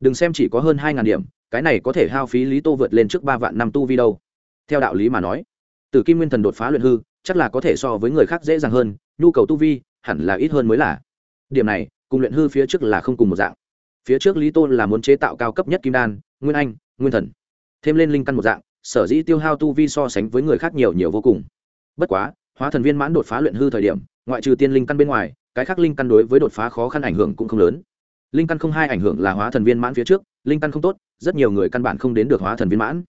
đừng xem chỉ có hơn hai ngàn điểm, cái này có thể hao phí lý tô vượt lên trước ba vạn năm tu vi đâu. Theo đạo lý mà nói từ kim nguyên thần đột phá luyện hư, chắc là có thể so với người khác dễ dàng hơn, nhu cầu tu vi hẳn là ít hơn mới là. Điểm này, cùng luyện hư phía trước là không cùng một dạng. Phía trước lý tô là muốn chế tạo cao cấp nhất kim đan, nguyên anh, nguyên thần. Thêm lên linh căn một dạng, sở dĩ tiêu hao tu vi so sánh với người khác nhiều nhiều vô cùng. Bất quá, hóa thần viên mãn đột phá luyện hư thời điểm, ngoại trừ tiên linh căn bên ngoài, cái khác linh căn đối với đột phá khó khăn ảnh hưởng cũng không lớn linh căn không hai ảnh hưởng là hóa thần viên mãn phía trước, linh căn không tốt, rất nhiều người căn bản không đến được hóa thần viên mãn.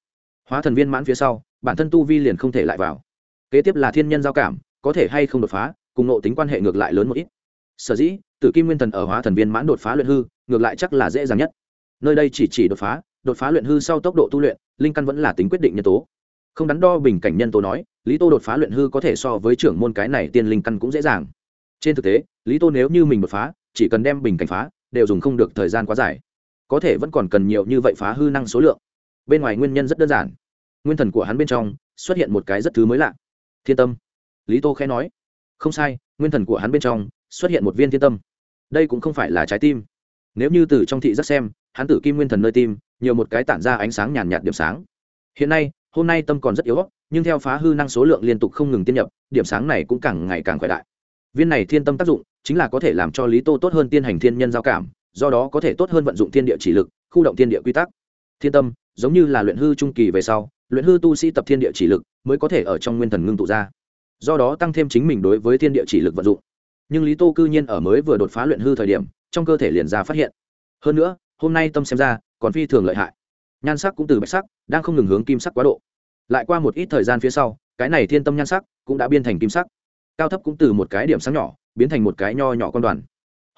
Hóa thần viên mãn phía sau, bản thân tu vi liền không thể lại vào. Kế tiếp là thiên nhân giao cảm, có thể hay không đột phá, cùng nộ tính quan hệ ngược lại lớn một ít. Sở dĩ, tử kim nguyên thần ở hóa thần viên mãn đột phá luyện hư, ngược lại chắc là dễ dàng nhất. Nơi đây chỉ chỉ đột phá đột phá luyện hư sau tốc độ tu luyện, linh căn vẫn là tính quyết định nhân tố. Không đắn đo bình cảnh nhân tố nói, lý tô đột phá luyện hư có thể so với trưởng môn cái này tiên linh căn cũng dễ dàng. Trên thực tế, lý tô nếu như mình đột phá, chỉ cần đem bình cảnh phá đều dùng không được thời gian quá dài. Có thể vẫn còn cần nhiều như vậy phá hư năng số lượng. Bên ngoài nguyên nhân rất đơn giản. Nguyên thần của hắn bên trong xuất hiện một cái rất thứ mới lạ. Thiên tâm. Lý tô khẽ nói. Không sai, nguyên thần của hắn bên trong xuất hiện một viên thiên tâm. Đây cũng không phải là trái tim. Nếu như từ trong thị giác xem, hắn tử kim nguyên thần nơi tim, nhiều một cái tản ra ánh sáng nhàn nhạt điểm sáng. Hiện nay, hôm nay tâm còn rất yếu nhưng theo phá hư năng số lượng liên tục không ngừng tiên nhập, điểm sáng này cũng càng ngày càng khỏe đại viên này thiên tâm tác dụng chính là có thể làm cho lý tô tốt hơn tiên hành thiên nhân giao cảm, do đó có thể tốt hơn vận dụng thiên địa chỉ lực, khu động thiên địa quy tắc. Thiên tâm, giống như là luyện hư trung kỳ về sau, luyện hư tu sĩ tập thiên địa chỉ lực mới có thể ở trong nguyên thần ngưng tụ ra. Do đó tăng thêm chính mình đối với thiên địa chỉ lực vận dụng. Nhưng lý tô cư nhiên ở mới vừa đột phá luyện hư thời điểm, trong cơ thể liền ra phát hiện. Hơn nữa, hôm nay tâm xem ra còn phi thường lợi hại. Nhan sắc cũng từ bạch sắc, đang không ngừng hướng kim sắc quá độ. Lại qua một ít thời gian phía sau, cái này thiên tâm nhan sắc cũng đã biên thành kim sắc cao thấp cũng từ một cái điểm sáng nhỏ biến thành một cái nho nhỏ con đoàn.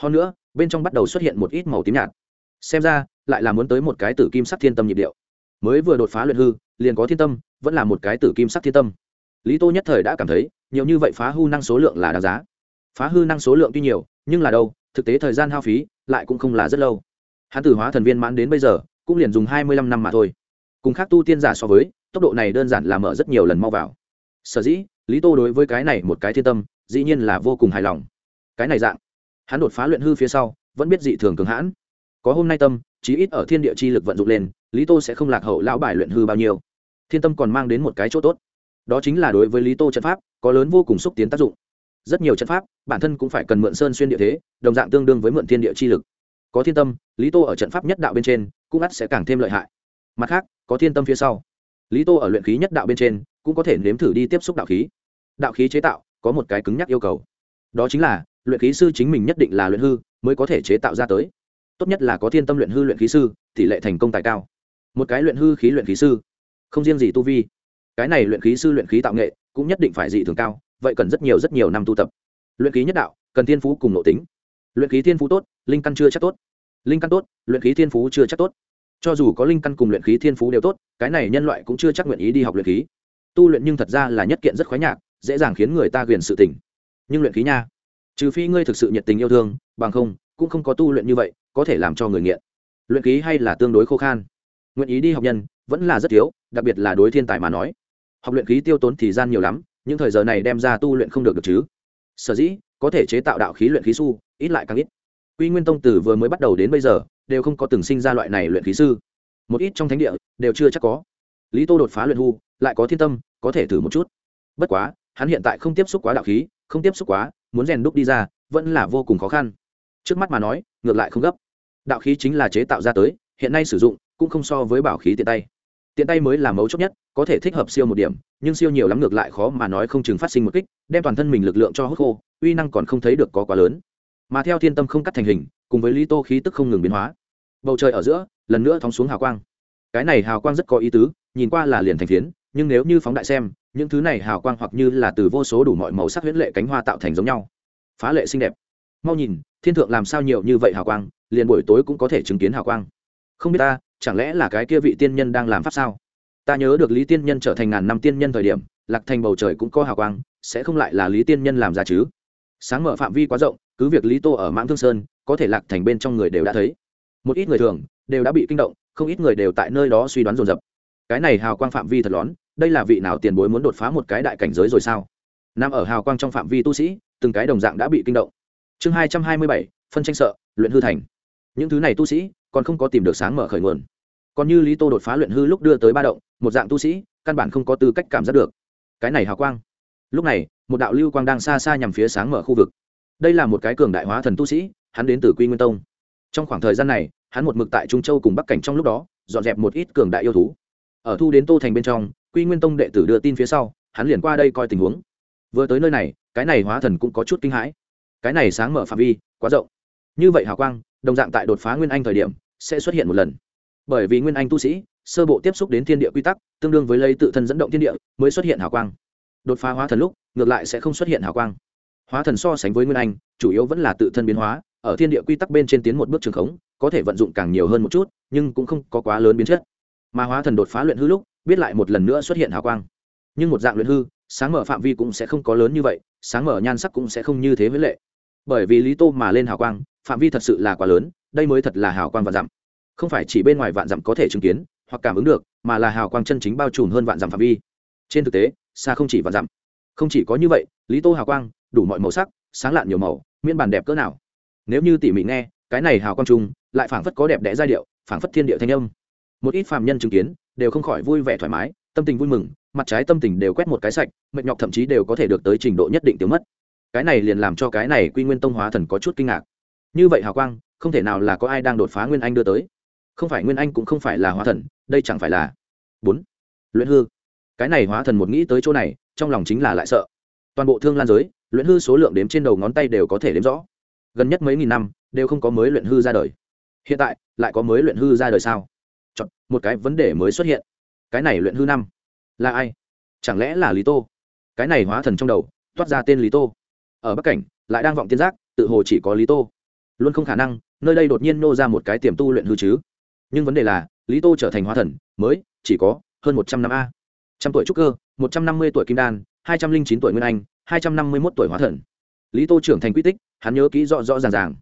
Hơn nữa, bên trong bắt đầu xuất hiện một ít màu tím nhạt. Xem ra, lại là muốn tới một cái tử kim sắc thiên tâm nhịp điệu. Mới vừa đột phá luyện hư, liền có thiên tâm, vẫn là một cái tử kim sắc thiên tâm. Lý tô nhất thời đã cảm thấy, nhiều như vậy phá hư năng số lượng là đáng giá. Phá hư năng số lượng tuy nhiều, nhưng là đâu, thực tế thời gian hao phí, lại cũng không là rất lâu. Hắn từ hóa thần viên mãn đến bây giờ, cũng liền dùng hai mươi lăm năm mà thôi. Cùng khác tu tiên giả so với, tốc độ này đơn giản là mở rất nhiều lần mau vào. Sở dĩ lý tô đối với cái này một cái thiên tâm, dĩ nhiên là vô cùng hài lòng. Cái này dạng, hắn đột phá luyện hư phía sau, vẫn biết dị thường cường hãn. Có hôm nay tâm, chí ít ở thiên địa chi lực vận dụng lên, lý tô sẽ không lạc hậu lão bài luyện hư bao nhiêu. Thiên tâm còn mang đến một cái chỗ tốt. Đó chính là đối với lý tô trận pháp, có lớn vô cùng xúc tiến tác dụng. Rất nhiều trận pháp, bản thân cũng phải cần mượn sơn xuyên địa thế, đồng dạng tương đương với mượn thiên địa chi lực. Có thiên tâm, lý tô ở trận pháp nhất đạo bên trên, cũng ắt sẽ càng thêm lợi hại. Mặt khác, có thiên tâm phía sau. Lý tô ở luyện khí nhất đạo bên trên cũng có thể nếm thử đi tiếp xúc đạo khí. Đạo khí chế tạo có một cái cứng nhắc yêu cầu. Đó chính là, luyện khí sư chính mình nhất định là luyện hư mới có thể chế tạo ra tới. Tốt nhất là có thiên tâm luyện hư luyện khí sư, tỷ lệ thành công tài cao. Một cái luyện hư khí luyện khí sư, không riêng gì tu vi. Cái này luyện khí sư luyện khí tạo nghệ cũng nhất định phải dị thường cao, vậy cần rất nhiều rất nhiều năm tu tập. Luyện khí nhất đạo, cần thiên phú cùng nội tính. Luyện khí thiên phú tốt, linh căn chưa chắc tốt. Linh căn tốt, luyện khí thiên phú chưa chắc tốt. Cho dù có linh căn cùng luyện khí thiên phú đều tốt, cái này nhân loại cũng chưa chắc nguyện ý đi học luyện khí tu luyện nhưng thật ra là nhất kiện rất khoái nhạc, dễ dàng khiến người ta ghiền sự tỉnh nhưng luyện khí nha. Trừ phi ngươi thực sự nhiệt tình yêu thương, bằng không, cũng không có tu luyện như vậy, có thể làm cho người nghiện. Luyện khí hay là tương đối khô khan. Nguyện ý đi học nhân, vẫn là rất thiếu, đặc biệt là đối thiên tài mà nói. Học luyện khí tiêu tốn thì gian nhiều lắm, những thời giờ này đem ra tu luyện không được được chứ. Sở dĩ, có thể chế tạo đạo khí luyện khí su, ít lại càng ít. Quy nguyên tông tử vừa mới bắt đầu đến bây giờ, đều không có từng sinh ra loại này luyện khí sư. Một ít trong thánh địa, đều chưa chắc có. Lý tô đột phá luyện hư lại có thiên tâm, có thể thử một chút. Bất quá, hắn hiện tại không tiếp xúc quá đạo khí, không tiếp xúc quá, muốn rèn đúc đi ra, vẫn là vô cùng khó khăn. Trước mắt mà nói, ngược lại không gấp. Đạo khí chính là chế tạo ra tới, hiện nay sử dụng, cũng không so với bảo khí tiện tay. Tiện tay mới là mấu chốt nhất, có thể thích hợp siêu một điểm, nhưng siêu nhiều lắm ngược lại khó mà nói không chừng phát sinh một kích, đem toàn thân mình lực lượng cho hốt khô, uy năng còn không thấy được có quá lớn. Mà theo thiên tâm không cắt thành hình, cùng với lý tô khí tức không ngừng biến hóa, bầu trời ở giữa, lần nữa thóng xuống hào quang. Cái này hào quang rất có ý tứ, nhìn qua là liền thành phiến nhưng nếu như phóng đại xem, những thứ này hào quang hoặc như là từ vô số đủ mọi màu sắc huyễn lệ cánh hoa tạo thành giống nhau. Phá lệ xinh đẹp. Mau nhìn, thiên thượng làm sao nhiều như vậy hào quang, liền buổi tối cũng có thể chứng kiến hào quang. Không biết ta, chẳng lẽ là cái kia vị tiên nhân đang làm pháp sao? Ta nhớ được lý tiên nhân trở thành ngàn năm tiên nhân thời điểm, lạc thành bầu trời cũng có hào quang, sẽ không lại là lý tiên nhân làm ra chứ? Sáng mở phạm vi quá rộng, cứ việc lý tô ở mãng thương sơn, có thể lạc thành bên trong người đều đã thấy. Một ít người thường đều đã bị kinh động, không ít người đều tại nơi đó suy đoán dồn dập. Cái này hào quang phạm vi thật lón đây là vị nào tiền bối muốn đột phá một cái đại cảnh giới rồi sao? Nằm ở hào quang trong phạm vi tu sĩ, từng cái đồng dạng đã bị kinh động. Chương hai trăm hai mươi bảy, phân tranh sợ, luyện hư thành. Những thứ này tu sĩ, còn không có tìm được sáng mở khởi nguồn. Còn như lý tô đột phá luyện hư lúc đưa tới ba động, một dạng tu sĩ, căn bản không có tư cách cảm giác được. Cái này hào quang. Lúc này, một đạo lưu quang đang xa xa nhằm phía sáng mở khu vực. Đây là một cái cường đại hóa thần tu sĩ, hắn đến từ quy nguyên tông. Trong khoảng thời gian này, hắn một mực tại trung châu cùng bắc cảnh trong lúc đó, dọn dẹp một ít cường đại yêu thú. Ở thu đến tô thành bên trong quy nguyên tông đệ tử đưa tin phía sau, hắn liền qua đây coi tình huống. Vừa tới nơi này, cái này hóa thần cũng có chút kinh hãi. Cái này sáng mở phạm vi, quá rộng. Như vậy hào quang, đồng dạng tại đột phá nguyên anh thời điểm, sẽ xuất hiện một lần. Bởi vì nguyên anh tu sĩ, sơ bộ tiếp xúc đến thiên địa quy tắc, tương đương với lấy tự thân dẫn động thiên địa, mới xuất hiện hào quang. Đột phá hóa thần lúc, ngược lại sẽ không xuất hiện hào quang. Hóa thần so sánh với nguyên anh, chủ yếu vẫn là tự thân biến hóa, ở thiên địa quy tắc bên trên tiến một bước trường khống, có thể vận dụng càng nhiều hơn một chút, nhưng cũng không có quá lớn biến chất. Mà hóa thần đột phá luyện hư lúc biết lại một lần nữa xuất hiện hào quang. Nhưng một dạng luyện hư, sáng mở phạm vi cũng sẽ không có lớn như vậy, sáng mở nhan sắc cũng sẽ không như thế với lệ. Bởi vì lý tô mà lên hào quang, phạm vi thật sự là quá lớn, đây mới thật là hào quang vạn dặm. Không phải chỉ bên ngoài vạn dặm có thể chứng kiến, hoặc cảm ứng được, mà là hào quang chân chính bao trùm hơn vạn dặm phạm vi. Trên thực tế, xa không chỉ vạn dặm. Không chỉ có như vậy, lý tô hào quang, đủ mọi màu sắc, sáng lạn nhiều màu, miễn bản đẹp cỡ nào. Nếu như tỉ mỉ nghe, cái này hào quang trung lại phảng phất có đẹp đẽ giai điệu, phảng phất thiên điệu thanh âm. Một ít phàm nhân chứng kiến đều không khỏi vui vẻ thoải mái, tâm tình vui mừng, mặt trái tâm tình đều quét một cái sạch, mệt nhọc thậm chí đều có thể được tới trình độ nhất định tiêu mất. Cái này liền làm cho cái này quy nguyên tông hóa thần có chút kinh ngạc. Như vậy hào quang, không thể nào là có ai đang đột phá nguyên anh đưa tới. Không phải nguyên anh cũng không phải là hóa thần, đây chẳng phải là bốn. Luyện hư. Cái này hóa thần một nghĩ tới chỗ này, trong lòng chính là lại sợ. Toàn bộ thương lan giới, luyện hư số lượng đếm trên đầu ngón tay đều có thể đếm rõ. Gần nhất mấy nghìn năm, đều không có mới luyện hư ra đời. Hiện tại, lại có mới luyện hư ra đời sao? Chọn, một cái vấn đề mới xuất hiện. Cái này luyện hư năm. Là ai? Chẳng lẽ là lý tô? Cái này hóa thần trong đầu toát ra tên lý tô. Ở bắc cảnh lại đang vọng tiên giác tự hồ chỉ có lý tô. Luôn không khả năng nơi đây đột nhiên nô ra một cái tiềm tu luyện hư chứ. Nhưng vấn đề là lý tô trở thành hóa thần mới chỉ có hơn một trăm năm a. Trăm tuổi trúc cơ một trăm năm mươi tuổi kim đan hai trăm linh chín tuổi nguyên anh hai trăm năm mươi mốt tuổi hóa thần. Lý tô trưởng thành quy tích hắn nhớ kỹ rõ rõ ràng ràng.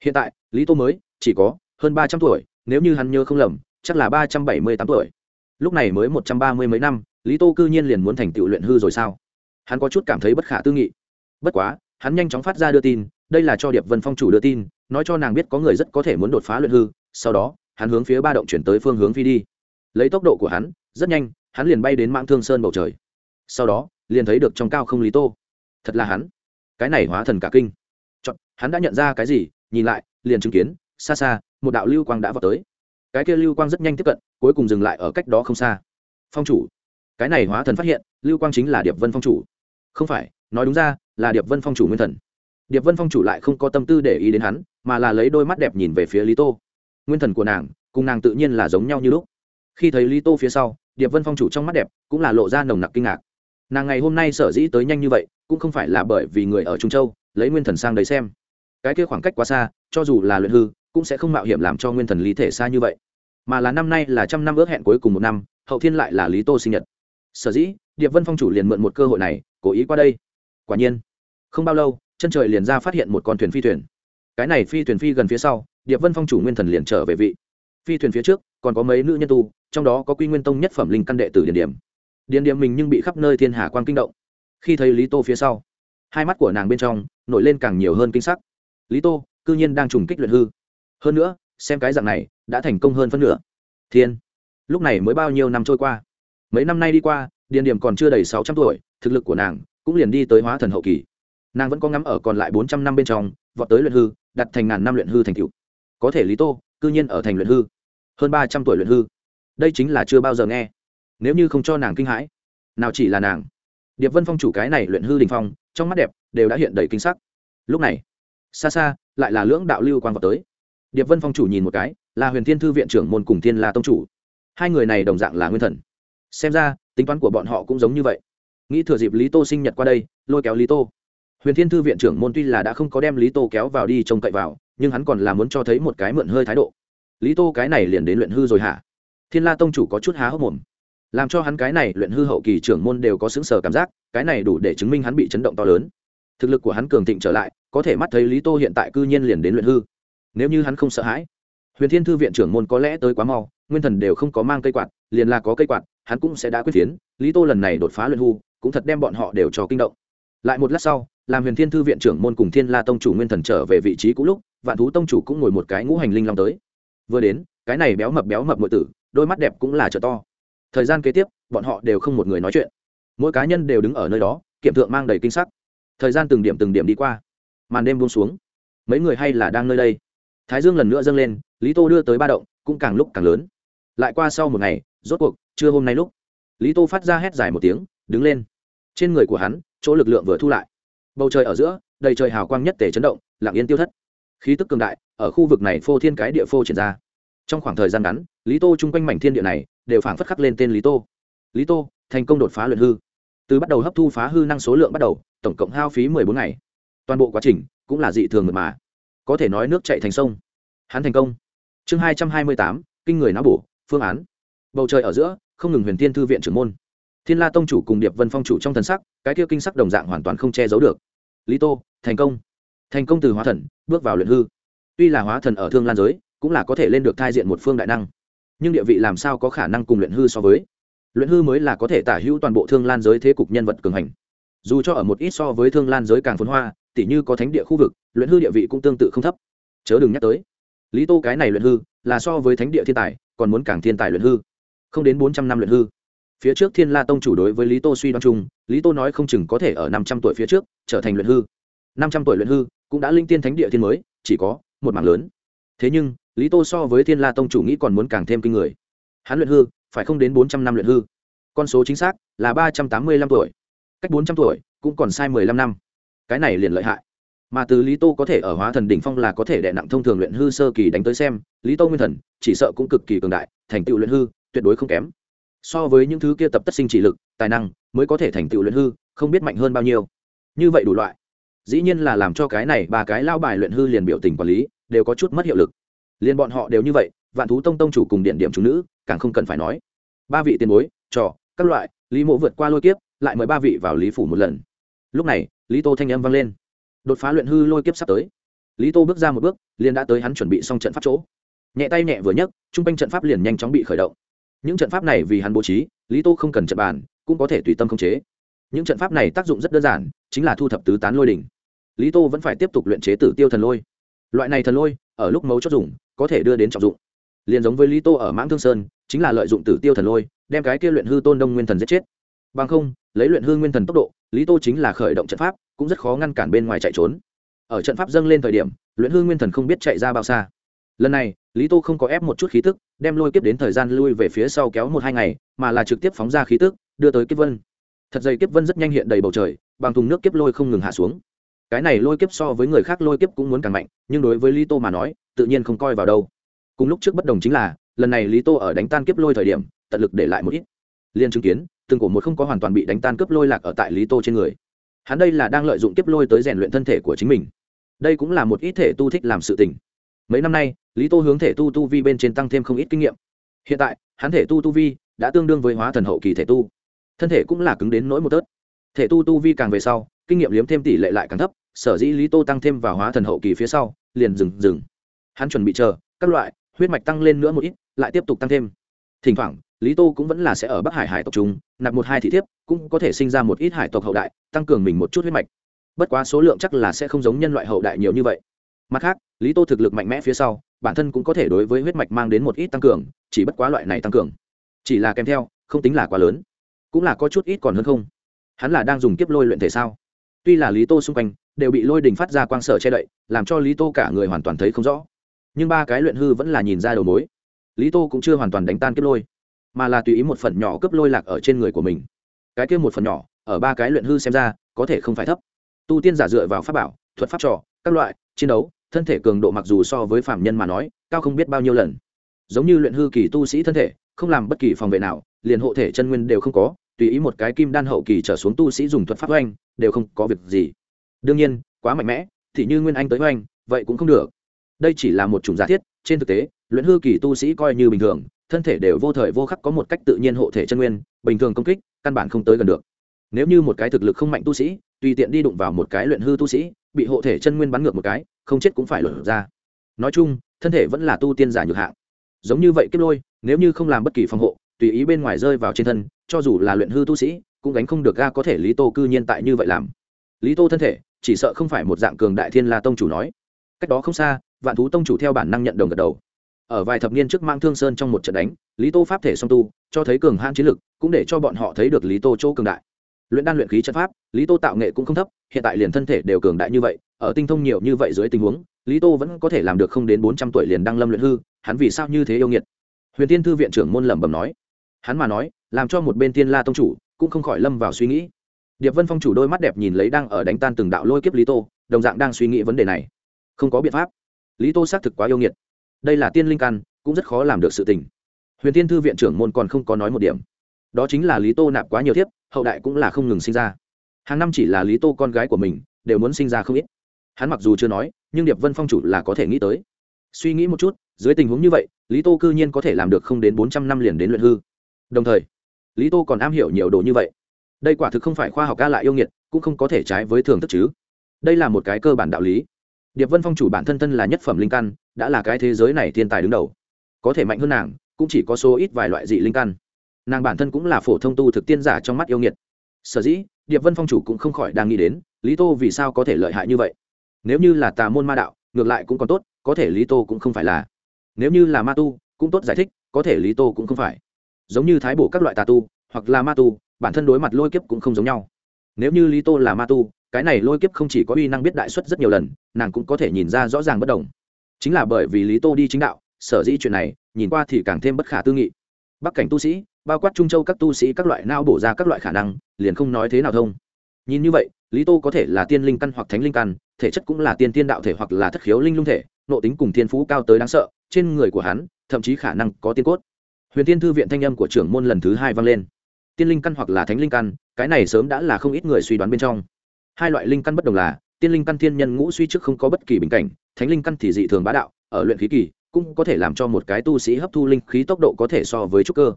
Hiện tại lý tô mới chỉ có hơn ba trăm tuổi nếu như hắn nhớ không lầm chắc là ba trăm bảy mươi tám tuổi. Lúc này mới một trăm ba mươi mấy năm lý tô cư nhiên liền muốn thành tựu luyện hư rồi sao? Hắn có chút cảm thấy bất khả tư nghị. Bất quá hắn nhanh chóng phát ra đưa tin đây là cho điệp vân phong chủ đưa tin nói cho nàng biết có người rất có thể muốn đột phá luyện hư sau đó hắn hướng phía ba động chuyển tới phương hướng phi đi. Lấy tốc độ của hắn rất nhanh hắn liền bay đến mạng thương sơn bầu trời. Sau đó liền thấy được trong cao không lý tô. Thật là hắn. Cái này hóa thần cả kinh. Chọn, hắn đã nhận ra cái gì nhìn lại liền chứng kiến xa xa một đạo lưu quang đã vào tới cái kia lưu quang rất nhanh tiếp cận, cuối cùng dừng lại ở cách đó không xa. Phong chủ, cái này hóa thần phát hiện, lưu quang chính là điệp vân phong chủ. Không phải, nói đúng ra, là điệp vân phong chủ nguyên thần. Điệp vân phong chủ lại không có tâm tư để ý đến hắn, mà là lấy đôi mắt đẹp nhìn về phía lý tô. Nguyên thần của nàng, cùng nàng tự nhiên là giống nhau như lúc. Khi thấy lý tô phía sau, điệp vân phong chủ trong mắt đẹp cũng là lộ ra nồng nặc kinh ngạc. Nàng ngày hôm nay sở dĩ tới nhanh như vậy, cũng không phải là bởi vì người ở trung châu, lấy nguyên thần sang đấy xem. Cái kia khoảng cách quá xa, cho dù là luyện hư cũng sẽ không mạo hiểm làm cho nguyên thần lý thể xa như vậy. Mà là năm nay là trăm năm ước hẹn cuối cùng một năm, hậu thiên lại là lý tô sinh nhật. Sở dĩ, điệp vân phong chủ liền mượn một cơ hội này, cố ý qua đây. Quả nhiên, không bao lâu, chân trời liền ra phát hiện một con thuyền phi thuyền. Cái này phi thuyền phi gần phía sau, điệp vân phong chủ nguyên thần liền trở về vị. Phi thuyền phía trước, còn có mấy nữ nhân tu, trong đó có quy nguyên tông nhất phẩm linh căn đệ tử điển điểm. Điển điểm mình nhưng bị khắp nơi thiên hà quan kinh động. Khi thấy lý tô phía sau, hai mắt của nàng bên trong, nổi lên càng nhiều hơn kinh sắc. Lý tô, cư nhiên đang trùng kích luyện hư hơn nữa, xem cái dạng này, đã thành công hơn phân nửa. Thiên, lúc này mới bao nhiêu năm trôi qua? Mấy năm nay đi qua, điền điểm còn chưa đầy sáu trăm tuổi, thực lực của nàng cũng liền đi tới hóa thần hậu kỳ. Nàng vẫn có ngắm ở còn lại bốn trăm năm bên trong, vọt tới luyện hư, đặt thành ngàn năm luyện hư thành cựu có thể lý tô, cư nhiên ở thành luyện hư. Hơn ba trăm tuổi luyện hư. Đây chính là chưa bao giờ nghe. Nếu như không cho nàng kinh hãi, nào chỉ là nàng. Điệp vân phong chủ cái này luyện hư đình phong, trong mắt đẹp đều đã hiện đầy kinh sắc. Lúc này, xa xa, lại là lưỡng đạo lưu quan vào tới điệp vân phong chủ nhìn một cái, là huyền thiên thư viện trưởng môn cùng thiên la tông chủ. Hai người này đồng dạng là nguyên thần. Xem ra, tính toán của bọn họ cũng giống như vậy. Nghĩ thừa dịp lý tô sinh nhật qua đây, lôi kéo lý tô. Huyền thiên thư viện trưởng môn tuy là đã không có đem lý tô kéo vào đi trông cậy vào, nhưng hắn còn là muốn cho thấy một cái mượn hơi thái độ. Lý tô cái này liền đến luyện hư rồi hả? Thiên la tông chủ có chút há hốc mồm. Làm cho hắn cái này luyện hư hậu kỳ trưởng môn đều có xứng sở cảm giác, cái này đủ để chứng minh hắn bị chấn động to lớn. Thực lực của hắn cường thịnh trở lại, có thể mắt thấy lý tô hiện tại cư nhiên liền đến luyện hư nếu như hắn không sợ hãi. Huyền thiên thư viện trưởng môn có lẽ tới quá mau, nguyên thần đều không có mang cây quạt, liền là có cây quạt, hắn cũng sẽ đã quyết tiến. Lý tô lần này đột phá luyện hư cũng thật đem bọn họ đều cho kinh động. Lại một lát sau, làm huyền thiên thư viện trưởng môn cùng thiên la tông chủ nguyên thần trở về vị trí cũ lúc, vạn thú tông chủ cũng ngồi một cái ngũ hành linh long tới. Vừa đến, cái này béo mập béo mập nội tử, đôi mắt đẹp cũng là trợ to. Thời gian kế tiếp, bọn họ đều không một người nói chuyện. Mỗi cá nhân đều đứng ở nơi đó, kiệm thượng mang đầy kinh sắc. Thời gian từng điểm từng điểm đi qua. Màn đêm buông xuống. Mấy người hay là đang nơi đây? Thái dương lần nữa dâng lên, lý tô đưa tới ba động, cũng càng lúc càng lớn. Lại qua sau một ngày, rốt cuộc, trưa hôm nay lúc, lý tô phát ra hét dài một tiếng, đứng lên. Trên người của hắn, chỗ lực lượng vừa thu lại. Bầu trời ở giữa, đầy trời hào quang nhất tề chấn động, lặng yên tiêu thất. Khí tức cường đại, ở khu vực này phô thiên cái địa phô triển ra. Trong khoảng thời gian ngắn, lý tô chung quanh mảnh thiên địa này, đều phảng phất khắc lên tên lý tô. Lý tô, thành công đột phá luyện hư. Từ bắt đầu hấp thu phá hư năng số lượng bắt đầu, tổng cộng hao phí mười bốn ngày. Toàn bộ quá trình, cũng là dị thường mật mà có thể nói nước chạy thành sông. Hắn thành công. Chương hai trăm hai mươi tám, kinh người não bổ, phương án. Bầu trời ở giữa, không ngừng huyền tiên thư viện trưởng môn. Thiên la tông chủ cùng điệp vân phong chủ trong thần sắc, cái kia kinh sắc đồng dạng hoàn toàn không che giấu được. Lý tô, thành công. Thành công từ hóa thần, bước vào luyện hư. Tuy là hóa thần ở thương lan giới, cũng là có thể lên được thai diện một phương đại năng. Nhưng địa vị làm sao có khả năng cùng luyện hư so với? Luyện hư mới là có thể tả hữu toàn bộ thương lan giới thế cục nhân vật cường hành. Dù cho ở một ít so với thương lan giới càng phồn hoa tỉ như có thánh địa khu vực, luyện hư địa vị cũng tương tự không thấp. Chớ đừng nhắc tới. Lý tô cái này luyện hư, là so với thánh địa thiên tài, còn muốn càng thiên tài luyện hư. Không đến bốn trăm năm luyện hư. Phía trước thiên la tông chủ đối với lý tô suy đoán chung, lý tô nói không chừng có thể ở năm trăm tuổi phía trước, trở thành luyện hư. Năm trăm tuổi luyện hư, cũng đã linh tiên thánh địa thiên mới, chỉ có một mảng lớn. Thế nhưng, lý tô so với thiên la tông chủ nghĩ còn muốn càng thêm kinh người. Hắn luyện hư, phải không đến bốn trăm năm luyện hư? Con số chính xác là ba trăm tám mươi lăm tuổi. Cách bốn trăm tuổi cũng còn sai mười lăm năm cái này liền lợi hại. Mà từ lý tô có thể ở hóa thần đỉnh phong là có thể đệ nặng thông thường luyện hư sơ kỳ đánh tới xem, lý tô nguyên thần, chỉ sợ cũng cực kỳ cường đại, thành tựu luyện hư, tuyệt đối không kém. So với những thứ kia tập tất sinh chỉ lực, tài năng, mới có thể thành tựu luyện hư, không biết mạnh hơn bao nhiêu. Như vậy đủ loại. Dĩ nhiên là làm cho cái này ba cái lao bài luyện hư liền biểu tình quản lý, đều có chút mất hiệu lực. Liền bọn họ đều như vậy, vạn thú tông tông chủ cùng điện điểm chủ nữ, càng không cần phải nói. Ba vị tiền bối, trò, các loại, lý mộ vượt qua lôi kiếp, lại mời ba vị vào lý phủ một lần lúc này, lý tô thanh âm vang lên. Đột phá luyện hư lôi kiếp sắp tới. Lý tô bước ra một bước, liền đã tới hắn chuẩn bị xong trận pháp chỗ. Nhẹ tay nhẹ vừa nhấc t r u n g quanh trận pháp liền nhanh chóng bị khởi động. Những trận pháp này vì hắn bố trí, lý tô không cần trận bàn, cũng có thể tùy tâm khống chế. Những trận pháp này tác dụng rất đơn giản, chính là thu thập tứ tán lôi đỉnh. Lý tô vẫn phải tiếp tục luyện chế tử tiêu thần lôi. Loại này thần lôi, ở lúc mấu chốt dùng, có thể đưa đến trọng dụng. Liền giống với lý tô ở mãng thương sơn, chính là lợi dụng tử tiêu thần lôi, đem cái kia luyện hư tôn đông nguyên thần giết chết bằng không, lấy luyện hương nguyên thần tốc độ, lý tô chính là khởi động trận pháp, cũng rất khó ngăn cản bên ngoài chạy trốn. Ở trận pháp dâng lên thời điểm, luyện hương nguyên thần không biết chạy ra bao xa. Lần này, lý tô không có ép một chút khí tức, đem lôi kiếp đến thời gian lui về phía sau kéo một hai ngày, mà là trực tiếp phóng ra khí tức, đưa tới kiếp vân. Thật dày kiếp vân rất nhanh hiện đầy bầu trời, bằng thùng nước kiếp lôi không ngừng hạ xuống. Cái này lôi kiếp so với người khác lôi kiếp cũng muốn càng mạnh, nhưng đối với lý tô mà nói, tự nhiên không coi vào đâu. Cùng lúc trước bất đồng chính là, lần này lý tô ở đánh tan kiếp lôi thời điểm, tận lực để lại một ít. Liên chứng kiến từng cổ một không có hoàn toàn bị đánh tan cướp lôi lạc ở tại lý tô trên người. Hắn đây là đang lợi dụng kiếp lôi tới rèn luyện thân thể của chính mình. Đây cũng là một ít thể tu thích làm sự tình. Mấy năm nay, lý tô hướng thể tu tu vi bên trên tăng thêm không ít kinh nghiệm. Hiện tại, hắn thể tu tu vi đã tương đương với hóa thần hậu kỳ thể tu. Thân thể cũng là cứng đến nỗi một tớt thể tu tu vi càng về sau, kinh nghiệm liếm thêm tỷ lệ lại càng thấp, sở dĩ lý tô tăng thêm vào hóa thần hậu kỳ phía sau, liền dừng dừng. Hắn chuẩn bị chờ, các loại, huyết mạch tăng lên nữa một ít, lại tiếp tục tăng thêm. Thỉnh thoảng lý tô cũng vẫn là sẽ ở bắc hải hải tộc chúng nạp một hai thị thiếp, cũng có thể sinh ra một ít hải tộc hậu đại, tăng cường mình một chút huyết mạch. Bất quá số lượng chắc là sẽ không giống nhân loại hậu đại nhiều như vậy. Mặt khác, lý tô thực lực mạnh mẽ phía sau, bản thân cũng có thể đối với huyết mạch mang đến một ít tăng cường, chỉ bất quá loại này tăng cường, chỉ là kèm theo, không tính là quá lớn. Cũng là có chút ít còn hơn không. Hắn là đang dùng kiếp lôi luyện thể sao? Tuy là lý tô xung quanh, đều bị lôi đình phát ra quang sở che đậy, làm cho lý tô cả người hoàn toàn thấy không rõ. Nhưng ba cái luyện hư vẫn là nhìn ra đầu mối. Lý tô cũng chưa hoàn toàn đánh tan kiếp lôi mà là tùy ý một phần nhỏ cấp lôi lạc ở trên người của mình. Cái kia một phần nhỏ, ở ba cái luyện hư xem ra, có thể không phải thấp. Tu tiên giả dựa vào pháp bảo, thuật pháp trò, các loại, chiến đấu, thân thể cường độ mặc dù so với phạm nhân mà nói, cao không biết bao nhiêu lần. Giống như luyện hư kỳ tu sĩ thân thể, không làm bất kỳ phòng vệ nào, liền hộ thể chân nguyên đều không có, tùy ý một cái kim đan hậu kỳ trở xuống tu sĩ dùng thuật pháp oanh, đều không có việc gì. Đương nhiên, quá mạnh mẽ, thì như nguyên anh tới oanh, vậy cũng không được. Đây chỉ là một chủng giả thiết, trên thực tế, luyện hư kỳ tu sĩ coi như bình thường thân thể đều vô thời vô khắc có một cách tự nhiên hộ thể chân nguyên, bình thường công kích, căn bản không tới gần được. Nếu như một cái thực lực không mạnh tu sĩ, tùy tiện đi đụng vào một cái luyện hư tu sĩ, bị hộ thể chân nguyên bắn ngược một cái, không chết cũng phải lột ra. Nói chung, thân thể vẫn là tu tiên giả nhược hạng. Giống như vậy kiếp lôi, nếu như không làm bất kỳ phòng hộ, tùy ý bên ngoài rơi vào trên thân, cho dù là luyện hư tu sĩ, cũng gánh không được ga có thể lý tô cư nhiên tại như vậy làm. Lý tô thân thể, chỉ sợ không phải một dạng cường đại thiên la tông chủ nói. Cách đó không xa, vạn thú tông chủ theo bản năng nhận đồng gật đầu ở vài thập niên trước mang thương sơn trong một trận đánh, lý tô pháp thể song tu, cho thấy cường hãn chiến lực, cũng để cho bọn họ thấy được lý tô chỗ cường đại. Luyện đan luyện khí chất pháp, lý tô tạo nghệ cũng không thấp, hiện tại liền thân thể đều cường đại như vậy, ở tinh thông nhiều như vậy dưới tình huống, lý tô vẫn có thể làm được không đến bốn trăm tuổi liền đăng lâm luyện hư, hắn vì sao như thế yêu nghiệt? Huyền tiên thư viện trưởng môn lẩm bẩm nói. Hắn mà nói, làm cho một bên tiên la tông chủ cũng không khỏi lâm vào suy nghĩ. Điệp vân phong chủ đôi mắt đẹp nhìn lấy đang ở đánh tan từng đạo lôi kiếp lý tô, đồng dạng đang suy nghĩ vấn đề này. Không có biện pháp. Lý tô xác thực quá yêu nghiệt đây là tiên linh căn, cũng rất khó làm được sự tình. Huyền tiên thư viện trưởng môn còn không có nói một điểm. Đó chính là lý tô nạp quá nhiều thiếp, hậu đại cũng là không ngừng sinh ra. Hàng năm chỉ là lý tô con gái của mình, đều muốn sinh ra không ít. Hắn mặc dù chưa nói, nhưng điệp vân phong chủ là có thể nghĩ tới. Suy nghĩ một chút, dưới tình huống như vậy, lý tô cư nhiên có thể làm được không đến bốn trăm năm liền đến luyện hư. Đồng thời, lý tô còn am hiểu nhiều đồ như vậy. Đây quả thực không phải khoa học ca lại yêu nghiệt, cũng không có thể trái với thường thức chứ. Đây là một cái cơ bản đạo lý điệp vân phong chủ bản thân thân là nhất phẩm linh căn, đã là cái thế giới này thiên tài đứng đầu. Có thể mạnh hơn nàng, cũng chỉ có số ít vài loại dị linh căn. Nàng bản thân cũng là phổ thông tu thực tiên giả trong mắt yêu nghiệt. Sở dĩ, điệp vân phong chủ cũng không khỏi đang nghĩ đến, lý tô vì sao có thể lợi hại như vậy? Nếu như là tà môn ma đạo, ngược lại cũng còn tốt, có thể lý tô cũng không phải là. Nếu như là ma tu, cũng tốt giải thích, có thể lý tô cũng không phải. Giống như thái bổ các loại tà tu, hoặc là ma tu, bản thân đối mặt lôi kiếp cũng không giống nhau. Nếu như lý tô là ma tu cái này lôi kiếp không chỉ có uy năng biết đại xuất rất nhiều lần, nàng cũng có thể nhìn ra rõ ràng bất đồng. Chính là bởi vì lý tô đi chính đạo, sở dĩ chuyện này, nhìn qua thì càng thêm bất khả tư nghị. Bắc cảnh tu sĩ, bao quát trung châu các tu sĩ các loại nao bổ ra các loại khả năng, liền không nói thế nào thông. Nhìn như vậy, lý tô có thể là tiên linh căn hoặc thánh linh căn, thể chất cũng là tiên tiên đạo thể hoặc là thất khiếu linh lung thể nộ tính cùng thiên phú cao tới đáng sợ, trên người của hắn, thậm chí khả năng có tiên cốt. Huyền tiên thư viện thanh âm của trưởng môn lần thứ hai vang lên. Tiên linh căn hoặc là thánh linh căn, cái này sớm đã là không ít người suy đoán bên trong hai loại linh căn bất đồng là, tiên linh căn thiên nhân ngũ suy trước không có bất kỳ bình cảnh, thánh linh căn thì dị thường bá đạo, ở luyện khí kỳ, cũng có thể làm cho một cái tu sĩ hấp thu linh khí tốc độ có thể so với trúc cơ.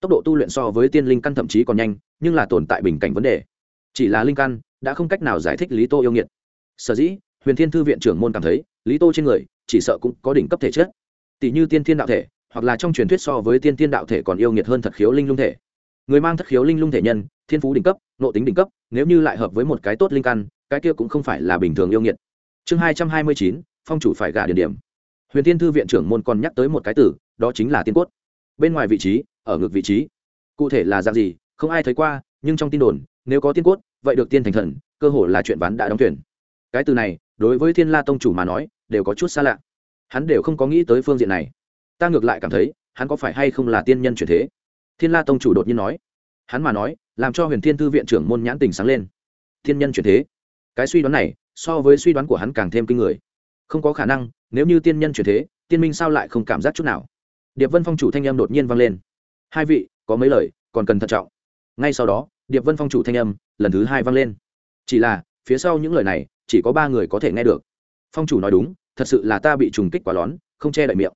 Tốc độ tu luyện so với tiên linh căn thậm chí còn nhanh, nhưng là tồn tại bình cảnh vấn đề. Chỉ là linh căn, đã không cách nào giải thích lý tô yêu nghiệt. Sở dĩ, huyền thiên thư viện trưởng môn cảm thấy, lý tô trên người, chỉ sợ cũng có đỉnh cấp thể chất. Tỷ như tiên thiên đạo thể, hoặc là trong truyền thuyết so với tiên thiên đạo thể còn yêu nghiệt hơn thật khiếu linh lung thể. Người mang thất khiếu linh lung thể nhân thiên phú đỉnh cấp nộ tính đỉnh cấp, nếu như lại hợp với một cái tốt linh căn, cái kia cũng không phải là bình thường yêu nghiệt. Chương hai trăm hai mươi chín, phong chủ phải gả điển điểm. Huyền tiên thư viện trưởng môn còn nhắc tới một cái tử, đó chính là tiên cốt. Bên ngoài vị trí, ở ngược vị trí. Cụ thể là dạng gì, không ai thấy qua, nhưng trong tin đồn, nếu có tiên cốt, vậy được tiên thành thần, cơ hội là chuyện ván đã đóng tuyển cái từ này, đối với thiên la tông chủ mà nói, đều có chút xa lạ. Hắn đều không có nghĩ tới phương diện này. Ta ngược lại cảm thấy, hắn có phải hay không là tiên nhân chuyển thế? Thiên la tông chủ đột nhiên nói. Hắn mà nói làm cho huyền thiên thư viện trưởng môn nhãn tình sáng lên. Thiên nhân chuyển thế. Cái suy đoán này, so với suy đoán của hắn càng thêm kinh người. Không có khả năng, nếu như tiên nhân chuyển thế, tiên minh sao lại không cảm giác chút nào? Điệp vân phong chủ thanh âm đột nhiên vang lên. Hai vị, có mấy lời, còn cần thận trọng. Ngay sau đó, điệp vân phong chủ thanh âm, lần thứ hai vang lên. Chỉ là, phía sau những lời này, chỉ có ba người có thể nghe được. Phong chủ nói đúng, thật sự là ta bị trùng kích quả lón, không che đậy miệng.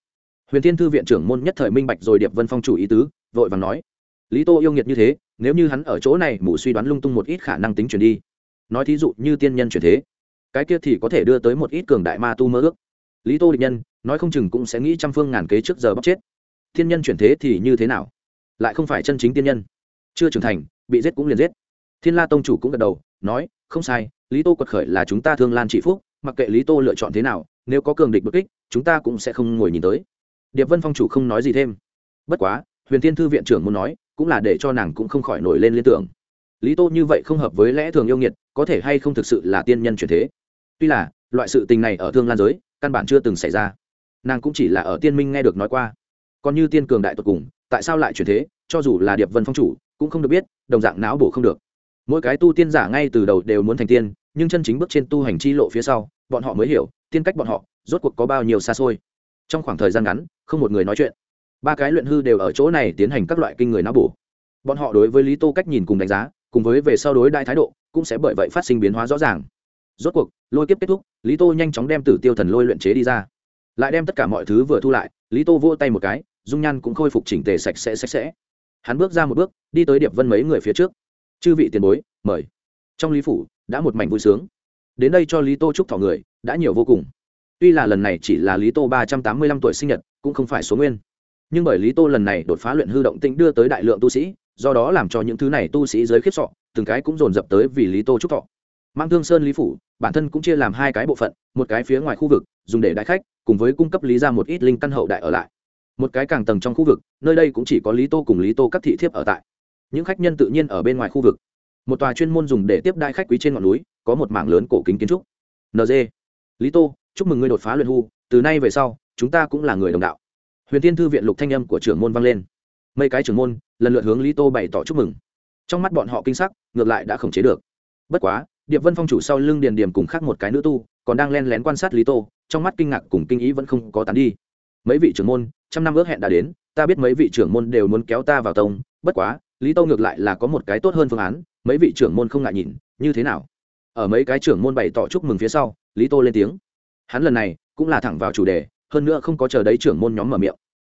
Huyền thiên thư viện trưởng môn nhất thời minh bạch rồi điệp vân phong chủ ý tứ, vội vàng nói. Lý tô yêu nghiệt như thế nếu như hắn ở chỗ này, mù suy đoán lung tung một ít khả năng tính chuyển đi. Nói thí dụ như tiên nhân chuyển thế, cái kia thì có thể đưa tới một ít cường đại ma tu mơ ước. Lý tô địch nhân, nói không chừng cũng sẽ nghĩ trăm phương ngàn kế trước giờ bóc chết. Thiên nhân chuyển thế thì như thế nào? Lại không phải chân chính tiên nhân. Chưa trưởng thành, bị giết cũng liền giết. Thiên la tông chủ cũng gật đầu, nói, không sai, lý tô quật khởi là chúng ta thương lan trị phúc, mặc kệ lý tô lựa chọn thế nào, nếu có cường địch bất kích, chúng ta cũng sẽ không ngồi nhìn tới. Điệp vân phong chủ không nói gì thêm. Bất quá, huyền tiên thư viện trưởng muốn nói cũng là để cho nàng cũng không khỏi nổi lên liên tưởng. Lý tô như vậy không hợp với lẽ thường yêu nghiệt, có thể hay không thực sự là tiên nhân chuyển thế? Tuy là, loại sự tình này ở thương lan giới, căn bản chưa từng xảy ra. Nàng cũng chỉ là ở tiên minh nghe được nói qua. Còn như tiên cường đại tột cùng, tại sao lại chuyển thế? Cho dù là điệp vân phong chủ, cũng không được biết, đồng dạng não bổ không được. Mỗi cái tu tiên giả ngay từ đầu đều muốn thành tiên, nhưng chân chính bước trên tu hành chi lộ phía sau, bọn họ mới hiểu, tiên cách bọn họ rốt cuộc có bao nhiêu xa xôi. Trong khoảng thời gian ngắn, không một người nói chuyện ba cái luyện hư đều ở chỗ này tiến hành các loại kinh người não bổ. Bọn họ đối với lý tô cách nhìn cùng đánh giá, cùng với về sau đối đại thái độ, cũng sẽ bởi vậy phát sinh biến hóa rõ ràng. Rốt cuộc, lôi kiếp kết thúc, lý tô nhanh chóng đem tử tiêu thần lôi luyện chế đi ra. Lại đem tất cả mọi thứ vừa thu lại, lý tô vỗ tay một cái, dung nhan cũng khôi phục chỉnh tề sạch sẽ sạch sẽ. Hắn bước ra một bước, đi tới điệp vân mấy người phía trước. Chư vị tiền bối, mời. Trong lý phủ, đã một mảnh vui sướng. Đến đây cho lý tô chúc thọ người, đã nhiều vô cùng. Tuy là lần này chỉ là lý tô ba trăm tám mươi lăm tuổi sinh nhật, cũng không phải số nguyên nhưng bởi lý tô lần này đột phá luyện hư động tĩnh đưa tới đại lượng tu sĩ do đó làm cho những thứ này tu sĩ giới khiếp sọ từng cái cũng dồn dập tới vì lý tô chúc thọ. Mang thương sơn lý phủ bản thân cũng chia làm hai cái bộ phận một cái phía ngoài khu vực dùng để đại khách cùng với cung cấp lý ra một ít linh căn hậu đại ở lại. Một cái càng tầng trong khu vực nơi đây cũng chỉ có lý tô cùng lý tô các thị thiếp ở tại. Những khách nhân tự nhiên ở bên ngoài khu vực. Một tòa chuyên môn dùng để tiếp đai khách quý trên ngọn núi có một mảng lớn cổ kính kiến trúc. Nd lý tô chúc mừng ngươi đột phá luyện hư, từ nay về sau chúng ta cũng là người đồng đạo huyền tiên thư viện lục thanh âm của trưởng môn vang lên. Mấy cái trưởng môn lần lượt hướng lý tô bày tỏ chúc mừng. Trong mắt bọn họ kinh sắc, ngược lại đã khống chế được. Bất quá, điệp vân phong chủ sau lưng điền điểm cùng khác một cái nữ tu, còn đang len lén quan sát lý tô, trong mắt kinh ngạc cùng kinh ý vẫn không có tán đi. Mấy vị trưởng môn, trăm năm ước hẹn đã đến, ta biết mấy vị trưởng môn đều muốn kéo ta vào tông, bất quá, lý tô ngược lại là có một cái tốt hơn phương án, mấy vị trưởng môn không ngại nhìn, như thế nào? Ở mấy cái trưởng môn bày tỏ chúc mừng phía sau, lý tô lên tiếng. Hắn lần này cũng là thẳng vào chủ đề hơn nữa không có chờ đấy trưởng môn nhóm mở miệng.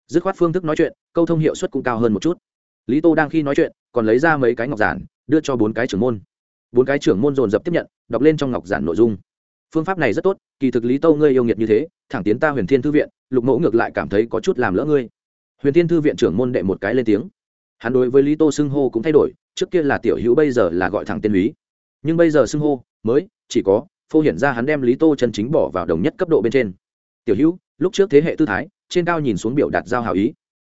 Dứt khoát phương thức nói chuyện, câu thông hiệu suất cũng cao hơn một chút. Lý tô đang khi nói chuyện, còn lấy ra mấy cái ngọc giản, đưa cho bốn cái trưởng môn. Bốn cái trưởng môn dồn dập tiếp nhận, đọc lên trong ngọc giản nội dung. Phương pháp này rất tốt, kỳ thực lý tô ngươi yêu nghiệt như thế, thẳng tiến ta huyền thiên thư viện, lục mẫu ngược lại cảm thấy có chút làm lỡ ngươi. Huyền thiên thư viện trưởng môn đệ một cái lên tiếng. Hắn đối với lý tô xưng hô cũng thay đổi, trước kia là tiểu hữu bây giờ là gọi thẳng tên lý nhưng bây giờ xưng hô, mới, chỉ có, phô hiện ra hắn đem lý tô chân chính bỏ vào đồng nhất cấp độ bên trên. Tiểu hữu lúc trước thế hệ tư thái, trên cao nhìn xuống biểu đạt giao hảo ý.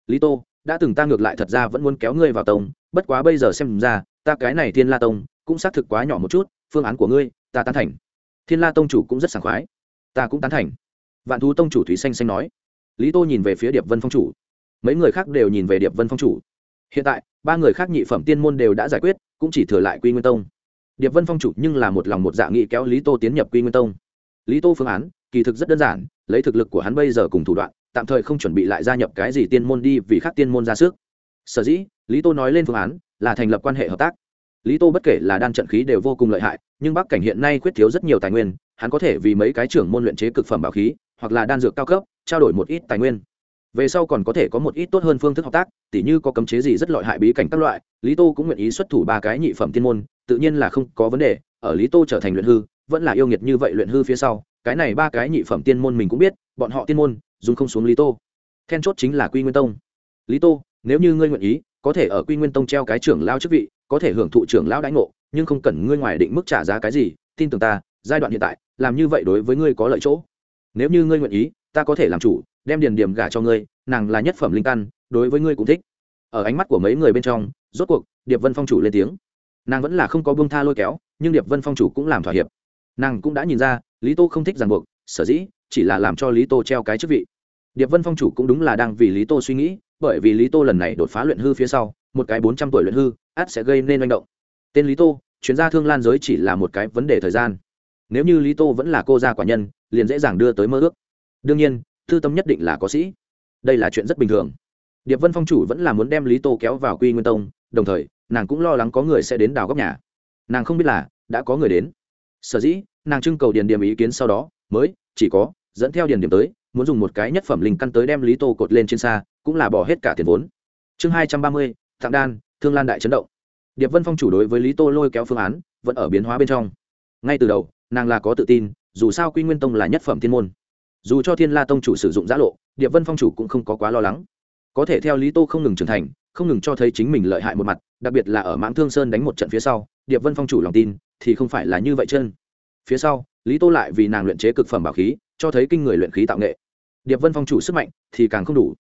Lý tô, đã từng ta ngược lại thật ra vẫn muốn kéo ngươi vào tông, bất quá bây giờ xem ra, ta cái này thiên la tông, cũng xác thực quá nhỏ một chút, phương án của ngươi, ta tán thành. Thiên la tông chủ cũng rất sảng khoái. Ta cũng tán thành. Vạn thú tông chủ thúy xanh xanh nói. Lý tô nhìn về phía điệp vân phong chủ. Mấy người khác đều nhìn về điệp vân phong chủ. Hiện tại, ba người khác nhị phẩm tiên môn đều đã giải quyết, cũng chỉ thừa lại quy nguyên tông. Điệp vân phong chủ nhưng là một lòng một dạ nghị kéo lý tô tiến nhập quy nguyên tông. Lý tô phương án, kỳ thực rất đơn giản lấy thực lực của hắn bây giờ cùng thủ đoạn, tạm thời không chuẩn bị lại gia nhập cái gì tiên môn đi vì khác tiên môn ra sức. Sở dĩ, lý tô nói lên phương án là thành lập quan hệ hợp tác. Lý tô bất kể là đan trận khí đều vô cùng lợi hại, nhưng bắc cảnh hiện nay khuyết thiếu rất nhiều tài nguyên, hắn có thể vì mấy cái trưởng môn luyện chế cực phẩm bảo khí, hoặc là đan dược cao cấp, trao đổi một ít tài nguyên. Về sau còn có thể có một ít tốt hơn phương thức hợp tác, tỉ như có cấm chế gì rất lợi hại bí cảnh các loại, lý tô cũng nguyện ý xuất thủ ba cái nhị phẩm tiên môn, tự nhiên là không có vấn đề, ở lý tô trở thành luyện hư, vẫn là yêu nghiệt như vậy luyện hư phía sau cái này ba cái nhị phẩm tiên môn mình cũng biết, bọn họ tiên môn, dùng không xuống lý tô. Then chốt chính là quy nguyên tông. Lý tô, nếu như ngươi nguyện ý, có thể ở quy nguyên tông treo cái trưởng lao chức vị, có thể hưởng thụ trưởng lao đãi ngộ, nhưng không cần ngươi ngoài định mức trả giá cái gì, tin tưởng ta, giai đoạn hiện tại, làm như vậy đối với ngươi có lợi chỗ. Nếu như ngươi nguyện ý, ta có thể làm chủ, đem điền điểm gả cho ngươi, nàng là nhất phẩm linh căn, đối với ngươi cũng thích. Ở ánh mắt của mấy người bên trong, rốt cuộc, điệp vân phong chủ lên tiếng. Nàng vẫn là không có bông tha lôi kéo, nhưng điệp vân phong chủ cũng làm thỏa hiệp. Nàng cũng đã nhìn ra lý tô không thích ràng buộc, sở dĩ chỉ là làm cho lý tô treo cái chức vị. Điệp vân phong chủ cũng đúng là đang vì lý tô suy nghĩ, bởi vì lý tô lần này đột phá luyện hư phía sau, một cái bốn trăm tuổi luyện hư, át sẽ gây nên manh động. Tên lý tô, chuyên gia thương lan giới chỉ là một cái vấn đề thời gian. Nếu như lý tô vẫn là cô gia quả nhân, liền dễ dàng đưa tới mơ ước. Đương nhiên tư tâm nhất định là có sĩ. Đây là chuyện rất bình thường. Điệp vân phong chủ vẫn là muốn đem lý tô kéo vào quy nguyên tông, đồng thời, nàng cũng lo lắng có người sẽ đến đào góc nhà. Nàng không biết là đã có người đến. Sở dĩ nàng trưng cầu điền điểm ý kiến sau đó, mới, chỉ có, dẫn theo điền điểm tới, muốn dùng một cái nhất phẩm linh căn tới đem lý tô cột lên trên xa, cũng là bỏ hết cả tiền vốn. Chương hai trăm ba mươi, thạng đan, thương lan đại chấn động. Điệp vân phong chủ đối với lý tô lôi kéo phương án, vẫn ở biến hóa bên trong. Ngay từ đầu, nàng là có tự tin, dù sao quy nguyên tông là nhất phẩm thiên môn. Dù cho thiên la tông chủ sử dụng giã lộ, điệp vân phong chủ cũng không có quá lo lắng. Có thể theo lý tô không ngừng trưởng thành, không ngừng cho thấy chính mình lợi hại một mặt, đặc biệt là ở mãng thương sơn đánh một trận phía sau, điệp vân phong chủ lòng tin, thì không phải là như vậy chân phía sau, lý tô lại vì nàng luyện chế cực phẩm bảo khí, cho thấy kinh người luyện khí tạo nghệ. Điệp vân phong chủ sức mạnh thì càng không đủ.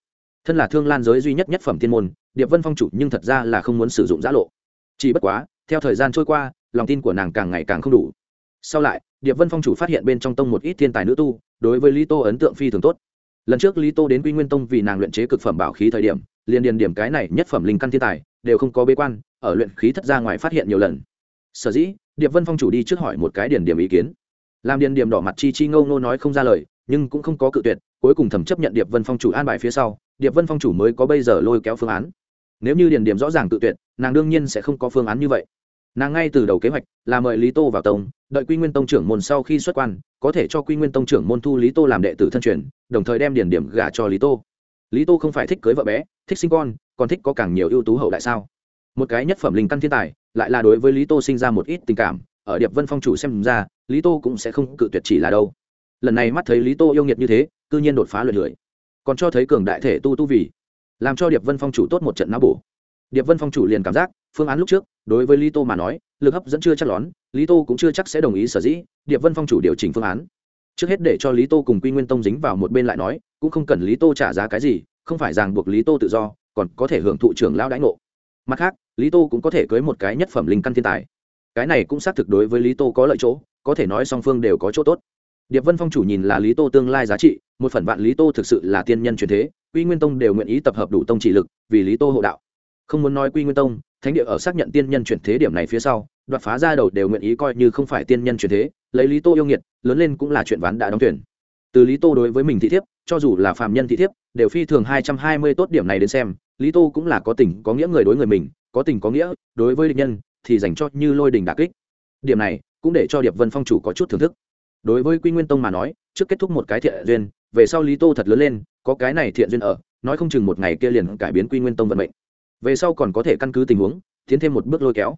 Thân là thương lan giới duy nhất nhất phẩm thiên môn, điệp vân phong chủ nhưng thật ra là không muốn sử dụng giã lộ. Chỉ bất quá, theo thời gian trôi qua, lòng tin của nàng càng ngày càng không đủ. Sau lại, điệp vân phong chủ phát hiện bên trong tông một ít thiên tài nữ tu, đối với lý tô ấn tượng phi thường tốt. Lần trước lý tô đến quy nguyên tông vì nàng luyện chế cực phẩm bảo khí thời điểm, liền điền điểm cái này nhất phẩm linh căn thiên tài, đều không có bế quan, ở luyện khí thất ra ngoài phát hiện nhiều lần. Sở dĩ điệp vân phong chủ đi trước hỏi một cái điền điểm ý kiến. Làm điền điểm đỏ mặt chi chi ngâu nô nói không ra lời, nhưng cũng không có cự tuyệt, cuối cùng thẩm chấp nhận điệp vân phong chủ an bài phía sau, điệp vân phong chủ mới có bây giờ lôi kéo phương án. Nếu như điền điểm rõ ràng tự tuyệt, nàng đương nhiên sẽ không có phương án như vậy. Nàng ngay từ đầu kế hoạch là mời lý tô vào tông, đợi quy nguyên tông trưởng môn sau khi xuất quan, có thể cho quy nguyên tông trưởng môn thu lý tô làm đệ tử thân truyền, đồng thời đem điển điểm gả cho lý tô. Lý tô không phải thích cưới vợ bé, thích sinh con, còn thích có càng nhiều ưu tú hậu đại sao? Một cái nhất phẩm linh căn thiên tài, lại là đối với lý tô sinh ra một ít tình cảm, ở điệp vân phong chủ xem ra, lý tô cũng sẽ không cự tuyệt chỉ là đâu. Lần này mắt thấy lý tô yêu nghiệt như thế, cư nhiên đột phá lượt lưỡi còn cho thấy cường đại thể tu tu vì, làm cho điệp vân phong chủ tốt một trận não bổ. Điệp vân phong chủ liền cảm giác, phương án lúc trước, đối với lý tô mà nói, lực hấp dẫn chưa chắc lón, lý tô cũng chưa chắc sẽ đồng ý sở dĩ, điệp vân phong chủ điều chỉnh phương án. Trước hết để cho lý tô cùng quy nguyên tông dính vào một bên lại nói, cũng không cần lý tô trả giá cái gì, không phải ràng buộc lý tô tự do, còn có thể hưởng thụ trưởng lão đãi ngộ mặt khác, lý tô cũng có thể cưới một cái nhất phẩm linh căn thiên tài. Cái này cũng xác thực đối với lý tô có lợi chỗ, có thể nói song phương đều có chỗ tốt. Điệp vân phong chủ nhìn là lý tô tương lai giá trị, một phần vạn lý tô thực sự là tiên nhân truyền thế, quy nguyên tông đều nguyện ý tập hợp đủ tông chỉ lực vì lý tô hộ đạo. Không muốn nói quy nguyên tông, thánh địa ở xác nhận tiên nhân chuyển thế điểm này phía sau, đoạt phá ra đầu đều nguyện ý coi như không phải tiên nhân chuyển thế, lấy lý tô yêu nghiệt, lớn lên cũng là chuyện ván đã đóng tuyển. Từ lý tô đối với mình thị thiếp, cho dù là phạm nhân thị thiếp, đều phi thường hai trăm hai mươi tốt điểm này đến xem lý tô cũng là có tình có nghĩa người đối người mình, có tình có nghĩa đối với địch nhân thì dành cho như lôi đình đà kích. Điểm này cũng để cho điệp vân phong chủ có chút thưởng thức. Đối với quy nguyên tông mà nói, trước kết thúc một cái thiện duyên, về sau lý tô thật lớn lên, có cái này thiện duyên ở, nói không chừng một ngày kia liền cải biến quy nguyên tông vận mệnh. Về sau còn có thể căn cứ tình huống, tiến thêm một bước lôi kéo.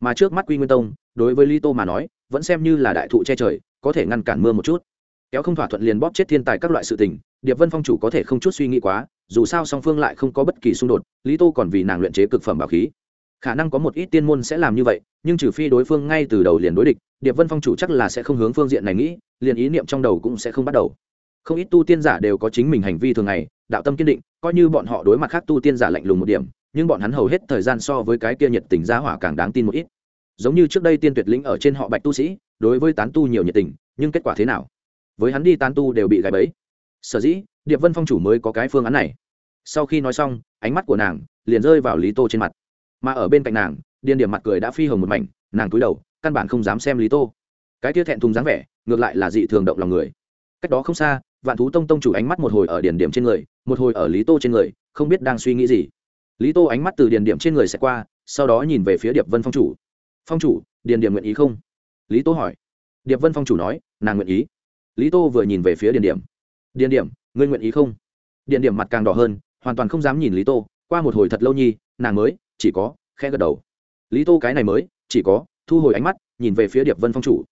Mà trước mắt quy nguyên tông, đối với lý tô mà nói, vẫn xem như là đại thụ che trời, có thể ngăn cản mưa một chút. Kéo không thỏa thuận liền bóp chết thiên tài các loại sự tình, điệp vân phong chủ có thể không chút suy nghĩ quá dù sao song phương lại không có bất kỳ xung đột, lý tô còn vì nàng luyện chế cực phẩm bảo khí. Khả năng có một ít tiên môn sẽ làm như vậy, nhưng trừ phi đối phương ngay từ đầu liền đối địch, điệp vân phong chủ chắc là sẽ không hướng phương diện này nghĩ, liền ý niệm trong đầu cũng sẽ không bắt đầu. Không ít tu tiên giả đều có chính mình hành vi thường ngày, đạo tâm kiên định, coi như bọn họ đối mặt khác tu tiên giả lạnh lùng một điểm, nhưng bọn hắn hầu hết thời gian so với cái kia nhiệt tình giá hỏa càng đáng tin một ít. Giống như trước đây tiên tuyệt lĩnh ở trên họ bạch tu sĩ, đối với tán tu nhiều nhiệt tình, nhưng kết quả thế nào? Với hắn đi tán tu đều bị gài bẫy. Sở dĩ điệp vân phong chủ mới có cái phương án này. Sau khi nói xong, ánh mắt của nàng liền rơi vào lý tô trên mặt. Mà ở bên cạnh nàng, điên điểm mặt cười đã phi hồng một mảnh, nàng cúi đầu, căn bản không dám xem lý tô. Cái kia thẹn thùng dáng vẻ, ngược lại là dị thường động lòng người. Cách đó không xa, vạn thú tông tông chủ ánh mắt một hồi ở điển điểm trên người, một hồi ở lý tô trên người, không biết đang suy nghĩ gì. Lý tô ánh mắt từ điển điểm trên người sẽ qua, sau đó nhìn về phía điệp vân phong chủ. Phong chủ, điền điểm nguyện ý không? Lý tô hỏi. Điệp vân phong chủ nói, nàng nguyện ý. Lý tô vừa nhìn về phía điền điểm. Điền điểm ngươi nguyện ý không? Điện điểm mặt càng đỏ hơn, hoàn toàn không dám nhìn lý tô. Qua một hồi thật lâu nhi, nàng mới, chỉ có khe gật đầu. Lý tô cái này mới, chỉ có, thu hồi ánh mắt, nhìn về phía điệp vân phong chủ.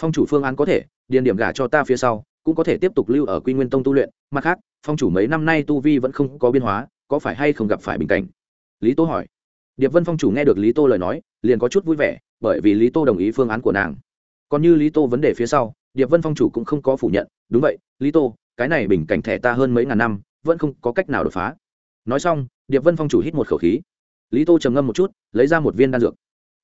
Phong chủ phương án có thể điền điểm gả cho ta phía sau, cũng có thể tiếp tục lưu ở quy nguyên tông tu luyện. Mặt khác, phong chủ mấy năm nay tu vi vẫn không có biên hóa, có phải hay không gặp phải bình cảnh? Lý tô hỏi. Điệp vân phong chủ nghe được lý tô lời nói, liền có chút vui vẻ, bởi vì lý tô đồng ý phương án của nàng. Còn như lý tô vấn đề phía sau, điệp vân phong chủ cũng không có phủ nhận. Đúng vậy, lý tô cái này bình cảnh thẻ ta hơn mấy ngàn năm, vẫn không có cách nào đột phá. Nói xong, điệp vân phong chủ hít một khẩu khí. Lý tô trầm ngâm một chút, lấy ra một viên đan dược.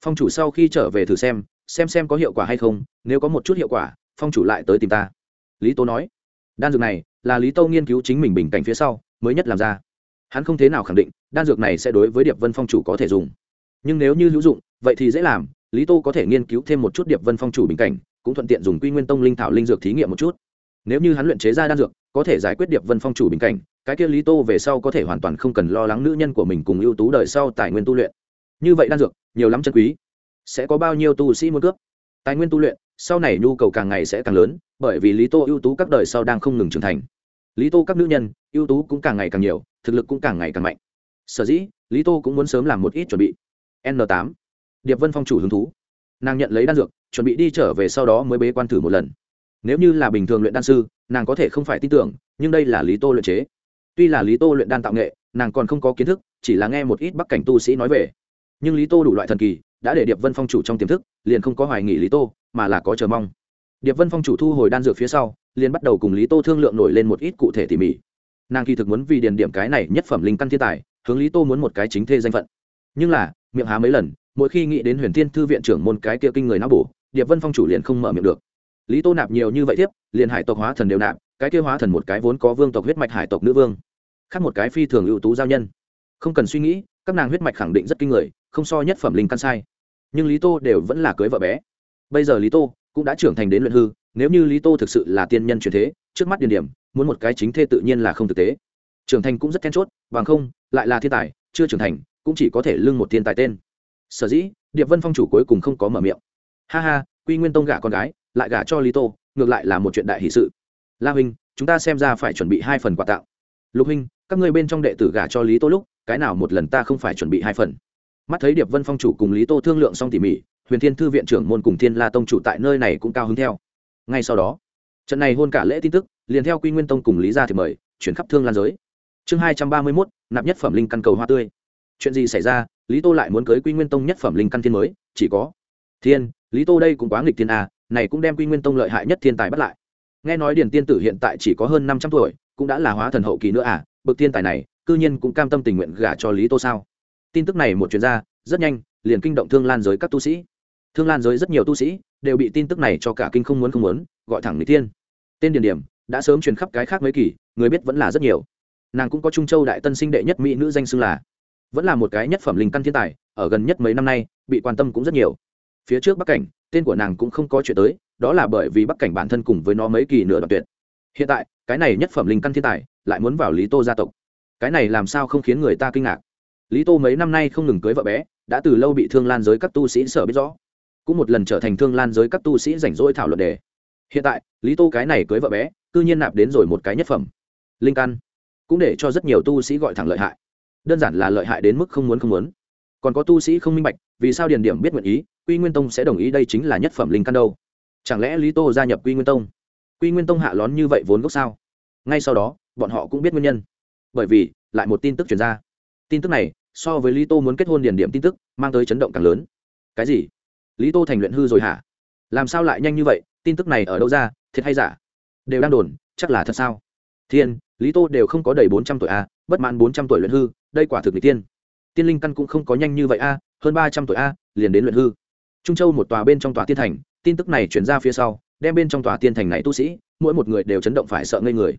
Phong chủ sau khi trở về thử xem xem xem có hiệu quả hay không, nếu có một chút hiệu quả, phong chủ lại tới tìm ta. Lý tô nói, đan dược này là lý tô nghiên cứu chính mình bình cảnh phía sau, mới nhất làm ra. Hắn không thế nào khẳng định, đan dược này sẽ đối với điệp vân phong chủ có thể dùng. Nhưng nếu như hữu dụng, vậy thì dễ làm, lý tô có thể nghiên cứu thêm một chút điệp vân phong chủ bình cảnh, cũng thuận tiện dùng quy nguyên tông linh thảo linh dược thí nghiệm một chút nếu như hắn luyện chế ra đan dược, có thể giải quyết điệp vân phong chủ bình cảnh, cái kia lý tô về sau có thể hoàn toàn không cần lo lắng nữ nhân của mình cùng ưu tú đời sau tài nguyên tu luyện. Như vậy đan dược, nhiều lắm chân quý. Sẽ có bao nhiêu tu sĩ muốn cướp? Tài nguyên tu luyện, sau này nhu cầu càng ngày sẽ càng lớn, bởi vì lý tô ưu tú các đời sau đang không ngừng trưởng thành. Lý tô các nữ nhân, ưu tú cũng càng ngày càng nhiều, thực lực cũng càng ngày càng mạnh. Sở dĩ, lý tô cũng muốn sớm làm một ít chuẩn bị. N tám. Điệp vân phong chủ hứng thú. Nàng nhận lấy đan dược, chuẩn bị đi trở về sau đó mới bế quan thử một lần nếu như là bình thường luyện đan sư, nàng có thể không phải tin tưởng, nhưng đây là lý tô luyện chế. Tuy là lý tô luyện đan tạo nghệ, nàng còn không có kiến thức, chỉ là nghe một ít bắc cảnh tu sĩ nói về. Nhưng lý tô đủ loại thần kỳ, đã để điệp vân phong chủ trong tiềm thức, liền không có hoài nghị lý tô, mà là có chờ mong. Điệp vân phong chủ thu hồi đan dược phía sau, liền bắt đầu cùng lý tô thương lượng nổi lên một ít cụ thể tỉ mỉ. Nàng kỳ thực muốn vì điền điểm cái này nhất phẩm linh căn thiên tài, hướng lý tô muốn một cái chính thê danh phận. Nhưng là, miệng há mấy lần, mỗi khi nghĩ đến huyền thiên thư viện trưởng môn cái kia kinh người não bổ, điệp vân phong chủ liền không mở miệng được lý tô nạp nhiều như vậy tiếp liền hải tộc hóa thần đều nạp, cái kêu hóa thần một cái vốn có vương tộc huyết mạch hải tộc nữ vương, khác một cái phi thường ưu tú giao nhân. Không cần suy nghĩ, các nàng huyết mạch khẳng định rất kinh người, không so nhất phẩm linh căn sai. Nhưng lý tô đều vẫn là cưới vợ bé. Bây giờ lý tô cũng đã trưởng thành đến luyện hư, nếu như lý tô thực sự là tiên nhân truyền thế, trước mắt điền điểm, muốn một cái chính thê tự nhiên là không thực tế. Trưởng thành cũng rất then chốt, bằng không, lại là thiên tài, chưa trưởng thành, cũng chỉ có thể lưng một thiên tài tên. Sở dĩ, điệp vân phong chủ cuối cùng không có mở miệng. Ha ha, quy nguyên tông gả con gái lại gả cho lý tô, ngược lại là một chuyện đại hỷ sự. La huynh, chúng ta xem ra phải chuẩn bị hai phần quà tặng. Lục huynh, các ngươi bên trong đệ tử gả cho lý tô lúc, cái nào một lần ta không phải chuẩn bị hai phần? Mắt thấy điệp vân phong chủ cùng lý tô thương lượng xong tỉ mỉ, huyền thiên thư viện trưởng môn cùng thiên la tông chủ tại nơi này cũng cao hứng theo. Ngay sau đó, trận này hôn cả lễ tin tức, liền theo quy nguyên tông cùng lý ra thì mời, chuyển khắp thương lan giới. Chương hai trăm ba mươi mốt, nạp nhất phẩm linh căn cầu hoa tươi. Chuyện gì xảy ra, lý tô lại muốn cưới quy nguyên tông nhất phẩm linh căn thiên mới, chỉ có. Thiên, lý tô đây cũng quá nghịch thiên a này cũng đem quy nguyên tông lợi hại nhất thiên tài bắt lại. Nghe nói điền tiên tử hiện tại chỉ có hơn năm trăm tuổi, cũng đã là hóa thần hậu kỳ nữa à? Bậc thiên tài này, cư nhiên cũng cam tâm tình nguyện gả cho lý tô sao? Tin tức này một chuyên gia, rất nhanh, liền kinh động thương lan giới các tu sĩ. Thương lan giới rất nhiều tu sĩ đều bị tin tức này cho cả kinh không muốn không muốn, gọi thẳng lý tiên tên điển điểm, đã sớm truyền khắp cái khác mấy kỳ, người biết vẫn là rất nhiều. Nàng cũng có trung châu đại tân sinh đệ nhất mỹ nữ danh xưng là vẫn là một cái nhất phẩm linh căn thiên tài, ở gần nhất mấy năm nay, bị quan tâm cũng rất nhiều. Phía trước bắc cảnh tên của nàng cũng không có chuyện tới, đó là bởi vì bắc cảnh bản thân cùng với nó mấy kỳ nửa đoạn tuyệt. Hiện tại, cái này nhất phẩm linh căn thiên tài, lại muốn vào lý tô gia tộc. Cái này làm sao không khiến người ta kinh ngạc? Lý tô mấy năm nay không ngừng cưới vợ bé, đã từ lâu bị thương lan giới các tu sĩ sở biết rõ. Cũng một lần trở thành thương lan giới các tu sĩ rảnh rỗi thảo luận đề. Hiện tại, lý tô cái này cưới vợ bé, cư nhiên nạp đến rồi một cái nhất phẩm. Linh căn. Cũng để cho rất nhiều tu sĩ gọi thẳng lợi hại. Đơn giản là lợi hại đến mức không muốn không muốn. Còn có tu sĩ không minh bạch, vì sao điền điểm biết nguyện ý quy nguyên tông sẽ đồng ý đây chính là nhất phẩm linh căn đâu? Chẳng lẽ lý tô gia nhập quy nguyên tông? Quy nguyên tông hạ lón như vậy vốn gốc sao? Ngay sau đó, bọn họ cũng biết nguyên nhân. Bởi vì, lại một tin tức chuyển ra. Tin tức này, so với lý tô muốn kết hôn điển điểm tin tức, mang tới chấn động càng lớn. Cái gì? Lý tô thành luyện hư rồi hả? Làm sao lại nhanh như vậy? Tin tức này ở đâu ra? Thiệt hay giả? Đều đang đồn, chắc là thật sao? Thiên, lý tô đều không có đầy bốn trăm tuổi a bất mãn bốn trăm tuổi luyện hư, đây quả thực n tiên tiên linh căn cũng không có nhanh như vậy a hơn ba trăm tuổi a liền đến luyện hư trung châu một tòa bên trong tòa tiên thành, tin tức này chuyển ra phía sau, đem bên trong tòa tiên thành này tu sĩ, mỗi một người đều chấn động phải sợ ngây người.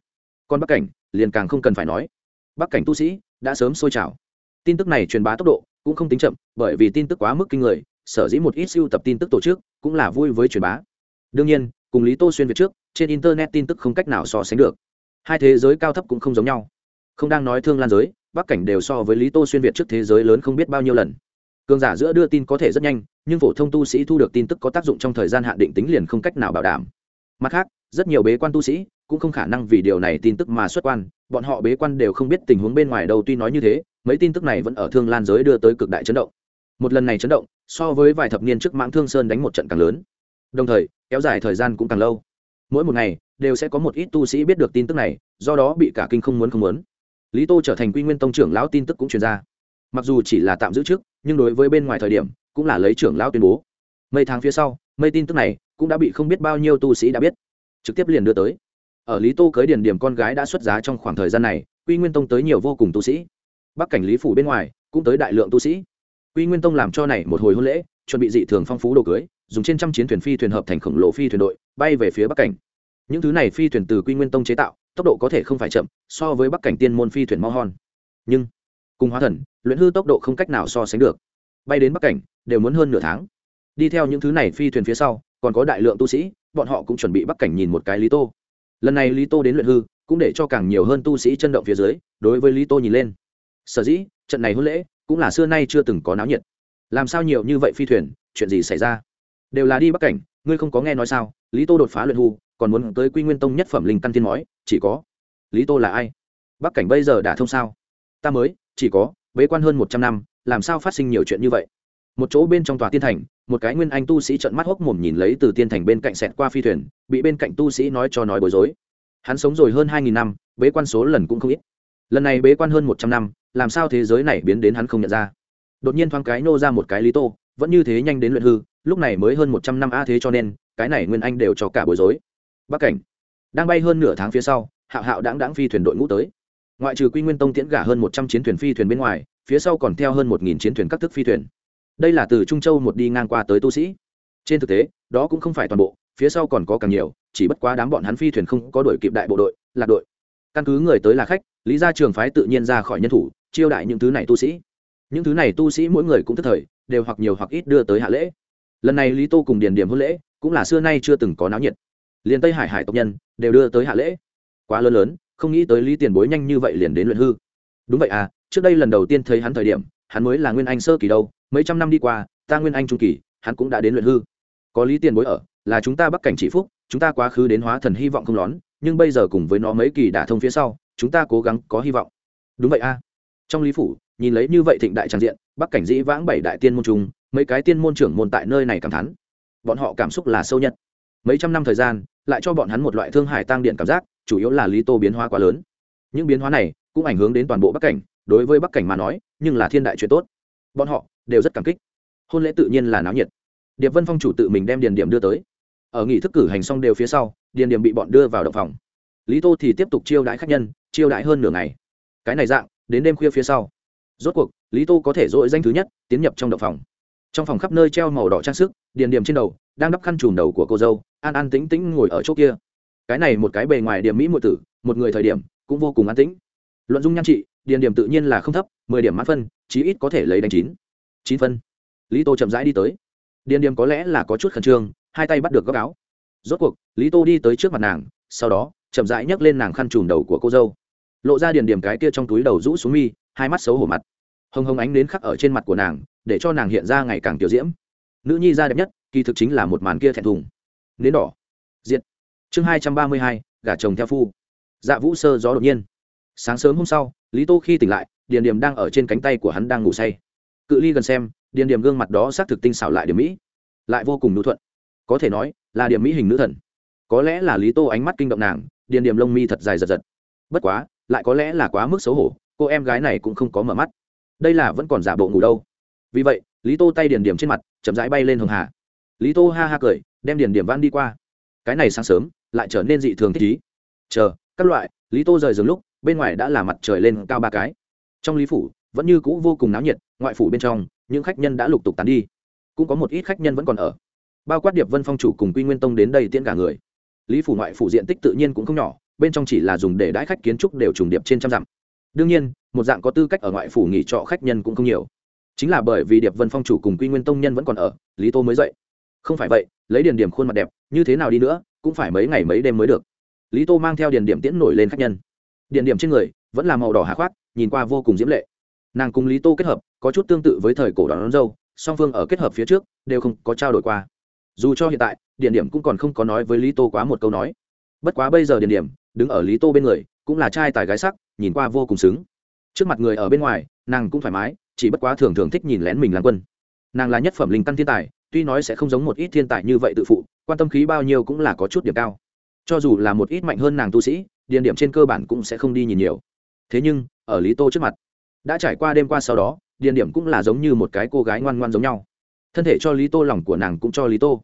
Còn bắc cảnh, liền càng không cần phải nói. Bắc cảnh tu sĩ đã sớm sôi trào. Tin tức này truyền bá tốc độ cũng không tính chậm, bởi vì tin tức quá mức kinh người, sở dĩ một ít siêu tập tin tức tổ chức cũng là vui với truyền bá. Đương nhiên, cùng lý tô xuyên việt trước, trên internet tin tức không cách nào so sánh được. Hai thế giới cao thấp cũng không giống nhau. Không đang nói thương lan giới, bắc cảnh đều so với lý tô xuyên việt trước thế giới lớn không biết bao nhiêu lần cường giả giữa đưa tin có thể rất nhanh, nhưng phổ thông tu sĩ thu được tin tức có tác dụng trong thời gian hạn định tính liền không cách nào bảo đảm. Mặt khác, rất nhiều bế quan tu sĩ cũng không khả năng vì điều này tin tức mà xuất quan, bọn họ bế quan đều không biết tình huống bên ngoài đâu, tuy nói như thế, mấy tin tức này vẫn ở thương lan giới đưa tới cực đại chấn động. Một lần này chấn động, so với vài thập niên trước mãng thương sơn đánh một trận càng lớn. Đồng thời, kéo dài thời gian cũng càng lâu. Mỗi một ngày, đều sẽ có một ít tu sĩ biết được tin tức này, do đó bị cả kinh không muốn không muốn. Lý tô trở thành quy nguyên tông trưởng lão tin tức cũng truyền ra mặc dù chỉ là tạm giữ trước, nhưng đối với bên ngoài thời điểm, cũng là lấy trưởng lão tuyên bố. Mấy tháng phía sau, mấy tin tức này cũng đã bị không biết bao nhiêu tu sĩ đã biết, trực tiếp liền đưa tới. Ở lý tô cưới điển điểm con gái đã xuất giá trong khoảng thời gian này, quy nguyên tông tới nhiều vô cùng tu sĩ. Bắc cảnh lý phủ bên ngoài cũng tới đại lượng tu sĩ. Quy nguyên tông làm cho này một hồi hôn lễ, chuẩn bị dị thường phong phú đồ cưới, dùng trên trăm chiến thuyền phi thuyền hợp thành khổng lồ phi thuyền đội, bay về phía bắc cảnh. Những thứ này phi thuyền từ quy nguyên tông chế tạo, tốc độ có thể không phải chậm so với bắc cảnh tiên môn phi thuyền mau hòn. nhưng cùng hóa thần, luyện hư tốc độ không cách nào so sánh được. Bay đến bắc cảnh, đều muốn hơn nửa tháng. Đi theo những thứ này phi thuyền phía sau, còn có đại lượng tu sĩ, bọn họ cũng chuẩn bị bắc cảnh nhìn một cái lý tô. Lần này lý tô đến luyện hư, cũng để cho càng nhiều hơn tu sĩ chân động phía dưới, đối với lý tô nhìn lên. Sở dĩ, trận này hôn lễ, cũng là xưa nay chưa từng có náo nhiệt. Làm sao nhiều như vậy phi thuyền, chuyện gì xảy ra? Đều là đi bắc cảnh, ngươi không có nghe nói sao, lý tô đột phá luyện hư, còn muốn tới quy nguyên tông nhất phẩm linh căn thiên nói chỉ có. Lý tô là ai? Bắc cảnh bây giờ đã thông sao? Ta mới chỉ có, bế quan hơn một trăm năm, làm sao phát sinh nhiều chuyện như vậy? Một chỗ bên trong tòa tiên thành, một cái nguyên anh tu sĩ trợn mắt hốc mồm nhìn lấy từ tiên thành bên cạnh xẹt qua phi thuyền, bị bên cạnh tu sĩ nói cho nói bối rối. Hắn sống rồi hơn hai nghìn năm, bế quan số lần cũng không ít. Lần này bế quan hơn một trăm năm, làm sao thế giới này biến đến hắn không nhận ra? Đột nhiên thoáng cái nô ra một cái lý tô, vẫn như thế nhanh đến luyện hư, lúc này mới hơn một trăm năm a thế cho nên, cái này nguyên anh đều cho cả bối rối. Bắc cảnh, đang bay hơn nửa tháng phía sau, hạo hạo đáng đáng phi thuyền đội ngũ tới ngoại trừ quy nguyên tông tiễn gả hơn một trăm chiến thuyền phi thuyền bên ngoài, phía sau còn theo hơn một nghìn chiến thuyền các thức phi thuyền. Đây là từ trung châu một đi ngang qua tới tu sĩ. Trên thực tế, đó cũng không phải toàn bộ, phía sau còn có càng nhiều, chỉ bất quá đám bọn hắn phi thuyền không có đội kịp đại bộ đội, lạc đội. Căn cứ người tới là khách, lý ra trường phái tự nhiên ra khỏi nhân thủ, chiêu đại những thứ này tu sĩ. Những thứ này tu sĩ mỗi người cũng tức thời, đều hoặc nhiều hoặc ít đưa tới hạ lễ. Lần này lý tô cùng điền điểm hôn lễ, cũng là xưa nay chưa từng có náo nhiệt. Liền tây hải hải tộc nhân, đều đưa tới hạ lễ. Quá lớn lớn không nghĩ tới lý tiền bối nhanh như vậy liền đến luyện hư. Đúng vậy à trước đây lần đầu tiên thấy hắn thời điểm, hắn mới là nguyên anh sơ kỳ đâu, mấy trăm năm đi qua, ta nguyên anh trung kỳ, hắn cũng đã đến luyện hư. Có lý tiền bối ở, là chúng ta bắc cảnh chỉ phúc, chúng ta quá khứ đến hóa thần hy vọng không lón, nhưng bây giờ cùng với nó mấy kỳ đả thông phía sau, chúng ta cố gắng, có hy vọng. Đúng vậy a trong lý phủ, nhìn lấy như vậy thịnh đại tràng diện, bắc cảnh dĩ vãng bảy đại tiên môn trung mấy cái tiên môn trưởng môn tại nơi này cảm thán. Bọn họ cảm xúc là sâu nhất. Mấy trăm năm thời gian lại cho bọn hắn một loại thương hải tăng điện cảm giác, chủ yếu là lý tô biến hóa quá lớn. Những biến hóa này cũng ảnh hưởng đến toàn bộ bắc cảnh, đối với bắc cảnh mà nói, nhưng là thiên đại chuyện tốt. Bọn họ đều rất cảm kích. Hôn lễ tự nhiên là náo nhiệt. Điệp vân phong chủ tự mình đem điền điểm đưa tới. Ở nghỉ thức cử hành xong đều phía sau, điền điểm bị bọn đưa vào động phòng. Lý tô thì tiếp tục chiêu đãi khách nhân, chiêu đãi hơn nửa ngày. Cái này dạng, đến đêm khuya phía sau. Rốt cuộc, lý tô có thể dội danh thứ nhất, tiến nhập trong động phòng. Trong phòng khắp nơi treo màu đỏ trang sức, điền điểm trên đầu đang đắp khăn trùm đầu của cô dâu an an tĩnh tĩnh ngồi ở chỗ kia. Cái này một cái bề ngoài điểm mỹ muội tử, một người thời điểm, cũng vô cùng an tĩnh. Luận dung nhan trị, điền điểm tự nhiên là không thấp, mười điểm mãn phân, chí ít có thể lấy đánh chín. Chín phân. Lý tô chậm rãi đi tới. Điền điểm có lẽ là có chút khẩn trương, hai tay bắt được góc áo. Rốt cuộc, lý tô đi tới trước mặt nàng, sau đó, chậm rãi nhấc lên nàng khăn trùm đầu của cô dâu. Lộ ra điền điểm cái kia trong túi đầu rũ xuống mi, hai mắt xấu hổ mặt. Hồng hồng ánh đến khắc ở trên mặt của nàng, để cho nàng hiện ra ngày càng tiểu diễm. Nữ nhi ra đẹp nhất, kỳ thực chính là một màn kia thẹn thùng nến đỏ. Diện chương hai trăm ba mươi hai, gả chồng theo phu. Dạ vũ sơ gió đột nhiên. Sáng sớm hôm sau, lý tô khi tỉnh lại, điền điểm đang ở trên cánh tay của hắn đang ngủ say. Cự ly gần xem, điền điểm gương mặt đó xác thực tinh xảo lại điểm mỹ. Lại vô cùng nhu thuận. Có thể nói, là điểm mỹ hình nữ thần. Có lẽ là lý tô ánh mắt kinh động nàng, điền điểm lông mi thật dài giật giật. Bất quá, lại có lẽ là quá mức xấu hổ, cô em gái này cũng không có mở mắt. Đây là vẫn còn giả bộ ngủ đâu. Vì vậy, lý tô tay điền điểm trên mặt chậm rãi bay lên hường hà. Lý tô ha ha cười đem điền điểm van đi qua. Cái này sáng sớm, lại trở nên dị thường thích ý chờ, các loại, lý tô rời giường lúc, bên ngoài đã là mặt trời lên cao ba cái. Trong lý phủ, vẫn như cũ vô cùng náo nhiệt, ngoại phủ bên trong, những khách nhân đã lục tục tán đi. Cũng có một ít khách nhân vẫn còn ở. Bao quát điệp vân phong chủ cùng quy nguyên tông đến đây tiễn cả người. Lý phủ ngoại phủ diện tích tự nhiên cũng không nhỏ, bên trong chỉ là dùng để đãi khách kiến trúc đều trùng điệp trên trăm dặm. Đương nhiên, một dạng có tư cách ở ngoại phủ nghỉ trọ khách nhân cũng không nhiều. Chính là bởi vì điệp vân phong chủ cùng quy nguyên tông nhân vẫn còn ở, lý tô mới dậy. Không phải vậy lấy điền điểm khuôn mặt đẹp như thế nào đi nữa cũng phải mấy ngày mấy đêm mới được. Lý tô mang theo điền điểm tiễn nổi lên khách nhân. Điền điểm trên người vẫn là màu đỏ hạ khoác nhìn qua vô cùng diễm lệ. Nàng cùng lý tô kết hợp có chút tương tự với thời cổ đón, đón dâu song phương ở kết hợp phía trước đều không có trao đổi qua. Dù cho hiện tại điền điểm cũng còn không có nói với lý tô quá một câu nói. Bất quá bây giờ điền điểm đứng ở lý tô bên người cũng là trai tài gái sắc nhìn qua vô cùng xứng. Trước mặt người ở bên ngoài nàng cũng thoải mái chỉ bất quá thường thường thích nhìn lén mình làm quân. Nàng là nhất phẩm linh căn thiên tài tuy nói sẽ không giống một ít thiên tài như vậy tự phụ, quan tâm khí bao nhiêu cũng là có chút điểm cao. Cho dù là một ít mạnh hơn nàng tu sĩ, điền điểm trên cơ bản cũng sẽ không đi nhìn nhiều. Thế nhưng, ở lý tô trước mặt, đã trải qua đêm qua sau đó, điền điểm cũng là giống như một cái cô gái ngoan ngoan giống nhau. Thân thể cho lý tô, lòng của nàng cũng cho lý tô.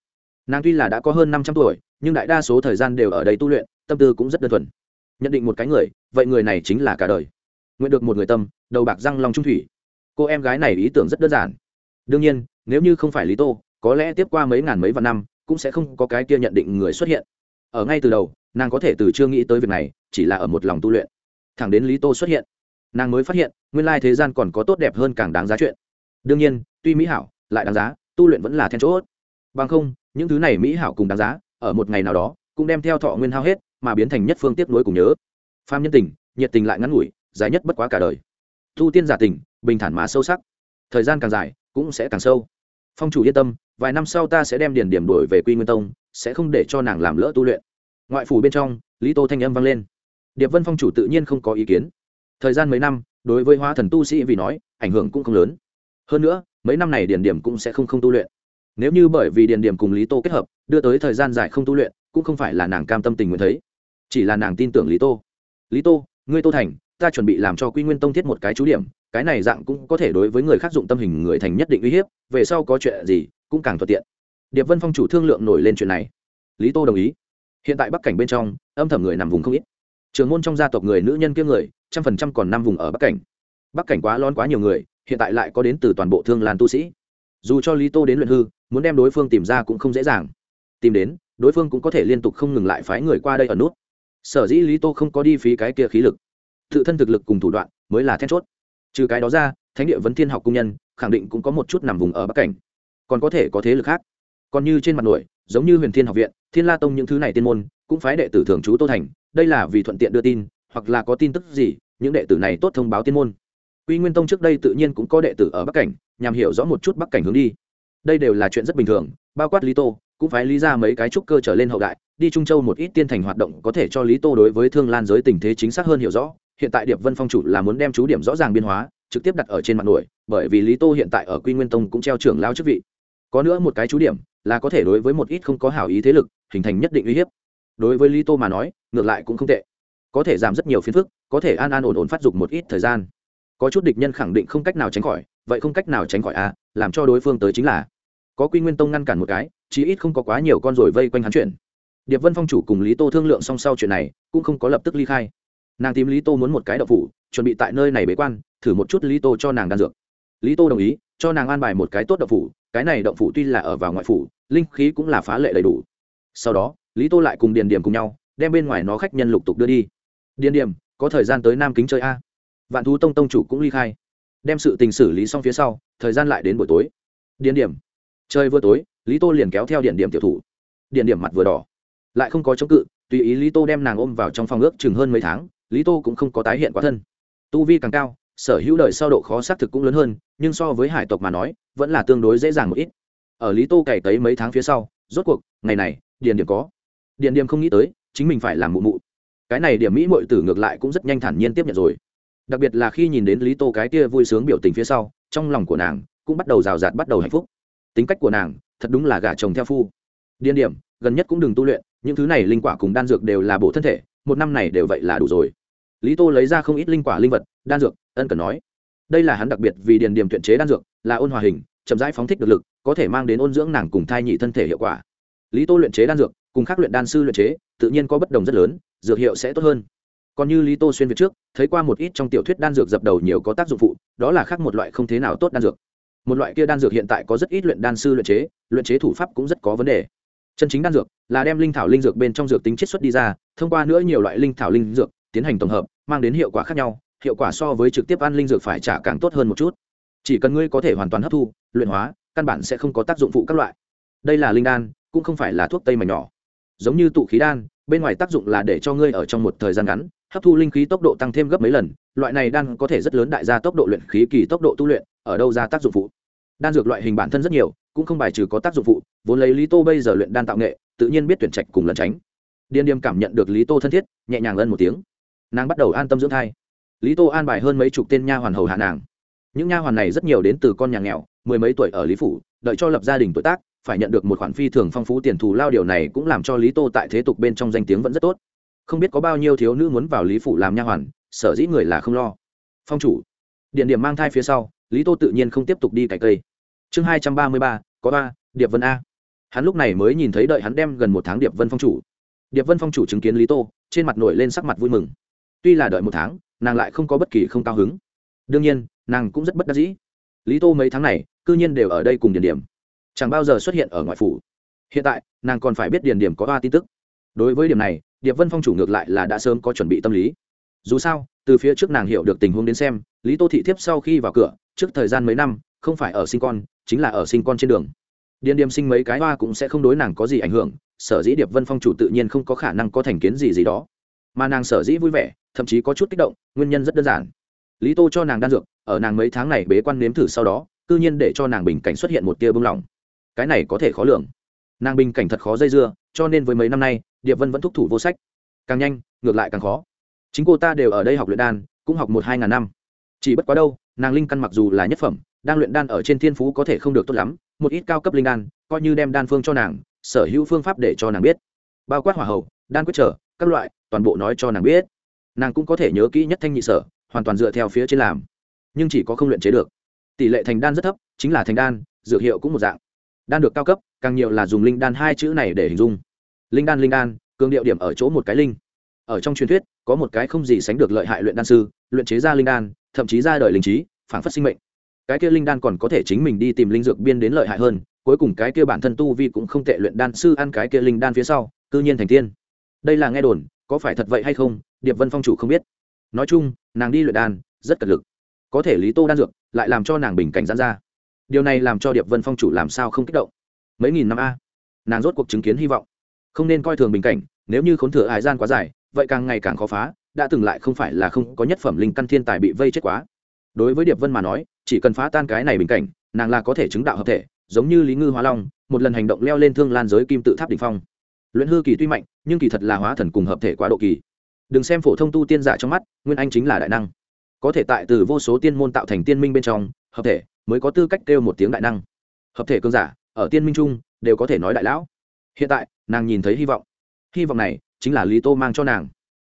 Nàng tuy là đã có hơn năm trăm tuổi, nhưng đại đa số thời gian đều ở đây tu luyện, tâm tư cũng rất đơn thuần. Nhận định một cái người, vậy người này chính là cả đời. Nguyện được một người tâm, đầu bạc răng long trung thủy. Cô em gái này ý tưởng rất đơn giản. Đương nhiên, nếu như không phải lý tô có lẽ tiếp qua mấy ngàn mấy vạn năm, cũng sẽ không có cái kia nhận định người xuất hiện. Ở ngay từ đầu, nàng có thể từ chưa nghĩ tới việc này, chỉ là ở một lòng tu luyện. Thẳng đến lý tô xuất hiện, nàng mới phát hiện, nguyên lai thế gian còn có tốt đẹp hơn càng đáng giá chuyện. Đương nhiên, tuy mỹ hảo lại đáng giá, tu luyện vẫn là then chốt. Bằng không, những thứ này mỹ hảo cùng đáng giá, ở một ngày nào đó, cũng đem theo thọ nguyên hao hết, mà biến thành nhất phương tiếp nối cùng nhớ. Pham nhân tình, nhiệt tình lại ngắn ngủi, dài nhất bất quá cả đời. Thu tiên giả tình, bình thản mà sâu sắc. Thời gian càng dài, cũng sẽ càng sâu phong chủ yên tâm, vài năm sau ta sẽ đem điền điểm đổi về quy nguyên tông, sẽ không để cho nàng làm lỡ tu luyện. Ngoại phủ bên trong, lý tô thanh âm vang lên. Điệp vân phong chủ tự nhiên không có ý kiến. Thời gian mấy năm, đối với hóa thần tu sĩ vì nói, ảnh hưởng cũng không lớn. Hơn nữa, mấy năm này điền điểm cũng sẽ không không tu luyện. Nếu như bởi vì điền điểm cùng lý tô kết hợp, đưa tới thời gian dài không tu luyện, cũng không phải là nàng cam tâm tình nguyện thấy, chỉ là nàng tin tưởng lý tô. Lý tô, ngươi tô thành ta chuẩn bị làm cho quy nguyên tông thiết một cái chú điểm, cái này dạng cũng có thể đối với người khác dụng tâm hình người thành nhất định uy hiếp, về sau có chuyện gì cũng càng thuận tiện. Điệp vân phong chủ thương lượng nổi lên chuyện này. Lý tô đồng ý. Hiện tại bắc cảnh bên trong, âm thầm người nằm vùng không ít. Trường môn trong gia tộc người nữ nhân kia người, trăm phần trăm còn năm vùng ở bắc cảnh. Bắc cảnh quá lon quá nhiều người, hiện tại lại có đến từ toàn bộ thương làn tu sĩ. Dù cho lý tô đến luyện hư, muốn đem đối phương tìm ra cũng không dễ dàng. Tìm đến, đối phương cũng có thể liên tục không ngừng lại phái người qua đây ở nút. Sở dĩ lý tô không có đi phí cái kia khí lực tự thân thực lực cùng thủ đoạn mới là then chốt. Trừ cái đó ra, thánh địa vấn thiên học công nhân khẳng định cũng có một chút nằm vùng ở bắc cảnh. Còn có thể có thế lực khác. Còn như trên mặt nổi, giống như huyền thiên học viện, thiên la tông những thứ này tiên môn, cũng phái đệ tử thường trú tô thành, đây là vì thuận tiện đưa tin, hoặc là có tin tức gì, những đệ tử này tốt thông báo tiên môn. Quy nguyên tông trước đây tự nhiên cũng có đệ tử ở bắc cảnh, nhằm hiểu rõ một chút bắc cảnh hướng đi. Đây đều là chuyện rất bình thường, bao quát lý tô, cũng phải lý ra mấy cái trúc cơ trở lên hậu đại, đi trung châu một ít tiên thành hoạt động có thể cho lý tô đối với thương lan giới tình thế chính xác hơn hiểu rõ hiện tại điệp vân phong chủ là muốn đem chú điểm rõ ràng biên hóa, trực tiếp đặt ở trên mặt nổi, bởi vì lý tô hiện tại ở quy nguyên tông cũng treo trưởng lao chức vị. Có nữa một cái chú điểm, là có thể đối với một ít không có hảo ý thế lực, hình thành nhất định uy hiếp. Đối với lý tô mà nói, ngược lại cũng không tệ. Có thể giảm rất nhiều phiền phức, có thể an an ổn ổn phát dục một ít thời gian. Có chút địch nhân khẳng định không cách nào tránh khỏi, vậy không cách nào tránh khỏi à làm cho đối phương tới chính là. Có quy nguyên tông ngăn cản một cái, chí ít không có quá nhiều con rồi vây quanh hắn chuyện. Điệp vân phong chủ cùng lý tô thương lượng song sau chuyện này, cũng không có lập tức ly khai nàng tìm lý tô muốn một cái đậu phủ, chuẩn bị tại nơi này bế quan, thử một chút lý tô cho nàng đan dược. Lý tô đồng ý, cho nàng an bài một cái tốt đậu phủ, cái này động phủ tuy là ở vào ngoại phủ, linh khí cũng là phá lệ đầy đủ. Sau đó, lý tô lại cùng điền điểm cùng nhau, đem bên ngoài nó khách nhân lục tục đưa đi. Điền điểm, có thời gian tới nam kính chơi a. Vạn thú tông tông chủ cũng ly khai. Đem sự tình xử lý xong phía sau, thời gian lại đến buổi tối. Điền điểm chơi vừa tối, lý tô liền kéo theo điền điểm tiểu thủ. Điền điểm mặt vừa đỏ. Lại không có chống cự, tùy ý lý tô đem nàng ôm vào trong phòng ước chừng hơn mấy tháng lý tô cũng không có tái hiện quá thân. Tu vi càng cao, sở hữu đời sau độ khó xác thực cũng lớn hơn, nhưng so với hải tộc mà nói, vẫn là tương đối dễ dàng một ít. Ở lý tô cày tới mấy tháng phía sau, rốt cuộc, ngày này, điền điểm có. Điền điểm không nghĩ tới, chính mình phải làm mụ mụ. Cái này điểm mỹ mội tử ngược lại cũng rất nhanh thản nhiên tiếp nhận rồi. Đặc biệt là khi nhìn đến lý tô cái kia vui sướng biểu tình phía sau, trong lòng của nàng cũng bắt đầu rào rạt bắt đầu hạnh phúc. Tính cách của nàng, thật đúng là gả chồng theo phu. Điên điểm, gần nhất cũng đừng tu luyện, những thứ này linh quả cùng đan dược đều là bổ thân thể, một năm này đều vậy là đủ rồi lý tô lấy ra không ít linh quả linh vật, đan dược, ân cần nói. Đây là hắn đặc biệt vì điền điểm tuyển chế đan dược, là ôn hòa hình, chậm rãi phóng thích được lực, có thể mang đến ôn dưỡng nàng cùng thai nhị thân thể hiệu quả. Lý tô luyện chế đan dược, cùng các luyện đan sư luyện chế, tự nhiên có bất đồng rất lớn, dược hiệu sẽ tốt hơn. Còn như lý tô xuyên việt trước, thấy qua một ít trong tiểu thuyết đan dược dập đầu nhiều có tác dụng phụ, đó là khác một loại không thế nào tốt đan dược. Một loại kia đan dược hiện tại có rất ít luyện đan sư luyện chế luyện chế thủ pháp cũng rất có vấn đề. Chân chính đan dược là đem linh thảo linh dược bên trong dược tính chiết xuất đi ra, thông qua nữa nhiều loại linh thảo linh dược tiến hành tổng hợp, mang đến hiệu quả khác nhau, hiệu quả so với trực tiếp ăn linh dược phải trả càng tốt hơn một chút. Chỉ cần ngươi có thể hoàn toàn hấp thu, luyện hóa, căn bản sẽ không có tác dụng phụ các loại. Đây là linh đan, cũng không phải là thuốc tây mà nhỏ. Giống như tụ khí đan, bên ngoài tác dụng là để cho ngươi ở trong một thời gian ngắn, hấp thu linh khí tốc độ tăng thêm gấp mấy lần, loại này đan có thể rất lớn đại gia tốc độ luyện khí kỳ tốc độ tu luyện, ở đâu ra tác dụng phụ? Đan dược loại hình bản thân rất nhiều, cũng không bài trừ có tác dụng phụ, vốn lấy lý tô bây giờ luyện đan tạo nghệ, tự nhiên biết tuyển trạch cùng lẩn tránh. Điên điềm cảm nhận được lý tô thân thiết, nhẹ nhàng lân một tiếng nàng bắt đầu an tâm dưỡng thai. Lý tô an bài hơn mấy chục tên nha hoàn hầu hạ nàng. Những nha hoàn này rất nhiều đến từ con nhà nghèo, mười mấy tuổi ở lý phủ, đợi cho lập gia đình tuổi tác, phải nhận được một khoản phi thường phong phú tiền thù lao điều này cũng làm cho lý tô tại thế tục bên trong danh tiếng vẫn rất tốt. Không biết có bao nhiêu thiếu nữ muốn vào lý phủ làm nha hoàn, sở dĩ người là không lo. Phong chủ. Điện điểm mang thai phía sau, lý tô tự nhiên không tiếp tục đi cải cây. Chương hai trăm ba mươi ba, có ba, điệp vân a. Hắn lúc này mới nhìn thấy đợi hắn đem gần một tháng điệp vân phong chủ. Điệp vân phong chủ chứng kiến lý tô, trên mặt nổi lên sắc mặt vui mừng tuy là đợi một tháng, nàng lại không có bất kỳ không cao hứng. Đương nhiên, nàng cũng rất bất đắc dĩ. Lý tô mấy tháng này c ư nhiên đều ở đây cùng điền điểm. Chẳng bao giờ xuất hiện ở ngoại phủ. Hiện tại, nàng còn phải biết điền điểm có ba tin tức. Đối với điểm này, điệp vân phong chủ ngược lại là đã sớm có chuẩn bị tâm lý. Dù sao, từ phía trước nàng hiểu được tình huống đến xem, lý tô thị thiếp sau khi vào cửa, trước thời gian mấy năm, không phải ở sinh con, chính là ở sinh con trên đường. Điền điểm sinh mấy cái hoa cũng sẽ không đối nàng có gì ảnh hưởng, sở dĩ điệp vân phong chủ tự nhiên không có khả năng có thành kiến gì gì đó. Mà nàng sở dĩ vui vẻ thậm chí có chút kích động, nguyên nhân rất đơn giản. Lý tô cho nàng đan dược, ở nàng mấy tháng này bế quan nếm thử sau đó tự nhiên để cho nàng bình cảnh xuất hiện một tia bưng lỏng cái này có thể khó lường. Nàng bình cảnh thật khó dây dưa, cho nên với mấy năm nay, điệp vân vẫn thúc thủ vô sách. Càng nhanh, ngược lại càng khó. Chính cô ta đều ở đây học luyện đan, cũng học một hai ngàn năm. Chỉ bất quá đâu, nàng linh căn mặc dù là nhất phẩm, đang luyện đan ở trên thiên phú có thể không được tốt lắm, một ít cao cấp linh đan, coi như đem đan phương cho nàng, sở hữu phương pháp để cho nàng biết. Bao quát hỏa hậu đan quyết trở, các loại, toàn bộ nói cho nàng biết nàng cũng có thể nhớ kỹ nhất thanh nhị sở, hoàn toàn dựa theo phía trên làm. Nhưng chỉ có không luyện chế được. Tỷ lệ thành đan rất thấp, chính là thành đan, dược hiệu cũng một dạng. Đan được cao cấp, càng nhiều là dùng linh đan hai chữ này để hình dung. Linh đan linh đan, cường điệu điểm ở chỗ một cái linh. Ở trong truyền thuyết, có một cái không gì sánh được lợi hại luyện đan sư, luyện chế ra linh đan, thậm chí ra đời linh trí, phản phát sinh mệnh. Cái kia linh đan còn có thể chính mình đi tìm linh dược biên đến lợi hại hơn, cuối cùng cái kia bản thân tu vi cũng không tệ luyện đan sư ăn cái kia linh đan phía sau, cư nhiên thành tiên. Đây là nghe đồn có phải thật vậy hay không, điệp vân phong chủ không biết. Nói chung, nàng đi luyện đan, rất cật lực. Có thể lý tô đan dược, lại làm cho nàng bình cảnh giãn ra. Điều này làm cho điệp vân phong chủ làm sao không kích động. Mấy nghìn năm a. Nàng rốt cuộc chứng kiến hy vọng. Không nên coi thường bình cảnh, nếu như khốn thừa hải gian quá dài, vậy càng ngày càng khó phá, đã từng lại không phải là không có nhất phẩm linh căn thiên tài bị vây chết quá. Đối với điệp vân mà nói, chỉ cần phá tan cái này bình cảnh, nàng là có thể chứng đạo hợp thể, giống như lý ngư hóa long, một lần hành động leo lên thương lan giới kim tự tháp đ ỉ n h phong luyện hư kỳ tuy mạnh, nhưng kỳ thật là hóa thần cùng hợp thể quá độ kỳ. Đừng xem phổ thông tu tiên giả trong mắt, nguyên anh chính là đại năng. Có thể tại từ vô số tiên môn tạo thành tiên minh bên trong, hợp thể mới có tư cách kêu một tiếng đại năng. Hợp thể cơn giả, ở tiên minh trung đều có thể nói đại lão. Hiện tại, nàng nhìn thấy hy vọng. Hy vọng này, chính là lý tô mang cho nàng.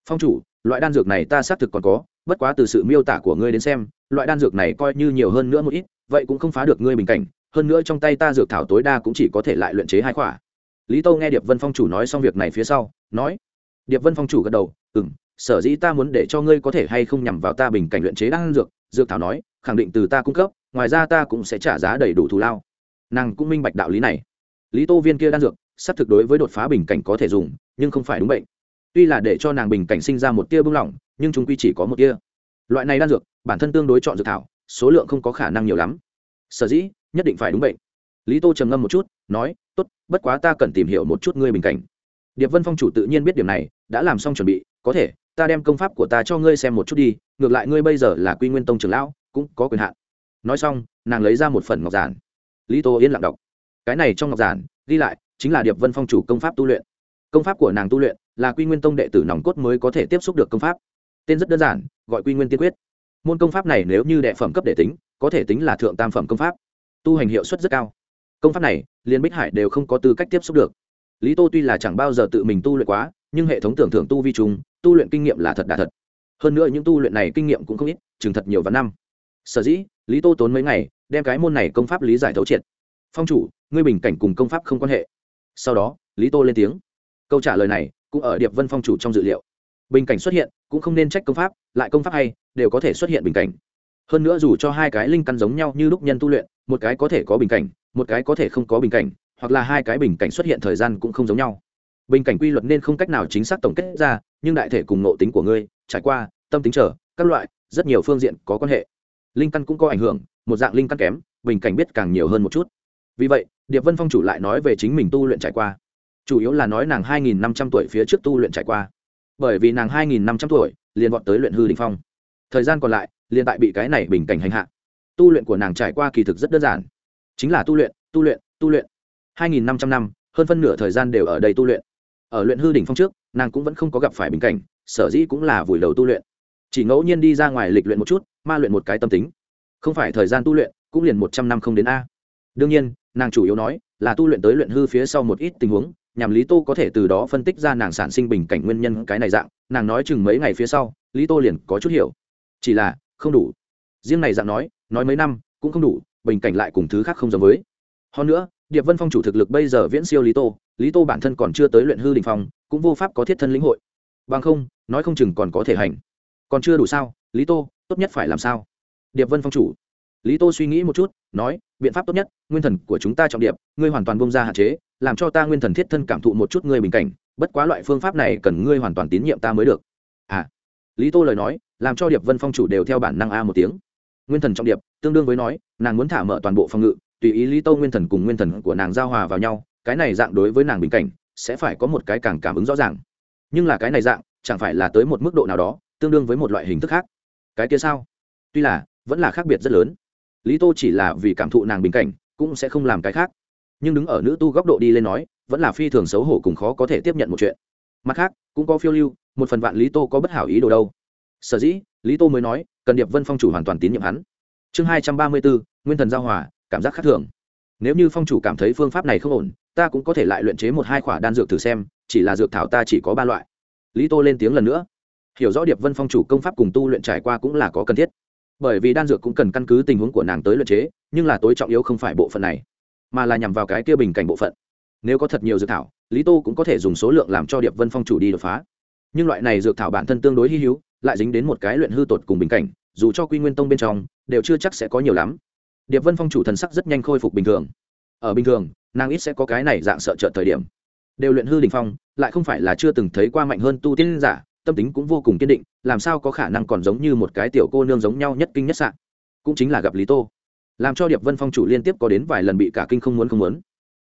Phong chủ, loại đan dược này ta xác thực còn có, bất quá từ sự miêu tả của ngươi đến xem, loại đan dược này coi như nhiều hơn nữa một ít, vậy cũng không phá được ngươi bình cảnh, hơn nữa trong tay ta dược thảo tối đa cũng chỉ có thể lại luyện chế hai khỏa lý tâu nghe điệp vân phong chủ nói xong việc này phía sau, nói, điệp vân phong chủ gật đầu ừ m sở dĩ ta muốn để cho ngươi có thể hay không nhằm vào ta bình cảnh luyện chế đan dược. Dược thảo nói, khẳng định từ ta cung cấp, ngoài ra ta cũng sẽ trả giá đầy đủ thù lao. Nàng cũng minh bạch đạo lý này. Lý tô viên kia đan dược, sắp thực đối với đột phá bình cảnh có thể dùng, nhưng không phải đúng bệnh. Tuy là để cho nàng bình cảnh sinh ra một tia bưng lỏng, nhưng chúng quy chỉ có một tia. Loại này đan dược, bản thân tương đối chọn dược thảo, số lượng không có khả năng nhiều lắm. Sở dĩ, nhất định phải đúng bệnh lý tô trầm ngâm một chút, nói, tốt, bất quá ta cần tìm hiểu một chút ngươi bình cảnh. Điệp vân phong chủ tự nhiên biết điểm này, đã làm xong chuẩn bị, có thể, ta đem công pháp của ta cho ngươi xem một chút đi, ngược lại ngươi bây giờ là quy nguyên tông trưởng lão, cũng có quyền hạn. Nói xong, nàng lấy ra một phần ngọc giản. Lý tô yên lặng đọc. Cái này trong ngọc giản, ghi lại, chính là điệp vân phong chủ công pháp tu luyện. Công pháp của nàng tu luyện là quy nguyên tông đệ tử nòng cốt mới có thể tiếp xúc được công pháp. Tên rất đơn giản, gọi quy nguyên tiên quyết. Môn công pháp này nếu như đệ phẩm cấp đệ tính, có thể tính là thượng tam phẩm công pháp. Tu hành hiệu suất rất cao công pháp này liên bích hải đều không có tư cách tiếp xúc được. Lý tô tuy là chẳng bao giờ tự mình tu luyện quá, nhưng hệ thống tưởng thưởng tu vi trùng, tu luyện kinh nghiệm là thật đà thật. Hơn nữa những tu luyện này kinh nghiệm cũng không ít, chừng thật nhiều và năm. Sở dĩ, lý tô tốn mấy ngày, đem cái môn này công pháp lý giải thấu triệt. Phong chủ, ngươi bình cảnh cùng công pháp không quan hệ. Sau đó, lý tô lên tiếng. Câu trả lời này, cũng ở điệp vân phong chủ trong dự liệu. Bình cảnh xuất hiện, cũng không nên trách công pháp, lại công pháp hay, đều có thể xuất hiện bình cảnh. Hơn nữa dù cho hai cái linh căn giống nhau như lúc nhân tu luyện, một cái có thể có bình cảnh một cái có thể không có bình cảnh, hoặc là hai cái bình cảnh xuất hiện thời gian cũng không giống nhau. Bình cảnh quy luật nên không cách nào chính xác tổng kết ra, nhưng đại thể cùng nộ tính của ngươi, trải qua, tâm tính trở các loại, rất nhiều phương diện có quan hệ. Linh căn cũng có ảnh hưởng, một dạng linh căn kém, bình cảnh biết càng nhiều hơn một chút. Vì vậy, điệp vân phong chủ lại nói về chính mình tu luyện trải qua. Chủ yếu là nói nàng hai nghìn năm trăm tuổi phía trước tu luyện trải qua. Bởi vì nàng hai nghìn năm trăm tuổi, liền vọt tới luyện hư đình phong. Thời gian còn lại, liền tại bị cái này bình cảnh hành hạ. Tu luyện của nàng trải qua kỳ thực rất đơn giản chính là tu luyện tu luyện tu luyện. Hai nghìn năm trăm năm, hơn phân nửa thời gian đều ở đây tu luyện. Ở luyện hư đỉnh phong trước, nàng cũng vẫn không có gặp phải bình cảnh, sở dĩ cũng là vùi đầu tu luyện. Chỉ ngẫu nhiên đi ra ngoài lịch luyện một chút, ma luyện một cái tâm tính. Không phải thời gian tu luyện, cũng liền một trăm năm không đến a. Đương nhiên, nàng chủ yếu nói là tu luyện tới luyện hư phía sau một ít tình huống, nhằm lý tô có thể từ đó phân tích ra nàng sản sinh bình cảnh nguyên nhân cái này dạng, nàng nói chừng mấy ngày phía sau, lý tô liền có chút hiểu. Chỉ là, không đủ. Riêng này dạng nói nói mấy năm, cũng không đủ bình cảnh lại cùng thứ khác không giống với. Hơn nữa, điệp vân phong chủ thực lực bây giờ viễn siêu lý tô lý tô bản thân còn chưa tới luyện hư đình phong, cũng vô pháp có thiết thân lĩnh hội. Bằng không, nói không chừng còn có thể hành. Còn chưa đủ sao, lý tô, tốt nhất phải làm sao? Điệp vân phong chủ. Lý tô suy nghĩ một chút, nói, biện pháp tốt nhất, nguyên thần của chúng ta trọng điệp, ngươi hoàn toàn bông ra hạn chế, làm cho ta nguyên thần thiết thân cảm thụ một chút ngươi bình cảnh, bất quá loại phương pháp này cần ngươi hoàn toàn tín nhiệm ta mới được. À. Lý tô lời nói, làm cho điệp vân phong chủ đều theo bản năng a một tiếng nguyên thần trọng điệp, tương đương với nói, nàng muốn thả mở toàn bộ phòng ngự, tùy ý lý tô nguyên thần cùng nguyên thần của nàng giao hòa vào nhau, cái này dạng đối với nàng bình cảnh, sẽ phải có một cái càng cảm ứng rõ ràng. Nhưng là cái này dạng, chẳng phải là tới một mức độ nào đó, tương đương với một loại hình thức khác. Cái kia sao? Tuy là, vẫn là khác biệt rất lớn. Lý tô chỉ là vì cảm thụ nàng bình cảnh, cũng sẽ không làm cái khác. Nhưng đứng ở nữ tu góc độ đi lên nói, vẫn là phi thường xấu hổ cùng khó có thể tiếp nhận một chuyện. Mặt khác, cũng có phiêu lưu, một phần vạn lý tô có bất hảo ý đồ đâu sở dĩ, lý tô mới nói, cần điệp vân phong chủ hoàn toàn tín nhiệm hắn. Chương hai trăm ba mươi bốn, nguyên thần giao hòa, cảm giác khác thường. Nếu như phong chủ cảm thấy phương pháp này không ổn, ta cũng có thể lại luyện chế một hai khoả đan dược thử xem, chỉ là dược thảo ta chỉ có ba loại. Lý tô lên tiếng lần nữa. Hiểu rõ điệp vân phong chủ công pháp cùng tu luyện trải qua cũng là có cần thiết. Bởi vì đan dược cũng cần căn cứ tình huống của nàng tới luyện chế, nhưng là tối trọng yếu không phải bộ phận này, mà là nhằm vào cái kia bình cảnh bộ phận. Nếu có thật nhiều dược thảo, lý tô cũng có thể dùng số lượng làm cho điệp vân phong chủ đi đột phá. Nhưng loại này dược thảo bản thân tương đối hy hữu lại dính đến một cái luyện hư tột cùng bình cảnh, dù cho quy nguyên tông bên trong, đều chưa chắc sẽ có nhiều lắm. Điệp vân phong chủ thần sắc rất nhanh khôi phục bình thường. Ở bình thường, nàng ít sẽ có cái này dạng sợ trợ thời điểm. Đều luyện hư đình phong, lại không phải là chưa từng thấy qua mạnh hơn tu tiên giả, tâm tính cũng vô cùng kiên định, làm sao có khả năng còn giống như một cái tiểu cô nương giống nhau nhất kinh nhất sạn cũng chính là gặp lý tô. Làm cho điệp vân phong chủ liên tiếp có đến vài lần bị cả kinh không muốn không muốn.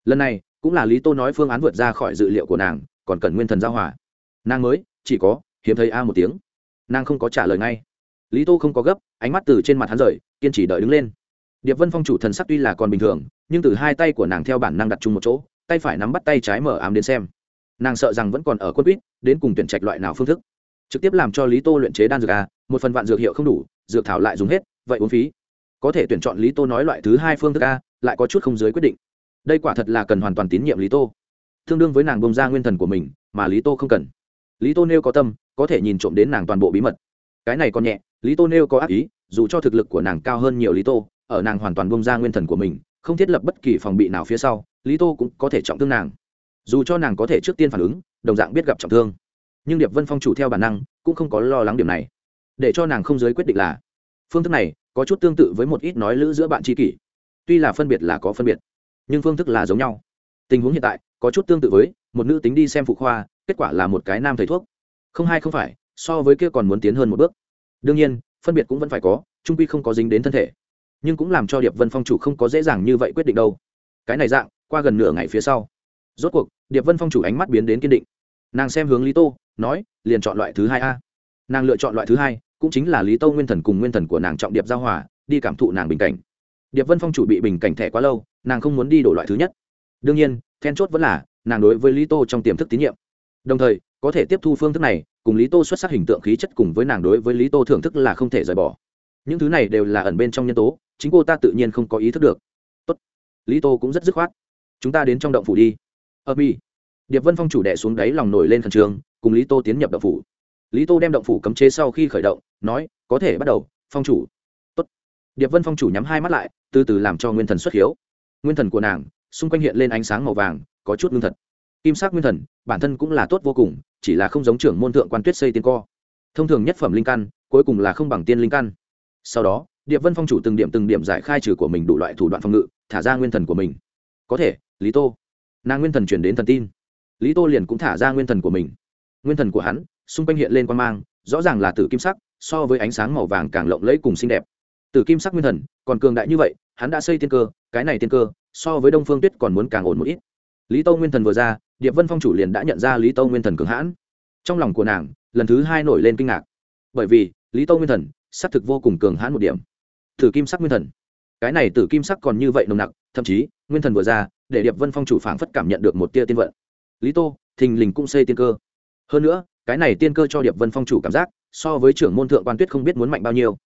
Lần này, cũng là lý tô nói phương án vượt ra khỏi dự liệu của nàng, còn cần nguyên thần giao hòa. Nàng mới, chỉ có, hiếm thấy a một tiếng nàng không có trả lời ngay. Lý tô không có gấp, ánh mắt từ trên mặt hắn rời, kiên trì đợi đứng lên. Điệp vân phong chủ thần sắc tuy là còn bình thường, nhưng từ hai tay của nàng theo bản năng đặt chung một chỗ, tay phải nắm bắt tay trái mở ám đến xem. Nàng sợ rằng vẫn còn ở quân quýt, đến cùng tuyển trạch loại nào phương thức. Trực tiếp làm cho lý tô luyện chế đan dược a, một phần vạn dược hiệu không đủ, dược thảo lại dùng hết, vậy uống phí. Có thể tuyển chọn lý tô nói loại thứ hai phương thức a, lại có chút không dưới quyết định. Đây quả thật là cần hoàn toàn tín nhiệm lý tô. Tương đương với nàng bông ra nguyên thần của mình, mà lý tô không cần. Lý tô nêu có tâm có thể nhìn trộm đến nàng toàn bộ bí mật. Cái này còn nhẹ, lý tô nêu có ác ý, dù cho thực lực của nàng cao hơn nhiều lý tô, ở nàng hoàn toàn bông ra nguyên thần của mình, không thiết lập bất kỳ phòng bị nào phía sau, lý tô cũng có thể trọng thương nàng. Dù cho nàng có thể trước tiên phản ứng, đồng dạng biết gặp trọng thương. Nhưng điệp vân phong chủ theo bản năng, cũng không có lo lắng điểm này. Để cho nàng không giới quyết định là, phương thức này có chút tương tự với một ít nói lữ giữa bạn tri kỷ. Tuy là phân biệt là có phân biệt, nhưng phương thức là giống nhau. Tình huống hiện tại có chút tương tự với, một nữ tính đi xem phụ khoa, kết quả là một cái nam thầy thuốc không hai không phải, so với kia còn muốn tiến hơn một bước. Đương nhiên, phân biệt cũng vẫn phải có, trung quy không có dính đến thân thể. Nhưng cũng làm cho điệp vân phong chủ không có dễ dàng như vậy quyết định đâu. Cái này dạng, qua gần nửa ngày phía sau. Rốt cuộc, điệp vân phong chủ ánh mắt biến đến kiên định. Nàng xem hướng lý tô, nói, liền chọn loại thứ hai a. Nàng lựa chọn loại thứ hai, cũng chính là lý tô nguyên thần cùng nguyên thần của nàng trọng điệp giao hòa, đi cảm thụ nàng bình cảnh. Điệp vân phong chủ bị bình cảnh thẻ quá lâu, nàng không muốn đi đổi loại thứ nhất. Đương nhiên, then chốt vẫn là, nàng đối với lý tô trong tiềm thức tín nhiệm. Đồng thời có thể tiếp thu phương thức này, cùng lý tô xuất sắc hình tượng khí chất cùng với nàng đối với lý tô thưởng thức là không thể rời bỏ. Những thứ này đều là ẩn bên trong nhân tố, chính cô ta tự nhiên không có ý thức được. Tốt. lý tô cũng rất dứt khoát. Chúng ta đến trong động phủ đi. Ờ, Ơ mi điệp vân phong chủ đẻ xuống đáy lòng nổi lên khẩn trương, cùng lý tô tiến nhập động phủ. Lý tô đem động phủ cấm chế sau khi khởi động, nói, có thể bắt đầu, phong chủ. Tốt. điệp vân phong chủ nhắm hai mắt lại, từ từ làm cho nguyên thần xuất hiếu. Nguyên thần của nàng, xung quanh hiện lên ánh sáng màu vàng, có chút ngưng thật. Kim sắc nguyên thần, bản thân cũng là tốt vô cùng chỉ là không giống trưởng môn thượng quan tuyết xây tiên co. Thông thường nhất phẩm linh căn, cuối cùng là không bằng tiên linh căn. Sau đó, điệp vân phong chủ từng điểm từng điểm giải khai trừ của mình đủ loại thủ đoạn phòng ngự, thả ra nguyên thần của mình. Có thể, lý tô. Nàng nguyên thần chuyển đến thần tin. Lý tô liền cũng thả ra nguyên thần của mình. Nguyên thần của hắn, xung quanh hiện lên quan mang, rõ ràng là tử kim sắc, so với ánh sáng màu vàng càng lộng lẫy cùng xinh đẹp. Tử kim sắc nguyên thần, còn cường đại như vậy, hắn đã xây tiên cơ, cái này tiên cơ, so với đông phương tuyết còn muốn càng ổn một ít. Lý tô nguyên thần vừa ra điệp vân phong chủ liền đã nhận ra lý tô nguyên thần cường hãn. Trong lòng của nàng, lần thứ hai nổi lên kinh ngạc. Bởi vì, lý tô nguyên thần, xác thực vô cùng cường hãn một điểm. Thử kim sắc nguyên thần. Cái này tử kim sắc còn như vậy nồng nặc, thậm chí, nguyên thần vừa ra, để điệp vân phong chủ phảng phất cảm nhận được một tia tiên vận. Lý tô, thình lình cũng xây tiên cơ. Hơn nữa, cái này tiên cơ cho điệp vân phong chủ cảm giác, so với trưởng môn thượng quan tuyết không biết muốn mạnh bao nhiêu.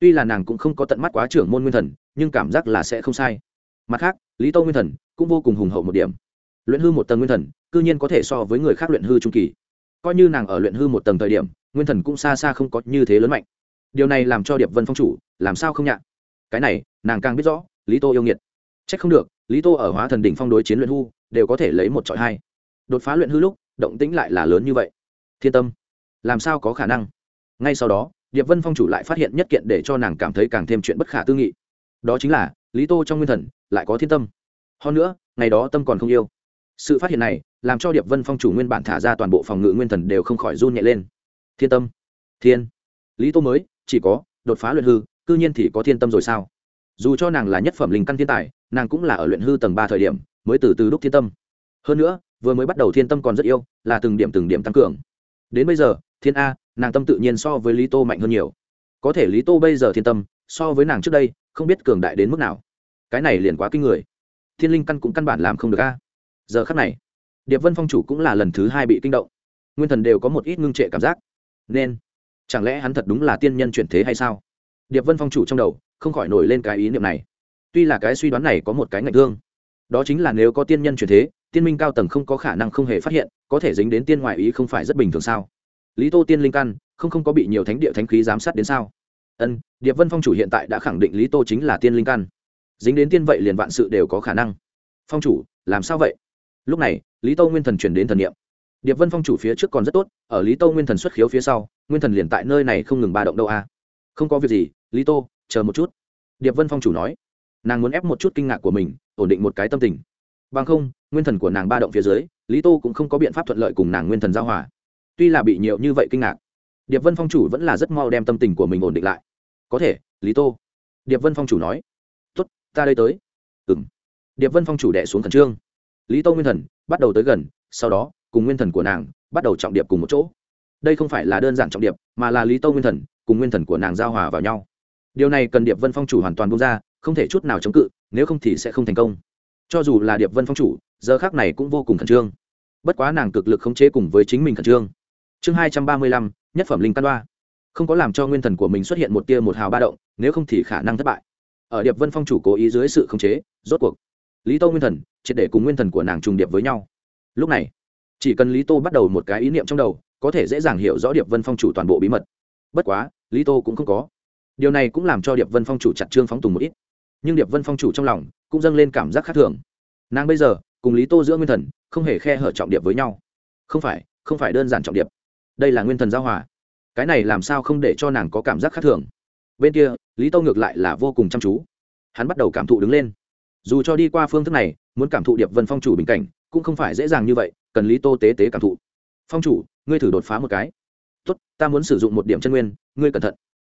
Tuy là nàng cũng không có tận mắt quá trưởng môn nguyên thần, nhưng cảm giác là sẽ không sai. Mặt khác, lý tô nguyên thần cũng vô cùng hùng hậu một điểm. Luyện hư một tầng nguyên thần cư nhiên có thể so với người khác luyện hư trung kỳ. Coi như nàng ở luyện hư một tầng thời điểm, nguyên thần cũng xa xa không có như thế lớn mạnh. Điều này làm cho điệp vân phong chủ, làm sao không nhạ? Cái này, nàng càng biết rõ, lý tô yêu nghiệt. C h ắ c không được, lý tô ở hóa thần đỉnh phong đối chiến luyện hư, đều có thể lấy một trọi hai. Đột phá luyện hư lúc, động tĩnh lại là lớn như vậy. Thiên tâm, làm sao có khả năng? Ngay sau đó, điệp vân phong chủ lại phát hiện nhất kiện để cho nàng cảm thấy càng thêm chuyện bất khả tư nghị. Đó chính là, lý tô trong nguyên thần, lại có thiên tâm. Hơn nữa, ngày đó tâm còn không yêu sự phát hiện này làm cho điệp vân phong chủ nguyên bản thả ra toàn bộ phòng ngự nguyên thần đều không khỏi run nhẹ lên. Thiên tâm. Thiên. Lý tô mới, chỉ có, đột phá luyện hư, cư nhiên thì có thiên tâm rồi sao? Dù cho nàng là nhất phẩm linh căn thiên tài, nàng cũng là ở luyện hư tầng ba thời điểm, mới từ từ đúc thiên tâm. Hơn nữa, vừa mới bắt đầu thiên tâm còn rất yêu, là từng điểm từng điểm tăng cường. Đến bây giờ, thiên a, nàng tâm tự nhiên so với lý tô mạnh hơn nhiều. Có thể lý tô bây giờ thiên tâm, so với nàng trước đây, không biết cường đại đến mức nào. Cái này liền quá kinh người. Thiên linh căn cũng căn bản làm không được a giờ khắc này, điệp vân phong chủ cũng là lần thứ hai bị kinh động. Nguyên thần đều có một ít ngưng trệ cảm giác. Nên, chẳng lẽ hắn thật đúng là tiên nhân chuyển thế hay sao? Điệp vân phong chủ trong đầu không khỏi nổi lên cái ý niệm này. Tuy là cái suy đoán này có một cái ngạch thương đó chính là nếu có tiên nhân chuyển thế, tiên minh cao tầng không có khả năng không hề phát hiện, có thể dính đến tiên ngoại ý không phải rất bình thường sao? Lý tô tiên linh căn, không không có bị nhiều thánh địa thánh khí giám sát đến sao? Ân, điệp vân phong chủ hiện tại đã khẳng định lý tô chính là tiên linh căn. Dính đến tiên vậy liền vạn sự đều có khả năng. Phong chủ, làm sao vậy? Lúc này, lý tô nguyên thần chuyển đến thần niệm. Điệp vân phong chủ phía trước còn rất tốt, ở lý tô nguyên thần xuất khiếu phía sau, nguyên thần liền tại nơi này không ngừng ba động đâu a. Không có việc gì, lý tô, chờ một chút. Điệp vân phong chủ nói. Nàng muốn ép một chút kinh ngạc của mình, ổn định một cái tâm tình. Bằng không, nguyên thần của nàng ba động phía dưới, lý tô cũng không có biện pháp thuận lợi cùng nàng nguyên thần giao hòa. Tuy là bị nhiều như vậy kinh ngạc, điệp vân phong chủ vẫn là rất mau đem tâm tình của mình ổn định lại. Có thể, lý tô. Điệp vân phong chủ nói. Tốt, ta đây tới. Ừ m điệp vân phong chủ đệ xuống khẩn trương lý tô nguyên thần bắt đầu tới gần, sau đó, cùng nguyên thần của nàng bắt đầu trọng điệp cùng một chỗ. Đây không phải là đơn giản trọng điệp, mà là lý tô nguyên thần cùng nguyên thần của nàng giao hòa vào nhau. Điều này cần điệp vân phong chủ hoàn toàn bung ra, không thể chút nào chống cự, nếu không thì sẽ không thành công. Cho dù là điệp vân phong chủ, giờ khác này cũng vô cùng khẩn trương. Bất quá nàng cực lực khống chế cùng với chính mình khẩn trương. Chương hai trăm ba mươi lăm, nhất phẩm linh căn đoa. Không có làm cho nguyên thần của mình xuất hiện một tia một hào ba động, nếu không thì khả năng thất bại. Ở điệp vân phong chủ cố ý dưới sự khống chế, rốt cuộc, lý tô nguyên thần triệt để cùng nguyên thần của nàng trùng điệp với nhau. Lúc này, chỉ cần lý tô bắt đầu một cái ý niệm trong đầu, có thể dễ dàng hiểu rõ điệp vân phong chủ toàn bộ bí mật. Bất quá, lý tô cũng không có. Điều này cũng làm cho điệp vân phong chủ chặt trương phóng tùng một ít. Nhưng điệp vân phong chủ trong lòng cũng dâng lên cảm giác khác thường. Nàng bây giờ cùng lý tô giữa nguyên thần, không hề khe hở trọng điệp với nhau. Không phải không phải đơn giản trọng điệp. Đây là nguyên thần giao hòa. Cái này làm sao không để cho nàng có cảm giác khác thường? Bên kia, lý tô ngược lại là vô cùng chăm chú. Hắn bắt đầu cảm thụ đứng lên dù cho đi qua phương thức này, muốn cảm thụ điệp vân phong chủ bình cảnh, cũng không phải dễ dàng như vậy, cần lý tô tế tế cảm thụ. Phong chủ, ngươi thử đột phá một cái. Tốt, ta muốn sử dụng một điểm chân nguyên, ngươi cẩn thận.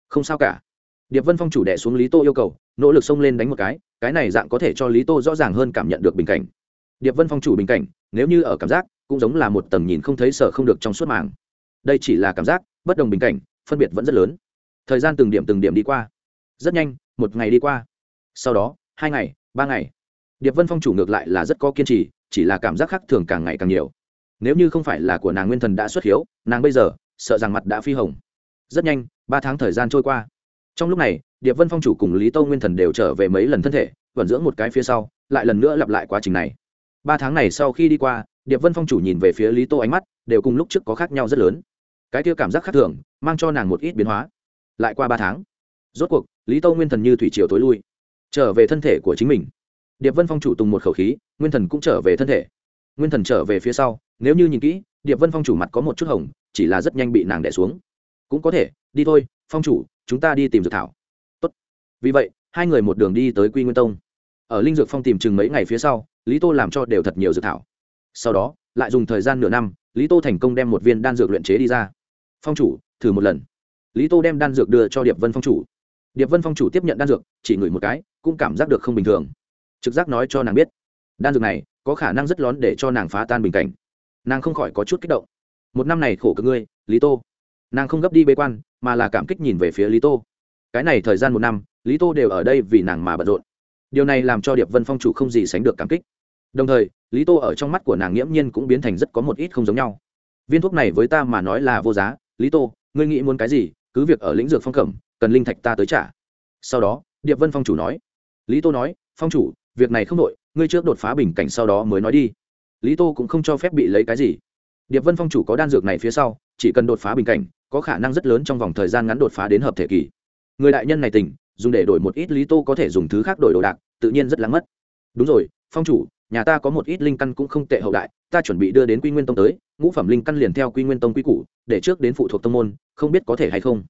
Không sao cả. Điệp vân phong chủ đẻ xuống lý tô yêu cầu, nỗ lực xông lên đánh một cái cái này dạng có thể cho lý tô rõ ràng hơn cảm nhận được bình cảnh. Điệp vân phong chủ bình cảnh, nếu như ở cảm giác, cũng giống là một tầm nhìn không thấy sợ không được trong suốt màng. Đây chỉ là cảm giác, bất đồng bình cảnh, phân biệt vẫn rất lớn. Thời gian từng điểm từng điểm đi qua. Rất nhanh, một ngày đi qua. Sau đó, hai ngày ba ngày. Điệp vân phong chủ ngược lại là rất có kiên trì, chỉ là cảm giác khác thường càng ngày càng nhiều. Nếu như không phải là của nàng nguyên thần đã xuất hiếu, nàng bây giờ, sợ rằng mặt đã phi hồng. Rất nhanh, ba tháng thời gian trôi qua. Trong lúc này, điệp vân phong chủ cùng lý tô nguyên thần đều trở về mấy lần thân thể vẩn dưỡng một cái phía sau, lại lần nữa lặp lại quá trình này. Ba tháng này sau khi đi qua, điệp vân phong chủ nhìn về phía lý tô ánh mắt, đều cùng lúc trước có khác nhau rất lớn. Cái kia cảm giác khác thường, mang cho nàng một ít biến hóa. Lại qua ba tháng, rốt cuộc, lý tô nguyên thần như thủy triều tối lui trở về thân thể của chính mình. Điệp vân phong chủ tùng một khẩu khí, nguyên thần cũng trở về thân thể. Nguyên thần trở về phía sau, nếu như nhìn kỹ, điệp vân phong chủ mặt có một chút hồng, chỉ là rất nhanh bị nàng đẻ xuống. Cũng có thể, đi thôi, phong chủ, chúng ta đi tìm dược thảo. Tốt. vì vậy, hai người một đường đi tới quy nguyên tông. Ở linh dược phong tìm chừng mấy ngày phía sau, lý tô làm cho đều thật nhiều dược thảo. Sau đó, lại dùng thời gian nửa năm, lý tô thành công đem một viên đan dược luyện chế đi ra. Phong chủ, thử một lần. Lý tô đem đan dược đưa cho điệp vân phong chủ điệp vân phong chủ tiếp nhận đan dược, chỉ ngửi một cái, cũng cảm giác được không bình thường. Trực giác nói cho nàng biết, đan dược này có khả năng rất lón để cho nàng phá tan bình cảnh. Nàng không khỏi có chút kích động. Một năm này khổ cực ngươi, lý tô. Nàng không gấp đi bế quan, mà là cảm kích nhìn về phía lý tô. Cái này thời gian một năm, lý tô đều ở đây vì nàng mà bận rộn. Điều này làm cho điệp vân phong chủ không gì sánh được cảm kích. Đồng thời, lý tô ở trong mắt của nàng nghiễm nhiên cũng biến thành rất có một ít không giống nhau. Viên thuốc này với ta mà nói là vô giá. Lý tô, ngươi nghĩ muốn cái gì, cứ việc ở lĩnh dược phong cẩm cần linh thạch ta tới trả. Sau đó, điệp vân phong chủ nói. Lý tô nói, phong chủ, việc này không đội ngươi trước đột phá bình cảnh sau đó mới nói đi. Lý tô cũng không cho phép bị lấy cái gì. Điệp vân phong chủ có đan dược này phía sau, chỉ cần đột phá bình cảnh, có khả năng rất lớn trong vòng thời gian ngắn đột phá đến hợp thể kỳ. Người đại nhân này tỉnh, dùng để đổi một ít lý tô có thể dùng thứ khác đổi đồ đạc, tự nhiên rất lắng mất. Đúng rồi, phong chủ, nhà ta có một ít linh căn cũng không tệ hậu đại, ta chuẩn bị đưa đến quy nguyên tông tới, ngũ phẩm linh căn liền theo quy nguyên tông quy củ, để trước đến phụ thuộc tông môn, không biết có thể hay không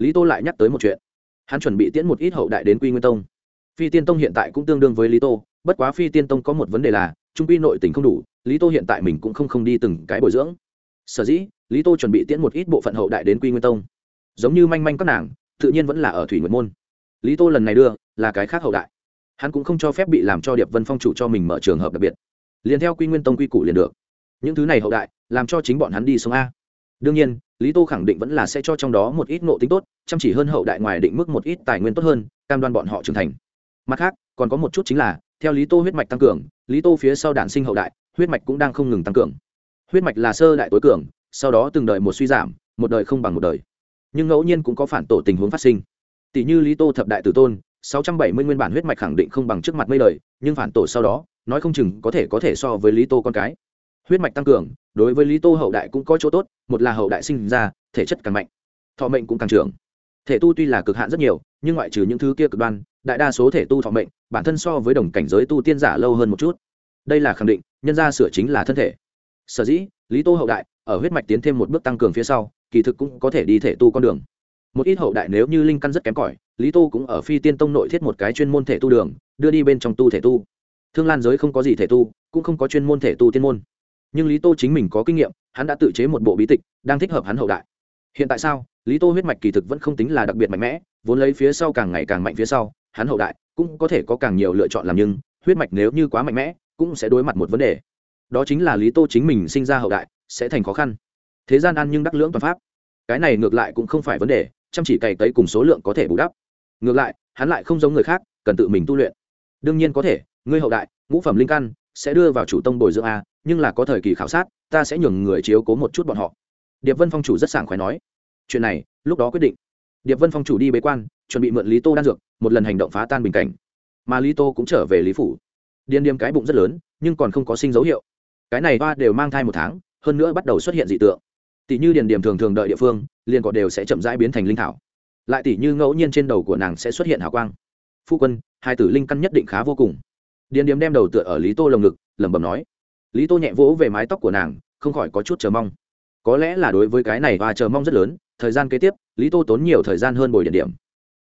lý tô lại nhắc tới một chuyện. Hắn chuẩn bị tiễn một ít hậu đại đến quy nguyên tông. Phi tiên tông hiện tại cũng tương đương với lý tô, bất quá phi tiên tông có một vấn đề là, trung quy nội tình không đủ, lý tô hiện tại mình cũng không không đi từng cái bồi dưỡng. Sở dĩ, lý tô chuẩn bị tiễn một ít bộ phận hậu đại đến quy nguyên tông. Giống như manh manh các nàng, tự nhiên vẫn là ở thủy Nguyện môn. Lý tô lần này đưa, là cái khác hậu đại. Hắn cũng không cho phép bị làm cho điệp vân phong chủ cho mình mở trường hợp đặc biệt. Liền theo quy nguyên tông quy củ liền được. Những thứ này hậu đại, làm cho chính bọn hắn đi xuống a. Đương nhiên lý tô khẳng định vẫn là sẽ cho trong đó một ít nộ tính tốt, chăm chỉ hơn hậu đại ngoài định mức một ít tài nguyên tốt hơn, cam đoan bọn họ trưởng thành. Mặt khác, còn có một chút chính là, theo lý tô huyết mạch tăng cường, lý tô phía sau đản sinh hậu đại, huyết mạch cũng đang không ngừng tăng cường. Huyết mạch là sơ đại tối cường, sau đó từng đời một suy giảm, một đời không bằng một đời. Nhưng ngẫu nhiên cũng có phản tổ tình huống phát sinh. Tỷ như lý tô thập đại tử tôn, sáu trăm bảy mươi nguyên bản huyết mạch khẳng định không bằng trước mặt mấy đời, nhưng phản tổ sau đó, nói không chừng có thể có thể so với lý tô con cái. Huyết mạch tăng cường, đối với lý tô hậu đại cũng có chỗ tốt một là hậu đại sinh ra, thể chất càng mạnh, thọ mệnh cũng càng trưởng. Thể tu tuy là cực hạn rất nhiều, nhưng ngoại trừ những thứ kia cực đoan, đại đa số thể tu thọ mệnh, bản thân so với đồng cảnh giới tu tiên giả lâu hơn một chút. Đây là khẳng định, nhân ra sửa chính là thân thể. Sở dĩ, lý tô hậu đại, ở huyết mạch tiến thêm một bước tăng cường phía sau, kỳ thực cũng có thể đi thể tu con đường. Một ít hậu đại nếu như linh căn rất kém cỏi, lý tô cũng ở phi tiên tông nội thiết một cái chuyên môn thể tu đường, đưa đi bên trong tu thể tu. Thương lan giới không có gì thể tu, cũng không có chuyên môn thể tu tiên môn nhưng lý tô chính mình có kinh nghiệm, hắn đã tự chế một bộ bí tịch, đang thích hợp hắn hậu đại. Hiện tại sao? Lý tô huyết mạch kỳ thực vẫn không tính là đặc biệt mạnh mẽ, vốn lấy phía sau càng ngày càng mạnh phía sau, hắn hậu đại cũng có thể có càng nhiều lựa chọn làm nhưng, huyết mạch nếu như quá mạnh mẽ, cũng sẽ đối mặt một vấn đề. Đó chính là lý tô chính mình sinh ra hậu đại, sẽ thành khó khăn. Thế gian ăn nhưng đắc lưỡng toàn pháp. Cái này ngược lại cũng không phải vấn đề, chăm chỉ cày tấy cùng số lượng có thể bù đắp. Ngược lại, hắn lại không giống người khác, cần tự mình tu luyện. Đương nhiên có thể, ngươi hậu đại, ngũ phẩm linh căn sẽ đưa vào chủ tông bồi dưỡng a, nhưng là có thời kỳ khảo sát, ta sẽ nhường người chiếu cố một chút bọn họ. Điệp vân phong chủ rất sảng khoái nói. Chuyện này, lúc đó quyết định. Điệp vân phong chủ đi bế quan, chuẩn bị mượn lý tô đan dược, một lần hành động phá tan bình cảnh. Mà lý tô cũng trở về lý phủ. Điên điềm cái bụng rất lớn, nhưng còn không có sinh dấu hiệu. Cái này ba đều mang thai một tháng, hơn nữa bắt đầu xuất hiện dị tượng. Tỷ như điền điểm thường thường đợi địa phương, liền cọ đều sẽ chậm rãi biến thành linh thảo. Lại tỷ như ngẫu nhiên trên đầu của nàng sẽ xuất hiện hào quang. Phu quân, hai tử linh căn nhất định khá vô cùng điền điếm đem đầu tựa ở lý tô lồng ngực, lẩm bẩm nói. Lý tô nhẹ vỗ về mái tóc của nàng, không khỏi có chút chờ mong. Có lẽ là đối với cái này và chờ mong rất lớn, thời gian kế tiếp, lý tô tốn nhiều thời gian hơn bồi điện điểm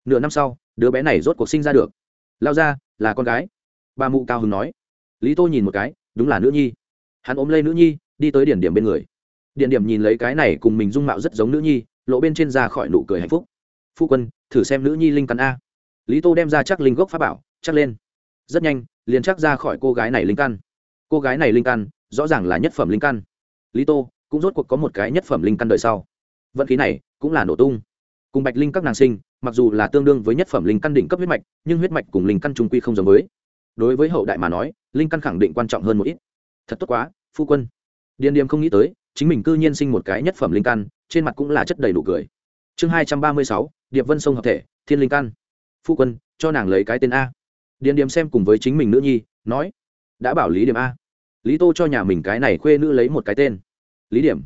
nửa năm sau, đứa bé này rốt cuộc sinh ra được. Lao ra, là con gái. Ba mụ cao hứng nói. Lý tô nhìn một cái, đúng là nữ nhi. Hắn ôm lấy nữ nhi, đi tới điển điểm bên người. Điển điểm nhìn lấy cái này cùng mình dung mạo rất giống nữ nhi, lộ bên trên ra khỏi nụ cười hạnh phúc. Phu quân, thử xem nữ nhi linh căn a. Lý tô đem ra chắc linh gốc pháp bảo, chắc lên rất nhanh, liền chắc ra khỏi cô gái này linh căn. Cô gái này linh căn, rõ ràng là nhất phẩm linh căn. Lý tô cũng rốt cuộc có một cái nhất phẩm linh căn đời sau. Vận khí này cũng là nổ tung. Cùng bạch linh các nàng sinh, mặc dù là tương đương với nhất phẩm linh căn đỉnh cấp huyết mạch, nhưng huyết mạch cùng linh căn trung quy không giống với. Đối với hậu đại mà nói, linh căn khẳng định quan trọng hơn một ít. Thật tốt quá, phu quân. Điền điềm không nghĩ tới, chính mình cư nhiên sinh một cái nhất phẩm linh căn, trên mặt cũng là chất đầy đủ cười. Chương hai trăm ba mươi sáu, điệp vân sông hợp thể, thiên linh căn. Phu quân, cho nàng lấy cái tên a điền điềm xem cùng với chính mình nữ nhi, nói, đã bảo lý điểm a. Lý tô cho nhà mình cái này khuê nữ lấy một cái tên. Lý điểm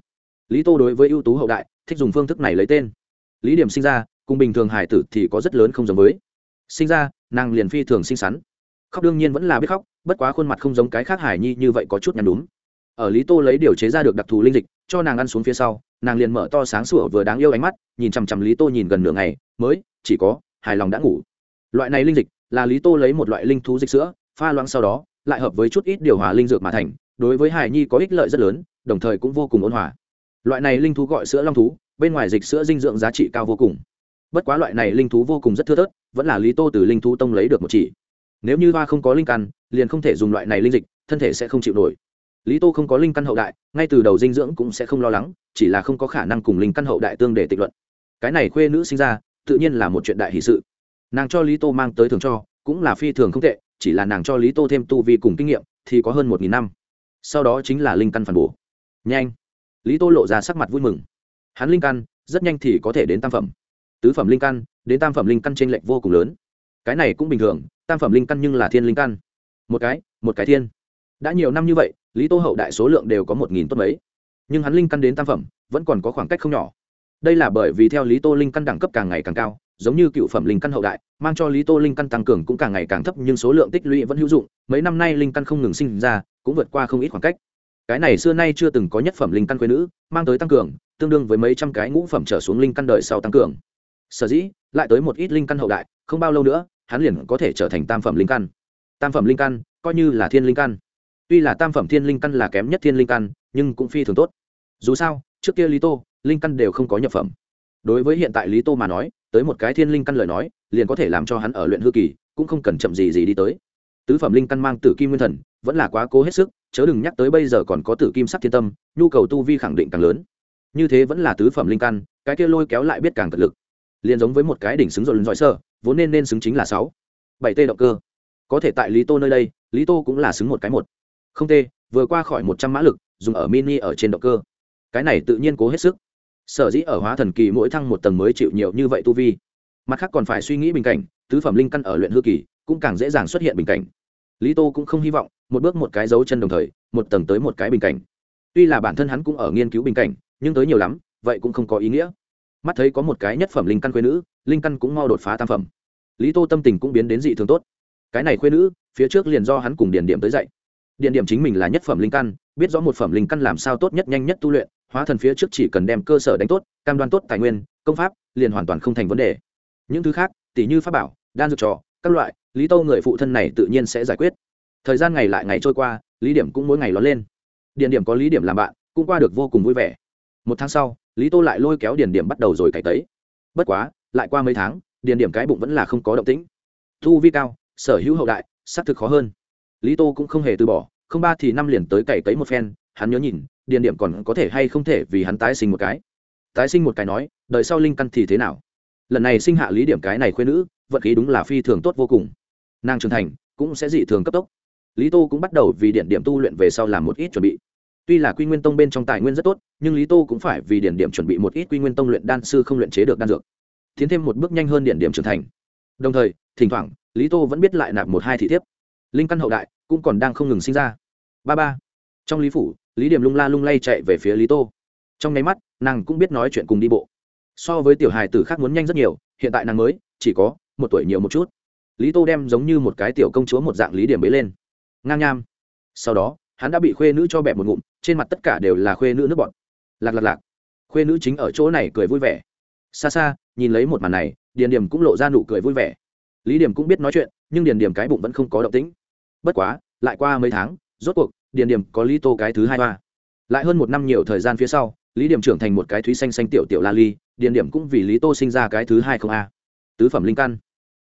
lý tô đối với ưu tú hậu đại, thích dùng phương thức này lấy tên. Lý điểm sinh ra, cùng bình thường hải tử thì có rất lớn không giống với. Sinh ra, nàng liền phi thường xinh xắn. Khóc đương nhiên vẫn là biết khóc, bất quá khuôn mặt không giống cái khác hải nhi như vậy có chút nhằm đúng ở lý tô lấy điều chế ra được đặc thù linh dịch, cho nàng ăn xuống phía sau, nàng liền mở to sáng sủa vừa đáng yêu ánh mắt, nhìn chằm chằm lý tô nhìn gần nửa ngày, mới, chỉ có, hài lòng đã ngủ. Loại này linh dịch là lý tô lấy một loại linh thú dịch sữa, pha loãng sau đó, lại hợp với chút ít điều hòa linh dược mà thành, đối với hải nhi có ích lợi rất lớn, đồng thời cũng vô cùng ôn hòa. Loại này linh thú gọi sữa long thú, bên ngoài dịch sữa dinh dưỡng giá trị cao vô cùng. Bất quá loại này linh thú vô cùng rất thưa thớt, vẫn là lý tô từ linh thú tông lấy được một chỉ. Nếu như hoa không có linh căn, liền không thể dùng loại này linh dịch, thân thể sẽ không chịu nổi. Lý tô không có linh căn hậu đại, ngay từ đầu dinh dưỡng cũng sẽ không lo lắng, chỉ là không có khả năng cùng linh căn hậu đại tương để tịch luận. Cái này khuê nữ sinh ra, tự nhiên là một chuyện đại hì sự nàng cho lý tô mang tới thường cho, cũng là phi thường không tệ, chỉ là nàng cho lý tô thêm tu vi cùng kinh nghiệm, thì có hơn một nghìn năm. Sau đó chính là linh căn phản bổ. Nhanh. Lý tô lộ ra sắc mặt vui mừng. Hắn linh căn, rất nhanh thì có thể đến tam phẩm. Tứ phẩm linh căn, đến tam phẩm linh căn t r ê n lệch vô cùng lớn. Cái này cũng bình thường, tam phẩm linh căn nhưng là thiên linh căn. Một cái một cái thiên. Đã nhiều năm như vậy, lý tô hậu đại số lượng đều có một nghìn tốt mấy. Nhưng hắn linh căn đến tam phẩm, vẫn còn có khoảng cách không nhỏ. Đây là bởi vì theo lý tô linh căn đẳng cấp càng ngày càng cao giống như cựu phẩm linh căn hậu đại, mang cho lý tô linh căn tăng cường cũng càng ngày càng thấp, nhưng số lượng tích lũy vẫn hữu dụng, mấy năm nay linh căn không ngừng sinh ra, cũng vượt qua không ít khoảng cách. Cái này xưa nay chưa từng có nhất phẩm linh căn quê nữ, mang tới tăng cường, tương đương với mấy trăm cái ngũ phẩm trở xuống linh căn đời sau tăng cường. Sở dĩ, lại tới một ít linh căn hậu đại, không bao lâu nữa, hắn liền có thể trở thành tam phẩm linh căn. Tam phẩm linh căn, coi như là thiên linh căn. Tuy là tam phẩm thiên linh căn là kém nhất thiên linh căn, nhưng cũng phi thường tốt. Dù sao, trước kia lý tô, linh căn đều không có nhập phẩm. Đối với hiện tại lý tô mà nói tới một cái thiên linh căn lời nói, liền có thể làm cho hắn ở luyện hư kỳ, cũng không cần chậm gì gì đi tới. Tứ phẩm linh căn mang tử kim nguyên thần, vẫn là quá cố hết sức, chớ đừng nhắc tới bây giờ còn có tử kim sắc thiên tâm, nhu cầu tu vi khẳng định càng lớn. Như thế vẫn là tứ phẩm linh căn, cái kia lôi kéo lại biết càng cật lực. Liền giống với một cái đỉnh xứng rồi giỏi sơ, vốn nên nên xứng chính là sáu. Bảy t động cơ. Có thể tại lý tô nơi đây, lý tô cũng là xứng một cái một. Không t vừa qua khỏi một trăm mã lực, dùng ở mini ở trên động cơ. Cái này tự nhiên cố hết sức sở dĩ ở hóa thần kỳ mỗi thăng một tầng mới chịu nhiều như vậy tu vi. Mặt khác còn phải suy nghĩ bình cảnh, tứ phẩm linh căn ở luyện hư kỳ cũng càng dễ dàng xuất hiện bình cảnh. Lý tô cũng không hy vọng một bước một cái dấu chân đồng thời, một tầng tới một cái bình cảnh. Tuy là bản thân hắn cũng ở nghiên cứu bình cảnh, nhưng tới nhiều lắm, vậy cũng không có ý nghĩa. Mắt thấy có một cái nhất phẩm linh căn quê nữ, linh căn cũng mau đột phá tam phẩm. Lý tô tâm tình cũng biến đến dị thường tốt. Cái này quê nữ, phía trước liền do hắn cùng điền điểm tới dạy. Điền điểm chính mình là nhất phẩm linh căn, biết rõ một phẩm linh căn làm sao tốt nhất nhanh nhất tu luyện hóa thần phía trước chỉ cần đem cơ sở đánh tốt, cam đoan tốt tài nguyên, công pháp, liền hoàn toàn không thành vấn đề. Những thứ khác tỷ như pháp bảo, đan dược trò, các loại, lý tô người phụ thân này tự nhiên sẽ giải quyết. Thời gian ngày lại ngày trôi qua, lý điểm cũng mỗi ngày lớn lên. Điển điểm có lý điểm làm bạn, cũng qua được vô cùng vui vẻ. Một tháng sau, lý tô lại lôi kéo điền điểm bắt đầu rồi cày tấy. Bất quá, lại qua mấy tháng, điền điểm cái bụng vẫn là không có động tĩnh. Thu vi cao, sở hữu hậu đại, xác thực khó hơn. Lý tô cũng không hề từ bỏ, không ba thì năm liền tới cày tấy một phen, hắn nhớ nhìn điền điểm còn có thể hay không thể vì hắn tái sinh một cái. Tái sinh một cái nói đợi sau linh căn thì thế nào? Lần này sinh hạ lý điểm cái này khuyên nữ, vận khí đúng là phi thường tốt vô cùng. Nàng trưởng thành, cũng sẽ dị thường cấp tốc. Lý tô cũng bắt đầu vì điện điểm tu luyện về sau làm một ít chuẩn bị. Tuy là quy nguyên tông bên trong tài nguyên rất tốt, nhưng lý tô cũng phải vì điện điểm chuẩn bị một ít quy nguyên tông luyện đan sư không luyện chế được đan dược. Tiến thêm một bước nhanh hơn điện điểm trưởng thành. Đồng thời, thỉnh thoảng, lý tô vẫn biết lại nạp một hai thị thiếp. Linh căn hậu đại, cũng còn đang không ngừng sinh ra. Ba ba. Trong lý phủ lý điểm lung la lung lay chạy về phía lý tô. Trong nháy mắt, nàng cũng biết nói chuyện cùng đi bộ. So với tiểu hài tử khác muốn nhanh rất nhiều, hiện tại nàng mới chỉ có một tuổi nhiều một chút. Lý tô đem giống như một cái tiểu công chúa một dạng lý điểm bế lên. Ngang nham. Sau đó, hắn đã bị khuê nữ cho bẹp một ngụm, trên mặt tất cả đều là khuê nữ nước bọt. Lạc lạc lạc. Khuê nữ chính ở chỗ này cười vui vẻ. Xa xa, nhìn lấy một màn này, điền điểm cũng lộ ra nụ cười vui vẻ. Lý điểm cũng biết nói chuyện, nhưng điền điểm cái bụng vẫn không có động tĩnh. Bất quá, lại qua mấy tháng, rốt cuộc điền điểm có lý tô cái thứ hai ba lại hơn một năm nhiều thời gian phía sau, lý điểm trưởng thành một cái thúy xanh xanh tiểu tiểu la ly, điền điểm cũng vì lý tô sinh ra cái thứ hai không a. Tứ phẩm linh căn.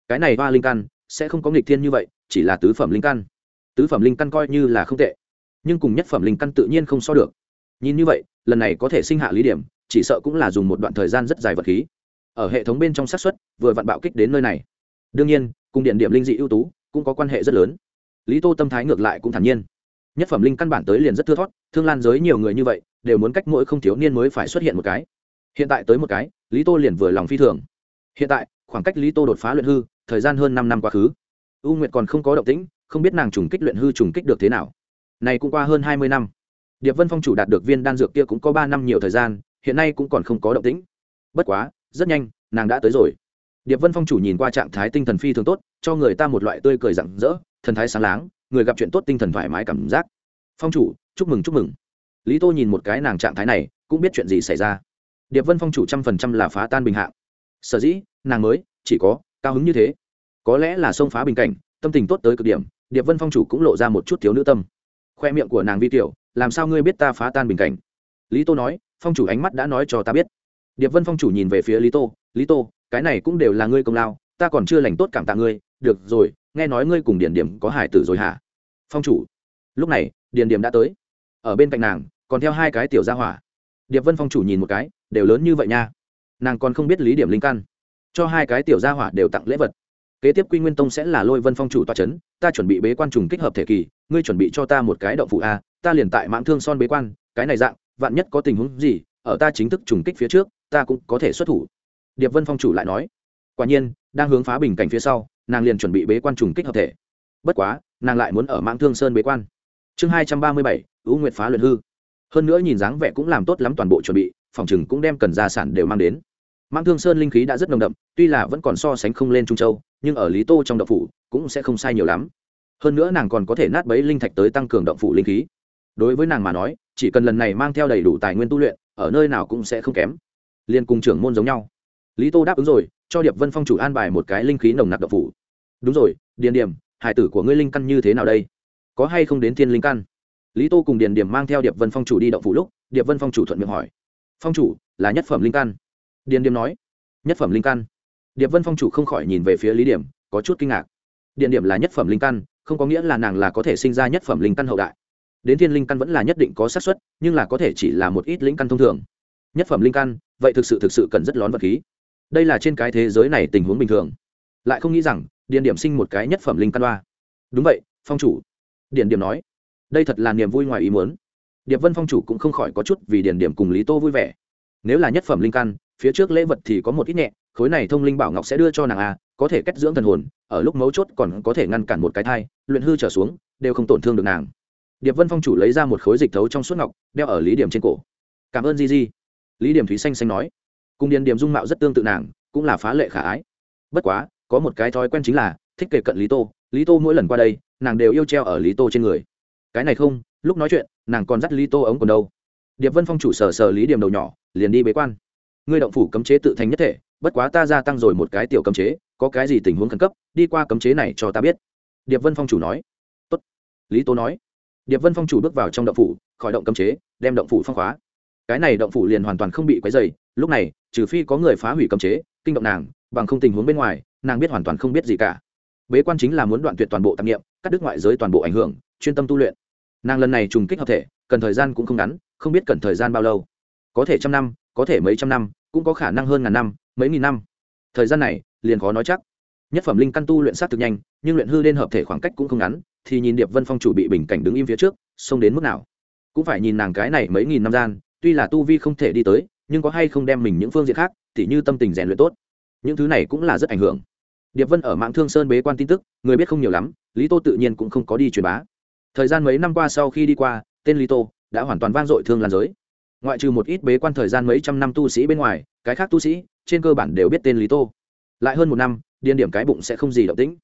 Cái này ba linh căn sẽ không có nghịch thiên như vậy, chỉ là tứ phẩm linh căn. Tứ phẩm linh căn coi như là không tệ, nhưng cùng nhất phẩm linh căn tự nhiên không so được. Nhìn như vậy, lần này có thể sinh hạ lý điểm, chỉ sợ cũng là dùng một đoạn thời gian rất dài vật khí. Ở hệ thống bên trong xác suất, vừa vặn bạo kích đến nơi này. Đương nhiên, cùng điện điểm linh dị ưu tú cũng có quan hệ rất lớn. Lý tô tâm thái ngược lại cũng thản nhiên nhất phẩm linh căn bản tới liền rất thưa thót, thương lan giới nhiều người như vậy, đều muốn cách mỗi không thiếu niên mới phải xuất hiện một cái. Hiện tại tới một cái, lý tô liền vừa lòng phi thường. Hiện tại, khoảng cách lý tô đột phá luyện hư, thời gian hơn năm năm quá khứ. U nguyệt còn không có động tĩnh, không biết nàng trùng kích luyện hư trùng kích được thế nào. Này cũng qua hơn hai mươi năm. Điệp vân phong chủ đạt được viên đan dược kia cũng có ba năm nhiều thời gian, hiện nay cũng còn không có động tĩnh. Bất quá, rất nhanh, nàng đã tới rồi. Điệp vân phong chủ nhìn qua trạng thái tinh thần phi thường tốt, cho người ta một loại tươi cười rặng rỡ, thần thái sáng láng người gặp chuyện tốt tinh thần thoải mái cảm giác. Phong chủ, chúc mừng chúc mừng. Lý tô nhìn một cái nàng trạng thái này, cũng biết chuyện gì xảy ra. Điệp vân phong chủ trăm phần trăm là phá tan bình hạng. Sở dĩ, nàng mới, chỉ có, cao hứng như thế. Có lẽ là xông phá bình cảnh, tâm tình tốt tới cực điểm, điệp vân phong chủ cũng lộ ra một chút thiếu nữ tâm. Khoe miệng của nàng vi tiểu, làm sao ngươi biết ta phá tan bình cảnh? Lý tô nói, phong chủ ánh mắt đã nói cho ta biết. Điệp vân phong chủ nhìn về phía lý tô lý tô, cái này cũng đều là ngươi công lao, ta còn chưa lành tốt cảm tạ ngươi, được rồi nghe nói ngươi cùng điền điểm có hải tử rồi hả? Phong chủ. Lúc này, điền điểm đã tới. Ở bên cạnh nàng, còn theo hai cái tiểu gia hỏa. Điệp vân phong chủ nhìn một cái, đều lớn như vậy nha. Nàng còn không biết lý điểm linh căn. Cho hai cái tiểu gia hỏa đều tặng lễ vật. Kế tiếp quy nguyên tông sẽ là lôi vân phong chủ toa c h ấ n ta chuẩn bị bế quan trùng kích hợp thể kỳ, ngươi chuẩn bị cho ta một cái động phụ a, ta liền tại mãn thương son bế quan, cái này dạng, vạn nhất có tình huống gì, ở ta chính thức trùng kích phía trước, ta cũng có thể xuất thủ. Điệp vân phong chủ lại nói. Quả nhiên, đang hướng phá bình cảnh phía sau nàng liền chuẩn bị bế quan trùng kích hợp thể. Bất quá, nàng lại muốn ở mãng thương sơn bế quan. Chương hai trăm ba mươi bảy ưu nguyệt phá luyện hư. Hơn nữa nhìn dáng vẻ cũng làm tốt lắm toàn bộ chuẩn bị, phòng chừng cũng đem cần gia sản đều mang đến. Mang thương sơn linh khí đã rất nồng đậm, tuy là vẫn còn so sánh không lên trung châu, nhưng ở lý tô trong động phủ cũng sẽ không sai nhiều lắm. Hơn nữa nàng còn có thể nát bấy linh thạch tới tăng cường động phủ linh khí. Đối với nàng mà nói, chỉ cần lần này mang theo đầy đủ tài nguyên tu luyện, ở nơi nào cũng sẽ không kém. Liên cùng trưởng môn giống nhau lý tô đáp ứng rồi, cho điệp vân phong chủ an bài một cái linh khí nồng nặc động phủ. Đúng rồi, điền điểm, hải tử của ngươi linh căn như thế nào đây? Có hay không đến thiên linh căn? Lý tô cùng điền điểm mang theo điệp vân phong chủ đi động phủ lúc, điệp vân phong chủ thuận miệng hỏi. Phong chủ, là nhất phẩm linh căn. Điền điểm nói. Nhất phẩm linh căn. Điệp vân phong chủ không khỏi nhìn về phía lý điểm, có chút kinh ngạc. Điện điểm là nhất phẩm linh căn, không có nghĩa là nàng là có thể sinh ra nhất phẩm linh căn hậu đại. Đến thiên linh căn vẫn là nhất định có xác suất, nhưng là có thể chỉ là một ít linh căn thông thường. Nhất phẩm linh căn, vậy thực sự thực sự cần rất lón vật khí đây là trên cái thế giới này tình huống bình thường. Lại không nghĩ rằng điện điểm sinh một cái nhất phẩm linh căn đoa. Đúng vậy, phong chủ. Điện điểm nói, đây thật là niềm vui ngoài ý muốn. Điệp vân phong chủ cũng không khỏi có chút vì điển điểm cùng lý tô vui vẻ. Nếu là nhất phẩm linh căn, phía trước lễ vật thì có một ít nhẹ, khối này thông linh bảo ngọc sẽ đưa cho nàng a, có thể cách dưỡng thần hồn, ở lúc mấu chốt còn có thể ngăn cản một cái thai, luyện hư trở xuống, đều không tổn thương được nàng. Điệp vân phong chủ lấy ra một khối dịch thấu trong suốt ngọc, đeo ở lý điểm trên cổ. Cảm ơn di di. Lý điểm thúy xanh xanh nói cùng điền điểm dung mạo rất tương tự nàng, cũng là phá lệ khả ái. Bất quá, có một cái thói quen chính là thích kể cận lý tô. Lý tô mỗi lần qua đây, nàng đều yêu treo ở lý tô trên người. Cái này không, lúc nói chuyện, nàng còn dắt lý tô ống còn đâu. Điệp vân phong chủ sở sở lý điểm đầu nhỏ, liền đi bế quan. Ngươi động phủ cấm chế tự thành nhất thể, bất quá ta gia tăng rồi một cái tiểu cấm chế, có cái gì tình huống khẩn cấp, đi qua cấm chế này cho ta biết. Điệp vân phong chủ nói. Tốt. lý tô nói. Điệp vân phong chủ bước vào trong động phủ khỏi động cấm chế, đem động phủ phong khóa cái này động phủ liền hoàn toàn không bị quấy dày lúc này, trừ phi có người phá hủy cấm chế, kinh động nàng, bằng không tình huống bên ngoài, nàng biết hoàn toàn không biết gì cả. Bế quan chính là muốn đoạn tuyệt toàn bộ tạp nghiệm cắt đứt ngoại giới toàn bộ ảnh hưởng, chuyên tâm tu luyện. Nàng lần này trùng kích hợp thể, cần thời gian cũng không ngắn, không biết cần thời gian bao lâu. Có thể trăm năm, có thể mấy trăm năm, cũng có khả năng hơn ngàn năm, mấy nghìn năm. Thời gian này, liền khó nói chắc. Nhất phẩm linh căn tu luyện sát thực nhanh, nhưng luyện hư lên hợp thể khoảng cách cũng không ngắn, thì nhìn điệp vân phong chủ bị bình cảnh đứng im phía trước, xông đến mức nào? Cũng phải nhìn nàng cái này mấy nghìn năm gian tuy là tu vi không thể đi tới, nhưng có hay không đem mình những phương diện khác thì như tâm tình rèn luyện tốt. Những thứ này cũng là rất ảnh hưởng. Điệp vân ở mạng thương sơn bế quan tin tức, người biết không nhiều lắm, lý tô tự nhiên cũng không có đi truyền bá. Thời gian mấy năm qua sau khi đi qua, tên lý tô đã hoàn toàn vang dội thương lan giới. Ngoại trừ một ít bế quan thời gian mấy trăm năm tu sĩ bên ngoài, cái khác tu sĩ, trên cơ bản đều biết tên lý tô. Lại hơn một năm, điên điểm cái bụng sẽ không gì động tĩnh.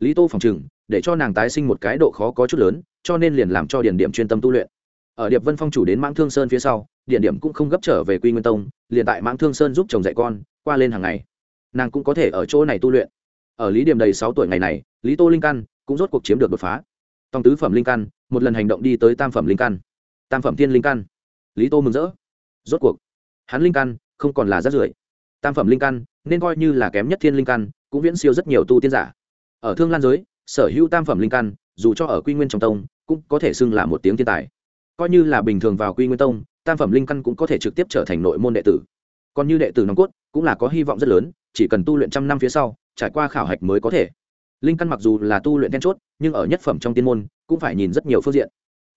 Lý tô phòng chừng để cho nàng tái sinh một cái độ khó có chút lớn, cho nên liền làm cho điền điểm chuyên tâm tu luyện. Ở điệp vân phong chủ đến mãng thương sơn phía sau điện điểm cũng không gấp trở về quy nguyên tông, liền tại mãng thương sơn giúp chồng dạy con, qua lên hàng ngày. Nàng cũng có thể ở chỗ này tu luyện. Ở lý điểm đầy sáu tuổi ngày này, lý tô linh căn cũng rốt cuộc chiếm được đột phá. Tòng tứ phẩm linh căn, một lần hành động đi tới tam phẩm linh căn. Tam phẩm tiên linh căn. Lý tô mừng rỡ. Rốt cuộc, hắn linh căn không còn là rát rưởi. Tam phẩm linh căn nên coi như là kém nhất thiên linh căn, cũng viễn siêu rất nhiều tu tiên giả. Ở thương lan giới, sở hữu tam phẩm linh căn, dù cho ở quy nguyên trong tông, cũng có thể xưng là một tiếng thiên tài. Coi như là bình thường vào quy nguyên tông tam phẩm linh căn cũng có thể trực tiếp trở thành nội môn đệ tử. Còn như đệ tử nòng cốt, cũng là có hy vọng rất lớn, chỉ cần tu luyện trăm năm phía sau, trải qua khảo hạch mới có thể. Linh căn mặc dù là tu luyện then chốt, nhưng ở nhất phẩm trong tiên môn, cũng phải nhìn rất nhiều phương diện.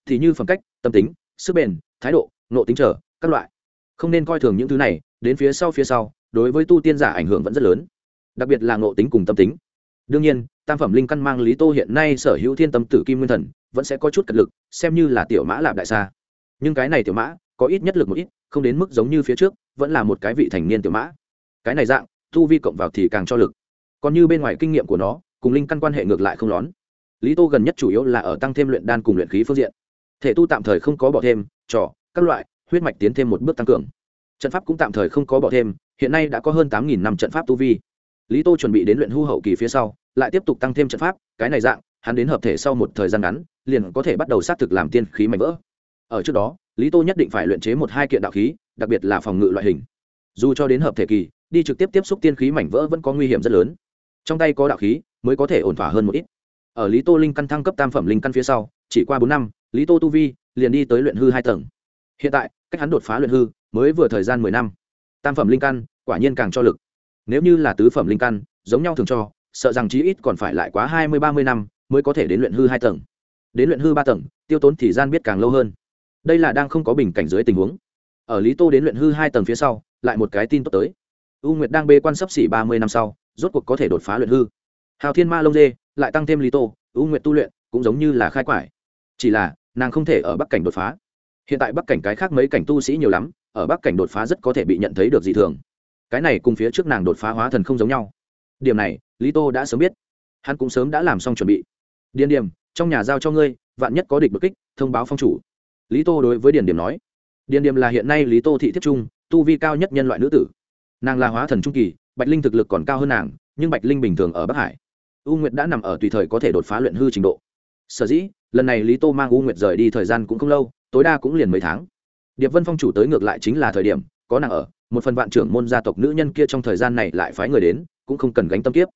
Thì như phẩm cách, tâm tính, sức bền, thái độ nộ tính trở, các loại. Không nên coi thường những thứ này, đến phía sau phía sau, đối với tu tiên giả ảnh hưởng vẫn rất lớn. Đặc biệt là nộ tính cùng tâm tính. Đương nhiên, tam phẩm linh căn mang lý tô hiện nay sở hữu thiên tâm tử kim nguyên thần, vẫn sẽ có chút cật lực, xem như là tiểu mã lạp đại xa nhưng cái này tiểu mã có ít nhất lực một ít, không đến mức giống như phía trước, vẫn là một cái vị thành niên tiểu mã. Cái này dạng, tu vi cộng vào thì càng cho lực. Còn như bên ngoài kinh nghiệm của nó, cùng linh căn quan hệ ngược lại không lón. Lý tô gần nhất chủ yếu là ở tăng thêm luyện đan cùng luyện khí phương diện. Thể tu tạm thời không có bỏ thêm, trò, các loại, huyết mạch tiến thêm một bước tăng cường. Trận pháp cũng tạm thời không có bỏ thêm, hiện nay đã có hơn tám năm trận pháp tu vi. Lý tô chuẩn bị đến luyện hư hậu kỳ phía sau, lại tiếp tục tăng thêm trận pháp, cái này dạng, hắn đến hợp thể sau một thời gian ngắn, liền có thể bắt đầu xác thực làm tiên khí mạnh vỡ. Ở trước đó lý tô nhất định phải luyện chế một hai kiện đạo khí, đặc biệt là phòng ngự loại hình. Dù cho đến hợp thể kỳ, đi trực tiếp tiếp xúc tiên khí mảnh vỡ vẫn có nguy hiểm rất lớn. Trong tay có đạo khí, mới có thể ổn thỏa hơn một ít. Ở lý tô linh căn thăng cấp tam phẩm linh căn phía sau, chỉ qua bốn năm, lý tô tu vi liền đi tới luyện hư hai tầng. Hiện tại, cách hắn đột phá luyện hư mới vừa thời gian mười năm. Tam phẩm linh căn, quả nhiên càng cho lực. Nếu như là tứ phẩm linh căn, giống nhau thường cho, sợ rằng chí ít còn phải lại quá hai mươi ba mươi năm mới có thể đến luyện hư hai tầng. Đến luyện hư ba tầng, tiêu tốn thì gian biết càng lâu hơn đây là đang không có bình cảnh dưới tình huống. Ở lý tô đến luyện hư hai tầng phía sau, lại một cái tin tốt tới. U nguyệt đang bê quan sấp xỉ ba mươi năm sau, rốt cuộc có thể đột phá luyện hư. Hào thiên ma lông dê, lại tăng thêm lý tô, u nguyệt tu luyện cũng giống như là khai quải. Chỉ là, nàng không thể ở bắc cảnh đột phá. Hiện tại bắc cảnh cái khác mấy cảnh tu sĩ nhiều lắm, ở bắc cảnh đột phá rất có thể bị nhận thấy được dị thường. Cái này cùng phía trước nàng đột phá hóa thần không giống nhau. Điểm này, lý tô đã sớm biết. Hắn cũng sớm đã làm xong chuẩn bị. Điên điểm trong nhà giao cho ngươi, vạn nhất có địch bực kích, thông báo phong chủ lý tô đối với điền điểm nói, điền điểm là hiện nay lý tô thị thiết trung, tu vi cao nhất nhân loại nữ tử. Nàng là hóa thần trung kỳ, bạch linh thực lực còn cao hơn nàng, nhưng bạch linh bình thường ở bắc hải. U nguyệt đã nằm ở tùy thời có thể đột phá luyện hư trình độ. Sở dĩ, lần này lý tô mang u nguyệt rời đi thời gian cũng không lâu, tối đa cũng liền mấy tháng. Điệp vân phong chủ tới ngược lại chính là thời điểm, có nàng ở, một phần vạn trưởng môn gia tộc nữ nhân kia trong thời gian này lại phái người đến, cũng không cần gánh tâm kiếp.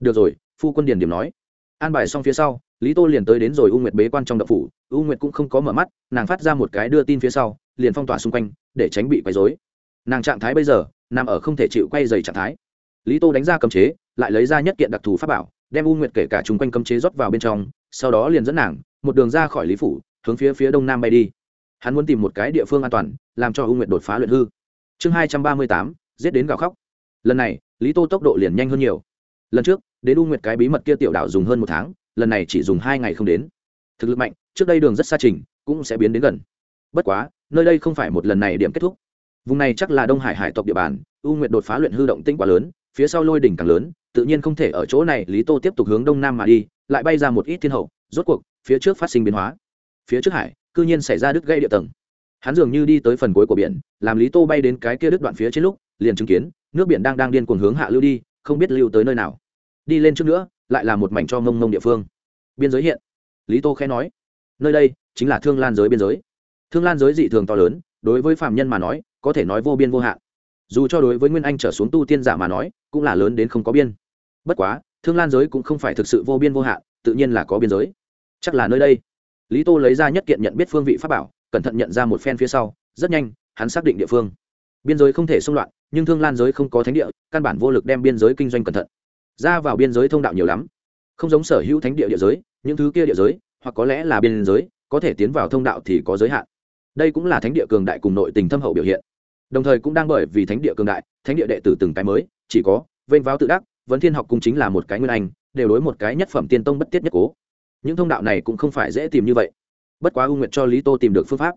Được rồi, phu quân điền điểm nói. An bài xong phía sau lý tô liền tới đến rồi u nguyệt bế quan trong đậu phủ, u nguyệt cũng không có mở mắt, nàng phát ra một cái đưa tin phía sau, liền phong tỏa xung quanh, để tránh bị quấy dối nàng trạng thái bây giờ, nằm ở không thể chịu quay dày trạng thái. Lý tô đánh ra cấm chế, lại lấy ra nhất kiện đặc thù pháp bảo, đem u nguyệt kể cả chung quanh cấm chế rót vào bên trong, sau đó liền dẫn nàng, một đường ra khỏi lý phủ, hướng phía phía đông nam bay đi. Hắn muốn tìm một cái địa phương an toàn, làm cho u nguyệt đột phá luyện hư. Chương hai trăm ba mươi tám, giết đến gào khóc. Lần này, lý tô tốc độ liền nhanh hơn nhiều. Lần trước, đến u nguyệt cái bí mật kia tiểu đạo dùng hơn một tháng lần này chỉ dùng hai ngày không đến. Thực lực mạnh, trước đây đường rất xa trình, cũng sẽ biến đến gần. Bất quá, nơi đây không phải một lần này điểm kết thúc. Vùng này chắc là đông hải hải tộc địa bàn, u nguyệt đột phá luyện hư động tinh quá lớn, phía sau lôi đỉnh càng lớn, tự nhiên không thể ở chỗ này lý tô tiếp tục hướng đông nam mà đi, lại bay ra một ít thiên hậu, rốt cuộc, phía trước phát sinh biến hóa. Phía trước hải, cư nhiên xảy ra đứt gây địa tầng. Hắn dường như đi tới phần cuối của biển, làm lý tô bay đến cái kia đứt đoạn phía trên lúc, liền chứng kiến, nước biển đang đang điên cuồng hướng hạ lưu đi, không biết lưu tới nơi nào. Đi lên trước nữa lại là một mảnh cho mông mông địa phương. Biên giới hiện. Lý tô khẽ nói, nơi đây chính là thương lan giới biên giới. Thương lan giới dị thường to lớn, đối với phạm nhân mà nói, có thể nói vô biên vô hạn. Dù cho đối với nguyên anh trở xuống tu tiên giả mà nói, cũng là lớn đến không có biên. Bất quá, thương lan giới cũng không phải thực sự vô biên vô hạn, tự nhiên là có biên giới. Chắc là nơi đây. Lý tô lấy ra nhất kiện nhận biết phương vị pháp bảo, cẩn thận nhận ra một phen phía sau, rất nhanh, hắn xác định địa phương. Biên giới không thể xung loạn, nhưng thương lan giới không có thánh địa, căn bản vô lực đem biên giới kinh doanh cẩn thận ra vào biên giới thông đạo nhiều lắm. Không giống sở hữu thánh địa địa giới, những thứ kia địa giới, hoặc có lẽ là biên giới, có thể tiến vào thông đạo thì có giới hạn. Đây cũng là thánh địa cường đại cùng nội tình thâm hậu biểu hiện. Đồng thời cũng đang bởi vì thánh địa cường đại, thánh địa đệ tử từng cái mới, chỉ có vênh váo tự đắc vấn thiên học cung chính là một cái nguyên anh, đều đối một cái nhất phẩm tiên tông bất tiết nhất cố. Những thông đạo này cũng không phải dễ tìm như vậy. Bất quá u nguyện cho lý tô tìm được phương pháp.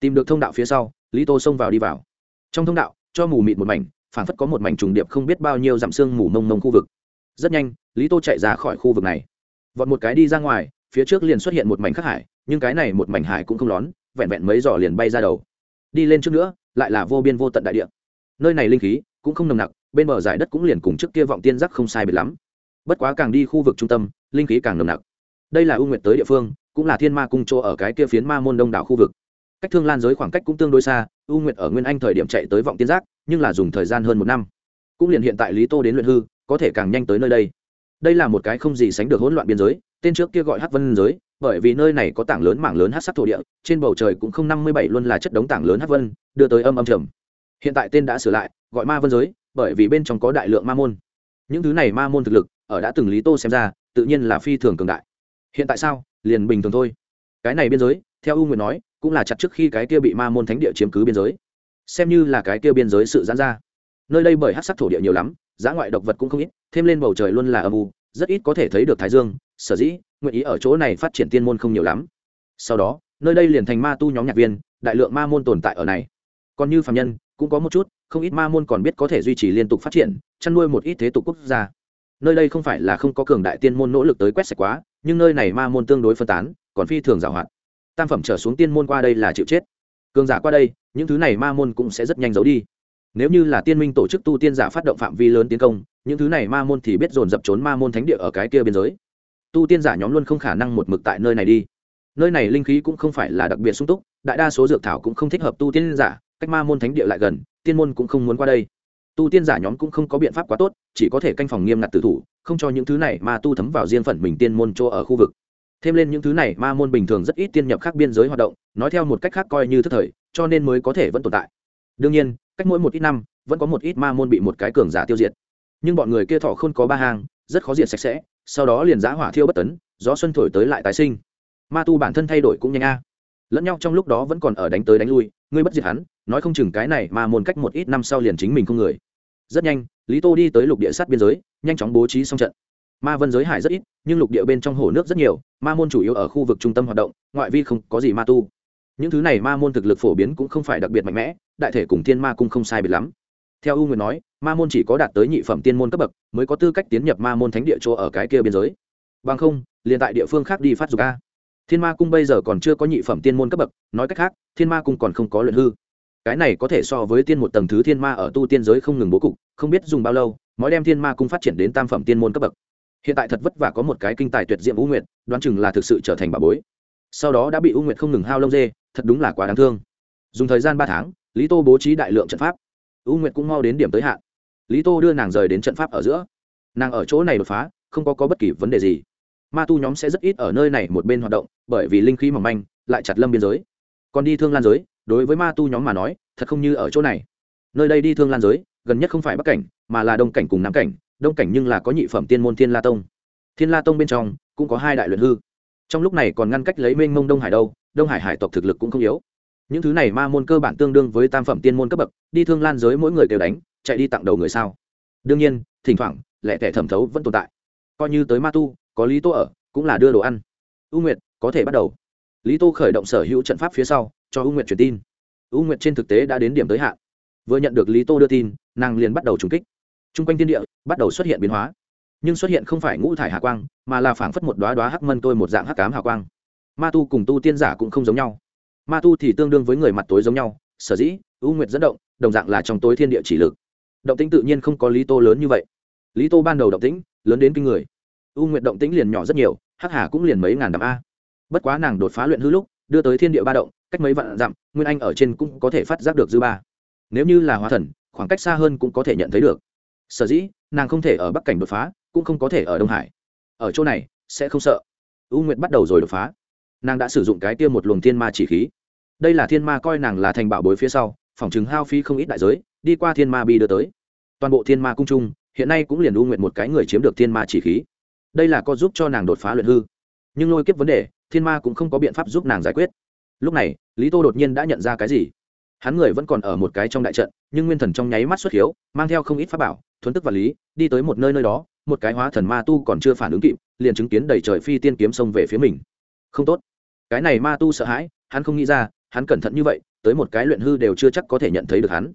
Tìm được thông đạo phía sau, lý tô xông vào đi vào. Trong thông đạo, cho mù mịt một mảnh phản phất có một mảnh trùng điệp không biết bao nhiêu dặm xương mù mông mông khu vực rất nhanh, lý tô chạy ra khỏi khu vực này. Vọt một cái đi ra ngoài, phía trước liền xuất hiện một mảnh khắc hải, nhưng cái này một mảnh hải cũng không lón, vẹn vẹn mấy giỏ liền bay ra đầu. Đi lên trước nữa, lại là vô biên vô tận đại địa. Nơi này linh khí cũng không nồng nặc, bên bờ giải đất cũng liền cùng trước kia vọng tiên giác không sai biệt lắm. Bất quá càng đi khu vực trung tâm, linh khí càng nồng nặc. Đây là ưu nguyện tới địa phương, cũng là thiên ma cung chỗ ở cái kia phiến ma môn đông đảo khu vực. Cách thương lan giới khoảng cách cũng tương đối xa, ưu nguyện ở nguyên anh thời điểm chạy tới vọng tiên giác, nhưng là dùng thời gian hơn một năm. Cũng liền hiện tại lý tô đến luyện hư có thể càng nhanh tới nơi đây. Đây là một cái không gì sánh được hỗn loạn biên giới, tên trước kia gọi hát vân giới, bởi vì nơi này có tảng lớn mảng lớn hát sắc thổ địa, trên bầu trời cũng không năm mươi bảy luôn là chất đống tảng lớn hát vân, đưa tới âm âm trầm. Hiện tại tên đã sửa lại, gọi ma vân giới, bởi vì bên trong có đại lượng ma môn. Những thứ này ma môn thực lực, ở đã từng lý tô xem ra, tự nhiên là phi thường cường đại. Hiện tại sao? Liền bình thường thôi. Cái này biên giới, theo u nguyện nói, cũng là chặt trước khi cái kia bị ma môn thánh địa chiếm cứ biên giới. Xem như là cái kia biên giới sự giãn ra. Nơi đây bởi hát sắc thổ địa nhiều lắm giá ngoại độc vật cũng không ít, thêm lên bầu trời luôn là âm u, rất ít có thể thấy được thái dương, sở dĩ, nguyện ý ở chỗ này phát triển tiên môn không nhiều lắm. Sau đó, nơi đây liền thành ma tu nhóm nhạc viên, đại lượng ma môn tồn tại ở này. Còn như phạm nhân, cũng có một chút, không ít ma môn còn biết có thể duy trì liên tục phát triển, chăn nuôi một ít thế tục quốc gia. Nơi đây không phải là không có cường đại tiên môn nỗ lực tới quét sạch quá, nhưng nơi này ma môn tương đối phân tán, còn phi thường giảo hoạt tam phẩm trở xuống tiên môn qua đây là chịu chết. Cường giả qua đây, những thứ này ma môn cũng sẽ rất nhanh giấu đi nếu như là tiên minh tổ chức tu tiên giả phát động phạm vi lớn tiến công, những thứ này ma môn thì biết dồn dập trốn ma môn thánh địa ở cái kia biên giới. Tu tiên giả nhóm luôn không khả năng một mực tại nơi này đi. Nơi này linh khí cũng không phải là đặc biệt sung túc, đại đa số dược thảo cũng không thích hợp tu tiên giả, cách ma môn thánh địa lại gần, tiên môn cũng không muốn qua đây. Tu tiên giả nhóm cũng không có biện pháp quá tốt, chỉ có thể canh phòng nghiêm ngặt tử thủ, không cho những thứ này ma tu thấm vào riêng phận mình tiên môn chỗ ở khu vực. Thêm lên những thứ này ma môn bình thường rất ít tiên nhập khác biên giới hoạt động, nói theo một cách khác coi như thức thời, cho nên mới có thể vẫn tồn tại. Đương nhiên cách mỗi một ít năm, vẫn có một ít ma môn bị một cái cường giả tiêu diệt. Nhưng bọn người kia thọ không có ba hang, rất khó diệt sạch sẽ, sau đó liền giã hỏa thiêu bất tấn, gió xuân thổi tới lại tái sinh. Ma tu bản thân thay đổi cũng nhanh a. Lẫn nhau trong lúc đó vẫn còn ở đánh tới đánh lui, ngươi bất diệt hắn, nói không chừng cái này mà môn cách một ít năm sau liền chính mình không người. Rất nhanh, lý tô đi tới lục địa sát biên giới, nhanh chóng bố trí xong trận. Ma vân giới hải rất ít, nhưng lục địa bên trong hồ nước rất nhiều, ma môn chủ yếu ở khu vực trung tâm hoạt động, ngoại vi không có gì ma tu những thứ này ma môn thực lực phổ biến cũng không phải đặc biệt mạnh mẽ, đại thể cùng thiên ma cung không sai biệt lắm. Theo u nguyệt nói, ma môn chỉ có đạt tới nhị phẩm tiên môn cấp bậc, mới có tư cách tiến nhập ma môn thánh địa chỗ ở cái kia biên giới. Bằng không, liền tại địa phương khác đi phát dục a. Thiên ma cung bây giờ còn chưa có nhị phẩm tiên môn cấp bậc, nói cách khác, thiên ma cung còn không có luyện hư. Cái này có thể so với tiên một tầng thứ thiên ma ở tu tiên giới không ngừng bố cục, không biết dùng bao lâu, mới đem thiên ma cung phát triển đến tam phẩm tiên môn cấp bậc. Hiện tại thật vất vả có một cái kinh tài tuyệt diệm u nguyệt, đoán chừng là thực sự trở thành bà bối. Sau đó đã bị u nguyệt không ngừng hao lông dê thật đúng là quá đáng thương. Dùng thời gian ba tháng lý tô bố trí đại lượng trận pháp. U nguyệt cũng mau đến điểm tới hạn. Lý tô đưa nàng rời đến trận pháp ở giữa. Nàng ở chỗ này đột phá không có, có bất kỳ vấn đề gì. Ma tu nhóm sẽ rất ít ở nơi này một bên hoạt động bởi vì linh khí mỏng manh lại chặt lâm biên giới. Còn đi thương lan giới đối với ma tu nhóm mà nói thật không như ở chỗ này. Nơi đây đi thương lan giới gần nhất không phải bắc cảnh mà là đông cảnh cùng nam cảnh đông cảnh nhưng là có nhị phẩm tiên môn thiên la tông. Thiên la tông bên trong cũng có hai đại luyện hư trong lúc này còn ngăn cách lấy mênh mông đông hải đâu, đông hải hải tộc thực lực cũng không yếu. Những thứ này ma môn cơ bản tương đương với tam phẩm tiên môn cấp bậc, đi thương lan giới mỗi người đều đánh, chạy đi tặng đầu người sao? Đương nhiên, thỉnh thoảng, lẻ tẻ thẩm thấu vẫn tồn tại. Coi như tới ma tu, có lý tô ở, cũng là đưa đồ ăn. U nguyệt, có thể bắt đầu. Lý tô khởi động sở hữu trận pháp phía sau, cho u nguyệt truyền tin. U nguyệt trên thực tế đã đến điểm tới hạn. Vừa nhận được lý tô đưa tin, nàng liền bắt đầu trùng kích. T r u n g quanh tiên địa bắt đầu xuất hiện biến hóa nhưng xuất hiện không phải ngũ thải hạ quang, mà là phảng phất một đoá đoá hắc mân tôi một dạng hắc cám hạ quang. Ma tu cùng tu tiên giả cũng không giống nhau. Ma tu thì tương đương với người mặt tối giống nhau, sở dĩ, u nguyệt dẫn động, đồng dạng là trong tối thiên địa chỉ lực. Động tĩnh tự nhiên không có lý tô lớn như vậy. Lý tô ban đầu động tĩnh, lớn đến kinh người. U nguyệt động tĩnh liền nhỏ rất nhiều, hắc hà cũng liền mấy ngàn đạm a. Bất quá nàng đột phá luyện hư lúc, đưa tới thiên địa ba động, cách mấy vạn dặm, nguyên anh ở trên cũng có thể phát giác được dư ba. Nếu như là hóa thần, khoảng cách xa hơn cũng có thể nhận thấy được. Sở dĩ, nàng không thể ở bắc cảnh đột phá cũng không có thể ở đông hải. Ở chỗ này, sẽ không sợ. U nguyệt bắt đầu rồi đột phá. Nàng đã sử dụng cái tiêm một luồng thiên ma chỉ khí. Đây là thiên ma coi nàng là thành bảo bối phía sau, phòng chứng hao phí không ít đại giới, đi qua thiên ma bi đưa tới. Toàn bộ thiên ma cung trung, hiện nay cũng liền u nguyệt một cái người chiếm được thiên ma chỉ khí. Đây là có giúp cho nàng đột phá luyện hư. Nhưng lôi kiếp vấn đề, thiên ma cũng không có biện pháp giúp nàng giải quyết. Lúc này, lý tô đột nhiên đã nhận ra cái gì? Hắn người vẫn còn ở một cái trong đại trận, nhưng nguyên thần trong nháy mắt xuất hiếu, mang theo không ít pháp bảo thuấn tức và lý, đi tới một nơi nơi đó một cái hóa thần ma tu còn chưa phản ứng kịp, liền chứng kiến đầy trời phi tiên kiếm xông về phía mình. Không tốt. Cái này ma tu sợ hãi, hắn không nghĩ ra, hắn cẩn thận như vậy, tới một cái luyện hư đều chưa chắc có thể nhận thấy được hắn.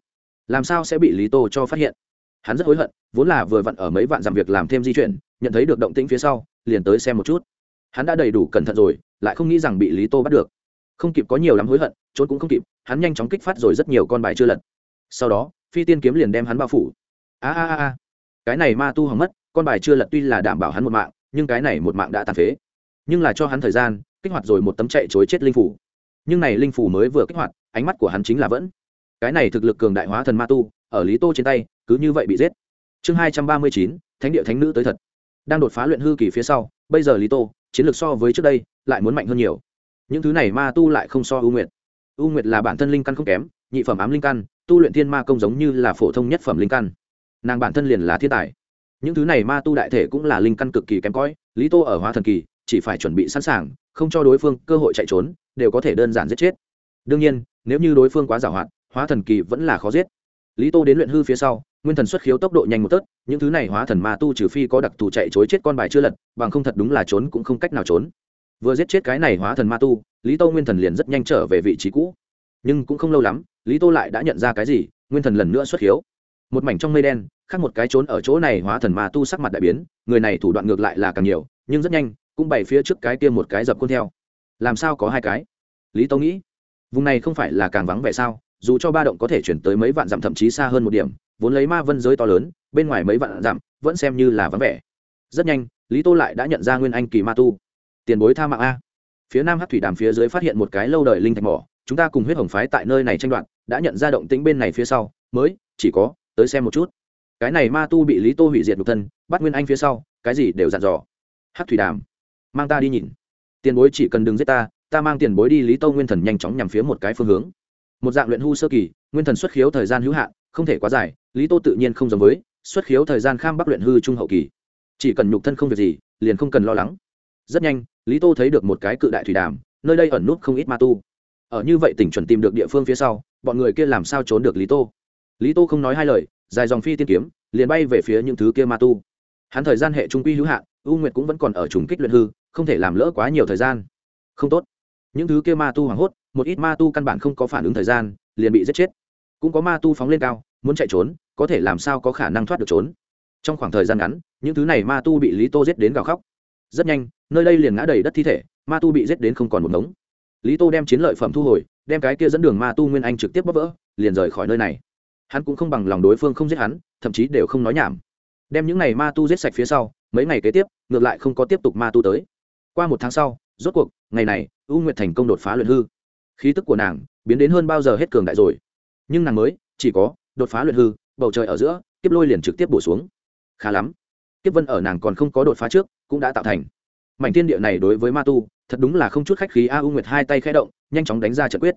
Làm sao sẽ bị lý tô cho phát hiện? Hắn rất hối hận, vốn là vừa vặn ở mấy vạn dặm việc làm thêm di chuyển, nhận thấy được động tĩnh phía sau, liền tới xem một chút. Hắn đã đầy đủ cẩn thận rồi, lại không nghĩ rằng bị lý tô bắt được. Không kịp có nhiều lắm hối hận, trốn cũng không kịp, hắn nhanh chóng kích phát rồi rất nhiều con bài chưa lật. Sau đó, phi tiên kiếm liền đem hắn bao phủ. A a a cái này ma tu hỏng mất con bài chưa lật tuy là đảm bảo hắn một mạng, nhưng cái này một mạng đã tàn phế. Nhưng là cho hắn thời gian, kích hoạt rồi một tấm chạy chối chết linh phủ. Nhưng này linh phủ mới vừa kích hoạt, ánh mắt của hắn chính là vẫn. Cái này thực lực cường đại hóa thần ma tu, ở lý tô trên tay, cứ như vậy bị giết. Chương hai trăm ba mươi chín, thánh địa thánh nữ tới thật. Đang đột phá luyện hư kỳ phía sau, bây giờ lý tô, chiến lược so với trước đây, lại muốn mạnh hơn nhiều. Những thứ này ma tu lại không so ưu nguyệt. Ưu nguyệt là bản thân linh căn không kém, nhị phẩm ám linh căn, tu luyện thiên ma công giống như là phổ thông nhất phẩm linh căn. Nàng bản thân liền là thiên tài những thứ này ma tu đại thể cũng là linh căn cực kỳ kém cỏi, lý tô ở hóa thần kỳ chỉ phải chuẩn bị sẵn sàng, không cho đối phương cơ hội chạy trốn, đều có thể đơn giản giết chết. Đương nhiên, nếu như đối phương quá giảo hoạt, hóa thần kỳ vẫn là khó giết. Lý tô đến luyện hư phía sau, nguyên thần xuất khiếu tốc độ nhanh một tớt những thứ này hóa thần ma tu trừ phi có đặc thù chạy chối chết con bài chưa lật, bằng không thật đúng là trốn cũng không cách nào trốn. Vừa giết chết cái này hóa thần ma tu, lý tô nguyên thần liền rất nhanh trở về vị trí cũ. Nhưng cũng không lâu lắm, lý tô lại đã nhận ra cái gì, nguyên thần lần nữa xuất khiếu. Một mảnh trong mây đen khác một cái trốn ở chỗ này hóa thần ma tu sắc mặt đại biến, người này thủ đoạn ngược lại là càng nhiều, nhưng rất nhanh, cũng bày phía trước cái kia một cái dập khuôn theo. Làm sao có hai cái? Lý tô nghĩ. Vùng này không phải là càng vắng vẻ sao? Dù cho ba động có thể chuyển tới mấy vạn dặm thậm chí xa hơn một điểm, vốn lấy ma vân giới to lớn, bên ngoài mấy vạn dặm, vẫn xem như là vắng vẻ. Rất nhanh, lý tô lại đã nhận ra nguyên anh kỳ ma tu. Tiền bối tha mạng a. Phía nam hát thủy đàm phía dưới phát hiện một cái lâu đời linh thạch mỏ, chúng ta cùng huyết hồng phái tại nơi này tranh đoạt, đã nhận ra động tĩnh bên này phía sau, mới, chỉ có, tới xem một chút cái này ma tu bị lý tô hủy diệt nhục thân, bắt nguyên anh phía sau, cái gì đều dặn dò. Hát thủy đàm, mang ta đi nhìn. Tiền bối chỉ cần đừng giết ta ta mang tiền bối đi lý tô nguyên thần nhanh chóng nhằm phía một cái phương hướng. Một dạng luyện hư sơ kỳ, nguyên thần xuất khiếu thời gian hữu hạn, không thể quá dài, lý tô tự nhiên không giống với, xuất khiếu thời gian kham bắc luyện hư trung hậu kỳ. Chỉ cần nhục thân không việc gì, liền không cần lo lắng. Rất nhanh, lý tô thấy được một cái cự đại thủy đàm, nơi đây ẩn nút không ít ma tu. Ở như vậy tỉnh chuẩn tìm được địa phương phía sau, bọn người kia làm sao trốn được lý tô? Lý tô không nói hai lời dài dòng phi tiên kiếm, liền bay về phía những thứ kia ma tu. Hắn thời gian hệ trung quy hữu hạn, u nguyệt cũng vẫn còn ở trùng kích luyện hư, không thể làm lỡ quá nhiều thời gian. Không tốt. Những thứ kia ma tu hoảng hốt, một ít ma tu căn bản không có phản ứng thời gian, liền bị giết chết. Cũng có ma tu phóng lên cao, muốn chạy trốn, có thể làm sao có khả năng thoát được trốn. Trong khoảng thời gian ngắn, những thứ này ma tu bị lý tô giết đến gào khóc. Rất nhanh, nơi đây liền ngã đầy đất thi thể, ma tu bị giết đến không còn một ngống. Lý tô đem chiến lợi phẩm thu hồi, đem cái kia dẫn đường ma tu nguyên anh trực tiếp bóp vỡ, liền rời khỏi nơi này hắn cũng không bằng lòng đối phương không giết hắn, thậm chí đều không nói nhảm. Đem những ngày ma tu giết sạch phía sau, mấy ngày kế tiếp, ngược lại không có tiếp tục ma tu tới. Qua một tháng sau, rốt cuộc, ngày này, u nguyệt thành công đột phá luyện hư. Khí tức của nàng biến đến hơn bao giờ hết cường đại rồi. Nhưng nàng mới, chỉ có, đột phá luyện hư, bầu trời ở giữa tiếp lôi liền trực tiếp bổ xuống. Khá lắm. Kiếp vân ở nàng còn không có đột phá trước, cũng đã tạo thành. Mảnh thiên địa này đối với ma tu, thật đúng là không chút khách khí. A, u nguyệt hai tay khẽ động, nhanh chóng đánh ra trận quyết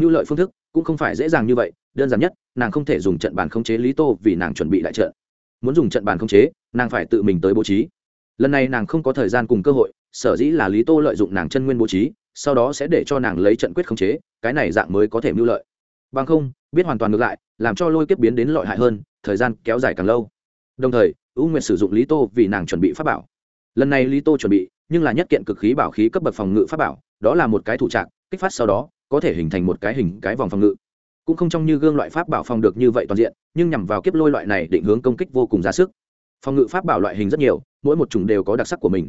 ngưu lợi phương thức cũng không phải dễ dàng như vậy, đơn giản nhất, nàng không thể dùng trận bàn khống chế lý tô vì nàng chuẩn bị đại trận. Muốn dùng trận bàn khống chế, nàng phải tự mình tới bố trí. Lần này nàng không có thời gian cùng cơ hội, sở dĩ là lý tô lợi dụng nàng chân nguyên bố trí, sau đó sẽ để cho nàng lấy trận quyết khống chế, cái này dạng mới có thể mưu lợi. Bằng không, biết hoàn toàn ngược lại, làm cho lôi kiếp biến đến lợi hại hơn, thời gian kéo dài càng lâu. Đồng thời, u nguyệt sử dụng lý tô vì nàng chuẩn bị pháp bảo. Lần này lý tô chuẩn bị, nhưng là nhất kiện cực khí bảo khí cấp bậc phòng ngự pháp bảo, đó là một cái thủ trạng, kích phát sau đó có thể hình thành một cái hình cái vòng phòng ngự. Cũng không trong như gương loại pháp bảo phòng được như vậy toàn diện, nhưng nhằm vào kiếp lôi loại này định hướng công kích vô cùng ra sức. Phòng ngự pháp bảo loại hình rất nhiều, mỗi một chủng đều có đặc sắc của mình.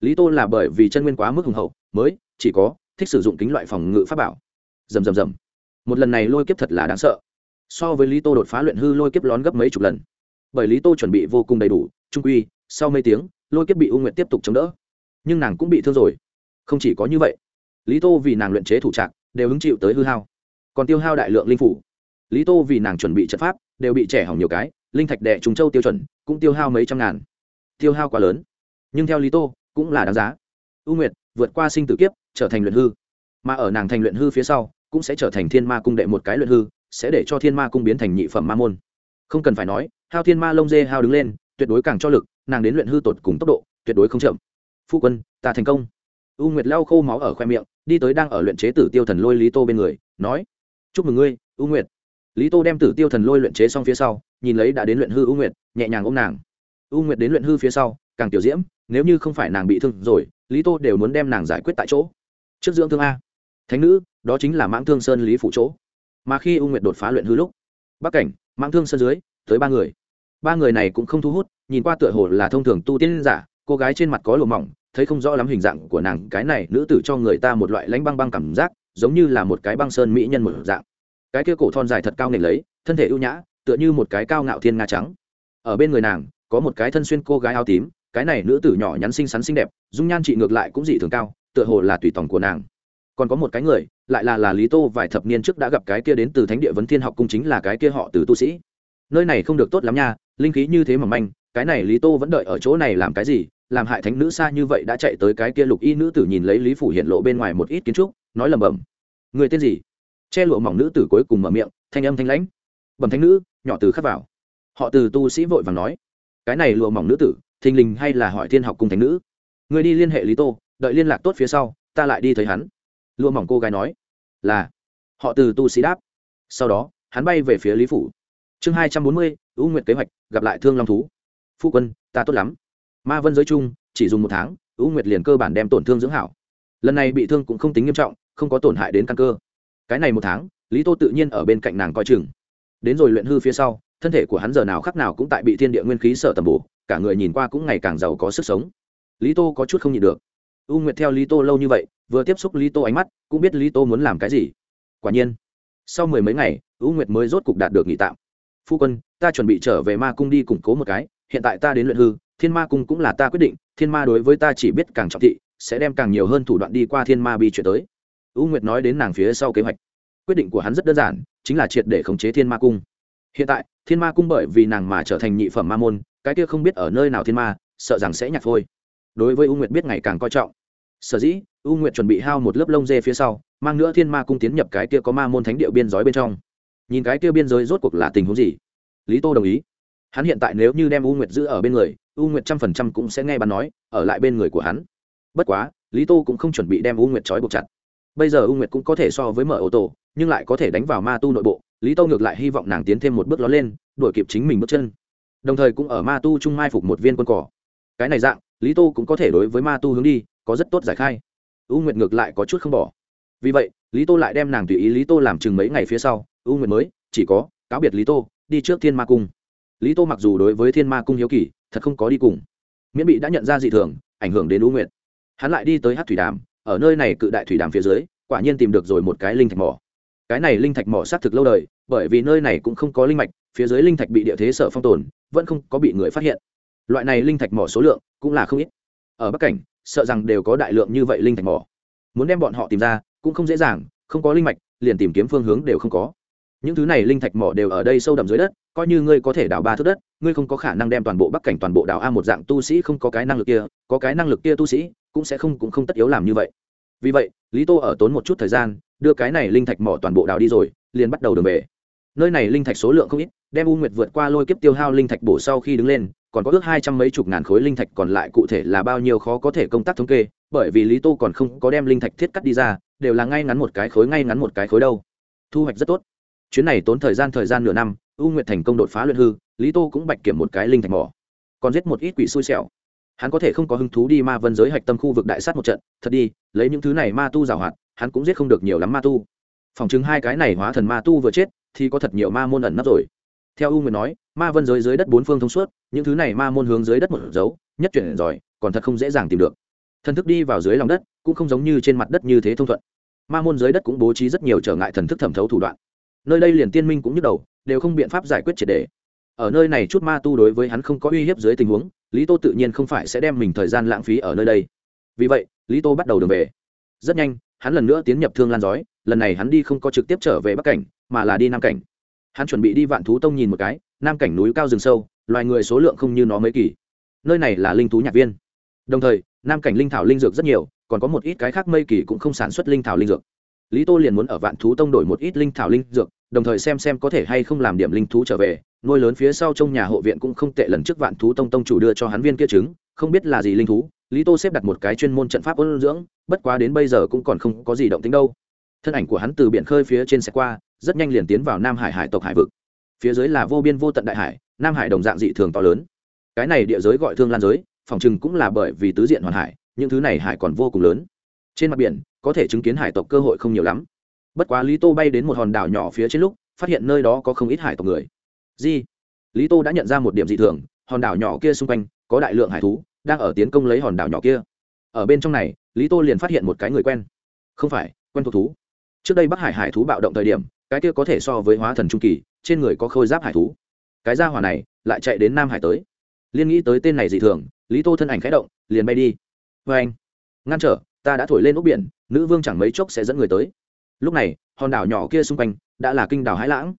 Lý tô là bởi vì chân nguyên quá mức hùng hậu, mới, chỉ có, thích sử dụng kính loại phòng ngự pháp bảo. Rầm rầm rầm. Một lần này lôi kiếp thật là đáng sợ. So với lý tô đột phá luyện hư lôi kiếp lón gấp mấy chục lần. Bởi lý tô chuẩn bị vô cùng đầy đủ, trung quy, sau mấy tiếng, lôi kiếp bị u nguyệt tiếp tục chống đỡ. Nhưng nàng cũng bị thương rồi. Không chỉ có như vậy, lý tô vì nàng luyện chế thủ trạng đều hứng chịu tới hư hao. Còn tiêu hao đại lượng linh phủ. Lý tô vì nàng chuẩn bị trận pháp, đều bị trẻ hỏng nhiều cái, linh thạch đệ trùng châu tiêu chuẩn, cũng tiêu hao mấy trăm ngàn. Tiêu hao quá lớn. Nhưng theo lý tô, cũng là đáng giá. U nguyệt, vượt qua sinh tử kiếp, trở thành luyện hư. Mà ở nàng thành luyện hư phía sau, cũng sẽ trở thành thiên ma cung đệ một cái luyện hư, sẽ để cho thiên ma cung biến thành nhị phẩm ma môn. Không cần phải nói, hao thiên ma lông dê hao đứng lên, tuyệt đối càng cho lực, nàng đến luyện hư tột cùng tốc độ, tuyệt đối không chậm. Phu quân, ta thành công u nguyệt lau khô máu ở khoe miệng, đi tới đang ở luyện chế tử tiêu thần lôi lý tô bên người, nói, chúc mừng ngươi, u nguyệt. Lý tô đem tử tiêu thần lôi luyện chế xong phía sau, nhìn lấy đã đến luyện hư u nguyệt, nhẹ nhàng ôm nàng. U nguyệt đến luyện hư phía sau, càng tiểu diễm, nếu như không phải nàng bị thương rồi, lý tô đều muốn đem nàng giải quyết tại chỗ. Trước dưỡng thương a. Thánh nữ, đó chính là mãng thương sơn lý phụ chỗ. Mà khi u nguyệt đột phá luyện hư lúc, bắc cảnh, mãng thương sơn dưới, tới ba người. Ba người này cũng không thu hút, nhìn qua tựa hồ là thông thường tu tiên giả, cô gái trên mặt có lùa mỏng thấy không rõ lắm hình dạng của nàng, cái này nữ tử cho người ta một loại lánh băng băng cảm giác, giống như là một cái băng sơn mỹ nhân một dạng. Cái kia cổ thon dài thật cao nền lấy, thân thể ưu nhã, tựa như một cái cao ngạo thiên nga trắng. Ở bên người nàng, có một cái thân xuyên cô gái áo tím, cái này nữ tử nhỏ nhắn xinh xắn xinh đẹp, dung nhan chị ngược lại cũng dị thường cao, tựa hồ là tùy tòng của nàng. Còn có một cái người, lại là là lý tô vài thập niên trước đã gặp cái kia đến từ thánh địa vấn thiên học cung chính là cái kia họ từ tu sĩ. Nơi này không được tốt lắm nha, linh khí như thế mà manh, cái này lý tô vẫn đợi ở chỗ này làm cái gì làm hại thánh nữ xa như vậy đã chạy tới cái kia lục y nữ tử nhìn lấy lý phủ hiện lộ bên ngoài một ít kiến trúc, nói lầm bầm người tên gì? Che lụa mỏng nữ tử cuối cùng mở miệng, thanh âm thanh lãnh. Bẩm thánh nữ, nhỏ từ khắc vào. Họ từ tu sĩ vội vàng nói, cái này lụa mỏng nữ tử, thình lình hay là hỏi thiên học cùng thánh nữ? Người đi liên hệ lý tô, đợi liên lạc tốt phía sau, ta lại đi thấy hắn. Lụa mỏng cô gái nói, là. Họ từ tu sĩ đáp. Sau đó, hắn bay về phía lý phủ. Chương hai trăm bốn mươi ưu nguyện kế hoạch, gặp lại thương long thú. Phu quân, ta tốt lắm ma vân giới chung, chỉ dùng một tháng, U nguyệt liền cơ bản đem tổn thương dưỡng hảo. Lần này bị thương cũng không tính nghiêm trọng, không có tổn hại đến căn cơ. Cái này một tháng, lý tô tự nhiên ở bên cạnh nàng coi chừng. Đến rồi luyện hư phía sau, thân thể của hắn giờ nào khắc nào cũng tại bị thiên địa nguyên khí sợ tầm bổ, cả người nhìn qua cũng ngày càng giàu có sức sống. Lý tô có chút không nhịn được. U nguyệt theo lý tô lâu như vậy, vừa tiếp xúc lý tô ánh mắt, cũng biết lý tô muốn làm cái gì. Quả nhiên, sau mười mấy ngày, u nguyệt mới rốt cục đạt được nghỉ tạm. Phu quân, ta chuẩn bị trở về ma cung đi củng cố một cái, hiện tại ta đến luyện hư thiên ma cung cũng là ta quyết định, thiên ma đối với ta chỉ biết càng trọng thị, sẽ đem càng nhiều hơn thủ đoạn đi qua thiên ma bi chuyển tới. U nguyệt nói đến nàng phía sau kế hoạch. Quyết định của hắn rất đơn giản, chính là triệt để khống chế thiên ma cung. Hiện tại, thiên ma cung bởi vì nàng mà trở thành nhị phẩm ma môn, cái kia không biết ở nơi nào thiên ma, sợ rằng sẽ nhặt thôi. đối với u nguyệt biết ngày càng coi trọng. Sở dĩ, u nguyệt chuẩn bị hao một lớp lông dê phía sau, mang nữa thiên ma cung tiến nhập cái kia có ma môn thánh địa biên giới bên trong. Nhìn cái kia biên giới rốt cuộc là tình huống gì? Lý tô đồng ý. Hắn hiện tại nếu như đem u nguyệt giữ ở bên người u nguyệt trăm phần trăm cũng sẽ nghe bắn nói, ở lại bên người của hắn. Bất quá, lý tô cũng không chuẩn bị đem u nguyệt trói buộc chặt. Bây giờ u nguyệt cũng có thể so với mở ô tô, nhưng lại có thể đánh vào ma tu nội bộ, lý tô ngược lại hy vọng nàng tiến thêm một bước ló lên, đuổi kịp chính mình bước chân. Đồng thời cũng ở ma tu trung mai phục một viên quân cỏ. Cái này dạng, lý tô cũng có thể đối với ma tu hướng đi, có rất tốt giải khai. U nguyệt ngược lại có chút không bỏ. Vì vậy, lý tô lại đem nàng tùy ý lý tô làm chừng mấy ngày phía sau, u nguyệt mới, chỉ có, cáo biệt lý tô, đi trước thiên ma cung lý tô mặc dù đối với thiên ma cung hiếu kỳ, thật không có đi cùng. Miễn bị đã nhận ra dị thường, ảnh hưởng đến Lũ nguyệt. Hắn lại đi tới hát thủy đàm, ở nơi này cự đại thủy đàm phía dưới, quả nhiên tìm được rồi một cái linh thạch mỏ. Cái này linh thạch mỏ xác thực lâu đời, bởi vì nơi này cũng không có linh mạch, phía dưới linh thạch bị địa thế sở phong tồn, vẫn không có bị người phát hiện. Loại này linh thạch mỏ số lượng cũng là không ít. Ở bắc cảnh, sợ rằng đều có đại lượng như vậy linh thạch mỏ. Muốn đem bọn họ tìm ra, cũng không dễ dàng, không có linh mạch, liền tìm kiếm phương hướng đều không có những thứ này linh thạch mỏ đều ở đây sâu đậm dưới đất, coi như ngươi có thể đào ba thước đất, ngươi không có khả năng đem toàn bộ bắc cảnh toàn bộ đào a một dạng tu sĩ không có cái năng lực kia, có cái năng lực kia tu sĩ cũng sẽ không, cũng không tất yếu làm như vậy. Vì vậy, lý tô ở tốn một chút thời gian, đưa cái này linh thạch mỏ toàn bộ đào đi rồi, liền bắt đầu đường về. Nơi này linh thạch số lượng không ít, đem u nguyệt vượt qua lôi kiếp tiêu hao linh thạch bổ sau khi đứng lên, còn có ước hai trăm mấy chục ngàn khối linh thạch còn lại cụ thể là bao nhiêu khó có thể công tác thống kê, bởi vì lý tô còn không có đem linh thạch thiết cắt đi ra, đều là ngay ngắn một cái khối, ngay ngắn một cái khối đâu. Thu hoạch rất tốt chuyến này tốn thời gian thời gian nửa năm, u nguyệt thành công đột phá luyện hư, lý tô cũng bạch kiểm một cái linh thạch mỏ. Còn giết một ít quỷ xui xẻo. Hắn có thể không có hứng thú đi ma vân giới hạch tâm khu vực đại sát một trận, thật đi, lấy những thứ này ma tu giảo hoạt, hắn cũng giết không được nhiều lắm ma tu. Phòng chứng hai cái này hóa thần ma tu vừa chết, thì có thật nhiều ma môn ẩn nấp rồi. Theo u nguyệt nói, ma vân giới dưới đất bốn phương thông suốt, những thứ này ma môn hướng dưới đất một dấu, nhất chuyển giỏi, còn thật không dễ dàng tìm được. Thần thức đi vào dưới lòng đất, cũng không giống như trên mặt đất như thế thông thuận. Ma môn dưới đất cũng bố trí rất nhiều trở ngại thần thức thẩm thấu thủ đoạn nơi đây liền tiên minh cũng nhức đầu, đều không biện pháp giải quyết triệt đề. Ở nơi này chút ma tu đối với hắn không có uy hiếp dưới tình huống, lý tô tự nhiên không phải sẽ đem mình thời gian lãng phí ở nơi đây. Vì vậy, lý tô bắt đầu đường về. Rất nhanh, hắn lần nữa tiến nhập thương lan giói, lần này hắn đi không có trực tiếp trở về bắc cảnh, mà là đi nam cảnh. Hắn chuẩn bị đi vạn thú tông nhìn một cái, nam cảnh núi cao rừng sâu, loài người số lượng không như nó mấy kỳ. Nơi này là linh thú nhạc viên. Đồng thời, nam cảnh linh thảo linh dược rất nhiều, còn có một ít cái khác mây kỳ cũng không sản xuất linh thảo linh dược lý tô liền muốn ở vạn thú tông đổi một ít linh thảo linh dược, đồng thời xem xem có thể hay không làm điểm linh thú trở về. Nuôi lớn phía sau trong nhà hộ viện cũng không tệ lần trước vạn thú tông tông chủ đưa cho hắn viên kia trứng, không biết là gì linh thú. Lý tô xếp đặt một cái chuyên môn trận pháp ôn dưỡng, bất quá đến bây giờ cũng còn không có gì động tính đâu. Thân ảnh của hắn từ biển khơi phía trên xe qua, rất nhanh liền tiến vào nam hải hải tộc hải vực. Phía dưới là vô biên vô tận đại hải, nam hải đồng dạng dị thường to lớn. Cái này địa giới gọi thương lan giới, phòng chừng cũng là bởi vì tứ diện hoàn hải, những thứ này hải còn vô cùng lớn trên mặt biển, có thể chứng kiến hải tộc cơ hội không nhiều lắm. Bất quá lý tô bay đến một hòn đảo nhỏ phía trên lúc, phát hiện nơi đó có không ít hải tộc người. Di lý tô đã nhận ra một điểm dị thường, hòn đảo nhỏ kia xung quanh, có đại lượng hải thú, đang ở tiến công lấy hòn đảo nhỏ kia. Ở bên trong này, lý tô liền phát hiện một cái người quen. Không phải, quen thuộc thú. Trước đây bắc hải hải thú bạo động thời điểm, cái kia có thể so với hóa thần trung kỳ, trên người có khôi giáp hải thú. Cái gia hỏa này lại chạy đến nam hải tới. Liên nghĩ tới tên này dị thường, lý tô thân ảnh khẽ động, liền bay đi. Vê anh. Ngăn trở ta đã thổi lên ốc biển, nữ vương chẳng mấy chốc sẽ dẫn người tới. Lúc này, hòn đảo nhỏ kia xung quanh đã là kinh đảo hải lãng.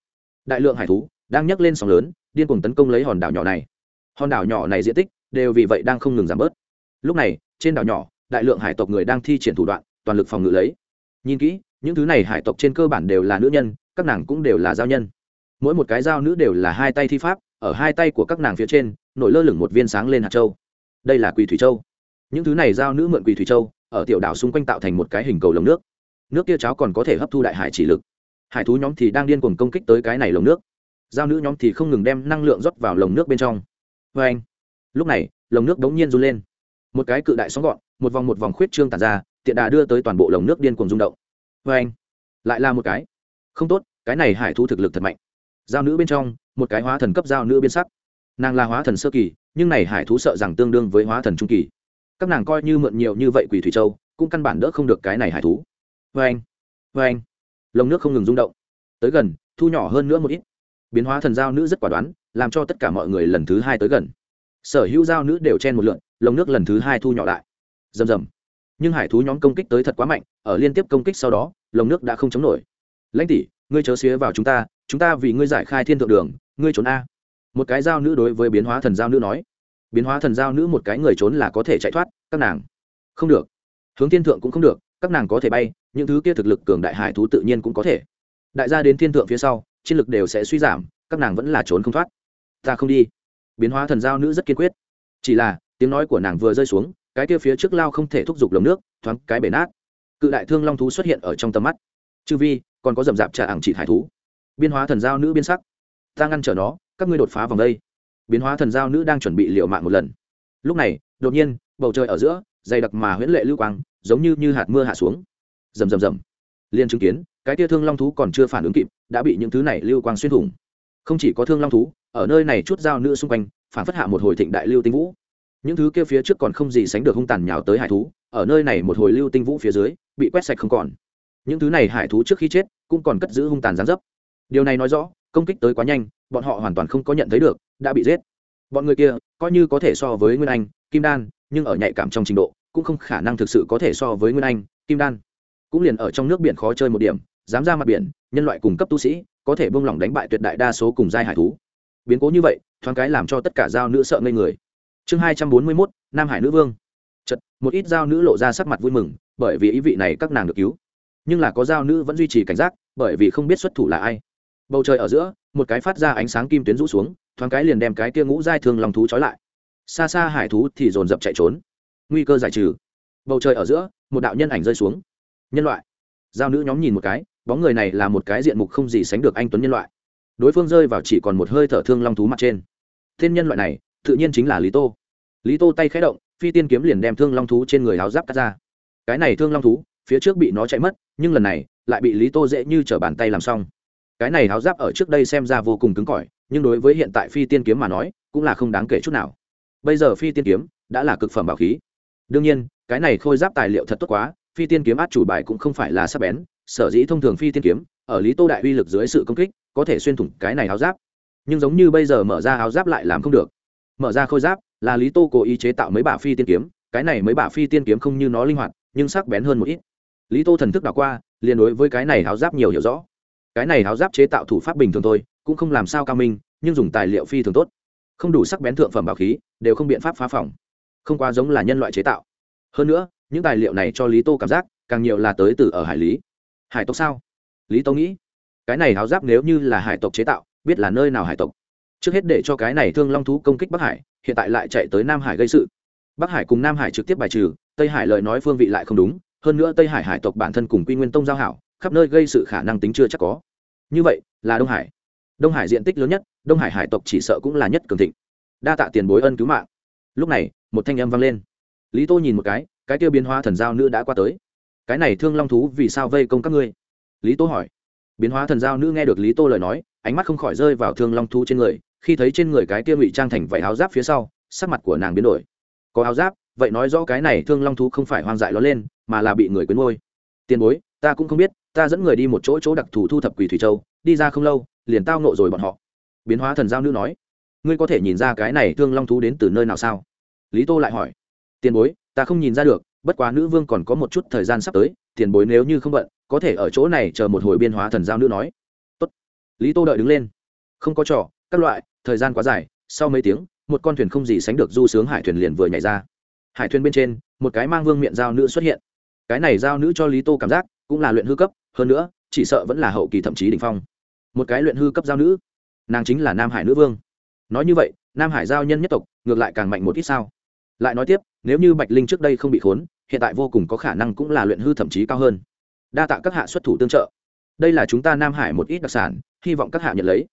Đại lượng hải thú đang nhấc lên sóng lớn, điên cuồng tấn công lấy hòn đảo nhỏ này. Hòn đảo nhỏ này diện tích đều vì vậy đang không ngừng giảm bớt. Lúc này, trên đảo nhỏ, đại lượng hải tộc người đang thi triển thủ đoạn, toàn lực phòng ngự lấy. Nhìn kỹ, những thứ này hải tộc trên cơ bản đều là nữ nhân, các nàng cũng đều là giao nhân. Mỗi một cái giao nữ đều là hai tay thi pháp, ở hai tay của các nàng phía trên, nổi lơ lửng một viên sáng lên hạt châu. Đây là quỳ thủy châu những thứ này giao nữ mượn quỳ thủy châu, ở tiểu đảo xung quanh tạo thành một cái hình cầu lồng nước. Nước kia cháo còn có thể hấp thu đại hải chỉ lực. Hải thú nhóm thì đang điên cuồng công kích tới cái này lồng nước. Giao nữ nhóm thì không ngừng đem năng lượng rót vào lồng nước bên trong. Vê anh, lúc này, lồng nước bỗng nhiên run lên. Một cái cự đại sóng gọn, một vòng một vòng khuyết trương tàn ra, tiện đà đưa tới toàn bộ lồng nước điên cuồng rung động. Vê anh, lại là một cái. Không tốt, cái này hải thú thực lực thật mạnh. Giao nữ bên trong, một cái hóa thần cấp giao nữ biên sắc. Nàng là hóa thần sơ kỳ, nhưng này hải thú sợ rằng tương đương với hóa thần trung kỳ các nàng coi như mượn nhiều như vậy quỷ thủy châu, cũng căn bản đỡ không được cái này hải thú. Vê anh vê anh. Lồng nước không ngừng rung động. Tới gần, thu nhỏ hơn nữa một ít. Biến hóa thần giao nữ rất quả đoán, làm cho tất cả mọi người lần thứ hai tới gần. Sở hữu giao nữ đều chen một lượn, lồng nước lần thứ hai thu nhỏ lại. Rầm rầm. Nhưng hải thú nhóm công kích tới thật quá mạnh, ở liên tiếp công kích sau đó, lồng nước đã không chống nổi. Lãnh tỷ, ngươi chớ xía vào chúng ta chúng ta vì ngươi giải khai thiên thượng đường, ngươi trốn a. Một cái giao nữ đối với biến hóa thần giao nữ nói biến hóa thần giao nữ một cái người trốn là có thể chạy thoát, các nàng. Không được. Hướng thiên thượng cũng không được, các nàng có thể bay, những thứ kia thực lực cường đại hải thú tự nhiên cũng có thể. Đại gia đến thiên thượng phía sau, chiến lực đều sẽ suy giảm, các nàng vẫn là trốn không thoát. Ta không đi. Biến hóa thần giao nữ rất kiên quyết. Chỉ là, tiếng nói của nàng vừa rơi xuống, cái kia phía trước lao không thể thúc giục lồng nước, thoáng cái bể nát. Cự đại thương long thú xuất hiện ở trong tầm mắt. Chư vi, còn có rậm rạp trà ảng trị hải thú. Biến hóa thần giao nữ biên sắc. Ta ngăn trở nó, các ngươi đột phá vòng đây biến hóa thần giao nữ đang chuẩn bị liệu mạng một lần. Lúc này, đột nhiên, bầu trời ở giữa, dày đặc mà huyễn lệ lưu quang, giống như như hạt mưa hạ xuống. Rầm rầm rầm. Liên chứng kiến, cái tia thương long thú còn chưa phản ứng kịp, đã bị những thứ này lưu quang xuyên thủng. Không chỉ có thương long thú, ở nơi này chút dao nữ xung quanh, phản phất hạ một hồi thịnh đại lưu tinh vũ. Những thứ kia phía trước còn không gì sánh được hung tàn nhào tới hải thú, ở nơi này một hồi lưu tinh vũ phía dưới, bị quét sạch không còn. Những thứ này hải thú trước khi chết, cũng còn cất giữ hung tàn gián dấp. Điều này nói rõ, công kích tới quá nhanh bọn họ hoàn toàn không có nhận thấy được, đã bị giết. Bọn người kia coi như có thể so với nguyên anh, kim đan, nhưng ở nhạy cảm trong trình độ, cũng không khả năng thực sự có thể so với nguyên anh, kim đan. Cũng liền ở trong nước biển khó chơi một điểm, dám ra mặt biển, nhân loại cung cấp tu sĩ, có thể buông lỏng đánh bại tuyệt đại đa số cùng giai hải thú. Biến cố như vậy, thoáng cái làm cho tất cả giao nữ sợ ngây người. Chương hai trăm bốn mươi mốt, nam hải nữ vương. Chật một ít giao nữ lộ ra sắc mặt vui mừng, bởi vì ý vị này các nàng được cứu. Nhưng là có giao nữ vẫn duy trì cảnh giác, bởi vì không biết xuất thủ là ai bầu trời ở giữa, một cái phát ra ánh sáng kim tuyến rũ xuống, thoáng cái liền đem cái kia ngũ giai thương lòng thú trói lại. Xa xa hải thú thì dồn dập chạy trốn. Nguy cơ giải trừ. Bầu trời ở giữa, một đạo nhân ảnh rơi xuống. Nhân loại. Giao nữ nhóm nhìn một cái, bóng người này là một cái diện mục không gì sánh được anh tuấn nhân loại. Đối phương rơi vào chỉ còn một hơi thở thương long thú mặt trên. Tên nhân loại này, tự nhiên chính là lý tô. Lý tô tay khẽ động, phi tiên kiếm liền đem thương long thú trên người áo giáp cắt ra. Cái này thương long thú, phía trước bị nó chạy mất, nhưng lần này, lại bị lý tô dễ như t r ở bàn tay làm xong cái này áo giáp ở trước đây xem ra vô cùng cứng cỏi, nhưng đối với hiện tại phi tiên kiếm mà nói, cũng là không đáng kể chút nào. Bây giờ phi tiên kiếm đã là cực phẩm bảo khí. Đương nhiên, cái này khôi giáp tài liệu thật tốt quá, phi tiên kiếm át chủ bài cũng không phải là sắc bén, sở dĩ thông thường phi tiên kiếm, ở lý tô đại uy lực dưới sự công kích, có thể xuyên thủng cái này áo giáp. Nhưng giống như bây giờ mở ra áo giáp lại làm không được. Mở ra khôi giáp, là lý tô cố ý chế tạo mấy bả phi tiên kiếm, cái này mấy bả phi tiên kiếm không như nó linh hoạt, nhưng sắc bén hơn một ít. Lý tô thần thức đảo qua, liền đối với cái này áo giáp nhiều hiểu rõ cái này áo giáp chế tạo thủ pháp bình thường thôi, cũng không làm sao cao minh, nhưng dùng tài liệu phi thường tốt. Không đủ sắc bén thượng phẩm bảo khí, đều không biện pháp phá phòng. Không quá giống là nhân loại chế tạo. Hơn nữa, những tài liệu này cho lý tô cảm giác, càng nhiều là tới từ ở hải lý. Hải tộc sao? Lý tô nghĩ. Cái này áo giáp nếu như là hải tộc chế tạo, biết là nơi nào hải tộc. Trước hết để cho cái này thương long thú công kích bắc hải, hiện tại lại chạy tới nam hải gây sự. Bắc hải cùng nam hải trực tiếp bài trừ, tây hải lời nói phương vị lại không đúng, hơn nữa tây hải hải tộc bản thân cùng quy nguyên tông giao hảo khắp nơi gây sự khả năng tính chưa chắc có. Như vậy, là đông hải. Đông hải diện tích lớn nhất, đông hải hải tộc chỉ sợ cũng là nhất cường thịnh. Đa tạ tiền bối ân cứu mạng. Lúc này, một thanh âm vang lên. Lý tô nhìn một cái cái kia biến hóa thần giao nữ đã qua tới. Cái này thương long thú vì sao vây công các ngươi? Lý tô hỏi. Biến hóa thần giao nữ nghe được lý tô lời nói, ánh mắt không khỏi rơi vào thương long thú trên người, khi thấy trên người cái kia ngụy trang thành vảy áo giáp phía sau, sắc mặt của nàng biến đổi. Có áo giáp, vậy nói rõ cái này thương long thú không phải hoang dại nó lên, mà là bị người quyến môi tiền bối, ta cũng không biết ta dẫn người đi một chỗ chỗ đặc thù thu thập quỷ thủy châu, đi ra không lâu, liền tao nộ rồi bọn họ. Biến hóa thần giao nữ nói. Ngươi có thể nhìn ra cái này thương long thú đến từ nơi nào sao? Lý tô lại hỏi. Tiền bối, ta không nhìn ra được, bất quá nữ vương còn có một chút thời gian sắp tới, tiền bối nếu như không bận, có thể ở chỗ này chờ một hồi biên hóa thần giao nữ nói. Tốt. lý tô đợi đứng lên. Không có trò, các loại, thời gian quá dài, sau mấy tiếng, một con thuyền không gì sánh được du sướng hải thuyền liền vừa nhảy ra. Hải thuyền bên trên, một cái mang vương miệng giao nữ xuất hiện. Cái này giao nữ cho lý tô cảm giác cũng là luyện hư cấp hơn nữa, chỉ sợ vẫn là hậu kỳ thậm chí đ ỉ n h phong. Một cái luyện hư cấp giao nữ, nàng chính là nam hải nữ vương. Nói như vậy, nam hải giao nhân nhất tộc, ngược lại càng mạnh một ít sao? Lại nói tiếp, nếu như bạch linh trước đây không bị khốn, hiện tại vô cùng có khả năng cũng là luyện hư thậm chí cao hơn. Đa tạ các hạ xuất thủ tương trợ. Đây là chúng ta nam hải một ít đặc sản, hy vọng các hạ nhận lấy.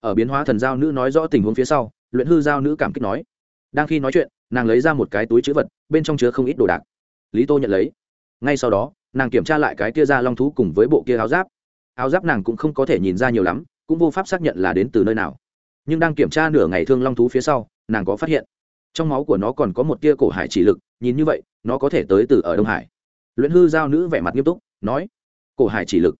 Ở biến hóa thần giao nữ nói rõ tình huống phía sau, luyện hư giao nữ cảm kích nói. Đang khi nói chuyện, nàng lấy ra một cái túi chữ vật, bên trong chứa không ít đồ đạc. Lý tô nhận lấy. Ngay sau đó nàng kiểm tra lại cái kia ra long thú cùng với bộ kia áo giáp. Áo giáp nàng cũng không có thể nhìn ra nhiều lắm, cũng vô pháp xác nhận là đến từ nơi nào. Nhưng đang kiểm tra nửa ngày thương long thú phía sau, nàng có phát hiện. Trong máu của nó còn có một tia cổ hải chỉ lực, nhìn như vậy, nó có thể tới từ ở đông hải. Luyện hư giao nữ vẻ mặt nghiêm túc, nói, cổ hải chỉ lực.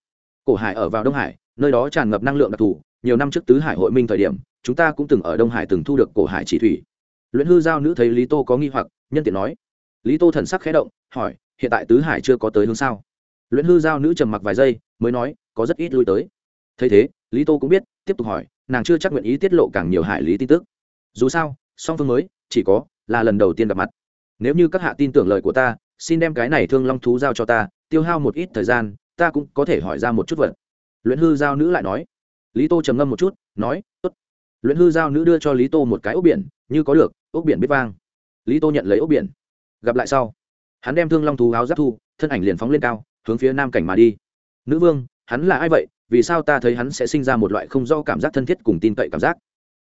Cổ hải ở vào đông hải, nơi đó tràn ngập năng lượng đặc thù. Nhiều năm trước tứ hải hội minh thời điểm, chúng ta cũng từng ở đông hải từng thu được cổ hải chỉ thủy. Luyện hư giao nữ thấy lý tô có nghi hoặc, nhân tiện nói. Lý tô thần sắc khẽ động, hỏi hiện tại tứ hải chưa có tới hướng sao? Luyện hư giao nữ trầm mặc vài giây, mới nói, có rất ít lui tới. Thấy thế, lý tô cũng biết, tiếp tục hỏi, nàng chưa chắc nguyện ý tiết lộ càng nhiều hải lý tin tức. Dù sao, song phương mới, chỉ có là lần đầu tiên gặp mặt. Nếu như các hạ tin tưởng lời của ta, xin đem cái này thương long thú giao cho ta, tiêu hao một ít thời gian, ta cũng có thể hỏi ra một chút vật. Luyện hư giao nữ lại nói. Lý tô trầm ngâm một chút, nói, tốt. Luyện hư giao nữ đưa cho lý tô một cái ốc biển, như có được, ốc biển biết vang. Lý tô nhận lấy ốc biển. Gặp lại sau hắn đem thương long thú áo giáp thu, thân ảnh liền phóng lên cao, hướng phía nam cảnh mà đi. Nữ vương, hắn là ai vậy? Vì sao ta thấy hắn sẽ sinh ra một loại không do cảm giác thân thiết cùng tin cậy cảm giác?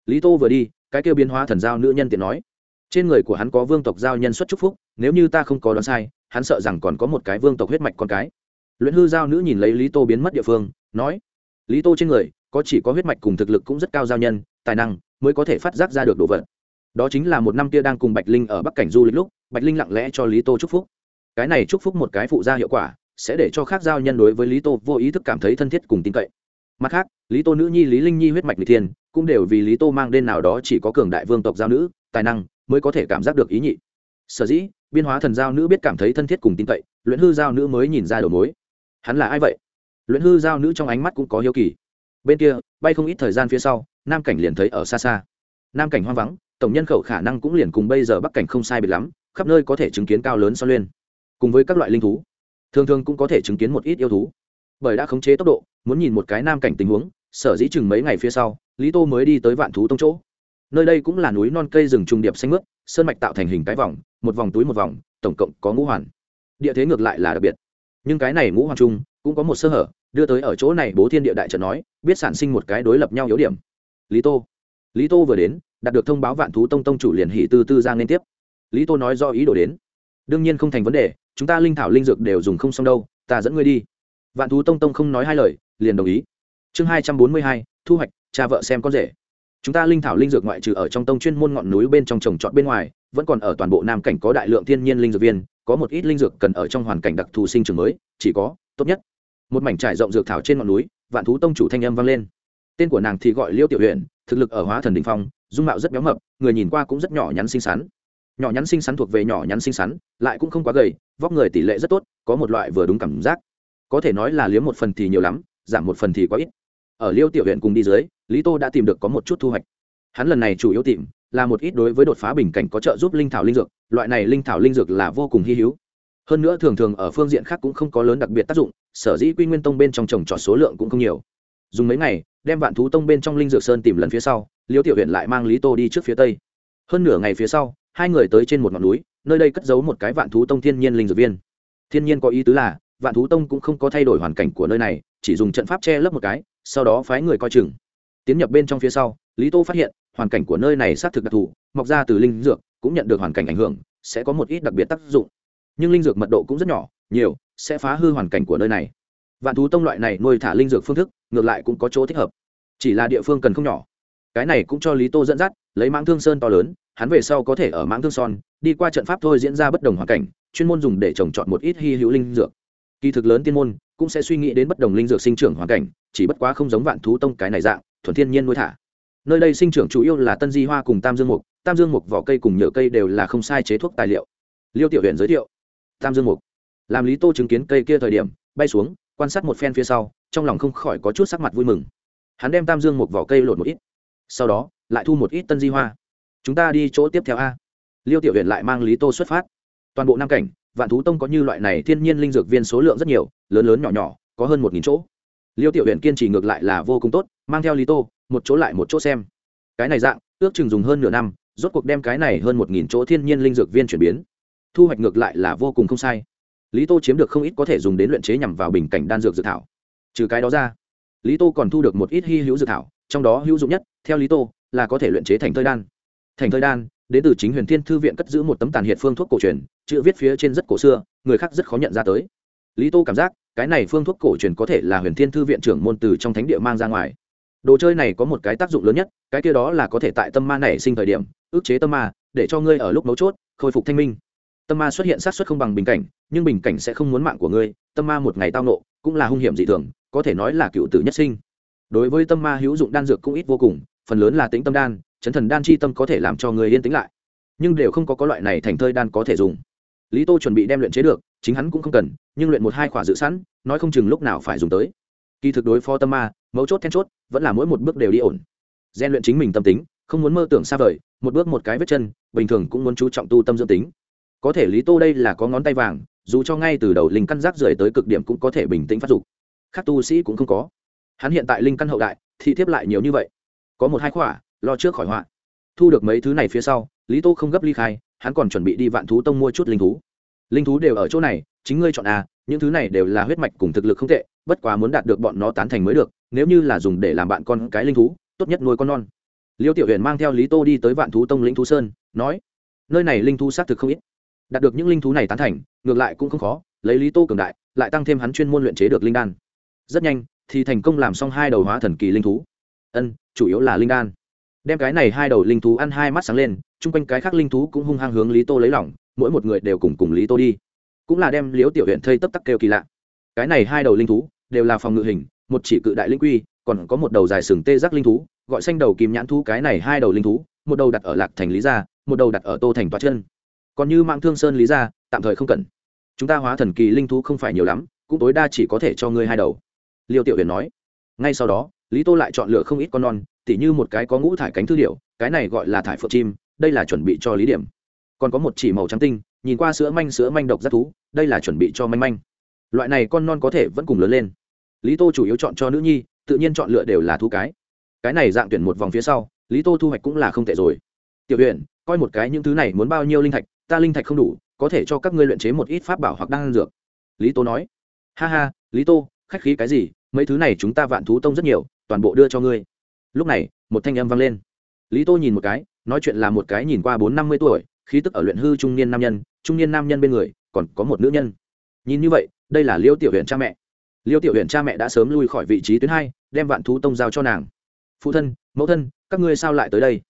Lý tô vừa đi, cái kêu biến hóa thần giao nữ nhân tiện nói. Trên người của hắn có vương tộc giao nhân xuất chúc phúc, nếu như ta không có đoán sai, hắn sợ rằng còn có một cái vương tộc huyết mạch con cái. Luyện hư giao nữ nhìn lấy lý tô biến mất địa phương, nói. Lý tô trên người, có chỉ có huyết mạch cùng thực lực cũng rất cao giao nhân, tài năng mới có thể phát giác ra được đồ vật. Đó chính là một năm kia đang cùng bạch linh ở bắc cảnh du lịch lúc, bạch linh lặng lẽ cho lý tô chúc phúc cái này chúc phúc một cái phụ gia hiệu quả, sẽ để cho khác giao nhân đối với lý tô vô ý thức cảm thấy thân thiết cùng tin cậy. Mặt khác, lý tô nữ nhi lý linh nhi huyết mạch người thiên, cũng đều vì lý tô mang đến nào đó chỉ có cường đại vương tộc giao nữ, tài năng, mới có thể cảm giác được ý nhị. Sở dĩ, biên hóa thần giao nữ biết cảm thấy thân thiết cùng tin cậy, luyện hư giao nữ mới nhìn ra đầu mối. Hắn là ai vậy? Luyện hư giao nữ trong ánh mắt cũng có hiếu kỳ. Bên kia, bay không ít thời gian phía sau, nam cảnh liền thấy ở xa xa. Nam cảnh hoang vắng, tổng nhân khẩu khả năng cũng liền cùng bây giờ bắc cảnh không sai biệt lắm, khắp nơi có thể chứng kiến cao lớn so lên cùng với các loại linh thú. Thường thường cũng có thể chứng kiến một ít yêu thú. Bởi đã khống chế tốc độ, muốn nhìn một cái nam cảnh tình huống, sở dĩ chừng mấy ngày phía sau, lý tô mới đi tới vạn thú tông chỗ. Nơi đây cũng là núi non cây rừng trùng điệp xanh mướt, sơn mạch tạo thành hình cái vòng, một vòng túi một vòng, tổng cộng có ngũ hoàn. Địa thế ngược lại là đặc biệt. Nhưng cái này ngũ hoàn trung cũng có một sơ hở, đưa tới ở chỗ này bố thiên địa đại trận nói, biết sản sinh một cái đối lập nhau yếu điểm. Lý tô. Lý tô vừa đến, đạt được thông báo vạn thú tông tông chủ liền hỉ tư tư ra liên tiếp. Lý tô nói do ý đồ đến. Đương nhiên không thành vấn đề chúng ta linh thảo linh dược đều dùng không xong đâu, ta dẫn ngươi đi. Vạn thú tông tông không nói hai lời, liền đồng ý. Chương hai trăm bốn mươi hai, thu hoạch, cha vợ xem con rể. Chúng ta linh thảo linh dược ngoại trừ ở trong tông chuyên môn ngọn núi bên trong trồng trọt bên ngoài, vẫn còn ở toàn bộ nam cảnh có đại lượng thiên nhiên linh dược viên, có một ít linh dược cần ở trong hoàn cảnh đặc thù sinh trường mới, chỉ có, tốt nhất. Một mảnh trải rộng dược thảo trên ngọn núi, vạn thú tông chủ thanh âm vang lên. Tên của nàng thì gọi liêu tiểu huyện thực lực ở hóa thần đình phong, dung mạo rất béo mập, người nhìn qua cũng rất nhỏ nhắn xinh xắn nhỏ nhắn xinh xắn thuộc về nhỏ nhắn xinh xắn, lại cũng không quá gầy, vóc người tỷ lệ rất tốt, có một loại vừa đúng cảm giác. Có thể nói là liếm một phần thì nhiều lắm, giảm một phần thì quá ít. Ở liêu tiểu huyện cùng đi dưới, lý tô đã tìm được có một chút thu hoạch. Hắn lần này chủ yếu tìm là một ít đối với đột phá bình cảnh có trợ giúp linh thảo linh dược, loại này linh thảo linh dược là vô cùng hy hữu. Hơn nữa thường thường ở phương diện khác cũng không có lớn đặc biệt tác dụng, sở dĩ quy nguyên tông bên trong trồng trọt số lượng cũng không nhiều. Dùng mấy ngày, đem vạn thú tông bên trong linh dược sơn tìm lần phía sau, liêu tiểu huyện lại mang lý tô đi trước phía tây. Hơn nửa ngày phía sau hai người tới trên một ngọn núi, nơi đây cất giấu một cái vạn thú tông thiên nhiên linh dược viên. Thiên nhiên có ý tứ là, vạn thú tông cũng không có thay đổi hoàn cảnh của nơi này, chỉ dùng trận pháp che lấp một cái, sau đó phái người coi chừng. Tiến nhập bên trong phía sau, lý tô phát hiện, hoàn cảnh của nơi này xác thực đặc thù, mọc ra từ linh dược, cũng nhận được hoàn cảnh ảnh hưởng, sẽ có một ít đặc biệt tác dụng. Nhưng linh dược mật độ cũng rất nhỏ, nhiều, sẽ phá hư hoàn cảnh của nơi này. Vạn thú tông loại này nuôi thả linh dược phương thức, ngược lại cũng có chỗ thích hợp. Chỉ là địa phương cần không nhỏ cái này cũng cho lý tô dẫn dắt, lấy mãng thương sơn to lớn, hắn về sau có thể ở mãng thương son, đi qua trận pháp thôi diễn ra bất đồng hoàn cảnh, chuyên môn dùng để trồng trọt một ít hy hữu linh dược. Kỳ thực lớn tiên môn, cũng sẽ suy nghĩ đến bất đồng linh dược sinh trưởng hoàn cảnh, chỉ bất quá không giống vạn thú tông cái này dạng, thuần thiên nhiên nuôi thả. Nơi đây sinh trưởng chủ yếu là tân di hoa cùng tam dương mục, tam dương mục vỏ cây cùng nhựa cây đều là không sai chế thuốc tài liệu. Liêu tiểu huyện giới thiệu, tam dương mục. Làm lý tô chứng kiến cây kia thời điểm, bay xuống, quan sát một phen phía sau, trong lòng không khỏi có chút sắc mặt vui mừng. Hắn đem tam dương mục vỏ cây lột một ít sau đó, lại thu một ít tân di hoa. Chúng ta đi chỗ tiếp theo a. Liêu tiểu huyện lại mang lý tô xuất phát. Toàn bộ nam cảnh, vạn thú tông có như loại này thiên nhiên linh dược viên số lượng rất nhiều, lớn lớn nhỏ nhỏ, có hơn một nghìn chỗ. Liêu tiểu huyện kiên trì ngược lại là vô cùng tốt, mang theo lý tô, một chỗ lại một chỗ xem. Cái này dạng, ước chừng dùng hơn nửa năm, rốt cuộc đem cái này hơn một nghìn chỗ thiên nhiên linh dược viên chuyển biến. Thu hoạch ngược lại là vô cùng không sai. Lý tô chiếm được không ít có thể dùng đến luyện chế nhằm vào bình cảnh đan dược dược thảo. Trừ cái đó ra, lý tô còn thu được một ít hy hữu dược thảo trong đó hữu dụng nhất, theo lý tô, là có thể luyện chế thành thơi đan. Thành thơi đan, đến từ chính huyền thiên thư viện cất giữ một tấm tàn hiện phương thuốc cổ truyền, chữ viết phía trên rất cổ xưa, người khác rất khó nhận ra tới. Lý tô cảm giác, cái này phương thuốc cổ truyền có thể là huyền thiên thư viện trưởng môn từ trong thánh địa mang ra ngoài. Đồ chơi này có một cái tác dụng lớn nhất, cái kia đó là có thể tại tâm ma nảy sinh thời điểm, ức chế tâm ma, để cho ngươi ở lúc mấu chốt, khôi phục thanh minh. Tâm ma xuất hiện sát xuất không bằng bình cảnh, nhưng bình cảnh sẽ không muốn mạng của ngươi, tâm ma một ngày tao nộ cũng là hung hiểm dị thường, có thể nói là cựu tử nhất sinh đối với tâm ma hữu dụng đan dược cũng ít vô cùng, phần lớn là tính tâm đan, chấn thần đan chi tâm có thể làm cho người yên tĩnh lại. Nhưng đều không có có loại này thành thơi đan có thể dùng. Lý tô chuẩn bị đem luyện chế được, chính hắn cũng không cần, nhưng luyện một hai khỏa dự sẵn, nói không chừng lúc nào phải dùng tới. Kỳ thực đối phó tâm ma, mấu chốt then chốt, vẫn là mỗi một bước đều đi ổn. Gian luyện chính mình tâm tính, không muốn mơ tưởng xa vời, một bước một cái vết chân, bình thường cũng muốn chú trọng tu tâm dưỡng tính. Có thể lý tô đây là có ngón tay vàng, dù cho ngay từ đầu linh căn giác rời tới cực điểm cũng có thể bình tĩnh phát dục. Khác tu sĩ cũng không có hắn hiện tại linh căn hậu đại, thị thiếp lại nhiều như vậy. Có một hai khỏa, lo trước khỏi họa. Thu được mấy thứ này phía sau, lý tô không gấp ly khai, hắn còn chuẩn bị đi vạn thú tông mua chút linh thú. Linh thú đều ở chỗ này, chính ngươi chọn à những thứ này đều là huyết mạch cùng thực lực không tệ, bất quá muốn đạt được bọn nó tán thành mới được, nếu như là dùng để làm bạn con cái linh thú, tốt nhất nuôi con non. Liêu tiểu huyền mang theo lý tô đi tới vạn thú tông lĩnh thú sơn, nói, nơi này linh thú xác thực không ít. Đạt được những linh thú này tán thành, ngược lại cũng không khó, lấy lý tô cường đại, lại tăng thêm hắn chuyên môn luyện chế được linh đan. Rất nhanh thì thành công làm xong hai đầu hóa thần kỳ linh thú. Ân, chủ yếu là linh đan. Đem cái này hai đầu linh thú ăn hai mắt sáng lên, chung quanh cái khác linh thú cũng hung hăng hướng lý tô lấy lỏng mỗi một người đều cùng cùng lý tô đi. Cũng là đem liếu tiểu huyện thây tấp tắc kêu kỳ lạ. Cái này hai đầu linh thú đều là phòng ngự hình, một chỉ cự đại linh quy, còn có một đầu dài sừng tê giác linh thú, gọi xanh đầu kim nhãn thú cái này hai đầu linh thú, một đầu đặt ở lạc thành lý gia, một đầu đặt ở tô thành toa chân còn như mạng thương sơn lý gia, tạm thời không cần. Chúng ta hóa thần kỳ linh thú không phải nhiều lắm, cũng tối đa chỉ có thể cho ngươi hai đầu liêu tiểu huyền nói. Ngay sau đó, lý tô lại chọn lựa không ít con non, tỉ như một cái có ngũ thải cánh thư điệu cái này gọi là thải phượng chim, đây là chuẩn bị cho lý điểm. Còn có một chỉ màu trắng tinh, nhìn qua sữa manh sữa manh độc rất thú, đây là chuẩn bị cho manh manh. Loại này con non có thể vẫn cùng lớn lên. Lý tô chủ yếu chọn cho nữ nhi, tự nhiên chọn lựa đều là thú cái. Cái này dạng tuyển một vòng phía sau, lý tô thu hoạch cũng là không tệ rồi. Tiểu huyền, coi một cái những thứ này muốn bao nhiêu linh thạch, ta linh thạch không đủ, có thể cho các ngươi luyện chế một ít pháp bảo hoặc đan dược. Lý tô nói. Ha ha, lý tô khách khí cái gì, mấy thứ này chúng ta vạn thú tông rất nhiều, toàn bộ đưa cho ngươi. Lúc này, một thanh âm vang lên. Lý tô nhìn một cái, nói chuyện là một cái nhìn qua bốn năm mươi tuổi, khí tức ở luyện hư trung niên nam nhân, trung niên nam nhân bên người, còn có một nữ nhân. Nhìn như vậy, đây là liêu tiểu huyện cha mẹ. Liêu tiểu huyện cha mẹ đã sớm lui khỏi vị trí tuyến hai, đem vạn thú tông giao cho nàng. Phụ thân, mẫu thân, các ngươi sao lại tới đây?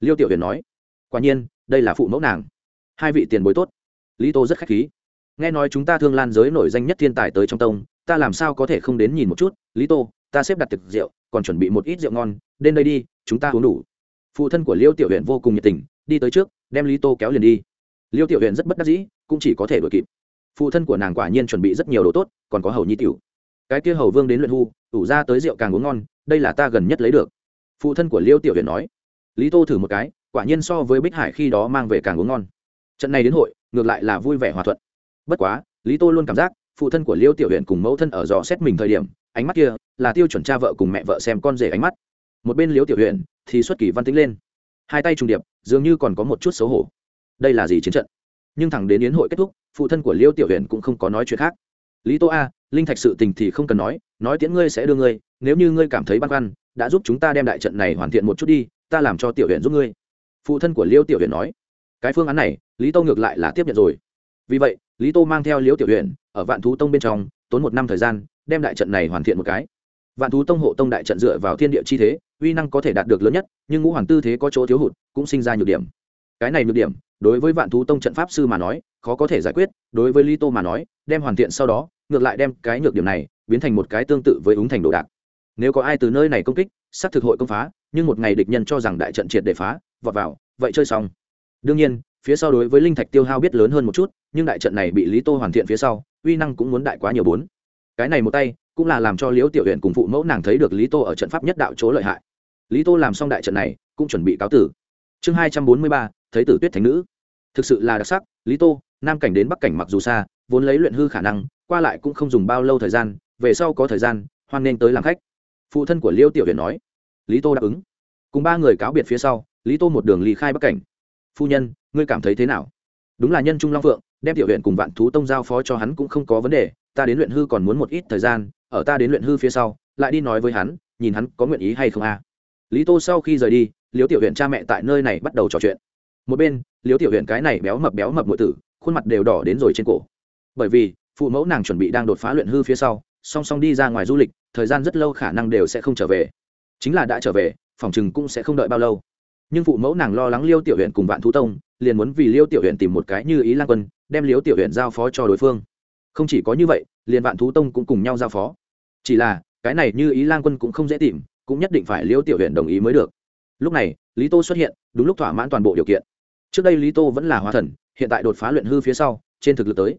Liêu tiểu huyện nói. Quả nhiên, đây là phụ mẫu nàng. Hai vị tiền bối tốt. Lý tô rất khách khí. Nghe nói chúng ta thương lan giới nổi danh nhất thiên tài tới trong tông ta làm sao có thể không đến nhìn một chút? Lý tô, ta xếp đặt tiệc rượu, còn chuẩn bị một ít rượu ngon, đến đây đi, chúng ta uống đủ. Phụ thân của liêu tiểu huyện vô cùng nhiệt tình, đi tới trước, đem lý tô kéo liền đi. Liêu tiểu huyện rất bất đắc dĩ, cũng chỉ có thể đổi kịp. Phụ thân của nàng quả nhiên chuẩn bị rất nhiều đồ tốt, còn có hầu nhi tiểu. Cái kia hầu vương đến luyện hu, ủ ra tới rượu càng uống ngon, đây là ta gần nhất lấy được. Phụ thân của liêu tiểu huyện nói. Lý tô thử một cái, quả nhiên so với bích hải khi đó mang về càng uống ngon. Trận này đến hội, ngược lại là vui vẻ hòa thuận. Bất quá, lý tô luôn cảm giác phụ thân của liêu tiểu huyện cùng mẫu thân ở dò xét mình thời điểm, ánh mắt kia là tiêu chuẩn cha vợ cùng mẹ vợ xem con rể ánh mắt. Một bên liêu tiểu huyện thì xuất kỳ văn tính lên. Hai tay trùng điệp, dường như còn có một chút xấu hổ. Đây là gì chiến trận? Nhưng thẳng đến yến hội kết thúc, phụ thân của liêu tiểu huyện cũng không có nói chuyện khác. Lý tô a, linh thạch sự tình thì không cần nói nói tiễn ngươi sẽ đưa ngươi, nếu như ngươi cảm thấy băn khoăn, đã giúp chúng ta đem đại trận này hoàn thiện một chút đi, ta làm cho tiểu huyện giúp ngươi. Phụ thân của liêu tiểu huyện nói. Cái phương án này, lý tô ngược lại là tiếp nhận rồi. Vì vậy lý tô mang theo Liễu tiểu huyện ở vạn thú tông bên trong, tốn một năm thời gian, đem đại trận này hoàn thiện một cái. Vạn thú tông hộ tông đại trận dựa vào thiên địa chi thế, uy năng có thể đạt được lớn nhất, nhưng ngũ hoàng tư thế có chỗ thiếu hụt, cũng sinh ra nhược điểm. Cái này nhược điểm, đối với vạn thú tông trận pháp sư mà nói, khó có thể giải quyết, đối với lý tô mà nói, đem hoàn thiện sau đó, ngược lại đem cái nhược điểm này biến thành một cái tương tự với ứng thành đồ đạc. Nếu có ai từ nơi này công kích, xác thực hội công phá, nhưng một ngày địch nhân cho rằng đại trận triệt để phá, vọt vào, vậy chơi xong. Đương nhiên, phía sau đối với linh thạch tiêu hao biết lớn hơn một chút nhưng đại trận này bị lý tô hoàn thiện phía sau, uy năng cũng muốn đại quá nhiều bốn. Cái này một tay, cũng là làm cho liễu tiểu huyện cùng phụ mẫu nàng thấy được lý tô ở trận pháp nhất đạo chỗ lợi hại. Lý tô làm xong đại trận này, cũng chuẩn bị cáo tử. Chương hai trăm bốn mươi ba, thấy tử tuyết thánh nữ. Thực sự là đặc sắc, lý tô, nam cảnh đến bắc cảnh mặc dù xa, vốn lấy luyện hư khả năng, qua lại cũng không dùng bao lâu thời gian, về sau có thời gian, hoan nên tới làm khách. Phụ thân của liêu tiểu huyền nói. Lý tô đáp ứng. Cùng ba người cáo biệt phía sau, lý tô một đường ly khai bắc cảnh. Phu nhân, ngươi cảm thấy thế nào? Đúng là nhân trung long phượng đem tiểu huyện cùng vạn thú tông giao phó cho hắn cũng không có vấn đề, ta đến luyện hư còn muốn một ít thời gian, ở ta đến luyện hư phía sau, lại đi nói với hắn, nhìn hắn có nguyện ý hay không a. Lý tô sau khi rời đi liếu tiểu huyện cha mẹ tại nơi này bắt đầu trò chuyện. Một bên liếu tiểu huyện cái này béo mập béo mập nội tử, khuôn mặt đều đỏ đến rồi trên cổ. Bởi vì, phụ mẫu nàng chuẩn bị đang đột phá luyện hư phía sau, song song đi ra ngoài du lịch, thời gian rất lâu khả năng đều sẽ không trở về. Chính là đã trở về, phòng chừng cũng sẽ không đợi bao lâu. Nhưng phụ mẫu nàng lo lắng liêu tiểu huyện cùng vạn thú tông, liền muốn vì liêu tiểu huyện tìm một cái như ý lan quân đem liếu tiểu huyện giao phó cho đối phương. Không chỉ có như vậy, liền vạn thú tông cũng cùng nhau giao phó. Chỉ là, cái này như ý lan quân cũng không dễ tìm, cũng nhất định phải liêu tiểu huyện đồng ý mới được. Lúc này, lý tô xuất hiện, đúng lúc thỏa mãn toàn bộ điều kiện. Trước đây lý tô vẫn là hóa thần, hiện tại đột phá luyện hư phía sau, trên thực lực tới.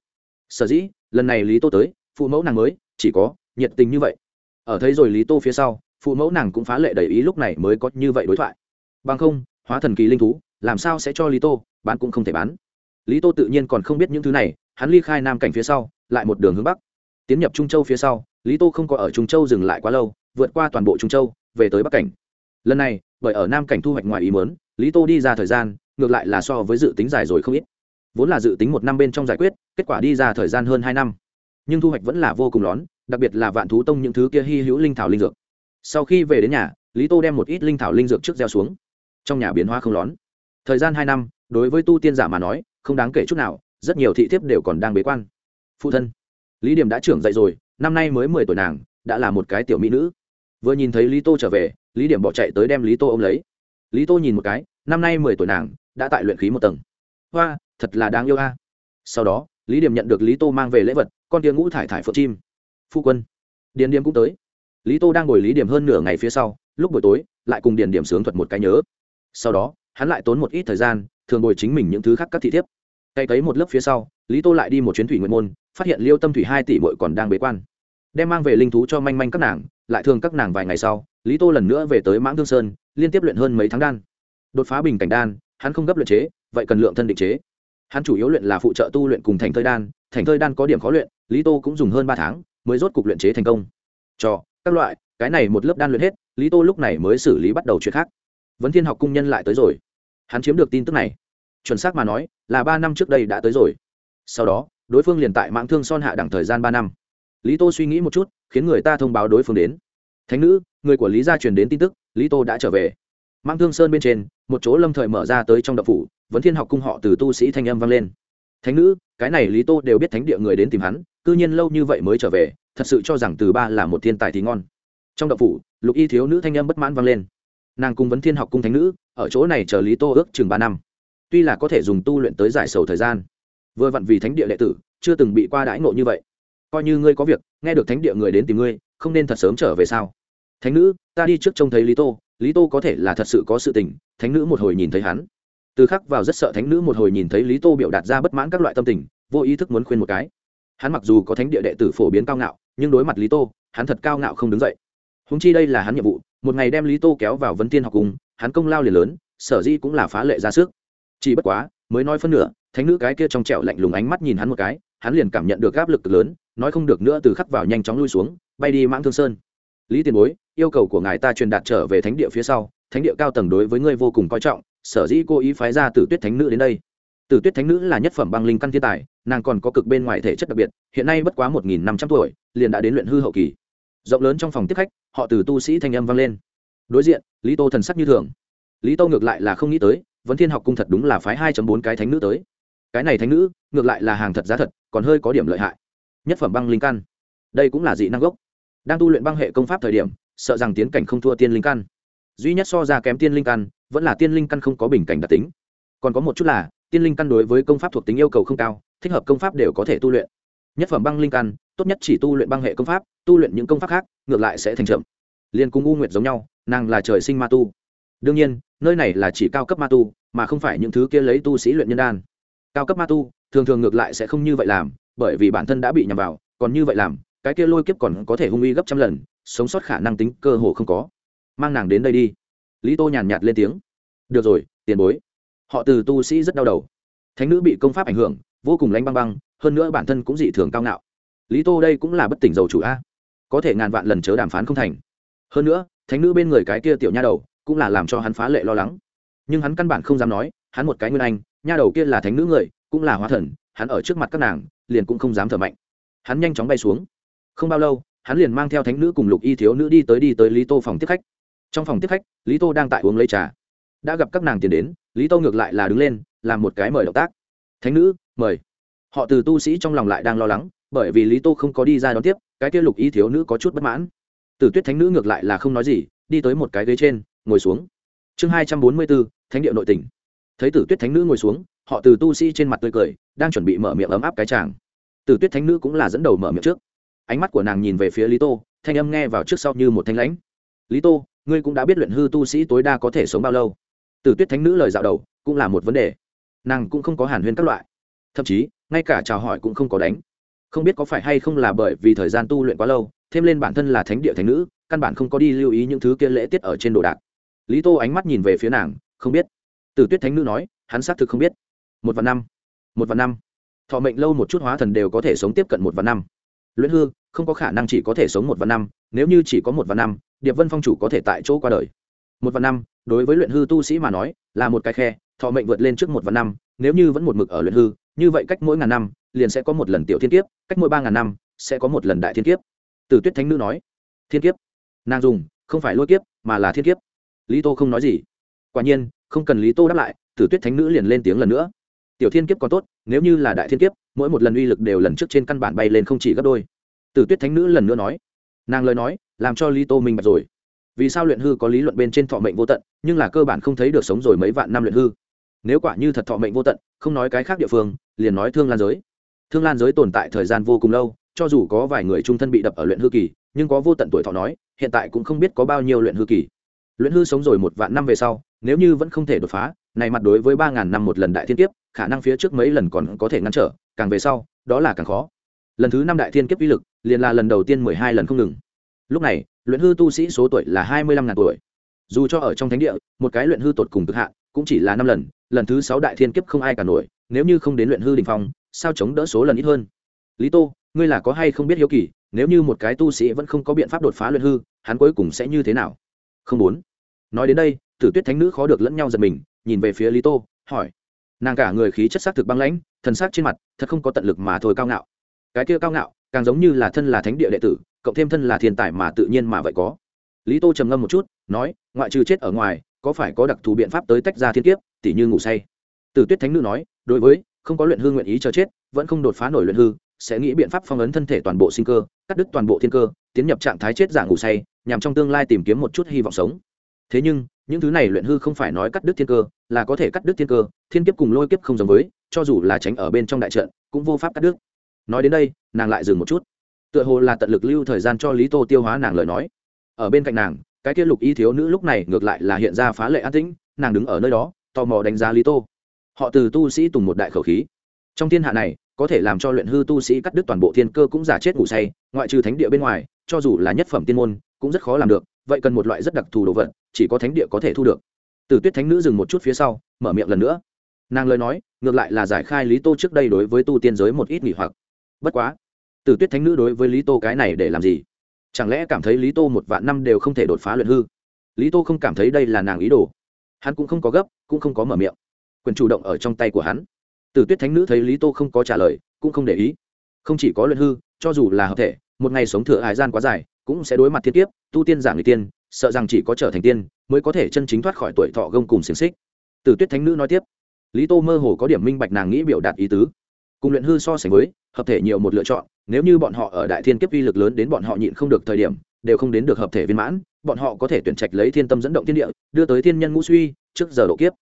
Sở dĩ, lần này lý tô tới, phụ mẫu nàng mới, chỉ có nhiệt tình như vậy. Ở thấy rồi lý tô phía sau, phụ mẫu nàng cũng phá lệ đầy ý lúc này mới có như vậy đối thoại. Bằng không, hóa thần kỳ linh thú, làm sao sẽ cho lý tô, bán cũng không thể bán lý tô tự nhiên còn không biết những thứ này, hắn ly khai nam cảnh phía sau, lại một đường hướng bắc. Tiến nhập trung châu phía sau, lý tô không có ở trung châu dừng lại quá lâu, vượt qua toàn bộ trung châu, về tới bắc cảnh. Lần này, bởi ở nam cảnh thu hoạch ngoài ý mớn lý tô đi ra thời gian, ngược lại là so với dự tính dài rồi không ít. Vốn là dự tính một năm bên trong giải quyết, kết quả đi ra thời gian hơn hai năm. Nhưng thu hoạch vẫn là vô cùng lón, đặc biệt là vạn thú tông những thứ kia hy hữu linh thảo linh dược. Sau khi về đến nhà, lý tô đem một ít linh thảo linh dược trước gieo xuống. Trong nhà biến hoa không lón. Thời gian hai năm, đối với tu tiên giả mà nói không đáng kể chút nào, rất nhiều thị thiếp đều còn đang bế quan. Phụ thân, lý điểm đã trưởng dậy rồi, năm nay mới mười tuổi nàng, đã là một cái tiểu mỹ nữ. Vừa nhìn thấy lý tô trở về, lý điểm bỏ chạy tới đem lý tô ôm lấy. Lý tô nhìn một cái, năm nay mười tuổi nàng, đã tại luyện khí một tầng. Hoa, thật là đáng yêu a. Sau đó, lý điểm nhận được lý tô mang về lễ vật, con tia ngũ thải thải phượng chim. Phu quân, điền Điểm cũng tới. Lý tô đang ngồi lý điểm hơn nửa ngày phía sau, lúc buổi tối, lại cùng điền điểm sướng thuật một cái nhớ. Sau đó, hắn lại tốn một ít thời gian thường bồi chính mình những thứ khác các thị thiếp. Cày cấy một lớp phía sau, lý tô lại đi một chuyến thủy nguyện môn, phát hiện liêu tâm thủy hai tỷ bội còn đang bế quan. Đem mang về linh thú cho manh manh các nàng, lại thường các nàng vài ngày sau, lý tô lần nữa về tới mãng thương sơn, liên tiếp luyện hơn mấy tháng đan. Đột phá bình cảnh đan, hắn không gấp luyện chế, vậy cần lượng thân định chế. Hắn chủ yếu luyện là phụ trợ tu luyện cùng thành thơi đan, thành thơi đan có điểm khó luyện, lý tô cũng dùng hơn ba tháng mới rốt cục luyện chế thành công. Cho các loại, cái này một lớp đan luyện hết, lý tô lúc này mới xử lý bắt đầu chuyện khác. Vấn thiên học cung nhân lại tới rồi hắn chiếm được tin tức này. Chuẩn xác mà nói, là ba năm trước đây đã tới rồi. Sau đó, đối phương liền tại mạng thương son hạ đẳng thời gian ba năm. Lý tô suy nghĩ một chút, khiến người ta thông báo đối phương đến. Thánh nữ, người của lý gia truyền đến tin tức, lý tô đã trở về. Mang thương sơn bên trên, một chỗ lâm thời mở ra tới trong đập phủ, vấn thiên học cung họ từ tu sĩ thanh âm vang lên. Thánh nữ, cái này lý tô đều biết thánh địa người đến tìm hắn, cư nhiên lâu như vậy mới trở về, thật sự cho rằng từ ba là một thiên tài thì ngon. Trong đậu phủ, lục y thiếu nữ thanh âm bất mãn vang lên. Nàng cùng vấn thiên học cung thánh nữ ở chỗ này chờ lý tô ước chừng ba năm. Tuy là có thể dùng tu luyện tới giải sầu thời gian, vừa vặn vì thánh địa đệ tử, chưa từng bị qua đãi ngộ như vậy. Coi như ngươi có việc, nghe được thánh địa người đến tìm ngươi, không nên thật sớm trở về sao? Thánh nữ, ta đi trước trông thấy lý tô lý tô có thể là thật sự có sự tình, thánh nữ một hồi nhìn thấy hắn. Từ khắc vào rất sợ thánh nữ một hồi nhìn thấy lý tô biểu đạt ra bất mãn các loại tâm tình, vô ý thức muốn khuyên một cái. Hắn mặc dù có thánh địa đệ tử phổ biến cao ngạo, nhưng đối mặt lý tô, hắn thật cao ngạo không đứng dậy. Húng chi đây là hắn nhiệm vụ, một ngày đem lý tô kéo vào vấn tiên học cùng hắn công lao liền lớn, sở di cũng là phá lệ ra sức. Chỉ bất quá, mới nói phân nửa, thánh nữ cái kia trong trẻo lạnh lùng ánh mắt nhìn hắn một cái, hắn liền cảm nhận được áp lực lớn, nói không được nữa từ khắc vào nhanh chóng lui xuống, bay đi mãng thương sơn. Lý tiền bối, yêu cầu của ngài ta truyền đạt trở về thánh địa phía sau, thánh địa cao tầng đối với ngươi vô cùng coi trọng, sở dĩ cô ý phái ra tử tuyết thánh nữ đến đây. Tử tuyết thánh nữ là nhất phẩm băng linh căn thiên tài, nàng còn có cực bên ngoài thể chất đặc biệt, hiện nay bất quá một nghìn năm trăm tuổi, liền đã đến luyện hư hậu kỳ. Rộng lớn trong phòng tiếp khách, họ từ tu sĩ thanh âm vang lên đối diện, lý tô thần sắc như thường. Lý tô ngược lại là không nghĩ tới, vấn thiên học cung thật đúng là phái hai bốn cái thánh nữ tới. Cái này thánh nữ, ngược lại là hàng thật giá thật, còn hơi có điểm lợi hại. Nhất phẩm băng linh căn. Đây cũng là dị năng gốc. Đang tu luyện băng hệ công pháp thời điểm, sợ rằng tiến cảnh không thua tiên linh căn. Duy nhất so ra kém tiên linh căn, vẫn là tiên linh căn không có bình cảnh đặc tính. Còn có một chút là, tiên linh căn đối với công pháp thuộc tính yêu cầu không cao, thích hợp công pháp đều có thể tu luyện. Nhất phẩm băng linh căn, tốt nhất chỉ tu luyện băng hệ công pháp, tu luyện những công pháp khác, ngược lại sẽ thành chậm. Liên cung u nguyệt giống nhau nàng là trời sinh ma tu. Đương nhiên, nơi này là chỉ cao cấp ma tu, mà không phải những thứ kia lấy tu sĩ luyện nhân đan. Cao cấp ma tu, thường thường ngược lại sẽ không như vậy làm, bởi vì bản thân đã bị nhầm vào, còn như vậy làm, cái kia lôi kiếp còn có thể hung uy gấp trăm lần, sống sót khả năng tính cơ hồ không có. Mang nàng đến đây đi. Lý tô nhàn nhạt lên tiếng. Được rồi, tiền bối. Họ từ tu sĩ rất đau đầu. Thánh nữ bị công pháp ảnh hưởng, vô cùng lánh băng băng, hơn nữa bản thân cũng dị thường cao ngạo. Lý tô đây cũng là bất tỉnh dầu chủ a. Có thể ngàn vạn lần chớ đàm phán không thành. Hơn nữa thánh nữ bên người cái kia tiểu nha đầu cũng là làm cho hắn phá lệ lo lắng. Nhưng hắn căn bản không dám nói, hắn một cái nguyên anh, nha đầu kia là thánh nữ người, cũng là hóa thần, hắn ở trước mặt các nàng, liền cũng không dám thở mạnh. Hắn nhanh chóng bay xuống. Không bao lâu, hắn liền mang theo thánh nữ cùng lục y thiếu nữ đi tới đi tới lý tô phòng tiếp khách. Trong phòng tiếp khách, lý tô đang tại uống lấy trà. Đã gặp các nàng tiền đến, lý tô ngược lại là đứng lên, làm một cái mời động tác. Thánh nữ, mời. Họ từ tu sĩ trong lòng lại đang lo lắng, bởi vì lý tô không có đi ra đón tiếp, cái kia lục y thiếu nữ có chút bất mãn tử tuyết thánh nữ ngược lại là không nói gì, đi tới một cái ghế trên, ngồi xuống. Chương hai trăm bốn mươi bốn, thánh địa nội tỉnh. Thấy tử tuyết thánh nữ ngồi xuống, họ từ tu sĩ trên mặt tươi cười, đang chuẩn bị mở miệng ấm áp cái chàng. Tử tuyết thánh nữ cũng là dẫn đầu mở miệng trước. Ánh mắt của nàng nhìn về phía lý tô, thanh âm nghe vào trước sau như một thanh lãnh. Lý tô, ngươi cũng đã biết luyện hư tu sĩ tối đa có thể sống bao lâu? Tử tuyết thánh nữ lời dạo đầu, cũng là một vấn đề. Nàng cũng không có hàn huyên các loại. Thậm chí, ngay cả chào hỏi cũng không có đánh. Không biết có phải hay không là bởi vì thời gian tu luyện quá lâu thêm lên bản thân là thánh địa thánh nữ, căn bản không có đi lưu ý những thứ kia lễ tiết ở trên đồ đạc. Lý tô ánh mắt nhìn về phía nàng, không biết. Tử tuyết thánh nữ nói, hắn xác thực không biết. Một vạn năm. Một vạn năm. Thọ mệnh lâu một chút hóa thần đều có thể sống tiếp cận một vạn năm. Luyện hư, không có khả năng chỉ có thể sống một vạn năm, nếu như chỉ có một vạn năm, điệp vân phong chủ có thể tại chỗ qua đời. Một vạn năm, đối với luyện hư tu sĩ mà nói, là một cái khe, thọ mệnh vượt lên trước một vạn năm, nếu như vẫn một mực ở luyện hư, như vậy cách mỗi ngàn năm, liền sẽ có một lần tiểu thiên kiếp, cách mỗi ba ngàn năm, sẽ có một lần đại thiên kiếp từ tuyết thánh nữ nói, thiên kiếp. Nàng dùng, không phải lôi kiếp, mà là thiên kiếp. Lý tô không nói gì. Quả nhiên, không cần lý tô đáp lại, tử tuyết thánh nữ liền lên tiếng lần nữa. Tiểu thiên kiếp còn tốt, nếu như là đại thiên kiếp, mỗi một lần uy lực đều lần trước trên căn bản bay lên không chỉ gấp đôi. Tử tuyết thánh nữ lần nữa nói, nàng lời nói, làm cho lý tô minh bạch rồi. Vì sao luyện hư có lý luận bên trên thọ mệnh vô tận, nhưng là cơ bản không thấy được sống rồi mấy vạn năm luyện hư? Nếu quả như thật thọ mệnh vô tận, không nói cái khác địa phương, liền nói thương lan giới. Thương lan giới tồn tại thời gian vô cùng lâu cho dù có vài người trung thân bị đập ở luyện hư kỳ, nhưng có vô tận tuổi thọ nói, hiện tại cũng không biết có bao nhiêu luyện hư kỳ. Luyện hư sống rồi một vạn năm về sau, nếu như vẫn không thể đột phá, này mặt đối với ba ngàn năm một lần đại thiên kiếp, khả năng phía trước mấy lần còn có thể ngăn trở, càng về sau, đó là càng khó. Lần thứ năm đại thiên kiếp uy lực, liền là lần đầu tiên mười hai lần không ngừng. Lúc này, luyện hư tu sĩ số tuổi là hai mươi lăm ngàn tuổi. Dù cho ở trong thánh địa, một cái luyện hư tột cùng cực hạn, cũng chỉ là năm lần lần thứ sáu đại thiên kiếp không ai cả nổi, nếu như không đến luyện hư đình phong, sao chống đỡ số lần ít hơn? Lý tô ngươi là có hay không biết hiếu kỳ, nếu như một cái tu sĩ vẫn không có biện pháp đột phá luyện hư, hắn cuối cùng sẽ như thế nào? Không muốn. Nói đến đây, tử tuyết thánh nữ khó được lẫn nhau giật mình, nhìn về phía lý tô, hỏi. Nàng cả người khí chất sắc thực băng lãnh, thần sắc trên mặt, thật không có tận lực mà thôi cao ngạo. Cái kia cao ngạo, càng giống như là thân là thánh địa đệ tử, cộng thêm thân là thiên tài mà tự nhiên mà vậy có. Lý tô trầm ngâm một chút, nói, ngoại trừ chết ở ngoài, có phải có đặc thù biện pháp tới tách ra thiên kiếp, tỉ như ngủ say? Tử tuyết thánh nữ nói, đối với, không có luyện hư nguyện ý cho chết, vẫn không đột phá nổi luyện hư sẽ nghĩ biện pháp phong ấn thân thể toàn bộ sinh cơ, cắt đứt toàn bộ thiên cơ, tiến nhập trạng thái chết giả ngủ say, nhằm trong tương lai tìm kiếm một chút hy vọng sống. Thế nhưng, những thứ này luyện hư không phải nói cắt đứt thiên cơ, là có thể cắt đứt thiên cơ, thiên kiếp cùng lôi kiếp không giống với, cho dù là tránh ở bên trong đại trận, cũng vô pháp cắt đứt. Nói đến đây, nàng lại dừng một chút. Tựa hồ là tận lực lưu thời gian cho lý tô tiêu hóa nàng lời nói. Ở bên cạnh nàng, cái kia lục y thiếu nữ lúc này ngược lại là hiện ra phá lệ an tĩnh, nàng đứng ở nơi đó, tò mò đánh giá lý tô. Họ từ tu sĩ tùng một đại khẩu khí. Trong thiên hạ này có thể làm cho luyện hư tu sĩ cắt đứt toàn bộ thiên cơ cũng giả chết ngủ say, ngoại trừ thánh địa bên ngoài, cho dù là nhất phẩm tiên môn, cũng rất khó làm được, vậy cần một loại rất đặc thù đồ vật, chỉ có thánh địa có thể thu được. Từ tuyết thánh nữ dừng một chút phía sau, mở miệng lần nữa. Nàng lời nói, ngược lại là giải khai lý tô trước đây đối với tu tiên giới một ít nghỉ hoặc. Bất quá từ tuyết thánh nữ đối với lý tô cái này để làm gì? Chẳng lẽ cảm thấy lý tô một vạn năm đều không thể đột phá luyện hư? Lý tô không cảm thấy đây là nàng ý đồ. Hắn cũng không có gấp, cũng không có mở miệng. Quyền chủ động ở trong tay của hắn. Tử tuyết thánh nữ thấy lý tô không có trả lời, cũng không để ý. Không chỉ có luyện hư, cho dù là hợp thể, một ngày sống thừa hải gian quá dài, cũng sẽ đối mặt thiên kiếp, tu tiên giảng người tiên, sợ rằng chỉ có trở thành tiên mới có thể chân chính thoát khỏi tuổi thọ gông cùng xiềng xích. Tử tuyết thánh nữ nói tiếp, lý tô mơ hồ có điểm minh bạch nàng nghĩ biểu đạt ý tứ. Cùng luyện hư so sánh với, hợp thể nhiều một lựa chọn, nếu như bọn họ ở đại thiên kiếp uy lực lớn đến bọn họ nhịn không được thời điểm, đều không đến được hợp thể viên mãn, bọn họ có thể tuyển trạch lấy thiên tâm dẫn động thiên địa, đưa tới thiên nhân ngũ suy, trước giờ độ kiếp.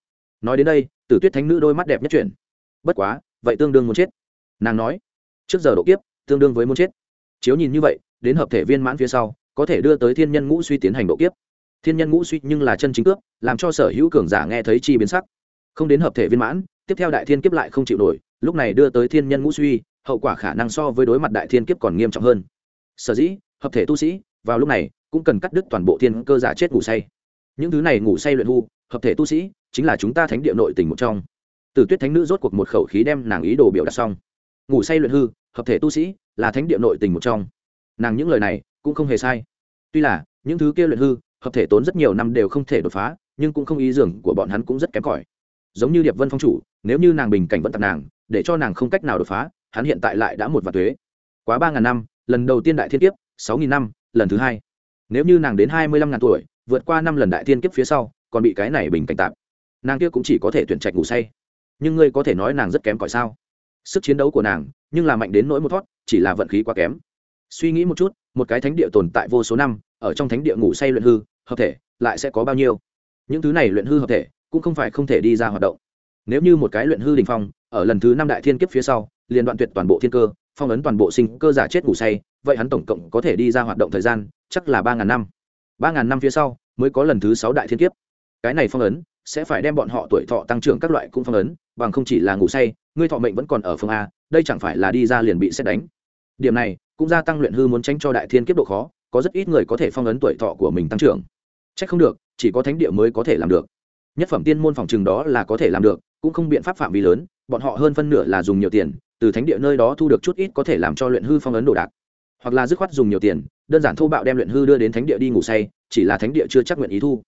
Nói đến đây tử tuyết thánh nữ đôi mắt đẹp nhất chuyển bất quá, vậy tương đương muốn chết. Nàng nói, trước giờ độ kiếp, tương đương với muốn chết. Chiếu nhìn như vậy, đến hợp thể viên mãn phía sau, có thể đưa tới thiên nhân ngũ suy tiến hành độ kiếp. Thiên nhân ngũ suy nhưng là chân chính cướp, làm cho sở hữu cường giả nghe thấy chi biến sắc. Không đến hợp thể viên mãn, tiếp theo đại thiên kiếp lại không chịu nổi, lúc này đưa tới thiên nhân ngũ suy, hậu quả khả năng so với đối mặt đại thiên kiếp còn nghiêm trọng hơn. Sở dĩ, hợp thể tu sĩ, vào lúc này, cũng cần cắt đứt toàn bộ thiên cơ giả chết ngủ say. Những thứ này ngủ say luyện hưu hợp thể tu sĩ, chính là chúng ta thánh địa nội tình một trong. Tử tuyết thánh nữ rốt cuộc một khẩu khí đem nàng ý đồ biểu đạt xong. Ngủ say luyện hư, hợp thể tu sĩ, là thánh địa nội tình một trong. Nàng những lời này cũng không hề sai. Tuy là, những thứ kia luyện hư, hợp thể tốn rất nhiều năm đều không thể đột phá, nhưng cũng không ý dường của bọn hắn cũng rất kém cỏi. Giống như điệp vân phong chủ, nếu như nàng bình cảnh vẫn tập nàng, để cho nàng không cách nào đột phá, hắn hiện tại lại đã một vạn tuế. quá ba ngàn năm, lần đầu tiên đại thiên kiếp, sáu nghìn năm, lần thứ hai. Nếu như nàng đến hai mươi lăm ngàn tuổi, vượt qua năm lần đại thiên kiếp phía sau, còn bị cái này bình cảnh tạm nàng kia cũng chỉ có thể tuyển trạch ngủ say nhưng ngươi có thể nói nàng rất kém cỏi sao? Sức chiến đấu của nàng, nhưng là mạnh đến nỗi một thoát, chỉ là vận khí quá kém. Suy nghĩ một chút, một cái thánh địa tồn tại vô số năm, ở trong thánh địa ngủ say luyện hư, hợp thể, lại sẽ có bao nhiêu? Những thứ này luyện hư hợp thể, cũng không phải không thể đi ra hoạt động. Nếu như một cái luyện hư đình phong, ở lần thứ năm đại thiên kiếp phía sau, liền đoạn tuyệt toàn bộ thiên cơ, phong ấn toàn bộ sinh cơ giả chết ngủ say, vậy hắn tổng cộng có thể đi ra hoạt động thời gian, chắc là ba ngàn năm. Ba ngàn năm phía sau, mới có lần thứ sáu đại thiên kiếp. Cái này phong ấn sẽ phải đem bọn họ tuổi thọ tăng trưởng các loại cũng phong ấn, bằng không chỉ là ngủ say, ngươi thọ mệnh vẫn còn ở phương a, đây chẳng phải là đi ra liền bị xét đánh. Điểm này cũng gia tăng luyện hư muốn tránh cho đại thiên kiếp độ khó, có rất ít người có thể phong ấn tuổi thọ của mình tăng trưởng. C không được, chỉ có thánh địa mới có thể làm được. Nhất phẩm tiên môn phòng chừng đó là có thể làm được, cũng không biện pháp phạm vi lớn, bọn họ hơn phân nửa là dùng nhiều tiền, từ thánh địa nơi đó thu được chút ít có thể làm cho luyện hư phong ấn đồ đạc. Hoặc là dứt khoát dùng nhiều tiền, đơn giản thô bạo đem luyện hư đưa đến thánh địa đi ngủ say, chỉ là thánh địa chưa chắc nguyện ý thu.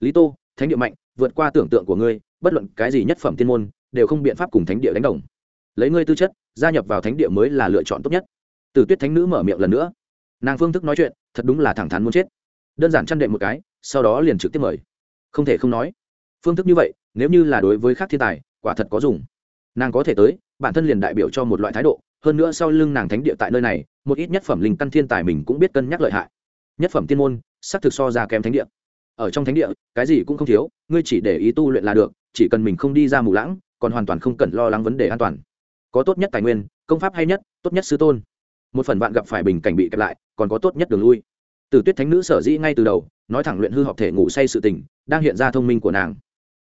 Lý tô thánh địa mạnh, vượt qua tưởng tượng của ngươi, bất luận cái gì nhất phẩm tiên môn, đều không biện pháp cùng thánh địa đánh đồng. Lấy ngươi tư chất, gia nhập vào thánh địa mới là lựa chọn tốt nhất. Từ tuyết thánh nữ mở miệng lần nữa. Nàng phương thức nói chuyện, thật đúng là thẳng thắn muốn chết. Đơn giản chăn đệm một cái, sau đó liền trực tiếp mời. Không thể không nói, phương thức như vậy, nếu như là đối với khác thiên tài, quả thật có dùng. Nàng có thể tới, bản thân liền đại biểu cho một loại thái độ, hơn nữa sau lưng nàng thánh địa tại nơi này, một ít nhất phẩm linh căn thiên tài mình cũng biết cân nhắc lợi hại. Nhất phẩm tiên môn, xác thực so ra kém thánh địa ở trong thánh địa, cái gì cũng không thiếu, ngươi chỉ để ý tu luyện là được, chỉ cần mình không đi ra mù lãng, còn hoàn toàn không cần lo lắng vấn đề an toàn. Có tốt nhất tài nguyên, công pháp hay nhất, tốt nhất sư tôn. Một phần bạn gặp phải bình cảnh bị kẹp lại, còn có tốt nhất đường lui. Từ tuyết thánh nữ sở dĩ ngay từ đầu, nói thẳng luyện hư học thể ngủ say sự tình, đang hiện ra thông minh của nàng.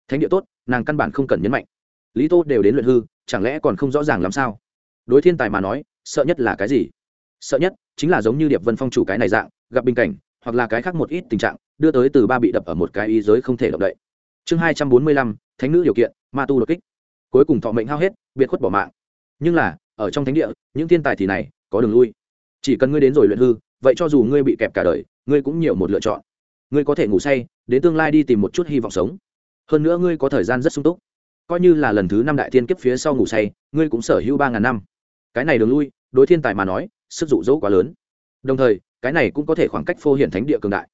Thánh địa tốt, nàng căn bản không cần nhấn mạnh. Lý tô đều đến luyện hư, chẳng lẽ còn không rõ ràng làm sao? Đối thiên tài mà nói, sợ nhất là cái gì? Sợ nhất chính là giống như điệp vân phong chủ cái này dạng, gặp bình cảnh, hoặc là cái khác một ít tình trạng đưa tới từ ba bị đập ở một cái ý giới không thể động đậy. Chương hai trăm bốn mươi lăm, thánh nữ điều kiện, ma tu đột kích. Cuối cùng thọ mệnh hao hết, biệt khuất bỏ mạng. Nhưng là, ở trong thánh địa, những thiên tài thì này, có đường lui. Chỉ cần ngươi đến rồi luyện hư, vậy cho dù ngươi bị kẹp cả đời, ngươi cũng nhiều một lựa chọn. Ngươi có thể ngủ say, đến tương lai đi tìm một chút hy vọng sống. Hơn nữa ngươi có thời gian rất sung túc. Coi như là lần thứ năm đại thiên kiếp phía sau ngủ say, ngươi cũng sở hữu ba ngàn năm. Cái này đường lui, đối thiên tài mà nói, sức dụ dỗ quá lớn. Đồng thời, cái này cũng có thể khoảng cách phô hiển thánh địa cường đại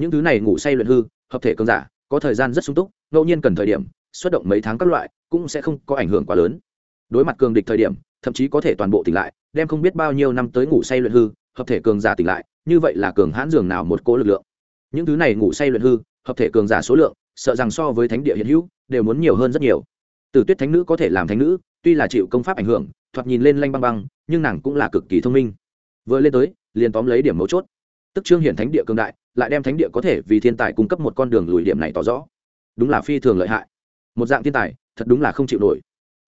những thứ này ngủ say luyện hư, hợp thể cường giả, có thời gian rất sung túc, ngẫu nhiên cần thời điểm, xuất động mấy tháng các loại, cũng sẽ không có ảnh hưởng quá lớn. Đối mặt cường địch thời điểm, thậm chí có thể toàn bộ tỉnh lại, đem không biết bao nhiêu năm tới ngủ say luyện hư, hợp thể cường giả tỉnh lại, như vậy là cường hãn dường nào một cố lực lượng. Những thứ này ngủ say luyện hư, hợp thể cường giả số lượng, sợ rằng so với thánh địa hiện hữu, đều muốn nhiều hơn rất nhiều. Từ tuyết thánh nữ có thể làm thánh nữ, tuy là chịu công pháp ảnh hưởng, thoạt nhìn lên lanh băng băng, nhưng nàng cũng là cực kỳ thông minh. Vừa lên tới, liền tóm lấy điểm mấu chốt. Tức trương hiển thánh địa cường đại lại đem thánh địa có thể vì thiên tài cung cấp một con đường lùi điểm này tỏ rõ. Đúng là phi thường lợi hại. Một dạng thiên tài, thật đúng là không chịu nổi.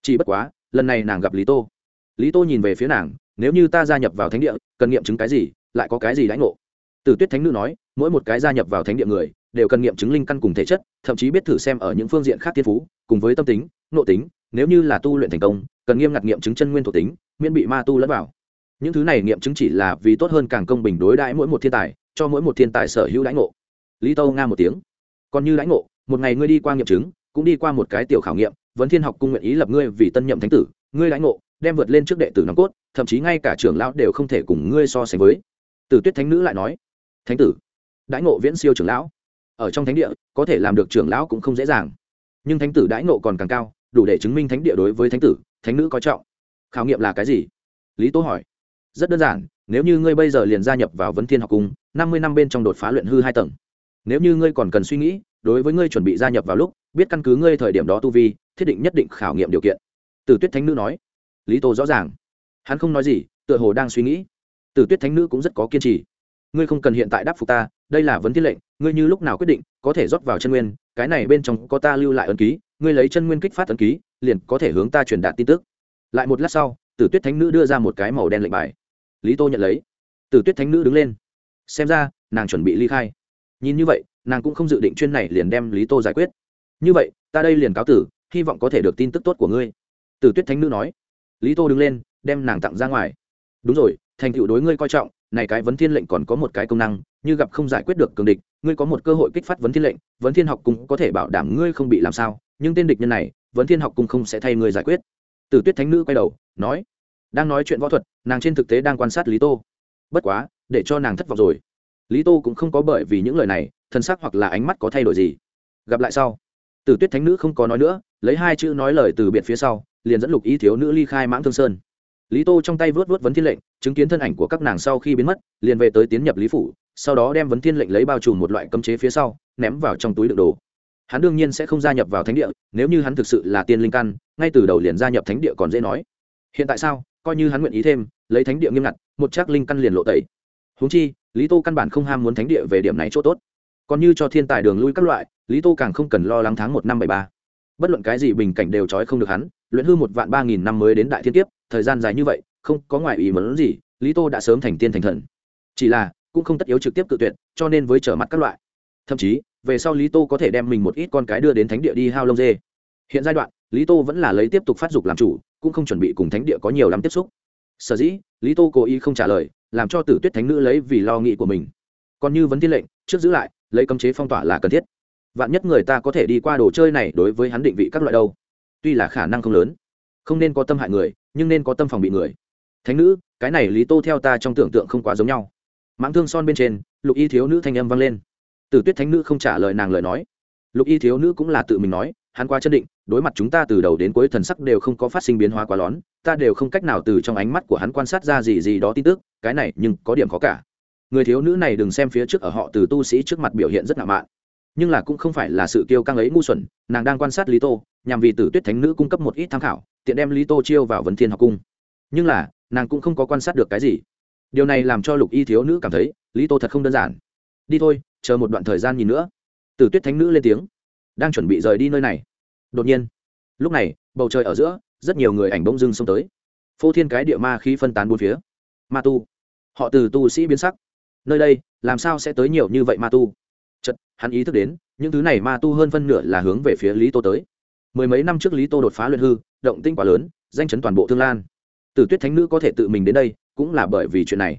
Chỉ bất quá, lần này nàng gặp lý tô. Lý tô nhìn về phía nàng, nếu như ta gia nhập vào thánh địa, cần nghiệm chứng cái gì, lại có cái gì đãi ngộ? Từ tuyết thánh nữ nói, mỗi một cái gia nhập vào thánh địa người, đều cần nghiệm chứng linh căn cùng thể chất, thậm chí biết thử xem ở những phương diện khác thiên phú, cùng với tâm tính, nội tính, nếu như là tu luyện thành công, cần nghiêm ngặt nghiệm chứng chân nguyên thuộc tính, miễn bị ma tu lẫn vào. Những thứ này nghiệm chứng chỉ là vì tốt hơn càng công bình đối đãi mỗi một thiên tài cho mỗi một thiên tài sở hữu lãnh ngộ. Lý tâu nga một tiếng. Còn như lãnh ngộ, một ngày ngươi đi qua nghiệm chứng, cũng đi qua một cái tiểu khảo nghiệm vấn thiên học cung nguyện ý lập ngươi vì tân nhậm thánh tử, ngươi lãnh ngộ, đem vượt lên trước đệ tử nòng cốt, thậm chí ngay cả trưởng lão đều không thể cùng ngươi so sánh với. Tử tuyết thánh nữ lại nói, thánh tử, đãi ngộ viễn siêu trưởng lão, ở trong thánh địa, có thể làm được trưởng lão cũng không dễ dàng. Nhưng thánh tử đãi ngộ còn càng cao, đủ để chứng minh thánh địa đối với thánh tử, thánh nữ có trọng. Khảo nghiệm là cái gì? Lý tố hỏi. Rất đơn giản, nếu như ngươi bây giờ liền gia nhập vào vấn thiên học cung năm mươi năm bên trong đột phá luyện hư hai tầng. Nếu như ngươi còn cần suy nghĩ, đối với ngươi chuẩn bị gia nhập vào lúc, biết căn cứ ngươi thời điểm đó tu vi, thiết định nhất định khảo nghiệm điều kiện. Từ tuyết thánh nữ nói. Lý tô rõ ràng. Hắn không nói gì, tựa hồ đang suy nghĩ. Tử tuyết thánh nữ cũng rất có kiên trì. Ngươi không cần hiện tại đáp phục ta, đây là vấn thiết lệnh, ngươi như lúc nào quyết định, có thể rót vào chân nguyên, cái này bên trong có ta lưu lại ấn ký, ngươi lấy chân nguyên kích phát ấn ký, liền có thể hướng ta truyền đạt tin tức. Lại một lát sau, tử tuyết thánh nữ đưa ra một cái màu đen lệnh bài. Lý tô nhận lấy. Tử tuyết thánh nữ đứng lên xem ra, nàng chuẩn bị ly khai. Nhìn như vậy, nàng cũng không dự định chuyên này liền đem lý tô giải quyết. Như vậy, ta đây liền cáo tử, hy vọng có thể được tin tức tốt của ngươi. Tử tuyết thánh nữ nói. Lý tô đứng lên, đem nàng tặng ra ngoài. Đúng rồi, thành tựu đối ngươi coi trọng, này cái vấn thiên lệnh còn có một cái công năng, như gặp không giải quyết được cường địch, ngươi có một cơ hội kích phát vấn thiên lệnh, vấn thiên học cung có thể bảo đảm ngươi không bị làm sao, nhưng tên địch nhân này, vấn thiên học cung không sẽ thay ngươi giải quyết. Tử tuyết thánh nữ quay đầu, nói. Đang nói chuyện võ thuật, nàng trên thực tế đang quan sát lý tô. Bất quá để cho nàng thất vọng rồi. Lý tô cũng không có bởi vì những lời này, thân sắc hoặc là ánh mắt có thay đổi gì. Gặp lại sau, tử tuyết thánh nữ không có nói nữa, lấy hai chữ nói lời từ biệt phía sau, liền dẫn lục ý thiếu nữ ly khai mãng thương sơn. Lý tô trong tay vớt vớt vấn thiên lệnh, chứng kiến thân ảnh của các nàng sau khi biến mất, liền về tới tiến nhập lý phủ, sau đó đem vấn thiên lệnh lấy bao trùm một loại cấm chế phía sau, ném vào trong túi đựng đồ. Hắn đương nhiên sẽ không gia nhập vào thánh địa, nếu như hắn thực sự là tiên linh căn, ngay từ đầu liền gia nhập thánh địa còn dễ nói. Hiện tại sao? Coi như hắn nguyện ý thêm, lấy thánh địa nghiêm ngặt, một chắc linh căn liền lộ tẩy húng chi, lý tô căn bản không ham muốn thánh địa về điểm này chỗ tốt. Còn như cho thiên tài đường lui các loại, lý tô càng không cần lo lắng tháng một năm bảy ba. Bất luận cái gì bình cảnh đều trói không được hắn, luyện hư một vạn ba nghìn năm mới đến đại thiên kiếp, thời gian dài như vậy, không có ngoại ý mớn gì, lý tô đã sớm thành tiên thành thần. Chỉ là, cũng không tất yếu trực tiếp tự tuyệt, cho nên với trở mặt các loại. Thậm chí, về sau lý tô có thể đem mình một ít con cái đưa đến thánh địa đi hao lông dê. Hiện giai đoạn, lý tô vẫn là lấy tiếp tục phát dục làm chủ, cũng không chuẩn bị cùng thánh địa có nhiều lắm tiếp xúc. Sở dĩ, lý tô cố ý không trả lời làm cho tử tuyết thánh nữ lấy vì lo nghĩ của mình. Còn như vấn thiên lệnh, trước giữ lại, lấy cấm chế phong tỏa là cần thiết. Vạn nhất người ta có thể đi qua đồ chơi này đối với hắn định vị các loại đâu. Tuy là khả năng không lớn, không nên có tâm hại người, nhưng nên có tâm phòng bị người. Thánh nữ, cái này lý tô theo ta trong tưởng tượng không quá giống nhau. Mãng thương son bên trên, lục y thiếu nữ thanh âm vang lên. Tử tuyết thánh nữ không trả lời nàng lời nói. Lục y thiếu nữ cũng là tự mình nói hắn qua chân định, đối mặt chúng ta từ đầu đến cuối thần sắc đều không có phát sinh biến hóa quá lón, ta đều không cách nào từ trong ánh mắt của hắn quan sát ra gì gì đó tin tức, cái này nhưng có điểm khó cả. Người thiếu nữ này đừng xem phía trước ở họ từ tu sĩ trước mặt biểu hiện rất ngạo mạn. Nhưng là cũng không phải là sự kiêu căng ấy ngu xuẩn, nàng đang quan sát lý tô, nhằm vì tử tuyết thánh nữ cung cấp một ít tham khảo, tiện đem lý tô chiêu vào vấn thiên học cung. Nhưng là, nàng cũng không có quan sát được cái gì. Điều này làm cho lục y thiếu nữ cảm thấy, lý tô thật không đơn giản. Đi thôi, chờ một đoạn thời gian nhìn nữa. Tử tuyết thánh nữ lên tiếng đang chuẩn bị rời đi nơi này. Đột nhiên, lúc này, bầu trời ở giữa, rất nhiều người ảnh bông dưng xông tới. Phô thiên cái địa ma khí phân tán bốn phía. Ma tu. Họ từ tu sĩ biến sắc. Nơi đây, làm sao sẽ tới nhiều như vậy ma tu? Chật hắn ý thức đến, những thứ này ma tu hơn phân nửa là hướng về phía lý tô tới. Mười mấy năm trước lý tô đột phá luyện hư, động tinh quá lớn, danh chấn toàn bộ thương lan. Tử tuyết thánh nữ có thể tự mình đến đây, cũng là bởi vì chuyện này.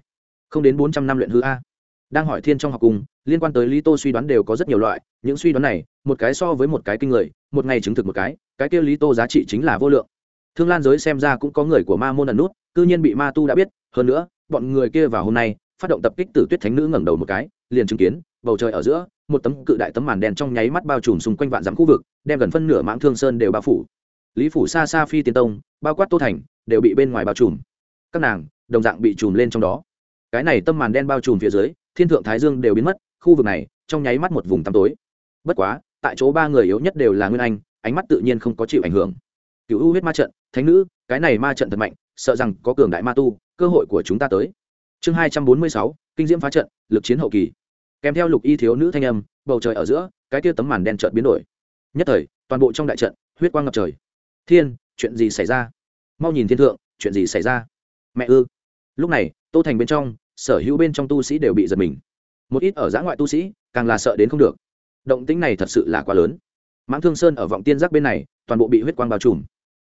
Không đến bốn trăm năm luyện hư a. Đang hỏi thiên trong học cùng liên quan tới lý tô suy đoán đều có rất nhiều loại, những suy đoán này, một cái so với một cái kinh người, một ngày chứng thực một cái cái kia lý tô giá trị chính là vô lượng. Thương lan giới xem ra cũng có người của ma môn ẩn nút, cư nhiên bị ma tu đã biết, hơn nữa, bọn người kia vào hôm nay, phát động tập kích tử tuyết thánh nữ ngẩng đầu một cái, liền chứng kiến, bầu trời ở giữa, một tấm cự đại tấm màn đen trong nháy mắt bao trùm xung quanh vạn dặm khu vực, đem gần phân nửa mãng thương sơn đều bao phủ. Lý phủ xa xa phi tiên tông, bao quát tô thành, đều bị bên ngoài bao trùm. Các nàng, đồng dạng bị trùm lên trong đó. Cái này tâm màn đen bao trùm phía dưới, thiên thượng thái dương đều biến mất khu vực này, trong nháy mắt một vùng tăm tối. Bất quá, tại chỗ ba người yếu nhất đều là nguyên anh, ánh mắt tự nhiên không có chịu ảnh hưởng. Cựu u huyết ma trận, thánh nữ, cái này ma trận thật mạnh, sợ rằng có cường đại ma tu, cơ hội của chúng ta tới. Chương hai trăm bốn mươi sáu, kinh diễm phá trận, lực chiến hậu kỳ. Kèm theo lục y thiếu nữ thanh âm, bầu trời ở giữa, cái tia tấm màn đen trợn biến đổi. Nhất thời, toàn bộ trong đại trận, huyết quang ngập trời. Thiên, chuyện gì xảy ra? Mau nhìn thiên thượng, chuyện gì xảy ra? Mẹ ư? Lúc này, tô thành bên trong, sở hữu bên trong tu sĩ đều bị giật mình một ít ở giã ngoại tu sĩ, càng là sợ đến không được. Động tĩnh này thật sự là quá lớn. Mãng thương sơn ở vọng tiên giác bên này, toàn bộ bị huyết quang bao trùm.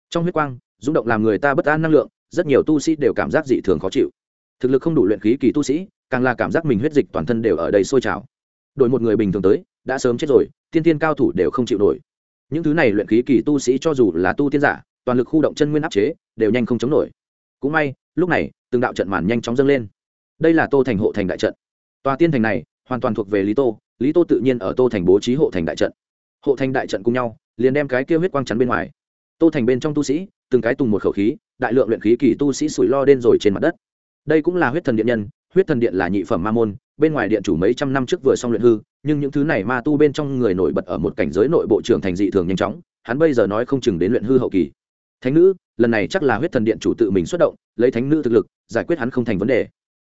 Trong huyết quang, rung động làm người ta bất an năng lượng, rất nhiều tu sĩ đều cảm giác dị thường khó chịu. Thực lực không đủ luyện khí kỳ tu sĩ, càng là cảm giác mình huyết dịch toàn thân đều ở đây sôi trào. Đổi một người bình thường tới, đã sớm chết rồi, tiên tiên cao thủ đều không chịu nổi. Những thứ này luyện khí kỳ tu sĩ cho dù là tu tiên giả, toàn lực khu động chân nguyên áp chế, đều nhanh không chống nổi. Cũng may, lúc này, từng đạo trận màn nhanh chóng dâng lên. Đây là tô thành hộ thành đại trận tòa tiên thành này hoàn toàn thuộc về lý tô lý tô tự nhiên ở tô thành bố trí hộ thành đại trận. Hộ thành đại trận cùng nhau, liền đem cái kia huyết quang chắn bên ngoài. Tô thành bên trong tu sĩ, từng cái tùng một khẩu khí, đại lượng luyện khí kỳ tu sĩ sủi lo đen rồi trên mặt đất. Đây cũng là huyết thần điện nhân, huyết thần điện là nhị phẩm ma môn, bên ngoài điện chủ mấy trăm năm trước vừa xong luyện hư, nhưng những thứ này ma tu bên trong người nổi bật ở một cảnh giới nội bộ trưởng thành dị thường nhanh chóng, hắn bây giờ nói không chừng đến luyện hư hậu kỳ. Thánh nữ, lần này chắc là huyết thần điện chủ tự mình xuất động, lấy thánh nữ thực lực, giải quyết hắn không thành vấn đề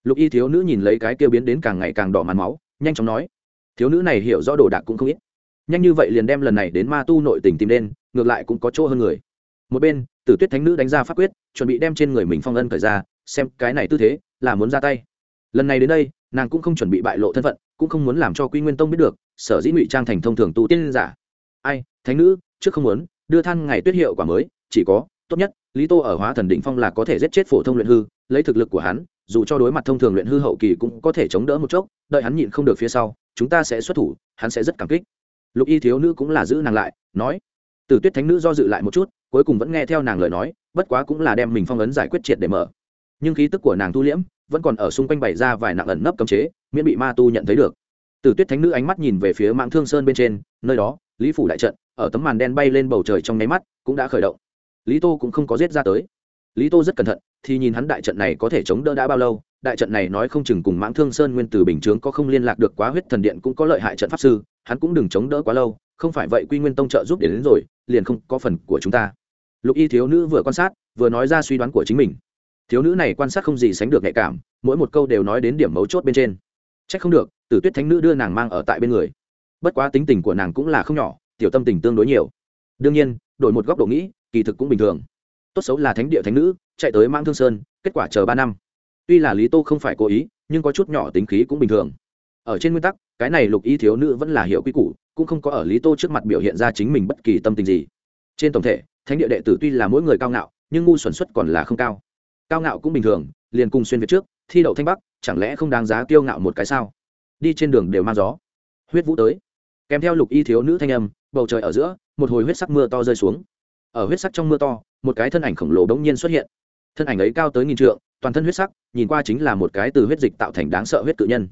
lục y thiếu nữ nhìn lấy cái kia biến đến càng ngày càng đỏ màn máu, nhanh chóng nói, thiếu nữ này hiểu rõ đồ đạc cũng không ít. Nhanh như vậy liền đem lần này đến ma tu nội tình tìm đen ngược lại cũng có chỗ hơn người. Một bên, tử tuyết thánh nữ đánh ra pháp quyết, chuẩn bị đem trên người mình phong ân khởi ra, xem cái này tư thế, là muốn ra tay. Lần này đến đây, nàng cũng không chuẩn bị bại lộ thân phận, cũng không muốn làm cho quy nguyên tông biết được, sở dĩ ngụy trang thành thông thường tu tiên giả. Ai, thánh nữ, trước không muốn, đưa than ngày tuyết hiệu quả mới, chỉ có, tốt nhất, lý tô ở hóa thần đỉnh phong là có thể giết chết phổ thông luyện hư, lấy thực lực của hắn dù cho đối mặt thông thường luyện hư hậu kỳ cũng có thể chống đỡ một chốc, đợi hắn nhịn không được phía sau, chúng ta sẽ xuất thủ, hắn sẽ rất cảm kích. Lục y thiếu nữ cũng là giữ nàng lại, nói từ tuyết thánh nữ do dự lại một chút, cuối cùng vẫn nghe theo nàng lời nói, bất quá cũng là đem mình phong ấn giải quyết triệt để mở. Nhưng khí tức của nàng tu liễm, vẫn còn ở xung quanh bày ra vài nặng ẩn nấp cấm chế, miễn bị ma tu nhận thấy được. Từ tuyết thánh nữ ánh mắt nhìn về phía mạng thương sơn bên trên, nơi đó, lý phủ đại trận, ở tấm màn đen bay lên bầu trời trong nháy mắt, cũng đã khởi động. Lý tô cũng không có giết ra tới. Lý tô rất cẩn thận thì nhìn hắn đại trận này có thể chống đỡ đã bao lâu, đại trận này nói không chừng cùng mãng thương sơn nguyên từ bình chướng có không liên lạc được quá huyết thần điện cũng có lợi hại trận pháp sư, hắn cũng đừng chống đỡ quá lâu, không phải vậy quy nguyên tông trợ giúp đến đến rồi, liền không có phần của chúng ta. Lục y thiếu nữ vừa quan sát, vừa nói ra suy đoán của chính mình. Thiếu nữ này quan sát không gì sánh được nhạy cảm, mỗi một câu đều nói đến điểm mấu chốt bên trên. C h ắ c không được, tử tuyết thánh nữ đưa nàng mang ở tại bên người. Bất quá tính tình của nàng cũng là không nhỏ, tiểu tâm tình tương đối nhiều. Đương nhiên, đổi một góc độ nghĩ, kỳ thực cũng bình thường tốt xấu là thánh địa thánh nữ, chạy tới mang thương sơn, kết quả chờ ba năm. Tuy là lý tô không phải cố ý, nhưng có chút nhỏ tính khí cũng bình thường. Ở trên nguyên tắc, cái này lục y thiếu nữ vẫn là hiệu quy củ, cũng không có ở lý tô trước mặt biểu hiện ra chính mình bất kỳ tâm tình gì. Trên tổng thể, thánh địa đệ tử tuy là mỗi người cao ngạo, nhưng ngu xuẩn xuất còn là không cao. Cao ngạo cũng bình thường, liền cùng xuyên việt trước, thi đậu thanh bắc, chẳng lẽ không đáng giá kiêu ngạo một cái sao? Đi trên đường đều mang gió. Huyết vũ tới. Kèm theo lục y thiếu nữ thanh âm, bầu trời ở giữa, một hồi huyết sắc mưa to rơi xuống. Ở huyết sắc trong mưa to một cái thân ảnh khổng lồ đống nhiên xuất hiện. Thân ảnh ấy cao tới nghìn trượng, toàn thân huyết sắc, nhìn qua chính là một cái từ huyết dịch tạo thành đáng sợ huyết cự nhân.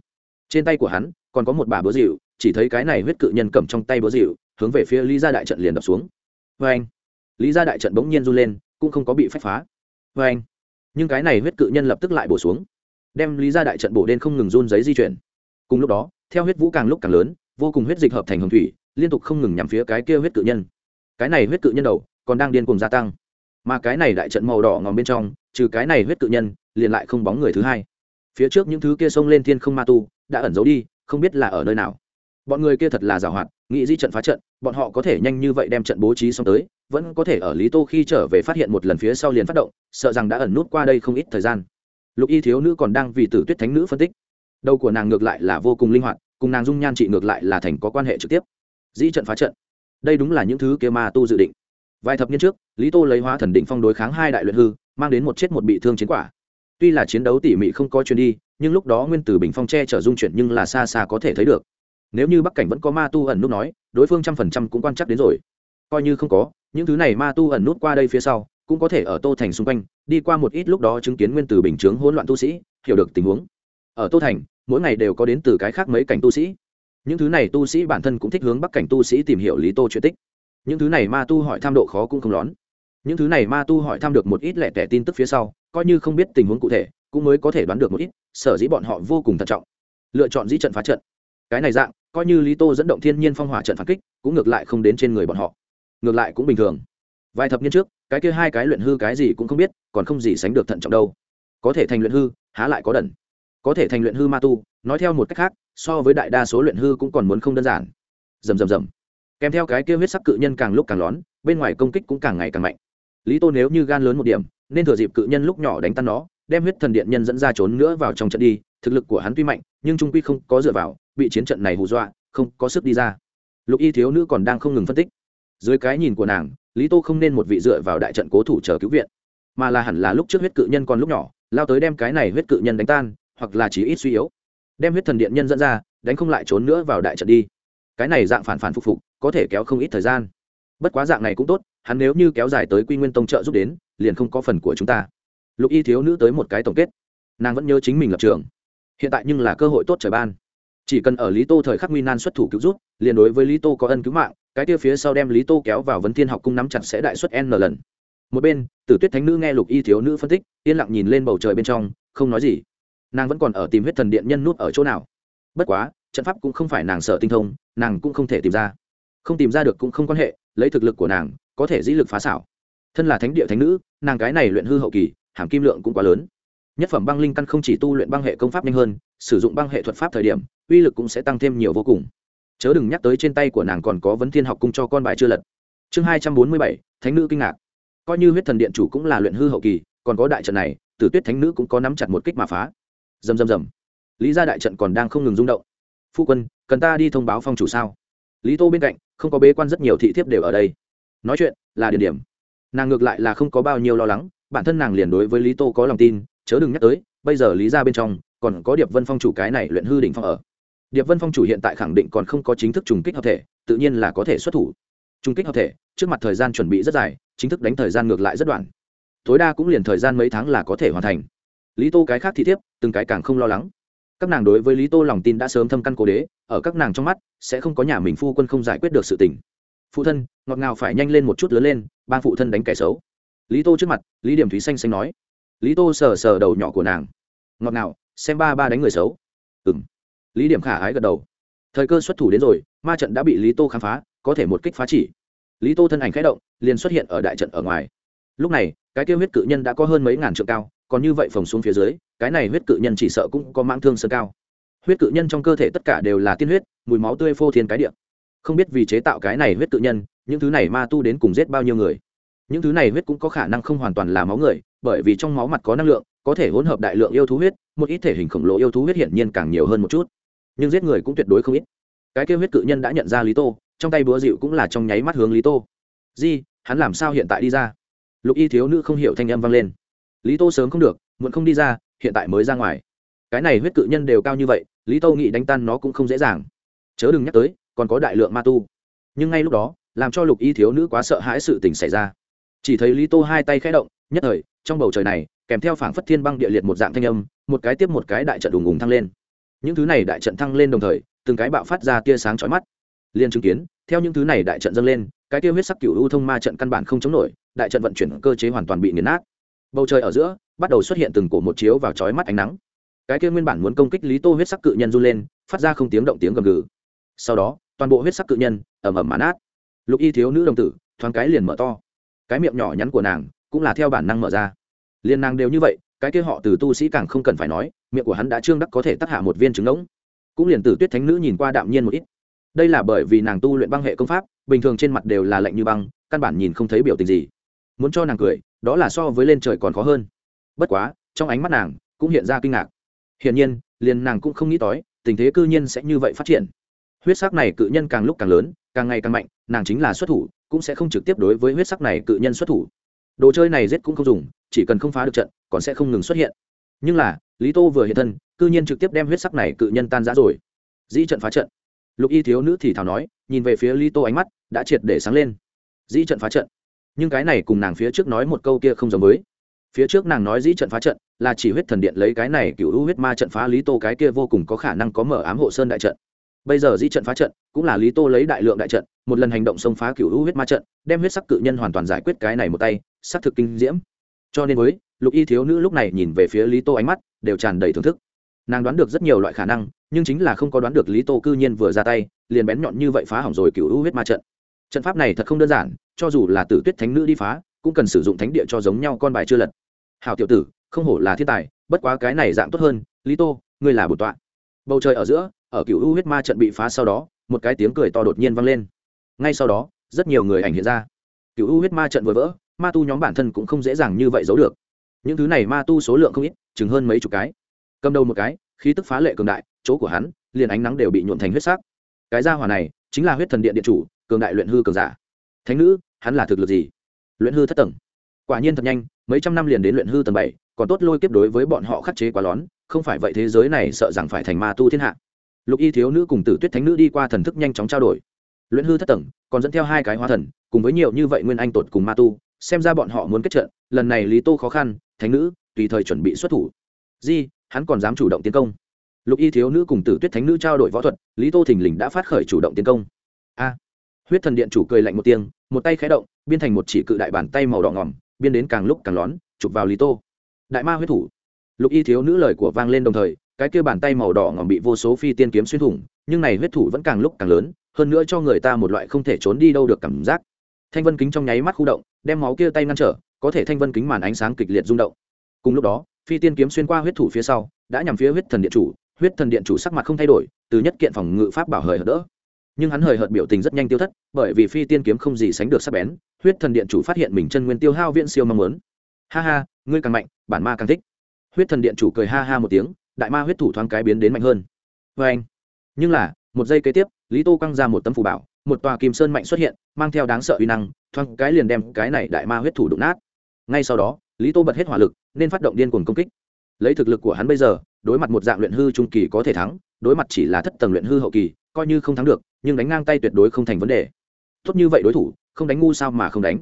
Trên tay của hắn, còn có một bà búa dịu, chỉ thấy cái này huyết cự nhân cầm trong tay búa dịu, hướng về phía lý gia đại trận liền đập xuống. Vê anh lý gia đại trận bỗng nhiên run lên, cũng không có bị phách phá. Vê anh nhưng cái này huyết cự nhân lập tức lại bổ xuống, đem lý gia đại trận bổ đen không ngừng run giấy di chuyển. Cùng lúc đó, theo huyết vũ càng lúc càng lớn, vô cùng huyết dịch hợp thành hồng thủy, liên tục không ngừng nhằm phía cái kia huyết cự nhân. Cái này huyết cự nhân đầu, còn đang điên cùng gia tăng mà cái này đại trận màu đỏ ngòm bên trong, trừ cái này huyết cự nhân, liền lại không bóng người thứ hai. Phía trước những thứ kia xông lên thiên không ma tu, đã ẩn giấu đi, không biết là ở nơi nào. Bọn người kia thật là giàu hoạt, nghĩ di trận phá trận, bọn họ có thể nhanh như vậy đem trận bố trí xong tới, vẫn có thể ở lý tô khi trở về phát hiện một lần phía sau liền phát động, sợ rằng đã ẩn nút qua đây không ít thời gian. Lục y thiếu nữ còn đang vì tử tuyết thánh nữ phân tích. Đầu của nàng ngược lại là vô cùng linh hoạt, cùng nàng dung nhan trị ngược lại là thành có quan hệ trực tiếp. Dĩ trận phá trận. Đây đúng là những thứ kia ma tu dự định vài thập niên trước, lý tô lấy hóa thần định phong đối kháng hai đại luyện hư, mang đến một chết một bị thương chiến quả. Tuy là chiến đấu tỉ mỉ không có chuyến đi, nhưng lúc đó nguyên tử bình phong che chở dung chuyển nhưng là xa xa có thể thấy được. Nếu như bắc cảnh vẫn có ma tu ẩn nút nói, đối phương trăm phần trăm cũng quan chắc đến rồi. Coi như không có, những thứ này ma tu ẩn nút qua đây phía sau, cũng có thể ở tô thành xung quanh, đi qua một ít lúc đó chứng kiến nguyên tử bình chướng hỗn loạn tu sĩ, hiểu được tình huống. Ở tô thành, mỗi ngày đều có đến từ cái khác mấy cảnh tu sĩ. Những thứ này tu sĩ bản thân cũng thích hướng bắc cảnh tu sĩ tìm hiểu lý tô chuyện tích những thứ này ma tu hỏi tham độ khó cũng không lón những thứ này ma tu hỏi tham được một ít lẻ tẻ tin tức phía sau, coi như không biết tình huống cụ thể, cũng mới có thể đoán được một ít, sở dĩ bọn họ vô cùng thận trọng. Lựa chọn dĩ trận phá trận. Cái này dạng, coi như lý tô dẫn động thiên nhiên phong hỏa trận phản kích, cũng ngược lại không đến trên người bọn họ. Ngược lại cũng bình thường. Vài thập niên trước, cái kia hai cái luyện hư cái gì cũng không biết, còn không gì sánh được thận trọng đâu. Có thể thành luyện hư, há lại có đần. Có thể thành luyện hư ma tu, nói theo một cách khác, so với đại đa số luyện hư cũng còn muốn không đơn giản. Rầm rầm rầm kèm theo cái kia huyết sắc cự nhân càng lúc càng lón, bên ngoài công kích cũng càng ngày càng mạnh. Lý tô nếu như gan lớn một điểm, nên thừa dịp cự nhân lúc nhỏ đánh tan nó, đem huyết thần điện nhân dẫn ra trốn nữa vào trong trận đi, thực lực của hắn tuy mạnh, nhưng trung quy không có dựa vào, bị chiến trận này hù dọa, không có sức đi ra. Lục y thiếu nữ còn đang không ngừng phân tích. Dưới cái nhìn của nàng, lý tô không nên một vị dựa vào đại trận cố thủ chờ cứu viện, mà là hẳn là lúc trước huyết cự nhân còn lúc nhỏ, lao tới đem cái này huyết cự nhân đánh tan, hoặc là chỉ ít suy yếu. Đem huyết thần điện nhân dẫn ra, đánh không lại trốn nữa vào đại trận đi cái này dạng phản phản phục phục có thể kéo không ít thời gian. Bất quá dạng này cũng tốt hắn nếu như kéo dài tới quy nguyên tông trợ giúp đến liền không có phần của chúng ta. Lục y thiếu nữ tới một cái tổng kết. Nàng vẫn nhớ chính mình lập trường. Hiện tại nhưng là cơ hội tốt trời ban. Chỉ cần ở lý tô thời khắc nguy nan xuất thủ cứu giúp, liền đối với lý tô có ân cứu mạng cái kia phía sau đem lý tô kéo vào vấn thiên học cung nắm chặt sẽ đại xuất n lần. Một bên tử tuyết thánh nữ nghe lục y thiếu nữ phân tích yên lặng nhìn lên bầu trời bên trong không nói gì. Nàng vẫn còn ở tìm huyết thần điện nhân nút ở chỗ nào. Bất quá trận pháp cũng không phải nàng sợ tinh thông, nàng cũng không thể tìm ra. Không tìm ra được cũng không quan hệ, lấy thực lực của nàng, có thể dĩ lực phá xảo. Thân là thánh địa thánh nữ, nàng cái này luyện hư hậu kỳ, hàm kim lượng cũng quá lớn. Nhất phẩm băng linh căn không chỉ tu luyện băng hệ công pháp nhanh hơn, sử dụng băng hệ thuật pháp thời điểm, uy lực cũng sẽ tăng thêm nhiều vô cùng. Chớ đừng nhắc tới trên tay của nàng còn có vấn thiên học cung cho con bài chưa lật. Chương hai trăm bốn mươi bảy, thánh nữ kinh ngạc. Coi như huyết thần điện chủ cũng là luyện hư hậu kỳ, còn có đại trận này, tử tuyết thánh nữ cũng có nắm chặt một kích mà phá. Dầm dầm dầm lý ra đại trận còn đang không ngừng rung động phu quân, cần ta đi thông báo phong chủ sao? Lý tô bên cạnh, không có bế quan rất nhiều thị thiếp đều ở đây. Nói chuyện là địa điểm. Nàng ngược lại là không có bao nhiêu lo lắng, bản thân nàng liền đối với lý tô có lòng tin, chớ đừng nhắc tới, bây giờ lý ra bên trong, còn có điệp vân phong chủ cái này luyện hư đỉnh phong ở. Điệp vân phong chủ hiện tại khẳng định còn không có chính thức trùng kích hợp thể, tự nhiên là có thể xuất thủ. Trùng kích hợp thể, trước mặt thời gian chuẩn bị rất dài, chính thức đánh thời gian ngược lại rất đoạn. Tối đa cũng liền thời gian mấy tháng là có thể hoàn thành. Lý tô cái khác thị thiếp, từng cái càng không lo lắng các nàng đối với lý tô lòng tin đã sớm thâm căn cố đế, ở các nàng trong mắt, sẽ không có nhà mình phu quân không giải quyết được sự tình. Phụ thân, ngọt ngào phải nhanh lên một chút lớn lên ban phụ thân đánh kẻ xấu. Lý tô trước mặt, lý điểm thúy xanh xanh nói. Lý tô sờ sờ đầu nhỏ của nàng. Ngọt ngào, xem ba ba đánh người xấu. Ừ m lý điểm khả ái gật đầu. Thời cơ xuất thủ đến rồi, ma trận đã bị lý tô khám phá, có thể một kích phá chỉ. Lý tô thân ảnh k h ẽ động, liền xuất hiện ở đại trận ở ngoài. Lúc này, cái kêu huyết cự nhân đã có hơn mấy ngàn trượng cao, còn như vậy phồng xuống phía dưới cái này huyết cự nhân chỉ sợ cũng có mãng thương sơn cao. Huyết cự nhân trong cơ thể tất cả đều là tiên huyết, mùi máu tươi phô thiên cái địa. không biết vì chế tạo cái này huyết cự nhân, những thứ này ma tu đến cùng giết bao nhiêu người. Những thứ này huyết cũng có khả năng không hoàn toàn là máu người, bởi vì trong máu mặt có năng lượng, có thể hỗn hợp đại lượng yêu thú huyết, một ít thể hình khổng lồ yêu thú huyết hiển nhiên càng nhiều hơn một chút. Nhưng giết người cũng tuyệt đối không ít. Cái kêu huyết cự nhân đã nhận ra lý tô, trong tay búa dịu cũng là trong nháy mắt hướng lý tô. Di, hắn làm sao hiện tại đi ra? Lục y thiếu nữ không hiểu thanh âm vang lên. Lý tô sớm không được, muộn không đi ra hiện tại mới ra ngoài. Cái này huyết cự nhân đều cao như vậy, lý tô nghĩ đánh tan nó cũng không dễ dàng. Chớ đừng nhắc tới, còn có đại lượng ma tu. Nhưng ngay lúc đó, làm cho lục y thiếu nữ quá sợ hãi sự tình xảy ra. Chỉ thấy lý tô hai tay khẽ động, nhất thời, trong bầu trời này, kèm theo phảng phất thiên băng địa liệt một dạng thanh âm, một cái tiếp một cái đại trận đùng ùng thăng lên. Những thứ này đại trận thăng lên đồng thời, từng cái bạo phát ra tia sáng chói mắt. Liền chứng kiến, theo những thứ này đại trận dâng lên, cái tiêu huyết sắc cựu u thông ma trận căn bản không chống nổi, đại trận vận chuyển cơ chế hoàn toàn bị nghiền nát bầu trời ở giữa, bắt đầu xuất hiện từng cổ một chiếu vào chói mắt ánh nắng. Cái kia nguyên bản muốn công kích lý tô huyết sắc cự nhân run lên, phát ra không tiếng động tiếng gầm gừ. Sau đó, toàn bộ huyết sắc cự nhân ẩm ẩm mán át lục y thiếu nữ đồng tử, thoáng cái liền mở to. Cái miệng nhỏ nhắn của nàng cũng là theo bản năng mở ra. Liên nàng đều như vậy, cái kia họ từ tu sĩ càng không cần phải nói, miệng của hắn đã trương đắc có thể tác hạ một viên trứng ngỗng. Cũng liền từ tuyết thánh nữ nhìn qua đạm nhiên một ít. Đây là bởi vì nàng tu luyện băng hệ công pháp, bình thường trên mặt đều là lạnh như băng, căn bản nhìn không thấy biểu tình gì. Muốn cho nàng cười đó là so với lên trời còn khó hơn. Bất quá, trong ánh mắt nàng cũng hiện ra kinh ngạc. Hiển nhiên, liền nàng cũng không nghĩ tới, tình thế cư nhiên sẽ như vậy phát triển. Huyết sắc này cự nhân càng lúc càng lớn, càng ngày càng mạnh, nàng chính là xuất thủ, cũng sẽ không trực tiếp đối với huyết sắc này cự nhân xuất thủ. Đồ chơi này giết cũng không dùng, chỉ cần không phá được trận, còn sẽ không ngừng xuất hiện. Nhưng là, lý tô vừa hiện thân, cư nhiên trực tiếp đem huyết sắc này cự nhân tan rã rồi. Dĩ trận phá trận. Lục y thiếu nữ thì thảo nói, nhìn về phía lý tô ánh mắt đã triệt để sáng lên. Dĩ trận phá trận nhưng cái này cùng nàng phía trước nói một câu kia không giống với. Phía trước nàng nói dĩ trận phá trận, là chỉ huyết thần điện lấy cái này cựu hữu huyết ma trận phá lý tô cái kia vô cùng có khả năng có mở ám hộ sơn đại trận. Bây giờ dĩ trận phá trận, cũng là lý tô lấy đại lượng đại trận, một lần hành động xông phá cựu hữu huyết ma trận, đem huyết sắc cự nhân hoàn toàn giải quyết cái này một tay, xác thực kinh diễm. Cho nên với, lục y thiếu nữ lúc này nhìn về phía lý tô ánh mắt, đều tràn đầy thưởng thức. Nàng đoán được rất nhiều loại khả năng, nhưng chính là không có đoán được lý tô cư nhiên vừa ra tay, liền bén nhọn như vậy phá hỏng rồi cựu hữu huyết ma trận trận pháp này thật không đơn giản, cho dù là tử tuyết thánh nữ đi phá, cũng cần sử dụng thánh địa cho giống nhau con bài chưa lật. Hào tiểu tử, không hổ là thiên tài, bất quá cái này dạng tốt hơn. Lý tô, ngươi là bổn tọa. Bầu trời ở giữa, ở cựu u huyết ma trận bị phá sau đó, một cái tiếng cười to đột nhiên vang lên. Ngay sau đó, rất nhiều người ảnh hiện ra. Cựu u huyết ma trận vừa vỡ, ma tu nhóm bản thân cũng không dễ dàng như vậy giấu được. Những thứ này ma tu số lượng không ít, chừng hơn mấy chục cái. Cầm đầu một cái, khí tức phá lệ cường đại, chỗ của hắn, liền ánh nắng đều bị nhuộn thành huyết sắc. Cái gia hỏa này, chính là huyết thần điện điện chủ cường đại luyện hư cường giả. Thánh nữ, hắn là thực lực gì? Luyện hư thất tầng. Quả nhiên thật nhanh, mấy trăm năm liền đến luyện hư tầng bảy, còn tốt lôi kiếp đối với bọn họ khắc chế quá lón, không phải vậy thế giới này sợ rằng phải thành ma tu thiên hạ. Lục y thiếu nữ cùng tử tuyết thánh nữ đi qua thần thức nhanh chóng trao đổi. Luyện hư thất tầng, còn dẫn theo hai cái hóa thần, cùng với nhiều như vậy nguyên anh tột cùng ma tu, xem ra bọn họ muốn kết trận, lần này lý tô khó khăn, thánh nữ, tùy thời chuẩn bị xuất thủ. Di, hắn còn dám chủ động tiến công. Lục y thiếu nữ cùng tử tuyết thánh nữ trao đổi võ thuật, lý tô thình lình đã phát khởi chủ động tiến công. A huyết thần điện chủ cười lạnh một tiếng, một tay khé động, biên thành một chỉ cự đại bàn tay màu đỏ ngỏm biên đến càng lúc càng lón, chụp vào lý tô. Đại ma huyết thủ. Lục y thiếu nữ lời của vang lên đồng thời, cái kia bàn tay màu đỏ ngỏm bị vô số phi tiên kiếm xuyên thủng, nhưng này huyết thủ vẫn càng lúc càng lớn, hơn nữa cho người ta một loại không thể trốn đi đâu được cảm giác. Thanh vân kính trong nháy mắt khu động, đem máu kia tay ngăn trở, có thể thanh vân kính màn ánh sáng kịch liệt rung động. Cùng lúc đó, phi tiên kiếm xuyên qua huyết thủ phía sau, đã nhằm phía huyết thần điện chủ, huyết thần điện chủ sắc mặt không thay đổi, từ nhất kiện phòng ngự pháp bảo hời hợt đỡ nhưng hắn hời hợt biểu tình rất nhanh tiêu thất, bởi vì phi tiên kiếm không gì sánh được sắc bén, huyết thần điện chủ phát hiện mình chân nguyên tiêu hao viễn siêu mong muốn. Ha ha, ngươi càng mạnh, bản ma càng thích. Huyết thần điện chủ cười ha ha một tiếng, đại ma huyết thủ thoáng cái biến đến mạnh hơn. Vê anh, nhưng là, một giây kế tiếp, lý tô quăng ra một tấm phù bảo, một tòa kim sơn mạnh xuất hiện, mang theo đáng sợ uy năng, thoáng cái liền đem cái này đại ma huyết thủ đụng nát. Ngay sau đó, lý tô bật hết hỏa lực, nên phát động điên cuồng công kích. Lấy thực lực của hắn bây giờ, đối mặt một dạng luyện hư trung kỳ có thể thắng, đối mặt chỉ là thất tầng luyện hư hậu kỳ, coi như không thắng được nhưng đánh ngang tay tuyệt đối không thành vấn đề. Tốt như vậy đối thủ, không đánh ngu sao mà không đánh.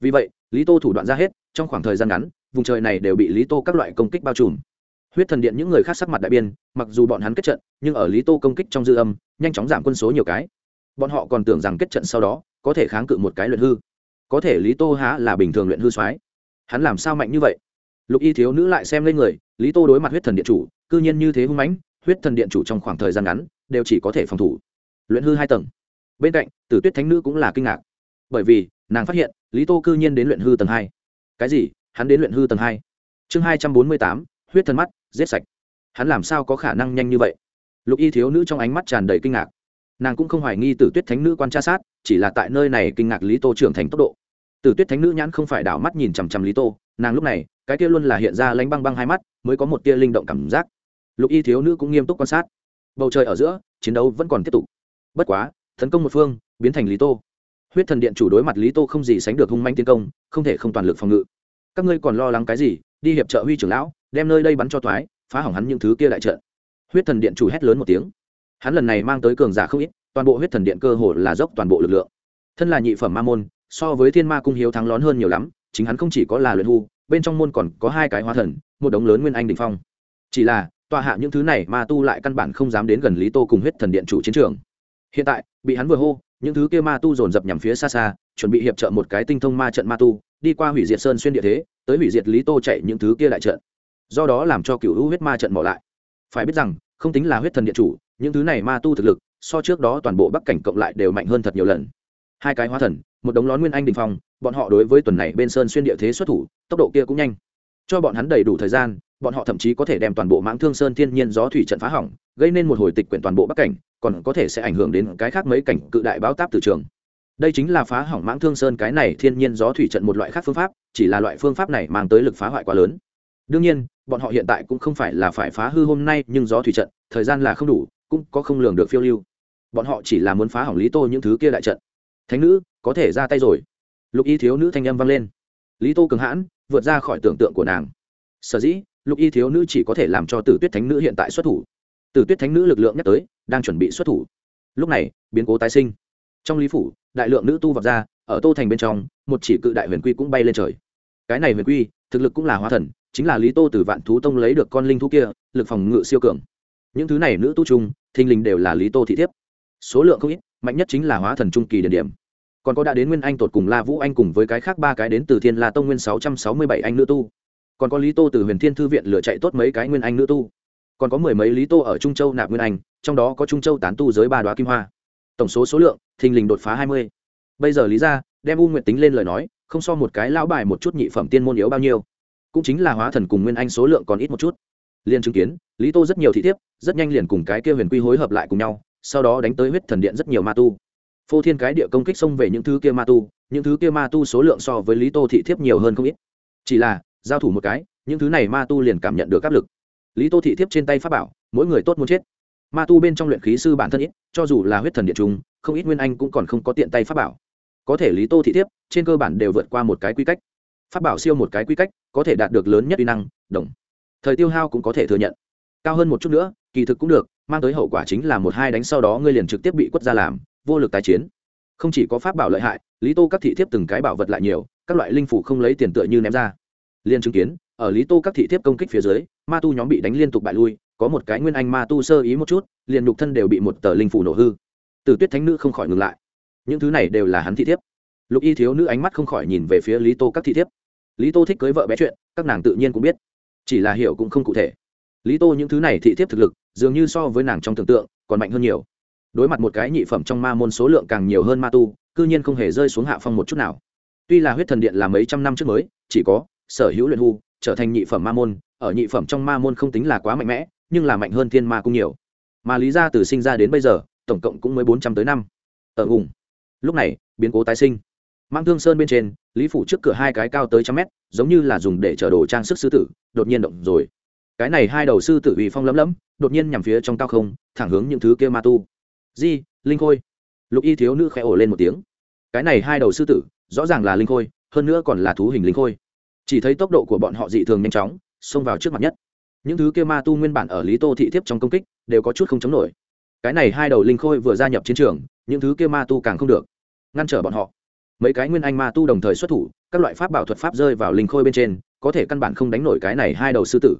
Vì vậy, lý tô thủ đoạn ra hết, trong khoảng thời gian ngắn, vùng trời này đều bị lý tô các loại công kích bao trùm. Huyết thần điện những người khác sắc mặt đại biên mặc dù bọn hắn kết trận, nhưng ở lý tô công kích trong dư âm, nhanh chóng giảm quân số nhiều cái. Bọn họ còn tưởng rằng kết trận sau đó, có thể kháng cự một cái luyện hư. Có thể lý tô há là bình thường luyện hư soái. Hắn làm sao mạnh như vậy? Lục y thiếu nữ lại xem lên người, lý tô đối mặt huyết thần điện chủ, cư nhiên như thế hung mãnh, huyết thần điện chủ trong khoảng thời gian ngắn, đều chỉ có thể phòng thủ luyện hư hai tầng. Bên cạnh, tử tuyết thánh nữ cũng là kinh ngạc. Bởi vì, nàng phát hiện, lý tô cư nhiên đến luyện hư tầng hai. Cái gì? Hắn đến luyện hư tầng hai? Chương hai trăm bốn mươi tám, huyết thần mắt, giết sạch. Hắn làm sao có khả năng nhanh như vậy? Lục y thiếu nữ trong ánh mắt tràn đầy kinh ngạc. Nàng cũng không hoài nghi tử tuyết thánh nữ quan tra sát, chỉ là tại nơi này kinh ngạc lý tô trưởng thành tốc độ. Tử tuyết thánh nữ nhãn không phải đảo mắt nhìn chằm chằm lý tô, nàng lúc này, cái kia luôn là hiện ra lánh băng băng hai mắt, mới có một tia linh động cảm giác. Lục y thiếu nữ cũng nghiêm túc quan sát. Bầu trời ở giữa, chiến đấu vẫn còn tiếp tục bất quá, tấn công một phương, biến thành lý tô. Huyết thần điện chủ đối mặt lý tô không gì sánh được hung manh tiến công, không thể không toàn lực phòng ngự. Các ngươi còn lo lắng cái gì? Đi hiệp trợ huy trưởng lão, đem nơi đây bắn cho thoái phá hỏng hắn những thứ kia đại trận. Huyết thần điện chủ hét lớn một tiếng. Hắn lần này mang tới cường giả không ít, toàn bộ huyết thần điện cơ hồ là dốc toàn bộ lực lượng. Thân là nhị phẩm ma môn, so với thiên ma cung hiếu thắng lón hơn nhiều lắm, chính hắn không chỉ có là luyện hưu, bên trong môn còn có hai cái hóa thần, một đống lớn nguyên anh đình phong. Chỉ là, tòa hạ những thứ này ma tu lại căn bản không dám đến gần lý tô cùng huyết thần điện chủ chiến trường hiện tại, bị hắn vừa hô, những thứ kia ma tu dồn dập nhằm phía xa xa, chuẩn bị hiệp trợ một cái tinh thông ma trận ma tu, đi qua hủy diệt sơn xuyên địa thế, tới hủy diệt lý tô chạy những thứ kia lại trận. Do đó làm cho cựu hữu huyết ma trận bỏ lại. Phải biết rằng, không tính là huyết thần địa chủ, những thứ này ma tu thực lực, so trước đó toàn bộ bắc cảnh cộng lại đều mạnh hơn thật nhiều lần. Hai cái hóa thần, một đống lón nguyên anh đình phong, bọn họ đối với tuần này bên sơn xuyên địa thế xuất thủ, tốc độ kia cũng nhanh. Cho bọn hắn đầy đủ thời gian, bọn họ thậm chí có thể đem toàn bộ mãng thương sơn thiên nhiên gió thủy trận phá hỏng gây nên một hồi tịch quyển toàn bộ bắc cảnh, còn có thể sẽ ảnh hưởng đến cái khác mấy cảnh cự đại báo táp từ trường. Đây chính là phá hỏng mãng thương sơn cái này thiên nhiên gió thủy trận một loại khác phương pháp, chỉ là loại phương pháp này mang tới lực phá hoại quá lớn. Đương nhiên, bọn họ hiện tại cũng không phải là phải phá hư hôm nay, nhưng gió thủy trận, thời gian là không đủ, cũng có không lường được phiêu lưu. Bọn họ chỉ là muốn phá hỏng lý tô những thứ kia đại trận. Thánh nữ, có thể ra tay rồi. Lục y thiếu nữ thanh âm vang lên. Lý tô cường hãn, vượt ra khỏi tưởng tượng của nàng. Sở dĩ, lục y thiếu nữ chỉ có thể làm cho tử tuyết thánh nữ hiện tại xuất thủ tử tuyết thánh nữ lực lượng nhắc tới, đang chuẩn bị xuất thủ. Lúc này, biến cố tái sinh. Trong lý phủ, đại lượng nữ tu vọt ra, ở tô thành bên trong, một chỉ cự đại huyền quy cũng bay lên trời. Cái này huyền quy, thực lực cũng là hóa thần, chính là lý tô từ vạn thú tông lấy được con linh thú kia, lực phòng ngự siêu cường. Những thứ này nữ tu trung thình lình đều là lý tô thị thiếp. Số lượng không ít, mạnh nhất chính là hóa thần trung kỳ điển điểm. Còn có đã đến nguyên anh tột cùng la vũ anh cùng với cái khác ba cái đến từ thiên la tông nguyên sáu trăm sáu mươi bảy anh nữ tu. Còn có lý tô từ huyền thiên thư viện lựa chạy tốt mấy cái nguyên anh nữ tu còn có mười mấy lý tô ở trung châu nạp nguyên anh, trong đó có trung châu tán tu giới ba đoá kim hoa. Tổng số số lượng, thình lình đột phá hai mươi. Bây giờ lý ra, đem u nguyện tính lên lời nói, không so một cái lão bài một chút nhị phẩm tiên môn yếu bao nhiêu. Cũng chính là hóa thần cùng nguyên anh số lượng còn ít một chút. Liền chứng kiến, lý tô rất nhiều thị thiếp, rất nhanh liền cùng cái kia huyền quy hối hợp lại cùng nhau, sau đó đánh tới huyết thần điện rất nhiều ma tu. Phô thiên cái địa công kích xông về những thứ kia ma tu, những thứ kia ma tu số lượng so với lý tô thị thiếp nhiều hơn không ít. Chỉ là, giao thủ một cái, những thứ này ma tu liền cảm nhận được áp lực lý tô thị thiếp trên tay pháp bảo, mỗi người tốt muốn chết. Ma tu bên trong luyện khí sư bản thân ít, cho dù là huyết thần điện trung, không ít nguyên anh cũng còn không có tiện tay pháp bảo. Có thể lý tô thị thiếp, trên cơ bản đều vượt qua một cái quy cách. Pháp bảo siêu một cái quy cách, có thể đạt được lớn nhất uy năng, đồng. Thời tiêu hao cũng có thể thừa nhận. Cao hơn một chút nữa, kỳ thực cũng được, mang tới hậu quả chính là một hai đánh sau đó ngươi liền trực tiếp bị quất ra làm, vô lực tái chiến. Không chỉ có pháp bảo lợi hại, lý tô các thị thiếp từng cái bảo vật lại nhiều, các loại linh phủ không lấy tiền tựa như ném ra. Liên chứng kiến ở lý tô các thị thiếp công kích phía dưới, ma tu nhóm bị đánh liên tục bại lui, có một cái nguyên anh ma tu sơ ý một chút, liền nhục thân đều bị một tờ linh phủ nổ hư. Từ tuyết thánh nữ không khỏi ngừng lại. Những thứ này đều là hắn thị thiếp. Lục y thiếu nữ ánh mắt không khỏi nhìn về phía lý tô các thị thiếp. Lý tô thích cưới vợ bé chuyện, các nàng tự nhiên cũng biết. Chỉ là hiểu cũng không cụ thể. Lý tô những thứ này thị thiếp thực lực, dường như so với nàng trong tưởng tượng, còn mạnh hơn nhiều. Đối mặt một cái nhị phẩm trong ma môn số lượng càng nhiều hơn ma tu, cư nhiên không hề rơi xuống hạ phong một chút nào. Tuy là huyết thần điện là mấy trăm năm trước mới, chỉ có sở hữu luyện hưu trở thành nhị phẩm ma môn, ở nhị phẩm trong ma môn không tính là quá mạnh mẽ, nhưng là mạnh hơn thiên ma cũng nhiều. Mà lý ra từ sinh ra đến bây giờ, tổng cộng cũng mới bốn trăm tới năm. Ở vùng. Lúc này, biến cố tái sinh. Mang thương sơn bên trên, lý phủ trước cửa hai cái cao tới trăm mét, giống như là dùng để chở đồ trang sức sư tử, đột nhiên động rồi. Cái này hai đầu sư tử uy phong lấm lấm, đột nhiên nhằm phía trong cao không, thẳng hướng những thứ kia ma tu. Di, linh khôi. Lục y thiếu nữ khẽ ổ lên một tiếng. Cái này hai đầu sư tử, rõ ràng là linh khôi, hơn nữa còn là thú hình linh khôi chỉ thấy tốc độ của bọn họ dị thường nhanh chóng, xông vào trước mặt nhất. Những thứ kia ma tu nguyên bản ở lý tô thị thiếp trong công kích, đều có chút không chống nổi. Cái này hai đầu linh khôi vừa gia nhập chiến trường, những thứ kia ma tu càng không được. Ngăn trở bọn họ. Mấy cái nguyên anh ma tu đồng thời xuất thủ, các loại pháp bảo thuật pháp rơi vào linh khôi bên trên, có thể căn bản không đánh nổi cái này hai đầu sư tử.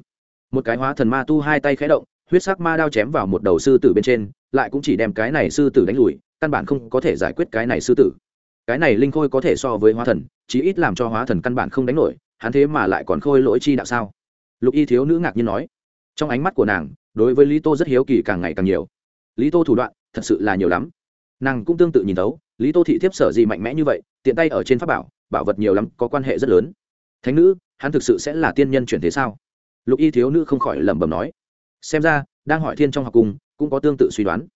Một cái hóa thần ma tu hai tay khẽ động, huyết sắc ma đao chém vào một đầu sư tử bên trên, lại cũng chỉ đem cái này sư tử đánh lùi, căn bản không có thể giải quyết cái này sư tử. Cái này linh khôi có thể so với hóa thần, chí ít làm cho hóa thần căn bản không đánh nổi hắn thế mà lại còn khôi lỗi chi đạo sao? Lục y thiếu nữ ngạc nhiên nói. Trong ánh mắt của nàng, đối với lý tô rất hiếu kỳ càng ngày càng nhiều. Lý tô thủ đoạn, thật sự là nhiều lắm. Nàng cũng tương tự nhìn thấu, lý tô thị thiếp sở gì mạnh mẽ như vậy, tiện tay ở trên pháp bảo bảo vật nhiều lắm, có quan hệ rất lớn. Thánh nữ, hắn thực sự sẽ là tiên nhân chuyển thế sao? Lục y thiếu nữ không khỏi lẩm bẩm nói. Xem ra, đang hỏi thiên trong học cùng, cũng có tương tự suy đoán.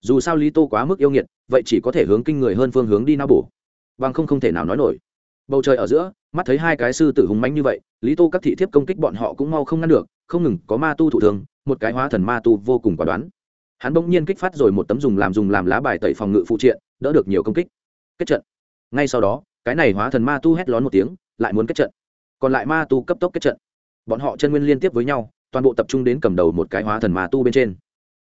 Dù sao lý tô quá mức yêu nghiệt, vậy chỉ có thể hướng kinh người hơn phương hướng đi nao bổ. Bằng không không thể nào nói nổi bầu trời ở giữa, mắt thấy hai cái sư tử hùng mánh như vậy, lý tô các thị thiếp công kích bọn họ cũng mau không ngăn được, không ngừng có ma tu thủ thường, một cái hóa thần ma tu vô cùng quả đoán. Hắn bỗng nhiên kích phát rồi một tấm dùng làm dùng làm lá bài tẩy phòng ngự phụ triện, đỡ được nhiều công kích. Kết trận. Ngay sau đó, cái này hóa thần ma tu hét lón một tiếng, lại muốn kết trận. Còn lại ma tu cấp tốc kết trận. Bọn họ chân nguyên liên tiếp với nhau, toàn bộ tập trung đến cầm đầu một cái hóa thần ma tu bên trên.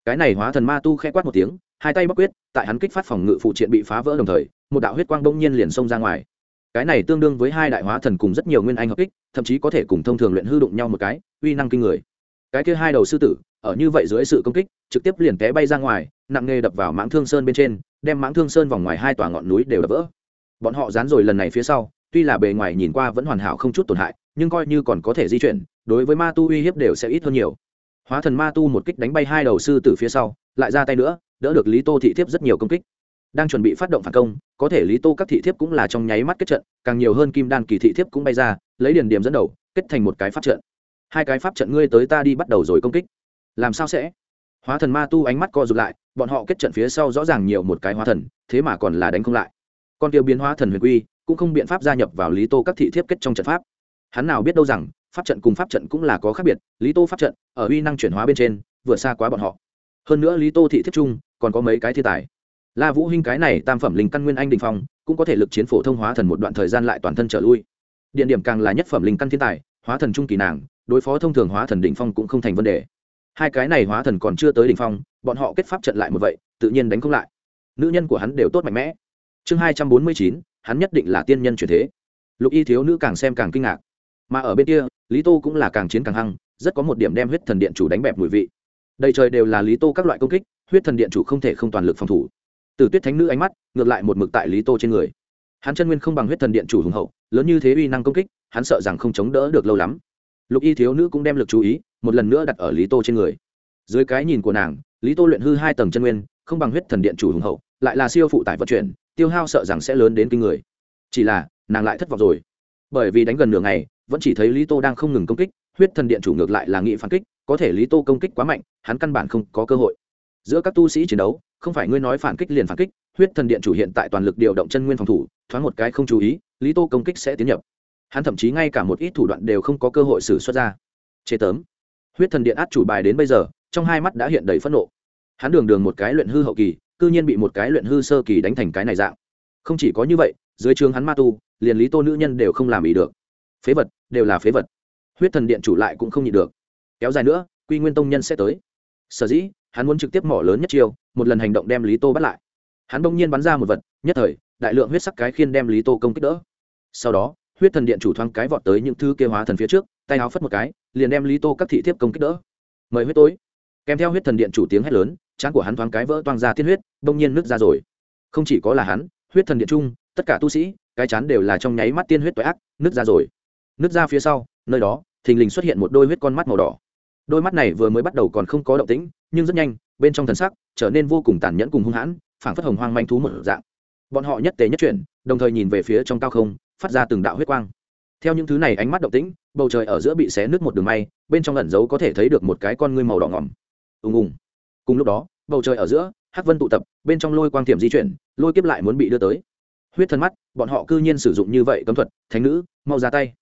Cái này hóa thần ma tu khẽ quát một tiếng, hai tay bắc quyết, tại hắn kích phát phòng ngự phụ triện bị phá vỡ đồng thời, một đạo huyết quang bỗng nhiên liền xông ra ngoài cái này tương đương với hai đại hóa thần cùng rất nhiều nguyên anh hợp kích, thậm chí có thể cùng thông thường luyện hư đụng nhau một cái, uy năng kinh người. Cái kia hai đầu sư tử, ở như vậy dưới sự công kích, trực tiếp liền té bay ra ngoài, nặng nghề đập vào mãng thương sơn bên trên, đem mãng thương sơn vòng ngoài hai tòa ngọn núi đều đập vỡ. Bọn họ dán rồi lần này phía sau, tuy là bề ngoài nhìn qua vẫn hoàn hảo không chút tổn hại, nhưng coi như còn có thể di chuyển, đối với ma tu uy hiếp đều sẽ ít hơn nhiều. Hóa thần ma tu một kích đánh bay hai đầu sư tử phía sau, lại ra tay nữa, đỡ được lý tô thị thiếp rất nhiều công kích đang chuẩn bị phát động phản công, có thể lý tô các thị thiếp cũng là trong nháy mắt kết trận, càng nhiều hơn kim đan kỳ thị thiếp cũng bay ra, lấy điền điểm dẫn đầu, kết thành một cái pháp trận. Hai cái pháp trận ngươi tới ta đi bắt đầu rồi công kích. Làm sao sẽ? Hóa thần ma tu ánh mắt co rụt lại, bọn họ kết trận phía sau rõ ràng nhiều một cái hóa thần, thế mà còn là đánh không lại. Con tiêu biến hóa thần huyền quy, cũng không biện pháp gia nhập vào lý tô các thị thiếp kết trong trận pháp. Hắn nào biết đâu rằng, pháp trận cùng pháp trận cũng là có khác biệt, lý tô pháp trận, ở uy năng chuyển hóa bên trên vừa xa quá bọn họ. Hơn nữa lý tô thị thiếp trung còn có mấy cái thi tài la vũ hinh cái này tam phẩm linh căn nguyên anh đình phong, cũng có thể lực chiến phổ thông hóa thần một đoạn thời gian lại toàn thân trở lui. Điện điểm càng là nhất phẩm linh căn thiên tài, hóa thần trung kỳ nàng, đối phó thông thường hóa thần đỉnh phong cũng không thành vấn đề. Hai cái này hóa thần còn chưa tới đỉnh phong, bọn họ kết pháp trận lại một vậy, tự nhiên đánh không lại. Nữ nhân của hắn đều tốt mạnh mẽ. Chương hai trăm bốn mươi chín, hắn nhất định là tiên nhân truyền thế. Lục y thiếu nữ càng xem càng kinh ngạc. Mà ở bên kia, lý tô cũng là càng chiến càng hăng, rất có một điểm đem huyết thần điện chủ đánh bẹp mùi vị. Đầy trời đều là lý tô các loại công kích, huyết thần điện chủ không thể không toàn lực phòng thủ. Tử tuyết thánh nữ ánh mắt, ngược lại một mực tại lý tô trên người. Hắn chân nguyên không bằng huyết thần điện chủ hùng hậu, lớn như thế uy năng công kích, hắn sợ rằng không chống đỡ được lâu lắm. Lục y thiếu nữ cũng đem lực chú ý, một lần nữa đặt ở lý tô trên người. Dưới cái nhìn của nàng, lý tô luyện hư hai tầng chân nguyên, không bằng huyết thần điện chủ hùng hậu, lại là siêu phụ tải vận chuyển, tiêu hao sợ rằng sẽ lớn đến kinh người. Chỉ là, nàng lại thất vọng rồi. Bởi vì đánh gần nửa ngày, vẫn chỉ thấy lý tô đang không ngừng công kích, huyết thần điện chủ ngược lại là nghị phản kích, có thể lý tô công kích quá mạnh, hắn căn bản không có cơ hội. Giữa các tu sĩ chiến đấu không phải ngươi nói phản kích liền phản kích, huyết thần điện chủ hiện tại toàn lực điều động chân nguyên phòng thủ, thoáng một cái không chú ý, lý tô công kích sẽ tiến nhập. Hắn thậm chí ngay cả một ít thủ đoạn đều không có cơ hội xử xuất ra. Chế tớm. Huyết thần điện át chủ bài đến bây giờ, trong hai mắt đã hiện đầy phẫn nộ. Hắn đường đường một cái luyện hư hậu kỳ, cư nhiên bị một cái luyện hư sơ kỳ đánh thành cái này dạng. Không chỉ có như vậy, dưới trường hắn ma tu, liền lý tô nữ nhân đều không làm ý được. Phế vật, đều là phế vật. Huyết thần điện chủ lại cũng không nhịn được. Kéo dài nữa, quy nguyên tông nhân sẽ tới. Sở dĩ hắn muốn trực tiếp mỏ lớn nhất chiêu, một lần hành động đem lý tô bắt lại. Hắn bỗng nhiên bắn ra một vật, nhất thời, đại lượng huyết sắc cái khiên đem lý tô công kích đỡ. Sau đó, huyết thần điện chủ thoáng cái vọt tới những thứ kêu hóa thần phía trước, tay áo phất một cái, liền đem lý tô các thị thiếp công kích đỡ. Mời huyết tối. Kèm theo huyết thần điện chủ tiếng hét lớn, trán của hắn thoáng cái vỡ toang ra tiên huyết, bỗng nhiên nứt ra rồi. Không chỉ có là hắn, huyết thần điện trung, tất cả tu sĩ, cái chán đều là trong nháy mắt tiên huyết tội ác, nứt ra rồi. Nứt ra phía sau, nơi đó, thình lình xuất hiện một đôi huyết con mắt màu đỏ đôi mắt này vừa mới bắt đầu còn không có động tĩnh, nhưng rất nhanh, bên trong thần sắc trở nên vô cùng tàn nhẫn cùng hung hãn, phảng phất hồng hoang manh thú một dạng. Bọn họ nhất tế nhất chuyển, đồng thời nhìn về phía trong cao không, phát ra từng đạo huyết quang. Theo những thứ này ánh mắt động tĩnh, bầu trời ở giữa bị xé nứt một đường may, bên trong lẩn giấu có thể thấy được một cái con ngươi màu đỏ ngỏm. Ùng ùng. Cùng lúc đó, bầu trời ở giữa, hắc vân tụ tập, bên trong lôi quang tiềm di chuyển, lôi kiếp lại muốn bị đưa tới. Huyết thân mắt, bọn họ cư nhiên sử dụng như vậy cấm thuật, thánh nữ, mau ra tay.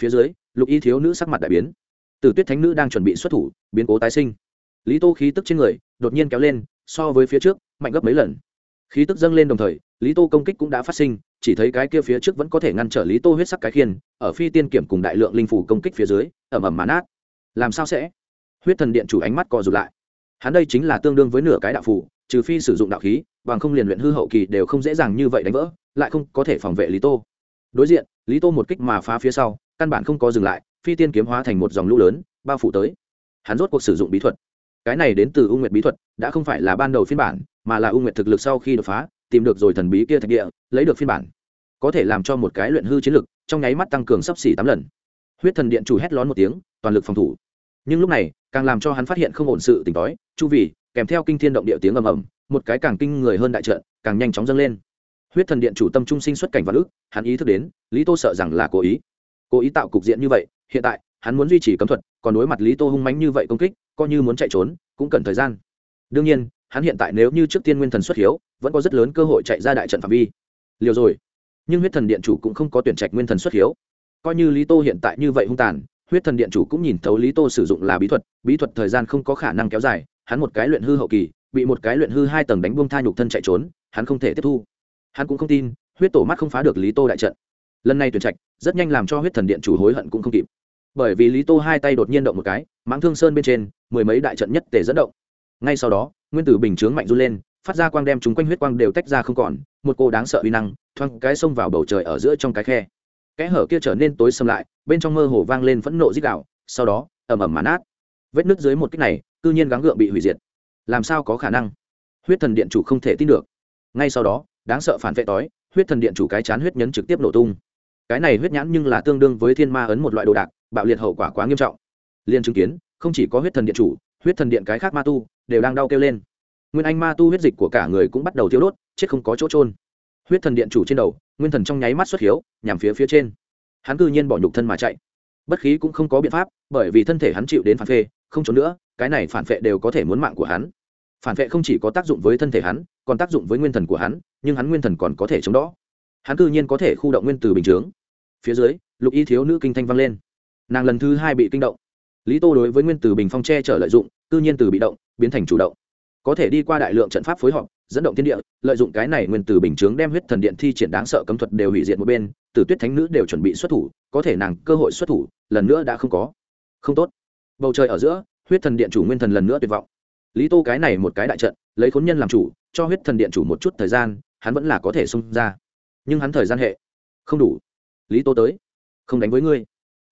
Phía dưới, lục y thiếu nữ sắc mặt đại biến tử tuyết thánh nữ đang chuẩn bị xuất thủ, biến cố tái sinh. Lý tô khí tức trên người đột nhiên kéo lên, so với phía trước, mạnh gấp mấy lần. Khí tức dâng lên đồng thời, lý tô công kích cũng đã phát sinh, chỉ thấy cái kia phía trước vẫn có thể ngăn trở lý tô huyết sắc cái khiên, ở phi tiên kiểm cùng đại lượng linh phủ công kích phía dưới ẩm ẩm mán át làm sao sẽ? Huyết thần điện chủ ánh mắt co rụt lại. Hắn đây chính là tương đương với nửa cái đạo phủ, trừ phi sử dụng đạo khí, bằng không liền luyện hư hậu kỳ đều không dễ dàng như vậy đánh vỡ, lại không có thể phòng vệ lý tô. Đối diện, lý tô một kích mà phá phía sau, căn bản không có dừng lại phi tiên kiếm hóa thành một dòng lũ lớn bao phủ tới. Hắn rốt cuộc sử dụng bí thuật. Cái này đến từ u nguyệt bí thuật đã không phải là ban đầu phiên bản mà là u nguyệt thực lực sau khi đột phá tìm được rồi thần bí kia thạch địa lấy được phiên bản. Có thể làm cho một cái luyện hư chiến lực trong nháy mắt tăng cường sấp xỉ tám lần. Huyết thần điện chủ hét lón một tiếng toàn lực phòng thủ. Nhưng lúc này càng làm cho hắn phát hiện không ổn sự tỉnh đói, chu vì kèm theo kinh thiên động địa tiếng ầm ầm một cái càng kinh người hơn đại trận càng nhanh chóng dâng lên. Huyết thần điện chủ tâm trung sinh xuất cảnh và ước hắn ý thức đến lý tô sợ rằng là cố ý. Cố ý tạo cục diện như vậy hiện tại, hắn muốn duy trì cấm thuật, còn đối mặt lý tô hung mánh như vậy công kích, coi như muốn chạy trốn, cũng cần thời gian. Đương nhiên, hắn hiện tại nếu như trước tiên nguyên thần xuất hiếu, vẫn có rất lớn cơ hội chạy ra đại trận phạm vi. Liều rồi. Nhưng huyết thần điện chủ cũng không có tuyển trạch nguyên thần xuất hiếu. Coi như lý tô hiện tại như vậy hung tàn, huyết thần điện chủ cũng nhìn thấu lý tô sử dụng là bí thuật bí thuật thời gian không có khả năng kéo dài, hắn một cái luyện hư hậu kỳ, bị một cái luyện hư hai tầng đánh buông tha nhục thân chạy trốn, hắn không thể tiếp thu. Hắn cũng không tin, huyết tổ mắt không phá được lý tô đại trận. Lần này tuyển trạch, rất nhanh làm cho huyết thần điện chủ hối hận cũng không kịp bởi vì lý tô hai tay đột nhiên động một cái, mãng thương sơn bên trên, mười mấy đại trận nhất tề dẫn động. Ngay sau đó, nguyên tử bình chướng mạnh run lên, phát ra quang đem chúng quanh huyết quang đều tách ra không còn, một cô đáng sợ uy năng thoang cái xông vào bầu trời ở giữa trong cái khe. Kẽ hở kia trở nên tối xâm lại, bên trong mơ hồ vang lên phẫn nộ dít đạo sau đó ẩm ẩm mán át vết nứt dưới một cách này, cư nhiên gắng gượng bị hủy diệt. Làm sao có khả năng? Huyết thần điện chủ không thể tin được. Ngay sau đó, đáng sợ phản vệ tói, huyết thần điện chủ cái chán huyết nhấn trực tiếp nổ tung. Cái này huyết nhãn nhưng là tương đương với thiên ma ấn một loại đồ đạc bạo liệt hậu quả quá nghiêm trọng. Liên chứng kiến, không chỉ có huyết thần điện chủ, huyết thần điện cái khác ma tu, đều đang đau kêu lên. Nguyên anh ma tu huyết dịch của cả người cũng bắt đầu thiếu đốt, chết không có chỗ trôn huyết thần điện chủ trên đầu, nguyên thần trong nháy mắt xuất hiếu, nhằm phía phía trên. Hắn cư nhiên bỏ nhục thân mà chạy. Bất khí cũng không có biện pháp, bởi vì thân thể hắn chịu đến phản phệ, không trốn nữa, cái này phản phệ đều có thể muốn mạng của hắn. Phản phệ không chỉ có tác dụng với thân thể hắn, còn tác dụng với nguyên thần của hắn, nhưng hắn nguyên thần còn có thể chống đỡ. Hắn cư nhiên có thể khu động nguyên từ bình chướng. Phía dưới, lục y thiếu nữ kinh thanh vang lên nàng lần thứ hai bị kinh động. Lý tô đối với nguyên từ bình phong che chở lợi dụng cư nhiên từ bị động, biến thành chủ động. Có thể đi qua đại lượng trận pháp phối hợp, dẫn động thiên địa, lợi dụng cái này nguyên từ bình chướng đem huyết thần điện thi triển đáng sợ cấm thuật đều hủy diệt một bên từ tuyết thánh nữ đều chuẩn bị xuất thủ, có thể nàng cơ hội xuất thủ, lần nữa đã không có. Không tốt. Bầu trời ở giữa, huyết thần điện chủ nguyên thần lần nữa tuyệt vọng. Lý tô cái này một cái đại trận, lấy khốn nhân làm chủ, cho huyết thần điện chủ một chút thời gian, hắn vẫn là có thể xung ra. Nhưng hắn thời gian hệ. Không đủ. Lý tô tới. Không đánh với ngươi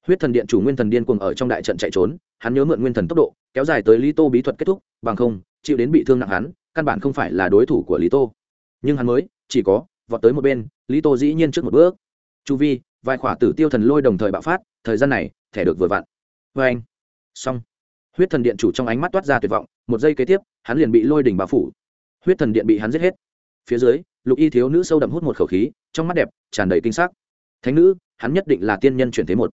huyết thần điện chủ nguyên thần điên cuồng ở trong đại trận chạy trốn, hắn nhớ mượn nguyên thần tốc độ, kéo dài tới lý tô bí thuật kết thúc, bằng không, chịu đến bị thương nặng hắn, căn bản không phải là đối thủ của lý tô. Nhưng hắn mới, chỉ có, vọt tới một bên, lý tô dĩ nhiên trước một bước. Chu vi, vài khỏa tử tiêu thần lôi đồng thời bạo phát, thời gian này, thẻ được vừa vặn. Vê anh. Xong. Huyết thần điện chủ trong ánh mắt toát ra tuyệt vọng, một giây kế tiếp, hắn liền bị lôi đỉnh bao phủ. Huyết thần điện bị hắn giết hết. Phía dưới, lục y thiếu nữ sâu đậm hút một khẩu khí, trong mắt đẹp, tràn đầy kinh sắc. Thánh nữ, hắn nhất định là tiên nhân chuyển thế một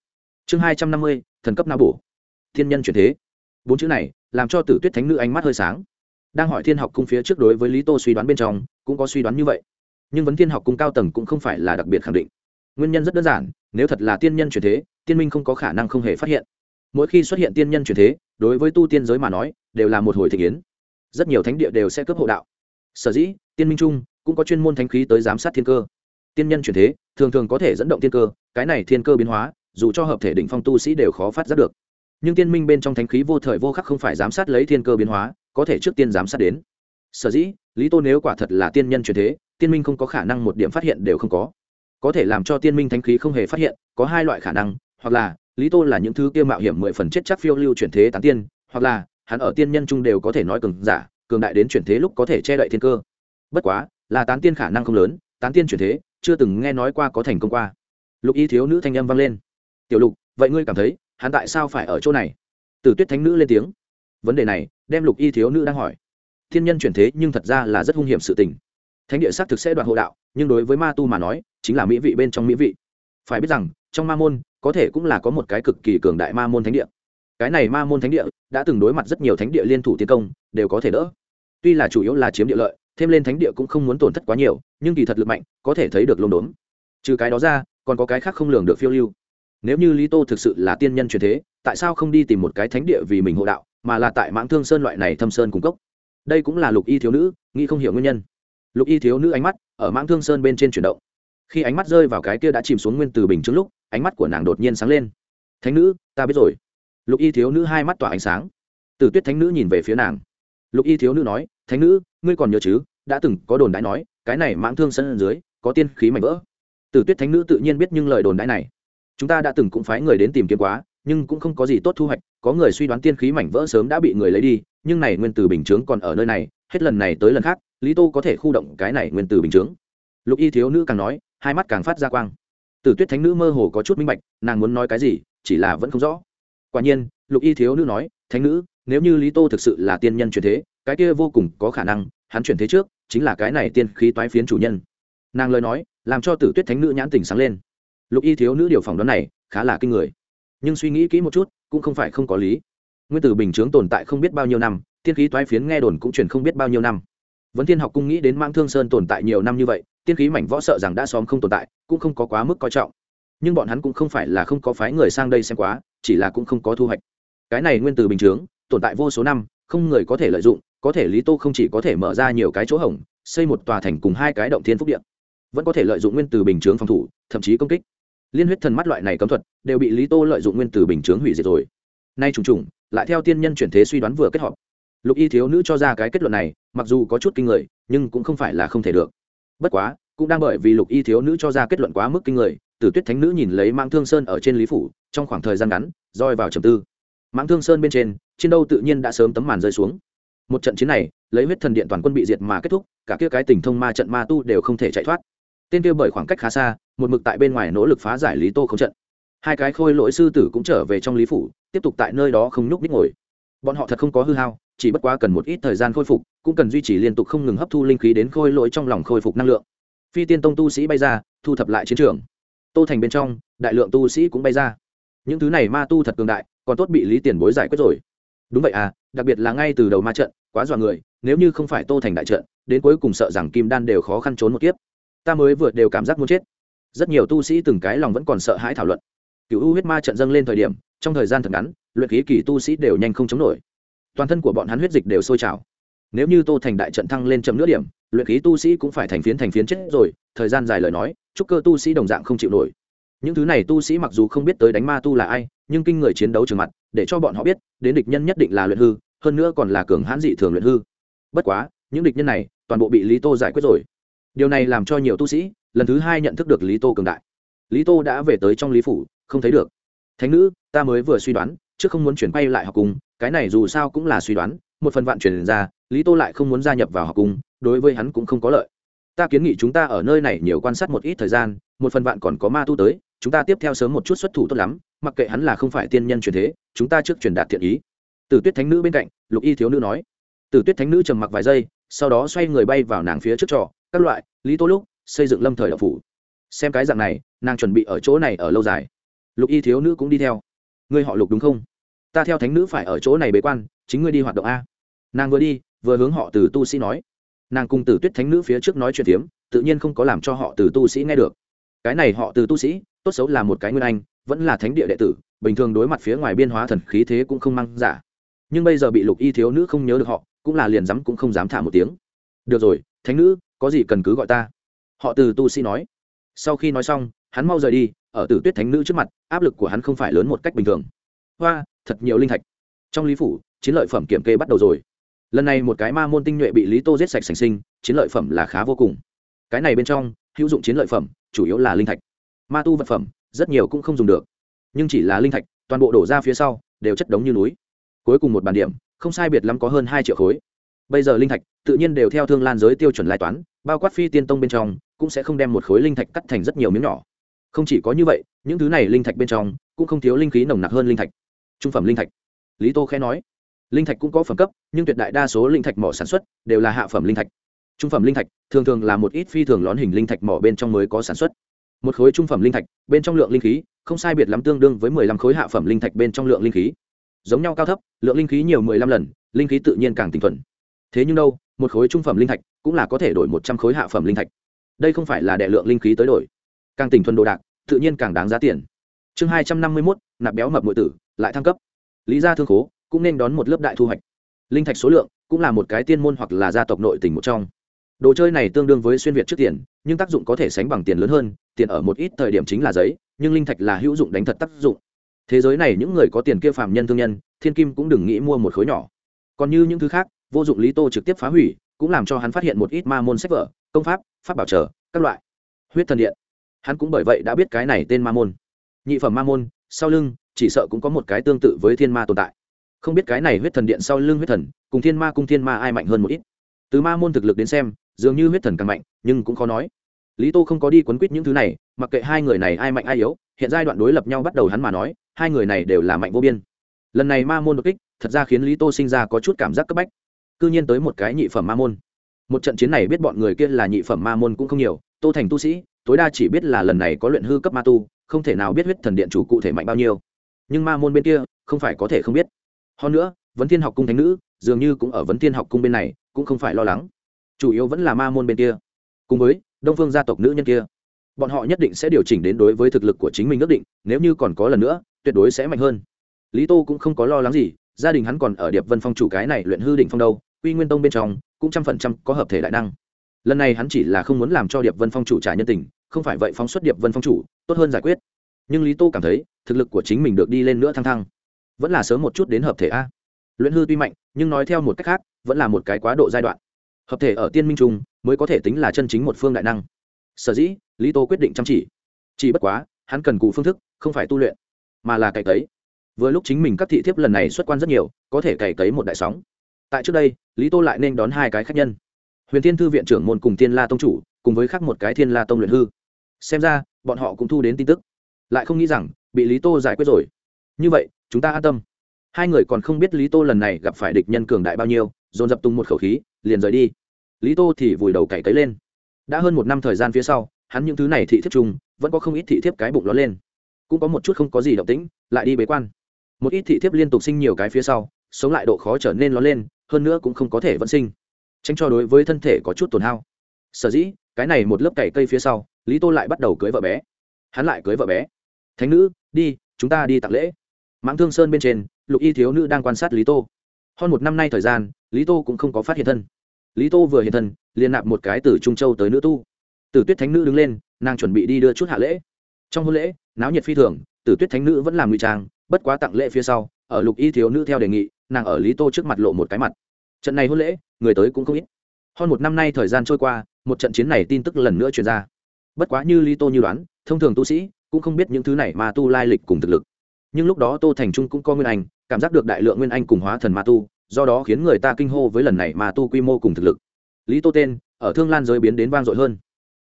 chương hai trăm năm mươi, thần cấp não bổ. Thiên nhân chuyển thế. Bốn chữ này làm cho tử tuyết thánh nữ ánh mắt hơi sáng. Đang hỏi thiên học cung phía trước đối với lý tô suy đoán bên trong, cũng có suy đoán như vậy. Nhưng vấn thiên học cung cao tầng cũng không phải là đặc biệt khẳng định. Nguyên nhân rất đơn giản, nếu thật là tiên nhân chuyển thế, tiên minh không có khả năng không hề phát hiện. Mỗi khi xuất hiện tiên nhân chuyển thế, đối với tu tiên giới mà nói, đều là một hồi thị kiến rất nhiều thánh địa đều sẽ cấp hộ đạo. Sở dĩ, tiên minh trung cũng có chuyên môn thánh khí tới giám sát thiên cơ. Tiên nhân chuyển thế, thường thường có thể dẫn động thiên cơ, cái này thiên cơ biến hóa dù cho hợp thể đỉnh phong tu sĩ đều khó phát giác được. Nhưng tiên minh bên trong thánh khí vô thời vô khắc không phải giám sát lấy thiên cơ biến hóa, có thể trước tiên giám sát đến. Sở dĩ, lý tô nếu quả thật là tiên nhân chuyển thế, tiên minh không có khả năng một điểm phát hiện đều không có. Có thể làm cho tiên minh thánh khí không hề phát hiện, có hai loại khả năng, hoặc là lý tô là những thứ kia mạo hiểm mười phần chết chắc phiêu lưu chuyển thế tán tiên, hoặc là hắn ở tiên nhân trung đều có thể nói cường giả, cường đại đến chuyển thế lúc có thể che đậy thiên cơ. Bất quá, là tán tiên khả năng không lớn, tán tiên chuyển thế, chưa từng nghe nói qua có thành công qua. Lục y thiếu nữ thanh âm vang lên tiểu lục, vậy ngươi cảm thấy, hắn tại sao phải ở chỗ này? Từ tuyết thánh nữ lên tiếng. Vấn đề này, đem lục y thiếu nữ đang hỏi. Thiên nhân chuyển thế nhưng thật ra là rất hung hiểm sự tình. Thánh địa xác thực sẽ đoạn hộ đạo, nhưng đối với ma tu mà nói, chính là mỹ vị bên trong mỹ vị. Phải biết rằng, trong ma môn, có thể cũng là có một cái cực kỳ cường đại ma môn thánh địa. Cái này ma môn thánh địa, đã từng đối mặt rất nhiều thánh địa liên thủ tiến công, đều có thể đỡ. Tuy là chủ yếu là chiếm địa lợi, thêm lên thánh địa cũng không muốn tổn thất quá nhiều, nhưng kỳ thật lực mạnh, có thể thấy được lông đốn trừ cái đó ra, còn có cái khác không lường được phiêu lưu nếu như lý tô thực sự là tiên nhân truyền thế, tại sao không đi tìm một cái thánh địa vì mình hộ đạo, mà là tại mãng thương sơn loại này thâm sơn cung cấp đây cũng là lục y thiếu nữ, nghĩ không hiểu nguyên nhân. Lục y thiếu nữ ánh mắt ở mãng thương sơn bên trên chuyển động. Khi ánh mắt rơi vào cái kia đã chìm xuống nguyên từ bình trước lúc, ánh mắt của nàng đột nhiên sáng lên. Thánh nữ, ta biết rồi. Lục y thiếu nữ hai mắt tỏa ánh sáng. Từ tuyết thánh nữ nhìn về phía nàng. Lục y thiếu nữ nói, thánh nữ, ngươi còn nhớ chứ, đã từng có đồn đãi nói, cái này mãng thương sân dưới có tiên khí mạnh vỡ. Từ tuyết thánh nữ tự nhiên biết nhưng lời đồn đãi này chúng ta đã từng cũng phái người đến tìm kiếm quá, nhưng cũng không có gì tốt thu hoạch, có người suy đoán tiên khí mảnh vỡ sớm đã bị người lấy đi, nhưng này nguyên từ bình chướng còn ở nơi này, hết lần này tới lần khác, lý tô có thể khu động cái này nguyên từ bình chướng. Lục y thiếu nữ càng nói, hai mắt càng phát ra quang. Tử tuyết thánh nữ mơ hồ có chút minh bạch, nàng muốn nói cái gì, chỉ là vẫn không rõ. Quả nhiên, lục y thiếu nữ nói, thánh nữ, nếu như lý tô thực sự là tiên nhân truyền thế, cái kia vô cùng có khả năng, hắn chuyển thế trước, chính là cái này tiên khí toái phiến chủ nhân. Nàng lời nói, làm cho tử tuyết thánh nữ nhãn tình sáng lên lục y thiếu nữ điều phỏng đoán này khá là kinh người. Nhưng suy nghĩ kỹ một chút, cũng không phải không có lý. Nguyên tử bình chướng tồn tại không biết bao nhiêu năm, tiên khí toái phiến nghe đồn cũng truyền không biết bao nhiêu năm. Vấn thiên học cung nghĩ đến mang thương sơn tồn tại nhiều năm như vậy, tiên khí mảnh võ sợ rằng đã xóm không tồn tại, cũng không có quá mức coi trọng. Nhưng bọn hắn cũng không phải là không có phái người sang đây xem quá, chỉ là cũng không có thu hoạch. Cái này nguyên tử bình chướng, tồn tại vô số năm, không người có thể lợi dụng, có thể lý tô không chỉ có thể mở ra nhiều cái chỗ hỏng xây một tòa thành cùng hai cái động thiên phúc điện vẫn có thể lợi dụng nguyên tử bình chướng phòng thủ, thậm chí công kích liên huyết thần mắt loại này cấm thuật đều bị lý tô lợi dụng nguyên từ bình chướng hủy diệt rồi. Nay trùng trùng, lại theo tiên nhân chuyển thế suy đoán vừa kết hợp. Lục y thiếu nữ cho ra cái kết luận này, mặc dù có chút kinh người, nhưng cũng không phải là không thể được. Bất quá, cũng đang bởi vì lục y thiếu nữ cho ra kết luận quá mức kinh người, tử tuyết thánh nữ nhìn lấy mạng thương sơn ở trên lý phủ, trong khoảng thời gian ngắn, roi vào trầm tư. Mạng thương sơn bên trên, chiến đâu tự nhiên đã sớm tấm màn rơi xuống. Một trận chiến này, lấy huyết thần điện toàn quân bị diệt mà kết thúc, cả kia cái tình thông ma trận ma tu đều không thể chạy thoát tên kia bởi khoảng cách khá xa, một mực tại bên ngoài nỗ lực phá giải lý tô không trận. Hai cái khôi lỗi sư tử cũng trở về trong lý phủ, tiếp tục tại nơi đó không nhúc ních ngồi. Bọn họ thật không có hư hao, chỉ bất quá cần một ít thời gian khôi phục, cũng cần duy trì liên tục không ngừng hấp thu linh khí đến khôi lỗi trong lòng khôi phục năng lượng. Phi tiên tông tu sĩ bay ra, thu thập lại chiến trường. Tô thành bên trong, đại lượng tu sĩ cũng bay ra. Những thứ này ma tu thật cường đại, còn tốt bị lý tiền bối giải quyết rồi. Đúng vậy à đặc biệt là ngay từ đầu ma trận, quá dọa người, nếu như không phải tô thành đại trận, đến cuối cùng sợ rằng kim đan đều khó khăn trốn một kiếp ta mới vừa đều cảm giác muốn chết. Rất nhiều tu sĩ từng cái lòng vẫn còn sợ hãi thảo luận. Cựu u huyết ma trận dâng lên thời điểm, trong thời gian thật ngắn, luyện khí kỳ tu sĩ đều nhanh không chống nổi. Toàn thân của bọn hắn huyết dịch đều sôi trào. Nếu như tô thành đại trận thăng lên chậm nửa điểm, luyện khí tu sĩ cũng phải thành phiến thành phiến chết rồi, thời gian dài lời nói, chúc cơ tu sĩ đồng dạng không chịu nổi. Những thứ này tu sĩ mặc dù không biết tới đánh ma tu là ai, nhưng kinh người chiến đấu trường mặt, để cho bọn họ biết, đến địch nhân nhất định là luyện hư, hơn nữa còn là cường hãn dị thường luyện hư. Bất quá, những địch nhân này toàn bộ bị lý tô giải quyết rồi điều này làm cho nhiều tu sĩ, lần thứ hai nhận thức được lý tô cường đại. Lý tô đã về tới trong lý phủ, không thấy được. Thánh nữ, ta mới vừa suy đoán chứ không muốn chuyển quay lại học cùng cái này dù sao cũng là suy đoán, một phần vạn chuyển ra, lý tô lại không muốn gia nhập vào học cùng đối với hắn cũng không có lợi. Ta kiến nghị chúng ta ở nơi này nhiều quan sát một ít thời gian, một phần vạn còn có ma tu tới, chúng ta tiếp theo sớm một chút xuất thủ tốt lắm, mặc kệ hắn là không phải tiên nhân truyền thế, chúng ta trước truyền đạt thiện ý. Tử tuyết thánh nữ bên cạnh, lục y thiếu nữ nói. Tử tuyết thánh nữ trầm mặc vài giây sau đó xoay người bay vào nàng phía trước trò các loại, lý tô lúc xây dựng lâm thời đậu phủ. Xem cái dạng này, nàng chuẩn bị ở chỗ này ở lâu dài. Lục y thiếu nữ cũng đi theo. Ngươi họ lục đúng không? Ta theo thánh nữ phải ở chỗ này bế quan, chính ngươi đi hoạt động a. Nàng vừa đi, vừa hướng họ từ tu sĩ nói. Nàng cùng tử tuyết thánh nữ phía trước nói chuyện tiếm tự nhiên không có làm cho họ từ tu sĩ nghe được. Cái này họ từ tu sĩ, tốt xấu là một cái nguyên anh, vẫn là thánh địa đệ tử, bình thường đối mặt phía ngoài biên hóa thần khí thế cũng không mang giả nhưng bây giờ bị lục y thiếu nữ không nhớ được họ, cũng là liền dám cũng không dám thả một tiếng. Được rồi, thánh nữ, có gì cần cứ gọi ta? Họ từ tu sĩ nói. Sau khi nói xong, hắn mau rời đi, ở tử tuyết thánh nữ trước mặt, áp lực của hắn không phải lớn một cách bình thường. Hoa, thật nhiều linh thạch. Trong lý phủ, chiến lợi phẩm kiểm kê bắt đầu rồi. Lần này một cái ma môn tinh nhuệ bị lý tô giết sạch sành sinh, chiến lợi phẩm là khá vô cùng. Cái này bên trong, hữu dụng chiến lợi phẩm, chủ yếu là linh thạch. Ma tu vật phẩm, rất nhiều cũng không dùng được. Nhưng chỉ là linh thạch, toàn bộ đổ ra phía sau, đều chất đống như núi cuối cùng một bàn điểm, không sai biệt lắm có hơn hai triệu khối. Bây giờ linh thạch tự nhiên đều theo thương lan giới tiêu chuẩn lai toán, bao quát phi tiên tông bên trong, cũng sẽ không đem một khối linh thạch cắt thành rất nhiều miếng nhỏ. Không chỉ có như vậy, những thứ này linh thạch bên trong cũng không thiếu linh khí nồng nặc hơn linh thạch. Trung phẩm linh thạch. Lý tô khẽ nói, linh thạch cũng có phẩm cấp, nhưng tuyệt đại đa số linh thạch mỏ sản xuất đều là hạ phẩm linh thạch. Trung phẩm linh thạch thường thường là một ít phi thường lón hình linh thạch mỏ bên trong mới có sản xuất. Một khối trung phẩm linh thạch, bên trong lượng linh khí không sai biệt lắm tương đương với mười lăm khối hạ phẩm linh thạch bên trong lượng linh khí giống nhau cao thấp, lượng linh khí nhiều mười lăm lần, linh khí tự nhiên càng tinh thuần. Thế nhưng đâu, một khối trung phẩm linh thạch cũng là có thể đổi một trăm khối hạ phẩm linh thạch. Đây không phải là đệ lượng linh khí tới đổi. Càng tinh thuần đồ đạc, tự nhiên càng đáng giá tiền. Chương hai trăm năm mươi mốt, nạp béo mập nội tử, lại thăng cấp. Lý gia thương khố, cũng nên đón một lớp đại thu hoạch. Linh thạch số lượng cũng là một cái tiên môn hoặc là gia tộc nội tỉnh một trong. Đồ chơi này tương đương với xuyên việt trước tiền, nhưng tác dụng có thể sánh bằng tiền lớn hơn, tiền ở một ít thời điểm chính là giấy, nhưng linh thạch là hữu dụng đánh thật tác dụng thế giới này những người có tiền kia phàm nhân thương nhân, thiên kim cũng đừng nghĩ mua một khối nhỏ. Còn như những thứ khác, vô dụng lý tô trực tiếp phá hủy, cũng làm cho hắn phát hiện một ít ma môn sách vở, công pháp pháp bảo trợ các loại. Huyết thần điện. Hắn cũng bởi vậy đã biết cái này tên ma môn. Nhị phẩm ma môn, sau lưng, chỉ sợ cũng có một cái tương tự với thiên ma tồn tại. Không biết cái này huyết thần điện sau lưng huyết thần, cùng thiên ma cung thiên ma ai mạnh hơn một ít. Từ ma môn thực lực đến xem, dường như huyết thần càng mạnh, nhưng cũng khó nói. Lý tô không có đi quấn quýt những thứ này, mặc kệ hai người này ai mạnh ai yếu, hiện giai đoạn đối lập nhau bắt đầu hắn mà nói hai người này đều là mạnh vô biên. Lần này ma môn đột kích, thật ra khiến lý tô sinh ra có chút cảm giác cấp bách. C ư nhiên tới một cái nhị phẩm ma môn. Một trận chiến này biết bọn người kia là nhị phẩm ma môn cũng không nhiều, tô thành tu sĩ, tối đa chỉ biết là lần này có luyện hư cấp ma tu, không thể nào biết huyết thần điện chủ cụ thể mạnh bao nhiêu. Nhưng ma môn bên kia, không phải có thể không biết. Hơn nữa, vấn thiên học cung thánh nữ, dường như cũng ở vấn thiên học cung bên này, cũng không phải lo lắng. Chủ yếu vẫn là ma môn bên kia. Cùng với đông phương gia tộc nữ nhân kia, bọn họ nhất định sẽ điều chỉnh đến đối với thực lực của chính mình ước định, nếu như còn có lần nữa tuyệt đối sẽ mạnh hơn. Lý tô cũng không có lo lắng gì, gia đình hắn còn ở điệp vân phong chủ cái này luyện hư đỉnh phong đâu, quy nguyên tông bên trong cũng trăm phần trăm có hợp thể đại năng. Lần này hắn chỉ là không muốn làm cho điệp vân phong chủ trả nhân tình, không phải vậy phóng xuất điệp vân phong chủ, tốt hơn giải quyết. Nhưng lý tô cảm thấy, thực lực của chính mình được đi lên nữa thăng thăng. Vẫn là sớm một chút đến hợp thể a. Luyện hư tuy mạnh, nhưng nói theo một cách khác, vẫn là một cái quá độ giai đoạn. Hợp thể ở tiên minh trung mới có thể tính là chân chính một phương đại năng. Sở dĩ, lý tô quyết định chăm chỉ. Chỉ bất quá, hắn cần cụ phương thức, không phải tu luyện mà là cày cấy. Vừa lúc chính mình các thị thiếp lần này xuất quan rất nhiều, có thể cày cấy một đại sóng. Tại trước đây, lý tô lại nên đón hai cái khách nhân. Huyền thiên thư viện trưởng môn cùng thiên la tông chủ, cùng với khác một cái thiên la tông luyện hư. Xem ra, bọn họ cũng thu đến tin tức. Lại không nghĩ rằng, bị lý tô giải quyết rồi. Như vậy, chúng ta an tâm. Hai người còn không biết lý tô lần này gặp phải địch nhân cường đại bao nhiêu, dồn dập tung một khẩu khí, liền rời đi. Lý tô thì vùi đầu cày cấy lên. Đã hơn một năm thời gian phía sau, hắn những thứ này thị thiếp chung, vẫn có không ít thị thiếp cái bụng ló lên cũng có một chút không có gì động tĩnh, lại đi bế quan. Một ít thị thiếp liên tục sinh nhiều cái phía sau, sống lại độ khó trở nên ló lên, hơn nữa cũng không có thể vẫn sinh. Tránh cho đối với thân thể có chút tổn hao. Sở dĩ, cái này một lớp cày cây phía sau, lý tô lại bắt đầu cưới vợ bé. Hắn lại cưới vợ bé. Thánh nữ, đi, chúng ta đi tặng lễ. Mãng thương sơn bên trên, lục y thiếu nữ đang quan sát lý tô. Hơn một năm nay thời gian, lý tô cũng không có phát hiện thân. Lý tô vừa hiện thân, liền nạp một cái từ trung châu tới nữ tu. Tử tuyết thánh nữ đứng lên, nàng chuẩn bị đi đưa chút hạ lễ. Trong hôn lễ náo nhiệt phi thường, tử tuyết thánh nữ vẫn làm ngụy trang, bất quá tặng lễ phía sau, ở lục y thiếu nữ theo đề nghị, nàng ở lý tô trước mặt lộ một cái mặt. Trận này hôn lễ, người tới cũng không ít. Hơn một năm nay thời gian trôi qua, một trận chiến này tin tức lần nữa truyền ra. Bất quá như lý tô như đoán, thông thường tu sĩ cũng không biết những thứ này mà tu lai lịch cùng thực lực. Nhưng lúc đó tô thành trung cũng có nguyên anh, cảm giác được đại lượng nguyên anh cùng hóa thần ma tu, do đó khiến người ta kinh hô với lần này ma tu quy mô cùng thực lực. Lý tô tên, ở thương lan giới biến đến vang dội hơn.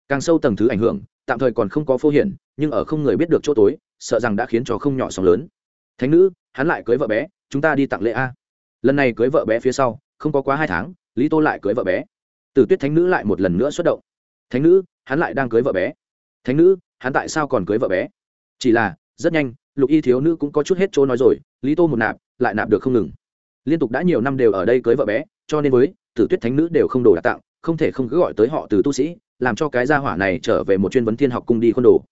Càng sâu tầng thứ ảnh hưởng tạm thời còn không có phô hiển, nhưng ở không người biết được chỗ tối, sợ rằng đã khiến cho không nhỏ sóng lớn. Thánh nữ, hắn lại cưới vợ bé, chúng ta đi tặng lễ a. Lần này cưới vợ bé phía sau, không có quá hai tháng, lý tô lại cưới vợ bé. Tử tuyết thánh nữ lại một lần nữa xuất động. Thánh nữ, hắn lại đang cưới vợ bé. Thánh nữ, hắn tại sao còn cưới vợ bé? Chỉ là, rất nhanh, lục y thiếu nữ cũng có chút hết chỗ nói rồi, lý tô một nạp, lại nạp được không ngừng. Liên tục đã nhiều năm đều ở đây cưới vợ bé, cho nên với tử tuyết thánh nữ đều không đồ đạc tặng, không thể không cứ gọi tới họ từ tu sĩ làm cho cái gia hỏa này trở về một chuyên vấn thiên học cung đi khuôn đồ.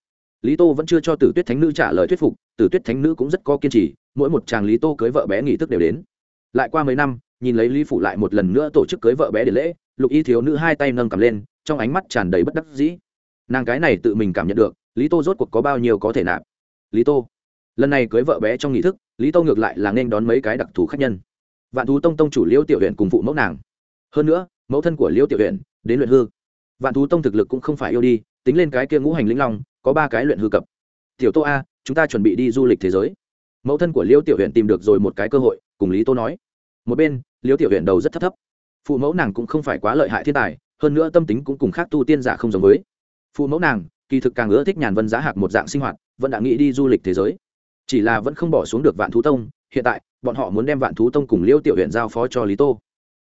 Lý tô vẫn chưa cho tử tuyết thánh nữ trả lời thuyết phục, tử tuyết thánh nữ cũng rất có kiên trì, mỗi một chàng lý tô cưới vợ bé nghỉ thức đều đến. Lại qua mấy năm, nhìn lấy lý phủ lại một lần nữa tổ chức cưới vợ bé để lễ, lục y thiếu nữ hai tay nâng cầm lên, trong ánh mắt tràn đầy bất đắc dĩ. Nàng cái này tự mình cảm nhận được, lý tô rốt cuộc có bao nhiêu có thể nạp. Lý tô, lần này cưới vợ bé trong nghị thức, lý tô ngược lại là nên đón mấy cái đặc thù khác nhân. Vạn thú tông tông chủ liêu tiểu huyện cùng phụ mẫu nàng. Hơn nữa, mẫu thân của liêu tiểu huyện đến luyện hư vạn thú tông thực lực cũng không phải yêu đi, tính lên cái kia ngũ hành lĩnh long, có ba cái luyện hư cập. Tiểu tô a, chúng ta chuẩn bị đi du lịch thế giới. Mẫu thân của liêu tiểu huyện tìm được rồi một cái cơ hội, cùng lý tô nói. Một bên liêu tiểu huyện đầu rất thấp thấp. Phụ mẫu nàng cũng không phải quá lợi hại thiên tài, hơn nữa tâm tính cũng cùng khác tu tiên giả không giống với. Phụ mẫu nàng, kỳ thực càng ưa thích nhàn vân giá hạc một dạng sinh hoạt, vẫn đã nghĩ đi du lịch thế giới. Chỉ là vẫn không bỏ xuống được vạn thú tông, hiện tại, bọn họ muốn đem vạn thú tông cùng liêu tiểu huyện giao phó cho lý tô.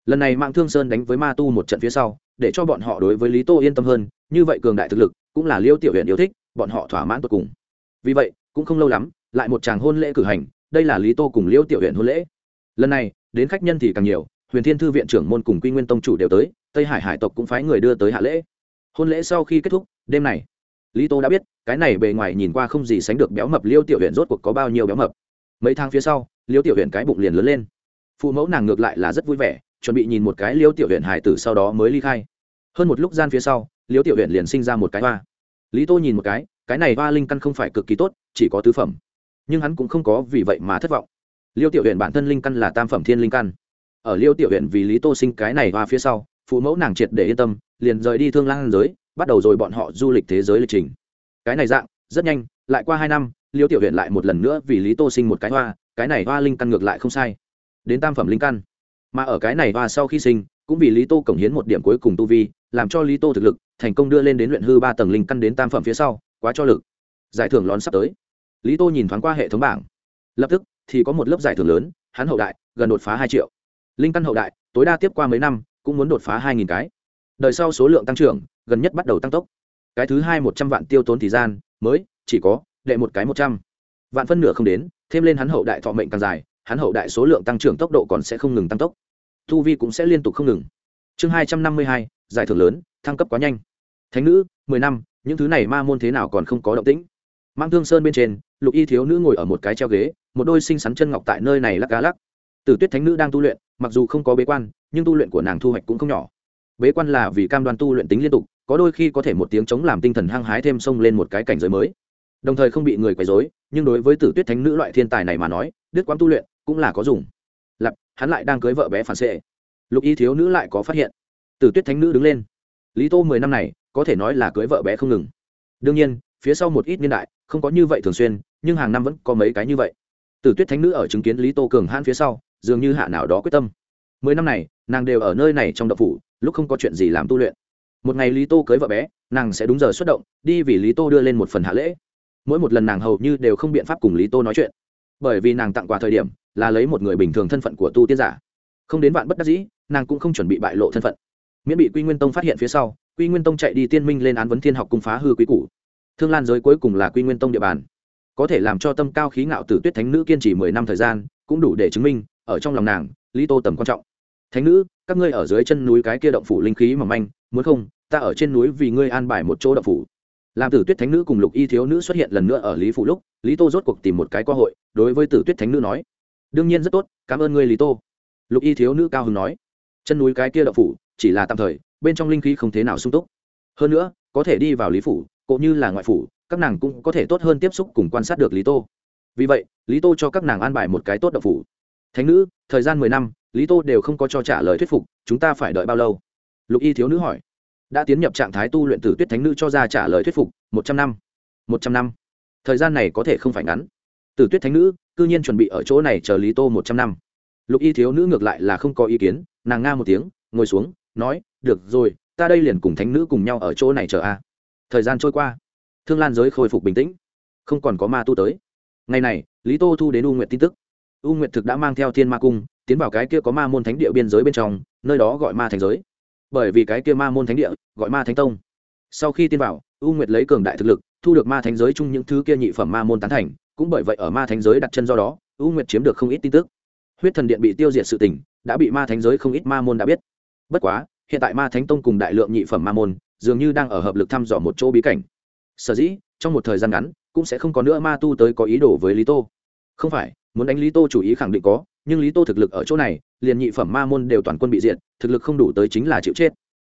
Lần này mạng thương sơn đánh với ma tu một trận phía sau để cho bọn họ đối với lý tô yên tâm hơn, như vậy cường đại thực lực, cũng là liêu tiểu huyện yêu thích, bọn họ thỏa mãn tột cùng. Vì vậy, cũng không lâu lắm, lại một chàng hôn lễ cử hành, đây là lý tô cùng liêu tiểu huyện hôn lễ. Lần này, đến khách nhân thì càng nhiều, huyền thiên thư viện trưởng môn cùng quy nguyên tông chủ đều tới, tây hải hải tộc cũng phái người đưa tới hạ lễ. Hôn lễ sau khi kết thúc, đêm này, lý tô đã biết, cái này bề ngoài nhìn qua không gì sánh được béo mập liêu tiểu huyện rốt cuộc có bao nhiêu béo mập. Mấy tháng phía sau, liêu tiểu huyện cái bụng liền lớn lên. Phụ mẫu nàng ngược lại là rất vui vẻ chuẩn bị nhìn một cái liêu tiểu huyện hải tử sau đó mới ly khai. Hơn một lúc gian phía sau, liêu tiểu huyện liền sinh ra một cái hoa. Lý tô nhìn một cái cái này hoa linh căn không phải cực kỳ tốt, chỉ có tứ phẩm. Nhưng hắn cũng không có vì vậy mà thất vọng. Liêu tiểu huyện bản thân linh căn là tam phẩm thiên linh căn. Ở liêu tiểu huyện vì lý tô sinh cái này hoa phía sau, phụ mẫu nàng triệt để yên tâm, liền rời đi thương lang giới, bắt đầu rồi bọn họ du lịch thế giới lịch trình. Cái này dạng, rất nhanh, lại qua hai năm, liêu tiểu huyện lại một lần nữa vì lý tô sinh một cái hoa, cái này hoa linh căn ngược lại không sai. Đến tam phẩm linh căn mà ở cái này và sau khi sinh, cũng vì lý tô cống hiến một điểm cuối cùng tu vi, làm cho lý tô thực lực thành công đưa lên đến luyện hư ba tầng linh căn đến tam phẩm phía sau, quá cho lực. Giải thưởng lón sắp tới. Lý tô nhìn thoáng qua hệ thống bảng. Lập tức, thì có một lớp giải thưởng lớn, hắn hậu đại, gần đột phá hai triệu. Linh căn hậu đại, tối đa tiếp qua mấy năm, cũng muốn đột phá hai nghìn cái. Đời sau số lượng tăng trưởng, gần nhất bắt đầu tăng tốc. Cái thứ hai một trăm vạn tiêu tốn thời gian, mới, chỉ có, đệ một cái một trăm. Vạn phân nửa không đến, thêm lên hắn hậu đại thọ mệnh càng dài hắn hậu đại số lượng tăng trưởng tốc độ còn sẽ không ngừng tăng tốc. Thu vi cũng sẽ liên tục không ngừng. Chương hai trăm năm mươi hai, giải thưởng lớn, thăng cấp quá nhanh. Thánh nữ, mười năm, những thứ này ma môn thế nào còn không có động tĩnh. Mang thương sơn bên trên, lục y thiếu nữ ngồi ở một cái treo ghế, một đôi xinh xắn chân ngọc tại nơi này lắc cá lắc. Tử tuyết thánh nữ đang tu luyện, mặc dù không có bế quan, nhưng tu luyện của nàng thu hoạch cũng không nhỏ. Bế quan là vì cam đoan tu luyện tính liên tục, có đôi khi có thể một tiếng chống làm tinh thần hăng hái thêm sông lên một cái cảnh giới mới. Đồng thời không bị người quấy dối nhưng đối với tử tuyết thánh nữ loại thiên tài này mà nói, đứt quãng tu luyện cũng là có dùng. Lặp hắn lại đang cưới vợ bé phản xệ. Lục y thiếu nữ lại có phát hiện. Tử tuyết thánh nữ đứng lên. Lý tô mười năm này, có thể nói là cưới vợ bé không ngừng. Đương nhiên, phía sau một ít niên đại, không có như vậy thường xuyên, nhưng hàng năm vẫn có mấy cái như vậy. Tử tuyết thánh nữ ở chứng kiến lý tô cường hãn phía sau, dường như hạ nào đó quyết tâm. Mười năm này, nàng đều ở nơi này trong đậu phủ, lúc không có chuyện gì làm tu luyện. Một ngày lý tô cưới vợ bé, nàng sẽ đúng giờ xuất động, đi vì lý tô đưa lên một phần hạ lễ. Mỗi một lần nàng hầu như đều không biện pháp cùng lý tô nói chuyện bởi vì nàng tặng quà thời điểm là lấy một người bình thường thân phận của tu tiên giả. Không đến vạn bất đắc dĩ, nàng cũng không chuẩn bị bại lộ thân phận. Miễn bị quy nguyên tông phát hiện phía sau, quy nguyên tông chạy đi tiên minh lên án vấn thiên học cung phá hư quý củ. Thương lan giới cuối cùng là quy nguyên tông địa bàn. Có thể làm cho tâm cao khí ngạo tử tuyết thánh nữ kiên trì mười năm thời gian, cũng đủ để chứng minh, ở trong lòng nàng, lý tô tầm quan trọng. Thánh nữ, các ngươi ở dưới chân núi cái kia động phủ linh khí mà manh, muốn không, ta ở trên núi vì ngươi an bài một chỗ động phủ làm tử tuyết thánh nữ cùng lục y thiếu nữ xuất hiện lần nữa ở lý phủ lúc, lý tô rốt cuộc tìm một cái cơ hội, đối với tử tuyết thánh nữ nói, đương nhiên rất tốt, cảm ơn ngươi lý tô. Lục y thiếu nữ cao hứng nói, chân núi cái kia đậu phủ, chỉ là tạm thời, bên trong linh khí không thế nào sung túc. Hơn nữa, có thể đi vào lý phủ, cũng như là ngoại phủ, các nàng cũng có thể tốt hơn tiếp xúc cùng quan sát được lý tô. Vì vậy, lý tô cho các nàng an bài một cái tốt đậu phủ. Thánh nữ, thời gian mười năm, lý tô đều không có cho trả lời thuyết phục, chúng ta phải đợi bao lâu? Lục y thiếu nữ hỏi đã tiến nhập trạng thái tu luyện tử tuyết thánh nữ cho ra trả lời thuyết phục, một trăm năm, một trăm năm. Thời gian này có thể không phải ngắn. Tử tuyết thánh nữ, cư nhiên chuẩn bị ở chỗ này chờ lý tô một trăm năm. Lục y thiếu nữ ngược lại là không có ý kiến, nàng nga một tiếng, ngồi xuống, nói, được rồi, ta đây liền cùng thánh nữ cùng nhau ở chỗ này chờ a. Thời gian trôi qua. Thương lan giới khôi phục bình tĩnh. Không còn có ma tu tới. Ngày này, lý tô thu đến u nguyệt tin tức. U nguyệt thực đã mang theo thiên ma cung, tiến vào cái kia có ma môn thánh địa biên giới bên trong, nơi đó gọi ma thành giới bởi vì cái kia ma môn thánh địa, gọi ma thánh tông. Sau khi tin vào, u nguyệt lấy cường đại thực lực, thu được ma thánh giới chung những thứ kia nhị phẩm ma môn tán thành, cũng bởi vậy ở ma thánh giới đặt chân do đó, u nguyệt chiếm được không ít tin tức. Huyết thần điện bị tiêu diệt sự tình, đã bị ma thánh giới không ít ma môn đã biết. Bất quá, hiện tại ma thánh tông cùng đại lượng nhị phẩm ma môn, dường như đang ở hợp lực thăm dò một chỗ bí cảnh. Sở dĩ, trong một thời gian ngắn, cũng sẽ không có nữa ma tu tới có ý đồ với lý tô. Không phải, muốn đánh lý tô chủ ý khẳng định có nhưng lý tô thực lực ở chỗ này, liền nhị phẩm ma môn đều toàn quân bị diện thực lực không đủ tới chính là chịu chết.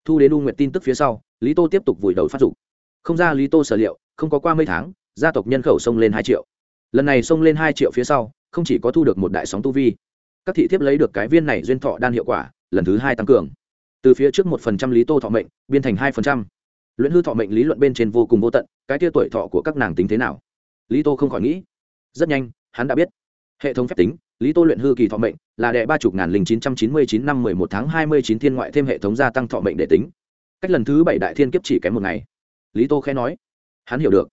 Thu đến u nguyệt tin tức phía sau, lý tô tiếp tục vùi đầu phát dục. Không ra lý tô sở liệu, không có qua mấy tháng, gia tộc nhân khẩu xông lên hai triệu. Lần này xông lên hai triệu phía sau, không chỉ có thu được một đại sóng tu vi, các thị thiếp lấy được cái viên này duyên thọ đan hiệu quả, lần thứ hai tăng cường. Từ phía trước một phần trăm lý tô thọ mệnh, biên thành hai phần trăm. Luyện hư thọ mệnh lý luận bên trên vô cùng vô tận, cái tia tuổi thọ của các nàng tính thế nào? Lý tô không khỏi nghĩ. Rất nhanh, hắn đã biết. Hệ thống phép tính lý tô luyện hư kỳ thọ mệnh, là đệ ba chục ngàn linh chín trăm chín mươi chín năm mười một tháng hai mươi chín thiên ngoại thêm hệ thống gia tăng thọ mệnh để tính. Cách lần thứ bảy đại thiên kiếp chỉ kém một ngày. Lý tô khẽ nói. Hắn hiểu được.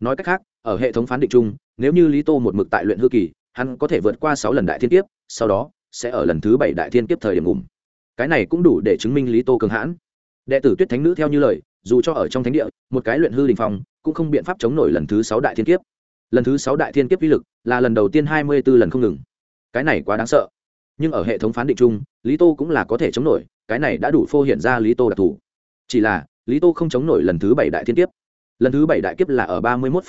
Nói cách khác, ở hệ thống phán định chung, nếu như lý tô một mực tại luyện hư kỳ, hắn có thể vượt qua sáu lần đại thiên kiếp, sau đó, sẽ ở lần thứ bảy đại thiên kiếp thời điểm ngủm cái này cũng đủ để chứng minh lý tô cường hãn. Đệ tử tuyết thánh nữ theo như lời, dù cho ở trong thánh địa, một cái luyện hư đình phong, cũng không biện pháp chống nổi lần thứ sáu đại thiên kiếp. Lần thứ sáu đại thiên kiếp uy lực là lần đầu tiên hai mươi b ố lần không ngừng cái này quá đáng sợ. Nhưng ở hệ thống phán định chung, lý tô cũng là có thể chống nổi, cái này đã đủ phô hiện ra lý tô đặc thù. Chỉ là, lý tô không chống nổi lần thứ bảy đại thiên kiếp. Lần thứ bảy đại kiếp là ở ba mươi một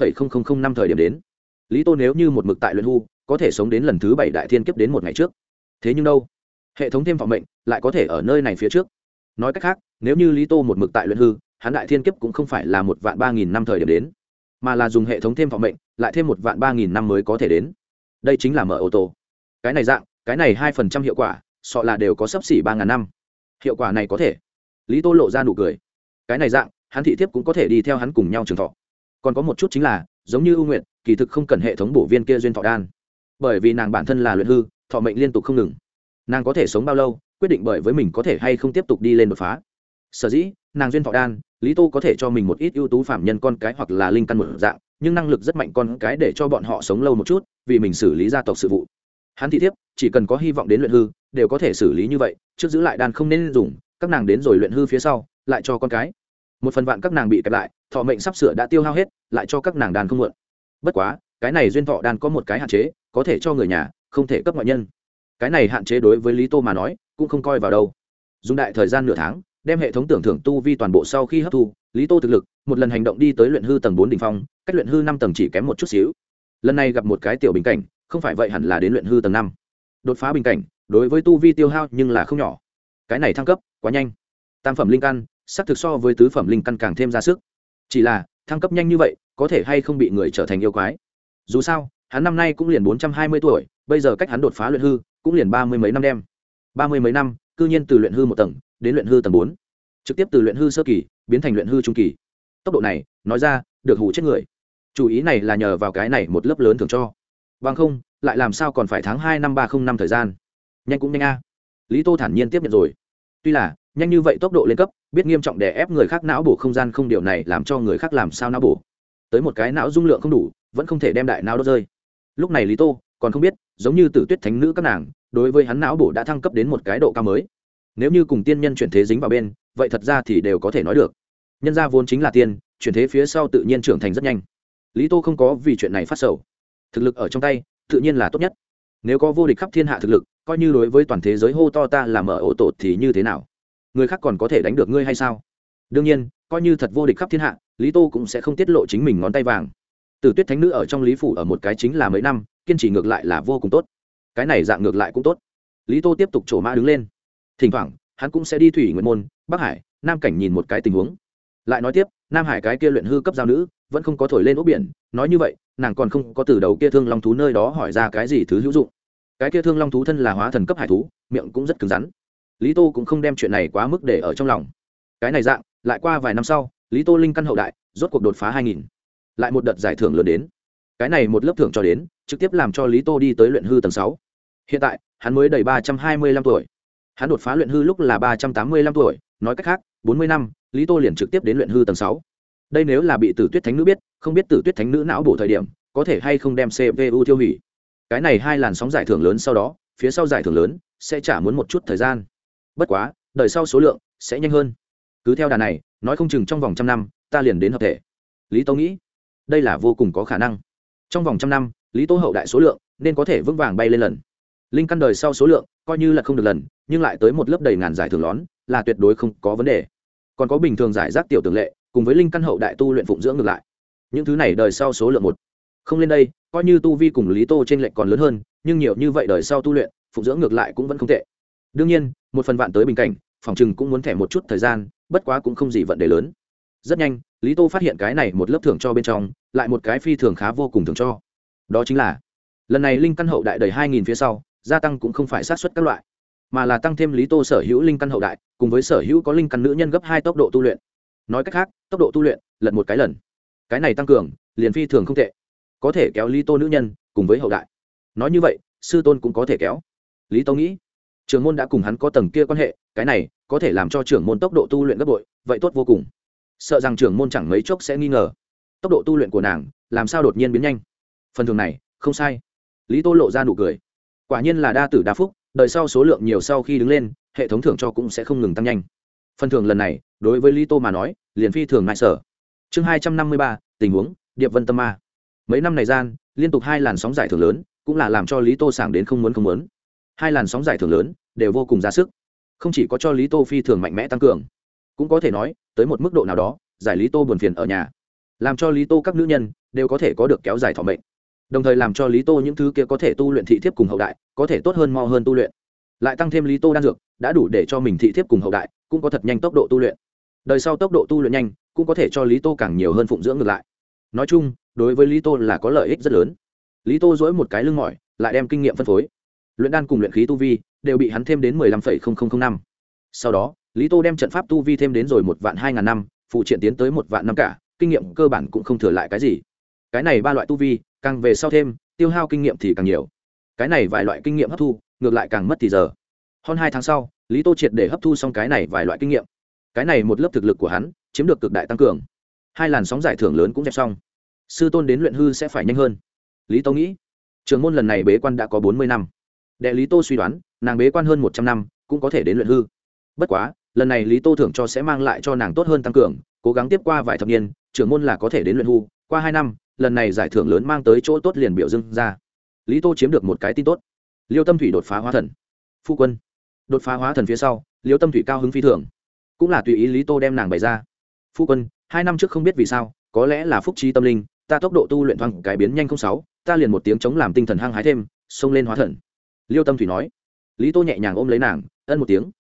năm thời điểm đến. Lý tô nếu như một mực tại luyện hưu có thể sống đến lần thứ bảy đại thiên kiếp đến một ngày trước. Thế nhưng đâu? Hệ thống thêm vọng mệnh, lại có thể ở nơi này phía trước. Nói cách khác, nếu như lý tô một mực tại luyện hư, hắn đại thiên kiếp cũng không phải là một vạn ba nghìn năm thời điểm đến, mà là dùng hệ thống thêm vọng mệnh, lại thêm một vạn ba nghìn năm mới có thể đến. Đây chính là mở ô tô cái này dạng, cái này hai phần trăm hiệu quả sọ là đều có sấp xỉ ba ngàn năm. Hiệu quả này có thể. Lý tô lộ ra nụ cười. Cái này dạng, hắn thị thiếp cũng có thể đi theo hắn cùng nhau trường thọ. Còn có một chút chính là, giống như ưu nguyện kỳ thực không cần hệ thống bổ viên kia duyên thọ đan. Bởi vì nàng bản thân là luyện hư, thọ mệnh liên tục không ngừng. Nàng có thể sống bao lâu, quyết định bởi với mình có thể hay không tiếp tục đi lên đột phá. Sở dĩ, nàng duyên thọ đan, lý tô có thể cho mình một ít ưu tú phạm nhân con cái hoặc là linh căn một dạng, nhưng năng lực rất mạnh con cái để cho bọn họ sống lâu một chút, vì mình xử lý gia tộc sự vụ hắn thị thiếp chỉ cần có hy vọng đến luyện hư, đều có thể xử lý như vậy, trước giữ lại đan không nên dùng, các nàng đến rồi luyện hư phía sau, lại cho con cái. Một phần vạn các nàng bị kẹp lại, thọ mệnh sắp sửa đã tiêu hao hết, lại cho các nàng đàn không mượn. Bất quá, cái này duyên thọ đàn có một cái hạn chế, có thể cho người nhà, không thể cấp ngoại nhân. Cái này hạn chế đối với lý tô mà nói, cũng không coi vào đâu. Dùng đại thời gian nửa tháng, đem hệ thống tưởng thưởng tu vi toàn bộ sau khi hấp thu, lý tô thực lực, một lần hành động đi tới luyện hư tầng bốn đ ỉ n h phong, cách luyện hư năm tầng chỉ kém một chút xíu. Lần này gặp một cái tiểu bình cảnh không phải vậy hẳn là đến luyện hư tầng năm. Đột phá bình cảnh, đối với tu vi tiêu hao nhưng là không nhỏ. Cái này thăng cấp, quá nhanh. Tam phẩm linh căn, xác thực so với tứ phẩm linh căn càng thêm ra sức. Chỉ là, thăng cấp nhanh như vậy, có thể hay không bị người trở thành yêu quái? Dù sao, hắn năm nay cũng liền bốn trăm hai mươi tuổi, bây giờ cách hắn đột phá luyện hư, cũng liền ba mươi mấy năm đem ba mươi mấy năm, cư nhiên từ luyện hư một tầng, đến luyện hư tầng bốn. Trực tiếp từ luyện hư sơ kỳ, biến thành luyện hư trung kỳ. Tốc độ này, nói ra, được hủ chết người. Chủ ý này là nhờ vào cái này một lớp lớn thường cho bằng không, lại làm sao còn phải tháng hai năm ba không năm thời gian? Nhanh cũng nhanh a. Lý tô thản nhiên tiếp nhận rồi. Tuy là, nhanh như vậy tốc độ lên cấp, biết nghiêm trọng để ép người khác não bổ không gian không, điều này làm cho người khác làm sao não bổ. Tới một cái não dung lượng không đủ, vẫn không thể đem đại não đốt rơi. Lúc này lý tô còn không biết, giống như tử tuyết thánh nữ các nàng, đối với hắn não bổ đã thăng cấp đến một cái độ cao mới. Nếu như cùng tiên nhân chuyển thế dính vào bên, vậy thật ra thì đều có thể nói được. Nhân gia vốn chính là tiên, chuyển thế phía sau tự nhiên trưởng thành rất nhanh. Lý tô không có vì chuyện này phát sầu thực lực ở trong tay, tự nhiên là tốt nhất. Nếu có vô địch khắp thiên hạ thực lực, coi như đối với toàn thế giới hô to ta là mở ổ tột thì như thế nào? Người khác còn có thể đánh được ngươi hay sao? Đương nhiên, coi như thật vô địch khắp thiên hạ, lý tô cũng sẽ không tiết lộ chính mình ngón tay vàng. Từ tuyết thánh nữ ở trong lý phủ ở một cái chính là mấy năm, kiên trì ngược lại là vô cùng tốt. Cái này dạng ngược lại cũng tốt. Lý tô tiếp tục trổ mã đứng lên. Thỉnh thoảng, hắn cũng sẽ đi thủy nguyện môn, bắc hải, nam cảnh nhìn một cái tình huống. Lại nói tiếp, nam hải cái kia luyện hư cấp giao nữ, vẫn không có thổi lên ốc biển, nói như vậy nàng còn không có từ đầu kia thương long thú nơi đó hỏi ra cái gì thứ hữu dụng. Cái kia thương long thú thân là hóa thần cấp hải thú, miệng cũng rất cứng rắn. Lý tô cũng không đem chuyện này quá mức để ở trong lòng. Cái này dạng, lại qua vài năm sau, lý tô linh căn hậu đại, rốt cuộc đột phá hai nghìn. Lại một đợt giải thưởng lớn đến. Cái này một lớp thưởng cho đến, trực tiếp làm cho lý tô đi tới luyện hư tầng sáu. Hiện tại, hắn mới đầy ba trăm hai mươi lăm tuổi. Hắn đột phá luyện hư lúc là ba trăm tám mươi lăm tuổi, nói cách khác, bốn mươi năm, lý tô liền trực tiếp đến luyện hư tầng sáu đây nếu là bị tử tuyết thánh nữ biết, không biết tử tuyết thánh nữ não bổ thời điểm, có thể hay không đem cpu tiêu hủy. Cái này hai làn sóng giải thưởng lớn sau đó, phía sau giải thưởng lớn sẽ trả muốn một chút thời gian. Bất quá đời sau số lượng sẽ nhanh hơn. Cứ theo đà này, nói không chừng trong vòng trăm năm, ta liền đến hợp thể. Lý tố nghĩ, đây là vô cùng có khả năng. Trong vòng trăm năm, lý tố hậu đại số lượng nên có thể vững vàng bay lên lần. Linh căn đời sau số lượng coi như là không được lần, nhưng lại tới một lớp đầy ngàn giải thưởng lón là tuyệt đối không có vấn đề. Còn có bình thường giải rác tiểu tường lệ cùng với linh căn hậu đại tu luyện phụng dưỡng ngược lại. Những thứ này đời sau số lượng một. Không lên đây, coi như tu vi cùng lý tô trên lệnh còn lớn hơn, nhưng nhiều như vậy đời sau tu luyện, phụng dưỡng ngược lại cũng vẫn không tệ. Đương nhiên, một phần vạn tới bình cảnh, phòng chừng cũng muốn thẻ một chút thời gian, bất quá cũng không gì vận đề lớn. Rất nhanh, lý tô phát hiện cái này một lớp thưởng cho bên trong, lại một cái phi thường khá vô cùng thường cho. Đó chính là, lần này linh căn hậu đại đầy hai nghìn phía sau, gia tăng cũng không phải sát xuất các loại, mà là tăng thêm lý tô sở hữu linh căn hậu đại, cùng với sở hữu có linh căn nữ nhân gấp hai tốc độ tu luyện nói cách khác, tốc độ tu luyện, lật một cái lần. Cái này tăng cường, liền phi thường không tệ. Có thể kéo lý tô nữ nhân cùng với hậu đại. Nói như vậy, sư tôn cũng có thể kéo. Lý tô nghĩ, trưởng môn đã cùng hắn có tầng kia quan hệ, cái này có thể làm cho trưởng môn tốc độ tu luyện gấp bội, vậy tốt vô cùng. Sợ rằng trưởng môn chẳng mấy chốc sẽ nghi ngờ. Tốc độ tu luyện của nàng, làm sao đột nhiên biến nhanh? Phần thường này, không sai. Lý tô lộ ra nụ cười. Quả nhiên là đa tử đa phúc đợi sau số lượng nhiều sau khi đứng lên, hệ thống thưởng cho cũng sẽ không ngừng tăng nhanh phần thưởng lần này, đối với lý tô mà nói, liền phi thường ngại sở chương hai trăm năm mươi ba, tình huống, điệp vân tâm ma. Mấy năm này gian, liên tục hai làn sóng giải thưởng lớn, cũng là làm cho lý tô sảng đến không muốn không muốn. Hai làn sóng giải thưởng lớn, đều vô cùng ra sức. Không chỉ có cho lý tô phi thường mạnh mẽ tăng cường, cũng có thể nói, tới một mức độ nào đó, giải lý tô buồn phiền ở nhà. Làm cho lý tô các nữ nhân, đều có thể có được kéo dài thọ mệnh. Đồng thời làm cho lý tô những thứ kia có thể tu luyện thị thiếp cùng hậu đại, có thể tốt hơn mo hơn tu luyện. Lại tăng thêm lý tô đan dược, đã đủ để cho mình thị thiếp cùng hậu đại cũng có thật nhanh tốc độ tu luyện. Đời sau tốc độ tu luyện nhanh, cũng có thể cho lý tô càng nhiều hơn phụng dưỡng ngược lại. Nói chung, đối với lý tô là có lợi ích rất lớn. Lý tô dỗi một cái lưng mỏi, lại đem kinh nghiệm phân phối. Luyện đan cùng luyện khí tu vi, đều bị hắn thêm đến mười lăm phẩy không không không năm. Sau đó, lý tô đem trận pháp tu vi thêm đến rồi một vạn hai ngàn năm, phụ triện tiến tới một vạn năm cả, kinh nghiệm cơ bản cũng không thừa lại cái gì. Cái này ba loại tu vi, càng về sau thêm, tiêu hao kinh nghiệm thì càng nhiều. Cái này vài loại kinh nghiệm hấp thu, ngược lại càng mất thì giờ. Hơn hai tháng sau lý tô triệt để hấp thu xong cái này vài loại kinh nghiệm. Cái này một lớp thực lực của hắn, chiếm được cực đại tăng cường. Hai làn sóng giải thưởng lớn cũng dẹp xong. Sư tôn đến luyện hư sẽ phải nhanh hơn. Lý tô nghĩ, trường môn lần này bế quan đã có bốn mươi năm. Đệ lý tô suy đoán, nàng bế quan hơn một trăm năm, cũng có thể đến luyện hư. Bất quá, lần này lý tô thưởng cho sẽ mang lại cho nàng tốt hơn tăng cường, cố gắng tiếp qua vài thập niên trưởng môn là có thể đến luyện hư. Qua hai năm, lần này giải thưởng lớn mang tới chỗ tốt liền biểu dưng ra. Lý tô chiếm được một cái tin tốt. Liêu tâm thủy đột phá hóa thần. Phu quân đột phá hóa thần phía sau liêu tâm thủy cao hứng phi thường. Cũng là tùy ý lý tô đem nàng bày ra. Phu quân, hai năm trước không biết vì sao, có lẽ là phúc trí tâm linh, ta tốc độ tu luyện thoáng cải biến nhanh không sáu, ta liền một tiếng chống làm tinh thần hăng hái thêm, xông lên hóa thần. Liêu tâm thủy nói. Lý tô nhẹ nhàng ôm lấy nàng, ân một tiếng.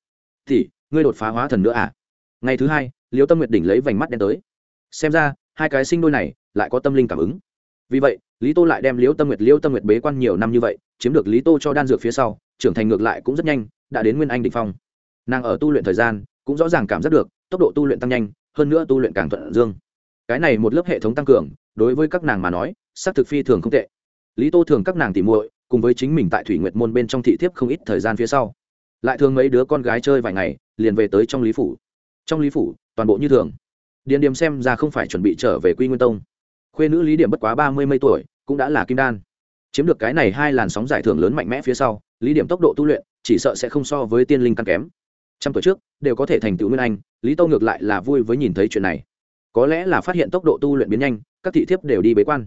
Thì, ngươi đột phá hóa thần nữa à? Ngày thứ hai, liêu tâm nguyệt đỉnh lấy vành mắt đen tới. Xem ra, hai cái sinh đôi này lại có tâm linh cảm ứng. Vì vậy, lý tô lại đem liêu tâm nguyệt liêu tâm nguyệt bế quan nhiều năm như vậy, chiếm được lý tô cho đan dược phía sau, trưởng thành ngược lại cũng rất nhanh đã đến nguyên anh định phong. Nàng ở tu luyện thời gian cũng rõ ràng cảm giác được tốc độ tu luyện tăng nhanh, hơn nữa tu luyện càng thuận dương. Cái này một lớp hệ thống tăng cường, đối với các nàng mà nói, xác thực phi thường không tệ. Lý tô thường các nàng tỉ muội, cùng với chính mình tại thủy nguyệt môn bên trong thị thiếp không ít thời gian phía sau. Lại thường mấy đứa con gái chơi vài ngày, liền về tới trong lý phủ. Trong lý phủ, toàn bộ như thường. Điền điểm xem ra không phải chuẩn bị trở về quy nguyên tông. Khuê nữ lý điểm bất quá ba mươi mấy tuổi, cũng đã là kim đan. Chiếm được cái này hai làn sóng giải thưởng lớn mạnh mẽ phía sau, lý điểm tốc độ tu luyện chỉ sợ sẽ không so với tiên linh căn kém. Trăm tuổi trước, đều có thể thành tựu nguyên anh, lý tâu ngược lại là vui với nhìn thấy chuyện này. Có lẽ là phát hiện tốc độ tu luyện biến nhanh, các thị thiếp đều đi bế quan.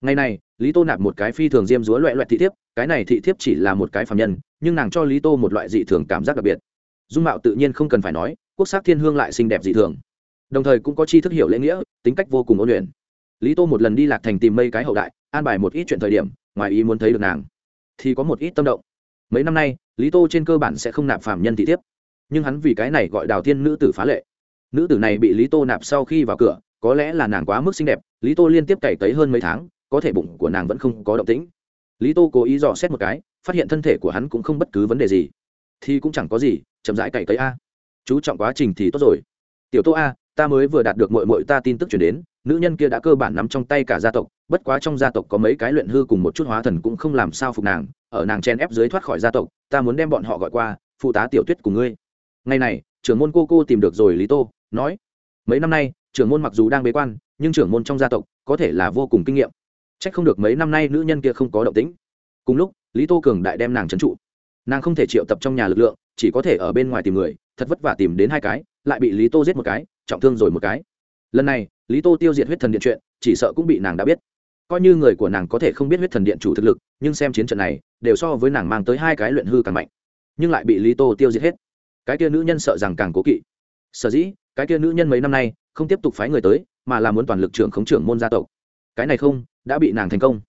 Ngày này, lý tô nạp một cái phi thường diêm dúa loại loại thị thiếp, cái này thị thiếp chỉ là một cái phạm nhân, nhưng nàng cho lý tô một loại dị thường cảm giác đặc biệt. Dung mạo tự nhiên không cần phải nói, quốc sắc thiên hương lại xinh đẹp dị thường. Đồng thời cũng có chi thức hiểu lễ nghĩa, tính cách vô cùng ôn luyện. Lý tô một lần đi lạc thành tìm mây cái hậu đại, an bài một ít chuyện thời điểm, ngoài ý muốn thấy được nàng, thì có một ít tâm động. Mấy năm nay lý tô trên cơ bản sẽ không nạp phạm nhân thị thiếp. Nhưng hắn vì cái này gọi đào thiên nữ tử phá lệ. Nữ tử này bị lý tô nạp sau khi vào cửa, có lẽ là nàng quá mức xinh đẹp, lý tô liên tiếp cày tới hơn mấy tháng, có thể bụng của nàng vẫn không có động tĩnh. Lý tô cố ý dò xét một cái, phát hiện thân thể của hắn cũng không bất cứ vấn đề gì. Thì cũng chẳng có gì, chậm rãi cày tới a. Chú trọng quá trình thì tốt rồi. Tiểu tô a, ta mới vừa đạt được mội mội ta tin tức chuyển đến, nữ nhân kia đã cơ bản nắm trong tay cả gia tộc bất quá trong gia tộc có mấy cái luyện hư cùng một chút hóa thần cũng không làm sao phục nàng, ở nàng chen ép dưới thoát khỏi gia tộc, ta muốn đem bọn họ gọi qua, phụ tá tiểu tuyết cùng ngươi. Ngày này, trưởng môn cô cô tìm được rồi lý tô, nói, mấy năm nay, trưởng môn mặc dù đang bế quan, nhưng trưởng môn trong gia tộc có thể là vô cùng kinh nghiệm. C h ắ c không được mấy năm nay nữ nhân kia không có động tĩnh. Cùng lúc, lý tô cường đại đem nàng trấn trụ. Nàng không thể triệu tập trong nhà lực lượng, chỉ có thể ở bên ngoài tìm người, thật vất vả tìm đến hai cái, lại bị lý tô giết một cái, trọng thương rồi một cái. Lần này, lý tô tiêu diệt huyết thần điện chuyện, chỉ sợ cũng bị nàng đã biết coi như người của nàng có thể không biết huyết thần điện chủ thực lực, nhưng xem chiến trận này, đều so với nàng mang tới hai cái luyện hư càng mạnh. Nhưng lại bị lý tô tiêu diệt hết. Cái kia nữ nhân sợ rằng càng cố kỵ. Sở dĩ, cái kia nữ nhân mấy năm nay, không tiếp tục phái người tới, mà là muốn toàn lực trưởng khống trưởng môn gia tộc. Cái này không, đã bị nàng thành công.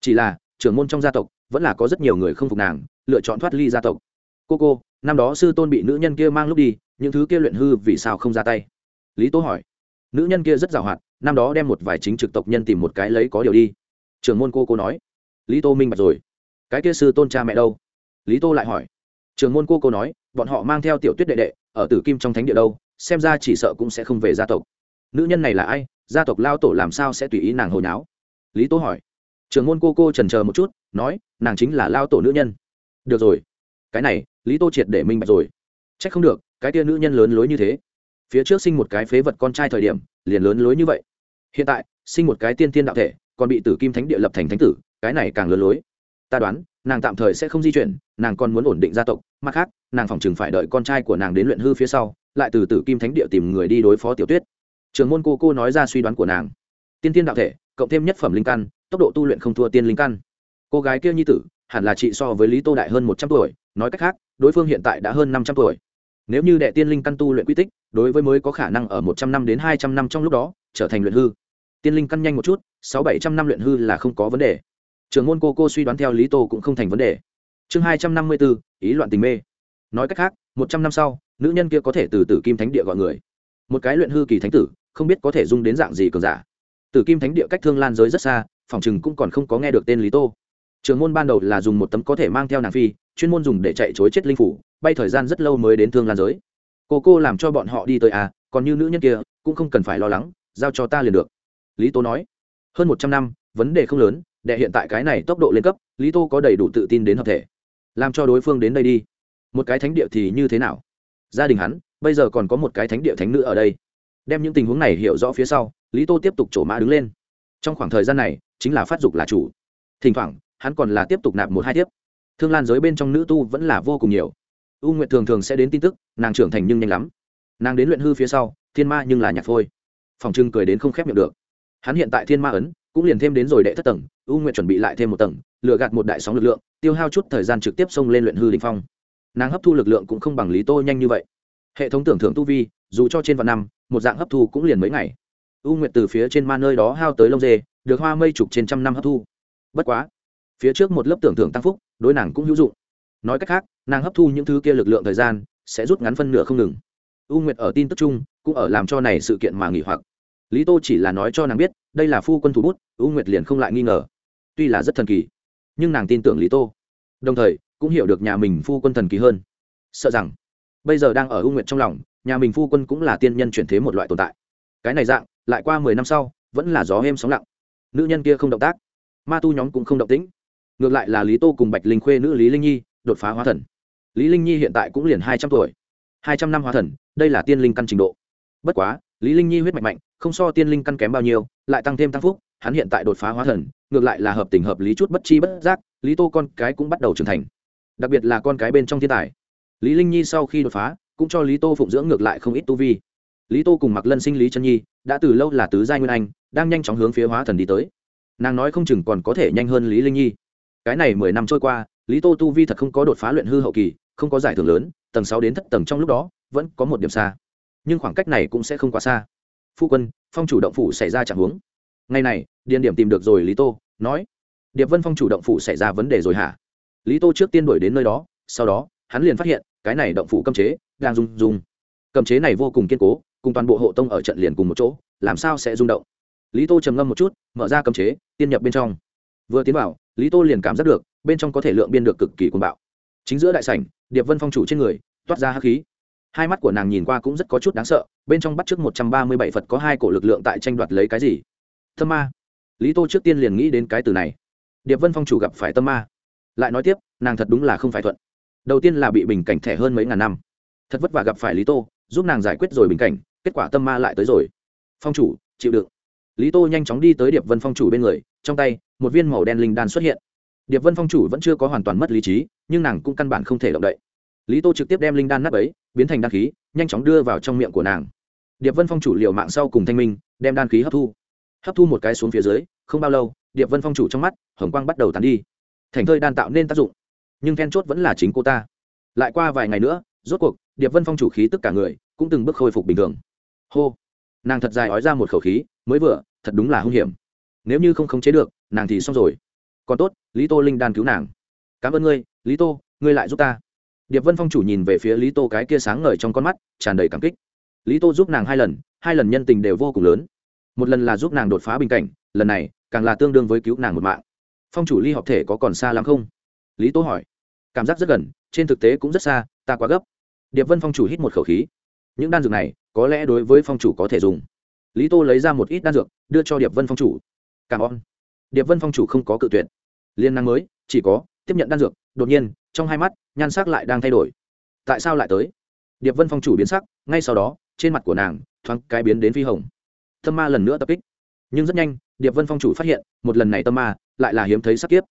Chỉ là, trưởng môn trong gia tộc, vẫn là có rất nhiều người không phục nàng, lựa chọn thoát ly gia tộc. Cô cô, năm đó sư tôn bị nữ nhân kia mang lúc đi, những thứ kia luyện hư vì sao không ra tay? Lý tố hỏi. Nữ nhân kia rất giàu hoạt năm đó đem một vài chính trực tộc nhân tìm một cái lấy có điều đi. Trưởng môn cô cô nói. Lý tô minh bạch rồi. Cái kia sư tôn cha mẹ đâu? Lý tô lại hỏi. Trưởng môn cô cô nói, bọn họ mang theo tiểu tuyết đệ đệ, ở tử kim trong thánh địa đâu, xem ra chỉ sợ cũng sẽ không về gia tộc. Nữ nhân này là ai? Gia tộc lao tổ làm sao sẽ tùy ý nàng hồi nháo? Lý tô hỏi. Trưởng môn cô cô trần chờ một chút, nói, nàng chính là lao tổ nữ nhân. Được rồi. Cái này, lý tô triệt để minh bạch rồi. C h ắ c không được, cái tia nữ nhân lớn lối như thế phía trước sinh một cái phế vật con trai thời điểm, liền lớn lối như vậy. Hiện tại, sinh một cái tiên tiên đạo thể, còn bị tử kim thánh địa lập thành thánh tử, cái này càng lớn lối. Ta đoán, nàng tạm thời sẽ không di chuyển, nàng còn muốn ổn định gia tộc, mặt khác, nàng phòng chừng phải đợi con trai của nàng đến luyện hư phía sau, lại từ tử kim thánh địa tìm người đi đối phó tiểu tuyết. Trường môn cô cô nói ra suy đoán của nàng. Tiên tiên đạo thể, cộng thêm nhất phẩm linh căn, tốc độ tu luyện không thua tiên linh căn. Cô gái kia nhi tử, hẳn là chị so với lý tô đại hơn một trăm tuổi, nói cách khác, đối phương hiện tại đã hơn năm trăm tuổi. Nếu như đệ tiên linh căn tu luyện quy tích đối với mới có khả năng ở một trăm năm đến hai trăm năm trong lúc đó, trở thành luyện hư. Tiên linh căn nhanh một chút, sáu bảy trăm năm luyện hư là không có vấn đề. Trường môn cô cô suy đoán theo lý tô cũng không thành vấn đề. Chương hai trăm năm mươi bốn ý loạn tình mê. Nói cách khác, một trăm năm sau, nữ nhân kia có thể từ tử kim thánh địa gọi người. Một cái luyện hư kỳ thánh tử, không biết có thể dung đến dạng gì cường giả. Tử kim thánh địa cách thương lan giới rất xa, phòng chừng cũng còn không có nghe được tên lý tô. Trường môn ban đầu là dùng một tấm có thể mang theo nàng phi, chuyên môn dùng để chạy chối chết linh phủ, bay thời gian rất lâu mới đến thương lan giới cô cô làm cho bọn họ đi tới à còn như nữ nhân kia, cũng không cần phải lo lắng, giao cho ta liền được. Lý tô nói. Hơn một trăm năm, vấn đề không lớn, đệ hiện tại cái này tốc độ lên cấp, lý tô có đầy đủ tự tin đến hợp thể. Làm cho đối phương đến đây đi. Một cái thánh địa thì như thế nào? Gia đình hắn, bây giờ còn có một cái thánh địa thánh nữ ở đây. Đem những tình huống này hiểu rõ phía sau, lý tô tiếp tục trổ mã đứng lên. Trong khoảng thời gian này, chính là phát dục là chủ. Thỉnh thoảng, hắn còn là tiếp tục nạp một hai tiếp. Thương lan giới bên trong nữ tu vẫn là vô cùng nhiều u nguyệt thường thường sẽ đến tin tức, nàng trưởng thành nhưng nhanh lắm. Nàng đến luyện hư phía sau, thiên ma nhưng là nhạc phôi. Phòng trưng cười đến không khép miệng được. Hắn hiện tại thiên ma ấn, cũng liền thêm đến rồi đệ thất tầng, u nguyệt chuẩn bị lại thêm một tầng lựa gạt một đại sóng lực lượng, tiêu hao chút thời gian trực tiếp xông lên luyện hư đình phong. Nàng hấp thu lực lượng cũng không bằng lý tô nhanh như vậy. Hệ thống tưởng thưởng tu vi, dù cho trên vạn năm, một dạng hấp thu cũng liền mấy ngày. U nguyệt từ phía trên ma nơi đó hao tới lông dê, được hoa mây trục trên trăm năm hấp thu. Bất quá, phía trước một lớp tưởng thưởng tăng phúc, đối nàng cũng hữu dụng nói cách khác, nàng hấp thu những thứ kia lực lượng thời gian, sẽ rút ngắn phân nửa không ngừng. U nguyệt ở tin tức chung, cũng ở làm cho này sự kiện mà nghỉ hoặc. Lý tô chỉ là nói cho nàng biết, đây là phu quân thủ bút, u nguyệt liền không lại nghi ngờ. Tuy là rất thần kỳ, nhưng nàng tin tưởng lý tô. Đồng thời, cũng hiểu được nhà mình phu quân thần kỳ hơn. Sợ rằng, bây giờ đang ở u nguyệt trong lòng, nhà mình phu quân cũng là tiên nhân chuyển thế một loại tồn tại. Cái này dạng, lại qua mười năm sau, vẫn là gió êm sóng lặng. Nữ nhân kia không động tác. Ma tu nhóm cũng không động tĩnh. Ngược lại là lý tô cùng bạch linh khuê nữ lý linh nhi đột phá hóa thần. Lý linh nhi hiện tại cũng liền hai trăm tuổi. Hai trăm năm hóa thần, đây là tiên linh căn trình độ. Bất quá, lý linh nhi huyết mạch mạnh, không so tiên linh căn kém bao nhiêu, lại tăng thêm tăng phúc, hắn hiện tại đột phá hóa thần, ngược lại là hợp tình hợp lý chút bất chi bất giác, lý tô con cái cũng bắt đầu trưởng thành. Đặc biệt là con cái bên trong thiên tài. Lý linh nhi sau khi đột phá, cũng cho lý tô phụng dưỡng ngược lại không ít tu vi. Lý tô cùng mặc lân sinh lý chân nhi, đã từ lâu là tứ giai nguyên anh, đang nhanh chóng hướng phía hóa thần đi tới. Nàng nói không chừng còn có thể nhanh hơn lý linh nhi. Cái này mười năm trôi qua lý tô tu vi thật không có đột phá luyện hư hậu kỳ, không có giải thưởng lớn, tầng sáu đến thất tầng trong lúc đó, vẫn có một điểm xa. Nhưng khoảng cách này cũng sẽ không quá xa. Phu quân, phong chủ động phủ xảy ra chẳng huống. Ngày này, điền điểm tìm được rồi lý tô, nói, điệp vân phong chủ động phủ xảy ra vấn đề rồi hả? Lý tô trước tiên đuổi đến nơi đó, sau đó, hắn liền phát hiện, cái này động phủ cấm chế, đang rung rung. Cấm chế này vô cùng kiên cố, cùng toàn bộ hộ tông ở trận liền cùng một chỗ, làm sao sẽ rung động? Lý tô trầm ngâm một chút, mở ra cấm chế, tiên nhập bên trong. Vừa tiến vào, lý tô liền cảm giác được bên trong có thể lượng biên được cực kỳ cuồng bạo. Chính giữa đại sảnh, điệp vân phong chủ trên người, toát ra hắc khí. Hai mắt của nàng nhìn qua cũng rất có chút đáng sợ, bên trong bắt trước một trăm ba mươi bảy phật có hai cổ lực lượng tại tranh đoạt lấy cái gì? Tâm ma. Lý tô trước tiên liền nghĩ đến cái từ này. Điệp vân phong chủ gặp phải tâm ma. Lại nói tiếp, nàng thật đúng là không phải thuận. Đầu tiên là bị bình cảnh thẻ hơn mấy ngàn năm. Thật vất vả gặp phải lý tô, giúp nàng giải quyết rồi bình cảnh, kết quả tâm ma lại tới rồi. Phong chủ, chịu đựng. Lý tô nhanh chóng đi tới điệp vân phong chủ bên người, trong tay, một viên màu đen linh đan xuất hiện điệp vân phong chủ vẫn chưa có hoàn toàn mất lý trí, nhưng nàng cũng căn bản không thể động đậy. Lý tô trực tiếp đem linh đan nắp ấy, biến thành đan khí, nhanh chóng đưa vào trong miệng của nàng. Điệp vân phong chủ liều mạng sau cùng thanh minh, đem đan khí hấp thu. Hấp thu một cái xuống phía dưới, không bao lâu, điệp vân phong chủ trong mắt, hồng quang bắt đầu tàn đi. Thành thơi đan tạo nên tác dụng, nhưng then chốt vẫn là chính cô ta. Lại qua vài ngày nữa, rốt cuộc, điệp vân phong chủ khí tức cả người cũng từng bước khôi phục bình thường. Hô! Nàng thật dài ói ra một khẩu khí, mới vừa, thật đúng là hung hiểm. Nếu như không khống chế được, nàng thì xong rồi còn tốt, lý tô linh đan cứu nàng. Cảm ơn ngươi, lý tô, ngươi lại giúp ta. Điệp vân phong chủ nhìn về phía lý tô cái kia sáng ngời trong con mắt, tràn đầy cảm kích. Lý tô giúp nàng hai lần hai lần nhân tình đều vô cùng lớn. Một lần là giúp nàng đột phá bình cảnh, lần này, càng là tương đương với cứu nàng một mạng. Phong chủ ly hợp thể có còn xa lắm không? Lý tô hỏi. Cảm giác rất gần, trên thực tế cũng rất xa, ta quá gấp. Điệp vân phong chủ hít một khẩu khí. Những đan dược này, có lẽ đối với phong chủ có thể dùng. Lý tô lấy ra một ít đan dược, đưa cho điệp vân phong chủ. Cảm ơn điệp vân phong chủ không có cự tuyệt. Liên năng mới, chỉ có, tiếp nhận đan dược, đột nhiên, trong hai mắt, nhan sắc lại đang thay đổi. Tại sao lại tới? Điệp vân phong chủ biến sắc, ngay sau đó, trên mặt của nàng, thoáng cái biến đến phi hồng. Tâm ma lần nữa tập kích. Nhưng rất nhanh, điệp vân phong chủ phát hiện, một lần này tâm ma, lại là hiếm thấy sắc kiếp.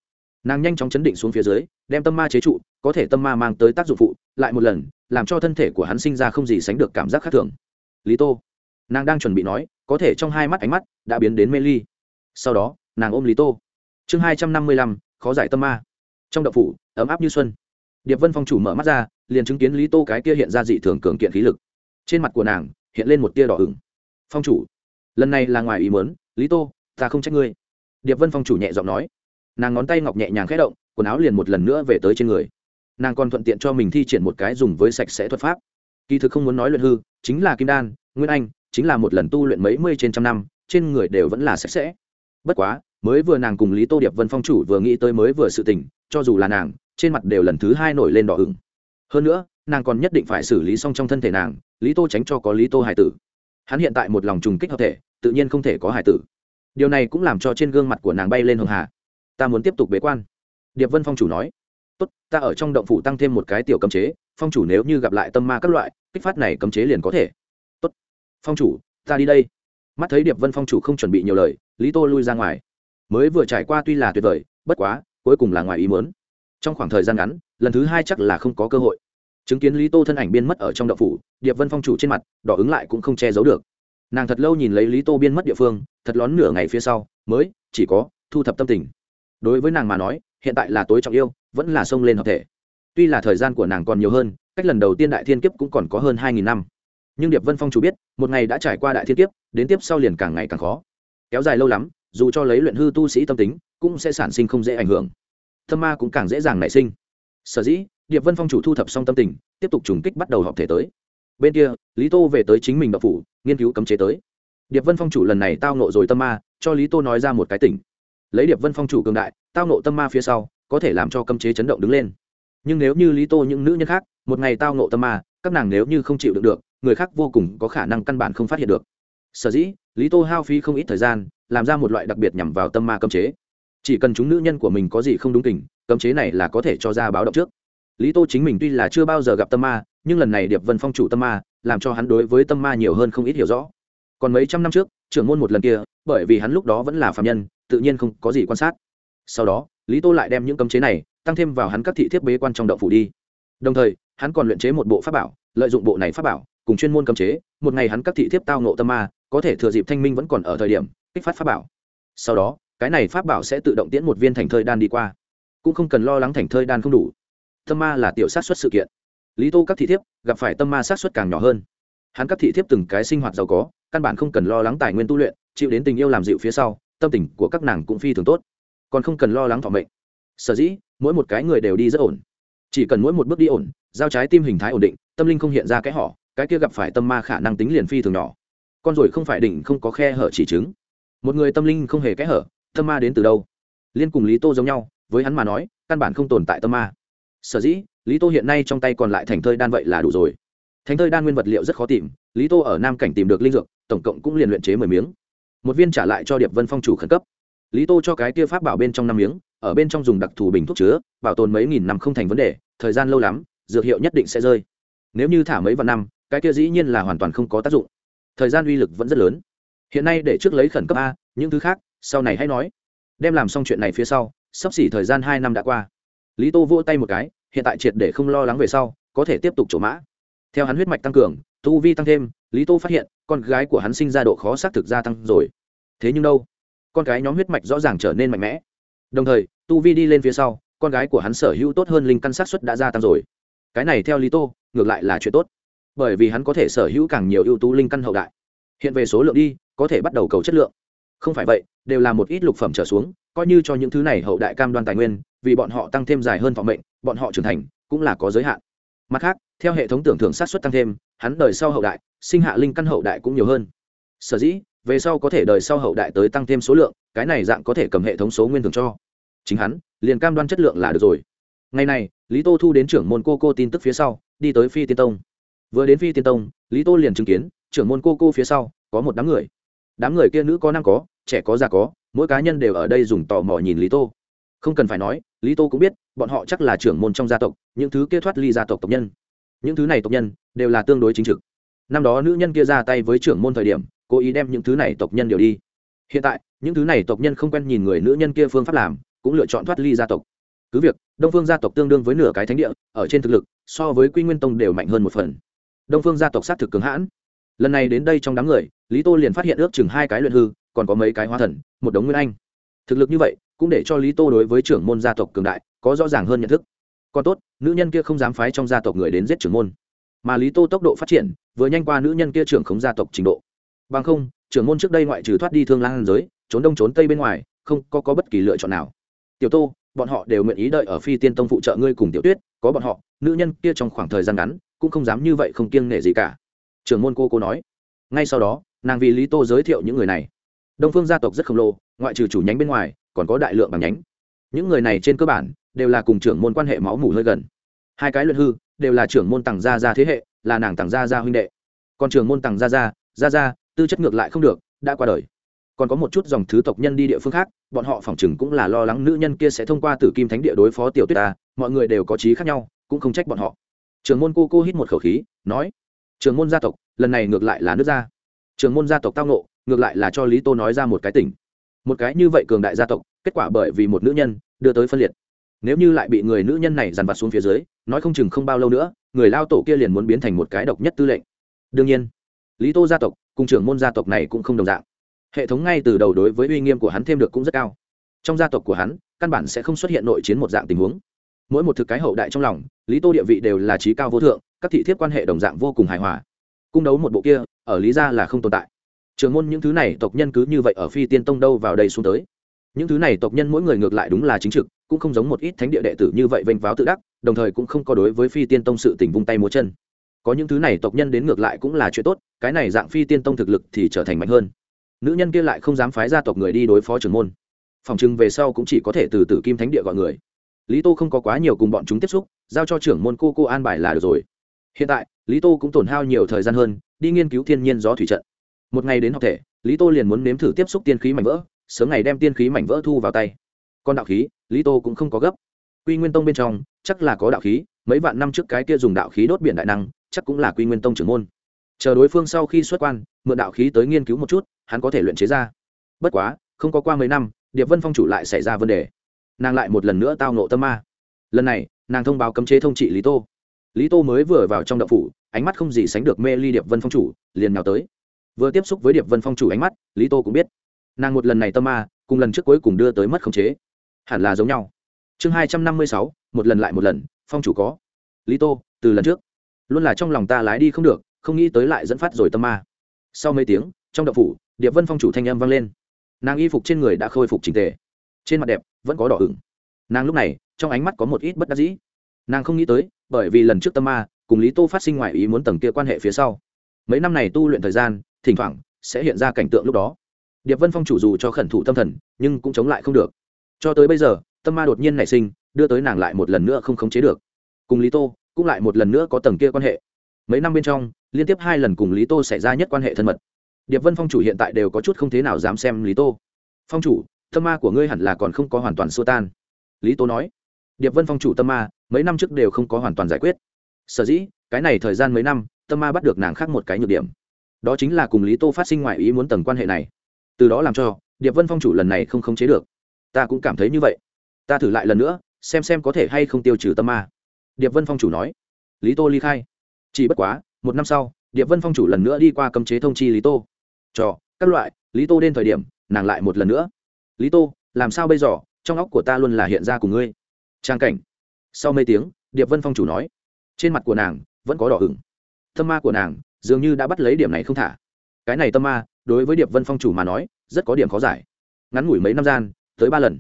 Nàng nhanh chóng chấn định xuống phía dưới, đem tâm ma chế trụ, có thể tâm ma mang tới tác dụng phụ, lại một lần, làm cho thân thể của hắn sinh ra không gì sánh được cảm giác khác thường. Lý tô. Nàng đang chuẩn bị nói, có thể trong hai mắt ánh mắt, đã biến đến mê ly. Sau đó nàng ôm lý tô chương hai trăm năm mươi lăm, khó giải tâm ma. trong đậu phủ, ấm áp như xuân. điệp vân phong chủ mở mắt ra, liền chứng kiến lý tô cái kia hiện ra dị thường cường kiện khí lực. trên mặt của nàng, hiện lên một tia đỏ ửng. phong chủ, lần này là ngoài ý mớn lý tô, ta không trách ngươi. điệp vân phong chủ nhẹ giọng nói. nàng ngón tay ngọc nhẹ nhàng khẽ động, quần áo liền một lần nữa về tới trên người. nàng còn thuận tiện cho mình thi triển một cái dùng với sạch sẽ thuật pháp. kỳ thực không muốn nói luyện hư, chính là kim đan, nguyên anh, chính là một lần tu luyện mấy mươi trên trăm năm, trên người đều vẫn là sạch sẽ bất quá, mới vừa nàng cùng lý tô điệp vân phong chủ vừa nghĩ tới mới vừa sự tình, cho dù là nàng, trên mặt đều lần thứ hai nổi lên đỏ ửng. Hơn nữa, nàng còn nhất định phải xử lý xong trong thân thể nàng, lý tô tránh cho có lý tô hải tử. Hắn hiện tại một lòng trùng kích hợp thể, tự nhiên không thể có hải tử. Điều này cũng làm cho trên gương mặt của nàng bay lên hường hà. Ta muốn tiếp tục bế quan. Điệp vân phong chủ nói. Tốt, ta ở trong động phủ tăng thêm một cái tiểu cấm chế, phong chủ nếu như gặp lại tâm ma các loại, kích phát này cấm chế liền có thể. Tốt. Phong chủ, ta đi đây. Mắt thấy điệp vân phong chủ không chuẩn bị nhiều lời lý tô lui ra ngoài. Mới vừa trải qua tuy là tuyệt vời, bất quá, cuối cùng là ngoài ý muốn. Trong khoảng thời gian ngắn, lần thứ hai chắc là không có cơ hội. Chứng kiến lý tô thân ảnh biên mất ở trong đậu phủ, điệp vân phong chủ trên mặt, đỏ ứng lại cũng không che giấu được. Nàng thật lâu nhìn lấy lý tô biên mất địa phương, thật lón nửa ngày phía sau, mới, chỉ có, thu thập tâm tình. Đối với nàng mà nói, hiện tại là tối trọng yêu, vẫn là xông lên hợp thể. Tuy là thời gian của nàng còn nhiều hơn, cách lần đầu tiên đại thiên kiếp cũng còn có hơn hai nghìn năm. Nhưng điệp vân phong chủ biết, một ngày đã trải qua đại thiên kiếp, đến tiếp sau liền càng ngày càng khó kéo dài lâu lắm, dù cho lấy luyện hư tu sĩ tâm tính, cũng sẽ sản sinh không dễ ảnh hưởng. Thâm ma cũng càng dễ dàng nảy sinh. Sở dĩ, điệp vân phong chủ thu thập xong tâm tình, tiếp tục trùng kích bắt đầu họp thể tới. Bên kia, lý tô về tới chính mình đậu phủ, nghiên cứu cấm chế tới. Điệp vân phong chủ lần này tao nộ rồi tâm ma, cho lý tô nói ra một cái tỉnh. Lấy điệp vân phong chủ cường đại, tao nộ tâm ma phía sau, có thể làm cho cấm chế chấn động đứng lên. Nhưng nếu như lý tô những nữ nhân khác, một ngày tao nộ tâm ma, các nàng nếu như không chịu được được, người khác vô cùng có khả năng căn bản không phát hiện được. Sở dĩ lý tô hao phí không ít thời gian, làm ra một loại đặc biệt nhằm vào tâm ma cấm chế. Chỉ cần chúng nữ nhân của mình có gì không đúng tình cấm chế này là có thể cho ra báo động trước. Lý tô chính mình tuy là chưa bao giờ gặp tâm ma, nhưng lần này điệp vân phong chủ tâm ma, làm cho hắn đối với tâm ma nhiều hơn không ít hiểu rõ. Còn mấy trăm năm trước, trưởng môn một lần kia, bởi vì hắn lúc đó vẫn là phạm nhân, tự nhiên không có gì quan sát. Sau đó, lý tô lại đem những cấm chế này, tăng thêm vào hắn các thị thiếp bế quan trong động phủ đi. Đồng thời, hắn còn luyện chế một bộ pháp bảo, lợi dụng bộ này pháp bảo, cùng chuyên môn cấm chế, một ngày hắn các thị thiếp tao nộ tâm ma có thể thừa dịp thanh minh vẫn còn ở thời điểm, kích phát pháp bảo. Sau đó, cái này pháp bảo sẽ tự động tiễn một viên thành thơi đan đi qua. Cũng không cần lo lắng thành thơi đan không đủ. Tâm ma là tiểu sát xuất sự kiện. Lý tô các thị thiếp, gặp phải tâm ma sát xuất càng nhỏ hơn. Hắn các thị thiếp từng cái sinh hoạt giàu có, căn bản không cần lo lắng tài nguyên tu luyện, chịu đến tình yêu làm dịu phía sau, tâm tình của các nàng cũng phi thường tốt. Còn không cần lo lắng thọ mệnh. Sở dĩ, mỗi một cái người đều đi rất ổn. Chỉ cần mỗi một bước đi ổn, giao trái tim hình thái ổn định, tâm linh không hiện ra cái họ, cái kia gặp phải tâm ma khả năng tính liền phi thường nhỏ con rồi không phải đỉnh, không có khe hở chỉ chứng một người tâm linh không hề kẽ hở, tâm ma đến từ đâu? Liên cùng lý tô giống nhau, với hắn mà nói, căn bản không tồn tại tâm ma. Sở dĩ, lý tô hiện nay trong tay còn lại thành thơi đan vậy là đủ rồi. Thành thơi đan nguyên vật liệu rất khó tìm, lý tô ở nam cảnh tìm được linh dược, tổng cộng cũng liền luyện chế mười miếng. Một viên trả lại cho điệp vân phong chủ khẩn cấp. Lý tô cho cái kia pháp bảo bên trong năm miếng, ở bên trong dùng đặc thù bình thuốc chứa, bảo tồn mấy nghìn năm không thành vấn đề, thời gian lâu lắm, dược hiệu nhất định sẽ rơi. Nếu như thả mấy vạn năm, cái kia dĩ nhiên là hoàn toàn không có tác dụng thời gian uy lực vẫn rất lớn. Hiện nay để trước lấy khẩn cấp a, những thứ khác, sau này hãy nói. Đem làm xong chuyện này phía sau, sắp xỉ thời gian hai năm đã qua. Lý tô vỗ tay một cái, hiện tại triệt để không lo lắng về sau, có thể tiếp tục trổ mã. Theo hắn huyết mạch tăng cường, tu vi tăng thêm, lý tô phát hiện, con gái của hắn sinh ra độ khó xác thực gia tăng rồi. Thế nhưng đâu? Con gái nhóm huyết mạch rõ ràng trở nên mạnh mẽ. Đồng thời, tu vi đi lên phía sau, con gái của hắn sở hữu tốt hơn linh căn sát xuất đã gia tăng rồi. Cái này theo lý tô, ngược lại là chuyện tốt bởi vì hắn có thể sở hữu càng nhiều ưu tú linh căn hậu đại. Hiện về số lượng đi, có thể bắt đầu cầu chất lượng. Không phải vậy, đều là một ít lục phẩm trở xuống, coi như cho những thứ này hậu đại cam đoan tài nguyên, vì bọn họ tăng thêm dài hơn phòng mệnh, bọn họ trưởng thành cũng là có giới hạn. Mặt khác, theo hệ thống tưởng thưởng sát xuất tăng thêm, hắn đời sau hậu đại, sinh hạ linh căn hậu đại cũng nhiều hơn. Sở dĩ, về sau có thể đời sau hậu đại tới tăng thêm số lượng, cái này dạng có thể cầm hệ thống số nguyên thường cho. Chính hắn, liền cam đoan chất lượng là được rồi. Ngày này, lý tô thu đến trưởng môn cô cô tin tức phía sau, đi tới phi tiên tông vừa đến phi tiên tông, lý tô liền chứng kiến, trưởng môn cô cô phía sau, có một đám người. Đám người kia nữ có nam có, trẻ có già có, mỗi cá nhân đều ở đây dùng tò mò nhìn lý tô. Không cần phải nói, lý tô cũng biết, bọn họ chắc là trưởng môn trong gia tộc, những thứ kia thoát ly gia tộc tộc nhân. Những thứ này tộc nhân, đều là tương đối chính trực. Năm đó nữ nhân kia ra tay với trưởng môn thời điểm, cố ý đem những thứ này tộc nhân đều đi. Hiện tại, những thứ này tộc nhân không quen nhìn người nữ nhân kia phương pháp làm, cũng lựa chọn thoát ly gia tộc. Cứ việc, đông phương gia tộc tương đương với nửa cái thánh địa, ở trên thực lực, so với quy nguyên tông đều mạnh hơn một phần đông phương gia tộc xác thực cứng hãn. Lần này đến đây trong đám người lý tô liền phát hiện ước chừng hai cái luyện hư còn có mấy cái hóa thần một đống nguyên anh. Thực lực như vậy cũng để cho lý tô đối với trưởng môn gia tộc cường đại có rõ ràng hơn nhận thức. Còn tốt nữ nhân kia không dám phái trong gia tộc người đến giết trưởng môn. Mà lý tô tốc độ phát triển vừa nhanh qua nữ nhân kia trưởng khống gia tộc trình độ. Bằng không trưởng môn trước đây ngoại trừ thoát đi thương lan giới trốn đông trốn tây bên ngoài không có, có bất kỳ lựa chọn nào. Tiểu tô bọn họ đều nguyện ý đợi ở phi tiên tông phụ trợ ngươi cùng tiểu tuyết có bọn họ nữ nhân kia trong khoảng thời gian ngắn cũng không dám như vậy không kiêng nể gì cả. Trưởng môn cô cô nói. Ngay sau đó, nàng vì lý tô giới thiệu những người này. Đông phương gia tộc rất khổng lồ, ngoại trừ chủ nhánh bên ngoài, còn có đại lượng bằng nhánh. Những người này trên cơ bản đều là cùng trưởng môn quan hệ máu mủ hơi gần. Hai cái luyện hư đều là trưởng môn tàng gia gia thế hệ, là nàng tàng gia gia huynh đệ. Còn trưởng môn tàng gia gia gia gia, tư chất ngược lại không được, đã qua đời. Còn có một chút dòng thứ tộc nhân đi địa phương khác, bọn họ phỏng chừng cũng là lo lắng nữ nhân kia sẽ thông qua tử kim thánh địa đối phó tiểu tuyết ta, mọi người đều có trí khác nhau, cũng không trách bọn họ trường môn cô cô hít một khẩu khí, nói, trường môn gia tộc, lần này ngược lại là nước gia trường môn gia tộc tao nộ ngược lại là cho lý tô nói ra một cái tỉnh một cái như vậy cường đại gia tộc, kết quả bởi vì một nữ nhân, đưa tới phân liệt. Nếu như lại bị người nữ nhân này dằn vặt xuống phía dưới, nói không chừng không bao lâu nữa, người lao tổ kia liền muốn biến thành một cái độc nhất tư lệnh. Đương nhiên, lý tô gia tộc cùng trưởng môn gia tộc này cũng không đồng dạng. Hệ thống ngay từ đầu đối với uy nghiêm của hắn thêm được cũng rất cao. Trong gia tộc của hắn, căn bản sẽ không xuất hiện nội chiến một dạng tình huống mỗi một thực cái hậu đại trong lòng, lý tô địa vị đều là trí cao vô thượng, các thị thiếp quan hệ đồng dạng vô cùng hài hòa. Cung đấu một bộ kia, ở lý gia là không tồn tại. Trường môn những thứ này tộc nhân cứ như vậy ở phi tiên tông đâu vào đây xuống tới. Những thứ này tộc nhân mỗi người ngược lại đúng là chính trực, cũng không giống một ít thánh địa đệ tử như vậy vênh váo tự đắc, đồng thời cũng không có đối với phi tiên tông sự tình vung tay múa chân. Có những thứ này tộc nhân đến ngược lại cũng là chuyện tốt, cái này dạng phi tiên tông thực lực thì trở thành mạnh hơn. Nữ nhân kia lại không dám phái gia tộc người đi đối phó trưởng môn. Phòng chừng về sau cũng chỉ có thể từ tử kim thánh địa gọi người lý tô không có quá nhiều cùng bọn chúng tiếp xúc, giao cho trưởng môn cô cô an bài là được rồi. Hiện tại, lý tô cũng tổn hao nhiều thời gian hơn, đi nghiên cứu thiên nhiên gió thủy trận. Một ngày đến học thể, lý tô liền muốn nếm thử tiếp xúc tiên khí mảnh vỡ, sớm ngày đem tiên khí mảnh vỡ thu vào tay. Còn đạo khí, lý tô cũng không có gấp. Quy nguyên tông bên trong, chắc là có đạo khí, mấy vạn năm trước cái kia dùng đạo khí đốt biển đại năng, chắc cũng là quy nguyên tông trưởng môn. Chờ đối phương sau khi xuất quan, mượn đạo khí tới nghiên cứu một chút, hắn có thể luyện chế ra. Bất quá, không có qua mấy năm, điệp vân phong chủ lại xảy ra vấn đề nàng lại một lần nữa tao nộ tâm ma. Lần này, nàng thông báo cấm chế thông trị lý tô. Lý tô mới vừa vào trong đậu phủ, ánh mắt không gì sánh được mê ly điệp vân phong chủ, liền nào tới. Vừa tiếp xúc với điệp vân phong chủ ánh mắt, lý tô cũng biết. Nàng một lần này tâm ma, cùng lần trước cuối cùng đưa tới mất khống chế. Hẳn là giống nhau. Chương hai trăm năm mươi sáu, một lần lại một lần, phong chủ có. Lý tô, từ lần trước. Luôn là trong lòng ta lái đi không được, không nghĩ tới lại dẫn phát rồi tâm ma. Sau mấy tiếng, trong đậu phủ, điệp vân phong chủ thanh âm vang lên. Nàng y phục trên người đã khôi phục trình tề trên mặt đẹp, vẫn có đỏ ửng. Nàng lúc này, trong ánh mắt có một ít bất đắc dĩ. Nàng không nghĩ tới, bởi vì lần trước tâm ma, cùng lý tô phát sinh ngoài ý muốn tầng kia quan hệ phía sau. Mấy năm này tu luyện thời gian, thỉnh thoảng, sẽ hiện ra cảnh tượng lúc đó. Điệp vân phong chủ dù cho khẩn thủ tâm thần, nhưng cũng chống lại không được. Cho tới bây giờ, tâm ma đột nhiên nảy sinh, đưa tới nàng lại một lần nữa không khống chế được. Cùng lý tô, cũng lại một lần nữa có tầng kia quan hệ. Mấy năm bên trong, liên tiếp hai lần cùng lý tô xảy ra nhất quan hệ thân mật. Điệp vân phong chủ hiện tại đều có chút không thế nào dám xem lý tô. Phong chủ tâm ma của ngươi hẳn là còn không có hoàn toàn xua tan. Lý tố nói. Điệp vân phong chủ tâm ma, mấy năm trước đều không có hoàn toàn giải quyết. Sở dĩ, cái này thời gian mấy năm, tâm ma bắt được nàng khác một cái nhược điểm. Đó chính là cùng lý tô phát sinh ngoại ý muốn tầng quan hệ này. Từ đó làm cho, điệp vân phong chủ lần này không khống chế được. Ta cũng cảm thấy như vậy. Ta thử lại lần nữa, xem xem có thể hay không tiêu trừ tâm ma. Điệp vân phong chủ nói. Lý tô ly khai. Chỉ bất quá, một năm sau, điệp vân phong chủ lần nữa đi qua cấm chế thông chi lý tô. Cho, các loại, lý tô đến thời điểm, nàng lại một lần nữa lý tô, làm sao bây giờ? Trong óc của ta luôn là hiện ra cùng ngươi. Trang cảnh. Sau mấy tiếng, điệp vân phong chủ nói, trên mặt của nàng vẫn có đỏ hửng tâm ma của nàng dường như đã bắt lấy điểm này không thả. Cái này tâm ma, đối với điệp vân phong chủ mà nói, rất có điểm khó giải. Ngắn ngủi mấy năm gian, tới ba lần.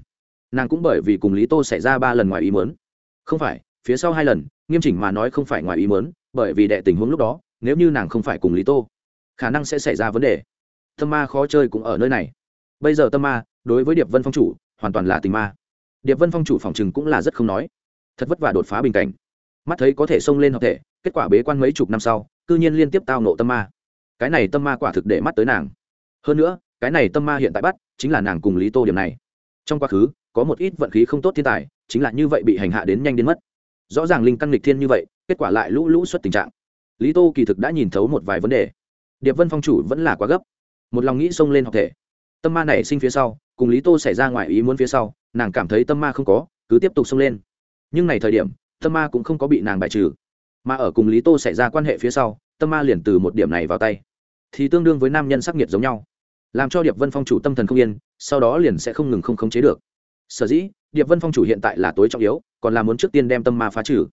Nàng cũng bởi vì cùng lý tô xảy ra ba lần ngoài ý mớn không phải, phía sau hai lần, nghiêm chỉnh mà nói không phải ngoài ý mớn bởi vì đệ tình huống lúc đó, nếu như nàng không phải cùng lý tô, khả năng sẽ xảy ra vấn đề. Tâm ma khó chơi cũng ở nơi này. Bây giờ tâm ma đối với điệp vân phong chủ, hoàn toàn là tình ma. Điệp vân phong chủ phòng chừng cũng là rất không nói. Thật vất vả đột phá bình cảnh. Mắt thấy có thể xông lên hợp thể, kết quả bế quan mấy chục năm sau, cư nhiên liên tiếp tao nộ tâm ma. Cái này tâm ma quả thực để mắt tới nàng. Hơn nữa, cái này tâm ma hiện tại bắt, chính là nàng cùng lý tô điểm này. Trong quá khứ, có một ít vận khí không tốt thiên tài, chính là như vậy bị hành hạ đến nhanh đến mất. Rõ ràng linh căn lịch thiên như vậy, kết quả lại lũ lũ xuất tình trạng. Lý tô kỳ thực đã nhìn thấu một vài vấn đề. Điệp vân phong chủ vẫn là quá gấp. Một lòng nghĩ xông lên học thể. Tâm ma này sinh phía sau cùng lý tô xảy ra ngoài ý muốn phía sau, nàng cảm thấy tâm ma không có, cứ tiếp tục xông lên. Nhưng này thời điểm, tâm ma cũng không có bị nàng bài trừ. Mà ở cùng lý tô xảy ra quan hệ phía sau, tâm ma liền từ một điểm này vào tay. Thì tương đương với nam nhân sắc nhiệt giống nhau. Làm cho điệp vân phong chủ tâm thần không yên, sau đó liền sẽ không ngừng không khống chế được. Sở dĩ, điệp vân phong chủ hiện tại là tối trọng yếu, còn là muốn trước tiên đem tâm ma phá trừ.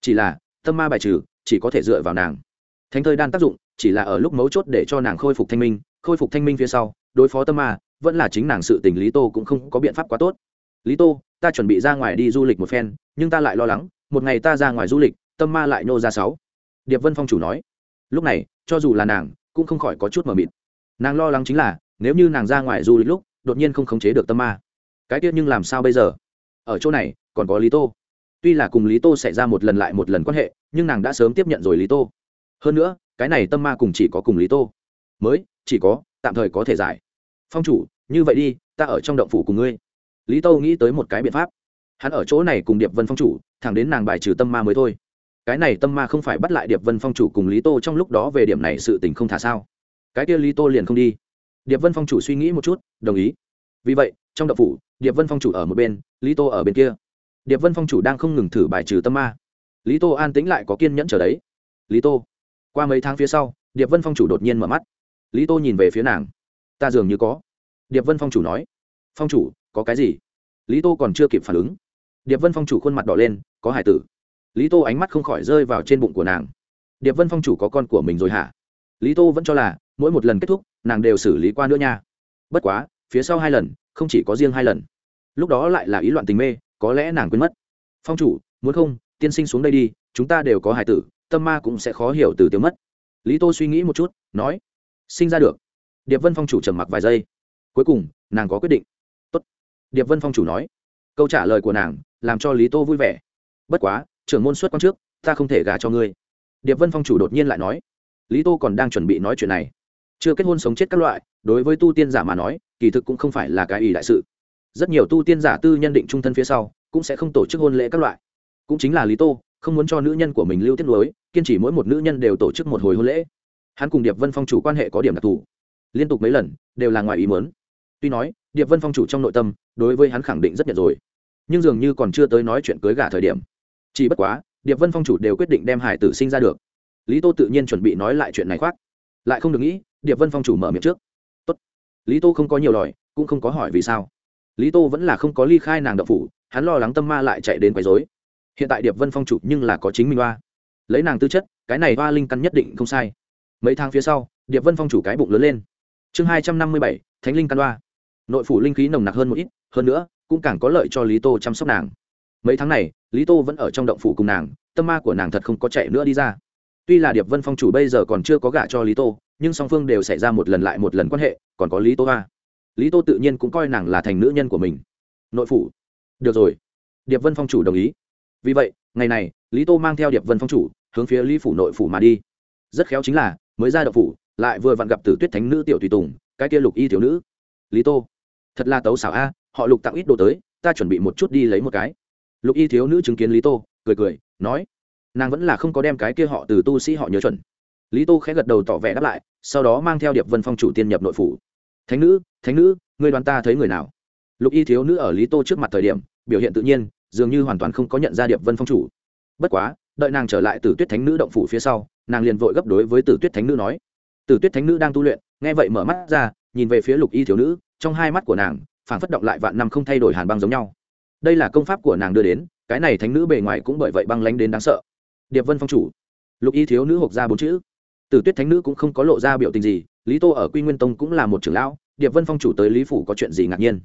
Chỉ là, tâm ma bài trừ, chỉ có thể dựa vào nàng. Thánh thời đan tác dụng, chỉ là ở lúc mấu chốt để cho nàng khôi phục thanh minh, khôi phục thanh minh phía sau, đối phó tâm ma vẫn là chính nàng sự tình lý tô cũng không có biện pháp quá tốt. Lý tô, ta chuẩn bị ra ngoài đi du lịch một phen, nhưng ta lại lo lắng, một ngày ta ra ngoài du lịch, tâm ma lại nô ra sáu. Điệp vân phong chủ nói. Lúc này, cho dù là nàng, cũng không khỏi có chút mờ mịt. Nàng lo lắng chính là, nếu như nàng ra ngoài du lịch lúc, đột nhiên không khống chế được tâm ma. Cái tiết nhưng làm sao bây giờ? Ở chỗ này, còn có lý tô. Tuy là cùng lý tô xảy ra một lần lại một lần quan hệ, nhưng nàng đã sớm tiếp nhận rồi lý tô. Hơn nữa, cái này tâm ma cùng chỉ có cùng lý tô. Mới, chỉ có, tạm thời có thể giải phong chủ, như vậy đi, ta ở trong động phủ cùng ngươi. Lý tô nghĩ tới một cái biện pháp. Hắn ở chỗ này cùng điệp vân phong chủ, thẳng đến nàng bài trừ tâm ma mới thôi. Cái này tâm ma không phải bắt lại điệp vân phong chủ cùng lý tô trong lúc đó về điểm này sự tình không thả sao. Cái kia lý tô liền không đi. Điệp vân phong chủ suy nghĩ một chút, đồng ý. Vì vậy, trong đậu phủ, điệp vân phong chủ ở một bên, lý tô ở bên kia. Điệp vân phong chủ đang không ngừng thử bài trừ tâm ma. Lý tô an tĩnh lại có kiên nhẫn chờ đấy. Lý tô, qua mấy tháng phía sau, điệp vân phong chủ đột nhiên mở mắt. Lý tô nhìn về phía nàng ta dường như có. Điệp vân phong chủ nói. Phong chủ, có cái gì? Lý tô còn chưa kịp phản ứng. Điệp vân phong chủ khuôn mặt đỏ lên, có hải tử. Lý tô ánh mắt không khỏi rơi vào trên bụng của nàng. Điệp vân phong chủ có con của mình rồi hả? Lý tô vẫn cho là, mỗi một lần kết thúc, nàng đều xử lý qua nữa nha. Bất quá, phía sau hai lần, không chỉ có riêng hai lần. Lúc đó lại là ý loạn tình mê, có lẽ nàng quên mất. Phong chủ, muốn không, tiên sinh xuống đây đi, chúng ta đều có hải tử, tâm ma cũng sẽ khó hiểu từ tiếng mất. Lý tô suy nghĩ một chút, nói. Sinh ra được điệp vân phong chủ trầm mặc vài giây. Cuối cùng, nàng có quyết định. Tốt. điệp vân phong chủ nói. Câu trả lời của nàng làm cho lý tô vui vẻ. Bất quá, trưởng môn xuất quan trước, ta không thể gả cho ngươi. Điệp vân phong chủ đột nhiên lại nói. Lý tô còn đang chuẩn bị nói chuyện này. Chưa kết hôn sống chết các loại, đối với tu tiên giả mà nói, kỳ thực cũng không phải là cái ý đại sự. Rất nhiều tu tiên giả tư nhân định trung thân phía sau, cũng sẽ không tổ chức hôn lễ các loại. Cũng chính là lý tô, không muốn cho nữ nhân của mình lưu tiết lối kiên trì mỗi một nữ nhân đều tổ chức một hồi hôn lễ. Hắn cùng điệp vân phong chủ quan hệ có điểm đặc thù liên tục mấy lần, đều là ngoài ý muốn. Tuy nói, điệp vân phong chủ trong nội tâm, đối với hắn khẳng định rất nhận rồi. Nhưng dường như còn chưa tới nói chuyện cưới gả thời điểm. Chỉ bất quá, điệp vân phong chủ đều quyết định đem hải tử sinh ra được. Lý tô tự nhiên chuẩn bị nói lại chuyện này khoác. Lại không được nghĩ, điệp vân phong chủ mở miệng trước. Tốt. lý tô không có nhiều lòi cũng không có hỏi vì sao. Lý tô vẫn là không có ly khai nàng đậu phủ, hắn lo lắng tâm ma lại chạy đến quấy dối hiện tại điệp vân phong chủ nhưng là có chính minh hoa. Lấy nàng tư chất, cái này hoa linh căn nhất định không sai. Mấy tháng phía sau, điệp vân phong chủ cái bụng lớn lên chương hai trăm năm mươi bảy, thánh linh căn hoa nội phủ linh khí nồng nặc hơn một ít, hơn nữa, cũng càng có lợi cho lý tô chăm sóc nàng. Mấy tháng này, lý tô vẫn ở trong động phủ cùng nàng, tâm ma của nàng thật không có chạy nữa đi ra. Tuy là điệp vân phong chủ bây giờ còn chưa có gả cho lý tô, nhưng song phương đều xảy ra một lần lại một lần quan hệ, còn có lý tô hoa. Lý tô tự nhiên cũng coi nàng là thành nữ nhân của mình. Nội phủ. Được rồi. Điệp vân phong chủ đồng ý. Vì vậy, ngày này, lý tô mang theo điệp vân phong chủ hướng phía lý phủ nội phủ mà đi. Rất khéo chính là, mới ra đậu phủ lại vừa vặn gặp tử tuyết thánh nữ tiểu tùy tùng, cái kia lục y thiếu nữ. Lý tô, thật là tấu xảo a, họ lục tặng ít đồ tới, ta chuẩn bị một chút đi lấy một cái. Lục y thiếu nữ chứng kiến lý tô, cười cười, nói, nàng vẫn là không có đem cái kia họ từ tu sĩ họ nhớ chuẩn. Lý tô khẽ gật đầu tỏ vẻ đáp lại, sau đó mang theo điệp vân phong chủ tiên nhập nội phủ. Thánh nữ thánh nữ người đoàn ta thấy người nào? Lục y thiếu nữ ở lý tô trước mặt thời điểm, biểu hiện tự nhiên, dường như hoàn toàn không có nhận ra điệp vân phong chủ. Bất quá, đợi nàng trở lại từ tuyết thánh nữ động phủ phía sau, nàng liền vội gấp đối với tử tuyết thánh nữ nói tử tuyết thánh nữ đang tu luyện, nghe vậy mở mắt ra, nhìn về phía lục y thiếu nữ, trong hai mắt của nàng, phảng phất động lại vạn năm không thay đổi hàn băng giống nhau. Đây là công pháp của nàng đưa đến, cái này thánh nữ bề ngoài cũng bởi vậy băng lánh đến đáng sợ. Điệp vân phong chủ. Lục y thiếu nữ hộc ra bốn chữ. Tử tuyết thánh nữ cũng không có lộ ra biểu tình gì, lý tô ở quy nguyên tông cũng là một trưởng lão, điệp vân phong chủ tới lý phủ có chuyện gì ngạc nhiên?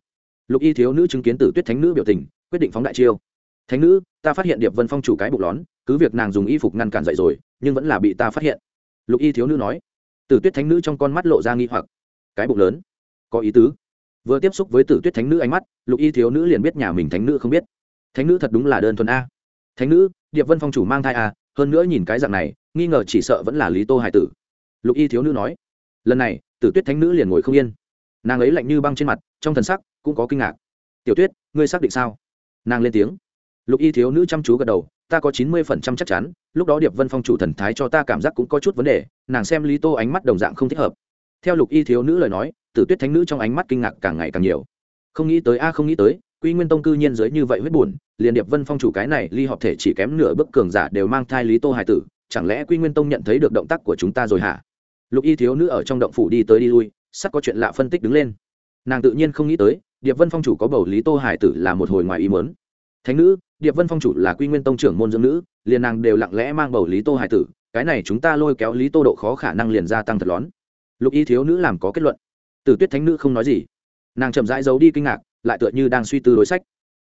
Lục y thiếu nữ chứng kiến tử tuyết thánh nữ biểu tình, quyết định phóng đại chiêu. Thánh nữ, ta phát hiện điệp vân phong chủ cái bụng lón, cứ việc nàng dùng y phục ngăn cản dậy rồi, nhưng vẫn là bị ta phát hiện. Lục y thiếu nữ nói tử tuyết thánh nữ trong con mắt lộ ra nghi hoặc. Cái bụng lớn. Có ý tứ. Vừa tiếp xúc với tử tuyết thánh nữ ánh mắt, lục y thiếu nữ liền biết nhà mình thánh nữ không biết. Thánh nữ thật đúng là đơn thuần a. Thánh nữ, điệp vân phong chủ mang thai a, hơn nữa nhìn cái dạng này, nghi ngờ chỉ sợ vẫn là lý tô hải tử. Lục y thiếu nữ nói. Lần này, tử tuyết thánh nữ liền ngồi không yên. Nàng ấy lạnh như băng trên mặt, trong thần sắc cũng có kinh ngạc. Tiểu tuyết, ngươi xác định sao? Nàng lên tiếng. Lục y thiếu nữ chăm chú gật đầu ta có chín mươi phần trăm chắc chắn, lúc đó điệp vân phong chủ thần thái cho ta cảm giác cũng có chút vấn đề, nàng xem lý tô ánh mắt đồng dạng không thích hợp. Theo lục y thiếu nữ lời nói, tử tuyết thánh nữ trong ánh mắt kinh ngạc càng ngày càng nhiều. Không nghĩ tới, a, không nghĩ tới, quy nguyên tông cư nhiên giới như vậy huyết buồn, liền điệp vân phong chủ cái này ly hợp thể chỉ kém nửa bước cường giả đều mang thai lý tô hải tử, chẳng lẽ quy nguyên tông nhận thấy được động tác của chúng ta rồi hả? Lục y thiếu nữ ở trong động phủ đi tới đi lui, sắp có chuyện lạ phân tích đứng lên. Nàng tự nhiên không nghĩ tới, điệp vân phong chủ có bầu lý tô hải tử là một hồi ngoài ý mớn thánh nữ, điệp vân phong chủ là quy nguyên tông trưởng môn dưỡng nữ, liền nàng đều lặng lẽ mang bầu lý tô hải tử, cái này chúng ta lôi kéo lý tô độ khó khả năng liền gia tăng thật lón lục y thiếu nữ làm có kết luận. Tử tuyết thánh nữ không nói gì. Nàng chậm rãi giấu đi kinh ngạc, lại tựa như đang suy tư đối sách.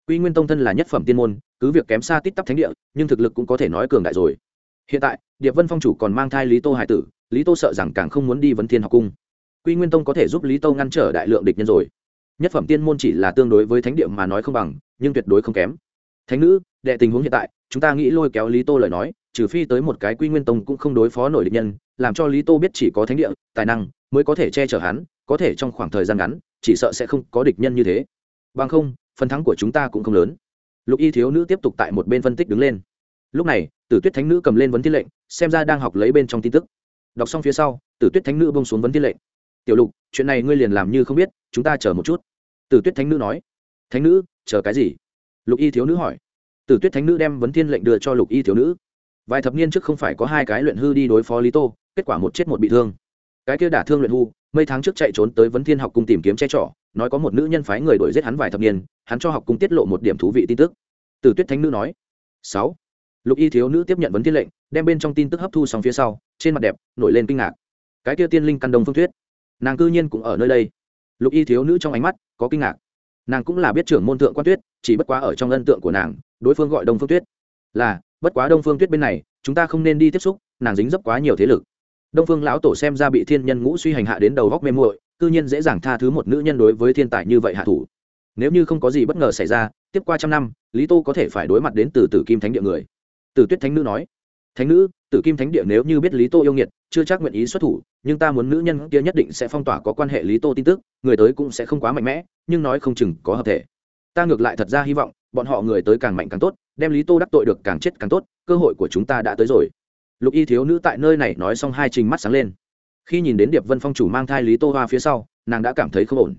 Quy nguyên tông thân là nhất phẩm tiên môn, cứ việc kém xa tít tắp thánh địa, nhưng thực lực cũng có thể nói cường đại rồi. Hiện tại, điệp vân phong chủ còn mang thai lý tô hải tử, lý tô sợ rằng càng không muốn đi vấn thiên học cung. Quy nguyên tông có thể giúp lý tô ngăn trở đại lượng địch nhân rồi. Nhất phẩm tiên môn chỉ là tương đối với thánh địa mà nói không bằng, nhưng tuyệt đối không kém thánh nữ, đệ tình huống hiện tại, chúng ta nghĩ lôi kéo lý tô lời nói, trừ phi tới một cái quy nguyên tông cũng không đối phó nổi địch nhân, làm cho lý tô biết chỉ có thánh địa, tài năng, mới có thể che chở hắn, có thể trong khoảng thời gian ngắn, chỉ sợ sẽ không có địch nhân như thế. Bằng không, phần thắng của chúng ta cũng không lớn. Lục y thiếu nữ tiếp tục tại một bên phân tích đứng lên. Lúc này, tử tuyết thánh nữ cầm lên vấn thiên lệnh, xem ra đang học lấy bên trong tin tức. Đọc xong phía sau, tử tuyết thánh nữ bông xuống vấn thiên lệnh. Tiểu lục, chuyện này ngươi liền làm như không biết, chúng ta chờ một chút. Tử tuyết thánh nữ nói. Thánh nữ, chờ cái gì? Lục y thiếu nữ hỏi. Tử tuyết thánh nữ đem vấn thiên lệnh đưa cho lục y thiếu nữ. Vài thập niên trước không phải có hai cái luyện hư đi đối phó lý tô, kết quả một chết một bị thương. Cái kia đả thương luyện hư, mấy tháng trước chạy trốn tới vấn thiên học cung tìm kiếm che trọ nói có một nữ nhân phái người đuổi giết hắn vài thập niên, hắn cho học cung tiết lộ một điểm thú vị tin tức. Tử tuyết thánh nữ nói. Sáu. Lục y thiếu nữ tiếp nhận vấn thiên lệnh, đem bên trong tin tức hấp thu xong phía sau, trên mặt đẹp, nổi lên kinh ngạc. Cái kia tiên linh căn đông phương thuyết, nàng cư nhiên cũng ở nơi đây. Lục y thiếu nữ trong ánh mắt có kinh ngạc nàng cũng là biết trưởng môn thượng quan tuyết, chỉ bất quá ở trong ân tượng của nàng, đối phương gọi đông phương tuyết. Là, bất quá đông phương tuyết bên này, chúng ta không nên đi tiếp xúc, nàng dính dấp quá nhiều thế lực. Đông phương lão tổ xem ra bị thiên nhân ngũ suy hành hạ đến đầu góc mê muội, cư nhiên dễ dàng tha thứ một nữ nhân đối với thiên tài như vậy hạ thủ. Nếu như không có gì bất ngờ xảy ra, tiếp qua trăm năm, lý tô có thể phải đối mặt đến từ tử kim thánh địa người. Tử tuyết thánh nữ nói. Thánh nữ, tử kim thánh địa nếu như biết lý tô yêu nghiệt, chưa chắc nguyện ý xuất thủ nhưng ta muốn nữ nhân kia nhất định sẽ phong tỏa có quan hệ lý tô tin tức, người tới cũng sẽ không quá mạnh mẽ, nhưng nói không chừng có hợp thể. Ta ngược lại thật ra hy vọng, bọn họ người tới càng mạnh càng tốt, đem lý tô đắc tội được càng chết càng tốt, cơ hội của chúng ta đã tới rồi. Lục y thiếu nữ tại nơi này nói xong hai trình mắt sáng lên. Khi nhìn đến điệp vân phong chủ mang thai lý tô hoa phía sau, nàng đã cảm thấy không ổn.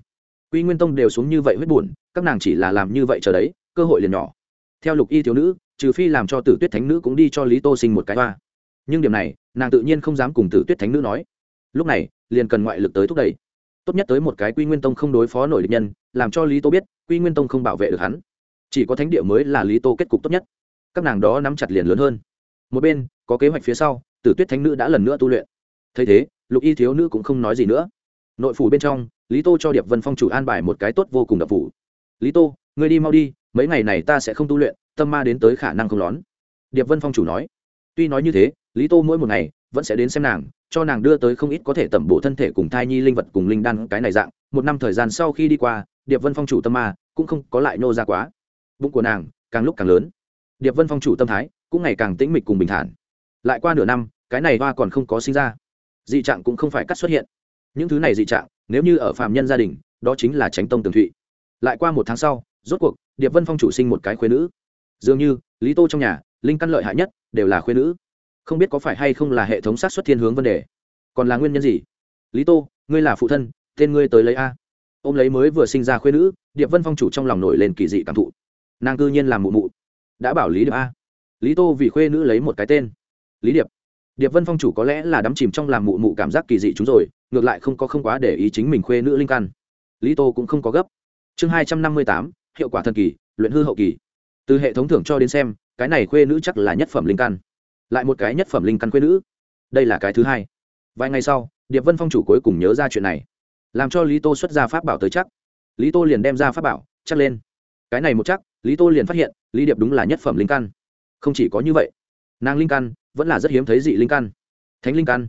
Quy nguyên tông đều xuống như vậy huyết buồn, các nàng chỉ là làm như vậy chờ đấy, cơ hội liền nhỏ. Theo lục y thiếu nữ, trừ phi làm cho tử tuyết thánh nữ cũng đi cho lý tô sinh một cái hoa. Nhưng điểm này, nàng tự nhiên không dám cùng tử tuyết thánh nữ nói lúc này, liền cần ngoại lực tới thúc đẩy. Tốt nhất tới một cái quy nguyên tông không đối phó nổi địch nhân, làm cho lý tô biết, quy nguyên tông không bảo vệ được hắn. Chỉ có thánh địa mới là lý tô kết cục tốt nhất. Các nàng đó nắm chặt liền lớn hơn. Một bên, có kế hoạch phía sau, tử tuyết thánh nữ đã lần nữa tu luyện. Thấy thế, lục y thiếu nữ cũng không nói gì nữa. Nội phủ bên trong, lý tô cho điệp vân phong chủ an bài một cái tốt vô cùng đập phủ. Lý tô người đi mau đi, mấy ngày này ta sẽ không tu luyện, tâm ma đến tới khả năng không lón. Điệp vân phong chủ nói. Tuy nói như thế, lý tô mỗi một ngày vẫn sẽ đến xem nàng, cho nàng đưa tới không ít có thể tẩm bổ thân thể cùng thai nhi linh vật cùng linh đan cái này dạng. Một năm thời gian sau khi đi qua, điệp vân phong chủ tâm ma cũng không có lại nô ra quá. Bụng của nàng càng lúc càng lớn. Điệp vân phong chủ tâm thái cũng ngày càng tĩnh mịch cùng bình thản. Lại qua nửa năm, cái này hoa còn không có sinh ra. Dị trạng cũng không phải cắt xuất hiện. Những thứ này dị trạng, nếu như ở phạm nhân gia đình, đó chính là tránh tông tường thụy. Lại qua một tháng sau, rốt cuộc, điệp vân phong chủ sinh một cái khuyên nữ. Dường như, lý tô trong nhà, linh căn lợi hại nhất đều là khuyên nữ không biết có phải hay không là hệ thống sát xuất thiên hướng vấn đề. Còn là nguyên nhân gì? Lý tô, ngươi là phụ thân, tên ngươi tới lấy a. Ô m lấy mới vừa sinh ra khuyên nữ, điệp vân phong chủ trong lòng nổi lên kỳ dị cảm thụ. Nàng cư nhiên làm mụ mụ. Đã bảo lý điệp a. Lý tô vì khuê nữ lấy một cái tên. Lý điệp. Điệp vân phong chủ có lẽ là đắm chìm trong làm mụ mụ cảm giác kỳ dị chúng rồi, ngược lại không có không quá để ý chính mình khuê nữ linh căn. Lý tô cũng không có gấp. Chương hai trăm năm mươi tám, hiệu quả thần kỳ, luyện hư hậu kỳ. Từ hệ thống thưởng cho đến xem, cái này khuê nữ chắc là nhất phẩm linh căn lại một cái nhất phẩm linh căn quê nữ. Đây là cái thứ hai. Vài ngày sau, điệp vân phong chủ cuối cùng nhớ ra chuyện này. Làm cho lý tô xuất ra pháp bảo tới chắc. Lý tô liền đem ra pháp bảo, chắc lên. Cái này một chắc, lý tô liền phát hiện, lý điệp đúng là nhất phẩm linh căn. Không chỉ có như vậy, nàng linh căn vẫn là rất hiếm thấy dị linh căn. Thánh linh căn,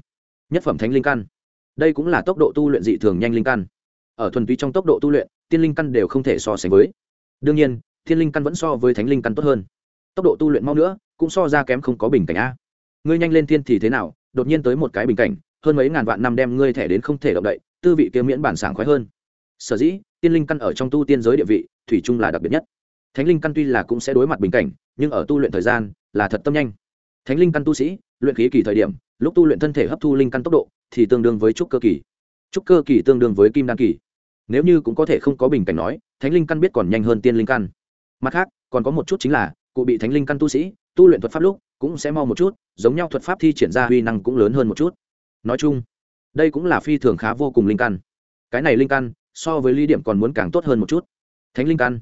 nhất phẩm thánh linh căn. Đây cũng là tốc độ tu luyện dị thường nhanh linh căn. Ở thuần túy trong tốc độ tu luyện, tiên linh căn đều không thể so sánh với. Đương nhiên, thiên linh căn vẫn so với thánh linh căn tốt hơn. Tốc độ tu luyện mau nữa cũng so ra kém không có bình cảnh a. Ngươi nhanh lên thiên thì thế nào, đột nhiên tới một cái bình cảnh, hơn mấy ngàn vạn năm đem ngươi thẻ đến không thể động đậy, tư vị kia miễn bản sảng khoái hơn. Sở dĩ, tiên linh căn ở trong tu tiên giới địa vị, thủy chung là đặc biệt nhất. Thánh linh căn tuy là cũng sẽ đối mặt bình cảnh, nhưng ở tu luyện thời gian là thật tâm nhanh. Thánh linh căn tu sĩ, luyện khí kỳ thời điểm, lúc tu luyện thân thể hấp thu linh căn tốc độ thì tương đương với trúc cơ kỳ. Trúc cơ kỳ tương đương với kim đan kỳ. Nếu như cũng có thể không có bình cảnh nói, thánh linh căn biết còn nhanh hơn tiên linh căn. Mặt khác, còn có một chút chính là, cụ bị thánh linh căn tu sĩ tu luyện thuật pháp lúc cũng sẽ mau một chút, giống nhau thuật pháp thi triển ra huy năng cũng lớn hơn một chút. Nói chung, đây cũng là phi thường khá vô cùng linh căn. Cái này linh căn so với lý điểm còn muốn càng tốt hơn một chút. Thánh linh căn.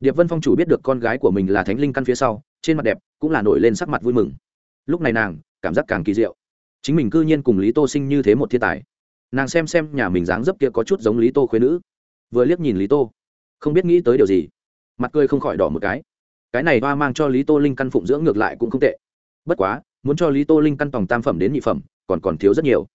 Điệp vân phong chủ biết được con gái của mình là thánh linh căn phía sau, trên mặt đẹp cũng là nổi lên sắc mặt vui mừng. Lúc này nàng cảm giác càng kỳ diệu. Chính mình cư nhiên cùng lý tô sinh như thế một thiên tài. Nàng xem xem nhà mình dáng dấp kia có chút giống lý tô khuyên nữ. Vừa liếc nhìn lý tô, không biết nghĩ tới điều gì. Mặt cười không khỏi đỏ một cái cái này hoa mang cho lý tô linh căn phụng dưỡng ngược lại cũng không tệ. Bất quá, muốn cho lý tô linh căn tòng tam phẩm đến nhị phẩm, còn còn thiếu rất nhiều.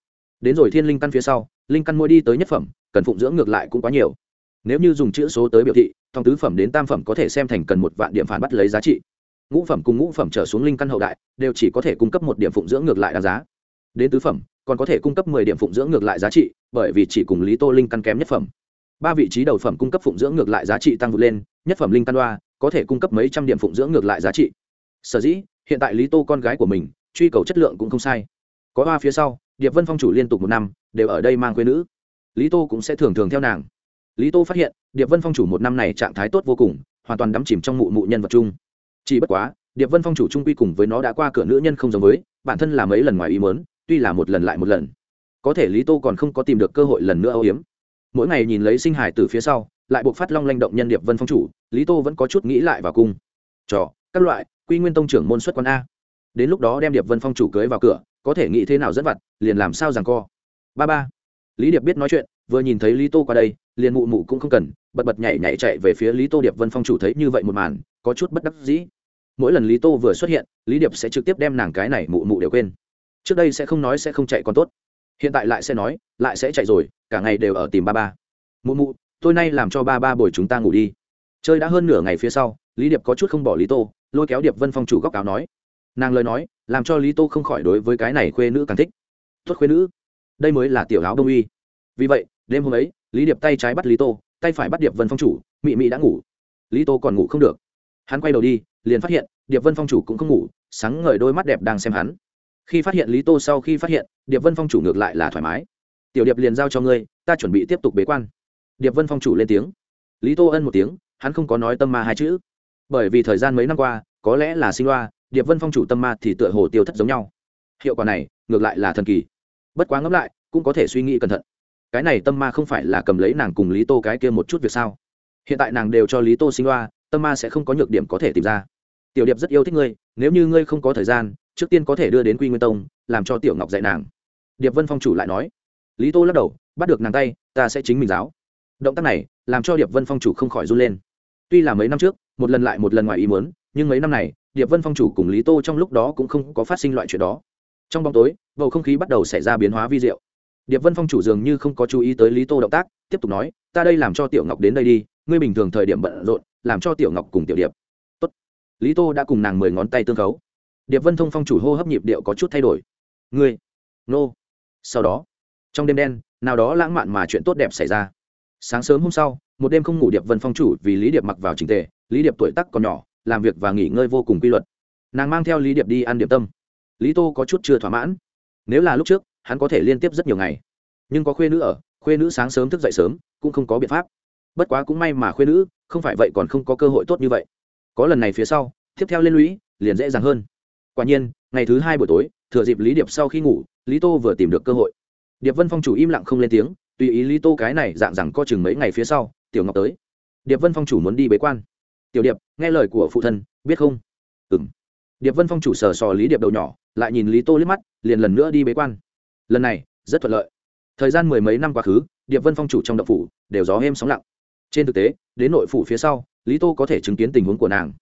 Đến rồi thiên linh căn phía sau, linh căn môi đi tới nhất phẩm, cần phụng dưỡng ngược lại cũng quá nhiều. Nếu như dùng chữ số tới biểu thị thong tứ phẩm đến tam phẩm có thể xem thành cần một vạn điểm phản bắt lấy giá trị. Ngũ phẩm cùng ngũ phẩm trở xuống linh căn hậu đại, đều chỉ có thể cung cấp một điểm phụng dưỡng ngược lại đáng giá. Đến tứ phẩm, còn có thể cung cấp mười điểm phụng dưỡng ngược lại giá trị, bởi vì chỉ cùng lý tô linh căn kém nhất phẩm. Ba vị trí đầu phẩm cung cấp phụng dưỡng ngược lại giá trị tăng vượt lên, nhất phẩm linh căn đoa có thể cung cấp mấy trăm điểm phụng dưỡng ngược lại giá trị. Sở dĩ, hiện tại lý tô con gái của mình, truy cầu chất lượng cũng không sai. Có hoa phía sau, điệp vân phong chủ liên tục một năm, đều ở đây mang quê nữ. Lý tô cũng sẽ thường thường theo nàng. Lý tô phát hiện, điệp vân phong chủ một năm này trạng thái tốt vô cùng, hoàn toàn đắm chìm trong mụ mụ nhân vật chung. Chỉ bất quá, điệp vân phong chủ trung quy cùng với nó đã qua cửa nữ nhân không giống với, bản thân là mấy lần ngoài ý mớn tuy là một lần lại một lần. Có thể lý tô còn không có tìm được cơ hội lần nữa âu hiếm mỗi ngày nhìn lấy sinh hải từ phía sau lại buộc phát long lanh động nhân điệp vân phong chủ, lý tô vẫn có chút nghĩ lại vào cung. Trò, các loại, quy nguyên tông trưởng môn xuất quan a. Đến lúc đó đem điệp vân phong chủ cưới vào cửa, có thể nghĩ thế nào dẫn vặt, liền làm sao rằng co. Ba ba. Lý điệp biết nói chuyện, vừa nhìn thấy lý tô qua đây, liền mụ mụ cũng không cần, bật bật nhảy nhảy chạy về phía lý tô điệp vân phong chủ thấy như vậy một màn, có chút bất đắc dĩ. Mỗi lần lý tô vừa xuất hiện, lý điệp sẽ trực tiếp đem nàng cái này mụ mụ đều quên. Trước đây sẽ không nói sẽ không chạy còn tốt. Hiện tại lại sẽ nói, lại sẽ chạy rồi, cả ngày đều ở tìm ba ba. Mụ mụ tôi nay làm cho ba ba bồi chúng ta ngủ đi. Chơi đã hơn nửa ngày phía sau, lý điệp có chút không bỏ lý tô, lôi kéo điệp vân phong chủ góc áo nói. Nàng lời nói, làm cho lý tô không khỏi đối với cái này khuê nữ càng thích. Tuất khuê nữ, đây mới là tiểu áo đông uy. Vì vậy, đêm hôm ấy, lý điệp tay trái bắt lý tô, tay phải bắt điệp vân phong chủ, mị mị đã ngủ. Lý tô còn ngủ không được. Hắn quay đầu đi, liền phát hiện, điệp vân phong chủ cũng không ngủ, sáng ngời đôi mắt đẹp đang xem hắn. Khi phát hiện lý tô sau khi phát hiện, điệp vân phong chủ ngược lại là thoải mái. Tiểu điệp liền giao cho ngươi, ta chuẩn bị tiếp tục bế quan điệp vân phong chủ lên tiếng. Lý tô ân một tiếng, hắn không có nói tâm ma hai chữ. Bởi vì thời gian mấy năm qua, có lẽ là sinh loa, điệp vân phong chủ tâm ma thì tựa hồ tiêu thất giống nhau. Hiệu quả này, ngược lại là thần kỳ. Bất quá ngẫm lại, cũng có thể suy nghĩ cẩn thận. Cái này tâm ma không phải là cầm lấy nàng cùng lý tô cái kia một chút việc sao? Hiện tại nàng đều cho lý tô sinh loa, tâm ma sẽ không có nhược điểm có thể tìm ra. Tiểu điệp rất yêu thích ngươi, nếu như ngươi không có thời gian, trước tiên có thể đưa đến quy nguyên tông, làm cho tiểu ngọc dạy nàng. Điệp vân phong chủ lại nói. Lý tô lắc đầu, bắt được nàng tay, ta sẽ chính mình giáo động tác này làm cho điệp vân phong chủ không khỏi run lên tuy là mấy năm trước một lần lại một lần ngoài ý muốn nhưng mấy năm này điệp vân phong chủ cùng lý tô trong lúc đó cũng không có phát sinh loại chuyện đó trong bóng tối bầu không khí bắt đầu xảy ra biến hóa vi diệu điệp vân phong chủ dường như không có chú ý tới lý tô động tác tiếp tục nói ta đây làm cho tiểu ngọc đến đây đi ngươi bình thường thời điểm bận rộn làm cho tiểu ngọc cùng tiểu điệp Tốt. lý tô đã cùng nàng mười ngón tay tương khấu điệp vân thông phong chủ hô hấp nhịp điệu có chút thay đổi ngươi nô sau đó trong đêm đen nào đó lãng mạn mà chuyện tốt đẹp xảy ra sáng sớm hôm sau, một đêm không ngủ điệp vân phong chủ vì lý điệp mặc vào trình tề, lý điệp tuổi tắc còn nhỏ, làm việc và nghỉ ngơi vô cùng quy luật. Nàng mang theo lý điệp đi ăn điệp tâm. Lý tô có chút chưa thỏa mãn. Nếu là lúc trước, hắn có thể liên tiếp rất nhiều ngày. Nhưng có khuê nữ ở, khuê nữ sáng sớm thức dậy sớm, cũng không có biện pháp. Bất quá cũng may mà khuê nữ, không phải vậy còn không có cơ hội tốt như vậy. Có lần này phía sau, tiếp theo lên lũy liền dễ dàng hơn. Quả nhiên, ngày thứ hai buổi tối, thừa dịp lý điệp sau khi ngủ, lý tô vừa tìm được cơ hội. Điệp vân phong chủ im lặng không lên tiếng tùy ý lý tô cái này dạng rằng co chừng mấy ngày phía sau, tiểu ngọc tới. Điệp vân phong chủ muốn đi bế quan. Tiểu điệp, nghe lời của phụ thân, biết không? Ừ m điệp vân phong chủ sờ sò lý điệp đầu nhỏ, lại nhìn lý tô liếc mắt, liền lần nữa đi bế quan. Lần này, rất thuận lợi. Thời gian mười mấy năm quá khứ, điệp vân phong chủ trong đậu phủ đều gió êm sóng lặng. Trên thực tế, đến nội phủ phía sau, lý tô có thể chứng kiến tình huống của nàng.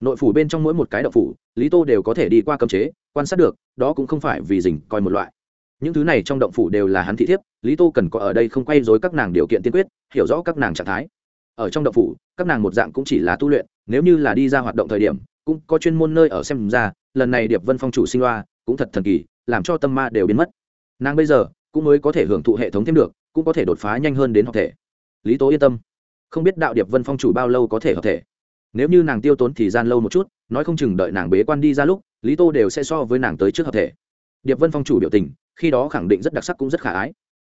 Nội phủ bên trong mỗi một cái đậu phủ, lý tô đều có thể đi qua cấm chế, quan sát được, đó cũng không phải vì dình coi một loại những thứ này trong động phủ đều là hắn thị thiếp, lý tô cần có ở đây không quay dối các nàng điều kiện tiên quyết, hiểu rõ các nàng trạng thái. Ở trong động phủ, các nàng một dạng cũng chỉ là tu luyện, nếu như là đi ra hoạt động thời điểm, cũng có chuyên môn nơi ở xem ra, lần này điệp vân phong chủ sinh loa cũng thật thần kỳ, làm cho tâm ma đều biến mất. Nàng bây giờ, cũng mới có thể hưởng thụ hệ thống thêm được, cũng có thể đột phá nhanh hơn đến học thể. Lý tố yên tâm. Không biết đạo điệp vân phong chủ bao lâu có thể hợp thể. Nếu như nàng tiêu tốn thì gian lâu một chút, nói không chừng đợi nàng bế quan đi ra lúc, lý tô đều sẽ so với nàng tới trước hợp thể. Điệp vân phong chủ biểu tình khi đó khẳng định rất đặc sắc cũng rất khả ái.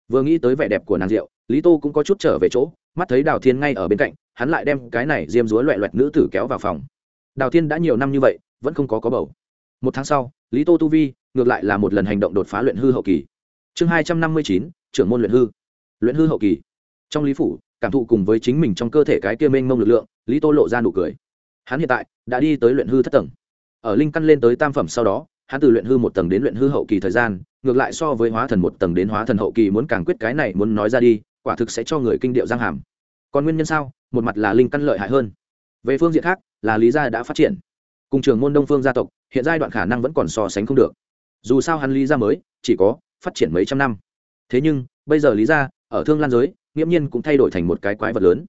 Vừa nghĩ tới vẻ đẹp của nàng diệu, lý tô cũng có chút trở về chỗ, mắt thấy đào thiên ngay ở bên cạnh, hắn lại đem cái này diêm dúa loẹ loẹt nữ tử kéo vào phòng. Đào thiên đã nhiều năm như vậy, vẫn không có có bầu. Một tháng sau, lý tô tu vi, ngược lại là một lần hành động đột phá luyện hư hậu kỳ. Chương hai trăm năm mươi chín, trưởng môn luyện hư. Luyện hư hậu kỳ. Trong lý phủ, cảm thụ cùng với chính mình trong cơ thể cái kia mênh mông lực lượng, lý tô lộ ra nụ cười. Hắn hiện tại đã đi tới luyện hư thất tầng. Ở linh căn lên tới tam phẩm sau đó hắn từ luyện hư một tầng đến luyện hư hậu kỳ thời gian, ngược lại so với hóa thần một tầng đến hóa thần hậu kỳ muốn càng quyết cái này muốn nói ra đi, quả thực sẽ cho người kinh điệu giang hàm. Còn nguyên nhân sao? Một mặt là linh căn lợi hại hơn. Về phương diện khác, là lý gia đã phát triển. Cùng trường môn đông phương gia tộc, hiện giai đoạn khả năng vẫn còn so sánh không được. Dù sao hắn lý gia mới, chỉ có phát triển mấy trăm năm. Thế nhưng, bây giờ lý gia, ở thương lan giới, nghiễm nhiên cũng thay đổi thành một cái quái vật lớn.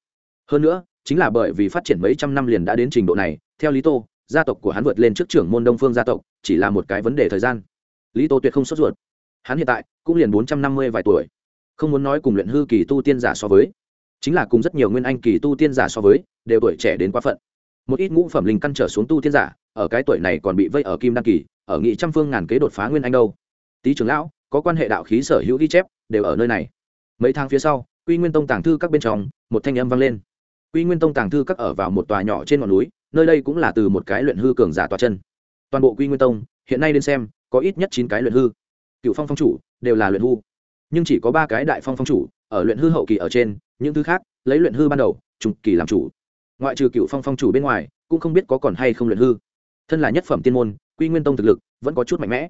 Hơn nữa, chính là bởi vì phát triển mấy trăm năm liền đã đến trình độ này, theo lý tô gia tộc của hắn vượt lên trước trưởng môn đông phương gia tộc, chỉ là một cái vấn đề thời gian. Lý tô tuyệt không sốt ruột. Hắn hiện tại cũng liền bốn trăm năm mươi vài tuổi, không muốn nói cùng luyện hư kỳ tu tiên giả so với. Chính là cùng rất nhiều nguyên anh kỳ tu tiên giả so với, đều tuổi trẻ đến quá phận. Một ít ngũ phẩm linh căn trở xuống tu tiên giả, ở cái tuổi này còn bị vây ở kim đăng kỳ, ở nghị trăm phương ngàn kế đột phá nguyên anh đâu. Tý trưởng lão, có quan hệ đạo khí sở hữu ghi chép, đều ở nơi này. Mấy tháng phía sau, quy nguyên tông tàng thư các bên trong, một thanh âm vang lên. Quy nguyên tông tàng thư các ở vào một tòa nhỏ trên ngọn núi nơi đây cũng là từ một cái luyện hư cường giả tòa chân. Toàn bộ quy nguyên tông, hiện nay đến xem, có ít nhất chín cái luyện hư. Cựu phong phong chủ đều là luyện hư. Nhưng chỉ có ba cái đại phong phong chủ ở luyện hư hậu kỳ ở trên, những thứ khác lấy luyện hư ban đầu trung kỳ làm chủ. Ngoại trừ cựu phong phong chủ bên ngoài, cũng không biết có còn hay không luyện hư. Thân là nhất phẩm tiên môn, quy nguyên tông thực lực vẫn có chút mạnh mẽ.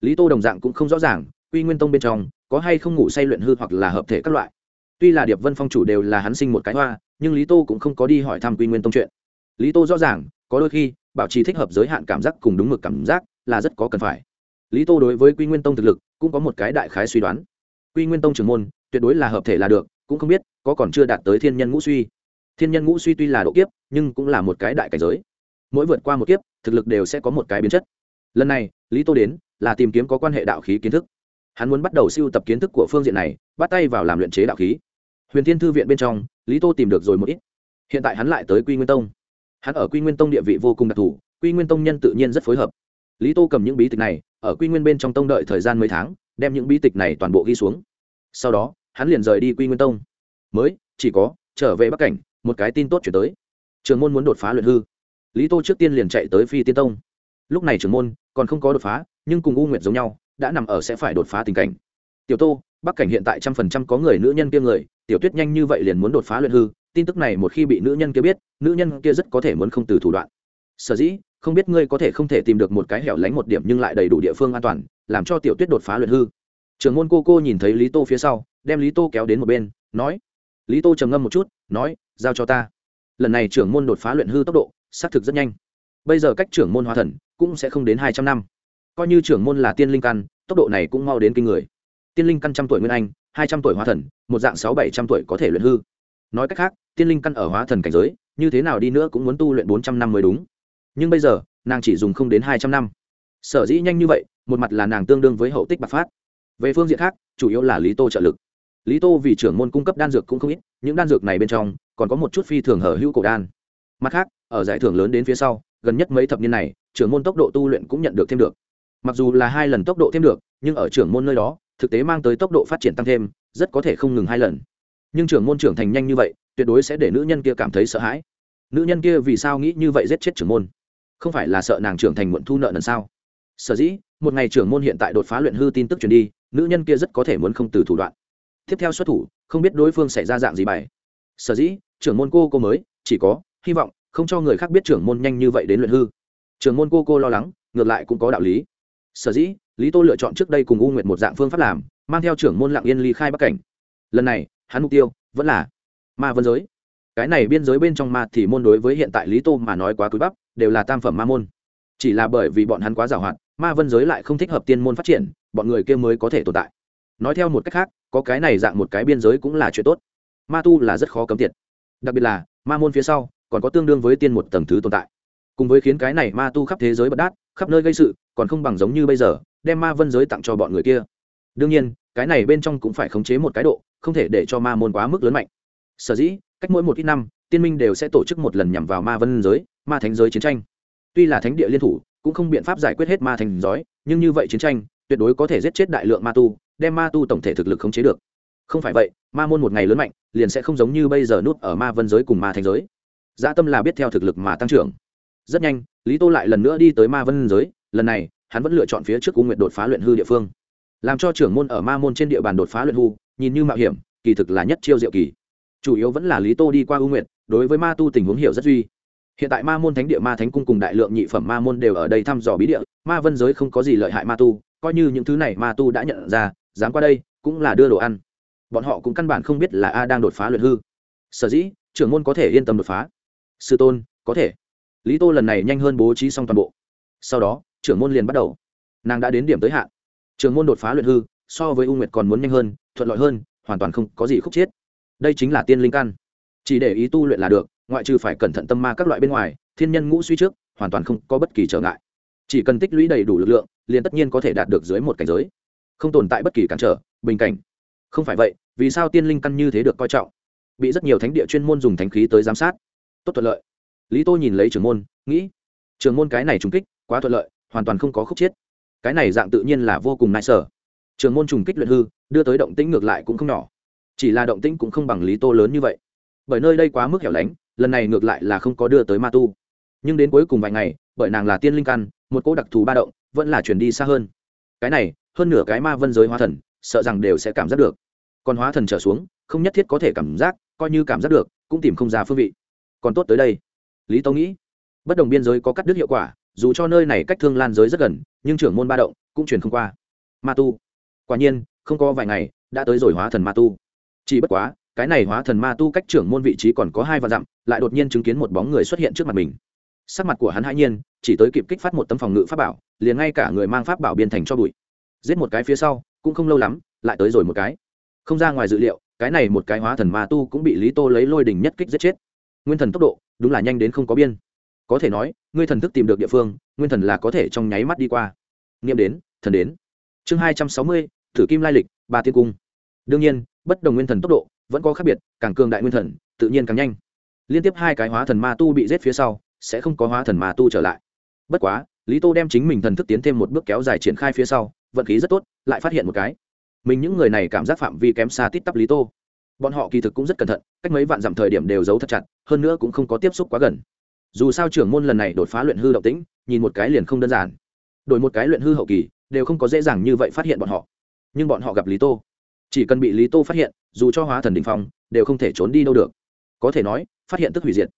Lý tô đồng dạng cũng không rõ ràng, quy nguyên tông bên trong có hay không ngủ say luyện hư hoặc là hợp thể các loại. Tuy là điệp vân phong chủ đều là hắn sinh một cái hoa, nhưng lý tô cũng không có đi hỏi thăm quy nguyên tông chuyện lý tô rõ ràng, có đôi khi, bảo trì thích hợp giới hạn cảm giác cùng đúng mực cảm giác là rất có cần phải. Lý tô đối với quy nguyên tông thực lực cũng có một cái đại khái suy đoán. Quy nguyên tông trưởng môn, tuyệt đối là hợp thể là được, cũng không biết có còn chưa đạt tới thiên nhân ngũ suy. Thiên nhân ngũ suy tuy là độ kiếp, nhưng cũng là một cái đại cảnh giới. Mỗi vượt qua một kiếp, thực lực đều sẽ có một cái biến chất. Lần này, lý tô đến là tìm kiếm có quan hệ đạo khí kiến thức. Hắn muốn bắt đầu siêu tập kiến thức của phương diện này, bắt tay vào làm luyện chế đạo khí. Huyền thiên thư viện bên trong, lý tô tìm được rồi một ít. Hiện tại hắn lại tới quy nguyên tông hắn ở quy nguyên tông địa vị vô cùng đặc thù, quy nguyên tông nhân tự nhiên rất phối hợp. Lý tô cầm những bí tịch này, ở quy nguyên bên trong tông đợi thời gian mấy tháng, đem những bí tịch này toàn bộ ghi xuống. Sau đó, hắn liền rời đi quy nguyên tông. Mới, chỉ có, trở về bắc cảnh, một cái tin tốt chuyển tới. Trường môn muốn đột phá luyện hư. Lý tô trước tiên liền chạy tới phi tiên tông. Lúc này trường môn còn không có đột phá, nhưng cùng u nguyệt giống nhau, đã nằm ở sẽ phải đột phá tình cảnh. Tiểu tô, bắc cảnh hiện tại trăm phần trăm có người nữ nhân kia người, tiểu tuyết nhanh như vậy liền muốn đột phá luyện hư tin tức này một khi bị nữ nhân kia biết, nữ nhân kia rất có thể muốn không từ thủ đoạn. Sở dĩ, không biết ngươi có thể không thể tìm được một cái hẻo lánh một điểm nhưng lại đầy đủ địa phương an toàn, làm cho tiểu tuyết đột phá luyện hư. Trưởng môn cô cô nhìn thấy lý tô phía sau, đem lý tô kéo đến một bên, nói, lý tô trầm ngâm một chút, nói, giao cho ta. Lần này trưởng môn đột phá luyện hư tốc độ, xác thực rất nhanh. Bây giờ cách trưởng môn hóa thần cũng sẽ không đến hai trăm năm. Coi như trưởng môn là tiên linh căn, tốc độ này cũng mau đến kinh người. Tiên linh căn trăm tuổi nguyên anh, hai trăm tuổi hóa thần, một dạng sáu bảy trăm tuổi có thể luyện hư. Nói cách khác tiên linh căn ở hóa thần cảnh giới, như thế nào đi nữa cũng muốn tu luyện bốn trăm năm mới đúng. Nhưng bây giờ, nàng chỉ dùng không đến hai trăm năm. Sở dĩ nhanh như vậy, một mặt là nàng tương đương với hậu tích bạc phát. Về phương diện khác, chủ yếu là lý tô trợ lực. Lý tô vì trưởng môn cung cấp đan dược cũng không ít, những đan dược này bên trong, còn có một chút phi thường hở hữu cổ đan. Mặt khác, ở giải thưởng lớn đến phía sau, gần nhất mấy thập niên này, trưởng môn tốc độ tu luyện cũng nhận được thêm được. Mặc dù là hai lần tốc độ thêm được, nhưng ở trưởng môn nơi đó, thực tế mang tới tốc độ phát triển tăng thêm, rất có thể không ngừng hai lần. Nhưng trưởng môn trưởng thành nhanh như vậy tuyệt đối sẽ để nữ nhân kia cảm thấy sợ hãi. Nữ nhân kia vì sao nghĩ như vậy giết chết trưởng môn? Không phải là sợ nàng trưởng thành muộn thu nợ lần sao? Sở dĩ, một ngày trưởng môn hiện tại đột phá luyện hư tin tức truyền đi, nữ nhân kia rất có thể muốn không từ thủ đoạn. Tiếp theo xuất thủ, không biết đối phương sẽ ra dạng gì bài. Sở dĩ, trưởng môn cô cô mới, chỉ có hy vọng, không cho người khác biết trưởng môn nhanh như vậy đến luyện hư. Trưởng môn cô cô lo lắng, ngược lại cũng có đạo lý. Sở dĩ, lý tô lựa chọn trước đây cùng u nguyệt một dạng phương pháp làm, mang theo trưởng môn lạng yên ly khai bắc cảnh. Lần này, hắn mục tiêu vẫn là ma vân giới. Cái này biên giới bên trong ma thì môn đối với hiện tại lý tô mà nói quá cúi bắp, đều là tam phẩm ma môn. Chỉ là bởi vì bọn hắn quá giàu hoạt ma vân giới lại không thích hợp tiên môn phát triển, bọn người kia mới có thể tồn tại. Nói theo một cách khác, có cái này dạng một cái biên giới cũng là chuyện tốt. Ma tu là rất khó cấm tiệt. Đặc biệt là, ma môn phía sau, còn có tương đương với tiên một tầng thứ tồn tại. Cùng với khiến cái này ma tu khắp thế giới bất đát, khắp nơi gây sự, còn không bằng giống như bây giờ, đem ma vân giới tặng cho bọn người kia. Đương nhiên, cái này bên trong cũng phải khống chế một cái độ, không thể để cho ma môn quá mức lớn mạnh sở dĩ, cách mỗi một ít năm, tiên minh đều sẽ tổ chức một lần nhằm vào ma vân giới, ma thánh giới chiến tranh. Tuy là thánh địa liên thủ, cũng không biện pháp giải quyết hết ma thành giới, nhưng như vậy chiến tranh, tuyệt đối có thể giết chết đại lượng ma tu, đem ma tu tổng thể thực lực khống chế được. Không phải vậy, ma môn một ngày lớn mạnh, liền sẽ không giống như bây giờ nút ở ma vân giới cùng ma thành giới. Dã dạ tâm là biết theo thực lực mà tăng trưởng. Rất nhanh, lý tô lại lần nữa đi tới ma vân giới, lần này, hắn vẫn lựa chọn phía trước cung nguyện đột phá luyện hư địa phương. Làm cho trưởng môn ở ma môn trên địa bàn đột phá luyện hư, nhìn như mạo hiểm, kỳ thực là nhất chiêu diệu kỳ chủ yếu vẫn là lý tô đi qua ưu nguyện đối với ma tu tình huống hiểu rất duy. Hiện tại ma môn thánh địa, ma thánh cung cùng đại lượng nhị phẩm ma môn đều ở đây thăm dò bí địa, ma vân giới không có gì lợi hại ma tu, coi như những thứ này ma tu đã nhận ra, dám qua đây, cũng là đưa đồ ăn. Bọn họ cũng căn bản không biết là a đang đột phá luyện hư. Sở dĩ, trưởng môn có thể yên tâm đột phá. Sư tôn, có thể. Lý tô lần này nhanh hơn bố trí xong toàn bộ. Sau đó, trưởng môn liền bắt đầu. Nàng đã đến điểm tới hạn. Trưởng môn đột phá luyện hư, so với u nguyệt còn muốn nhanh hơn, thuận lợi hơn, hoàn toàn không có gì khúc chiết đây chính là tiên linh căn. Chỉ để ý tu luyện là được, ngoại trừ phải cẩn thận tâm ma các loại bên ngoài, thiên nhân ngũ suy trước, hoàn toàn không có bất kỳ trở ngại. Chỉ cần tích lũy đầy đủ lực lượng, liền tất nhiên có thể đạt được dưới một cảnh giới. Không tồn tại bất kỳ cản trở, bình cảnh. Không phải vậy, vì sao tiên linh căn như thế được coi trọng? Bị rất nhiều thánh địa chuyên môn dùng thánh khí tới giám sát. Tốt thuận lợi. Lý tô nhìn lấy trưởng môn, nghĩ trường môn cái này trùng kích, quá thuận lợi, hoàn toàn không có khúc chiết cái này dạng tự nhiên là vô cùng nại sở. Trường môn trùng kích luyện hư, đưa tới động tĩnh ngược lại cũng không nhỏ chỉ là động tĩnh cũng không bằng lý tô lớn như vậy. Bởi nơi đây quá mức hẻo lánh, lần này ngược lại là không có đưa tới ma tu. Nhưng đến cuối cùng vài ngày, bởi nàng là tiên linh căn, một cô đặc thù ba động vẫn là chuyển đi xa hơn. Cái này, hơn nửa cái ma vân giới hóa thần, sợ rằng đều sẽ cảm giác được. Còn hóa thần trở xuống, không nhất thiết có thể cảm giác, coi như cảm giác được, cũng tìm không ra phương vị. Còn tốt tới đây. Lý tâu nghĩ, bất đồng biên giới có cắt đứt hiệu quả, dù cho nơi này cách thương lan giới rất gần, nhưng trưởng môn ba động cũng truyền không qua. Ma tu. Quả nhiên, không có vài ngày, đã tới rồi hóa thần ma tu chỉ bất quá, cái này hóa thần ma tu cách trưởng môn vị trí còn có hai vạn dặm, lại đột nhiên chứng kiến một bóng người xuất hiện trước mặt mình. Sắc mặt của hắn hãi nhiên, chỉ tới kịp kích phát một tấm phòng ngự pháp bảo, liền ngay cả người mang pháp bảo biên thành cho bụi. Giết một cái phía sau, cũng không lâu lắm, lại tới rồi một cái. Không ra ngoài dự liệu, cái này một cái hóa thần ma tu cũng bị lý tô lấy lôi đình nhất kích giết chết. Nguyên thần tốc độ, đúng là nhanh đến không có biên. Có thể nói, ngươi thần thức tìm được địa phương, nguyên thần là có thể trong nháy mắt đi qua. Nghiệm đến, thần đến. Chương hai trăm sáu mươi, thử kim lai lịch, ba tiên cung. Đương nhiên bất đồng nguyên thần tốc độ, vẫn có khác biệt, càng cường đại nguyên thần, tự nhiên càng nhanh. Liên tiếp hai cái hóa thần ma tu bị giết phía sau, sẽ không có hóa thần ma tu trở lại. Bất quá, lý tô đem chính mình thần thức tiến thêm một bước kéo dài triển khai phía sau, vận khí rất tốt, lại phát hiện một cái. Mình những người này cảm giác phạm vi kém xa tít tắp lý tô. Bọn họ kỳ thực cũng rất cẩn thận, cách mấy vạn dặm thời điểm đều giấu thật chặt, hơn nữa cũng không có tiếp xúc quá gần. Dù sao trưởng môn lần này đột phá luyện hư động tĩnh, nhìn một cái liền không đơn giản. Đổi một cái luyện hư hậu kỳ, đều không có dễ dàng như vậy phát hiện bọn họ. Nhưng bọn họ gặp lý tô chỉ cần bị lý tô phát hiện dù cho hóa thần đình phong đều không thể trốn đi đâu được có thể nói phát hiện tức hủy diệt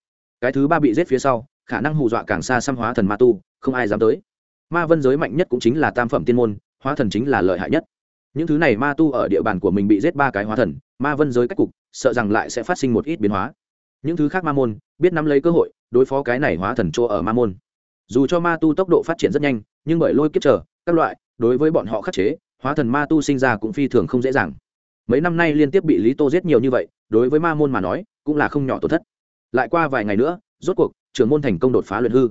cái thứ ba bị giết phía sau khả năng hù dọa càng xa xăm hóa thần ma tu không ai dám tới ma vân giới mạnh nhất cũng chính là tam phẩm tiên môn hóa thần chính là lợi hại nhất những thứ này ma tu ở địa bàn của mình bị giết ba cái hóa thần ma vân giới cách cục sợ rằng lại sẽ phát sinh một ít biến hóa những thứ khác ma môn biết nắm lấy cơ hội đối phó cái này hóa thần chỗ ở ma môn dù cho ma tu tốc độ phát triển rất nhanh nhưng bởi lôi kiếp trở các loại đối với bọn họ khắc chế hóa thần ma tu sinh ra cũng phi thường không dễ dàng mấy năm nay liên tiếp bị lý tô giết nhiều như vậy, đối với ma môn mà nói, cũng là không nhỏ tổn thất. Lại qua vài ngày nữa, rốt cuộc, trưởng môn thành công đột phá luyện hư.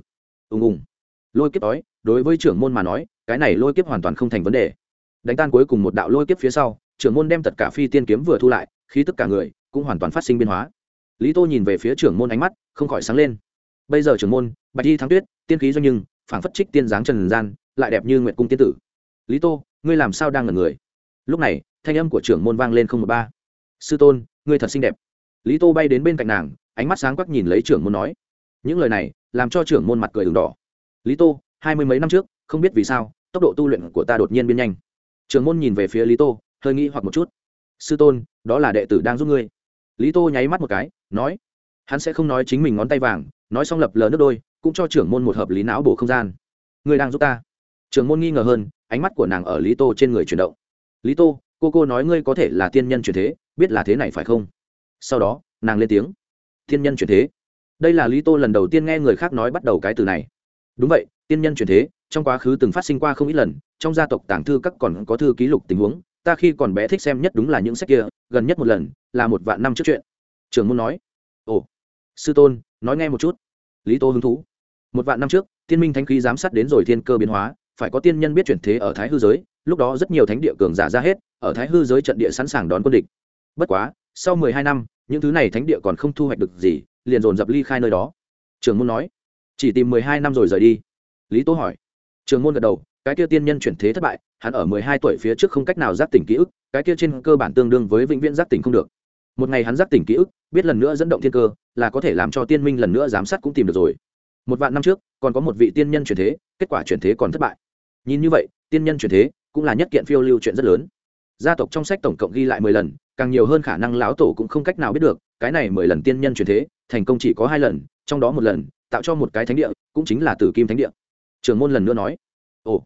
Ùng ùng. Lôi kiếp đói, đối với trưởng môn mà nói, cái này lôi kiếp hoàn toàn không thành vấn đề. Đánh tan cuối cùng một đạo lôi kiếp phía sau, trưởng môn đem tất cả phi tiên kiếm vừa thu lại khi tất cả người cũng hoàn toàn phát sinh biến hóa. Lý tô nhìn về phía trưởng môn ánh mắt không khỏi sáng lên. Bây giờ trưởng môn, bạch y thắng tuyết, tiên khí doanh nhưng, phảng phất trích tiên dáng trần gian, lại đẹp như nguyệt cung tiên tử. Lý tô, ngươi làm sao đang ngẩn người? Lúc này, thanh âm của trưởng môn vang lên không một ba. Sư tôn, ngươi thật xinh đẹp. Lý tô bay đến bên cạnh nàng, ánh mắt sáng quắc nhìn lấy trưởng môn nói. Những lời này, làm cho trưởng môn mặt cười đường đỏ. Lý tô, hai mươi mấy năm trước, không biết vì sao, tốc độ tu luyện của ta đột nhiên biến nhanh. Trưởng môn nhìn về phía lý tô, hơi nghĩ hoặc một chút. Sư tôn, đó là đệ tử đang giúp ngươi. Lý tô nháy mắt một cái, nói. Hắn sẽ không nói chính mình ngón tay vàng, nói xong lập lờ nước đôi, cũng cho trưởng môn một hợp lý não bổ không gian. Ngươi đang giúp ta. Trưởng môn nghi ngờ hơn, ánh mắt của nàng ở lý tô trên người chuyển động lý tô, cô cô nói ngươi có thể là tiên nhân truyền thế, biết là thế này phải không? Sau đó, nàng lên tiếng. Tiên nhân truyền thế. Đây là lý tô lần đầu tiên nghe người khác nói bắt đầu cái từ này. Đúng vậy, tiên nhân truyền thế, trong quá khứ từng phát sinh qua không ít lần, trong gia tộc tàng thư các còn có thư ký lục tình huống, ta khi còn bé thích xem nhất đúng là những sách kia, gần nhất một lần, là một vạn năm trước chuyện. Trường môn nói. Ồ, sư tôn, nói nghe một chút. Lý tô hứng thú. Một vạn năm trước tiên minh thánh khí giám sát đến rồi thiên cơ biến hóa phải có tiên nhân biết chuyển thế ở thái hư giới, lúc đó rất nhiều thánh địa cường giả ra hết, ở thái hư giới trận địa sẵn sàng đón quân địch. Bất quá, sau mười hai năm, những thứ này thánh địa còn không thu hoạch được gì, liền dồn dập ly khai nơi đó. Trường môn nói, chỉ tìm mười hai năm rồi rời đi. Lý tố hỏi. Trường môn gật đầu, cái kia tiên nhân chuyển thế thất bại, hắn ở mười hai tuổi phía trước không cách nào giác tỉnh ký ức, cái kia trên cơ bản tương đương với vĩnh viễn giác tỉnh không được. Một ngày hắn giác tỉnh ký ức, biết lần nữa dẫn động thiên cơ, là có thể làm cho tiên minh lần nữa giám sát cũng tìm được rồi. Một vạn năm trước, còn có một vị tiên nhân chuyển thế, kết quả chuyển thế còn thất bại nhìn như vậy, tiên nhân chuyển thế cũng là nhất kiện phiêu lưu chuyện rất lớn. Gia tộc trong sách tổng cộng ghi lại mười lần, càng nhiều hơn khả năng lão tổ cũng không cách nào biết được, cái này mười lần tiên nhân truyền thế, thành công chỉ có hai lần, trong đó một lần, tạo cho một cái thánh địa, cũng chính là tử kim thánh địa. Trường môn lần nữa nói, ồ,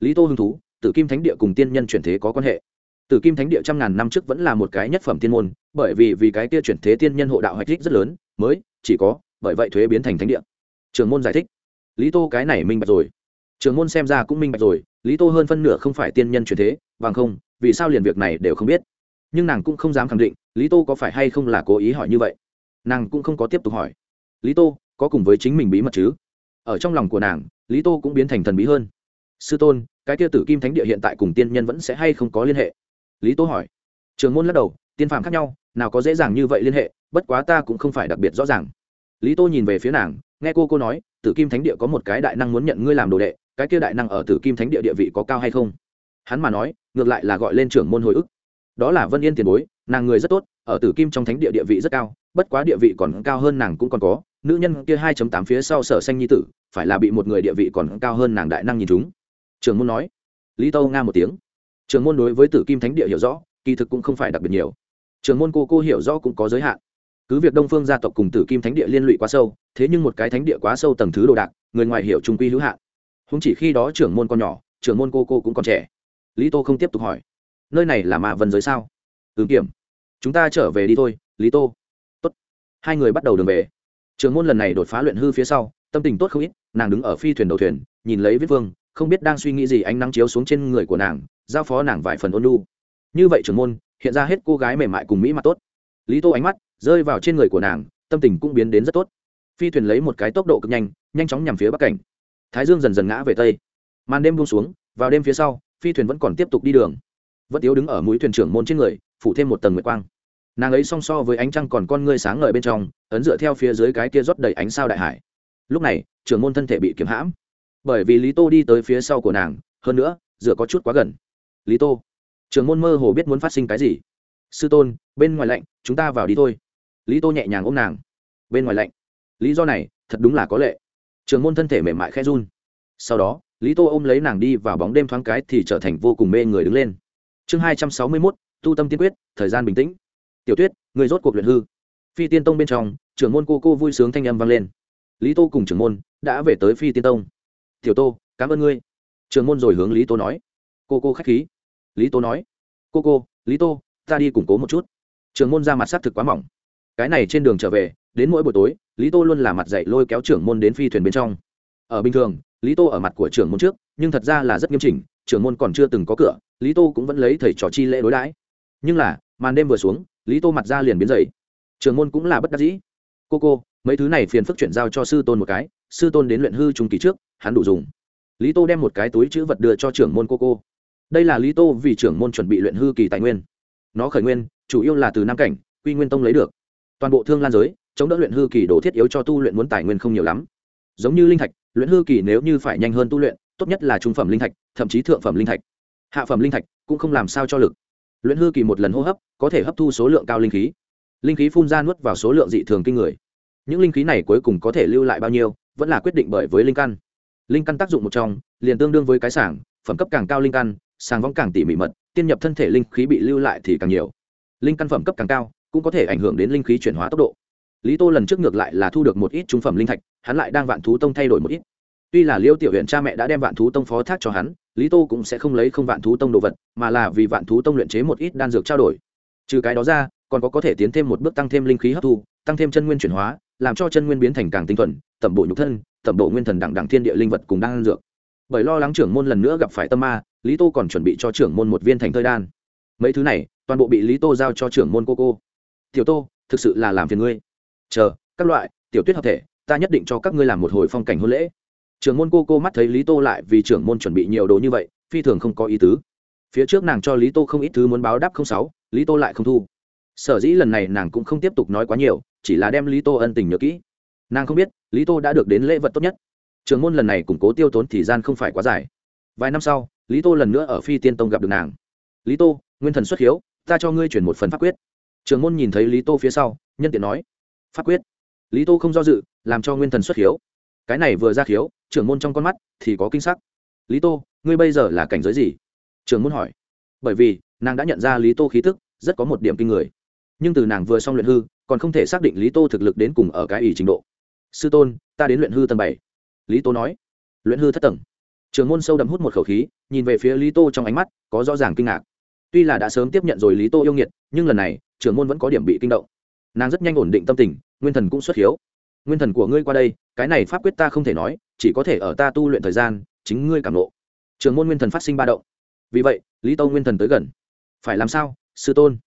lý tô hứng thú, tử kim thánh địa cùng tiên nhân chuyển thế có quan hệ. Tử kim thánh địa trăm ngàn năm trước vẫn là một cái nhất phẩm tiên môn, bởi vì vì cái kia chuyển thế tiên nhân hộ đạo hạch thích rất lớn, mới chỉ có, bởi vậy thuế biến thành thánh địa. Trường môn giải thích, lý tô cái này minh bạch rồi trường môn xem ra cũng minh bạch rồi, lý tô hơn phân nửa không phải tiên nhân chuyển thế, bằng không, vì sao liền việc này đều không biết? Nhưng nàng cũng không dám khẳng định, lý tô có phải hay không là cố ý hỏi như vậy? Nàng cũng không có tiếp tục hỏi. Lý tô, có cùng với chính mình bí mật chứ? Ở trong lòng của nàng, lý tô cũng biến thành thần bí hơn. Sư tôn, cái kia tử kim thánh địa hiện tại cùng tiên nhân vẫn sẽ hay không có liên hệ? Lý tô hỏi. Trường môn lắc đầu, tiên phàm khác nhau, nào có dễ dàng như vậy liên hệ, bất quá ta cũng không phải đặc biệt rõ ràng. Lý tô nhìn về phía nàng, nghe cô cô nói, tử kim thánh địa có một cái đại năng muốn nhận ngươi làm đồ đệ cái kia đại năng ở tử kim thánh địa địa vị có cao hay không? Hắn mà nói, ngược lại là gọi lên trưởng môn hồi ức. Đó là vân yên tiền bối, nàng người rất tốt, ở tử kim trong thánh địa địa vị rất cao, bất quá địa vị còn cao hơn nàng cũng còn có, nữ nhân kia hai tám phía sau sở xanh nhi tử, phải là bị một người địa vị còn cao hơn nàng đại năng nhìn chúng. Trường môn nói. Lý tâu nga một tiếng. Trường môn đối với tử kim thánh địa hiểu rõ, kỳ thực cũng không phải đặc biệt nhiều. Trường môn cô cô hiểu rõ cũng có giới hạn. Cứ việc đông phương gia tộc cùng tử kim thánh địa liên lụy quá sâu, thế nhưng một cái thánh địa quá sâu tầng thứ đồ đạc, người ngoài hiểu trung quy hữu hạn chúng chỉ khi đó trưởng môn con nhỏ, trưởng môn cô cô cũng còn trẻ. Lý tô không tiếp tục hỏi. Nơi này là mạ vân giới sao? Ứng kiểm. Chúng ta trở về đi thôi, lý tô. Tốt. hai người bắt đầu đường về. Trưởng môn lần này đột phá luyện hư phía sau, tâm tình tốt không ít, nàng đứng ở phi thuyền đầu thuyền, nhìn lấy viết vương, không biết đang suy nghĩ gì ánh nắng chiếu xuống trên người của nàng, giao phó nàng vài phần ôn lu như vậy trưởng môn, hiện ra hết cô gái mềm mại cùng mỹ mặt tốt. Lý tô ánh mắt rơi vào trên người của nàng, tâm tình cũng biến đến rất tốt. Phi thuyền lấy một cái tốc độ cực nhanh nhanh chóng nhằm phía bắc cảnh thái dương dần dần ngã về tây. Màn đêm buông xuống, vào đêm phía sau, phi thuyền vẫn còn tiếp tục đi đường. Vẫn yếu đứng ở mũi thuyền trưởng môn trên người, phủ thêm một tầng nguyệt quang. Nàng ấy song so với ánh trăng còn con ngươi sáng ngời bên trong, ấn dựa theo phía dưới cái kia rót đầy ánh sao đại hải. Lúc này, trưởng môn thân thể bị kiếm hãm. Bởi vì lý tô đi tới phía sau của nàng, hơn nữa, dựa có chút quá gần. Lý tô, trưởng môn mơ hồ biết muốn phát sinh cái gì. Sư tôn, bên ngoài lạnh, chúng ta vào đi thôi. Lý tô nhẹ nhàng ôm nàng. Bên ngoài lạnh. Lý do này, thật đúng là có lệ trường môn thân thể mềm mại khẽ run. Sau đó, lý tô ôm lấy nàng đi vào bóng đêm thoáng cái thì trở thành vô cùng mê người đứng lên. Chương hai trăm sáu mươi mốt, tu tâm tiên quyết, thời gian bình tĩnh. Tiểu tuyết, người rốt cuộc luyện hư. Phi tiên tông bên trong, trưởng môn cô cô vui sướng thanh âm vang lên. Lý tô cùng trưởng môn đã về tới phi tiên tông. Tiểu tô, cảm ơn ngươi. Trưởng môn rồi hướng lý tô nói. Cô cô k h á c h khí. Lý tô nói. Cô cô, lý tô, ta đi củng cố một chút. Trưởng môn ra mặt s á t thực quá mỏng. Cái này trên đường trở về đến mỗi buổi tối, lý tô luôn là mặt dạy lôi kéo trưởng môn đến phi thuyền bên trong. Ở bình thường, lý tô ở mặt của trưởng môn trước, nhưng thật ra là rất nghiêm chỉnh, trưởng môn còn chưa từng có cửa, lý tô cũng vẫn lấy thầy trò chi lễ đối đãi. Nhưng là, màn đêm vừa xuống, lý tô mặt ra liền biến dày trưởng môn cũng là bất đắc dĩ. Cô cô, mấy thứ này phiền phức chuyển giao cho sư tôn một cái, sư tôn đến luyện hư trung kỳ trước, hắn đủ dùng. Lý tô đem một cái túi chữ vật đưa cho trưởng môn cô cô. Đây là lý tô vì trưởng môn chuẩn bị luyện hư kỳ tài nguyên. Nó khởi nguyên, chủ yếu là từ nam cảnh, quy nguyên tông lấy được. Toàn bộ thương lan giới chống đỡ luyện hư kỳ đồ thiết yếu cho tu luyện muốn tài nguyên không nhiều lắm. Giống như linh thạch, luyện hư kỳ nếu như phải nhanh hơn tu luyện, tốt nhất là trung phẩm linh thạch, thậm chí thượng phẩm linh thạch. Hạ phẩm linh thạch cũng không làm sao cho lực. Luyện hư kỳ một lần hô hấp có thể hấp thu số lượng cao linh khí. Linh khí phun ra nuốt vào số lượng dị thường kinh người. Những linh khí này cuối cùng có thể lưu lại bao nhiêu, vẫn là quyết định bởi với linh căn. Linh căn tác dụng một trong, liền tương đương với cái sảng, phẩm cấp càng cao linh căn sàng vong càng tỉ mỉ mật, tiên nhập thân thể linh khí bị lưu lại thì càng nhiều. Linh căn phẩm cấp càng cao, cũng có thể ảnh hưởng đến linh khí chuyển hóa tốc độ lý tô lần trước ngược lại là thu được một ít trung phẩm linh thạch, hắn lại đang vạn thú tông thay đổi một ít. Tuy là liêu tiểu huyện cha mẹ đã đem vạn thú tông phó thác cho hắn, lý tô cũng sẽ không lấy không vạn thú tông đồ vật, mà là vì vạn thú tông luyện chế một ít đan dược trao đổi. Trừ cái đó ra, còn có có thể tiến thêm một bước tăng thêm linh khí hấp thu, tăng thêm chân nguyên chuyển hóa, làm cho chân nguyên biến thành càng tinh thuần, tẩm bộ nhục thân, tẩm bộ nguyên thần đẳng đẳng thiên địa linh vật cùng đan dược. Bởi lo lắng trưởng môn lần nữa gặp phải tâm ma, lý tô còn chuẩn bị cho trưởng môn một viên thành thơi đan. Mấy thứ này, toàn bộ bị lý tô giao cho trưởng môn cô cô. Tiểu tô, thực sự là làm phiền ngươi chờ, các loại, tiểu tuyết hợp thể, ta nhất định cho các ngươi làm một hồi phong cảnh hôn lễ. Trưởng môn cô cô mắt thấy lý tô lại vì trưởng môn chuẩn bị nhiều đồ như vậy, phi thường không có ý tứ. Phía trước nàng cho lý tô không ít thứ muốn báo đáp không sáu, lý tô lại không thu. Sở dĩ lần này nàng cũng không tiếp tục nói quá nhiều, chỉ là đem lý tô ân tình nhớ kỹ. Nàng không biết, lý tô đã được đến lễ vật tốt nhất. Trường môn lần này củng cố tiêu tốn thời gian không phải quá dài. Vài năm sau, lý tô lần nữa ở phi tiên tông gặp được nàng. Lý tô, nguyên thần xuất hiếu, ta cho ngươi chuyển một phần pháp quyết. Trường môn nhìn thấy lý tô phía sau, nhân tiện nói pháp quyết. Lý tô không do dự, làm cho nguyên thần xuất hiếu cái này vừa ra khiếu, trưởng môn trong con mắt thì có kinh sắc. Lý tô, ngươi bây giờ là cảnh giới gì? Trường môn hỏi. Bởi vì, nàng đã nhận ra lý tô khí tức, rất có một điểm kinh người. Nhưng từ nàng vừa xong luyện hư, còn không thể xác định lý tô thực lực đến cùng ở cái ỷ trình độ. Sư tôn, ta đến luyện hư tầng bảy. Lý tô nói. Luyện hư thất tầng. Trường môn sâu đậm hút một khẩu khí, nhìn về phía lý tô trong ánh mắt, có rõ ràng kinh ngạc. Tuy là đã sớm tiếp nhận rồi lý tô yêu nghiệt, nhưng lần này trường môn vẫn có điểm bị kinh động nàng rất nhanh ổn định tâm tình, nguyên thần cũng xuất hiếu. Nguyên thần của ngươi qua đây, cái này pháp quyết ta không thể nói, chỉ có thể ở ta tu luyện thời gian, chính ngươi cảm lộ trường môn nguyên thần phát sinh ba động. Vì vậy, lý tô nguyên thần tới gần. Phải làm sao, sư tôn?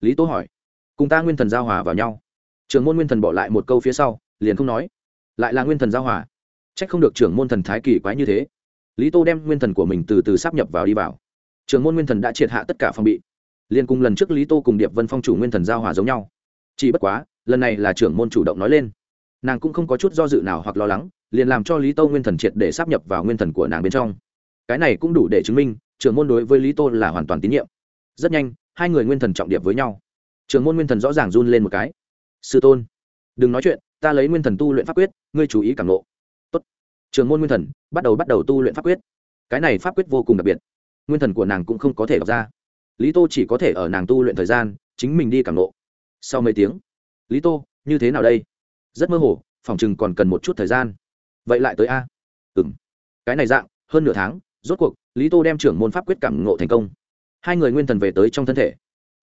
Lý tô hỏi. Cùng ta nguyên thần giao hòa vào nhau. Trường môn nguyên thần bỏ lại một câu phía sau, liền không nói. Lại là nguyên thần giao hòa. C h ắ c không được trưởng môn thần thái kỳ quái như thế. Lý tô đem nguyên thần của mình từ từ sắp nhập vào đi vào. Trường môn nguyên thần đã triệt hạ tất cả phòng bị. Liền cùng lần trước lý tô cùng điệp vân phong chủ nguyên thần giao hòa giống nhau chỉ bất quá, lần này là trưởng môn chủ động nói lên. Nàng cũng không có chút do dự nào hoặc lo lắng, liền làm cho lý tô nguyên thần triệt để sắp nhập vào nguyên thần của nàng bên trong. Cái này cũng đủ để chứng minh, trưởng môn đối với lý tô là hoàn toàn tín nhiệm. Rất nhanh, hai người nguyên thần trọng điệp với nhau. Trưởng môn nguyên thần rõ ràng run lên một cái. Sư tôn, đừng nói chuyện, ta lấy nguyên thần tu luyện pháp quyết, ngươi chú ý cảm lộ tốt. Trưởng môn nguyên thần bắt đầu bắt đầu tu luyện pháp quyết. Cái này pháp quyết vô cùng đặc biệt. Nguyên thần của nàng cũng không có thể đọc ra. Lý tô chỉ có thể ở nàng tu luyện thời gian, chính mình đi cảm lộ sau mấy tiếng. Lý tô, như thế nào đây? Rất mơ hồ, phòng chừng còn cần một chút thời gian. Vậy lại tới a. Ừ m cái này dạng, hơn nửa tháng, rốt cuộc, lý tô đem trưởng môn pháp quyết cảm ngộ thành công. Hai người nguyên thần về tới trong thân thể.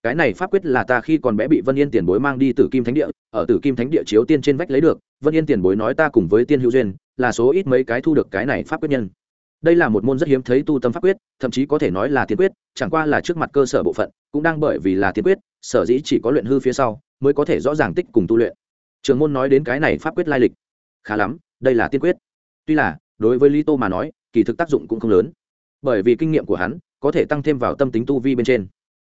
Cái này pháp quyết là ta khi còn bé bị vân yên tiền bối mang đi từ kim thánh địa, ở từ kim thánh địa chiếu tiên trên vách lấy được. Vân yên tiền bối nói ta cùng với tiên hữu duyên, là số ít mấy cái thu được cái này pháp quyết nhân. Đây là một môn rất hiếm thấy tu tâm pháp quyết, thậm chí có thể nói là tiên quyết, chẳng qua là trước mặt cơ sở bộ phận, cũng đang bởi vì là tiên quyết sở dĩ chỉ có luyện hư phía sau mới có thể rõ ràng tích cùng tu luyện. Trường môn nói đến cái này pháp quyết lai lịch, khá lắm, đây là tiên quyết. Tuy là, đối với lý tô mà nói, kỳ thực tác dụng cũng không lớn. Bởi vì kinh nghiệm của hắn có thể tăng thêm vào tâm tính tu vi bên trên.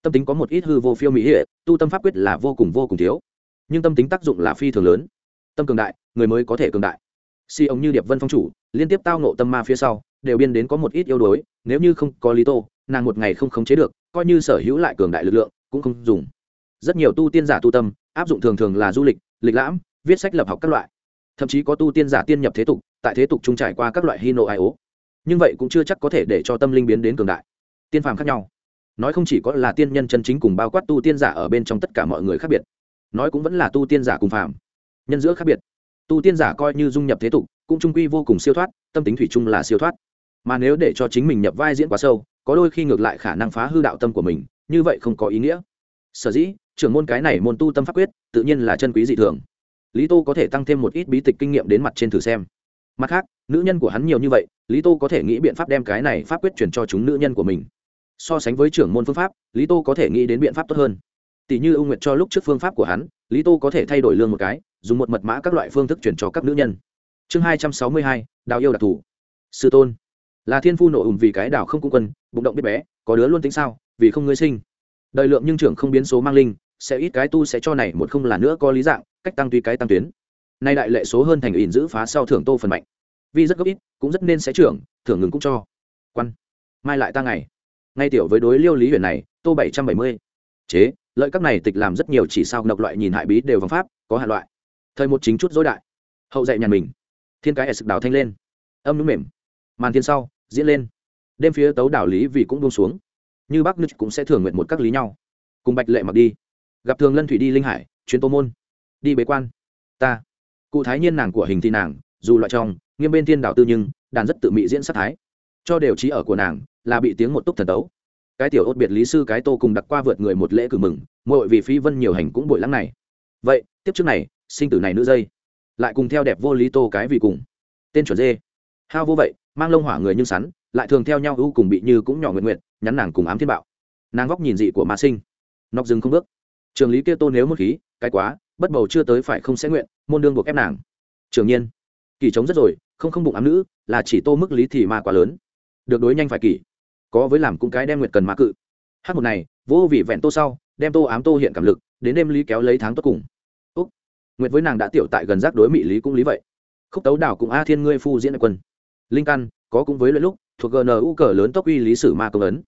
Tâm tính có một ít hư vô phiêu mỹ hệ tu tâm pháp quyết là vô cùng vô cùng thiếu. Nhưng tâm tính tác dụng là phi thường lớn. Tâm cường đại, người mới có thể cường đại. Si ông như điệp vân phong chủ, liên tiếp tao nộ tâm ma phía sau, đều biên đến có một ít yếu đuối, nếu như không có lý tô, nàng một ngày không khống chế được, coi như sở hữu lại cường đại lực lượng, cũng không dùng rất nhiều tu tiên giả tu tâm, áp dụng thường thường là du lịch lịch lãm, viết sách lập học các loại. Thậm chí có tu tiên giả tiên nhập thế tục, tại thế tục trung trải qua các loại hy nộ ai ố nhưng vậy cũng chưa chắc có thể để cho tâm linh biến đến cường đại. Tiên phàm khác nhau. Nói không chỉ có là tiên nhân chân chính cùng bao quát tu tiên giả ở bên trong tất cả mọi người khác biệt. Nói cũng vẫn là tu tiên giả cùng phàm. Nhân giữa khác biệt. Tu tiên giả coi như dung nhập thế tục, cũng trung quy vô cùng siêu thoát, tâm tính thủy chung là siêu thoát. Mà nếu để cho chính mình nhập vai diễn quá sâu, có đôi khi ngược lại khả năng phá hư đạo tâm của mình, như vậy không có ý nghĩa. Sở dĩ trưởng môn cái này môn tu tâm pháp quyết, tự nhiên là chân quý dị thường. Lý tô có thể tăng thêm một ít bí tịch kinh nghiệm đến mặt trên thử xem. Mặt khác, nữ nhân của hắn nhiều như vậy, lý tô có thể nghĩ biện pháp đem cái này pháp quyết chuyển cho chúng nữ nhân của mình. So sánh với trưởng môn phương pháp, lý tô có thể nghĩ đến biện pháp tốt hơn. Tỷ như ưu nguyệt cho lúc trước phương pháp của hắn, lý tô có thể thay đổi lương một cái, dùng một mật mã các loại phương thức chuyển cho các nữ nhân. Chương hai trăm sáu mươi hai, đào yêu đặc thù. Sư tôn. Là thiên phu nổ ủng vì cái đào không cung quân, bụng động biết bé, có đứa luôn tính sao, vì không ngươi sinh. Đời lượng nhưng trưởng không biến số mang linh sẽ ít cái tu sẽ cho này một không là nữa có lý dạng, cách tăng tuy cái tăng tuyến. Nay đại lệ số hơn thành ỉn giữ phá sau thưởng tô phần mạnh. Vì rất gấp ít, cũng rất nên sẽ trưởng, thưởng ngừng cũng cho. Quan. Mai lại ta ngày. Ngay tiểu với đối liêu lý huyền này, tô bảy trăm bảy mươi. Chế, lợi các này tịch làm rất nhiều chỉ sao độc loại nhìn hại bí đều vắng pháp, có hạn loại. Thời một chính chút dối đại. Hậu dạy nhàn mình. Thiên cái sực đào thanh lên. Âm núm mềm. Màn thiên sau, diễn lên. Đêm phía tấu đảo lý vì cũng buông xuống. Như bác nước cũng sẽ thường nguyện một các lý nhau. Cùng bạch lệ mặc đi gặp thường lân thủy đi linh hải, chuyến tô môn. Đi bế quan. Ta. Cụ thái nhiên nàng của hình thì nàng, dù loại trong, nghiêm bên thiên đạo tư nhưng, đàn rất tự mị diễn sát thái. Cho đều trí ở của nàng, là bị tiếng một túc thần tấu. Cái tiểu ốt biệt lý sư cái tô cùng đặc qua vượt người một lễ cử mừng mỗi vì phi vân nhiều hành cũng bội lắng này. Vậy, tiếp trước này, sinh tử này nữ dây. Lại cùng theo đẹp vô lý tô cái vì cùng. Tên chuẩn dê. Hao vô vậy, mang lông hỏa người như sắn, lại thường theo nhau ưu cùng bị như cũng nhỏ nguyện nguyện, nhắn nàng cùng ám thiên bạo. Nàng góc nhìn dị của ma sinh. Nóc dừng không bước trường lý kia tô nếu một khí, cái quá, bất bầu chưa tới phải không sẽ nguyện, môn đương buộc ép nàng. Trường nhiên, kỳ trống rất rồi, không không bụng ám nữ, là chỉ tô mức lý thì ma quá lớn. Được đối nhanh phải kỳ. Có với làm cũng cái đem nguyệt cần ma cự. Hát một này, vô vị vẹn tô sau, đem tô ám tô hiện cảm lực, đến đêm lý kéo lấy tháng tốt cùng. Úc, nguyệt với nàng đã tiểu tại gần giác đối mỹ lý cũng lý vậy. Khúc tấu đảo cũng a thiên ngươi phu diễn đại quân. Linh căn, có cũng với lợi lúc, thuộc gnu cờ lớn tốc uy lý sử ma công ấn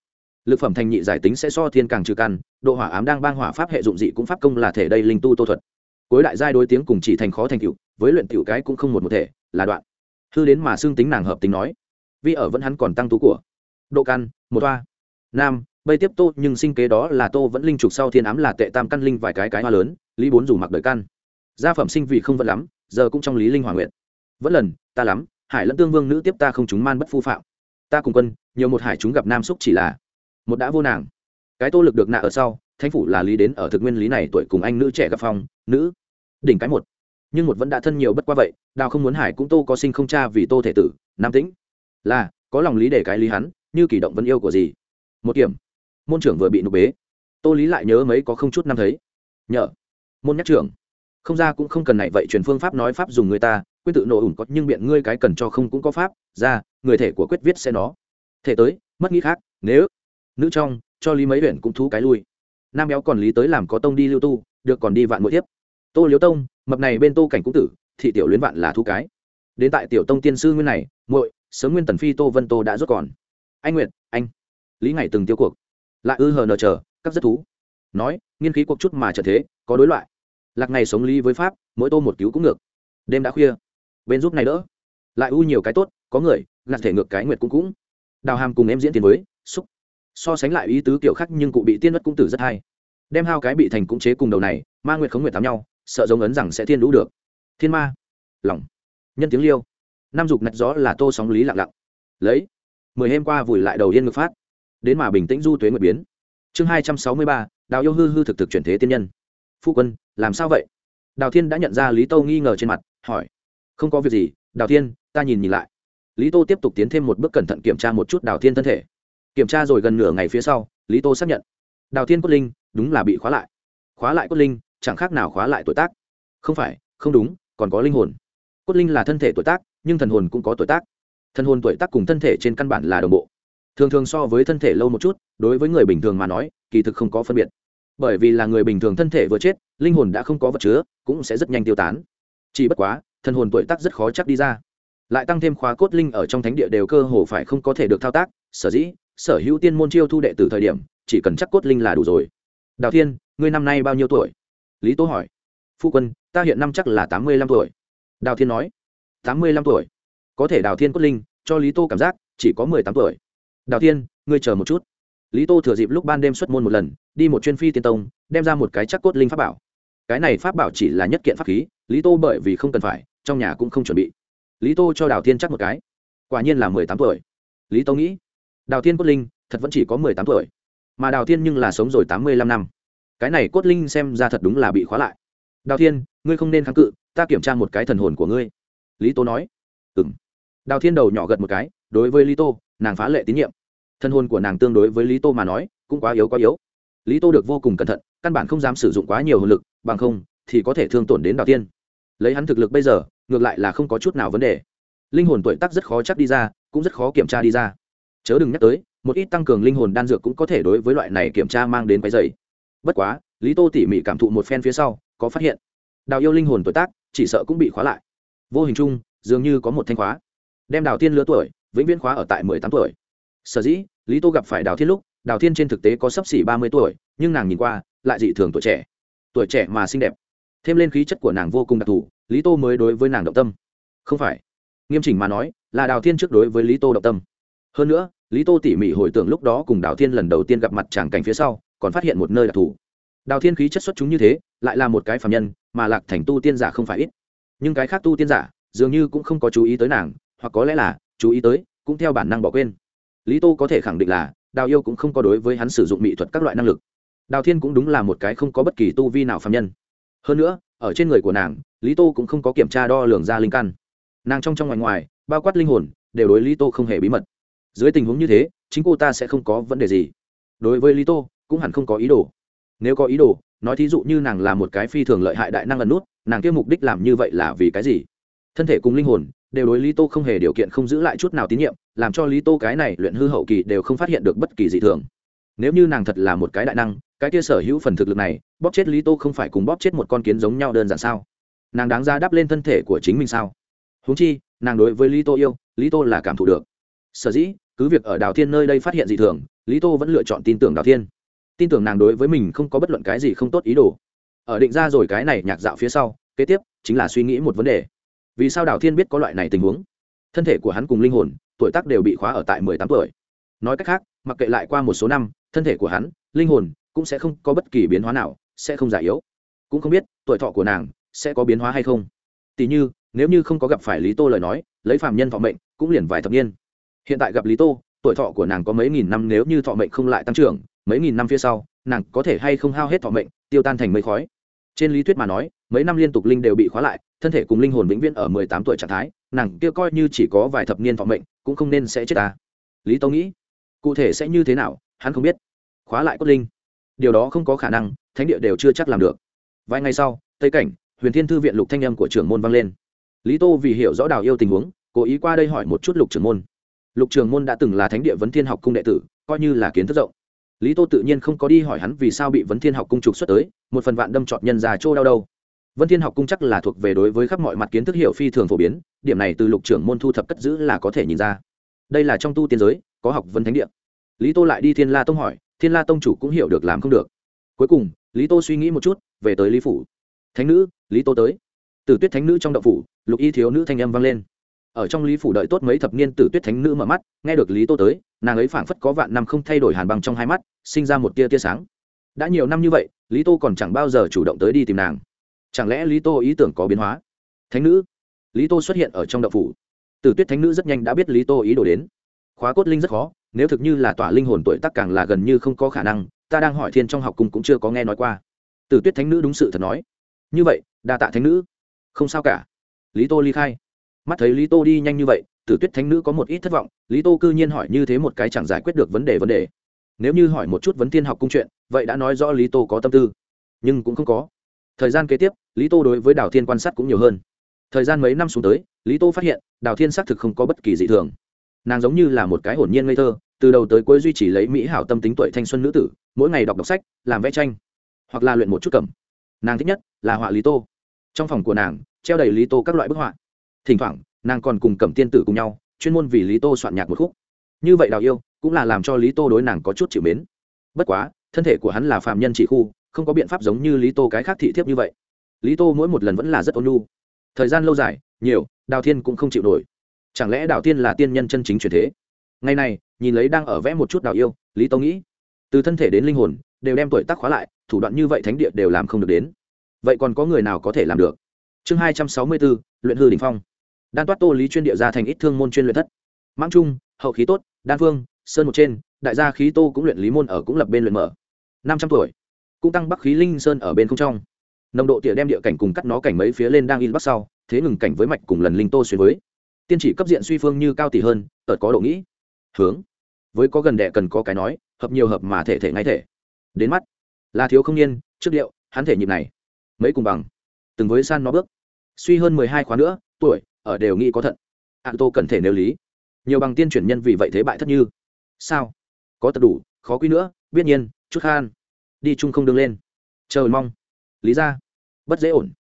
lực phẩm thành nhị giải tính sẽ so thiên càng trừ căn, độ hỏa ám đang bang hỏa pháp hệ dụng dị cũng pháp công là thể đây linh tu tô thuật. Cuối đại giai đối tiếng cùng chỉ thành khó thành cựu với luyện tiểu cái cũng không một một thể, là đoạn. Hư đến mà xương tính nàng hợp tính nói. Vì ở vẫn hắn còn tăng tú của. Độ căn, một toa. Nam, bây tiếp tô, nhưng sinh kế đó là tô vẫn linh trục sau thiên ám là tệ tam căn linh vài cái cái hoa lớn, lý bốn dù mặc đời căn. Gia phẩm sinh vì không vẫn lắm, giờ cũng trong lý linh hòa nguyện vẫn lần, ta lắm, hải lẫn tương vương nữ tiếp ta không chúng man bất phu phạm. Ta cùng quân, nhiều một hải chúng gặp nam xúc chỉ là một đã vô nàng. Cái tô lực được nạ ở sau, thánh phủ là lý đến ở thực nguyên lý này tuổi cùng anh nữ trẻ gặp phong, nữ, đỉnh cái một. Nhưng một vẫn đã thân nhiều bất qua vậy, đào không muốn hải cũng tô có sinh không cha vì tô thể tử, nam tĩnh. Là, có lòng lý để cái lý hắn, như kỳ động vẫn yêu của gì? Một kiểm. Môn trưởng vừa bị nụ bế. Tô lý lại nhớ mấy có không chút năm thấy. Nhờ. Môn nhắc trưởng. Không ra cũng không cần này vậy truyền phương pháp nói pháp dùng người ta quyết tự nổ ủng có nhưng biện ngươi cái cần cho không cũng có pháp, ra, người thể của quyết viết sẽ nó. Thể tới, mất nghĩ khác, nếu nữ trong, cho lý mấy huyện cũng thú cái lui. Nam béo còn lý tới làm có tông đi lưu tu, được còn đi vạn mỗi tiếp tô liếu tông, mập này bên tô cảnh cũng tử, thị tiểu luyến vạn là thú cái. Đến tại tiểu tông tiên sư nguyên này, muội, sớm nguyên tần phi tô vân tô đã rốt còn. Anh nguyệt, anh. Lý ngày từng tiêu cuộc. Lại ư hờ nờ chờ, các rất thú. Nói, nghiên khí cuộc chút mà trở thế, có đối loại. Lạc ngày sống lý với pháp, mỗi tô một cứu cũng ngược. Đêm đã khuya. Bên giúp này đỡ. Lại ưu nhiều cái tốt, có người, lạc thể ngược cái nguyệt cũng cũng. Đào hàm cùng em diễn tiền với, xúc so sánh lại ý tứ kiểu khác nhưng cụ bị tiên đất cũng tử rất hay. Đem hao cái bị thành cũng chế cùng đầu này, ma nguyệt khống nguyệt tám nhau, sợ giống ấn rằng sẽ thiên lũ được. Thiên ma, lòng, nhân tiếng liêu. Nam dục nạch gió là tô sóng lý lặng lặng. Lấy, mười hôm qua vùi lại đầu yên ngực phát. Đến mà bình tĩnh du tuế nguyệt biến. Chương hai trăm sáu mươi ba, đào yêu hư hư thực thực chuyển thế tiên nhân. Phu quân, làm sao vậy? Đào thiên đã nhận ra lý tô nghi ngờ trên mặt, hỏi. Không có việc gì, đào thiên, ta nhìn nhìn lại. Lý tô tiếp tục tiến thêm một bước cẩn thận kiểm tra một chút đào thiên thân thể kiểm tra rồi gần nửa ngày phía sau, lý tô xác nhận. Đào thiên cốt linh, đúng là bị khóa lại. Khóa lại cốt linh, chẳng khác nào khóa lại tuổi tác. Không phải, không đúng, còn có linh hồn. Cốt linh là thân thể tuổi tác, nhưng thần hồn cũng có tuổi tác. Thần hồn tuổi tác cùng thân thể trên căn bản là đồng bộ. Thường thường so với thân thể lâu một chút, đối với người bình thường mà nói, kỳ thực không có phân biệt. Bởi vì là người bình thường thân thể vừa chết, linh hồn đã không có vật chứa, cũng sẽ rất nhanh tiêu tán. Chỉ bất quá, thần hồn tuổi tác rất khó chắc đi ra. Lại tăng thêm khóa cốt linh ở trong thánh địa đều cơ hồ phải không có thể được thao tác, sở dĩ sở hữu tiên môn chiêu thu đệ từ thời điểm, chỉ cần chắc cốt linh là đủ rồi. Đào thiên, ngươi năm nay bao nhiêu tuổi? Lý tố hỏi. Phu quân, ta hiện năm chắc là tám mươi lăm tuổi. Đào thiên nói. tám mươi lăm tuổi. Có thể đào thiên cốt linh, cho lý tô cảm giác, chỉ có mười tám tuổi. Đào thiên, ngươi chờ một chút. Lý tô thừa dịp lúc ban đêm xuất môn một lần, đi một chuyên phi tiên tông, đem ra một cái chắc cốt linh pháp bảo. Cái này pháp bảo chỉ là nhất kiện pháp khí, lý tô bởi vì không cần phải, trong nhà cũng không chuẩn bị. Lý tô cho đào thiên chắc một cái. Quả nhiên là mười tám tuổi. Lý tô nghĩ đào thiên cốt linh thật vẫn chỉ có mười tám tuổi, mà đào thiên nhưng là sống rồi tám mươi lăm năm. Cái này cốt linh xem ra thật đúng là bị khóa lại. Đào thiên, ngươi không nên kháng cự, ta kiểm tra một cái thần hồn của ngươi. Lý tô nói. Ừ m đào thiên đầu nhỏ gật một cái, đối với lý tô, nàng phá lệ tín nhiệm. Thân hồn của nàng tương đối với lý tô mà nói, cũng quá yếu quá yếu. Lý tô được vô cùng cẩn thận, căn bản không dám sử dụng quá nhiều hồn lực, bằng không thì có thể thương tổn đến đào tiên lấy hắn thực lực bây giờ, ngược lại là không có chút nào vấn đề. Linh hồn tuổi tác rất khó chắc đi ra, cũng rất khó kiểm tra đi ra chớ đừng nhắc tới, một ít tăng cường linh hồn đan dược cũng có thể đối với loại này kiểm tra mang đến cái dày. Bất quá, lý tô tỉ mỉ cảm thụ một phen phía sau, có phát hiện, đào yêu linh hồn tuổi tác, chỉ sợ cũng bị khóa lại. Vô hình chung, dường như có một thanh khóa. Đem đào tiên lứa tuổi, vĩnh viễn khóa ở tại mười tám tuổi. Sở dĩ, lý tô gặp phải đào thiên lúc, đào thiên trên thực tế có sấp xỉ ba mươi tuổi, nhưng nàng nhìn qua, lại dị thường tuổi trẻ. Tuổi trẻ mà xinh đẹp. Thêm lên khí chất của nàng vô cùng đặc thù, lý tô mới đối với nàng động tâm. Không phải. Nghiêm chỉnh mà nói, là đào thiên trước đối với lý tô động tâm. Hơn nữa lý tô tỉ mỉ hồi tưởng lúc đó cùng đào thiên lần đầu tiên gặp mặt tràng cảnh phía sau, còn phát hiện một nơi đặc thù. Đào thiên khí chất xuất chúng như thế, lại là một cái phạm nhân, mà lạc thành tu tiên giả không phải ít. Nhưng cái khác tu tiên giả, dường như cũng không có chú ý tới nàng, hoặc có lẽ là, chú ý tới, cũng theo bản năng bỏ quên. Lý tô có thể khẳng định là, đào yêu cũng không có đối với hắn sử dụng mỹ thuật các loại năng lực. Đào thiên cũng đúng là một cái không có bất kỳ tu vi nào phạm nhân. Hơn nữa, ở trên người của nàng, lý tô cũng không có kiểm tra đo lường ra linh căn. Nàng trong trong ngoài ngoài, bao quát linh hồn, đều đối lý tô không hề bí mật dưới tình huống như thế, chính cô ta sẽ không có vấn đề gì. Đối với lý tô, cũng hẳn không có ý đồ. Nếu có ý đồ, nói thí dụ như nàng là một cái phi thường lợi hại đại năng ẩn nút, nàng kia mục đích làm như vậy là vì cái gì? Thân thể cùng linh hồn, đều đối lý tô không hề điều kiện không giữ lại chút nào tín nhiệm, làm cho lý tô cái này luyện hư hậu kỳ đều không phát hiện được bất kỳ gì thường. Nếu như nàng thật là một cái đại năng, cái kia sở hữu phần thực lực này, bóp chết lý tô không phải cùng bóp chết một con kiến giống nhau đơn giản sao? Nàng đáng ra đắp lên thân thể của chính mình sao? Húng chi, nàng đối với lý tô yêu, lý tô là cảm thụ được. Sở dĩ cứ việc ở đào thiên nơi đây phát hiện dị thường, lý tô vẫn lựa chọn tin tưởng đào thiên. Tin tưởng nàng đối với mình không có bất luận cái gì không tốt ý đồ. Ở định ra rồi cái này nhạc dạo phía sau, kế tiếp chính là suy nghĩ một vấn đề. Vì sao đào thiên biết có loại này tình huống? Thân thể của hắn cùng linh hồn, tuổi tác đều bị khóa ở tại mười tám tuổi. Nói cách khác, mặc kệ lại qua một số năm, thân thể của hắn, linh hồn cũng sẽ không có bất kỳ biến hóa nào, sẽ không già yếu. Cũng không biết tuổi thọ của nàng sẽ có biến hóa hay không. Tỉ như, nếu như không có gặp phải lý tô lời nói, lấy phạm nhân thọ mệnh cũng liền vài thập niên hiện tại gặp lý tô, tuổi thọ của nàng có mấy nghìn năm nếu như thọ mệnh không lại tăng trưởng, mấy nghìn năm phía sau, nàng có thể hay không hao hết thọ mệnh, tiêu tan thành mây khói. Trên lý thuyết mà nói, mấy năm liên tục linh đều bị khóa lại, thân thể cùng linh hồn vĩnh viễn ở mười tám tuổi trạng thái, nàng kia coi như chỉ có vài thập niên thọ mệnh, cũng không nên sẽ chết ta. Lý Tô nghĩ, cụ thể sẽ như thế nào, hắn không biết. Khóa lại cốt linh. Điều đó không có khả năng, thánh địa đều chưa chắc làm được. Vài ngày sau, tây cảnh, huyền thiên thư viện lục thanh âm của trưởng môn vang lên. Lý tô vì hiểu rõ đào yêu tình huống, cố ý qua đây hỏi một chút lục trưởng môn lục Trường môn đã từng là thánh địa vấn thiên học cung đệ tử, coi như là kiến thức rộng. Lý tô tự nhiên không có đi hỏi hắn vì sao bị vấn thiên học cung trục xuất tới, một phần vạn đâm trọt nhân già trô đau đâu. Vấn thiên học cung chắc là thuộc về đối với khắp mọi mặt kiến thức hiểu phi thường phổ biến, điểm này từ lục trưởng môn thu thập cất giữ là có thể nhìn ra. Đây là trong tu tiên giới, có học vấn thánh địa. Lý tô lại đi thiên la tông hỏi, thiên la tông chủ cũng hiểu được làm không được. Cuối cùng, lý tô suy nghĩ một chút, về tới lý phủ. Thánh nữ, lý tô tới. Từ tuyết thánh nữ trong đậu phủ, lục y thiếu nữ thanh âm vang lên ở trong lý phủ đợi tốt mấy thập niên tử tuyết thánh nữ mở mắt, nghe được lý tô tới, nàng ấy phảng phất có vạn năm không thay đổi hàn bằng trong hai mắt, sinh ra một tia tia sáng. Đã nhiều năm như vậy, lý tô còn chẳng bao giờ chủ động tới đi tìm nàng. Chẳng lẽ lý tô ý tưởng có biến hóa? Thánh nữ? Lý tô xuất hiện ở trong đậu phủ. Tử tuyết thánh nữ rất nhanh đã biết lý tô ý đồ đến. Khóa cốt linh rất khó, nếu thực như là tỏa linh hồn tuổi tác càng là gần như không có khả năng, ta đang hỏi thiên trong học cung cũng chưa có nghe nói qua. Tử tuyết thánh nữ đúng sự thật nói. Như vậy, đa tạ thánh nữ. Không sao cả. Lý tô ly khai mắt thấy lý tô đi nhanh như vậy, tử tuyết thánh nữ có một ít thất vọng, lý tô cư nhiên hỏi như thế một cái chẳng giải quyết được vấn đề vấn đề. Nếu như hỏi một chút vấn thiên học cung chuyện, vậy đã nói rõ lý tô có tâm tư. Nhưng cũng không có. Thời gian kế tiếp, lý tô đối với đào thiên quan sát cũng nhiều hơn. Thời gian mấy năm xuống tới, lý tô phát hiện, đào thiên xác thực không có bất kỳ dị thường. Nàng giống như là một cái hồn nhiên ngây thơ, từ đầu tới cuối duy trì lấy mỹ hảo tâm tính tuổi thanh xuân nữ tử, mỗi ngày đọc đọc sách, làm vẽ tranh, hoặc là luyện một chút cẩm. Nàng thích nhất là họa lý tô. Trong phòng của nàng, treo đầy lý tô các loại bức họa thỉnh thoảng, nàng còn cùng cẩm tiên tử cùng nhau, chuyên môn vì lý tô soạn nhạc một khúc. Như vậy đào yêu, cũng là làm cho lý tô đối nàng có chút chịu mến. Bất quá, thân thể của hắn là phạm nhân trị khu, không có biện pháp giống như lý tô cái khác thị thiếp như vậy. Lý tô mỗi một lần vẫn là rất ôn nhu. Thời gian lâu dài, nhiều, đào thiên cũng không chịu nổi. Chẳng lẽ đào thiên là tiên nhân chân chính truyền thế? Ngày này, nhìn lấy đang ở vẽ một chút đào yêu, lý tô nghĩ, từ thân thể đến linh hồn, đều đem tuổi tác khóa lại, thủ đoạn như vậy thánh địa đều làm không được đến. Vậy còn có người nào có thể làm được? Chương hai trăm sáu mươi bốn, luyện hư đình phong đan toát tô lý chuyên địa ra thành ít thương môn chuyên luyện thất. Mãng trung, hậu khí tốt, đan phương, sơn một trên, đại gia khí tô cũng luyện lý môn ở cũng lập bên luyện mở. Năm trăm tuổi, cũng tăng bắc khí linh sơn ở bên không trong. Nồng độ tỉa đem địa cảnh cùng cắt nó cảnh mấy phía lên đang in bắc sau, thế ngừng cảnh với mạch cùng lần linh tô xuyên với. Tiên chỉ cấp diện suy phương như cao tỷ hơn tợt có độ nghĩ. Hướng. Với có gần đệ cần có cái nói, hợp nhiều hợp mà thể thể ngay thể. Đến mắt. Là thiếu không niên, trước điệu, hắn thể nhịp này. Mấy cùng bằng. Từng với san nó bước. Suy hơn mười hai khóa nữa, tuổi ở đều nghĩ có thận. Ạn tô cần thể nếu lý. Nhiều bằng tiên chuyển nhân vì vậy thế bại thất như. Sao? Có tật đủ, khó quý nữa, biết nhiên, chút khan. Đi chung không đứng lên. Chờ mong. Lý ra. Bất dễ ổn.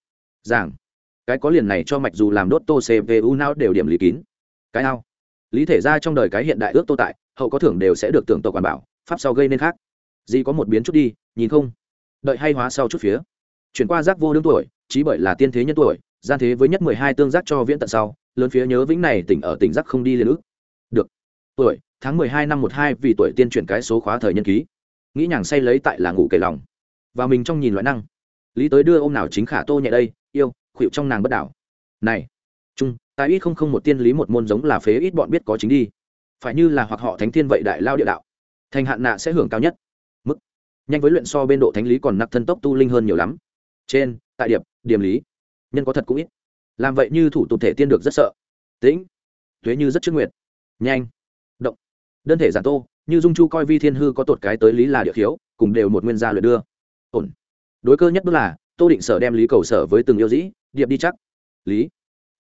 Giảng. Cái có liền này cho mạch dù làm đốt tô cpu não đều điểm lý kín. Cái ao. Lý thể ra trong đời cái hiện đại ước tô tại, hậu có thưởng đều sẽ được tưởng tổ quản bảo, pháp sau gây nên khác. Gì có một biến chút đi, nhìn không? Đợi hay hóa sau chút phía. Chuyển qua giác vô đương tuổi trí bởi là tiên thế nhân tuổi gian thế với nhất mười hai tương giác cho viễn tận sau, lớn phía nhớ vĩnh này tỉnh ở tỉnh giác không đi lên ước. Được. Tuổi, tháng mười hai năm một hai vì tuổi tiên chuyển cái số khóa thời nhân ký. Nghĩ nhàng say lấy tại là ngủ kể lòng. Và mình trong nhìn loại năng. Lý tới đưa ô m nào chính khả tô nhẹ đây, yêu, khuỵu trong nàng bất đảo. Này, trung, tài ít không không một tiên lý một môn giống là phế ít bọn biết có chính đi. Phải như là hoặc họ thánh thiên vậy đại lao địa đạo. Thành hạn nạ sẽ hưởng cao nhất. Mức. Nhanh với luyện so bên độ thánh lý còn nặc thân tốc tu linh hơn nhiều lắm. Trên, tại điệp, điểm lý nhân có thật cũng ít. Làm vậy như thủ tục thể tiên được rất sợ. Tĩnh. Thuế như rất trước nguyện. Nhanh. Động. Đơn thể giản tô, như dung chu coi vi thiên hư có tột cái tới lý là địa khiếu, cùng đều một nguyên gia lượt đưa. Ổn. Đối cơ nhất bước là, tô định sở đem lý cầu sở với từng yêu dĩ, điệp đi chắc. Lý.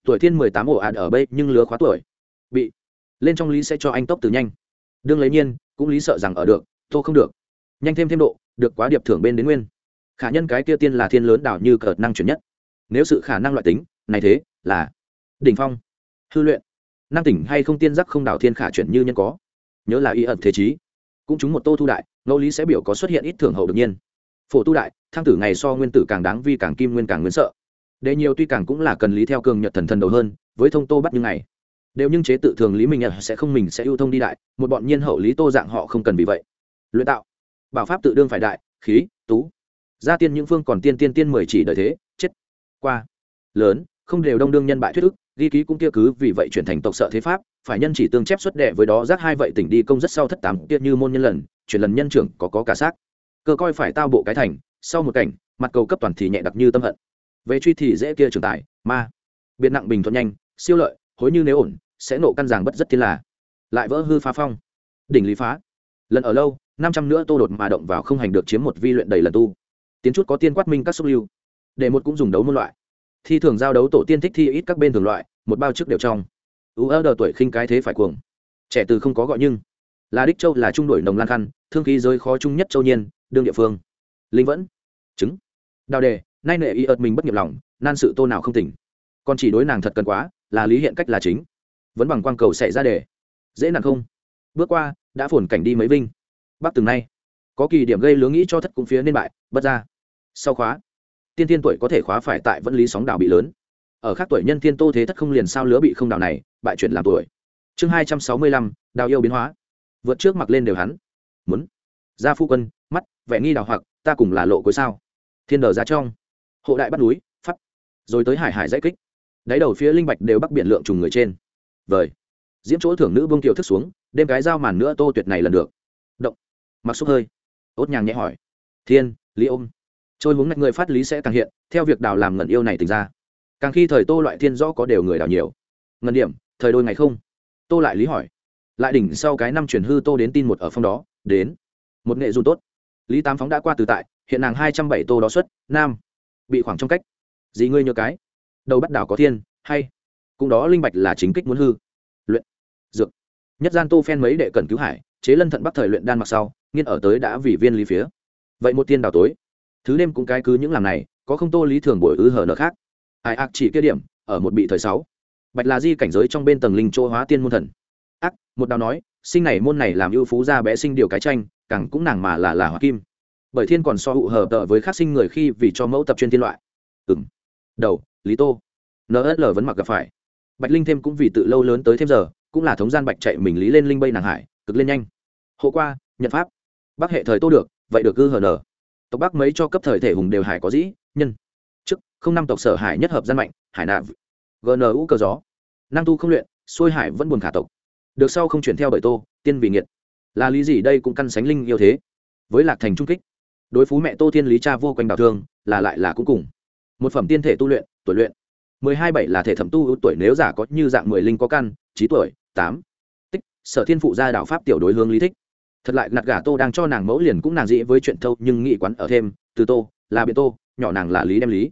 Tuổi thiên mười tám ổ ạt ở bây nhưng lứa khóa tuổi. Bị. Lên trong lý sẽ cho anh tốc từ nhanh. Đương lấy nhiên, cũng lý sợ rằng ở được, tô không được. Nhanh thêm thêm độ, được quá điệp thưởng bên đến nguyên. Khả nhân cái kia tiên là thiên lớn đảo như cợt năng chuyển nhất nếu sự khả năng loại tính, này thế, là đỉnh phong. Hư luyện. Năng tỉnh hay không tiên giác không đảo thiên khả chuyển như nhân có. Nhớ là y ẩn thế chí cũng chúng một tô thu đại, ngẫu lý sẽ biểu có xuất hiện ít thưởng hậu đột nhiên. Phổ tu đại, thăng tử ngày so nguyên tử càng đáng vi càng kim nguyên càng nguyên sợ. Đệ nhiều tuy càng cũng là cần lý theo cường nhật thần thần đầu hơn, với thông tô bắt như ngày. Đều nhưng chế tự thường lý mình sẽ không mình sẽ ưu thông đi đại, một bọn nhiên hậu lý tô dạng họ không cần vì vậy. Luyện tạo. Bảo pháp tự đương phải đại, khí, tú. Gia tiên những phương còn tiên tiên tiên mười chỉ đợi thế qua. Lớn, không đều đông đương nhân bại thuyết ức, ghi ký cũng kia cứ vì vậy chuyển thành tộc sợ thế pháp, phải nhân chỉ tương chép xuất đệ với đó giác hai vậy tỉnh đi công rất sau thất tám tiết như môn nhân lần, chuyển lần nhân trưởng, có có cả xác. Cơ coi phải tao bộ cái thành, sau một cảnh, mặt cầu cấp toàn thì nhẹ đặc như tâm hận. Về truy thì dễ kia trường tài, ma. Biệt nặng bình thuận nhanh, siêu lợi, hối như nếu ổn, sẽ nộ căn giảng bất rất thiên là. Lại vỡ hư phá phong. Đỉnh lý phá. Lần ở lâu, năm trăm nữa tô đột mà động vào không hành được chiếm một vi luyện đầy lần tu. Tiến chút có tiên quát minh các xúc lưu để một cũng dùng đấu môn loại. Thi thường giao đấu tổ tiên thích thi ít các bên thường loại, một bao trước đều trong. U ơ đờ tuổi khinh cái thế phải cuồng. Trẻ từ không có gọi nhưng. Là đích châu là trung đổi nồng lan khăn, thương khí giới khó chung nhất châu nhiên, đương địa phương. Linh vẫn. Chứng. Đào đề, nay nệ y ợt mình bất nghiệp lòng, nan sự tô nào không tỉnh. Còn chỉ đối nàng thật cần quá, là lý hiện cách là chính. Vẫn bằng quang cầu xảy ra đề dễ nặng không? Bước qua, đã phồn cảnh đi mấy vinh. Bắc từng nay. Có kỳ điểm gây lướng nghĩ cho thất cũng phía nên bại, bất ra. Sau khóa tiên tiên tuổi có thể khóa phải tại vẫn lý sóng đảo bị lớn. Ở khác tuổi nhân tiên tô thế thất không liền sao lứa bị không đảo này, bại chuyển làm tuổi. Chương hai trăm sáu mươi lăm, đào yêu biến hóa. Vượt trước mặc lên đều hắn. Muốn. Ra phu quân, mắt, vẻ nghi đào hoặc, ta cùng là lộ cuối sao. Thiên đờ ra trong. Hộ đại bắt núi pháp rồi tới hải hải dãy kích. Đáy đầu phía linh bạch đều bắc biển lượng trùng người trên. Vời. Diễm chỗ thưởng nữ bông kiều thức xuống đêm cái dao màn nữa tô tuyệt này lần được. Động. Mặc xúc hơi. Ốt nhàng nhẹ hỏi. Thiên, lý ôm trôi hướng ngạch người phát lý sẽ càng hiện, theo việc đào làm ngẩn yêu này tính ra. Càng khi thời tô loại thiên rõ có đều người đào nhiều. Ngân điểm, thời đôi ngày không? Tô lại lý hỏi. Lại đỉnh sau cái năm chuyển hư tô đến tin một ở phong đó, đến. Một nghệ dù tốt. Lý tám phóng đã qua từ tại, hiện nàng hai trăm bảy tô đó xuất, nam. Bị khoảng trong cách. Gì ngươi nhớ cái. Đầu bắt đảo có thiên, hay. Cũng đó linh bạch là chính kích muốn hư. Luyện. Dược. Nhất gian tô phen mấy đệ cần cứu hải, chế lân thận bắc thời luyện đan mặc sau, nghiên ở tới đã vì viên lý phía. Vậy một tiên đào tối thứ đêm cũng cái cứ những làm này, có không tô lý thường buổi ư hở nợ khác. Ai ác chỉ kia điểm, ở một bị thời sáu. Bạch là di cảnh giới trong bên tầng linh chỗ hóa tiên môn thần. Ác, một đào nói, sinh này môn này làm ưu phú ra bé sinh điều cái tranh, càng cũng nàng mà là là hoa kim. Bởi thiên còn so hụ hở tợ với khác sinh người khi vì cho mẫu tập chuyên thiên loại. Ừng đầu, lý tô. Nsl vẫn mặc gặp phải. Bạch linh thêm cũng vì tự lâu lớn tới thêm giờ, cũng là thống gian bạch chạy mình lý lên linh bây nàng hải, cực lên nhanh. Hộ qua, nhận pháp. Bắc hệ thời tô được, vậy được cư hở nở tộc bắc mấy cho cấp thời thể hùng đều hải có dĩ, nhân. Chức không năm tộc sở hải nhất hợp gian mạnh, hải nạ gnu cờ gió. Năng tu không luyện, xuôi hải vẫn buồn khả tộc. Được sau không chuyển theo bởi tô, tiên vì nghiệt. Là lý gì đây cũng căn sánh linh yêu thế. Với lạc thành trung kích. Đối phú mẹ tô thiên lý cha vô quanh đào thương, là lại là cũng cùng. Một phẩm tiên thể tu luyện, tuổi luyện. Mười hai bảy là thể thẩm tu tuổi nếu giả có như dạng mười linh có căn, trí tuổi, tám. Tích, sở thiên phụ gia đạo pháp tiểu đối hướng lý thích thật lại nạt gà tô đang cho nàng mẫu liền cũng nàng dĩ với chuyện thâu, nhưng nghị quán ở thêm, từ tô, là biện tô, nhỏ nàng là lý đem lý.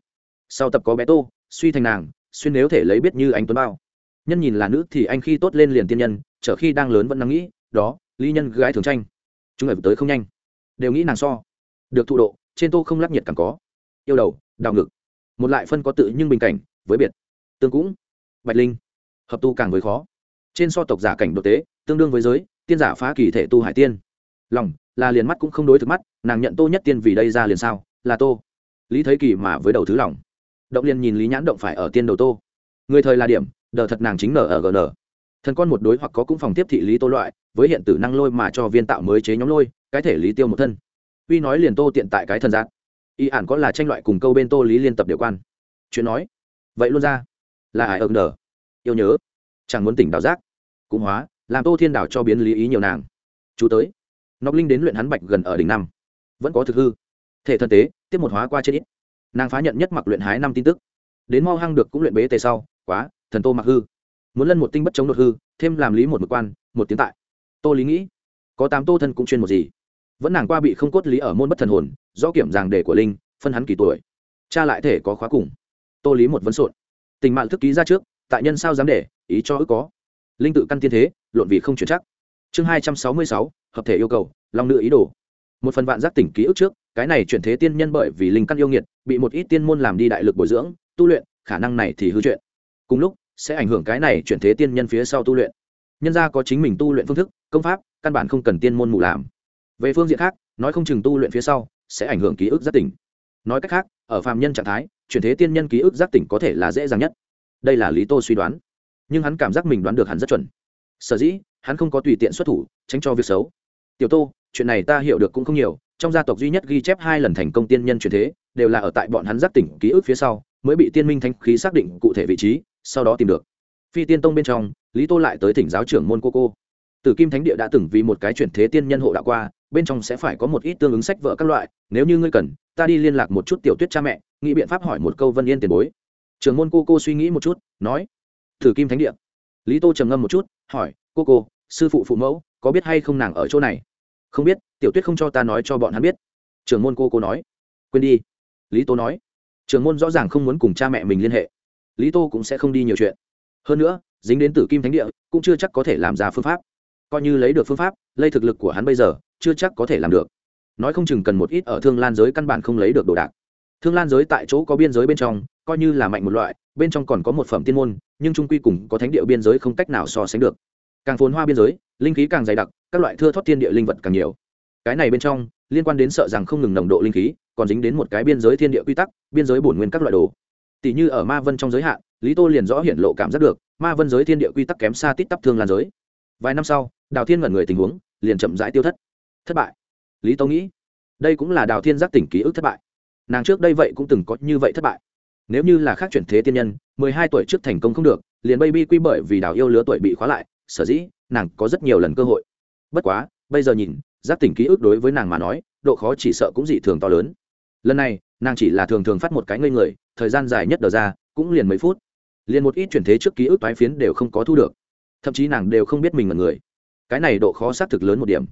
Sau tập có bé tô, suy thành nàng xuyên nếu thể lấy biết như anh tuấn bao. Nhân nhìn là nữ thì anh khi tốt lên liền tiên nhân, trở khi đang lớn vẫn nắng nghĩ, đó, lý nhân gái thường tranh. Chúng người tới không nhanh. Đều nghĩ nàng so. Được thụ độ, trên tô không lắc nhiệt càng có. Yêu đầu đào ngực một lại phân có tự nhưng bình cảnh, với biệt. Tương cũng. Bạch linh. Hợp tu càng với khó. Trên so tộc giả cảnh đột tế, tương đương với giới tiên giả phá kỳ thể tu hải tiên. Lòng là liền mắt cũng không đối thực mắt nàng nhận tô nhất tiên vì đây ra liền sao là tô. Lý thấy kỳ mà với đầu thứ lòng. Động liền nhìn lý nhãn động phải ở tiên đầu tô. Người thời là điểm đờ thật nàng chính nở ở gn thần con một đối hoặc có cũng phòng tiếp thị lý tô loại với hiện tử năng lôi mà cho viên tạo mới chế nhóm lôi cái thể lý tiêu một thân. Uy nói liền tô tiện tại cái thần giác. Y ản có là tranh loại cùng câu bên tô lý liên tập điều quan. Chuyện nói vậy luôn ra là ai ở nở, yêu nhớ chẳng muốn tỉnh đào giác cũng hóa làm tô thiên đảo cho biến lý ý nhiều nàng chú tới nóc linh đến luyện hắn bạch gần ở đỉnh năm vẫn có thực hư thể thân tế tiếp một hóa qua trên ít nàng phá nhận nhất mặc luyện hái năm tin tức đến mau hăng được cũng luyện bế tề sau quá thần tô mặc hư muốn lân một tinh bất chống đột hư thêm làm lý một mực quan một tiếng tại tô lý nghĩ có tám tô thân cũng chuyên một gì vẫn nàng qua bị không cốt lý ở môn bất thần hồn do kiểm giảng đề của linh phân hắn kỳ tuổi cha lại thể có khóa cùng tô lý một vấn sộn tình mạng thức ký ra trước tại nhân sao dám để ý cho ước có linh tự căn tiên thế luận vì không chuyển chắc. Chương hai trăm sáu mươi sáu, hợp thể yêu cầu, long nữ ý đồ. Một phần vạn giác tỉnh ký ức trước, cái này chuyển thế tiên nhân bởi vì linh căn yêu nghiệt, bị một ít tiên môn làm đi đại lực bồi dưỡng, tu luyện, khả năng này thì hư chuyện. Cùng lúc, sẽ ảnh hưởng cái này chuyển thế tiên nhân phía sau tu luyện. Nhân gia có chính mình tu luyện phương thức, công pháp, căn bản không cần tiên môn mù làm. Về phương diện khác, nói không chừng tu luyện phía sau, sẽ ảnh hưởng ký ức giác tỉnh. Nói cách khác, ở phàm nhân trạng thái, chuyển thế tiên nhân ký ức giác tỉnh có thể là dễ dàng nhất. Đây là lý tô suy đoán. Nhưng hắn cảm giác mình đoán được hắn rất chuẩn sở dĩ, hắn không có tùy tiện xuất thủ, tránh cho việc xấu. Tiểu tô, chuyện này ta hiểu được cũng không nhiều, trong gia tộc duy nhất ghi chép hai lần thành công tiên nhân truyền thế, đều là ở tại bọn hắn giác tỉnh ký ức phía sau, mới bị tiên minh thanh khí xác định cụ thể vị trí, sau đó tìm được. Phi tiên tông bên trong, lý tô lại tới thỉnh giáo trưởng môn cô cô. Tử kim thánh địa đã từng vì một cái chuyển thế tiên nhân hộ đạo qua, bên trong sẽ phải có một ít tương ứng sách vợ các loại, nếu như ngươi cần, ta đi liên lạc một chút tiểu tuyết cha mẹ, nghĩ biện pháp hỏi một câu vân yên tiền bối. Trưởng môn cô cô suy nghĩ một chút, nói tử kim thánh địa. Lý tô trầm ngâm một chút hỏi, cô cô, sư phụ phụ mẫu, có biết hay không nàng ở chỗ này? Không biết, tiểu tuyết không cho ta nói cho bọn hắn biết. Trưởng môn cô cô nói. Quên đi. Lý tô nói. Trưởng môn rõ ràng không muốn cùng cha mẹ mình liên hệ. Lý tô cũng sẽ không đi nhiều chuyện. Hơn nữa, dính đến tử kim thánh địa, cũng chưa chắc có thể làm ra phương pháp. Coi như lấy được phương pháp lây thực lực của hắn bây giờ, chưa chắc có thể làm được. Nói không chừng cần một ít ở thương lan giới căn bản không lấy được đồ đạc thương lan giới tại chỗ có biên giới bên trong, coi như là mạnh một loại, bên trong còn có một phẩm tiên môn, nhưng trung quy cùng có thánh địa biên giới không cách nào so sánh được. Càng phồn hoa biên giới, linh khí càng dày đặc, các loại thưa thoát thiên địa linh vật càng nhiều. Cái này bên trong, liên quan đến sợ rằng không ngừng nồng độ linh khí, còn dính đến một cái biên giới thiên địa quy tắc, biên giới bổn nguyên các loại đồ. Tỷ như ở ma vân trong giới hạn, lý tô liền rõ hiện lộ cảm giác được, ma vân giới thiên địa quy tắc kém xa tít tắp thương lan giới. Vài năm sau, đào thiên ngẩn người tình huống, liền chậm rãi tiêu thất. Thất bại. Lý tô nghĩ, đây cũng là đào thiên giác tỉnh ký ức thất bại nàng trước đây vậy cũng từng có như vậy thất bại. Nếu như là khác chuyển thế tiên nhân, mười hai tuổi trước thành công không được, liền baby quy bởi vì đào yêu lứa tuổi bị khóa lại, sở dĩ nàng có rất nhiều lần cơ hội. Bất quá, bây giờ nhìn, giác tỉnh ký ức đối với nàng mà nói, độ khó chỉ sợ cũng dị thường to lớn. Lần này, nàng chỉ là thường thường phát một cái ngây người, thời gian dài nhất đờ ra, cũng liền mấy phút. Liền một ít chuyển thế trước ký ức toái phiến đều không có thu được. Thậm chí nàng đều không biết mình là người. Cái này độ khó xác thực lớn một điểm.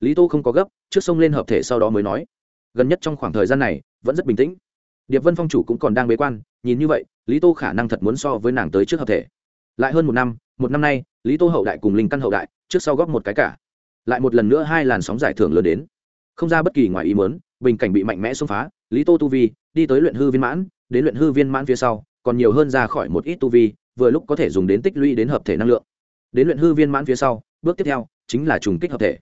Lý tô không có gấp, trước sông lên hợp thể sau đó mới nói. Gần nhất trong khoảng thời gian này vẫn rất bình tĩnh. Điệp vân phong chủ cũng còn đang bế quan, nhìn như vậy, lý tô khả năng thật muốn so với nàng tới trước hợp thể. Lại hơn một năm một năm nay, lý tô hậu đại cùng linh căn hậu đại, trước sau góp một cái cả. Lại một lần nữa hai làn sóng giải thưởng lớn đến. Không ra bất kỳ ngoài ý mớn bình cảnh bị mạnh mẽ xông phá, lý tô tu vi, đi tới luyện hư viên mãn, đến luyện hư viên mãn phía sau, còn nhiều hơn ra khỏi một ít tu vi, vừa lúc có thể dùng đến tích lũy đến hợp thể năng lượng. Đến luyện hư viên mãn phía sau, bước tiếp theo, chính là trùng kích hợp thể.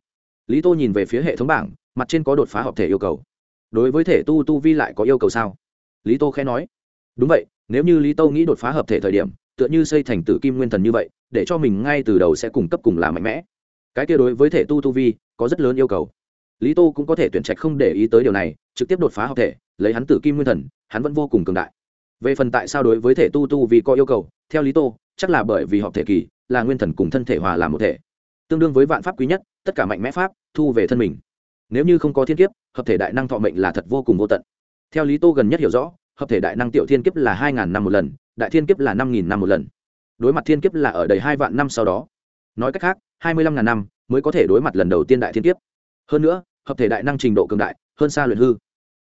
Lý tô nhìn về phía hệ thống bảng, mặt trên có đột phá hợp thể yêu cầu đối với thể tu tu vi lại có yêu cầu sao? Lý tô khẽ nói. Đúng vậy, nếu như lý tô nghĩ đột phá hợp thể thời điểm, tựa như xây thành tử kim nguyên thần như vậy, để cho mình ngay từ đầu sẽ cung cấp cùng là mạnh mẽ. Cái kia đối với thể tu tu vi, có rất lớn yêu cầu. Lý tô cũng có thể tuyển trạch không để ý tới điều này, trực tiếp đột phá hợp thể, lấy hắn tử kim nguyên thần, hắn vẫn vô cùng cường đại. Về phần tại sao đối với thể tu tu vì có yêu cầu, theo lý tô, chắc là bởi vì hợp thể kỳ, là nguyên thần cùng thân thể hòa làm một thể. Tương đương với vạn pháp quý nhất, tất cả mạnh mẽ pháp, thu về thân mình. Nếu như không có thiên kiếp hợp thể đại năng thọ mệnh là thật vô cùng vô tận. Theo lý tô gần nhất hiểu rõ, hợp thể đại năng tiểu thiên kiếp là hai ngàn năm một lần, đại thiên kiếp là năm nghìn năm một lần. Đối mặt thiên kiếp là ở đầy hai vạn năm sau đó. Nói cách khác, hai mươi lăm ngàn năm mới có thể đối mặt lần đầu tiên đại thiên kiếp. Hơn nữa, hợp thể đại năng trình độ cường đại, hơn xa luyện hư.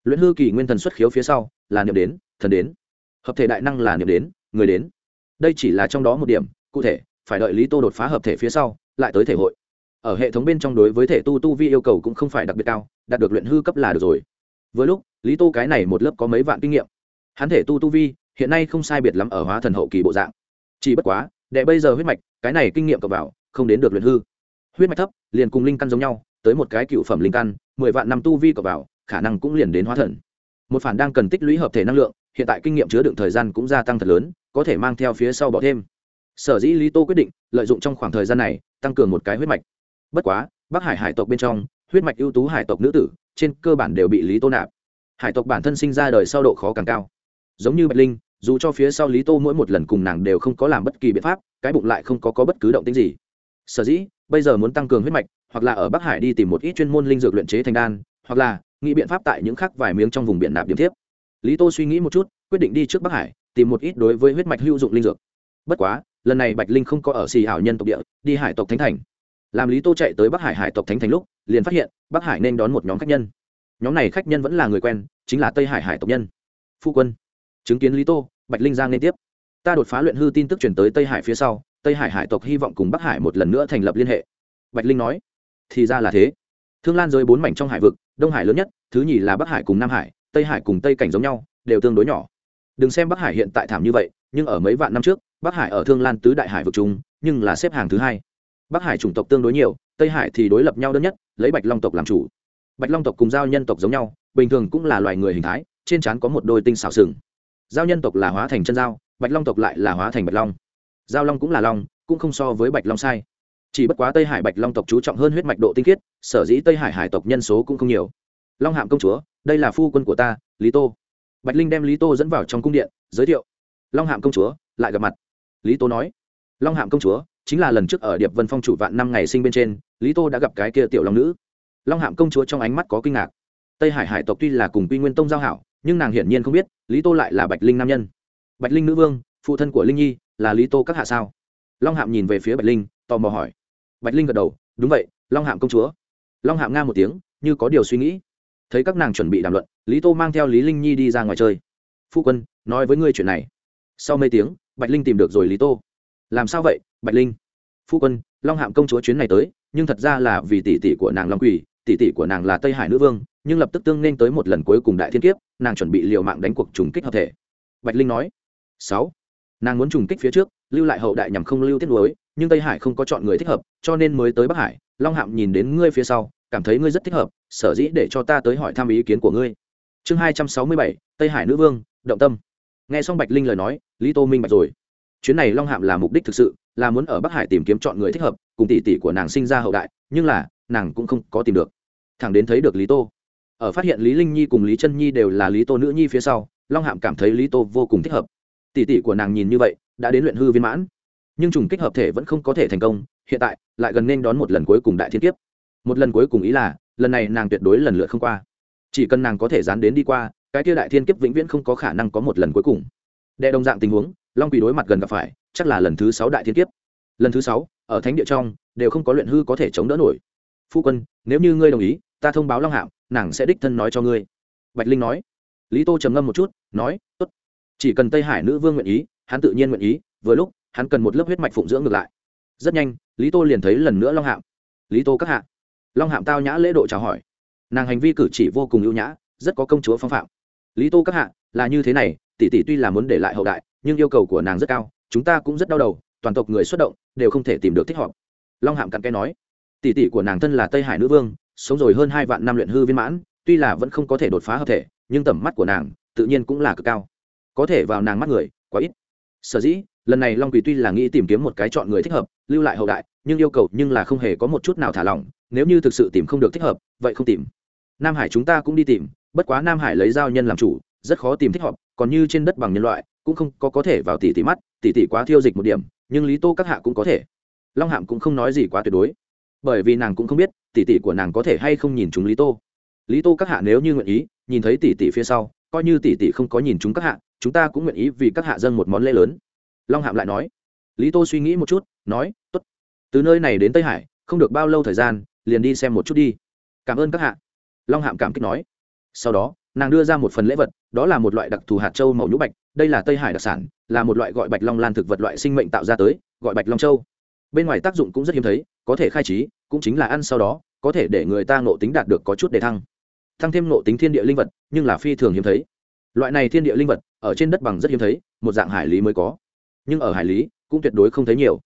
Luyện hư kỳ nguyên thần xuất khiếu phía sau là niệm đến, thần đến. Hợp thể đại năng là niệm đến, người đến. Đây chỉ là trong đó một điểm, cụ thể, phải đợi lý tô đột phá hợp thể phía sau, lại tới thể hội ở hệ thống bên trong đối với thể tu tu vi yêu cầu cũng không phải đặc biệt cao, đạt được luyện hư cấp là được rồi. Với lúc, lý tô cái này một lớp có mấy vạn kinh nghiệm. Hắn thể tu tu vi, hiện nay không sai biệt lắm ở hóa thần hậu kỳ bộ dạng. Chỉ bất quá, đệ bây giờ huyết mạch, cái này kinh nghiệm cập vào, không đến được luyện hư. Huyết mạch thấp, liền cùng linh căn giống nhau, tới một cái cựu phẩm linh căn, mười vạn năm tu vi cập vào, khả năng cũng liền đến hóa thần. Một phản đang cần tích lũy hợp thể năng lượng, hiện tại kinh nghiệm chứa đựng thời gian cũng gia tăng thật lớn, có thể mang theo phía sau bỏ thêm. Sở dĩ lý tô quyết định lợi dụng trong khoảng thời gian này, tăng cường một cái huyết mạch bất quá bắc hải hải tộc bên trong huyết mạch ưu tú hải tộc nữ tử trên cơ bản đều bị lý tô nạp. Hải tộc bản thân sinh ra đời sau độ khó càng cao. Giống như bạch linh dù cho phía sau lý tô mỗi một lần cùng nàng đều không có làm bất kỳ biện pháp cái bụng lại không có, có bất cứ động tính gì. Sở dĩ bây giờ muốn tăng cường huyết mạch hoặc là ở bắc hải đi tìm một ít chuyên môn linh dược luyện chế thành đan hoặc là nghĩ biện pháp tại những khác vài miếng trong vùng biển nạp điểm tiếp. lý tô suy nghĩ một chút quyết định đi trước bắc hải tìm một ít đối với huyết mạch hữu dụng linh dược. Bất quá lần này bạch linh không có ở xì hảo nhân tộc địa đi hải tộc thánh thành làm lý tô chạy tới bắc hải hải tộc thánh thành lúc, liền phát hiện bắc hải nên đón một nhóm khách nhân. Nhóm này khách nhân vẫn là người quen, chính là tây hải hải tộc nhân. Phu quân, chứng kiến lý tô, bạch linh giang liên tiếp. Ta đột phá luyện hư tin tức chuyển tới tây hải phía sau, tây hải hải tộc hy vọng cùng bắc hải một lần nữa thành lập liên hệ. Bạch linh nói, thì ra là thế. Thương lan rơi bốn mảnh trong hải vực, đông hải lớn nhất, thứ nhì là bắc hải cùng nam hải, tây hải cùng tây cảnh giống nhau, đều tương đối nhỏ. Đừng xem bắc hải hiện tại thảm như vậy, nhưng ở mấy vạn năm trước, bắc hải ở thương lan tứ đại hải vực chúng nhưng là xếp hàng thứ hai bắc hải chủng tộc tương đối nhiều, tây hải thì đối lập nhau đơn nhất, lấy bạch long tộc làm chủ. Bạch long tộc cùng giao nhân tộc giống nhau, bình thường cũng là loài người hình thái, trên trán có một đôi tinh xảo sừng. Giao nhân tộc là hóa thành chân dao, bạch long tộc lại là hóa thành bạch long. Giao long cũng là long, cũng không so với bạch long sai. Chỉ bất quá tây hải bạch long tộc chú trọng hơn huyết mạch độ tinh khiết, sở dĩ tây hải hải tộc nhân số cũng không nhiều. Long hạm công chúa, đây là phu quân của ta, lý tô. Bạch linh đem lý tô dẫn vào trong cung điện, giới thiệu. Long hạm công chúa, lại gặp mặt. Lý tô nói. Long hạm công chúa chính là lần trước ở điệp vân phong chủ vạn năm ngày sinh bên trên, lý tô đã gặp cái kia tiểu long nữ. Long hạm công chúa trong ánh mắt có kinh ngạc. Tây hải hải tộc tuy là cùng quy nguyên tông giao hảo, nhưng nàng hiển nhiên không biết, lý tô lại là bạch linh nam nhân. Bạch linh nữ vương, phụ thân của linh nhi, là lý tô các hạ sao? Long hạm nhìn về phía bạch linh, tò mò hỏi. Bạch linh gật đầu, đúng vậy, long hạm công chúa. Long hạm nga một tiếng, như có điều suy nghĩ. Thấy các nàng chuẩn bị đàm luận, lý tô mang theo lý linh nhi đi ra ngoài chơi. Phu quân, nói với ngươi chuyện này. Sau mấy tiếng, bạch linh tìm được rồi lý tô. Làm sao vậy? Bạch linh. Phu quân, long hạm công chúa chuyến này tới, nhưng thật ra là vì tỷ tỷ của nàng long quỳ, tỷ tỷ của nàng là tây hải nữ vương, nhưng lập tức tương nên tới một lần cuối cùng đại thiên kiếp, nàng chuẩn bị liều mạng đánh cuộc trùng kích hợp thể. Bạch linh nói, sáu, nàng muốn trùng kích phía trước, lưu lại hậu đại nhằm không lưu tiết lối nhưng tây hải không có chọn người thích hợp, cho nên mới tới bắc hải. Long hạm nhìn đến ngươi phía sau, cảm thấy ngươi rất thích hợp, sở dĩ để cho ta tới hỏi thăm ý kiến của ngươi. Chương hai trăm sáu mươi bảy, tây hải nữ vương, động tâm. Nghe xong bạch linh lời nói, lý tô minh bạch rồi. Chuyến này long hạm là mục đích thực sự là muốn ở bắc hải tìm kiếm chọn người thích hợp, cùng tỷ tỷ của nàng sinh ra hậu đại, nhưng là, nàng cũng không có tìm được. Thẳng đến thấy được lý tô. Ở phát hiện lý linh nhi cùng lý Trân nhi đều là lý tô nữ nhi phía sau, long hạm cảm thấy lý tô vô cùng thích hợp. Tỷ tỷ của nàng nhìn như vậy, đã đến luyện hư viên mãn. Nhưng trùng kích hợp thể vẫn không có thể thành công, hiện tại, lại gần nên đón một lần cuối cùng đại thiên kiếp. Một lần cuối cùng ý là, lần này nàng tuyệt đối lần lượt không qua. Chỉ cần nàng có thể dán đến đi qua, cái kia đại thiên kiếp vĩnh viễn không có khả năng có một lần cuối cùng. Đệ đồng dạng tình huống long quỳ đối mặt gần gặp phải chắc là lần thứ sáu đại thiên kiếp. Lần thứ sáu ở thánh địa trong đều không có luyện hư có thể chống đỡ nổi. Phu quân nếu như ngươi đồng ý ta thông báo long Hạo, nàng sẽ đích thân nói cho ngươi. Bạch linh nói. Lý tô trầm ngâm một chút nói tốt. Chỉ cần tây hải nữ vương nguyện ý hắn tự nhiên nguyện ý vừa lúc hắn cần một lớp huyết mạch phụng dưỡng ngược lại. Rất nhanh lý tô liền thấy lần nữa long hạm lý tô các hạ. Long hạm tao nhã lễ độ chào hỏi. Nàng hành vi cử chỉ vô cùng ưu nhã rất có công chúa phong phạm. Lý tô các hạ là như thế này tỷ tỷ tuy là muốn để lại hậu đại nhưng yêu cầu của nàng rất cao, chúng ta cũng rất đau đầu, toàn tộc người xuất động, đều không thể tìm được thích hợp. Long hạm cặn cái nói. Tỷ tỷ của nàng thân là tây hải nữ vương, sống rồi hơn hai vạn năm luyện hư viên mãn, tuy là vẫn không có thể đột phá hợp thể, nhưng tầm mắt của nàng tự nhiên cũng là cực cao. Có thể vào nàng mắt người, quá ít. Sở dĩ, lần này long quỳ tuy là nghĩ tìm kiếm một cái chọn người thích hợp, lưu lại hậu đại, nhưng yêu cầu nhưng là không hề có một chút nào thả lỏng, nếu như thực sự tìm không được thích hợp, vậy không tìm. Nam hải chúng ta cũng đi tìm, bất quá nam hải lấy giao nhân làm chủ, rất khó tìm thích hợp, còn như trên đất bằng nhân loại cũng không có có thể vào tỷ tỷ mắt tỷ tỷ quá thiêu dịch một điểm, nhưng lý tô các hạ cũng có thể. Long hạm cũng không nói gì quá tuyệt đối. Bởi vì nàng cũng không biết tỷ tỷ của nàng có thể hay không nhìn chúng lý tô. Lý tô các hạ nếu như nguyện ý, nhìn thấy tỷ tỷ phía sau, coi như tỷ tỷ không có nhìn chúng các hạ, chúng ta cũng nguyện ý vì các hạ dâng một món lễ lớn. Long hạm lại nói. Lý tô suy nghĩ một chút, nói t ố t từ nơi này đến tây hải, không được bao lâu thời gian, liền đi xem một chút đi. Cảm ơn các hạ. Long hạm cảm kích nói. Sau đó, nàng đưa ra một phần lễ vật, đó là một loại đặc thù hạt châu màu nhũ bạch đây là tây hải đặc sản là một loại gọi bạch long lan thực vật loại sinh mệnh tạo ra tới gọi bạch long châu bên ngoài tác dụng cũng rất hiếm thấy có thể khai trí cũng chính là ăn sau đó có thể để người ta ngộ tính đạt được có chút để thăng thăng thêm ngộ tính thiên địa linh vật nhưng là phi thường hiếm thấy loại này thiên địa linh vật ở trên đất bằng rất hiếm thấy một dạng hải lý mới có nhưng ở hải lý cũng tuyệt đối không thấy nhiều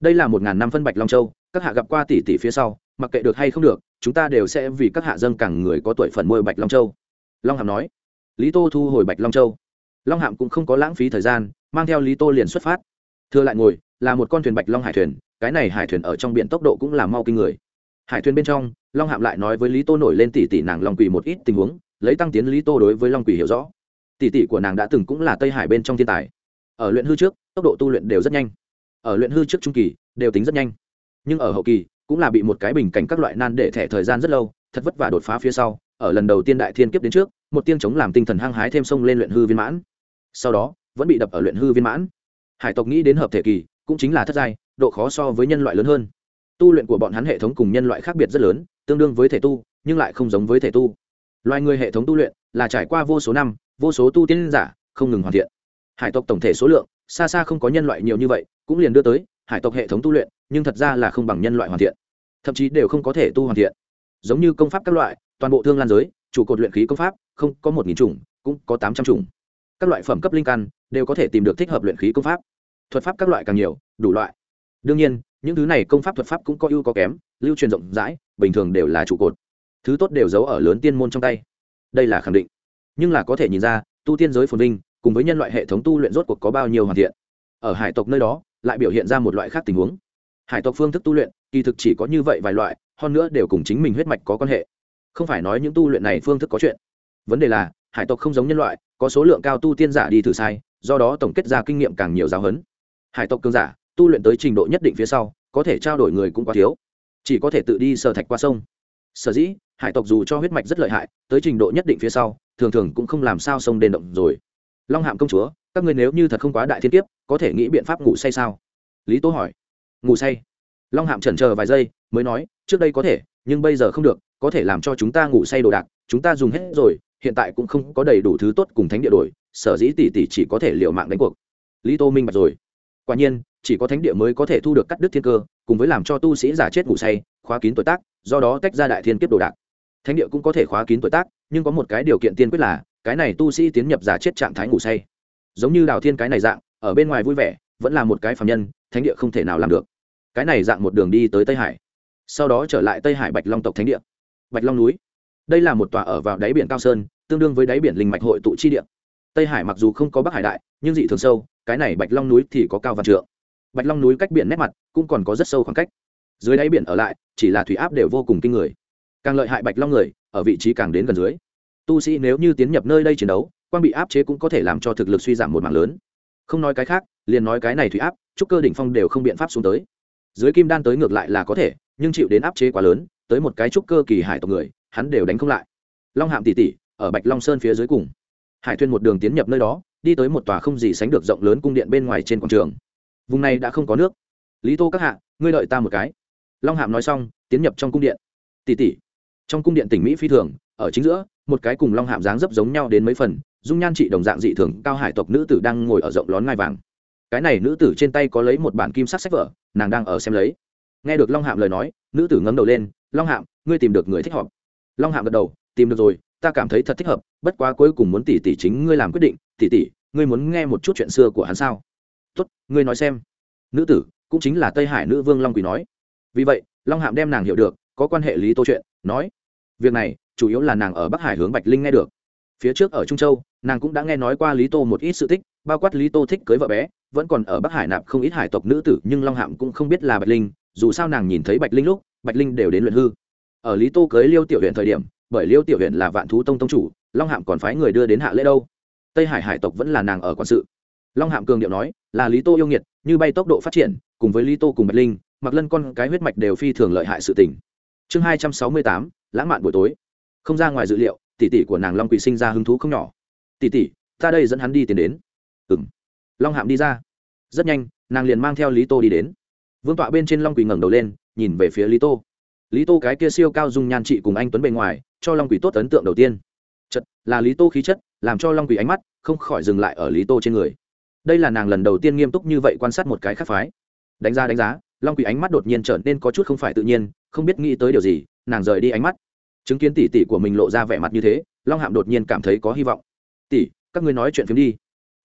đây là một ngàn năm phân bạch long châu các hạ gặp qua tỷ tỷ phía sau mặc kệ được hay không được chúng ta đều sẽ vì các hạ dân càng người có tuổi phần môi bạch long châu long hàm nói lý tô thu hồi bạch long châu long hạm cũng không có lãng phí thời gian, mang theo lý tô liền xuất phát. Thưa lại ngồi, là một con thuyền bạch long hải thuyền, cái này hải thuyền ở trong biển tốc độ cũng là mau kinh người. Hải thuyền bên trong, long hạm lại nói với lý tô nổi lên tỷ tỷ nàng long quỳ một ít tình huống, lấy tăng tiến lý tô đối với long quỳ hiểu rõ. Tỷ tỷ của nàng đã từng cũng là tây hải bên trong thiên tài. Ở luyện hư trước, tốc độ tu luyện đều rất nhanh. Ở luyện hư trước trung kỳ, đều tính rất nhanh. Nhưng ở hậu kỳ, cũng là bị một cái bình cảnh các loại nan để thẻ thời gian rất lâu, thật vất vả đột phá phía sau. Ở lần đầu tiên đại thiên kiếp đến trước, một tiên chống làm tinh thần hăng hái thêm sông lên luyện hư viên mãn sau đó vẫn bị đập ở luyện hư viên mãn. Hải tộc nghĩ đến hợp thể kỳ cũng chính là thất giai, độ khó so với nhân loại lớn hơn. Tu luyện của bọn hắn hệ thống cùng nhân loại khác biệt rất lớn, tương đương với thể tu, nhưng lại không giống với thể tu. Loài người hệ thống tu luyện là trải qua vô số năm, vô số tu tiên giả không ngừng hoàn thiện. Hải tộc tổng thể số lượng xa xa không có nhân loại nhiều như vậy, cũng liền đưa tới hải tộc hệ thống tu luyện, nhưng thật ra là không bằng nhân loại hoàn thiện. Thậm chí đều không có thể tu hoàn thiện. Giống như công pháp các loại, toàn bộ thương lan giới chủ cột luyện khí công pháp, không có một nghìn chủng, cũng có tám trăm chủng các loại phẩm cấp linh căn đều có thể tìm được thích hợp luyện khí công pháp. Thuật pháp các loại càng nhiều, đủ loại. Đương nhiên, những thứ này công pháp thuật pháp cũng có ưu có kém, lưu truyền rộng rãi, bình thường đều là trụ cột. Thứ tốt đều giấu ở lớn tiên môn trong tay. Đây là khẳng định. Nhưng là có thể nhìn ra, tu tiên giới phồn vinh, cùng với nhân loại hệ thống tu luyện rốt cuộc có bao nhiêu hoàn thiện. Ở hải tộc nơi đó, lại biểu hiện ra một loại khác tình huống. Hải tộc phương thức tu luyện, kỳ thực chỉ có như vậy vài loại, hơn nữa đều cùng chính mình huyết mạch có quan hệ. Không phải nói những tu luyện này phương thức có chuyện. Vấn đề là, hải tộc không giống nhân loại có số lượng cao tu tiên giả đi thử sai, do đó tổng kết ra kinh nghiệm càng nhiều giáo huấn. Hải tộc cương giả, tu luyện tới trình độ nhất định phía sau, có thể trao đổi người cũng quá thiếu. Chỉ có thể tự đi sờ thạch qua sông. Sở dĩ, hải tộc dù cho huyết mạch rất lợi hại, tới trình độ nhất định phía sau, thường thường cũng không làm sao sông đền động rồi. Long hạm công chúa, các người nếu như thật không quá đại thiên kiếp, có thể nghĩ biện pháp ngủ say sao? Lý tố hỏi. Ngủ say. Long hạm chần chờ vài giây, mới nói, trước đây có thể, nhưng bây giờ không được, có thể làm cho chúng ta ngủ say đồ đạc, chúng ta dùng hết rồi hiện tại cũng không có đầy đủ thứ tốt cùng thánh địa đổi, sở dĩ tỷ tỷ chỉ có thể liều mạng đánh cuộc. Lý tô minh bạch rồi. Quả nhiên, chỉ có thánh địa mới có thể thu được cắt đứt thiên cơ, cùng với làm cho tu sĩ giả chết ngủ say, khóa kín tuổi tác, do đó tách ra đại thiên kiếp đồ đạc. Thánh địa cũng có thể khóa kín tuổi tác, nhưng có một cái điều kiện tiên quyết là, cái này tu sĩ tiến nhập giả chết trạng thái ngủ say. Giống như đào thiên cái này dạng, ở bên ngoài vui vẻ, vẫn là một cái phạm nhân, thánh địa không thể nào làm được. Cái này dạng một đường đi tới tây hải. Sau đó trở lại tây hải bạch long tộc thánh địa. Bạch long núi đây là một tòa ở vào đáy biển cao sơn, tương đương với đáy biển linh mạch hội tụ chi địa. Tây hải mặc dù không có bắc hải đại, nhưng dị thường sâu, cái này bạch long núi thì có cao vạn trượng. Bạch long núi cách biển nét mặt cũng còn có rất sâu khoảng cách. Dưới đáy biển ở lại, chỉ là thủy áp đều vô cùng kinh người. Càng lợi hại bạch long người, ở vị trí càng đến gần dưới. Tu sĩ nếu như tiến nhập nơi đây chiến đấu quan bị áp chế cũng có thể làm cho thực lực suy giảm một mạng lớn. Không nói cái khác, liền nói cái này thủy áp, trúc cơ đỉnh phong đều không biện pháp xuống tới. Dưới kim đan tới ngược lại là có thể, nhưng chịu đến áp chế quá lớn, tới một cái trúc cơ kỳ hải tộc người hắn đều đánh không lại. Long hạm tỷ tỷ, ở bạch long sơn phía dưới cùng. Hải thuyên một đường tiến nhập nơi đó, đi tới một tòa không gì sánh được rộng lớn cung điện bên ngoài trên quảng trường. Vùng này đã không có nước. Lý tô các hạ, ngươi đợi ta một cái. Long hạm nói xong, tiến nhập trong cung điện. Tỷ tỷ, trong cung điện tỉnh mỹ phi thường, ở chính giữa, một cái cùng long hạm dáng dấp giống nhau đến mấy phần, dung nhan trị đồng dạng dị thường, cao hải tộc nữ tử đang ngồi ở rộng lón ngai vàng. Cái này nữ tử trên tay có lấy một bản kim sắc sách vở, nàng đang ở xem lấy. Nghe được long hạm lời nói, nữ tử ngấm đầu lên, long hạm, ngươi tìm được người thích hợp long hạm gật đầu, tìm được rồi, ta cảm thấy thật thích hợp, bất quá cuối cùng muốn tỷ tỷ chính ngươi làm quyết định. Tỷ tỷ, ngươi muốn nghe một chút chuyện xưa của hắn sao? Tốt, ngươi nói xem. Nữ tử, cũng chính là tây hải nữ vương long quỳ nói. Vì vậy, long hạm đem nàng hiểu được, có quan hệ lý tô chuyện, nói, việc này, chủ yếu là nàng ở bắc hải hướng bạch linh nghe được. Phía trước ở trung châu, nàng cũng đã nghe nói qua lý tô một ít sự tích, bao quát lý tô thích cưới vợ bé, vẫn còn ở bắc hải nạp không ít hải tộc nữ tử, nhưng long hạm cũng không biết là bạch linh, dù sao nàng nhìn thấy bạch linh lúc, bạch linh đều đến luyện hư ở lý tô cưới liêu tiểu huyện thời điểm, bởi liêu tiểu huyện là vạn thú tông tông chủ, long hạm còn phái người đưa đến hạ lễ đâu? Tây hải hải tộc vẫn là nàng ở quản sự. Long hạm cường điệu nói, là lý tô yêu nghiệt, như bay tốc độ phát triển, cùng với lý tô cùng bạch linh, mặc lân con cái huyết mạch đều phi thường lợi hại sự tình. Chương hai trăm sáu mươi tám, lãng mạn buổi tối. Không ra ngoài dự liệu, tỷ tỷ của nàng long quỳ sinh ra hứng thú không nhỏ. Tỷ tỷ, ta đây dẫn hắn đi tiến đến. Ừ m long hạm đi ra. Rất nhanh, nàng liền mang theo lý tô đi đến. Vương tọa bên trên long quỳ ngẩng đầu lên, nhìn về phía lý tô lý tô cái kia siêu cao dung nhan trị cùng anh tuấn bề ngoài, cho long quỷ tốt ấn tượng đầu tiên. Chật, là lý tô khí chất, làm cho long quỷ ánh mắt không khỏi dừng lại ở lý tô trên người. Đây là nàng lần đầu tiên nghiêm túc như vậy quan sát một cái khác phái. Đánh giá đánh giá, long quỷ ánh mắt đột nhiên trở nên có chút không phải tự nhiên, không biết nghĩ tới điều gì, nàng rời đi ánh mắt. Chứng kiến tỷ tỷ của mình lộ ra vẻ mặt như thế, long hạm đột nhiên cảm thấy có hy vọng. Tỷ, các ngươi nói chuyện phim đi.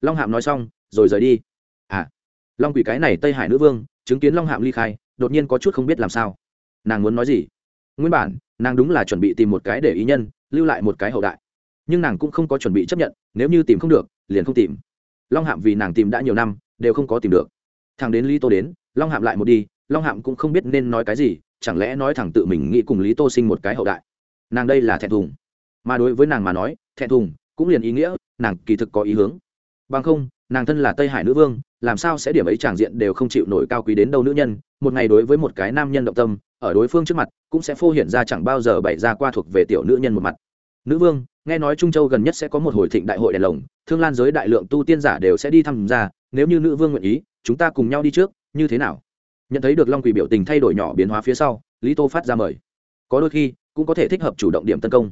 Long hạm nói xong, rồi rời đi. À long quỷ cái này tây hải nữ vương, chứng kiến long hạm ly khai, đột nhiên có chút không biết làm sao nàng muốn nói gì? Nguyên bản, nàng đúng là chuẩn bị tìm một cái để ý nhân, lưu lại một cái hậu đại. Nhưng nàng cũng không có chuẩn bị chấp nhận, nếu như tìm không được, liền không tìm. Long hạm vì nàng tìm đã nhiều năm, đều không có tìm được. Thằng đến lý tô đến, long hạm lại một đi, long hạm cũng không biết nên nói cái gì, chẳng lẽ nói thẳng tự mình nghĩ cùng lý tô sinh một cái hậu đại. Nàng đây là thẹn thùng. Mà đối với nàng mà nói, thẹn thùng cũng liền ý nghĩa, nàng kỳ thực có ý hướng. Bằng không, nàng thân là tây hải nữ vương, làm sao sẽ điểm ấy tràng diện đều không chịu nổi cao quý đến đâu nữ nhân, một ngày đối với một cái nam nhân động tâm ở đối phương trước mặt, cũng sẽ phô hiện ra chẳng bao giờ bày ra qua thuộc về tiểu nữ nhân một mặt. Nữ vương, nghe nói trung châu gần nhất sẽ có một hồi thịnh đại hội đèn lồng, thương lan giới đại lượng tu tiên giả đều sẽ đi tham gia, nếu như nữ vương nguyện ý, chúng ta cùng nhau đi trước, như thế nào? Nhận thấy được long quỷ biểu tình thay đổi nhỏ biến hóa phía sau, lý tô phát ra mời. Có đôi khi, cũng có thể thích hợp chủ động điểm tấn công.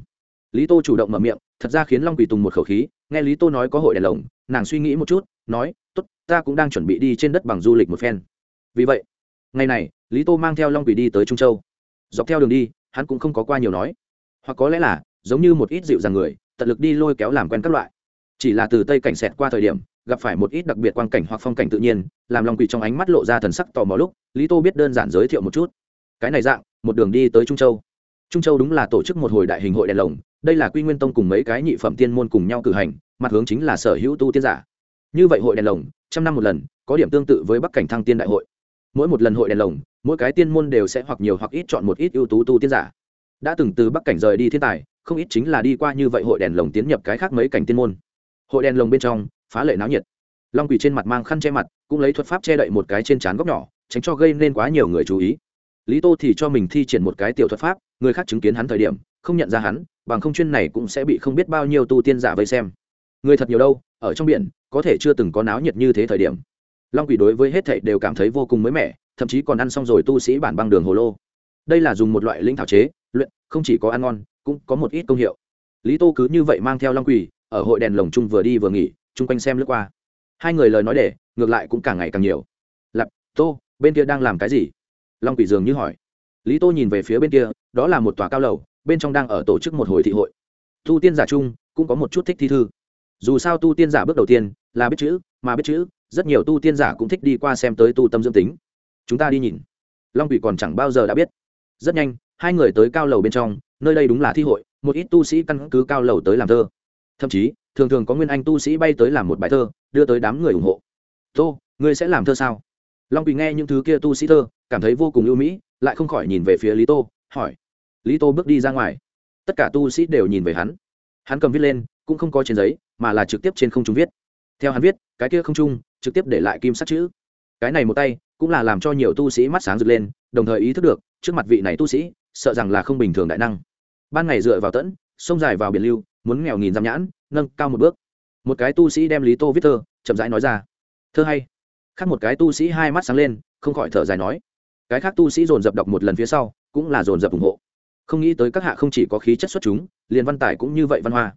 Lý tô chủ động mở miệng, thật ra khiến long quỷ tùng một khẩu khí, nghe lý tô nói có hội đèn lồng, nàng suy nghĩ một chút, nói t ố t ta cũng đang chuẩn bị đi trên đất bằng du lịch một phen. Vì vậy, ngày này lý tô mang theo long quỷ đi tới trung châu. Dọc theo đường đi, hắn cũng không có qua nhiều nói. Hoặc có lẽ là, giống như một ít dịu dàng người, tận lực đi lôi kéo làm quen các loại. Chỉ là từ tây cảnh xẹt qua thời điểm, gặp phải một ít đặc biệt quan cảnh hoặc phong cảnh tự nhiên, làm long quỷ trong ánh mắt lộ ra thần sắc tò mò lúc, lý tô biết đơn giản giới thiệu một chút. Cái này dạng, một đường đi tới trung châu. Trung châu đúng là tổ chức một hồi đại hình hội đèn lồng, đây là quy nguyên tông cùng mấy cái nhị phẩm tiên môn cùng nhau cử hành, mặt hướng chính là sở hữu tu tiên giả. Như vậy hội đèn lồng, trăm năm một lần, có điểm tương tự với bắc cảnh thăng tiên đại hội. Mỗi một lần hội đèn lồng mỗi cái tiên môn đều sẽ hoặc nhiều hoặc ít chọn một ít ưu tú tu tiên giả. Đã từng từ bắc cảnh rời đi thiên tài, không ít chính là đi qua như vậy hội đèn lồng tiến nhập cái khác mấy cảnh tiên môn. Hội đèn lồng bên trong, phá lệ náo nhiệt. Long quỳ trên mặt mang khăn che mặt, cũng lấy thuật pháp che đậy một cái trên trán góc nhỏ, tránh cho gây nên quá nhiều người chú ý. Lý tô thì cho mình thi triển một cái tiểu thuật pháp, người khác chứng kiến hắn thời điểm, không nhận ra hắn, bằng không chuyên này cũng sẽ bị không biết bao nhiêu tu tiên giả vây xem. Người thật nhiều đâu, ở trong biển, có thể chưa từng có náo nhiệt như thế thời điểm. Long quỷ đối với hết thảy đều cảm thấy vô cùng mới mẻ thậm chí còn ăn xong rồi tu sĩ bản băng đường hồ lô. Đây là dùng một loại linh thảo chế, luyện, không chỉ có ăn ngon, cũng có một ít công hiệu. Lý tô cứ như vậy mang theo long quỷ ở hội đèn lồng chung vừa đi vừa nghỉ, chung quanh xem lướt qua. Hai người lời nói để, ngược lại cũng càng ngày càng nhiều. Lặp tô, bên kia đang làm cái gì? Long quỷ dường như hỏi. Lý tô nhìn về phía bên kia, đó là một tòa cao lầu, bên trong đang ở tổ chức một hồi thị hội. Tu tiên giả chung, cũng có một chút thích thi thư. Dù sao tu tiên giả bước đầu tiên là biết chữ, mà biết chữ, rất nhiều tu tiên giả cũng thích đi qua xem tới tu tâm dương tính chúng ta đi nhìn. Long quỷ còn chẳng bao giờ đã biết. Rất nhanh, hai người tới cao lầu bên trong, nơi đây đúng là thi hội, một ít tu sĩ căn cứ cao lầu tới làm thơ. Thậm chí, thường thường có nguyên anh tu sĩ bay tới làm một bài thơ, đưa tới đám người ủng hộ. Tô, ngươi sẽ làm thơ sao? Long quỳ nghe những thứ kia tu sĩ thơ, cảm thấy vô cùng ưu mỹ, lại không khỏi nhìn về phía lý tô, hỏi. Lý tô bước đi ra ngoài. Tất cả tu sĩ đều nhìn về hắn. Hắn cầm viết lên, cũng không có trên giấy, mà là trực tiếp trên không trung viết. Theo hắn viết, cái kia không trung, trực tiếp để lại kim sắc chữ cái này một tay cũng là làm cho nhiều tu sĩ mắt sáng rực lên, đồng thời ý thức được, trước mặt vị này tu sĩ, sợ rằng là không bình thường đại năng. Ban ngày dựa vào tẫn, sông dài vào biển lưu, muốn nghèo nghìn dăm nhãn, nâng cao một bước. Một cái tu sĩ đem lý tô viết thơ, chậm rãi nói ra. Thơ hay. Khác một cái tu sĩ hai mắt sáng lên, không khỏi thở dài nói. Cái khác tu sĩ dồn dập đọc một lần phía sau, cũng là dồn dập ủng hộ. Không nghĩ tới các hạ không chỉ có khí chất xuất chúng, liền văn tài cũng như vậy văn hoa.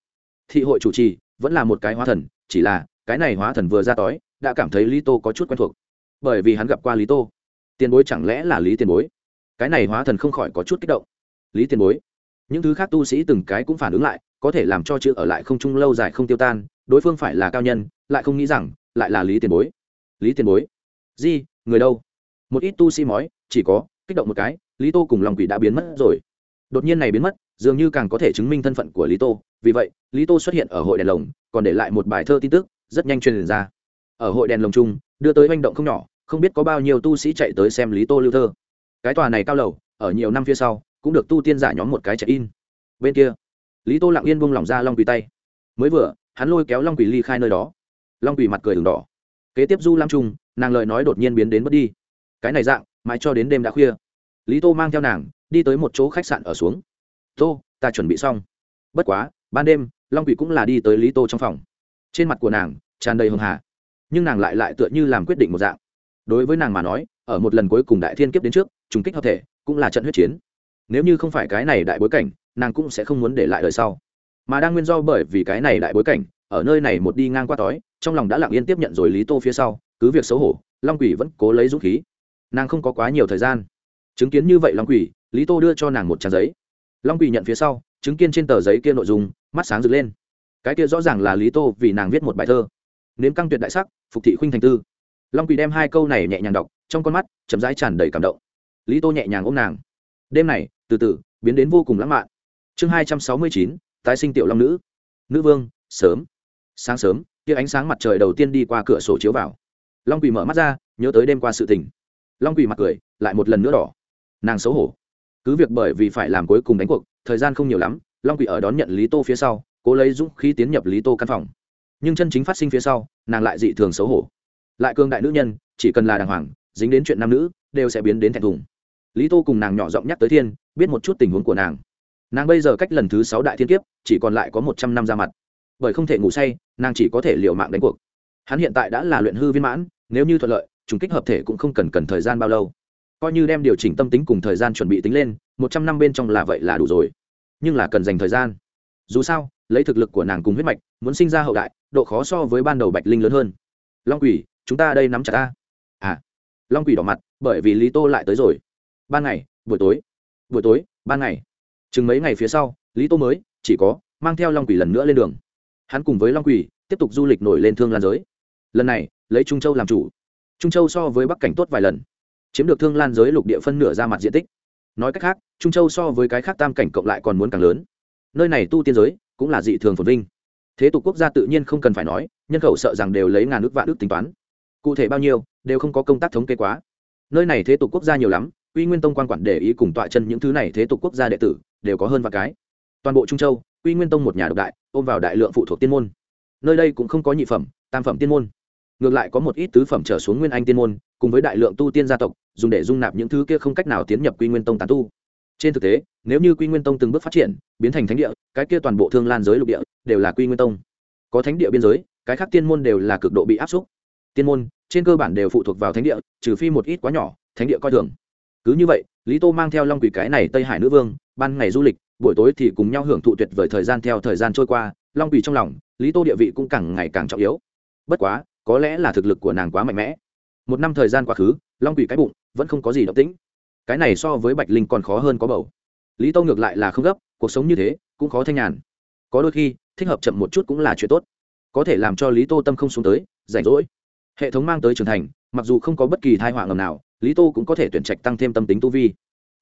Thị hội chủ trì vẫn là một cái hóa thần, chỉ là cái này hóa thần vừa ra tói, đã cảm thấy lý tô có chút quen thuộc bởi vì hắn gặp qua lý tô. Tiền bối chẳng lẽ là lý tiền bối? Cái này hóa thần không khỏi có chút kích động. Lý tiền bối, những thứ khác tu sĩ từng cái cũng phản ứng lại, có thể làm cho chữ ở lại không trung lâu dài không tiêu tan, đối phương phải là cao nhân, lại không nghĩ rằng lại là lý tiền bối. Lý tiền bối, di, người đâu? Một ít tu sĩ mói, chỉ có, kích động một cái, lý tô cùng lòng quỷ đã biến mất rồi. Đột nhiên này biến mất, dường như càng có thể chứng minh thân phận của lý tô. Vì vậy, lý tô xuất hiện ở hội đèn lồng, còn để lại một bài thơ tin tức, rất nhanh truyền ra ở hội đèn lồng chung, đưa tới manh động không nhỏ, không biết có bao nhiêu tu sĩ chạy tới xem lý tô lưu thơ. Cái tòa này cao lầu, ở nhiều năm phía sau, cũng được tu tiên giả nhóm một cái chạy in. Bên kia, lý tô lặng yên buông lỏng ra long quỳ tay. Mới vừa, hắn lôi kéo long quỳ ly khai nơi đó. Long quỳ mặt cười đường đỏ. Kế tiếp du lam trung nàng lời nói đột nhiên biến đến mất đi. Cái này dạng, mãi cho đến đêm đã khuya. Lý tô mang theo nàng, đi tới một chỗ khách sạn ở xuống. Tô, ta chuẩn bị xong. Bất quá, ban đêm, long quỷ cũng là đi tới lý tô trong phòng. Trên mặt của nàng, tràn đầy hưng hà nhưng nàng lại lại tựa như làm quyết định một dạng. Đối với nàng mà nói, ở một lần cuối cùng đại thiên kiếp đến trước, trùng kích hợp thể cũng là trận huyết chiến. Nếu như không phải cái này đại bối cảnh, nàng cũng sẽ không muốn để lại đời sau. Mà đang nguyên do bởi vì cái này đại bối cảnh, ở nơi này một đi ngang qua tói, trong lòng đã lặng yên tiếp nhận rồi lý tô phía sau, cứ việc xấu hổ, long quỷ vẫn cố lấy dũng khí. Nàng không có quá nhiều thời gian. Chứng kiến như vậy long quỷ, lý tô đưa cho nàng một trang giấy. Long quỷ nhận phía sau, chứng kiến trên tờ giấy kia nội dung, mắt sáng rực lên. Cái kia rõ ràng là lý tô vì nàng viết một bài thơ nếm căng tuyệt đại sắc, phục thị khuynh thành tư. Long quỳ đem hai câu này nhẹ nhàng đọc, trong con mắt chậm rãi tràn đầy cảm động. Lý tô nhẹ nhàng ôm nàng. Đêm này, từ từ, biến đến vô cùng lãng mạn. Chương hai trăm sáu mươi chín, tái sinh tiểu long nữ. Nữ vương, sớm. Sáng sớm, tia ánh sáng mặt trời đầu tiên đi qua cửa sổ chiếu vào. Long quỳ mở mắt ra, nhớ tới đêm qua sự tình. Long quỳ mặt cười, lại một lần nữa đỏ. Nàng xấu hổ. Cứ việc bởi vì phải làm cuối cùng đánh cuộc, thời gian không nhiều lắm, long quỳ ở đón nhận lý tô phía sau, cố lấy dũng khí tiến nhập lý tô căn phòng nhưng chân chính phát sinh phía sau, nàng lại dị thường xấu hổ. Lại cương đại nữ nhân, chỉ cần là đàng hoàng, dính đến chuyện nam nữ, đều sẽ biến đến thẹn thùng. Lý tô cùng nàng nhỏ giọng nhắc tới thiên, biết một chút tình huống của nàng. Nàng bây giờ cách lần thứ sáu đại thiên kiếp, chỉ còn lại có một trăm năm ra mặt. Bởi không thể ngủ say, nàng chỉ có thể liều mạng đánh cuộc. Hắn hiện tại đã là luyện hư viên mãn, nếu như thuận lợi, trùng kích hợp thể cũng không cần cần thời gian bao lâu. Coi như đem điều chỉnh tâm tính cùng thời gian chuẩn bị tính lên, một trăm năm bên trong là vậy là đủ rồi. Nhưng là cần dành thời gian. Dù sao, lấy thực lực của nàng cùng huyết mạch, muốn sinh ra hậu đại độ khó so với ban đầu bạch linh lớn hơn. Long quỷ, chúng ta đây nắm chặt ta. À long quỷ đỏ mặt, bởi vì lý tô lại tới rồi. Ban ngày, buổi tối. Buổi tối, ban ngày. Chừng mấy ngày phía sau, lý tô mới, chỉ có, mang theo long quỷ lần nữa lên đường. Hắn cùng với long quỷ, tiếp tục du lịch nổi lên thương lan giới. Lần này, lấy trung châu làm chủ. Trung châu so với bắc cảnh tốt vài lần. Chiếm được thương lan giới lục địa phân nửa ra mặt diện tích. Nói cách khác, trung châu so với cái khác tam cảnh cộng lại còn muốn càng lớn. Nơi này tu tiên giới cũng là dị thường phồn vinh thế tục quốc gia tự nhiên không cần phải nói, nhân khẩu sợ rằng đều lấy ngàn ước vạn ước tính toán. Cụ thể bao nhiêu, đều không có công tác thống kê quá. Nơi này thế tục quốc gia nhiều lắm, uy nguyên tông quan quản để ý cùng tọa chân những thứ này thế tục quốc gia đệ tử, đều có hơn vài cái. Toàn bộ trung châu, uy nguyên tông một nhà độc đại, ôm vào đại lượng phụ thuộc tiên môn. Nơi đây cũng không có nhị phẩm, tam phẩm tiên môn. Ngược lại có một ít tứ phẩm trở xuống nguyên anh tiên môn, cùng với đại lượng tu tiên gia tộc, dùng để dung nạp những thứ kia không cách nào tiến nhập quy nguyên tông tán tu trên thực tế, nếu như quy nguyên tông từng bước phát triển, biến thành thánh địa, cái kia toàn bộ thương lan giới lục địa đều là quy nguyên tông. Có thánh địa biên giới, cái khác tiên môn đều là cực độ bị áp xúc. Tiên môn, trên cơ bản đều phụ thuộc vào thánh địa, trừ phi một ít quá nhỏ, thánh địa coi thường. Cứ như vậy, lý tô mang theo long quỷ cái này tây hải nữ vương, ban ngày du lịch, buổi tối thì cùng nhau hưởng thụ tuyệt vời thời gian theo thời gian trôi qua, long quỷ trong lòng, lý tô địa vị cũng càng ngày càng trọng yếu. Bất quá, có lẽ là thực lực của nàng quá mạnh mẽ. Một năm thời gian quá khứ, long quỷ cái bụng vẫn không có gì động tĩnh cái này so với bạch linh còn khó hơn có bầu. Lý tô ngược lại là không gấp, cuộc sống như thế, cũng khó thanh nhàn. Có đôi khi, thích hợp chậm một chút cũng là chuyện tốt. Có thể làm cho lý tô tâm không xuống tới, rảnh rỗi. Hệ thống mang tới trưởng thành, mặc dù không có bất kỳ thai họa ngầm nào, lý tô cũng có thể tuyển trạch tăng thêm tâm tính tu vi.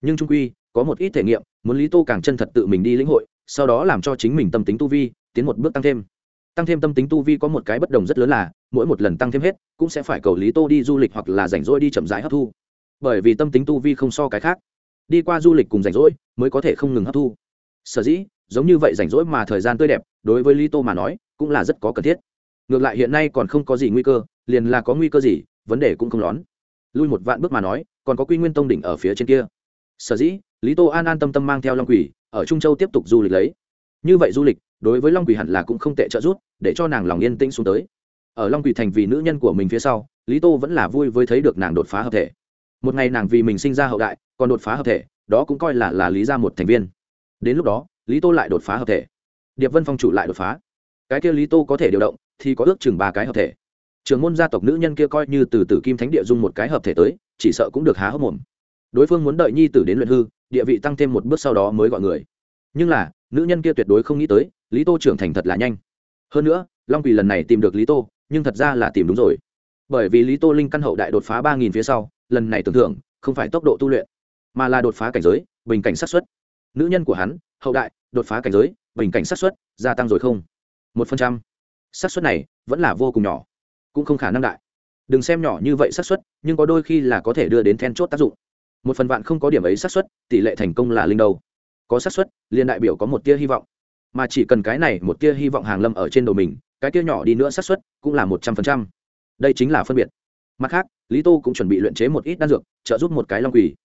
Nhưng trung quy, có một ít thể nghiệm, muốn lý tô càng chân thật tự mình đi lĩnh hội, sau đó làm cho chính mình tâm tính tu vi tiến một bước tăng thêm. Tăng thêm tâm tính tu vi có một cái bất đồng rất lớn là, mỗi một lần tăng thêm hết, cũng sẽ phải cầu lý tô đi du lịch hoặc là rảnh rỗi đi chậm rãi hấp thu bởi vì tâm tính tu vi không so cái khác. Đi qua du lịch cùng rảnh rỗi mới có thể không ngừng hấp thu. Sở dĩ, giống như vậy rảnh rỗi mà thời gian tươi đẹp, đối với lý tô mà nói, cũng là rất có cần thiết. Ngược lại hiện nay còn không có gì nguy cơ, liền là có nguy cơ gì, vấn đề cũng không lón. Lui một vạn bước mà nói, còn có quy nguyên tông đỉnh ở phía trên kia. Sở dĩ, lý tô an an tâm tâm mang theo long quỷ, ở trung châu tiếp tục du lịch lấy. Như vậy du lịch, đối với long quỷ hẳn là cũng không tệ trợ giúp, để cho nàng lòng yên tĩnh xuống tới. Ở long quỷ thành vì nữ nhân của mình phía sau, lý tô vẫn là vui với thấy được nàng đột phá hợp thể một ngày nàng vì mình sinh ra hậu đại, còn đột phá hợp thể, đó cũng coi là là lý ra một thành viên. Đến lúc đó, lý tô lại đột phá hợp thể. Điệp vân phong chủ lại đột phá. Cái kia lý tô có thể điều động, thì có ước chừng ba cái hợp thể. Trường môn gia tộc nữ nhân kia coi như từ tử kim thánh địa dung một cái hợp thể tới, chỉ sợ cũng được há hốc mồm. Đối phương muốn đợi nhi tử đến luyện hư, địa vị tăng thêm một bước sau đó mới gọi người. Nhưng là, nữ nhân kia tuyệt đối không nghĩ tới, lý tô trưởng thành thật là nhanh. Hơn nữa, long quỳ lần này tìm được lý tô, nhưng thật ra là tìm đúng rồi. Bởi vì lý tô linh căn hậu đại đột phá ba nghìn phía sau lần này tưởng thưởng không phải tốc độ tu luyện, mà là đột phá cảnh giới, bình cảnh sát xuất. Nữ nhân của hắn, hậu đại, đột phá cảnh giới, bình cảnh sát xuất, gia tăng rồi không? Một phần trăm. Xác suất này vẫn là vô cùng nhỏ, cũng không khả năng đại. Đừng xem nhỏ như vậy xác suất nhưng có đôi khi là có thể đưa đến then chốt tác dụng. Một phần vạn không có điểm ấy xác suất tỷ lệ thành công là linh đầu. có xác suất liên đại biểu có một tia hy vọng. Mà chỉ cần cái này một tia hy vọng hàng lâm ở trên đầu mình, cái tia nhỏ đi nữa xác suất cũng là một trăm phần trăm. Đây chính là phân biệt. Mặt khác lý tô cũng chuẩn bị luyện chế một ít đan dược, trợ giúp một cái long quỷ.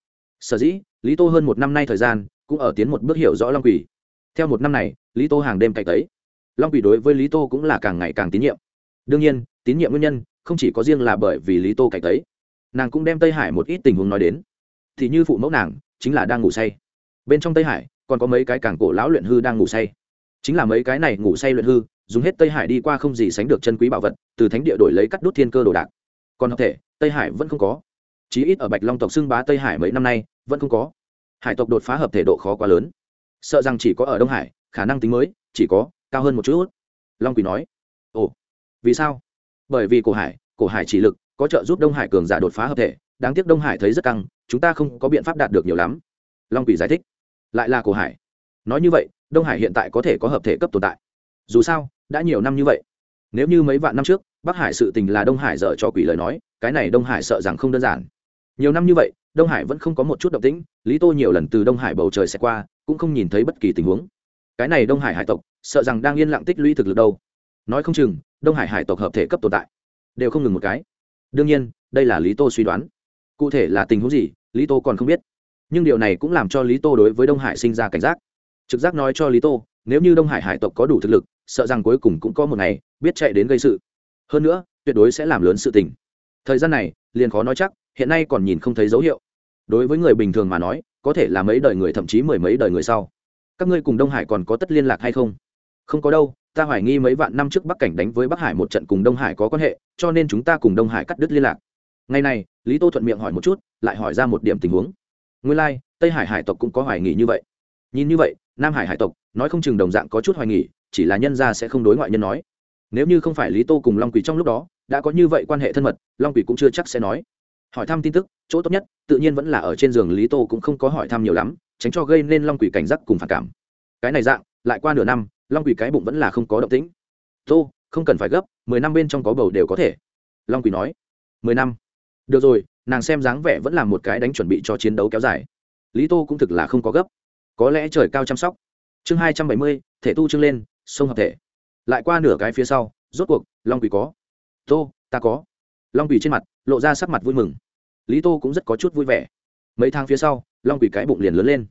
Sở dĩ, lý tô hơn một năm nay thời gian, cũng ở tiến một bước hiểu rõ long quỷ. Theo một năm này, lý tô hàng đêm cạnh tấy. Long quỷ đối với lý tô cũng là càng ngày càng tín nhiệm. Đương nhiên, tín nhiệm nguyên nhân, không chỉ có riêng là bởi vì lý tô cạnh tấy. Nàng cũng đem tây hải một ít tình huống nói đến. Thì như phụ mẫu nàng, chính là đang ngủ say. Bên trong tây hải, còn có mấy cái càng cổ lão luyện hư đang ngủ say. Chính là mấy cái này ngủ say luyện hư, dùng hết tây hải đi qua không gì sánh được chân quý bảo vật, từ thánh địa đổi lấy cắt đốt thiên cơ đồ đạc. Còn hợp thể tây hải vẫn không có. Chí ít ở bạch long tộc xưng bá tây hải mấy năm nay, vẫn không có. Hải tộc đột phá hợp thể độ khó quá lớn. Sợ rằng chỉ có ở đông hải, khả năng tính mới, chỉ có, cao hơn một chút. Long quỷ nói. Ồ, vì sao? Bởi vì cổ hải cổ hải chỉ lực, có trợ giúp đông hải cường giả đột phá hợp thể, đáng tiếc đông hải thấy rất căng, chúng ta không có biện pháp đạt được nhiều lắm. Long quỷ giải thích. Lại là cổ hải. Nói như vậy, đông hải hiện tại có thể có hợp thể cấp tồn tại. Dù sao, đã nhiều năm như vậy. Nếu như mấy vạn năm trước bắc hải sự tình là đông hải dở cho quỷ lời nói, cái này đông hải sợ rằng không đơn giản. Nhiều năm như vậy, đông hải vẫn không có một chút động tĩnh, lý tô nhiều lần từ đông hải bầu trời sẽ qua, cũng không nhìn thấy bất kỳ tình huống. Cái này đông hải hải tộc, sợ rằng đang yên lặng tích lũy thực lực đâu. Nói không chừng, đông hải hải tộc hợp thể cấp tồn tại, đều không ngừng một cái. Đương nhiên, đây là lý tô suy đoán. Cụ thể là tình huống gì, lý tô còn không biết. Nhưng điều này cũng làm cho lý tô đối với đông hải sinh ra cảnh giác. Trực giác nói cho lý tô, nếu như đông hải hải tộc có đủ thực lực, sợ rằng cuối cùng cũng có một ngày, biết chạy đến gây sự hơn nữa tuyệt đối sẽ làm lớn sự tình. Thời gian này liền khó nói chắc hiện nay còn nhìn không thấy dấu hiệu. Đối với người bình thường mà nói có thể là mấy đời người thậm chí mười mấy đời người sau. Các ngươi cùng đông hải còn có tất liên lạc hay không? Không có đâu ta hoài nghi mấy vạn năm trước bắc cảnh đánh với bắc hải một trận cùng đông hải có quan hệ cho nên chúng ta cùng đông hải cắt đứt liên lạc. Ngày này lý tô thuận miệng hỏi một chút lại hỏi ra một điểm tình huống. Nguyên lai、like, tây hải hải tộc cũng có hoài nghi như vậy. Nhìn như vậy nam hải hải tộc nói không chừng đồng dạng có chút hoài nghi chỉ là nhân gia sẽ không đối ngoại nhân nói nếu như không phải lý tô cùng long quỷ trong lúc đó đã có như vậy quan hệ thân mật, long quỷ cũng chưa chắc sẽ nói. Hỏi thăm tin tức, chỗ tốt nhất, tự nhiên vẫn là ở trên giường lý tô cũng không có hỏi thăm nhiều lắm, tránh cho gây nên long quỷ cảnh giác cùng phản cảm. Cái này dạng, lại qua nửa năm, long quỷ cái bụng vẫn là không có động tĩnh. Tô, không cần phải gấp, mười năm bên trong có bầu đều có thể. Long quỷ nói. Mười năm. Được rồi, nàng xem dáng vẻ vẫn là một cái đánh chuẩn bị cho chiến đấu kéo dài. Lý tô cũng thực là không có gấp. Có lẽ trời cao chăm sóc. Chương hai trăm bảy mươi, thể tu trưng lên, sông hợp thể lại qua nửa cái phía sau, rốt cuộc, long quỷ có. Tô, ta có. Long quỷ trên mặt, lộ ra sắc mặt vui mừng. Lý tô cũng rất có chút vui vẻ. Mấy tháng phía sau, long quỷ cái bụng liền lớn lên.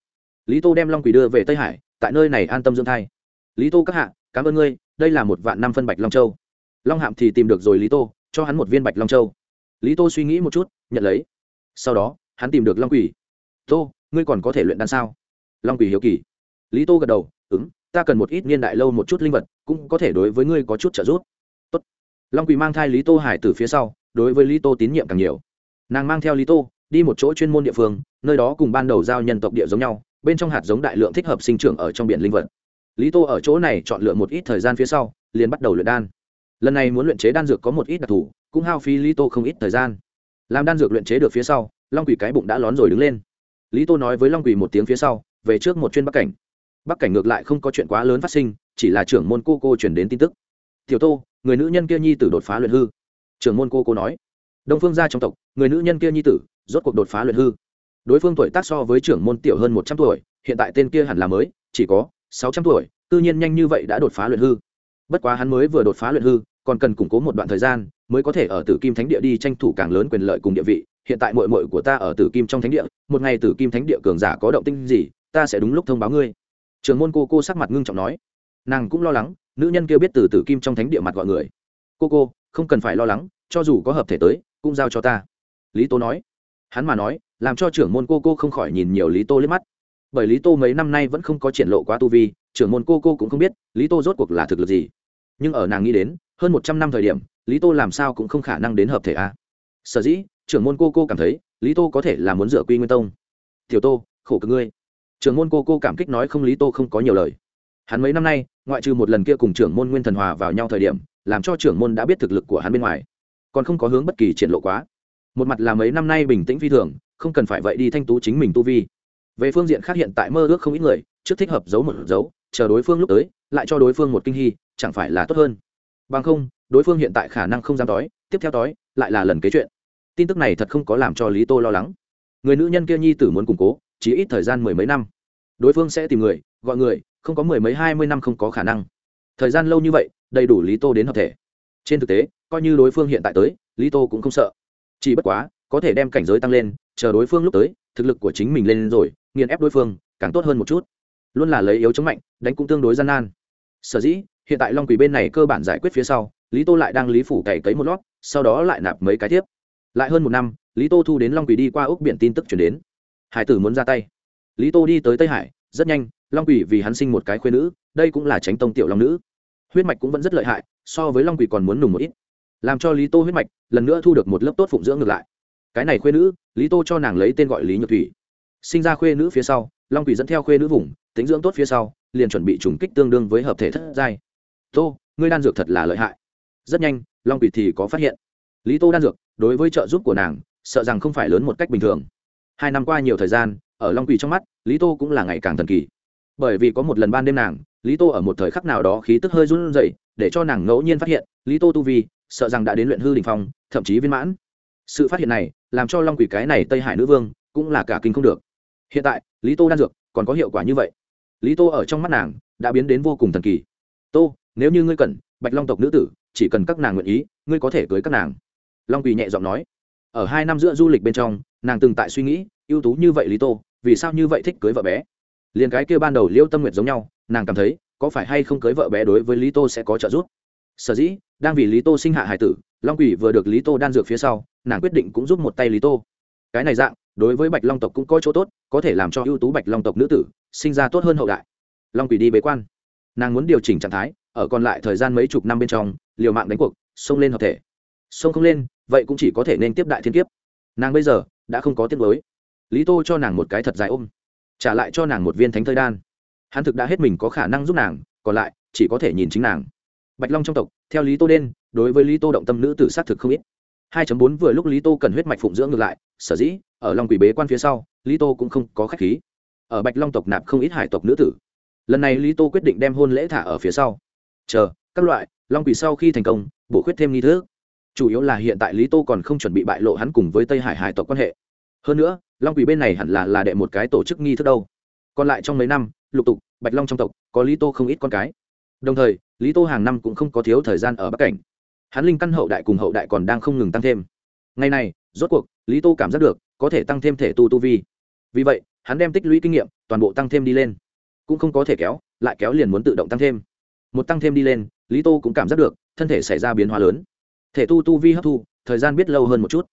Lý tô đem long quỷ đưa về tây hải, tại nơi này an tâm dưỡng thai. Lý tô các hạ, cảm ơn ngươi, đây là một vạn năm phân bạch long châu. Long hạm thì tìm được rồi lý tô, cho hắn một viên bạch long châu. Lý tô suy nghĩ một chút, nhận lấy. Sau đó, hắn tìm được long quỷ. Tô, ngươi còn có thể luyện đan sao? Long quỷ hiếu kỳ. Lý tô gật đầu ứng ta cần một ít niên đại lâu một chút linh vật, cũng có thể đối với ngươi có chút trợ giúp. Tốt. long quỳ mang thai lý tô hải từ phía sau, đối với lý tô tín nhiệm càng nhiều. Nàng mang theo lý tô, đi một chỗ chuyên môn địa phương, nơi đó cùng ban đầu giao nhân tộc địa giống nhau, bên trong hạt giống đại lượng thích hợp sinh trưởng ở trong biển linh vật. Lý tô ở chỗ này chọn lựa một ít thời gian phía sau, liền bắt đầu luyện đan. Lần này muốn luyện chế đan dược có một ít đặc thù, cũng hao phí lý tô không ít thời gian. Làm đan dược luyện chế được phía sau, long quỳ cái bụng đã lón rồi đứng lên. Lý tô nói với long quỳ một tiếng phía sau, về trước một chuyên bắc cảnh bắc cảnh ngược lại không có chuyện quá lớn phát sinh, chỉ là trưởng môn cô cô chuyển đến tin tức. Tiểu tô, người nữ nhân kia nhi tử đột phá luyện hư. Trưởng môn cô cô nói. Đông phương gia trong tộc, người nữ nhân kia nhi tử rốt cuộc đột phá luyện hư. Đối phương tuổi tác so với trưởng môn tiểu hơn một trăm tuổi, hiện tại tên kia hẳn là mới, chỉ có sáu trăm tuổi tự nhiên nhanh như vậy đã đột phá luyện hư. Bất quá hắn mới vừa đột phá luyện hư, còn cần củng cố một đoạn thời gian mới có thể ở tử kim thánh địa đi tranh thủ càng lớn quyền lợi cùng địa vị. Hiện tại mội mội của ta ở tử kim trong thánh địa, một ngày tử kim thánh địa cường giả có động tinh gì, ta sẽ đúng lúc thông báo ngươi trường môn cô cô sắc mặt ngưng trọng nói, nàng cũng lo lắng, nữ nhân kia biết từ tử kim trong thánh địa mặt gọi người. Cô cô, không cần phải lo lắng, cho dù có hợp thể tới, cũng giao cho ta. Lý tô nói. Hắn mà nói, làm cho trưởng môn cô cô không khỏi nhìn nhiều lý tô liếc mắt. Bởi lý tô mấy năm nay vẫn không có triển lộ quá tu vi, trưởng môn cô cô cũng không biết lý tô rốt cuộc là thực lực gì. Nhưng ở nàng nghĩ đến, hơn một trăm năm thời điểm, lý tô làm sao cũng không khả năng đến hợp thể a. Sở dĩ, trưởng môn cô cô cảm thấy, lý tô có thể là muốn dựa quy nguyên tông. Tiểu tô, khổ cực ngươi trưởng môn cô cô cảm kích nói không lý tô không có nhiều lời. Hắn mấy năm nay, ngoại trừ một lần kia cùng trưởng môn nguyên thần hòa vào nhau thời điểm, làm cho trưởng môn đã biết thực lực của hắn bên ngoài, còn không có hướng bất kỳ triển lộ quá. Một mặt là mấy năm nay bình tĩnh phi thường, không cần phải vậy đi thanh tú chính mình tu vi. Về phương diện khác hiện tại mơ ước không ít người, trước thích hợp giấu một dấu, chờ đối phương lúc tới, lại cho đối phương một kinh hy chẳng phải là tốt hơn. Bằng không, đối phương hiện tại khả năng không dám đói, tiếp theo đói, lại là lần kế chuyện. Tin tức này thật không có làm cho lý tô lo lắng. Người nữ nhân kia nhi tử muốn củng cố chỉ ít thời gian mười mấy năm. Đối phương sẽ tìm người, gọi người, không có mười mấy hai mươi năm không có khả năng. Thời gian lâu như vậy, đầy đủ lý tô đến hợp thể. Trên thực tế, coi như đối phương hiện tại tới, lý tô cũng không sợ. Chỉ bất quá, có thể đem cảnh giới tăng lên, chờ đối phương lúc tới, thực lực của chính mình lên rồi, nghiền ép đối phương, càng tốt hơn một chút. Luôn là lấy yếu chống mạnh, đánh cũng tương đối gian nan. Sở dĩ, hiện tại long quỷ bên này cơ bản giải quyết phía sau, lý tô lại đang lý phủ cày cấy một lót, sau đó lại nạp mấy cái tiếp. Lại hơn một năm, lý tô thu đến long quỷ đi qua ốc biển tin tức chuyển đến hải tử muốn ra tay. Lý tô đi tới tây hải, rất nhanh, long quỷ vì hắn sinh một cái khuyên nữ, đây cũng là tránh tông tiểu long nữ. Huyết mạch cũng vẫn rất lợi hại, so với long quỷ còn muốn nùng một ít. Làm cho lý tô huyết mạch, lần nữa thu được một lớp tốt phụng dưỡng ngược lại. Cái này khuê nữ, lý tô cho nàng lấy tên gọi lý nhược thủy. Sinh ra khuê nữ phía sau, long quỷ dẫn theo khuê nữ vùng, tính dưỡng tốt phía sau, liền chuẩn bị trùng kích tương đương với hợp thể thất giai. Tô, ngươi đan dược thật là lợi hại. Rất nhanh, long quỷ thì có phát hiện. Lý tô đan dược, đối với trợ giúp của nàng, sợ rằng không phải lớn một cách bình thường hai năm qua nhiều thời gian, ở long quỳ trong mắt, lý tô cũng là ngày càng thần kỳ. Bởi vì có một lần ban đêm nàng, lý tô ở một thời khắc nào đó khí tức hơi run rẩy, để cho nàng ngẫu nhiên phát hiện, lý tô tu vi, sợ rằng đã đến luyện hư đình phong, thậm chí viên mãn. Sự phát hiện này, làm cho long quỷ cái này tây hải nữ vương, cũng là cả kinh không được. Hiện tại, lý tô đan dược, còn có hiệu quả như vậy. Lý tô ở trong mắt nàng, đã biến đến vô cùng thần kỳ. Tô, nếu như ngươi cần, bạch long tộc nữ tử, chỉ cần các nàng nguyện ý, ngươi có thể cưới các nàng. Long quỳ nhẹ giọng nói. Ở hai năm giữa du lịch bên trong nàng từng tại suy nghĩ, ưu tú như vậy lý tô, vì sao như vậy thích cưới vợ bé? Liền cái kia ban đầu liêu tâm nguyện giống nhau, nàng cảm thấy, có phải hay không cưới vợ bé đối với lý tô sẽ có trợ giúp? Sở dĩ, đang vì lý tô sinh hạ hải tử, long quỷ vừa được lý tô đan dược phía sau, nàng quyết định cũng giúp một tay lý tô. Cái này dạng, đối với bạch long tộc cũng có chỗ tốt, có thể làm cho ưu tú bạch long tộc nữ tử, sinh ra tốt hơn hậu đại. Long quỷ đi bế quan. Nàng muốn điều chỉnh trạng thái, ở còn lại thời gian mấy chục năm bên trong, liều mạng đánh cuộc, xông lên hợp thể. Xông không lên, vậy cũng chỉ có thể nên tiếp đại thiên kiếp. Nàng bây giờ đã không có tiết mới lý tô cho nàng một cái thật dài ôm, trả lại cho nàng một viên thánh thơi đan. Hắn thực đã hết mình có khả năng giúp nàng, còn lại, chỉ có thể nhìn chính nàng. Bạch long trong tộc, theo lý tô đen đối với lý tô động tâm nữ tử sát thực không ít. 2.4 vừa lúc lý tô cần huyết mạch phụng dưỡng ngược lại, sở dĩ, ở long quỷ bế quan phía sau, lý tô cũng không có khách khí. Ở bạch long tộc nạp không ít hải tộc nữ tử. Lần này lý tô quyết định đem hôn lễ thả ở phía sau. Chờ, các loại, long quỷ sau khi thành công, bổ khuyết thêm nghi thức chủ yếu là hiện tại lý tô còn không chuẩn bị bại lộ hắn cùng với tây hải hải tộc quan hệ hơn nữa long quỷ bên này hẳn là là đệ một cái tổ chức nghi thức đâu còn lại trong mấy năm lục tục bạch long trong tộc có lý tô không ít con cái đồng thời lý tô hàng năm cũng không có thiếu thời gian ở bắc cảnh hắn linh căn hậu đại cùng hậu đại còn đang không ngừng tăng thêm ngày này rốt cuộc lý tô cảm giác được có thể tăng thêm thể tu tu vi vì vậy hắn đem tích lũy kinh nghiệm toàn bộ tăng thêm đi lên cũng không có thể kéo lại kéo liền muốn tự động tăng thêm một tăng thêm đi lên lý tô cũng cảm giác được thân thể xảy ra biến hóa lớn thể tu tu vi hấp thu, thời gian biết lâu hơn một chút.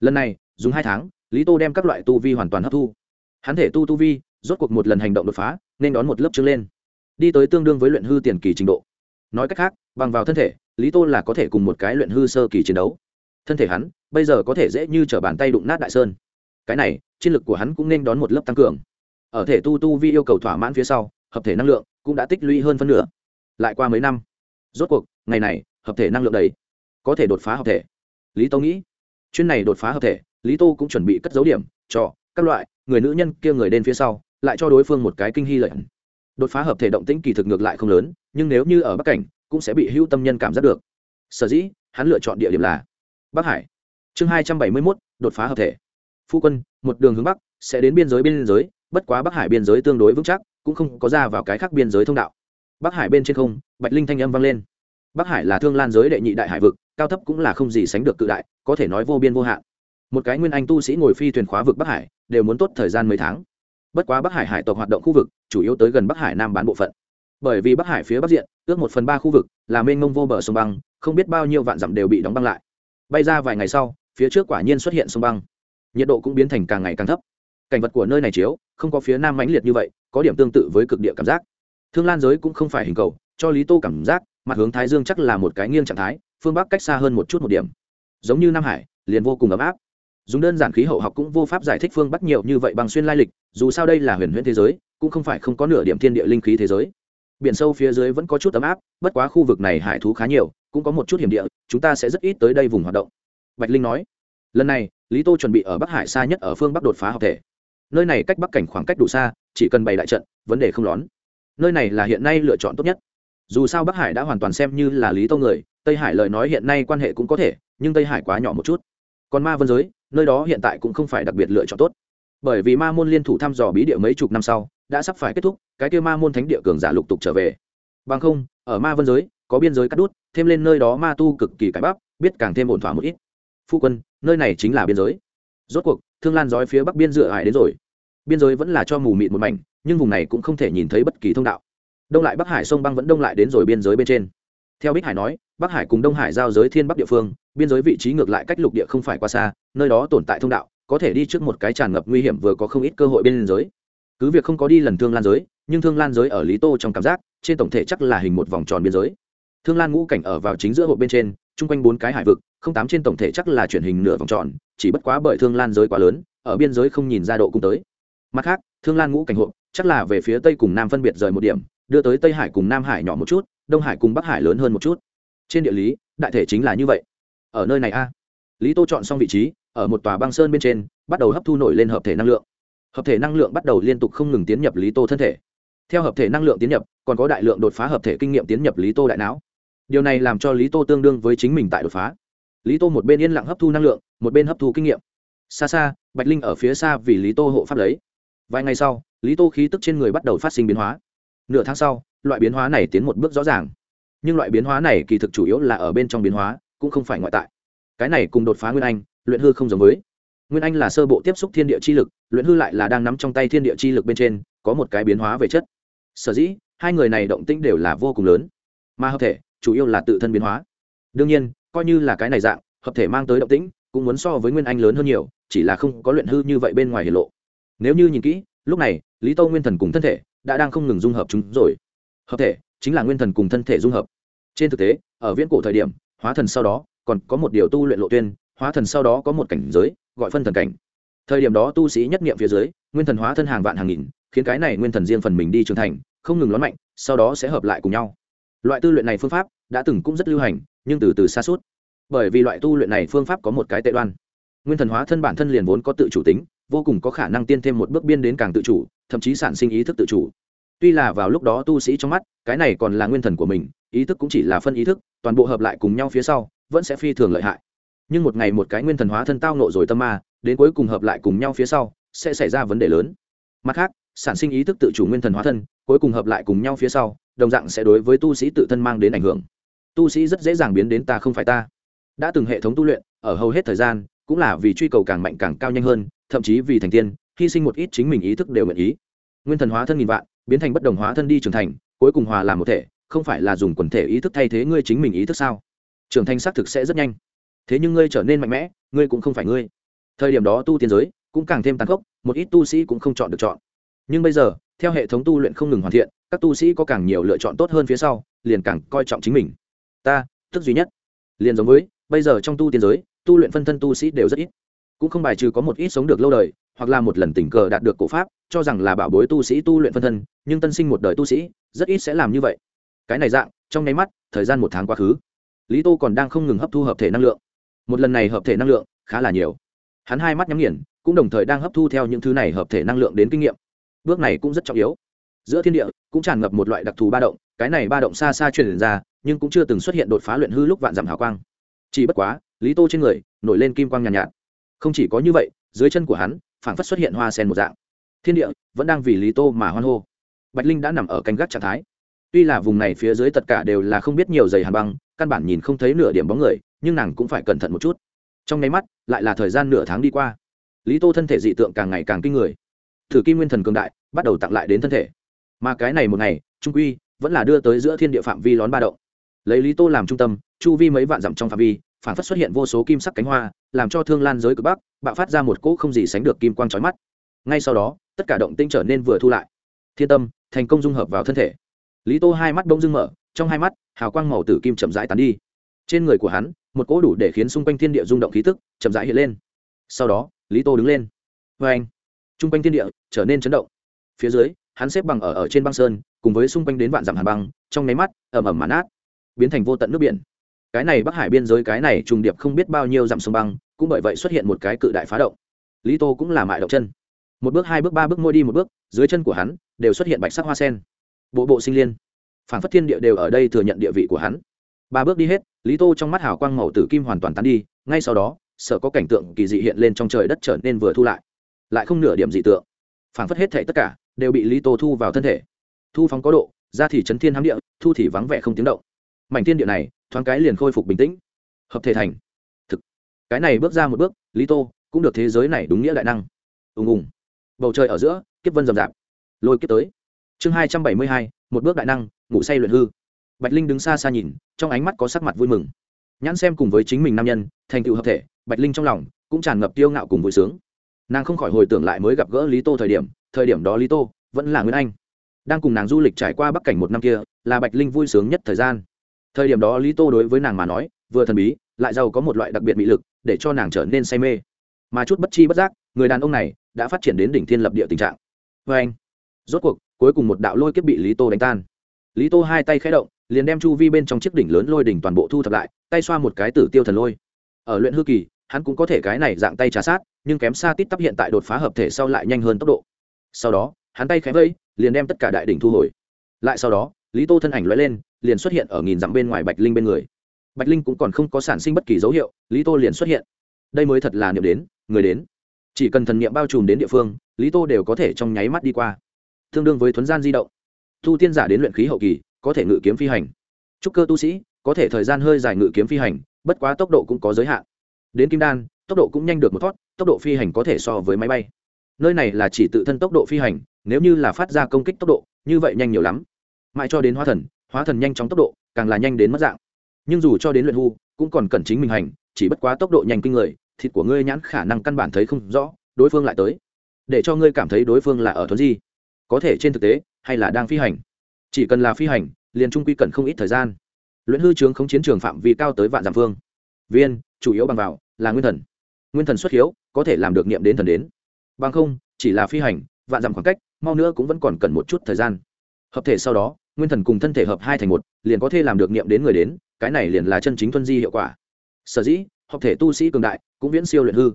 Lần này, dùng hai tháng, lý tô đem các loại tu vi hoàn toàn hấp thu. Hắn thể tu tu vi, rốt cuộc một lần hành động đột phá, nên đón một lớp trứng lên. Đi tới tương đương với luyện hư tiền kỳ trình độ. Nói cách khác, bằng vào thân thể, lý tô là có thể cùng một cái luyện hư sơ kỳ chiến đấu. Thân thể hắn, bây giờ có thể dễ như t r ở bàn tay đụng nát đại sơn. Cái này, chiến lực của hắn cũng nên đón một lớp tăng cường. Ở thể tu tu vi yêu cầu thỏa mãn phía sau, hợp thể năng lượng cũng đã tích lũy hơn phân nửa. Lại qua mấy năm, rốt cuộc, ngày này, hợp thể năng lượng đầy có thể đột phá hợp thể. Lý tô nghĩ chuyên này đột phá hợp thể, lý tô cũng chuẩn bị cất dấu điểm, cho các loại, người nữ nhân kia người đến phía sau, lại cho đối phương một cái kinh hy lợi đột phá hợp thể động tĩnh kỳ thực ngược lại không lớn, nhưng nếu như ở bắc cảnh, cũng sẽ bị hữu tâm nhân cảm giác được. Sở dĩ, hắn lựa chọn địa điểm là bắc hải. Chương hai trăm bảy mươi mốt, đột phá hợp thể. Phu quân, một đường hướng bắc, sẽ đến biên giới biên giới bất quá bắc hải biên giới tương đối vững chắc, cũng không có ra vào cái khác biên giới thông đạo. Bắc hải bên trên không, bạch linh thanh âm vang lên. Bắc hải là thương lan giới đệ nhị đại hải vực cao thấp cũng là không gì sánh được cự đại, có thể nói vô biên vô hạn. Một cái nguyên anh tu sĩ ngồi phi thuyền khóa vực bắc hải, đều muốn tốt thời gian mấy tháng. Bất quá bắc hải hải tộc hoạt động khu vực, chủ yếu tới gần bắc hải nam bán bộ phận. Bởi vì bắc hải phía bắc diện, ước một phần ba khu vực là mênh mông vô bờ sông băng, không biết bao nhiêu vạn dặm đều bị đóng băng lại. Bay ra vài ngày sau, phía trước quả nhiên xuất hiện sông băng. Nhiệt độ cũng biến thành càng ngày càng thấp. Cảnh vật của nơi này chiếu, không có phía nam mãnh liệt như vậy, có điểm tương tự với cực địa cảm giác. Thương lan giới cũng không phải hình cầu, cho lý tô cảm giác, mặt hướng thái dương chắc là một cái nghiêng trạng thái phương bắc cách xa hơn một chút một điểm. Giống như nam hải, liền vô cùng ấm áp. Dùng đơn giản khí hậu học cũng vô pháp giải thích phương bắc nhiều như vậy bằng xuyên lai lịch, dù sao đây là huyền huyễn thế giới, cũng không phải không có nửa điểm thiên địa linh khí thế giới. Biển sâu phía dưới vẫn có chút ấm áp, bất quá khu vực này hải thú khá nhiều, cũng có một chút hiểm địa, chúng ta sẽ rất ít tới đây vùng hoạt động. Bạch linh nói. Lần này, lý tô chuẩn bị ở bắc hải xa nhất ở phương bắc đột phá học thể. Nơi này cách bắc cảnh khoảng cách đủ xa, chỉ cần bày đại trận, vấn đề không lón. Nơi này là hiện nay lựa chọn tốt nhất. Dù sao bắc hải đã hoàn toàn xem như là lý tô người tây hải lời nói hiện nay quan hệ cũng có thể, nhưng tây hải quá nhỏ một chút. Còn ma vân giới, nơi đó hiện tại cũng không phải đặc biệt lựa chọn tốt. Bởi vì ma môn liên thủ thăm dò bí địa mấy chục năm sau, đã sắp phải kết thúc, cái kia ma môn thánh địa cường giả lục tục trở về. Bằng không, ở ma vân giới, có biên giới cắt đút, thêm lên nơi đó ma tu cực kỳ cải bắp, biết càng thêm ổn thỏa một ít. Phu quân, nơi này chính là biên giới. Rốt cuộc, thương lan giói phía bắc biên dựa hải đến rồi. Biên giới vẫn là cho mù mịt một mảnh, nhưng vùng này cũng không thể nhìn thấy bất kỳ thông đạo. Đông lại bắc hải sông băng vẫn đông lại đến rồi biên giới bên trên theo bích hải nói, bắc hải cùng đông hải giao giới thiên bắc địa phương, biên giới vị trí ngược lại cách lục địa không phải quá xa, nơi đó tồn tại thông đạo, có thể đi trước một cái tràn ngập nguy hiểm vừa có không ít cơ hội biên giới. Cứ việc không có đi lần thương lan giới, nhưng thương lan giới ở lý tô trong cảm giác, trên tổng thể chắc là hình một vòng tròn biên giới. Thương lan ngũ cảnh ở vào chính giữa hộp bên trên, chung quanh bốn cái hải vực, không tám trên tổng thể chắc là chuyển hình nửa vòng tròn, chỉ bất quá bởi thương lan giới quá lớn, ở biên giới không nhìn ra độ cung tới. Mặt khác, thương lan ngũ cảnh hộp chắc là về phía tây cùng nam phân biệt rời một điểm, đưa tới tây hải cùng nam hải nhỏ một chút đông hải cùng bắc hải lớn hơn một chút. Trên địa lý, đại thể chính là như vậy. Ở nơi này a. Lý tô chọn xong vị trí, ở một tòa băng sơn bên trên, bắt đầu hấp thu nổi lên hợp thể năng lượng. Hợp thể năng lượng bắt đầu liên tục không ngừng tiến nhập lý tô thân thể. Theo hợp thể năng lượng tiến nhập, còn có đại lượng đột phá hợp thể kinh nghiệm tiến nhập lý tô đại não. Điều này làm cho lý tô tương đương với chính mình tại đột phá. Lý tô một bên yên lặng hấp thu năng lượng, một bên hấp thu kinh nghiệm. Xa xa, bạch linh ở phía xa vì lý tô hộ pháp lấy. Vài ngày sau, lý tô khí tức trên người bắt đầu phát sinh biến hóa. Nửa tháng sau loại biến hóa này tiến một bước rõ ràng. Nhưng loại biến hóa này kỳ thực chủ yếu là ở bên trong biến hóa, cũng không phải ngoại tại. Cái này cùng đột phá nguyên anh, luyện hư không giống với. Nguyên anh là sơ bộ tiếp xúc thiên địa chi lực, luyện hư lại là đang nắm trong tay thiên địa chi lực bên trên, có một cái biến hóa về chất. Sở dĩ, hai người này động tĩnh đều là vô cùng lớn. Mà hợp thể, chủ yếu là tự thân biến hóa. Đương nhiên, coi như là cái này dạng, hợp thể mang tới động tĩnh, cũng muốn so với nguyên anh lớn hơn nhiều, chỉ là không có luyện hư như vậy bên ngoài hiển lộ. Nếu như nhìn kỹ, lúc này, lý tô nguyên thần cùng thân thể, đã đang không ngừng dung hợp chúng rồi hợp thể, chính là nguyên thần cùng thân thể dung hợp. Trên thực tế, ở viễn cổ thời điểm, hóa thần sau đó còn có một điều tu luyện lộ tuyên, hóa thần sau đó có một cảnh giới, gọi phân thần cảnh. Thời điểm đó tu sĩ nhất niệm phía dưới, nguyên thần hóa thân hàng vạn hàng nghìn, khiến cái này nguyên thần riêng phần mình đi trưởng thành, không ngừng lớn mạnh, sau đó sẽ hợp lại cùng nhau. Loại tu luyện này phương pháp đã từng cũng rất lưu hành, nhưng từ từ xa suốt. Bởi vì loại tu luyện này phương pháp có một cái tệ đoan. Nguyên thần hóa thân bản thân liền vốn có tự chủ tính, vô cùng có khả năng tiên thêm một bước biên đến càng tự chủ, thậm chí sản sinh ý thức tự chủ tuy là vào lúc đó tu sĩ trong mắt, cái này còn là nguyên thần của mình, ý thức cũng chỉ là phân ý thức, toàn bộ hợp lại cùng nhau phía sau, vẫn sẽ phi thường lợi hại. Nhưng một ngày một cái nguyên thần hóa thân tao nộ rồi tâm ma, đến cuối cùng hợp lại cùng nhau phía sau, sẽ xảy ra vấn đề lớn. Mặt khác, sản sinh ý thức tự chủ nguyên thần hóa thân, cuối cùng hợp lại cùng nhau phía sau, đồng dạng sẽ đối với tu sĩ tự thân mang đến ảnh hưởng. Tu sĩ rất dễ dàng biến đến ta không phải ta. Đã từng hệ thống tu luyện, ở hầu hết thời gian, cũng là vì truy cầu càng mạnh càng cao nhanh hơn, thậm chí vì thành tiên, hy sinh một ít chính mình ý thức đều nguyện ý. Nguyên thần hóa thân nghìn vạn biến thành bất đồng hóa thân đi trưởng thành, cuối cùng hòa làm một thể, không phải là dùng quần thể ý thức thay thế ngươi chính mình ý thức sao? Trưởng thành xác thực sẽ rất nhanh. Thế nhưng ngươi trở nên mạnh mẽ, ngươi cũng không phải ngươi. Thời điểm đó tu tiên giới cũng càng thêm tàn khốc, một ít tu sĩ cũng không chọn được chọn. Nhưng bây giờ, theo hệ thống tu luyện không ngừng hoàn thiện, các tu sĩ có càng nhiều lựa chọn tốt hơn phía sau, liền càng coi trọng chính mình. Ta, thức duy nhất. Liền giống với, bây giờ trong tu tiên giới, tu luyện phân thân tu sĩ đều rất ít cũng không bài trừ có một ít sống được lâu đời hoặc là một lần tình cờ đạt được cổ pháp cho rằng là bảo bối tu sĩ tu luyện phân thân nhưng tân sinh một đời tu sĩ rất ít sẽ làm như vậy. Cái này dạng trong nháy mắt thời gian một tháng quá khứ. Lý tô còn đang không ngừng hấp thu hợp thể năng lượng. Một lần này hợp thể năng lượng khá là nhiều. Hắn hai mắt nhắm nghiền cũng đồng thời đang hấp thu theo những thứ này hợp thể năng lượng đến kinh nghiệm. Bước này cũng rất trọng yếu. Giữa thiên địa cũng tràn ngập một loại đặc thù ba động cái này ba động xa xa truyền ra nhưng cũng chưa từng xuất hiện đột phá luyện hư lúc vạn giảm hào quang. Chỉ bất quá lý tô trên người nổi lên kim quang nhàn nhạt, nhạt không chỉ có như vậy, dưới chân của hắn, phảng phất xuất hiện hoa sen một dạng. Thiên địa vẫn đang vì lý tô mà hoan hô. Bạch linh đã nằm ở canh gác trạng thái. Tuy là vùng này phía dưới tất cả đều là không biết nhiều giày hàn băng, căn bản nhìn không thấy nửa điểm bóng người, nhưng nàng cũng phải cẩn thận một chút. Trong nháy mắt, lại là thời gian nửa tháng đi qua. Lý tô thân thể dị tượng càng ngày càng kinh người. Thử kim nguyên thần cường đại, bắt đầu tặng lại đến thân thể. Mà cái này một ngày, trung quy vẫn là đưa tới giữa thiên địa phạm vi lón ba động. Lấy lý tô làm trung tâm, chu vi mấy vạn dặm trong phạm vi phản phất xuất hiện vô số kim sắc cánh hoa, làm cho thương lan giới cực bắc, bạo phát ra một cỗ không gì sánh được kim quang trói mắt. Ngay sau đó, tất cả động tinh trở nên vừa thu lại. Thiên tâm, thành công dung hợp vào thân thể. Lý tô hai mắt bông dưng mở, trong hai mắt, hào quang màu tử kim chậm rãi tán đi. Trên người của hắn, một cỗ đủ để khiến xung quanh thiên địa rung động khí tức chậm rãi hiện lên. Sau đó, lý tô đứng lên. Vê anh t r u n g quanh thiên địa trở nên chấn động. Phía dưới, hắn xếp bằng ở ở trên băng sơn, cùng với xung quanh đến vạn dặm hàn băng, trong nháy mắt ẩm ẩm màn át biến thành vô tận nước biển cái này bắc hải biên giới, cái này trùng điệp không biết bao nhiêu dặm sông băng, cũng bởi vậy xuất hiện một cái cự đại phá động. Lý tô cũng là mại động chân. Một bước, hai bước, ba bước môi đi một bước, dưới chân của hắn đều xuất hiện bạch sắc hoa sen. Bộ bộ sinh liên. Phản phất thiên địa đều ở đây thừa nhận địa vị của hắn. Ba bước đi hết, lý tô trong mắt hào quang màu tử kim hoàn toàn tán đi, ngay sau đó, sợ có cảnh tượng kỳ dị hiện lên trong trời đất trở nên vừa thu lại. Lại không nửa điểm dị tượng. Phản phất hết thể tất cả đều bị lý tô thu vào thân thể. Thu phóng có độ, ra thì chấn thiên hám địa, thu thì vắng vẻ không tiếng động. Mảnh thiên địa này thoáng cái liền khôi phục bình tĩnh. Hợp thể thành. Thực. Cái này bước ra một bước, lý tô cũng được thế giới này đúng nghĩa đại năng. Ùng ùng. Bầu trời ở giữa, kiếp vân rầm rạp. Lôi kiếp tới. Chương hai trăm bảy mươi hai, một bước đại năng, ngủ say luyện hư. Bạch linh đứng xa xa nhìn, trong ánh mắt có sắc mặt vui mừng. Nhãn xem cùng với chính mình nam nhân, thành tựu hợp thể, bạch linh trong lòng cũng tràn ngập tiêu ngạo cùng vui sướng. Nàng không khỏi hồi tưởng lại mới gặp gỡ lý tô thời điểm thời điểm đó lý tô vẫn là nguyên anh. Đang cùng nàng du lịch trải qua bắc cảnh một năm kia, là bạch linh vui sướng nhất thời gian thời điểm đó lý tô đối với nàng mà nói, vừa thần bí, lại giàu có một loại đặc biệt mỹ lực, để cho nàng trở nên say mê. Mà chút bất chi bất giác, người đàn ông này đã phát triển đến đỉnh thiên lập địa tình trạng. Vê anh, rốt cuộc, cuối cùng một đạo lôi kiếp bị lý tô đánh tan. Lý tô hai tay khẽ động, liền đem chu vi bên trong chiếc đỉnh lớn lôi đỉnh toàn bộ thu thập lại, tay xoa một cái tử tiêu thần lôi. Ở luyện hư kỳ, hắn cũng có thể cái này dạng tay trà sát, nhưng kém xa tít tắp hiện tại đột phá hợp thể sau lại nhanh hơn tốc độ. Sau đó, hắn tay khẽ vây, liền đem tất cả đại đỉnh thu hồi. Lại sau đó lý tô thân ảnh lóe lên liền xuất hiện ở nghìn dặm bên ngoài bạch linh bên người. Bạch linh cũng còn không có sản sinh bất kỳ dấu hiệu lý tô liền xuất hiện. Đây mới thật là niệm đến người đến. Chỉ cần thần niệm bao trùm đến địa phương lý tô đều có thể trong nháy mắt đi qua. Tương đương với thuấn gian di động. Tu tiên giả đến luyện khí hậu kỳ có thể ngự kiếm phi hành. Trúc cơ tu sĩ có thể thời gian hơi dài ngự kiếm phi hành bất quá tốc độ cũng có giới hạn. Đến kim đan tốc độ cũng nhanh được một thót, tốc độ phi hành có thể so với máy bay. Nơi này là chỉ tự thân tốc độ phi hành nếu như là phát ra công kích tốc độ như vậy nhanh nhiều lắm mãi cho đến hóa thần hóa thần nhanh chóng tốc độ càng là nhanh đến mất dạng. Nhưng dù cho đến luyện hư, cũng còn cần chính mình hành chỉ bất quá tốc độ nhanh kinh người thịt của ngươi nhãn khả năng căn bản thấy không rõ đối phương lại tới. Để cho ngươi cảm thấy đối phương là ở thuấn di. Có thể trên thực tế hay là đang phi hành. Chỉ cần là phi hành liền trung quy cần không ít thời gian. Luyện hư trướng không chiến trường phạm vi cao tới vạn giảm phương. Viên chủ yếu bằng vào là nguyên thần. Nguyên thần xuất hiếu có thể làm được niệm đến thần đến. Bằng không chỉ là phi hành vạn dặm khoảng cách mau nữa cũng vẫn còn cần một chút thời gian. Hợp thể sau đó nguyên thần cùng thân thể hợp hai thành một, liền có thể làm được niệm đến người đến, cái này liền là chân chính tuân di hiệu quả. Sở dĩ, hợp thể tu sĩ cường đại, cũng viễn siêu luyện hư.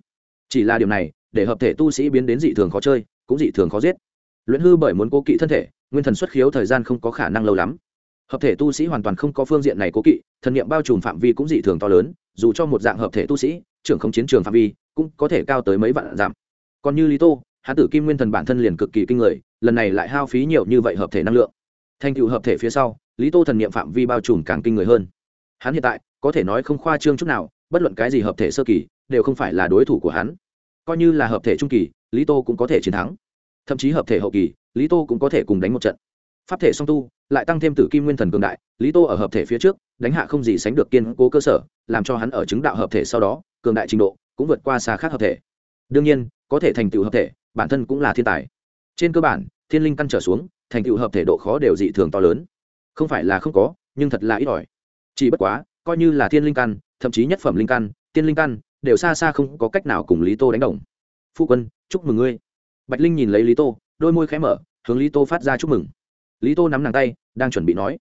Chỉ là điều này, để hợp thể tu sĩ biến đến dị thường khó chơi, cũng dị thường khó giết. Luyện hư bởi muốn cố kỵ thân thể, nguyên thần xuất khiếu thời gian không có khả năng lâu lắm. Hợp thể tu sĩ hoàn toàn không có phương diện này cố kỵ thần nghiệm bao trùm phạm vi cũng dị thường to lớn, dù cho một dạng hợp thể tu sĩ, trưởng không chiến trường phạm vi, cũng có thể cao tới mấy vạn giảm còn như lý tô, hán tử kim nguyên thần bản thân liền cực kỳ kinh người, lần này lại hao phí nhiều như vậy hợp thể năng lượng thành tựu hợp thể phía sau, lý tô thần nghiệm phạm vi bao trùm càng kinh người hơn. Hắn hiện tại, có thể nói không khoa trương chút nào, bất luận cái gì hợp thể sơ kỳ, đều không phải là đối thủ của hắn. Coi như là hợp thể trung kỳ, lý tô cũng có thể chiến thắng. Thậm chí hợp thể hậu kỳ, lý tô cũng có thể cùng đánh một trận. Pháp thể song tu, lại tăng thêm tử kim nguyên thần cường đại, lý tô ở hợp thể phía trước, đánh hạ không gì sánh được kiên cố cơ sở, làm cho hắn ở chứng đạo hợp thể sau đó, cường đại trình độ, cũng vượt qua xa khác hợp thể. Đương nhiên, có thể thành tựu hợp thể, bản thân cũng là thiên tài. Trên cơ bản, thiên linh căn trở xuống thành tựu hợp thể độ khó đều dị thường to lớn. Không phải là không có, nhưng thật là ít ỏi. Chỉ bất quá, coi như là thiên linh căn, thậm chí nhất phẩm linh căn, tiên linh căn, đều xa xa không có cách nào cùng lý tô đánh đồng. Phu quân, chúc mừng ngươi. Bạch linh nhìn lấy lý tô, đôi môi khẽ mở, hướng lý tô phát ra chúc mừng. Lý tô nắm nàng tay, đang chuẩn bị nói.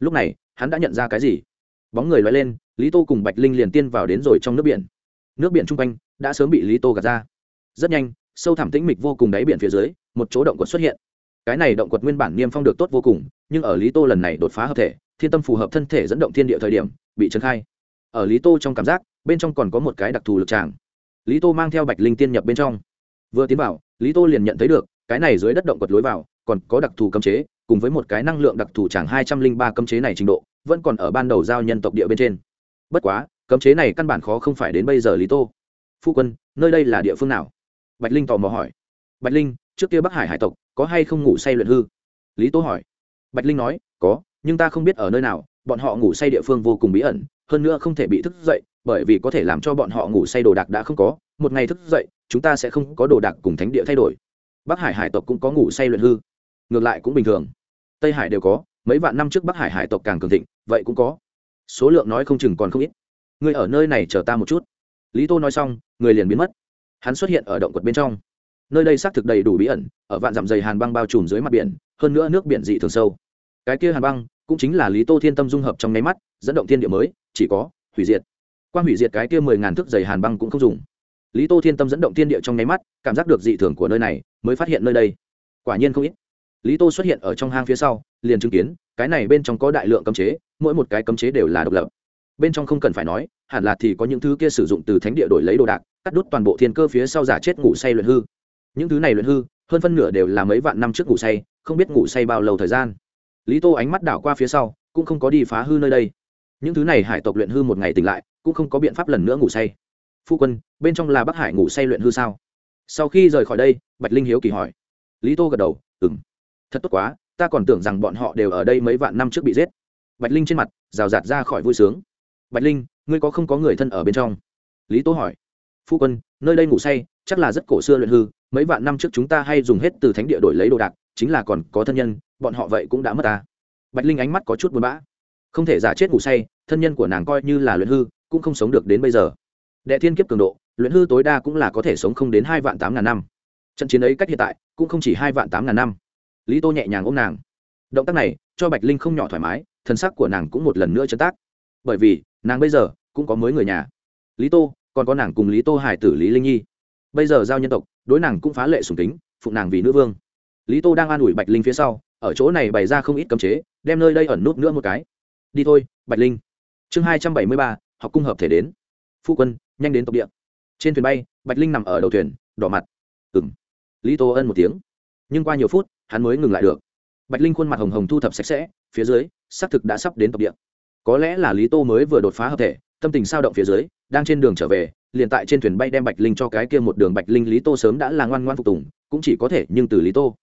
Lúc này, hắn đã nhận ra cái gì? Bóng người loay lên, lý tô cùng bạch linh liền tiên vào đến rồi trong nước biển. Nước biển chung quanh, đã sớm bị lý tô gạt ra. Rất nhanh, sâu thẳm tĩnh mịch vô cùng đáy biển phía dưới, một chỗ động quật xuất hiện cái này động quật nguyên bản niêm phong được tốt vô cùng, nhưng ở lý tô lần này đột phá hợp thể, thiên tâm phù hợp thân thể dẫn động thiên địa thời điểm, bị trấn khai. Ở lý tô trong cảm giác, bên trong còn có một cái đặc thù lực tràng. Lý tô mang theo bạch linh tiên nhập bên trong. Vừa tiến vào, lý tô liền nhận thấy được, cái này dưới đất động quật lối vào, còn có đặc thù cấm chế, cùng với một cái năng lượng đặc thù chẳng hai trăm linh ba cấm chế này trình độ, vẫn còn ở ban đầu giao nhân tộc địa bên trên. Bất quá, cấm chế này căn bản khó không phải đến bây giờ lý tô. Phu quân, nơi đây là địa phương nào? Bạch linh tò mò hỏi. Bạch linh trước kia bắc hải hải tộc có hay không ngủ say luyện hư? Lý tô hỏi. Bạch linh nói, có, nhưng ta không biết ở nơi nào, bọn họ ngủ say địa phương vô cùng bí ẩn, hơn nữa không thể bị thức dậy, bởi vì có thể làm cho bọn họ ngủ say đồ đạc đã không có, một ngày thức dậy, chúng ta sẽ không có đồ đạc cùng thánh địa thay đổi. Bắc hải hải tộc cũng có ngủ say luyện hư. Ngược lại cũng bình thường. Tây hải đều có, mấy vạn năm trước bắc hải hải tộc càng cường thịnh, vậy cũng có. Số lượng nói không chừng còn không ít. Ngươi ở nơi này chờ ta một chút. Lý tô nói xong, người liền biến mất. Hắn xuất hiện ở động quật bên trong nơi đây xác thực đầy đủ bí ẩn, ở vạn dặm dày hàn băng bao trùm dưới mặt biển, hơn nữa nước biển dị thường sâu. Cái kia hàn băng cũng chính là lý tô thiên tâm dung hợp trong nháy mắt, dẫn động thiên địa mới, chỉ có hủy diệt. Qua hủy diệt cái kia mười ngàn thước dày hàn băng cũng không dùng. Lý tô thiên tâm dẫn động thiên địa trong nháy mắt, cảm giác được dị thường của nơi này, mới phát hiện nơi đây. Quả nhiên không ít. Lý tô xuất hiện ở trong hang phía sau, liền chứng kiến, cái này bên trong có đại lượng cấm chế, mỗi một cái cấm chế đều là độc lập. Bên trong không cần phải nói, hẳn là thì có những thứ kia sử dụng từ thánh địa đổi lấy đồ đạc, cắt đút toàn bộ thiên cơ phía sau giả chết ngủ say luyện hư những thứ này luyện hư, hơn phân nửa đều là mấy vạn năm trước ngủ say, không biết ngủ say bao lâu thời gian. Lý tô ánh mắt đảo qua phía sau, cũng không có đi phá hư nơi đây. Những thứ này hải tộc luyện hư một ngày tỉnh lại, cũng không có biện pháp lần nữa ngủ say. Phu quân, bên trong là bắc hải ngủ say luyện hư sao? Sau khi rời khỏi đây, bạch linh hiếu kỳ hỏi. Lý tô gật đầu ừng thật tốt quá, ta còn tưởng rằng bọn họ đều ở đây mấy vạn năm trước bị giết. Bạch linh trên mặt rào rạt ra khỏi vui sướng. Bạch linh, ngươi có không có người thân ở bên trong? Lý tô hỏi. Phu quân nơi đây ngủ say, chắc là rất cổ xưa luyện hư, mấy vạn năm trước chúng ta hay dùng hết từ thánh địa đổi lấy đồ đạc, chính là còn có thân nhân, bọn họ vậy cũng đã mất ta. Bạch linh ánh mắt có chút buồn bã. Không thể giả chết ngủ say, thân nhân của nàng coi như là luyện hư, cũng không sống được đến bây giờ. Đệ thiên kiếp cường độ, luyện hư tối đa cũng là có thể sống không đến hai vạn tám ngàn năm. Trận chiến ấy cách hiện tại, cũng không chỉ hai vạn tám ngàn năm. Lý tô nhẹ nhàng ôm nàng. Động tác này, cho bạch linh không nhỏ thoải mái, thân sắc của nàng cũng một lần nữa chấn tác bởi vì, nàng bây giờ cũng có mới người nhà. Lý tô còn có nàng cùng lý tô hải tử lý linh nhi bây giờ giao nhân tộc đối nàng cũng phá lệ sùng kính phụng nàng vì nữ vương lý tô đang an ủi bạch linh phía sau ở chỗ này bày ra không ít cấm chế đem nơi đây ẩn nút nữa một cái đi thôi bạch linh chương hai trăm bảy mươi ba học cung hợp thể đến phu quân nhanh đến tộc địa trên thuyền bay bạch linh nằm ở đầu thuyền đỏ mặt ừng lý tô ân một tiếng nhưng qua nhiều phút hắn mới ngừng lại được bạch linh khuôn mặt hồng hồng thu thập sạch sẽ phía dưới xác thực đã sắp đến tộc địa có lẽ là lý tô mới vừa đột phá hợp thể, tâm tình sao động phía dưới, đang trên đường trở về, liền tại trên thuyền bay đem bạch linh cho cái kia một đường bạch linh lý tô sớm đã là ngoan ngoan phục tùng, cũng chỉ có thể nhưng từ lý tô.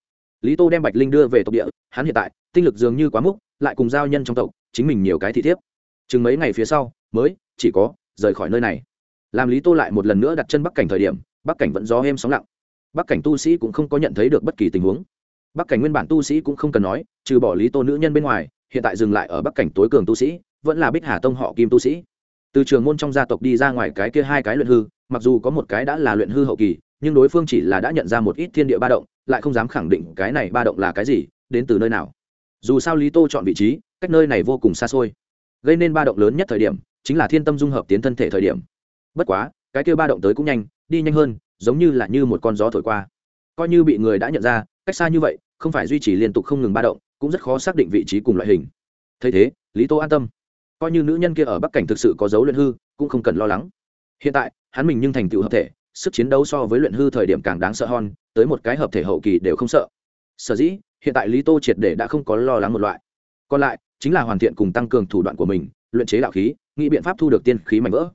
Lý tô đem bạch linh đưa về tộc địa, hắn hiện tại, tinh lực dường như quá mức, lại cùng giao nhân trong tộc, chính mình nhiều cái thị thiếp. Chừng mấy ngày phía sau, mới, chỉ có, rời khỏi nơi này. Làm lý tô lại một lần nữa đặt chân bắc cảnh thời điểm, bắc cảnh vẫn gió êm sóng lặng. Bắc cảnh tu sĩ cũng không có nhận thấy được bất kỳ tình huống. Bắc cảnh nguyên bản tu sĩ cũng không cần nói, trừ bỏ lý tô nữ nhân bên ngoài, hiện tại dừng lại ở bắc cảnh tối cường tu sĩ vẫn là bích hà tông họ kim tu sĩ. Từ trường môn trong gia tộc đi ra ngoài cái kia hai cái luyện hư, mặc dù có một cái đã là luyện hư hậu kỳ, nhưng đối phương chỉ là đã nhận ra một ít thiên địa ba động, lại không dám khẳng định cái này ba động là cái gì, đến từ nơi nào. Dù sao lý tô chọn vị trí, cách nơi này vô cùng xa xôi. Gây nên ba động lớn nhất thời điểm, chính là thiên tâm dung hợp tiến thân thể thời điểm. Bất quá, cái kia ba động tới cũng nhanh, đi nhanh hơn, giống như là như một con gió thổi qua. Coi như bị người đã nhận ra, cách xa như vậy, không phải duy trì liên tục không ngừng ba động, cũng rất khó xác định vị trí cùng loại hình. Thấy thế, lý tô an tâm coi như nữ nhân kia ở bắc cảnh thực sự có dấu luyện hư, cũng không cần lo lắng. Hiện tại, hắn mình nhưng thành tựu hợp thể, sức chiến đấu so với luyện hư thời điểm càng đáng sợ hơn, tới một cái hợp thể hậu kỳ đều không sợ. Sở dĩ, hiện tại lý tô triệt để đã không có lo lắng một loại. Còn lại, chính là hoàn thiện cùng tăng cường thủ đoạn của mình, luyện chế đạo khí, nghĩ biện pháp thu được tiên khí mảnh vỡ.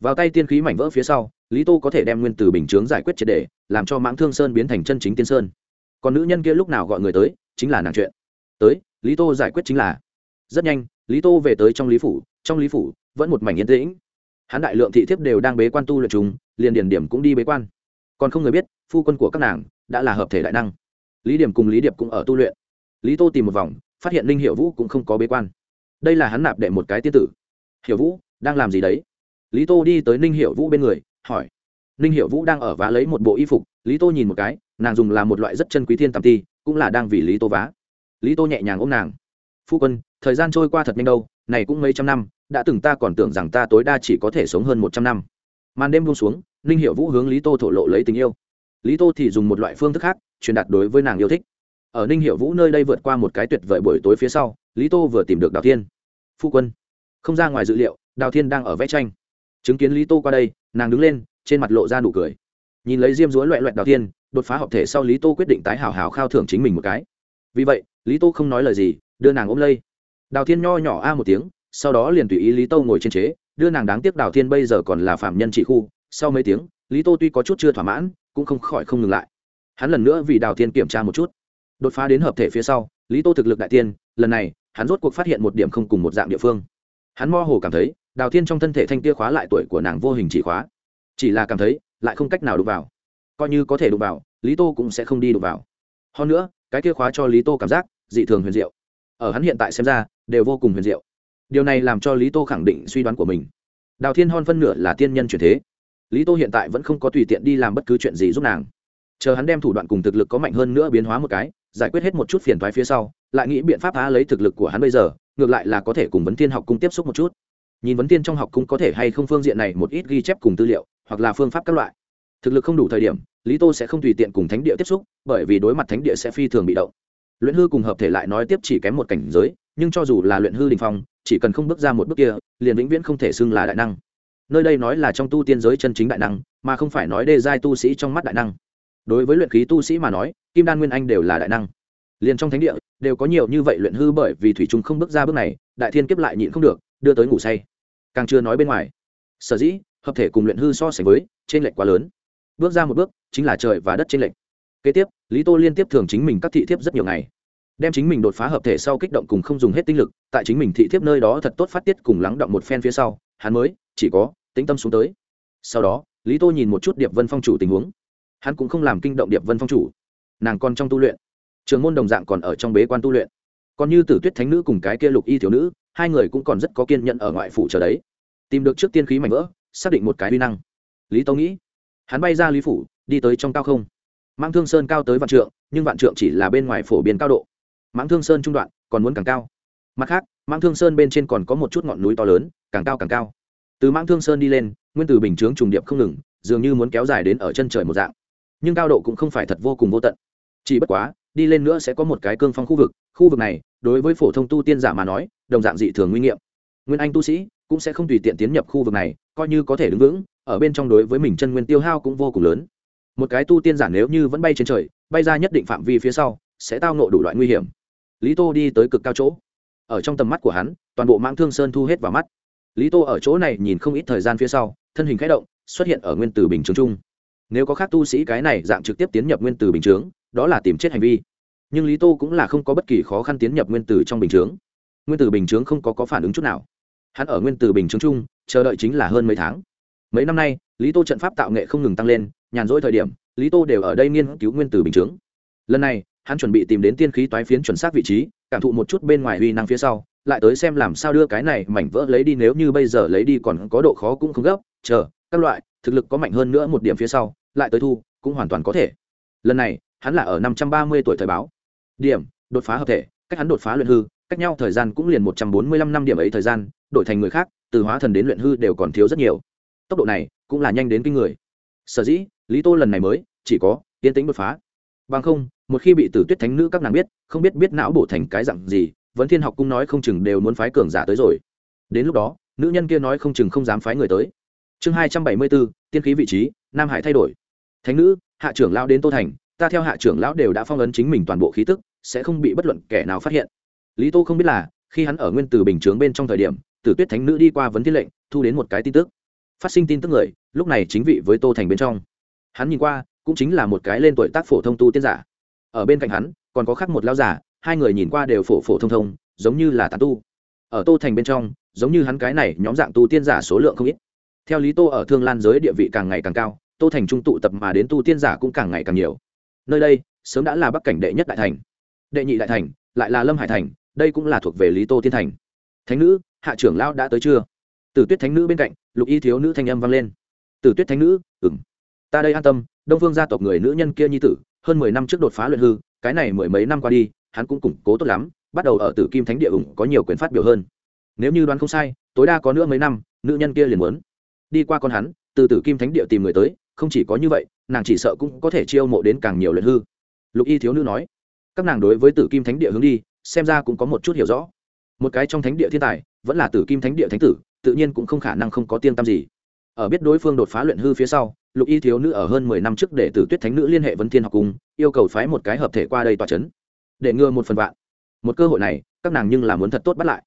Vào tay tiên khí mảnh vỡ phía sau, lý tô có thể đem nguyên từ bình chướng giải quyết triệt để, làm cho mãng thương sơn biến thành chân chính tiên sơn. Còn nữ nhân kia lúc nào gọi người tới, chính là nàng chuyện. Tới, lý tô giải quyết chính là, rất nhanh lý tô về tới trong lý phủ, trong lý phủ vẫn một mảnh yên tĩnh. Hắn đại lượng thị thiếp đều đang bế quan tu luyện chúng, liền điển điểm cũng đi bế quan. Còn không người biết, phu quân của các nàng đã là hợp thể đại năng. Lý điểm cùng lý điệp cũng ở tu luyện. Lý tô tìm một vòng, phát hiện linh hiệu vũ cũng không có bế quan. Đây là hắn nạp đệ một cái tiên tử. Hiểu vũ, đang làm gì đấy? Lý tô đi tới ninh hiệu vũ bên người, hỏi. Ninh hiệu vũ đang ở vá lấy một bộ y phục, lý tô nhìn một cái, nàng dùng là một loại rất chân quý thiên tàm ti, cũng là đang vì lý tô vá. Lý tô nhẹ nhàng ôm nàng. Phu quân thời gian trôi qua thật nhanh đâu, này cũng mấy trăm năm, đã từng ta còn tưởng rằng ta tối đa chỉ có thể sống hơn một trăm năm. Màn đêm buông xuống, ninh hiệu vũ hướng lý tô thổ lộ lấy tình yêu. Lý tô thì dùng một loại phương thức khác, truyền đạt đối với nàng yêu thích. Ở ninh hiệu vũ nơi đây vượt qua một cái tuyệt vời buổi tối phía sau, lý tô vừa tìm được đào thiên. Phu quân. Không ra ngoài dự liệu, đào thiên đang ở vẽ tranh. Chứng kiến lý tô qua đây, nàng đứng lên, trên mặt lộ ra nụ cười. Nhìn lấy diêm dúa loẹ loẹt đào thiên, đột phá hợp thể sau lý tô quyết định tái hảo hảo khao thưởng chính mình một cái. Vì vậy, lý tô không nói lời gì, đưa nàng ôm lây đào thiên nho nhỏ a một tiếng, sau đó liền tùy ý lý tô ngồi trên chế, đưa nàng đáng tiếc đào thiên bây giờ còn là phạm nhân trị khu, sau mấy tiếng, lý tô tuy có chút chưa thỏa mãn, cũng không khỏi không ngừng lại. Hắn lần nữa vì đào thiên kiểm tra một chút. Đột phá đến hợp thể phía sau, lý tô thực lực đại tiên, lần này, hắn rốt cuộc phát hiện một điểm không cùng một dạng địa phương. Hắn mơ hồ cảm thấy, đào thiên trong thân thể thanh kia khóa lại tuổi của nàng vô hình chỉ khóa. Chỉ là cảm thấy, lại không cách nào đụng vào. Coi như có thể đụng vào, lý tô cũng sẽ không đi đụng vào. Hơn nữa, cái kia khóa cho lý tô cảm giác, dị thường huyền diệu. Ở hắn hiện tại xem ra đều vô cùng huyền diệu. Điều này làm cho lý tô khẳng định suy đoán của mình. Đào thiên hon phân nửa là tiên nhân chuyển thế. Lý tô hiện tại vẫn không có tùy tiện đi làm bất cứ chuyện gì giúp nàng. Chờ hắn đem thủ đoạn cùng thực lực có mạnh hơn nữa biến hóa một cái, giải quyết hết một chút phiền thoái phía sau, lại nghĩ biện pháp phá lấy thực lực của hắn bây giờ, ngược lại là có thể cùng vấn thiên học cung tiếp xúc một chút. Nhìn vấn thiên trong học cung có thể hay không phương diện này một ít ghi chép cùng tư liệu, hoặc là phương pháp các loại. Thực lực không đủ thời điểm, lý tô sẽ không tùy tiện cùng thánh địa tiếp xúc, bởi vì đối mặt thánh địa sẽ phi thường bị động. Luyện hư cùng hợp thể lại nói tiếp chỉ kém một cảnh giới nhưng cho dù là luyện hư đình phong, chỉ cần không bước ra một bước kia, liền vĩnh viễn không thể xưng là đại năng. Nơi đây nói là trong tu tiên giới chân chính đại năng, mà không phải nói đề giai tu sĩ trong mắt đại năng. Đối với luyện khí tu sĩ mà nói, kim đan nguyên anh đều là đại năng. Liền trong thánh địa, đều có nhiều như vậy luyện hư bởi vì thủy trung không bước ra bước này, đại thiên kiếp lại nhịn không được, đưa tới ngủ say. Càng chưa nói bên ngoài, sở dĩ, hợp thể cùng luyện hư so sánh với trên lệch quá lớn. Bước ra một bước, chính là trời và đất trên lệch. Kế tiếp, lý tô liên tiếp thường chính mình các thị thiếp rất nhiều ngày đem chính mình đột phá hợp thể sau kích động cùng không dùng hết tinh lực, tại chính mình thị thiếp nơi đó thật tốt phát tiết cùng lắng động một phen phía sau, hắn mới, chỉ có, tĩnh tâm xuống tới. Sau đó, lý tô nhìn một chút điệp vân phong chủ tình huống. Hắn cũng không làm kinh động điệp vân phong chủ. Nàng còn trong tu luyện. Trường môn đồng dạng còn ở trong bế quan tu luyện. Còn như tử tuyết thánh nữ cùng cái kia lục y thiếu nữ, hai người cũng còn rất có kiên nhẫn ở ngoại phủ chờ đấy. Tìm được trước tiên khí mảnh vỡ, xác định một cái uy năng. Lý Tô nghĩ, hắn bay ra lý phủ, đi tới trong cao không. Mang thương sơn cao tới vạn trượng, nhưng vạn trượng chỉ là bên ngoài phổ biến cao độ mãng thương sơn trung đoạn, còn muốn càng cao. Mặt khác, mãng thương sơn bên trên còn có một chút ngọn núi to lớn, càng cao càng cao. Từ mãng thương sơn đi lên, nguyên từ bình chướng trùng điệp không ngừng, dường như muốn kéo dài đến ở chân trời một dạng. Nhưng cao độ cũng không phải thật vô cùng vô tận. Chỉ bất quá, đi lên nữa sẽ có một cái cương phong khu vực khu vực này, đối với phổ thông tu tiên giả mà nói, đồng dạng dị thường nguy nghiệm. Nguyên anh tu sĩ cũng sẽ không tùy tiện tiến nhập khu vực này, coi như có thể đứng vững, ở bên trong đối với mình chân nguyên tiêu hao cũng vô cùng lớn. Một cái tu tiên giả nếu như vẫn bay trên trời, bay ra nhất định phạm vi phía sau, sẽ tao nộ đủ loại nguy hiểm lý tô đi tới cực cao chỗ. Ở trong tầm mắt của hắn toàn bộ mãng thương sơn thu hết vào mắt. Lý tô ở chỗ này nhìn không ít thời gian phía sau thân hình k h ẽ động xuất hiện ở nguyên tử bình chướng chung. Nếu có khác tu sĩ cái này dạng trực tiếp tiến nhập nguyên tử bình chướng đó là tìm chết hành vi. Nhưng lý tô cũng là không có bất kỳ khó khăn tiến nhập nguyên tử trong bình chướng. Nguyên tử bình chướng không có, có phản ứng chút nào. Hắn ở nguyên tử bình chướng chung chờ đợi chính là hơn mấy tháng. Mấy năm nay lý tô trận pháp tạo nghệ không ngừng tăng lên nhàn rỗi thời điểm lý tô đều ở đây nghiên cứu nguyên tử bình chướng. Lần này hắn chuẩn bị tìm đến tiên khí toái phiến chuẩn xác vị trí, cảm thụ một chút bên ngoài uy năng phía sau, lại tới xem làm sao đưa cái này mảnh vỡ lấy đi nếu như bây giờ lấy đi còn có độ khó cũng không gấp, chờ, các loại, thực lực có mạnh hơn nữa một điểm phía sau, lại tới thu, cũng hoàn toàn có thể. Lần này, hắn là ở năm trăm ba mươi tuổi thời báo. Điểm, đột phá hợp thể, cách hắn đột phá luyện hư, cách nhau thời gian cũng liền một trăm bốn mươi lăm năm điểm ấy thời gian, đổi thành người khác, từ hóa thần đến luyện hư đều còn thiếu rất nhiều. Tốc độ này, cũng là nhanh đến kinh người. Sở dĩ, lý tô lần này mới, chỉ có tiến tính đột phá. Bằng không một khi bị tử tuyết thánh nữ các nàng biết, không biết biết não bổ thành cái dặn gì, vấn thiên học cung nói không chừng đều muốn phái cường giả tới rồi. Đến lúc đó, nữ nhân kia nói không chừng không dám phái người tới. Chương hai trăm bảy mươi bốn, tiên khí vị trí, nam hải thay đổi. Thánh nữ, hạ trưởng lão đến tô thành, ta theo hạ trưởng lão đều đã phong ấn chính mình toàn bộ khí tức, sẽ không bị bất luận kẻ nào phát hiện. Lý tô không biết là, khi hắn ở nguyên từ bình chướng bên trong thời điểm, tử tuyết thánh nữ đi qua vấn thiên lệnh, thu đến một cái tin tức. Phát sinh tin tức người, lúc này chính vị với tô thành bên trong. Hắn nhìn qua, cũng chính là một cái lên tuổi tác phổ thông tu tiên giả ở bên cạnh hắn, còn có khác một lao giả hai người nhìn qua đều phổ phổ thông thông, giống như là tán tu. Ở tô thành bên trong, giống như hắn cái này nhóm dạng tu tiên giả số lượng không ít. Theo lý tô ở thương lan giới địa vị càng ngày càng cao, tô thành trung tụ tập mà đến tu tiên giả cũng càng ngày càng nhiều. Nơi đây, sớm đã là bắc cảnh đệ nhất đại thành. Đệ nhị đại thành, lại là lâm hải thành, đây cũng là thuộc về lý tô tiên thành. Thánh nữ, hạ trưởng lão đã tới chưa? Tử tuyết thánh nữ bên cạnh, lục y thiếu nữ thanh âm vang lên. Tử tuyết thánh nữ ừng ta đây an tâm, đông phương gia tộc người nữ nhân kia nhi tử hơn mười năm trước đột phá luyện hư, cái này mười mấy năm qua đi, hắn cũng củng cố tốt lắm, bắt đầu ở tử kim thánh địa ủng có nhiều quyền phát biểu hơn. Nếu như đoán không sai, tối đa có nữa mấy năm, nữ nhân kia liền muốn đi qua con hắn, từ tử kim thánh địa tìm người tới, không chỉ có như vậy, nàng chỉ sợ cũng có thể chiêu mộ đến càng nhiều luyện hư. Lục y thiếu nữ nói, các nàng đối với tử kim thánh địa hướng đi, xem ra cũng có một chút hiểu rõ. Một cái trong thánh địa thiên tài, vẫn là tử kim thánh địa thánh tử, tự nhiên cũng không khả năng không có tiên tâm gì ở biết đối phương đột phá luyện hư phía sau, lục y thiếu nữ ở hơn mười năm trước để tử tuyết thánh nữ liên hệ vấn thiên học cung yêu cầu phái một cái hợp thể qua đây tòa c h ấ n để ngừa một phần vạn. Một cơ hội này, các nàng nhưng là muốn thật tốt bắt lại.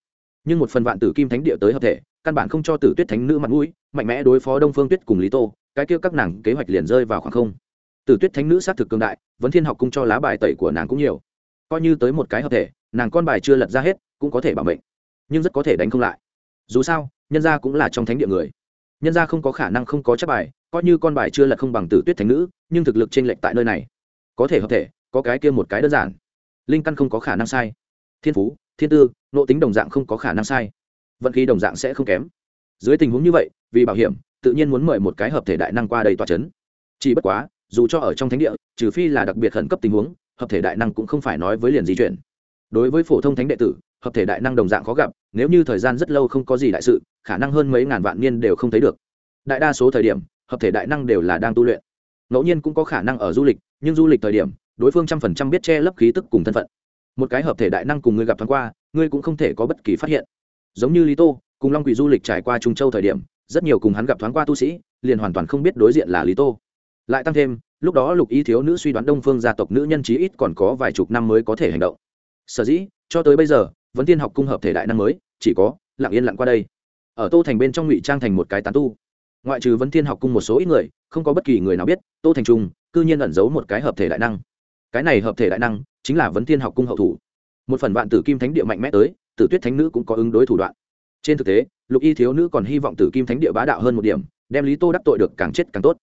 Nhưng một phần vạn tử kim thánh địa tới hợp thể, căn bản không cho tử tuyết thánh nữ mặt mũi, mạnh mẽ đối phó đông phương tuyết cùng lý tô, cái kia các nàng kế hoạch liền rơi vào khoảng không. Tử tuyết thánh nữ xác thực cương đại, vấn thiên học cung cho lá bài tẩy của nàng cũng nhiều. Coi như tới một cái hợp thể, nàng con bài chưa lật ra hết, cũng có thể bảo mệnh. Nhưng rất có thể đánh không lại. Dù sao, nhân gia cũng là trong thánh địa người nhân gia không có khả năng không có chắc bài, coi như con bài chưa lật không bằng tử tuyết thánh nữ, nhưng thực lực t r ê n lệch tại nơi này. Có thể hợp thể, có cái kia một cái đơn giản. Linh căn không có khả năng sai. Thiên phú, thiên tư nộ tính đồng dạng không có khả năng sai. Vận khí đồng dạng sẽ không kém. Dưới tình huống như vậy, vì bảo hiểm, tự nhiên muốn mời một cái hợp thể đại năng qua đầy tòa c h ấ n chỉ bất quá, dù cho ở trong thánh địa, trừ phi là đặc biệt khẩn cấp tình huống, hợp thể đại năng cũng không phải nói với liền di chuyển. Đối với phổ thông thánh đệ tử hợp thể đại năng đồng dạng khó gặp, nếu như thời gian rất lâu không có gì đại sự, khả năng hơn mấy ngàn vạn niên đều không thấy được. Đại đa số thời điểm, hợp thể đại năng đều là đang tu luyện. Ngẫu nhiên cũng có khả năng ở du lịch, nhưng du lịch thời điểm, đối phương trăm phần trăm biết che lấp khí tức cùng thân phận. Một cái hợp thể đại năng cùng ngươi gặp thoáng qua, ngươi cũng không thể có bất kỳ phát hiện. Giống như lý tô, cùng long quỷ du lịch trải qua trung châu thời điểm, rất nhiều cùng hắn gặp thoáng qua tu sĩ, liền hoàn toàn không biết đối diện là lý tô. Lại tăng thêm, lúc đó lục y thiếu nữ suy đoán đông phương gia tộc nữ nhân trí ít còn có vài chục năm mới có thể hành động. Sở dĩ, cho tới bây giờ vẫn tiên học cung hợp thể đại năng mới, chỉ có, lặng yên lặng qua đây. Ở tô thành bên trong ngụy trang thành một cái tán tu. Ngoại trừ vấn thiên học cung một số ít người, không có bất kỳ người nào biết, tô thành trung, cư nhiên ẩn giấu một cái hợp thể đại năng. Cái này hợp thể đại năng, chính là vấn thiên học cung hậu thủ. Một phần vạn tử kim thánh địa mạnh mẽ tới, tử tuyết thánh nữ cũng có ứng đối thủ đoạn. Trên thực tế, lục y thiếu nữ còn hy vọng tử kim thánh địa bá đạo hơn một điểm, đem lý tô đắc tội được càng chết càng tốt.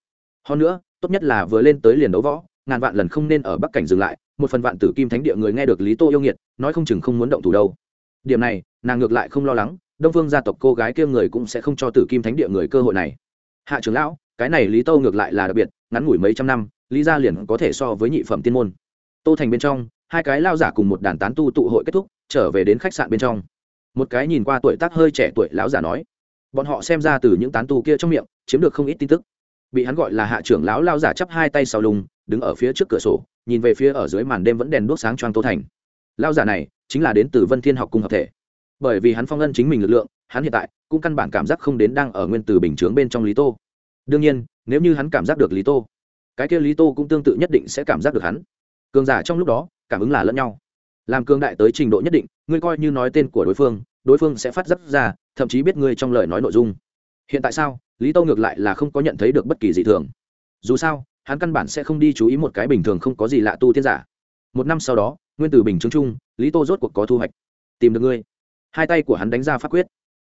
Hơn nữa, tốt nhất là vừa lên tới liền đấu võ, ngàn vạn lần không nên ở bắc cảnh dừng lại một phần vạn tử kim thánh địa người nghe được lý tô yêu nghiệt, nói không chừng không muốn động thủ đâu. Điểm này, nàng ngược lại không lo lắng, đông phương gia tộc cô gái kia người cũng sẽ không cho tử kim thánh địa người cơ hội này. Hạ trưởng lão, cái này lý tô ngược lại là đặc biệt, ngắn ngủi mấy trăm năm, lý gia liền có thể so với nhị phẩm tiên môn. Tô thành bên trong, hai cái lao giả cùng một đàn tán tu tụ hội kết thúc, trở về đến khách sạn bên trong. Một cái nhìn qua tuổi tác hơi trẻ tuổi lão giả nói, bọn họ xem ra từ những tán tu kia trong miệng, chiếm được không ít tin tức bị hắn gọi là hạ trưởng lão lao giả chắp hai tay sau lùng đứng ở phía trước cửa sổ, nhìn về phía ở dưới màn đêm vẫn đèn đuốc sáng choang tô thành. Lao giả này chính là đến từ vân thiên học cung hợp thể. Bởi vì hắn phong ân chính mình lực lượng, hắn hiện tại cũng căn bản cảm giác không đến đang ở nguyên từ bình chướng bên trong lý tô. Đương nhiên, nếu như hắn cảm giác được lý tô, cái kia lý tô cũng tương tự nhất định sẽ cảm giác được hắn. Cường giả trong lúc đó, cảm ứng là lẫn nhau. Làm cường đại tới trình độ nhất định, ngươi coi như nói tên của đối phương đối phương sẽ phát giác ra, thậm chí biết ngươi trong lời nói nội dung. Hiện tại sao? Lý tô ngược lại là không có nhận thấy được bất kỳ gì thường. Dù sao hắn căn bản sẽ không đi chú ý một cái bình thường không có gì lạ tu tiên giả. Một năm sau đó nguyên từ bình chứng chung lý tô rốt cuộc có thu hoạch. Tìm được ngươi. Hai tay của hắn đánh ra pháp quyết.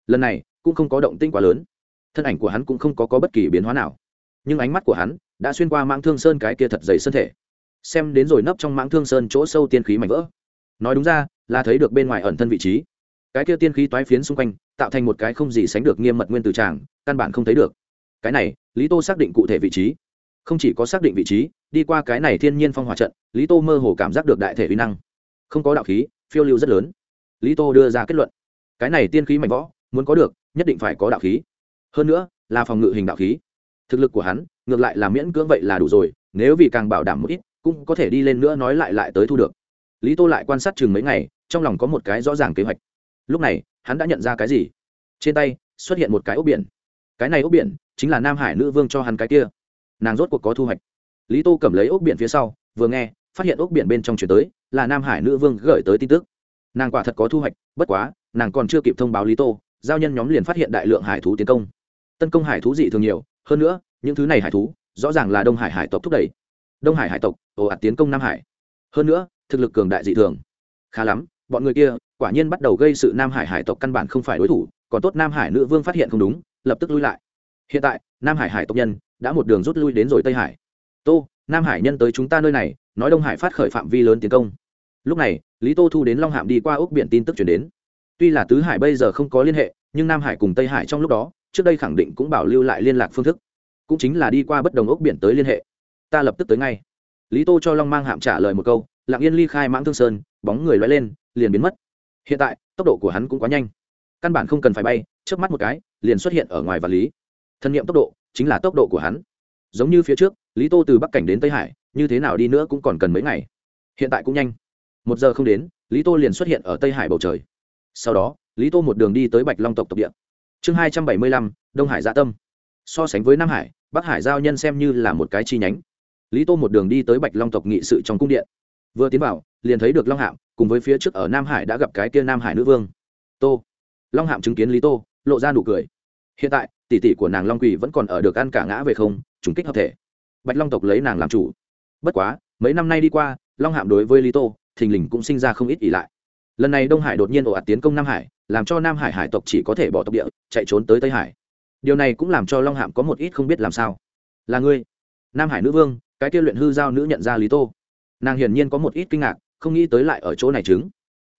Lần này cũng không có động tinh quá lớn. Thân ảnh của hắn cũng không có, có bất kỳ biến hóa nào. Nhưng ánh mắt của hắn đã xuyên qua mãng thương sơn cái kia thật dày thân thể. xem đến rồi nấp trong mãng thương sơn chỗ sâu tiên khí mảnh vỡ. Nói đúng ra là thấy được bên ngoài ẩn thân vị trí. Cái kia tiên khí toái phiến xung quanh tạo thành một cái không gì sánh được nghiêm mật nguyên từ tràng, căn bản không thấy được. Cái này, lý tô xác định cụ thể vị trí. Không chỉ có xác định vị trí, đi qua cái này thiên nhiên phong hòa trận, lý tô mơ hồ cảm giác được đại thể uy năng. Không có đạo khí, phiêu lưu rất lớn. Lý tô đưa ra kết luận. Cái này tiên khí mạnh võ, muốn có được, nhất định phải có đạo khí. Hơn nữa, là phòng ngự hình đạo khí. Thực lực của hắn, ngược lại là miễn cưỡng vậy là đủ rồi, nếu vì càng bảo đảm một ít, cũng có thể đi lên nữa nói lại lại tới thu được. Lý tô lại quan sát chừng mấy ngày, trong lòng có một cái rõ ràng kế hoạch. Lúc này hắn đã nhận ra cái gì? Trên tay xuất hiện một cái ốc biển. Cái này ốc biển chính là nam hải nữ vương cho hắn cái kia. Nàng rốt cuộc có thu hoạch. Lý tô cầm lấy ốc biển phía sau, vừa nghe, phát hiện ốc biển bên trong chuyển tới là nam hải nữ vương gửi tới tin tức. Nàng quả thật có thu hoạch, bất quá, nàng còn chưa kịp thông báo lý tô, giao nhân nhóm liền phát hiện đại lượng hải thú tiến công. Tấn công hải thú dị thường nhiều, hơn nữa, những thứ này hải thú rõ ràng là đông hải hải tộc thúc đẩy. Đông hải hải tộc, ồ, ạt tiến công nam hải. Hơn nữa, thực lực cường đại dị thường. Khá lắm, bọn người kia quả nhiên bắt đầu gây sự nam hải hải tộc căn bản không phải đối thủ, còn tốt nam hải nữ vương phát hiện không đúng, lập tức lui lại. Hiện tại, nam hải hải tộc nhân đã một đường rút lui đến rồi tây hải. Tô, nam hải nhân tới chúng ta nơi này, nói đông hải phát khởi phạm vi lớn tiến công. Lúc này, lý tô thu đến long hạm đi qua úc biển tin tức chuyển đến. Tuy là tứ hải bây giờ không có liên hệ, nhưng nam hải cùng tây hải trong lúc đó, trước đây khẳng định cũng bảo lưu lại liên lạc phương thức. Cũng chính là đi qua bất đồng ốc biển tới liên hệ. Ta lập tức tới ngay. Lý tô cho long mang hạm trả lời một câu, lặng yên ly khai mãng thương sơn, bóng người loay lên, liền biến mất hiện tại, tốc độ của hắn cũng quá nhanh. Căn bản không cần phải bay trước mắt một cái, liền xuất hiện ở ngoài vật lý. Thân nhiệm tốc độ, chính là tốc độ của hắn. Giống như phía trước, lý tô từ bắc cảnh đến tây hải, như thế nào đi nữa cũng còn cần mấy ngày. Hiện tại cũng nhanh. Một giờ không đến, lý tô liền xuất hiện ở tây hải bầu trời. Sau đó, lý tô một đường đi tới bạch long tộc tộc địa. Chương hai trăm bảy mươi lăm, đông hải dạ tâm. So sánh với nam hải, bắc hải giao nhân xem như là một cái chi nhánh. Lý tô một đường đi tới bạch long tộc nghị sự trong cung điện. Vừa tiến vào liền thấy được long hạm, cùng với phía trước ở nam hải đã gặp cái kia nam hải nữ vương. Tô. Long hạm chứng kiến lý tô, lộ ra nụ cười. Hiện tại, tỷ tỷ của nàng long quỳ vẫn còn ở được ăn cả ngã về không, trùng kích hợp thể. Bạch long tộc lấy nàng làm chủ. Bất quá, mấy năm nay đi qua, long hạm đối với lý tô, thình lình cũng sinh ra không ít ỷ lại. Lần này đông hải đột nhiên ồ ạt tiến công nam hải, làm cho nam hải hải tộc chỉ có thể bỏ tộc địa, chạy trốn tới tây hải. Điều này cũng làm cho long hạm có một ít không biết làm sao. Là ngươi. Nam hải nữ vương, cái kia luyện hư giao nữ nhận ra lý tô. Nàng hiển nhiên có một ít kinh ngạc không nghĩ tới lại ở chỗ này chứng.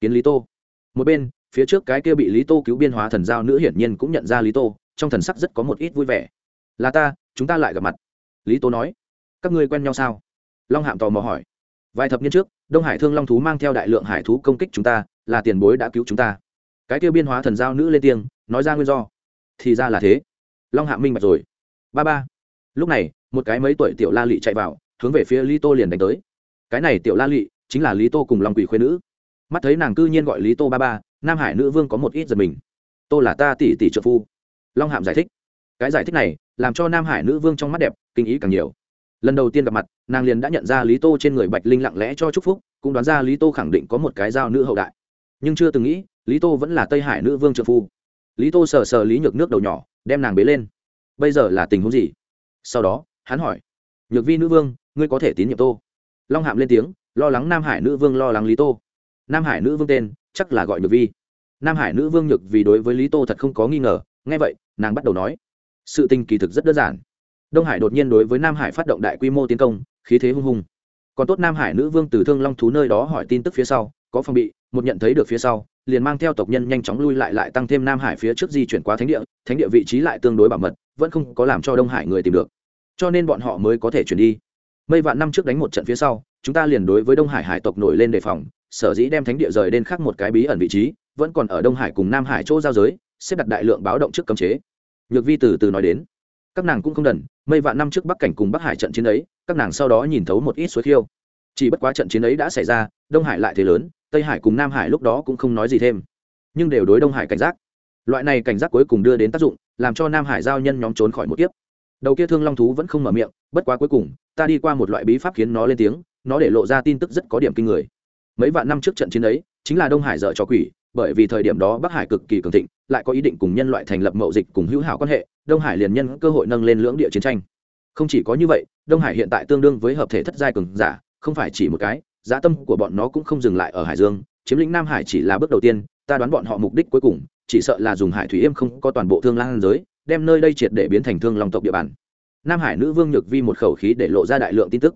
Kiến lý tô. Một bên, phía trước cái kia bị lý tô cứu biên hóa thần giao nữ hiển nhiên cũng nhận ra lý tô, trong thần sắc rất có một ít vui vẻ. Là ta, chúng ta lại gặp mặt. Lý tô nói. Các ngươi quen nhau sao? Long hạm tò mò hỏi. Vài thập niên trước, đông hải thương long thú mang theo đại lượng hải thú công kích chúng ta, là tiền bối đã cứu chúng ta. Cái kia biên hóa thần giao nữ lên tiếng, nói ra nguyên do. Thì ra là thế. Long hạ minh bạch rồi. Ba ba. Lúc này, một cái mấy tuổi tiểu la lị chạy vào, hướng về phía lý tô liền đánh tới. Cái này tiểu la lị chính là lý tô cùng long quỷ khuyên nữ. Mắt thấy nàng cư nhiên gọi lý tô ba ba, nam hải nữ vương có một ít giật mình. Tô là ta tỷ tỷ trợ phu. Long hạm giải thích. Cái giải thích này làm cho nam hải nữ vương trong mắt đẹp, kinh ý càng nhiều. Lần đầu tiên gặp mặt, nàng liền đã nhận ra lý tô trên người bạch linh lặng lẽ cho chúc phúc, cũng đoán ra lý tô khẳng định có một cái dao nữ hậu đại. Nhưng chưa từng nghĩ, lý tô vẫn là tây hải nữ vương trợ phu. Lý tô sờ sờ lý nhược nước đầu nhỏ, đem nàng bế lên. Bây giờ là tình huống gì? Sau đó, hắn hỏi. Nhược vi nữ vương, ngươi có thể tín nhiệm tô. Long hạm lên tiếng lo lắng nam hải nữ vương lo lắng lý tô. Nam hải nữ vương tên, chắc là gọi nhược vi. Nam hải nữ vương nhược vì đối với lý tô thật không có nghi ngờ, nghe vậy, nàng bắt đầu nói. Sự tình kỳ thực rất đơn giản. Đông hải đột nhiên đối với nam hải phát động đại quy mô tiến công, khí thế hung hùng. Còn tốt nam hải nữ vương từ thương long thú nơi đó hỏi tin tức phía sau, có phòng bị, một nhận thấy được phía sau, liền mang theo tộc nhân nhanh chóng lui lại lại tăng thêm nam hải phía trước di chuyển qua thánh địa thánh địa vị trí lại tương đối bảo mật, vẫn không có làm cho đông hải người tìm được. Cho nên bọn họ mới có thể chuyển đi. Mây vạn năm trước đánh một trận phía sau chúng ta liền đối với đông hải hải tộc nổi lên đề phòng, sở dĩ đem thánh địa rời đến khác một cái bí ẩn vị trí, vẫn còn ở đông hải cùng nam hải chỗ giao giới, xếp đặt đại lượng báo động trước cấm chế. Nhược vi từ từ nói đến, các nàng cũng không đần, mây vạn năm trước bắc cảnh cùng bắc hải trận chiến ấy, các nàng sau đó nhìn thấu một ít suối khiêu. Chỉ bất quá trận chiến ấy đã xảy ra, đông hải lại thế lớn, tây hải cùng nam hải lúc đó cũng không nói gì thêm. Nhưng đều đối đông hải cảnh giác. Loại này cảnh giác cuối cùng đưa đến tác dụng, làm cho nam hải giao nhân nhóm trốn khỏi một kiếp. Đầu kia thương long thú vẫn không mở miệng, bất quá cuối cùng, ta đi qua một loại bí pháp khiến nó lên tiếng nó để lộ ra tin tức rất có điểm kinh người. Mấy vạn năm trước trận chiến ấy, chính là đông hải dở cho quỷ, bởi vì thời điểm đó bắc hải cực kỳ cường thịnh, lại có ý định cùng nhân loại thành lập mậu dịch cùng hữu hảo quan hệ, đông hải liền nhân cơ hội nâng lên lưỡng địa chiến tranh. Không chỉ có như vậy, đông hải hiện tại tương đương với hợp thể thất giai cường giả, không phải chỉ một cái, giá tâm của bọn nó cũng không dừng lại ở hải dương, chiếm lĩnh nam hải chỉ là bước đầu tiên, ta đoán bọn họ mục đích cuối cùng, chỉ sợ là dùng hải thủy yêm không có toàn bộ thương lan giới, đem nơi đây triệt để biến thành thương long tộc địa bàn. Nam hải nữ vương nhược vi một khẩu khí để lộ ra đại lượng tin tức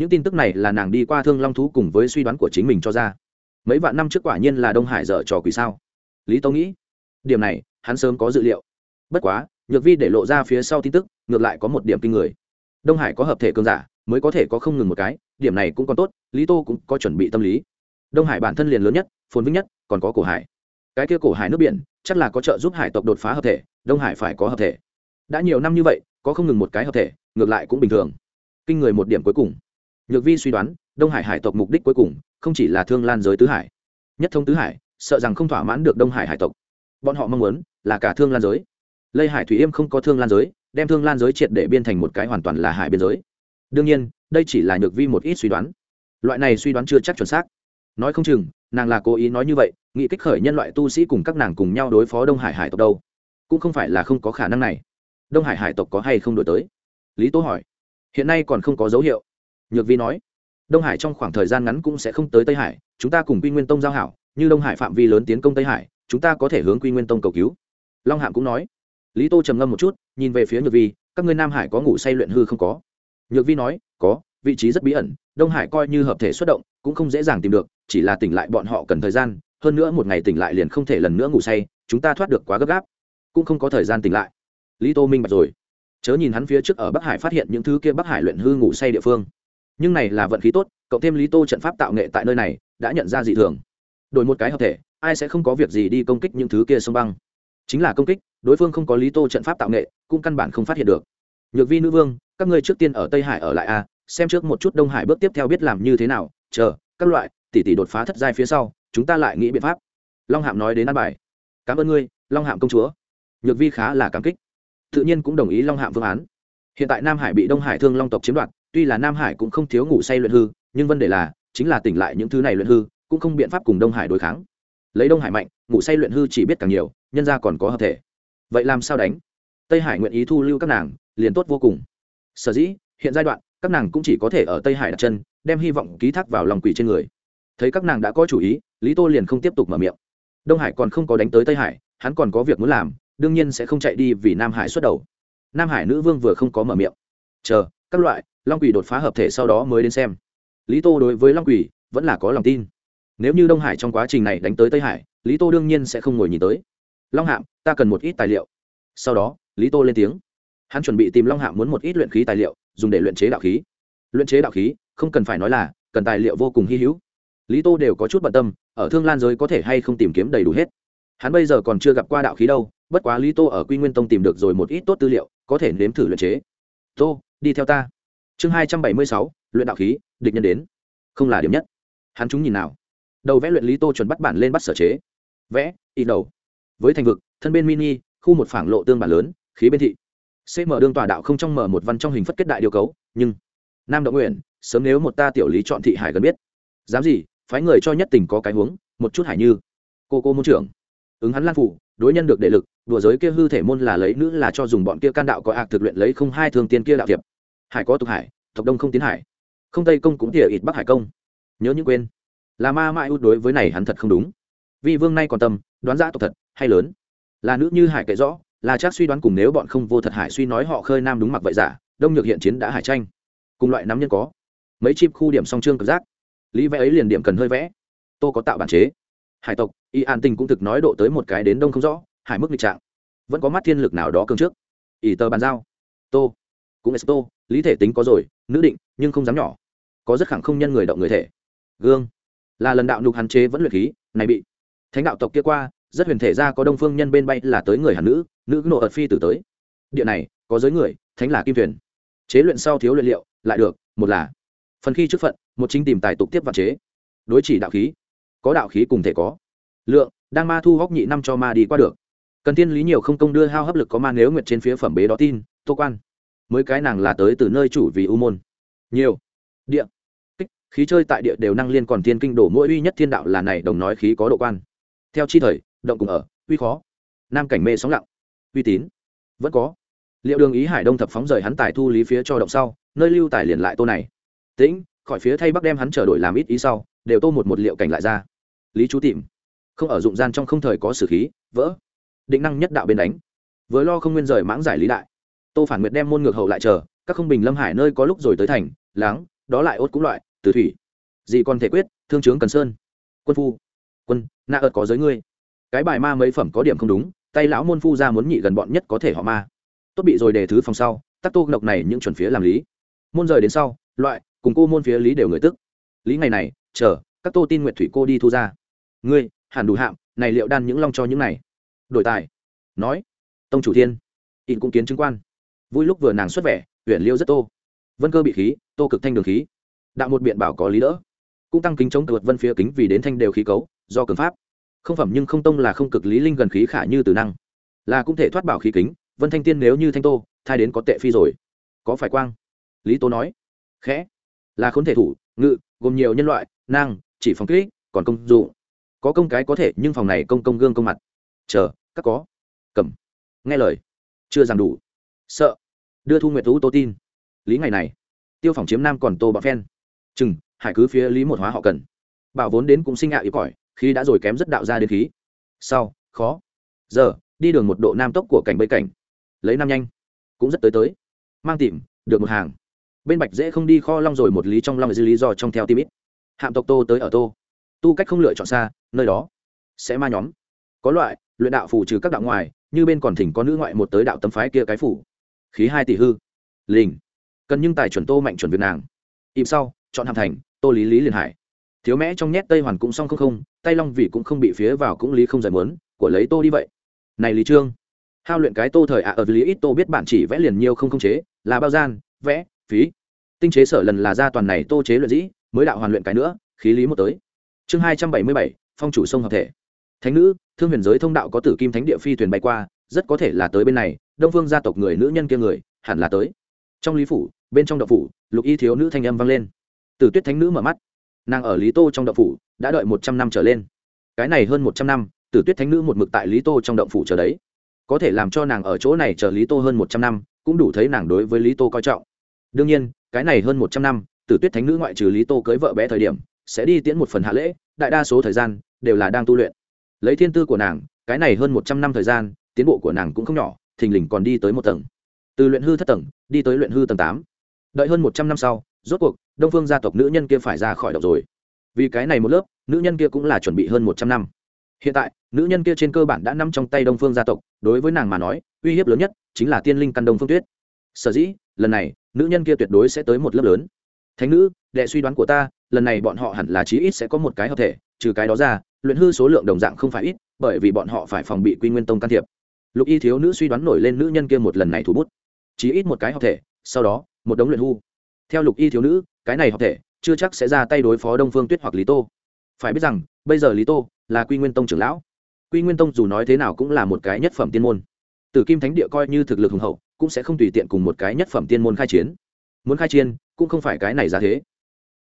những tin tức này là nàng đi qua thương long thú cùng với suy đoán của chính mình cho ra. Mấy vạn năm trước quả nhiên là đông hải dở trò quỷ sao? Lý tâu nghĩ, điểm này, hắn sớm có dự liệu. Bất quá, nhược vi để lộ ra phía sau tin tức, ngược lại có một điểm kinh người. Đông hải có hợp thể cường giả, mới có thể có không ngừng một cái, điểm này cũng còn tốt, lý tô cũng có chuẩn bị tâm lý. Đông hải bản thân liền lớn nhất, phồn vinh nhất, còn có cổ hải. Cái kia cổ hải nước biển, chắc là có trợ giúp hải tộc đột phá hợp thể, đông hải phải có hợp thể. Đã nhiều năm như vậy, có không ngừng một cái hợp thể, ngược lại cũng bình thường. Kinh người một điểm cuối cùng nhược vi suy đoán, đông hải hải tộc mục đích cuối cùng không chỉ là thương lan giới tứ hải. Nhất thông tứ hải, sợ rằng không thỏa mãn được đông hải hải tộc. Bọn họ mong muốn là cả thương lan giới. Lây hải thủy yêm không có thương lan giới, đem thương lan giới triệt để biên thành một cái hoàn toàn là hải biên giới. Đương nhiên, đây chỉ là nhược vi một ít suy đoán. Loại này suy đoán chưa chắc chuẩn xác. Nói không chừng, nàng là cố ý nói như vậy, nghĩ kích khởi nhân loại tu sĩ cùng các nàng cùng nhau đối phó đông hải hải tộc đâu. Cũng không phải là không có khả năng này. Đông hải hải tộc có hay không đổi tới? Lý tố hỏi. Hiện nay còn không có dấu hiệu nhược vi nói, đông hải trong khoảng thời gian ngắn cũng sẽ không tới tây hải, chúng ta cùng quy nguyên tông giao hảo, như đông hải phạm vi lớn tiến công tây hải, chúng ta có thể hướng quy nguyên tông cầu cứu. Long hạm cũng nói, lý tô trầm ngâm một chút, nhìn về phía nhược vi, các ngươi nam hải có ngủ say luyện hư không có? Nhược vi nói, có, vị trí rất bí ẩn, đông hải coi như hợp thể xuất động, cũng không dễ dàng tìm được, chỉ là tỉnh lại bọn họ cần thời gian, hơn nữa một ngày tỉnh lại liền không thể lần nữa ngủ say, chúng ta thoát được quá gấp gáp, cũng không có thời gian tỉnh lại. Lý tô minh bạch rồi, chớ nhìn hắn phía trước ở bắc hải phát hiện những thứ kia bắc hải luyện hư ngủ say địa phương nhưng này là vận khí tốt, cộng thêm lý tô trận pháp tạo nghệ tại nơi này, đã nhận ra dị thường. Đổi một cái hợp thể, ai sẽ không có việc gì đi công kích những thứ kia sông băng. Chính là công kích, đối phương không có lý tô trận pháp tạo nghệ, cũng căn bản không phát hiện được. Nhược vi nữ vương, các ngươi trước tiên ở tây hải ở lại a, xem trước một chút đông hải bước tiếp theo biết làm như thế nào, chờ, các loại tỷ tỷ đột phá thất giai phía sau, chúng ta lại nghĩ biện pháp. Long hạm nói đến ăn bài. Cảm ơn ngươi, long hạm công chúa. Nhược vi khá là cảm kích. Tự nhiên cũng đồng ý long hạm phương án. Hiện tại nam hải bị đông hải thương long tộc chiếm đoạt tuy là nam hải cũng không thiếu ngủ say luyện hư, nhưng vấn đề là, chính là tỉnh lại những thứ này luyện hư, cũng không biện pháp cùng đông hải đối kháng. Lấy đông hải mạnh, ngủ say luyện hư chỉ biết càng nhiều, nhân ra còn có hợp thể. Vậy làm sao đánh? Tây hải nguyện ý thu lưu các nàng, liền tốt vô cùng. Sở dĩ, hiện giai đoạn, các nàng cũng chỉ có thể ở tây hải đặt chân, đem hy vọng ký thác vào lòng quỷ trên người. Thấy các nàng đã có chủ ý, lý tô liền không tiếp tục mở miệng. Đông hải còn không có đánh tới tây hải, hắn còn có việc muốn làm, đương nhiên sẽ không chạy đi vì nam hải xuất đầu. Nam hải nữ vương vừa không có mở miệng. Chờ, các loại long quỷ đột phá hợp thể sau đó mới đến xem. Lý tô đối với long quỷ vẫn là có lòng tin. Nếu như đông hải trong quá trình này đánh tới tây hải, lý tô đương nhiên sẽ không ngồi nhìn tới. Long hạm, ta cần một ít tài liệu. Sau đó, lý tô lên tiếng. Hắn chuẩn bị tìm long hạm muốn một ít luyện khí tài liệu, dùng để luyện chế đạo khí. Luyện chế đạo khí, không cần phải nói là, cần tài liệu vô cùng hy hữu. Lý tô đều có chút bận tâm, ở thương lan giới có thể hay không tìm kiếm đầy đủ hết. Hắn bây giờ còn chưa gặp qua đạo khí đâu, bất quá lý tô ở quy nguyên tông tìm được rồi một ít tốt tư liệu, có thể nếm thử luyện chế. Tô, đi theo ta chương hai trăm bảy mươi sáu, luyện đạo khí, địch nhân đến. Không là điểm nhất. Hắn chúng nhìn nào. Đầu vẽ luyện lý tô chuẩn bắt bản lên bắt sở chế. Vẽ ít đầu. Với thành vực, thân bên mini, khu một phảng lộ tương bản lớn, khí bên thị. Cm đương tòa đạo không trong mở một văn trong hình phất kết đại điều cấu, nhưng nam động nguyện sớm nếu một ta tiểu lý chọn thị hải gần biết. Dám gì, phái người cho nhất tình có cái huống, một chút hải như. Cô cô môn trưởng. Ứng hắn lan phủ, đối nhân được đệ lực, đùa giới kia hư thể môn là lấy nữ là cho dùng bọn kia can đạo có ạc thực luyện lấy không hai thường tiên kia đạo thiệp hải có tục hải, tộc đông không tiến hải. Không tây công cũng tỉa ít bắc hải công. Nhớ những quên. Là ma mãi út đối với này hắn thật không đúng. Vì vương nay còn tâm, đoán ra tộc thật hay lớn. Là nữ như hải kệ rõ, là chắc suy đoán cùng nếu bọn không vô thật hải suy nói họ khơi nam đúng mặc vậy giả, đông nhược hiện chiến đã hải tranh. Cùng loại nắm nhân có. Mấy chim khu điểm song trương cực giác. Lý vẽ ấy liền điểm cần hơi vẽ. Tô có tạo bản chế. Hải tộc, y an tình cũng thực nói độ tới một cái đến đông không rõ, hải mức lịch trạng. Vẫn có mắt thiên lực nào đó cương trước. Ỷ tờ bàn giao. Tô cũng esto lý thể tính có rồi, nữ định, nhưng không dám nhỏ. Có rất khẳng không nhân người động người thể. Gương. Là lần đạo nhục hạn chế vẫn luyện khí, này bị. Thánh đạo tộc kia qua, rất huyền thể ra có đông phương nhân bên bay là tới người hàn nữ nữ nộ ợt phi tử tới. Địa này, có giới người, thánh là kim thuyền. Chế luyện sau thiếu luyện liệu, lại được, một là. Phần khi trước phận, một chính tìm tài tục tiếp vạn chế. Đối chỉ đạo khí. Có đạo khí cùng thể có. Lượng, đang ma thu góc nhị năm cho ma đi qua được. Cần thiên lý nhiều không công đưa hao hấp lực có ma nếu nguyệt trên phía phẩm bế đó tin, tô quan mới cái nàng là tới từ nơi chủ vì u môn. Nhiều. Địa. Kích. Khí chơi tại địa đều năng liên còn thiên kinh đổ mỗi uy nhất thiên đạo là này, đồng nói khí có độ quan. Theo chi thời, động cùng ở, uy khó. Nam cảnh mê sóng lặng. Uy tín. Vẫn có. Liệu đường ý hải đông thập phóng rời hắn tài thu lý phía cho động sau, nơi lưu tài liền lại tô này. Tĩnh, khỏi phía thay bắc đem hắn trở đổi làm ít ý sau, đều tô một một liệu cảnh lại ra. Lý chú tìm. Không ở dụng gian trong không thời có sử khí, vỡ. Định năng nhất đạo bên đánh. Với lo không nguyên rời mãng giải lý đại tô phản nguyệt đem môn ngược hậu lại chờ, các không bình lâm hải nơi có lúc rồi tới thành, láng, đó lại ốt cũng loại, từ thủy. Gì còn thể quyết, thương trướng cần sơn. Quân phu. Quân, na ợt có giới ngươi. Cái bài ma mấy phẩm có điểm không đúng, tay lão môn phu ra muốn nhị gần bọn nhất có thể họ ma. Tốt bị rồi để thứ phòng sau, tắc tô độc này những chuẩn phía làm lý. Môn rời đến sau, loại, cùng cô môn phía lý đều người tức. Lý ngày này, chờ, các tô tin nguyện thủy cô đi thu ra. Ngươi, hẳn đủ hạm này liệu đan những long cho những này. Đổi tài. Nói, tông chủ thiên. In cũng kiến chứng quan vui lúc vừa nàng xuất vẻ huyện liêu rất tô. Vân cơ bị khí, tô cực thanh đường khí. Đạo một biện bảo có lý đỡ. Cũng tăng kính chống cược vân phía kính vì đến thanh đều khí cấu, do cường pháp. Không phẩm nhưng không tông là không cực lý linh gần khí khả như từ năng. Là cũng thể thoát bảo khí kính, vân thanh tiên nếu như thanh tô thay đến có tệ phi rồi. Có phải quang? Lý tô nói. Khẽ. Là khốn thể thủ, ngự, gồm nhiều nhân loại, năng, chỉ phòng kỹ còn công dụng. Có công cái có thể, nhưng phòng này công công gương công mặt. Chờ, các có. Cầm. Nghe lời. Chưa rằng đủ sợ. Đưa thu nguyệt tú tô tin. Lý ngày này, tiêu phòng chiếm nam còn tô bọc phen. Chừng, hải cứ phía lý một hóa họ cần. Bảo vốn đến cũng sinh ạ à yếu cỏi, khi đã rồi kém rất đạo ra đến khí. Sau, khó. Giờ, đi đường một độ nam tốc của cảnh bơi cảnh. Lấy nam nhanh. Cũng rất tới tới. Mang tìm, được một hàng. Bên bạch dễ không đi kho long rồi một lý trong long dư lý do trong theo tim ít. Hạm tộc tô tới ở tô. Tu cách không lựa chọn xa, nơi đó sẽ ma nhóm. Có loại, luyện đạo phủ trừ các đạo ngoài, như bên còn thỉnh có nữ ngoại một tới đạo tấm phái kia cái phủ khí hai tỷ hư. Lình cần nhưng tài chuẩn tô mạnh chuẩn việt nàng. Im sau, chọn hàm thành, tô lý lý liền hải. Thiếu mẽ trong nhét tây hoàn cũng xong không không tay long vì cũng không bị phía vào cũng lý không giải muốn, của lấy tô đi vậy. Này lý trương. Hao luyện cái tô thời ạ, ở lý ít tô biết bản chỉ vẽ liền nhiều không không chế, là bao gian, vẽ, phí. Tinh chế sở lần là ra toàn này tô chế luyện dĩ, mới đạo hoàn luyện cái nữa, khí lý một tới. Chương hai trăm bảy mươi bảy, phong chủ sông hợp thể. Thánh nữ, thương huyền giới thông đạo có tử kim thánh địa phi thuyền bay qua, rất có thể là tới bên này đông phương gia tộc người nữ nhân kia người, hẳn là tới. Trong lý phủ, bên trong đậu phủ, lục y thiếu nữ thanh âm vang lên. Tử tuyết thánh nữ mở mắt. Nàng ở lý tô trong đậu phủ, đã đợi một trăm năm trở lên. Cái này hơn một trăm năm tử tuyết thánh nữ một mực tại lý tô trong động phủ chờ đấy. Có thể làm cho nàng ở chỗ này chờ lý tô hơn một trăm năm, cũng đủ thấy nàng đối với lý tô coi trọng. Đương nhiên, cái này hơn một trăm năm tử tuyết thánh nữ ngoại trừ lý tô cưới vợ bé thời điểm, sẽ đi tiễn một phần hạ lễ, đại đa số thời gian, đều là đang tu luyện. Lấy thiên tư của nàng, cái này hơn một trăm năm thời gian, tiến bộ của nàng cũng không nhỏ thình lình còn đi tới một tầng. Từ luyện hư thất tầng, đi tới luyện hư tầng tám. Đợi hơn một trăm năm sau, rốt cuộc, đông phương gia tộc nữ nhân kia phải ra khỏi độc rồi. Vì cái này một lớp, nữ nhân kia cũng là chuẩn bị hơn một trăm năm. Hiện tại, nữ nhân kia trên cơ bản đã nằm trong tay đông phương gia tộc, đối với nàng mà nói, uy hiếp lớn nhất chính là tiên linh căn đông phương tuyết. Sở dĩ, lần này, nữ nhân kia tuyệt đối sẽ tới một lớp lớn. Thánh nữ, đệ suy đoán của ta, lần này bọn họ hẳn là chí ít sẽ có một cái hợp thể, trừ cái đó ra, luyện hư số lượng đồng dạng không phải ít, bởi vì bọn họ phải phòng bị quy nguyên tông can thiệp lục y thiếu nữ suy đoán nổi lên nữ nhân kia một lần này thủ bút. Chí ít một cái hợp thể, sau đó, một đống luyện hư theo lục y thiếu nữ, cái này hợp thể, chưa chắc sẽ ra tay đối phó đông phương tuyết hoặc lý tô. Phải biết rằng, bây giờ lý tô là quy nguyên tông trưởng lão. Quy nguyên tông dù nói thế nào cũng là một cái nhất phẩm tiên môn. Tử kim thánh địa coi như thực lực hùng hậu, cũng sẽ không tùy tiện cùng một cái nhất phẩm tiên môn khai chiến. Muốn khai chiến, cũng không phải cái này ra thế.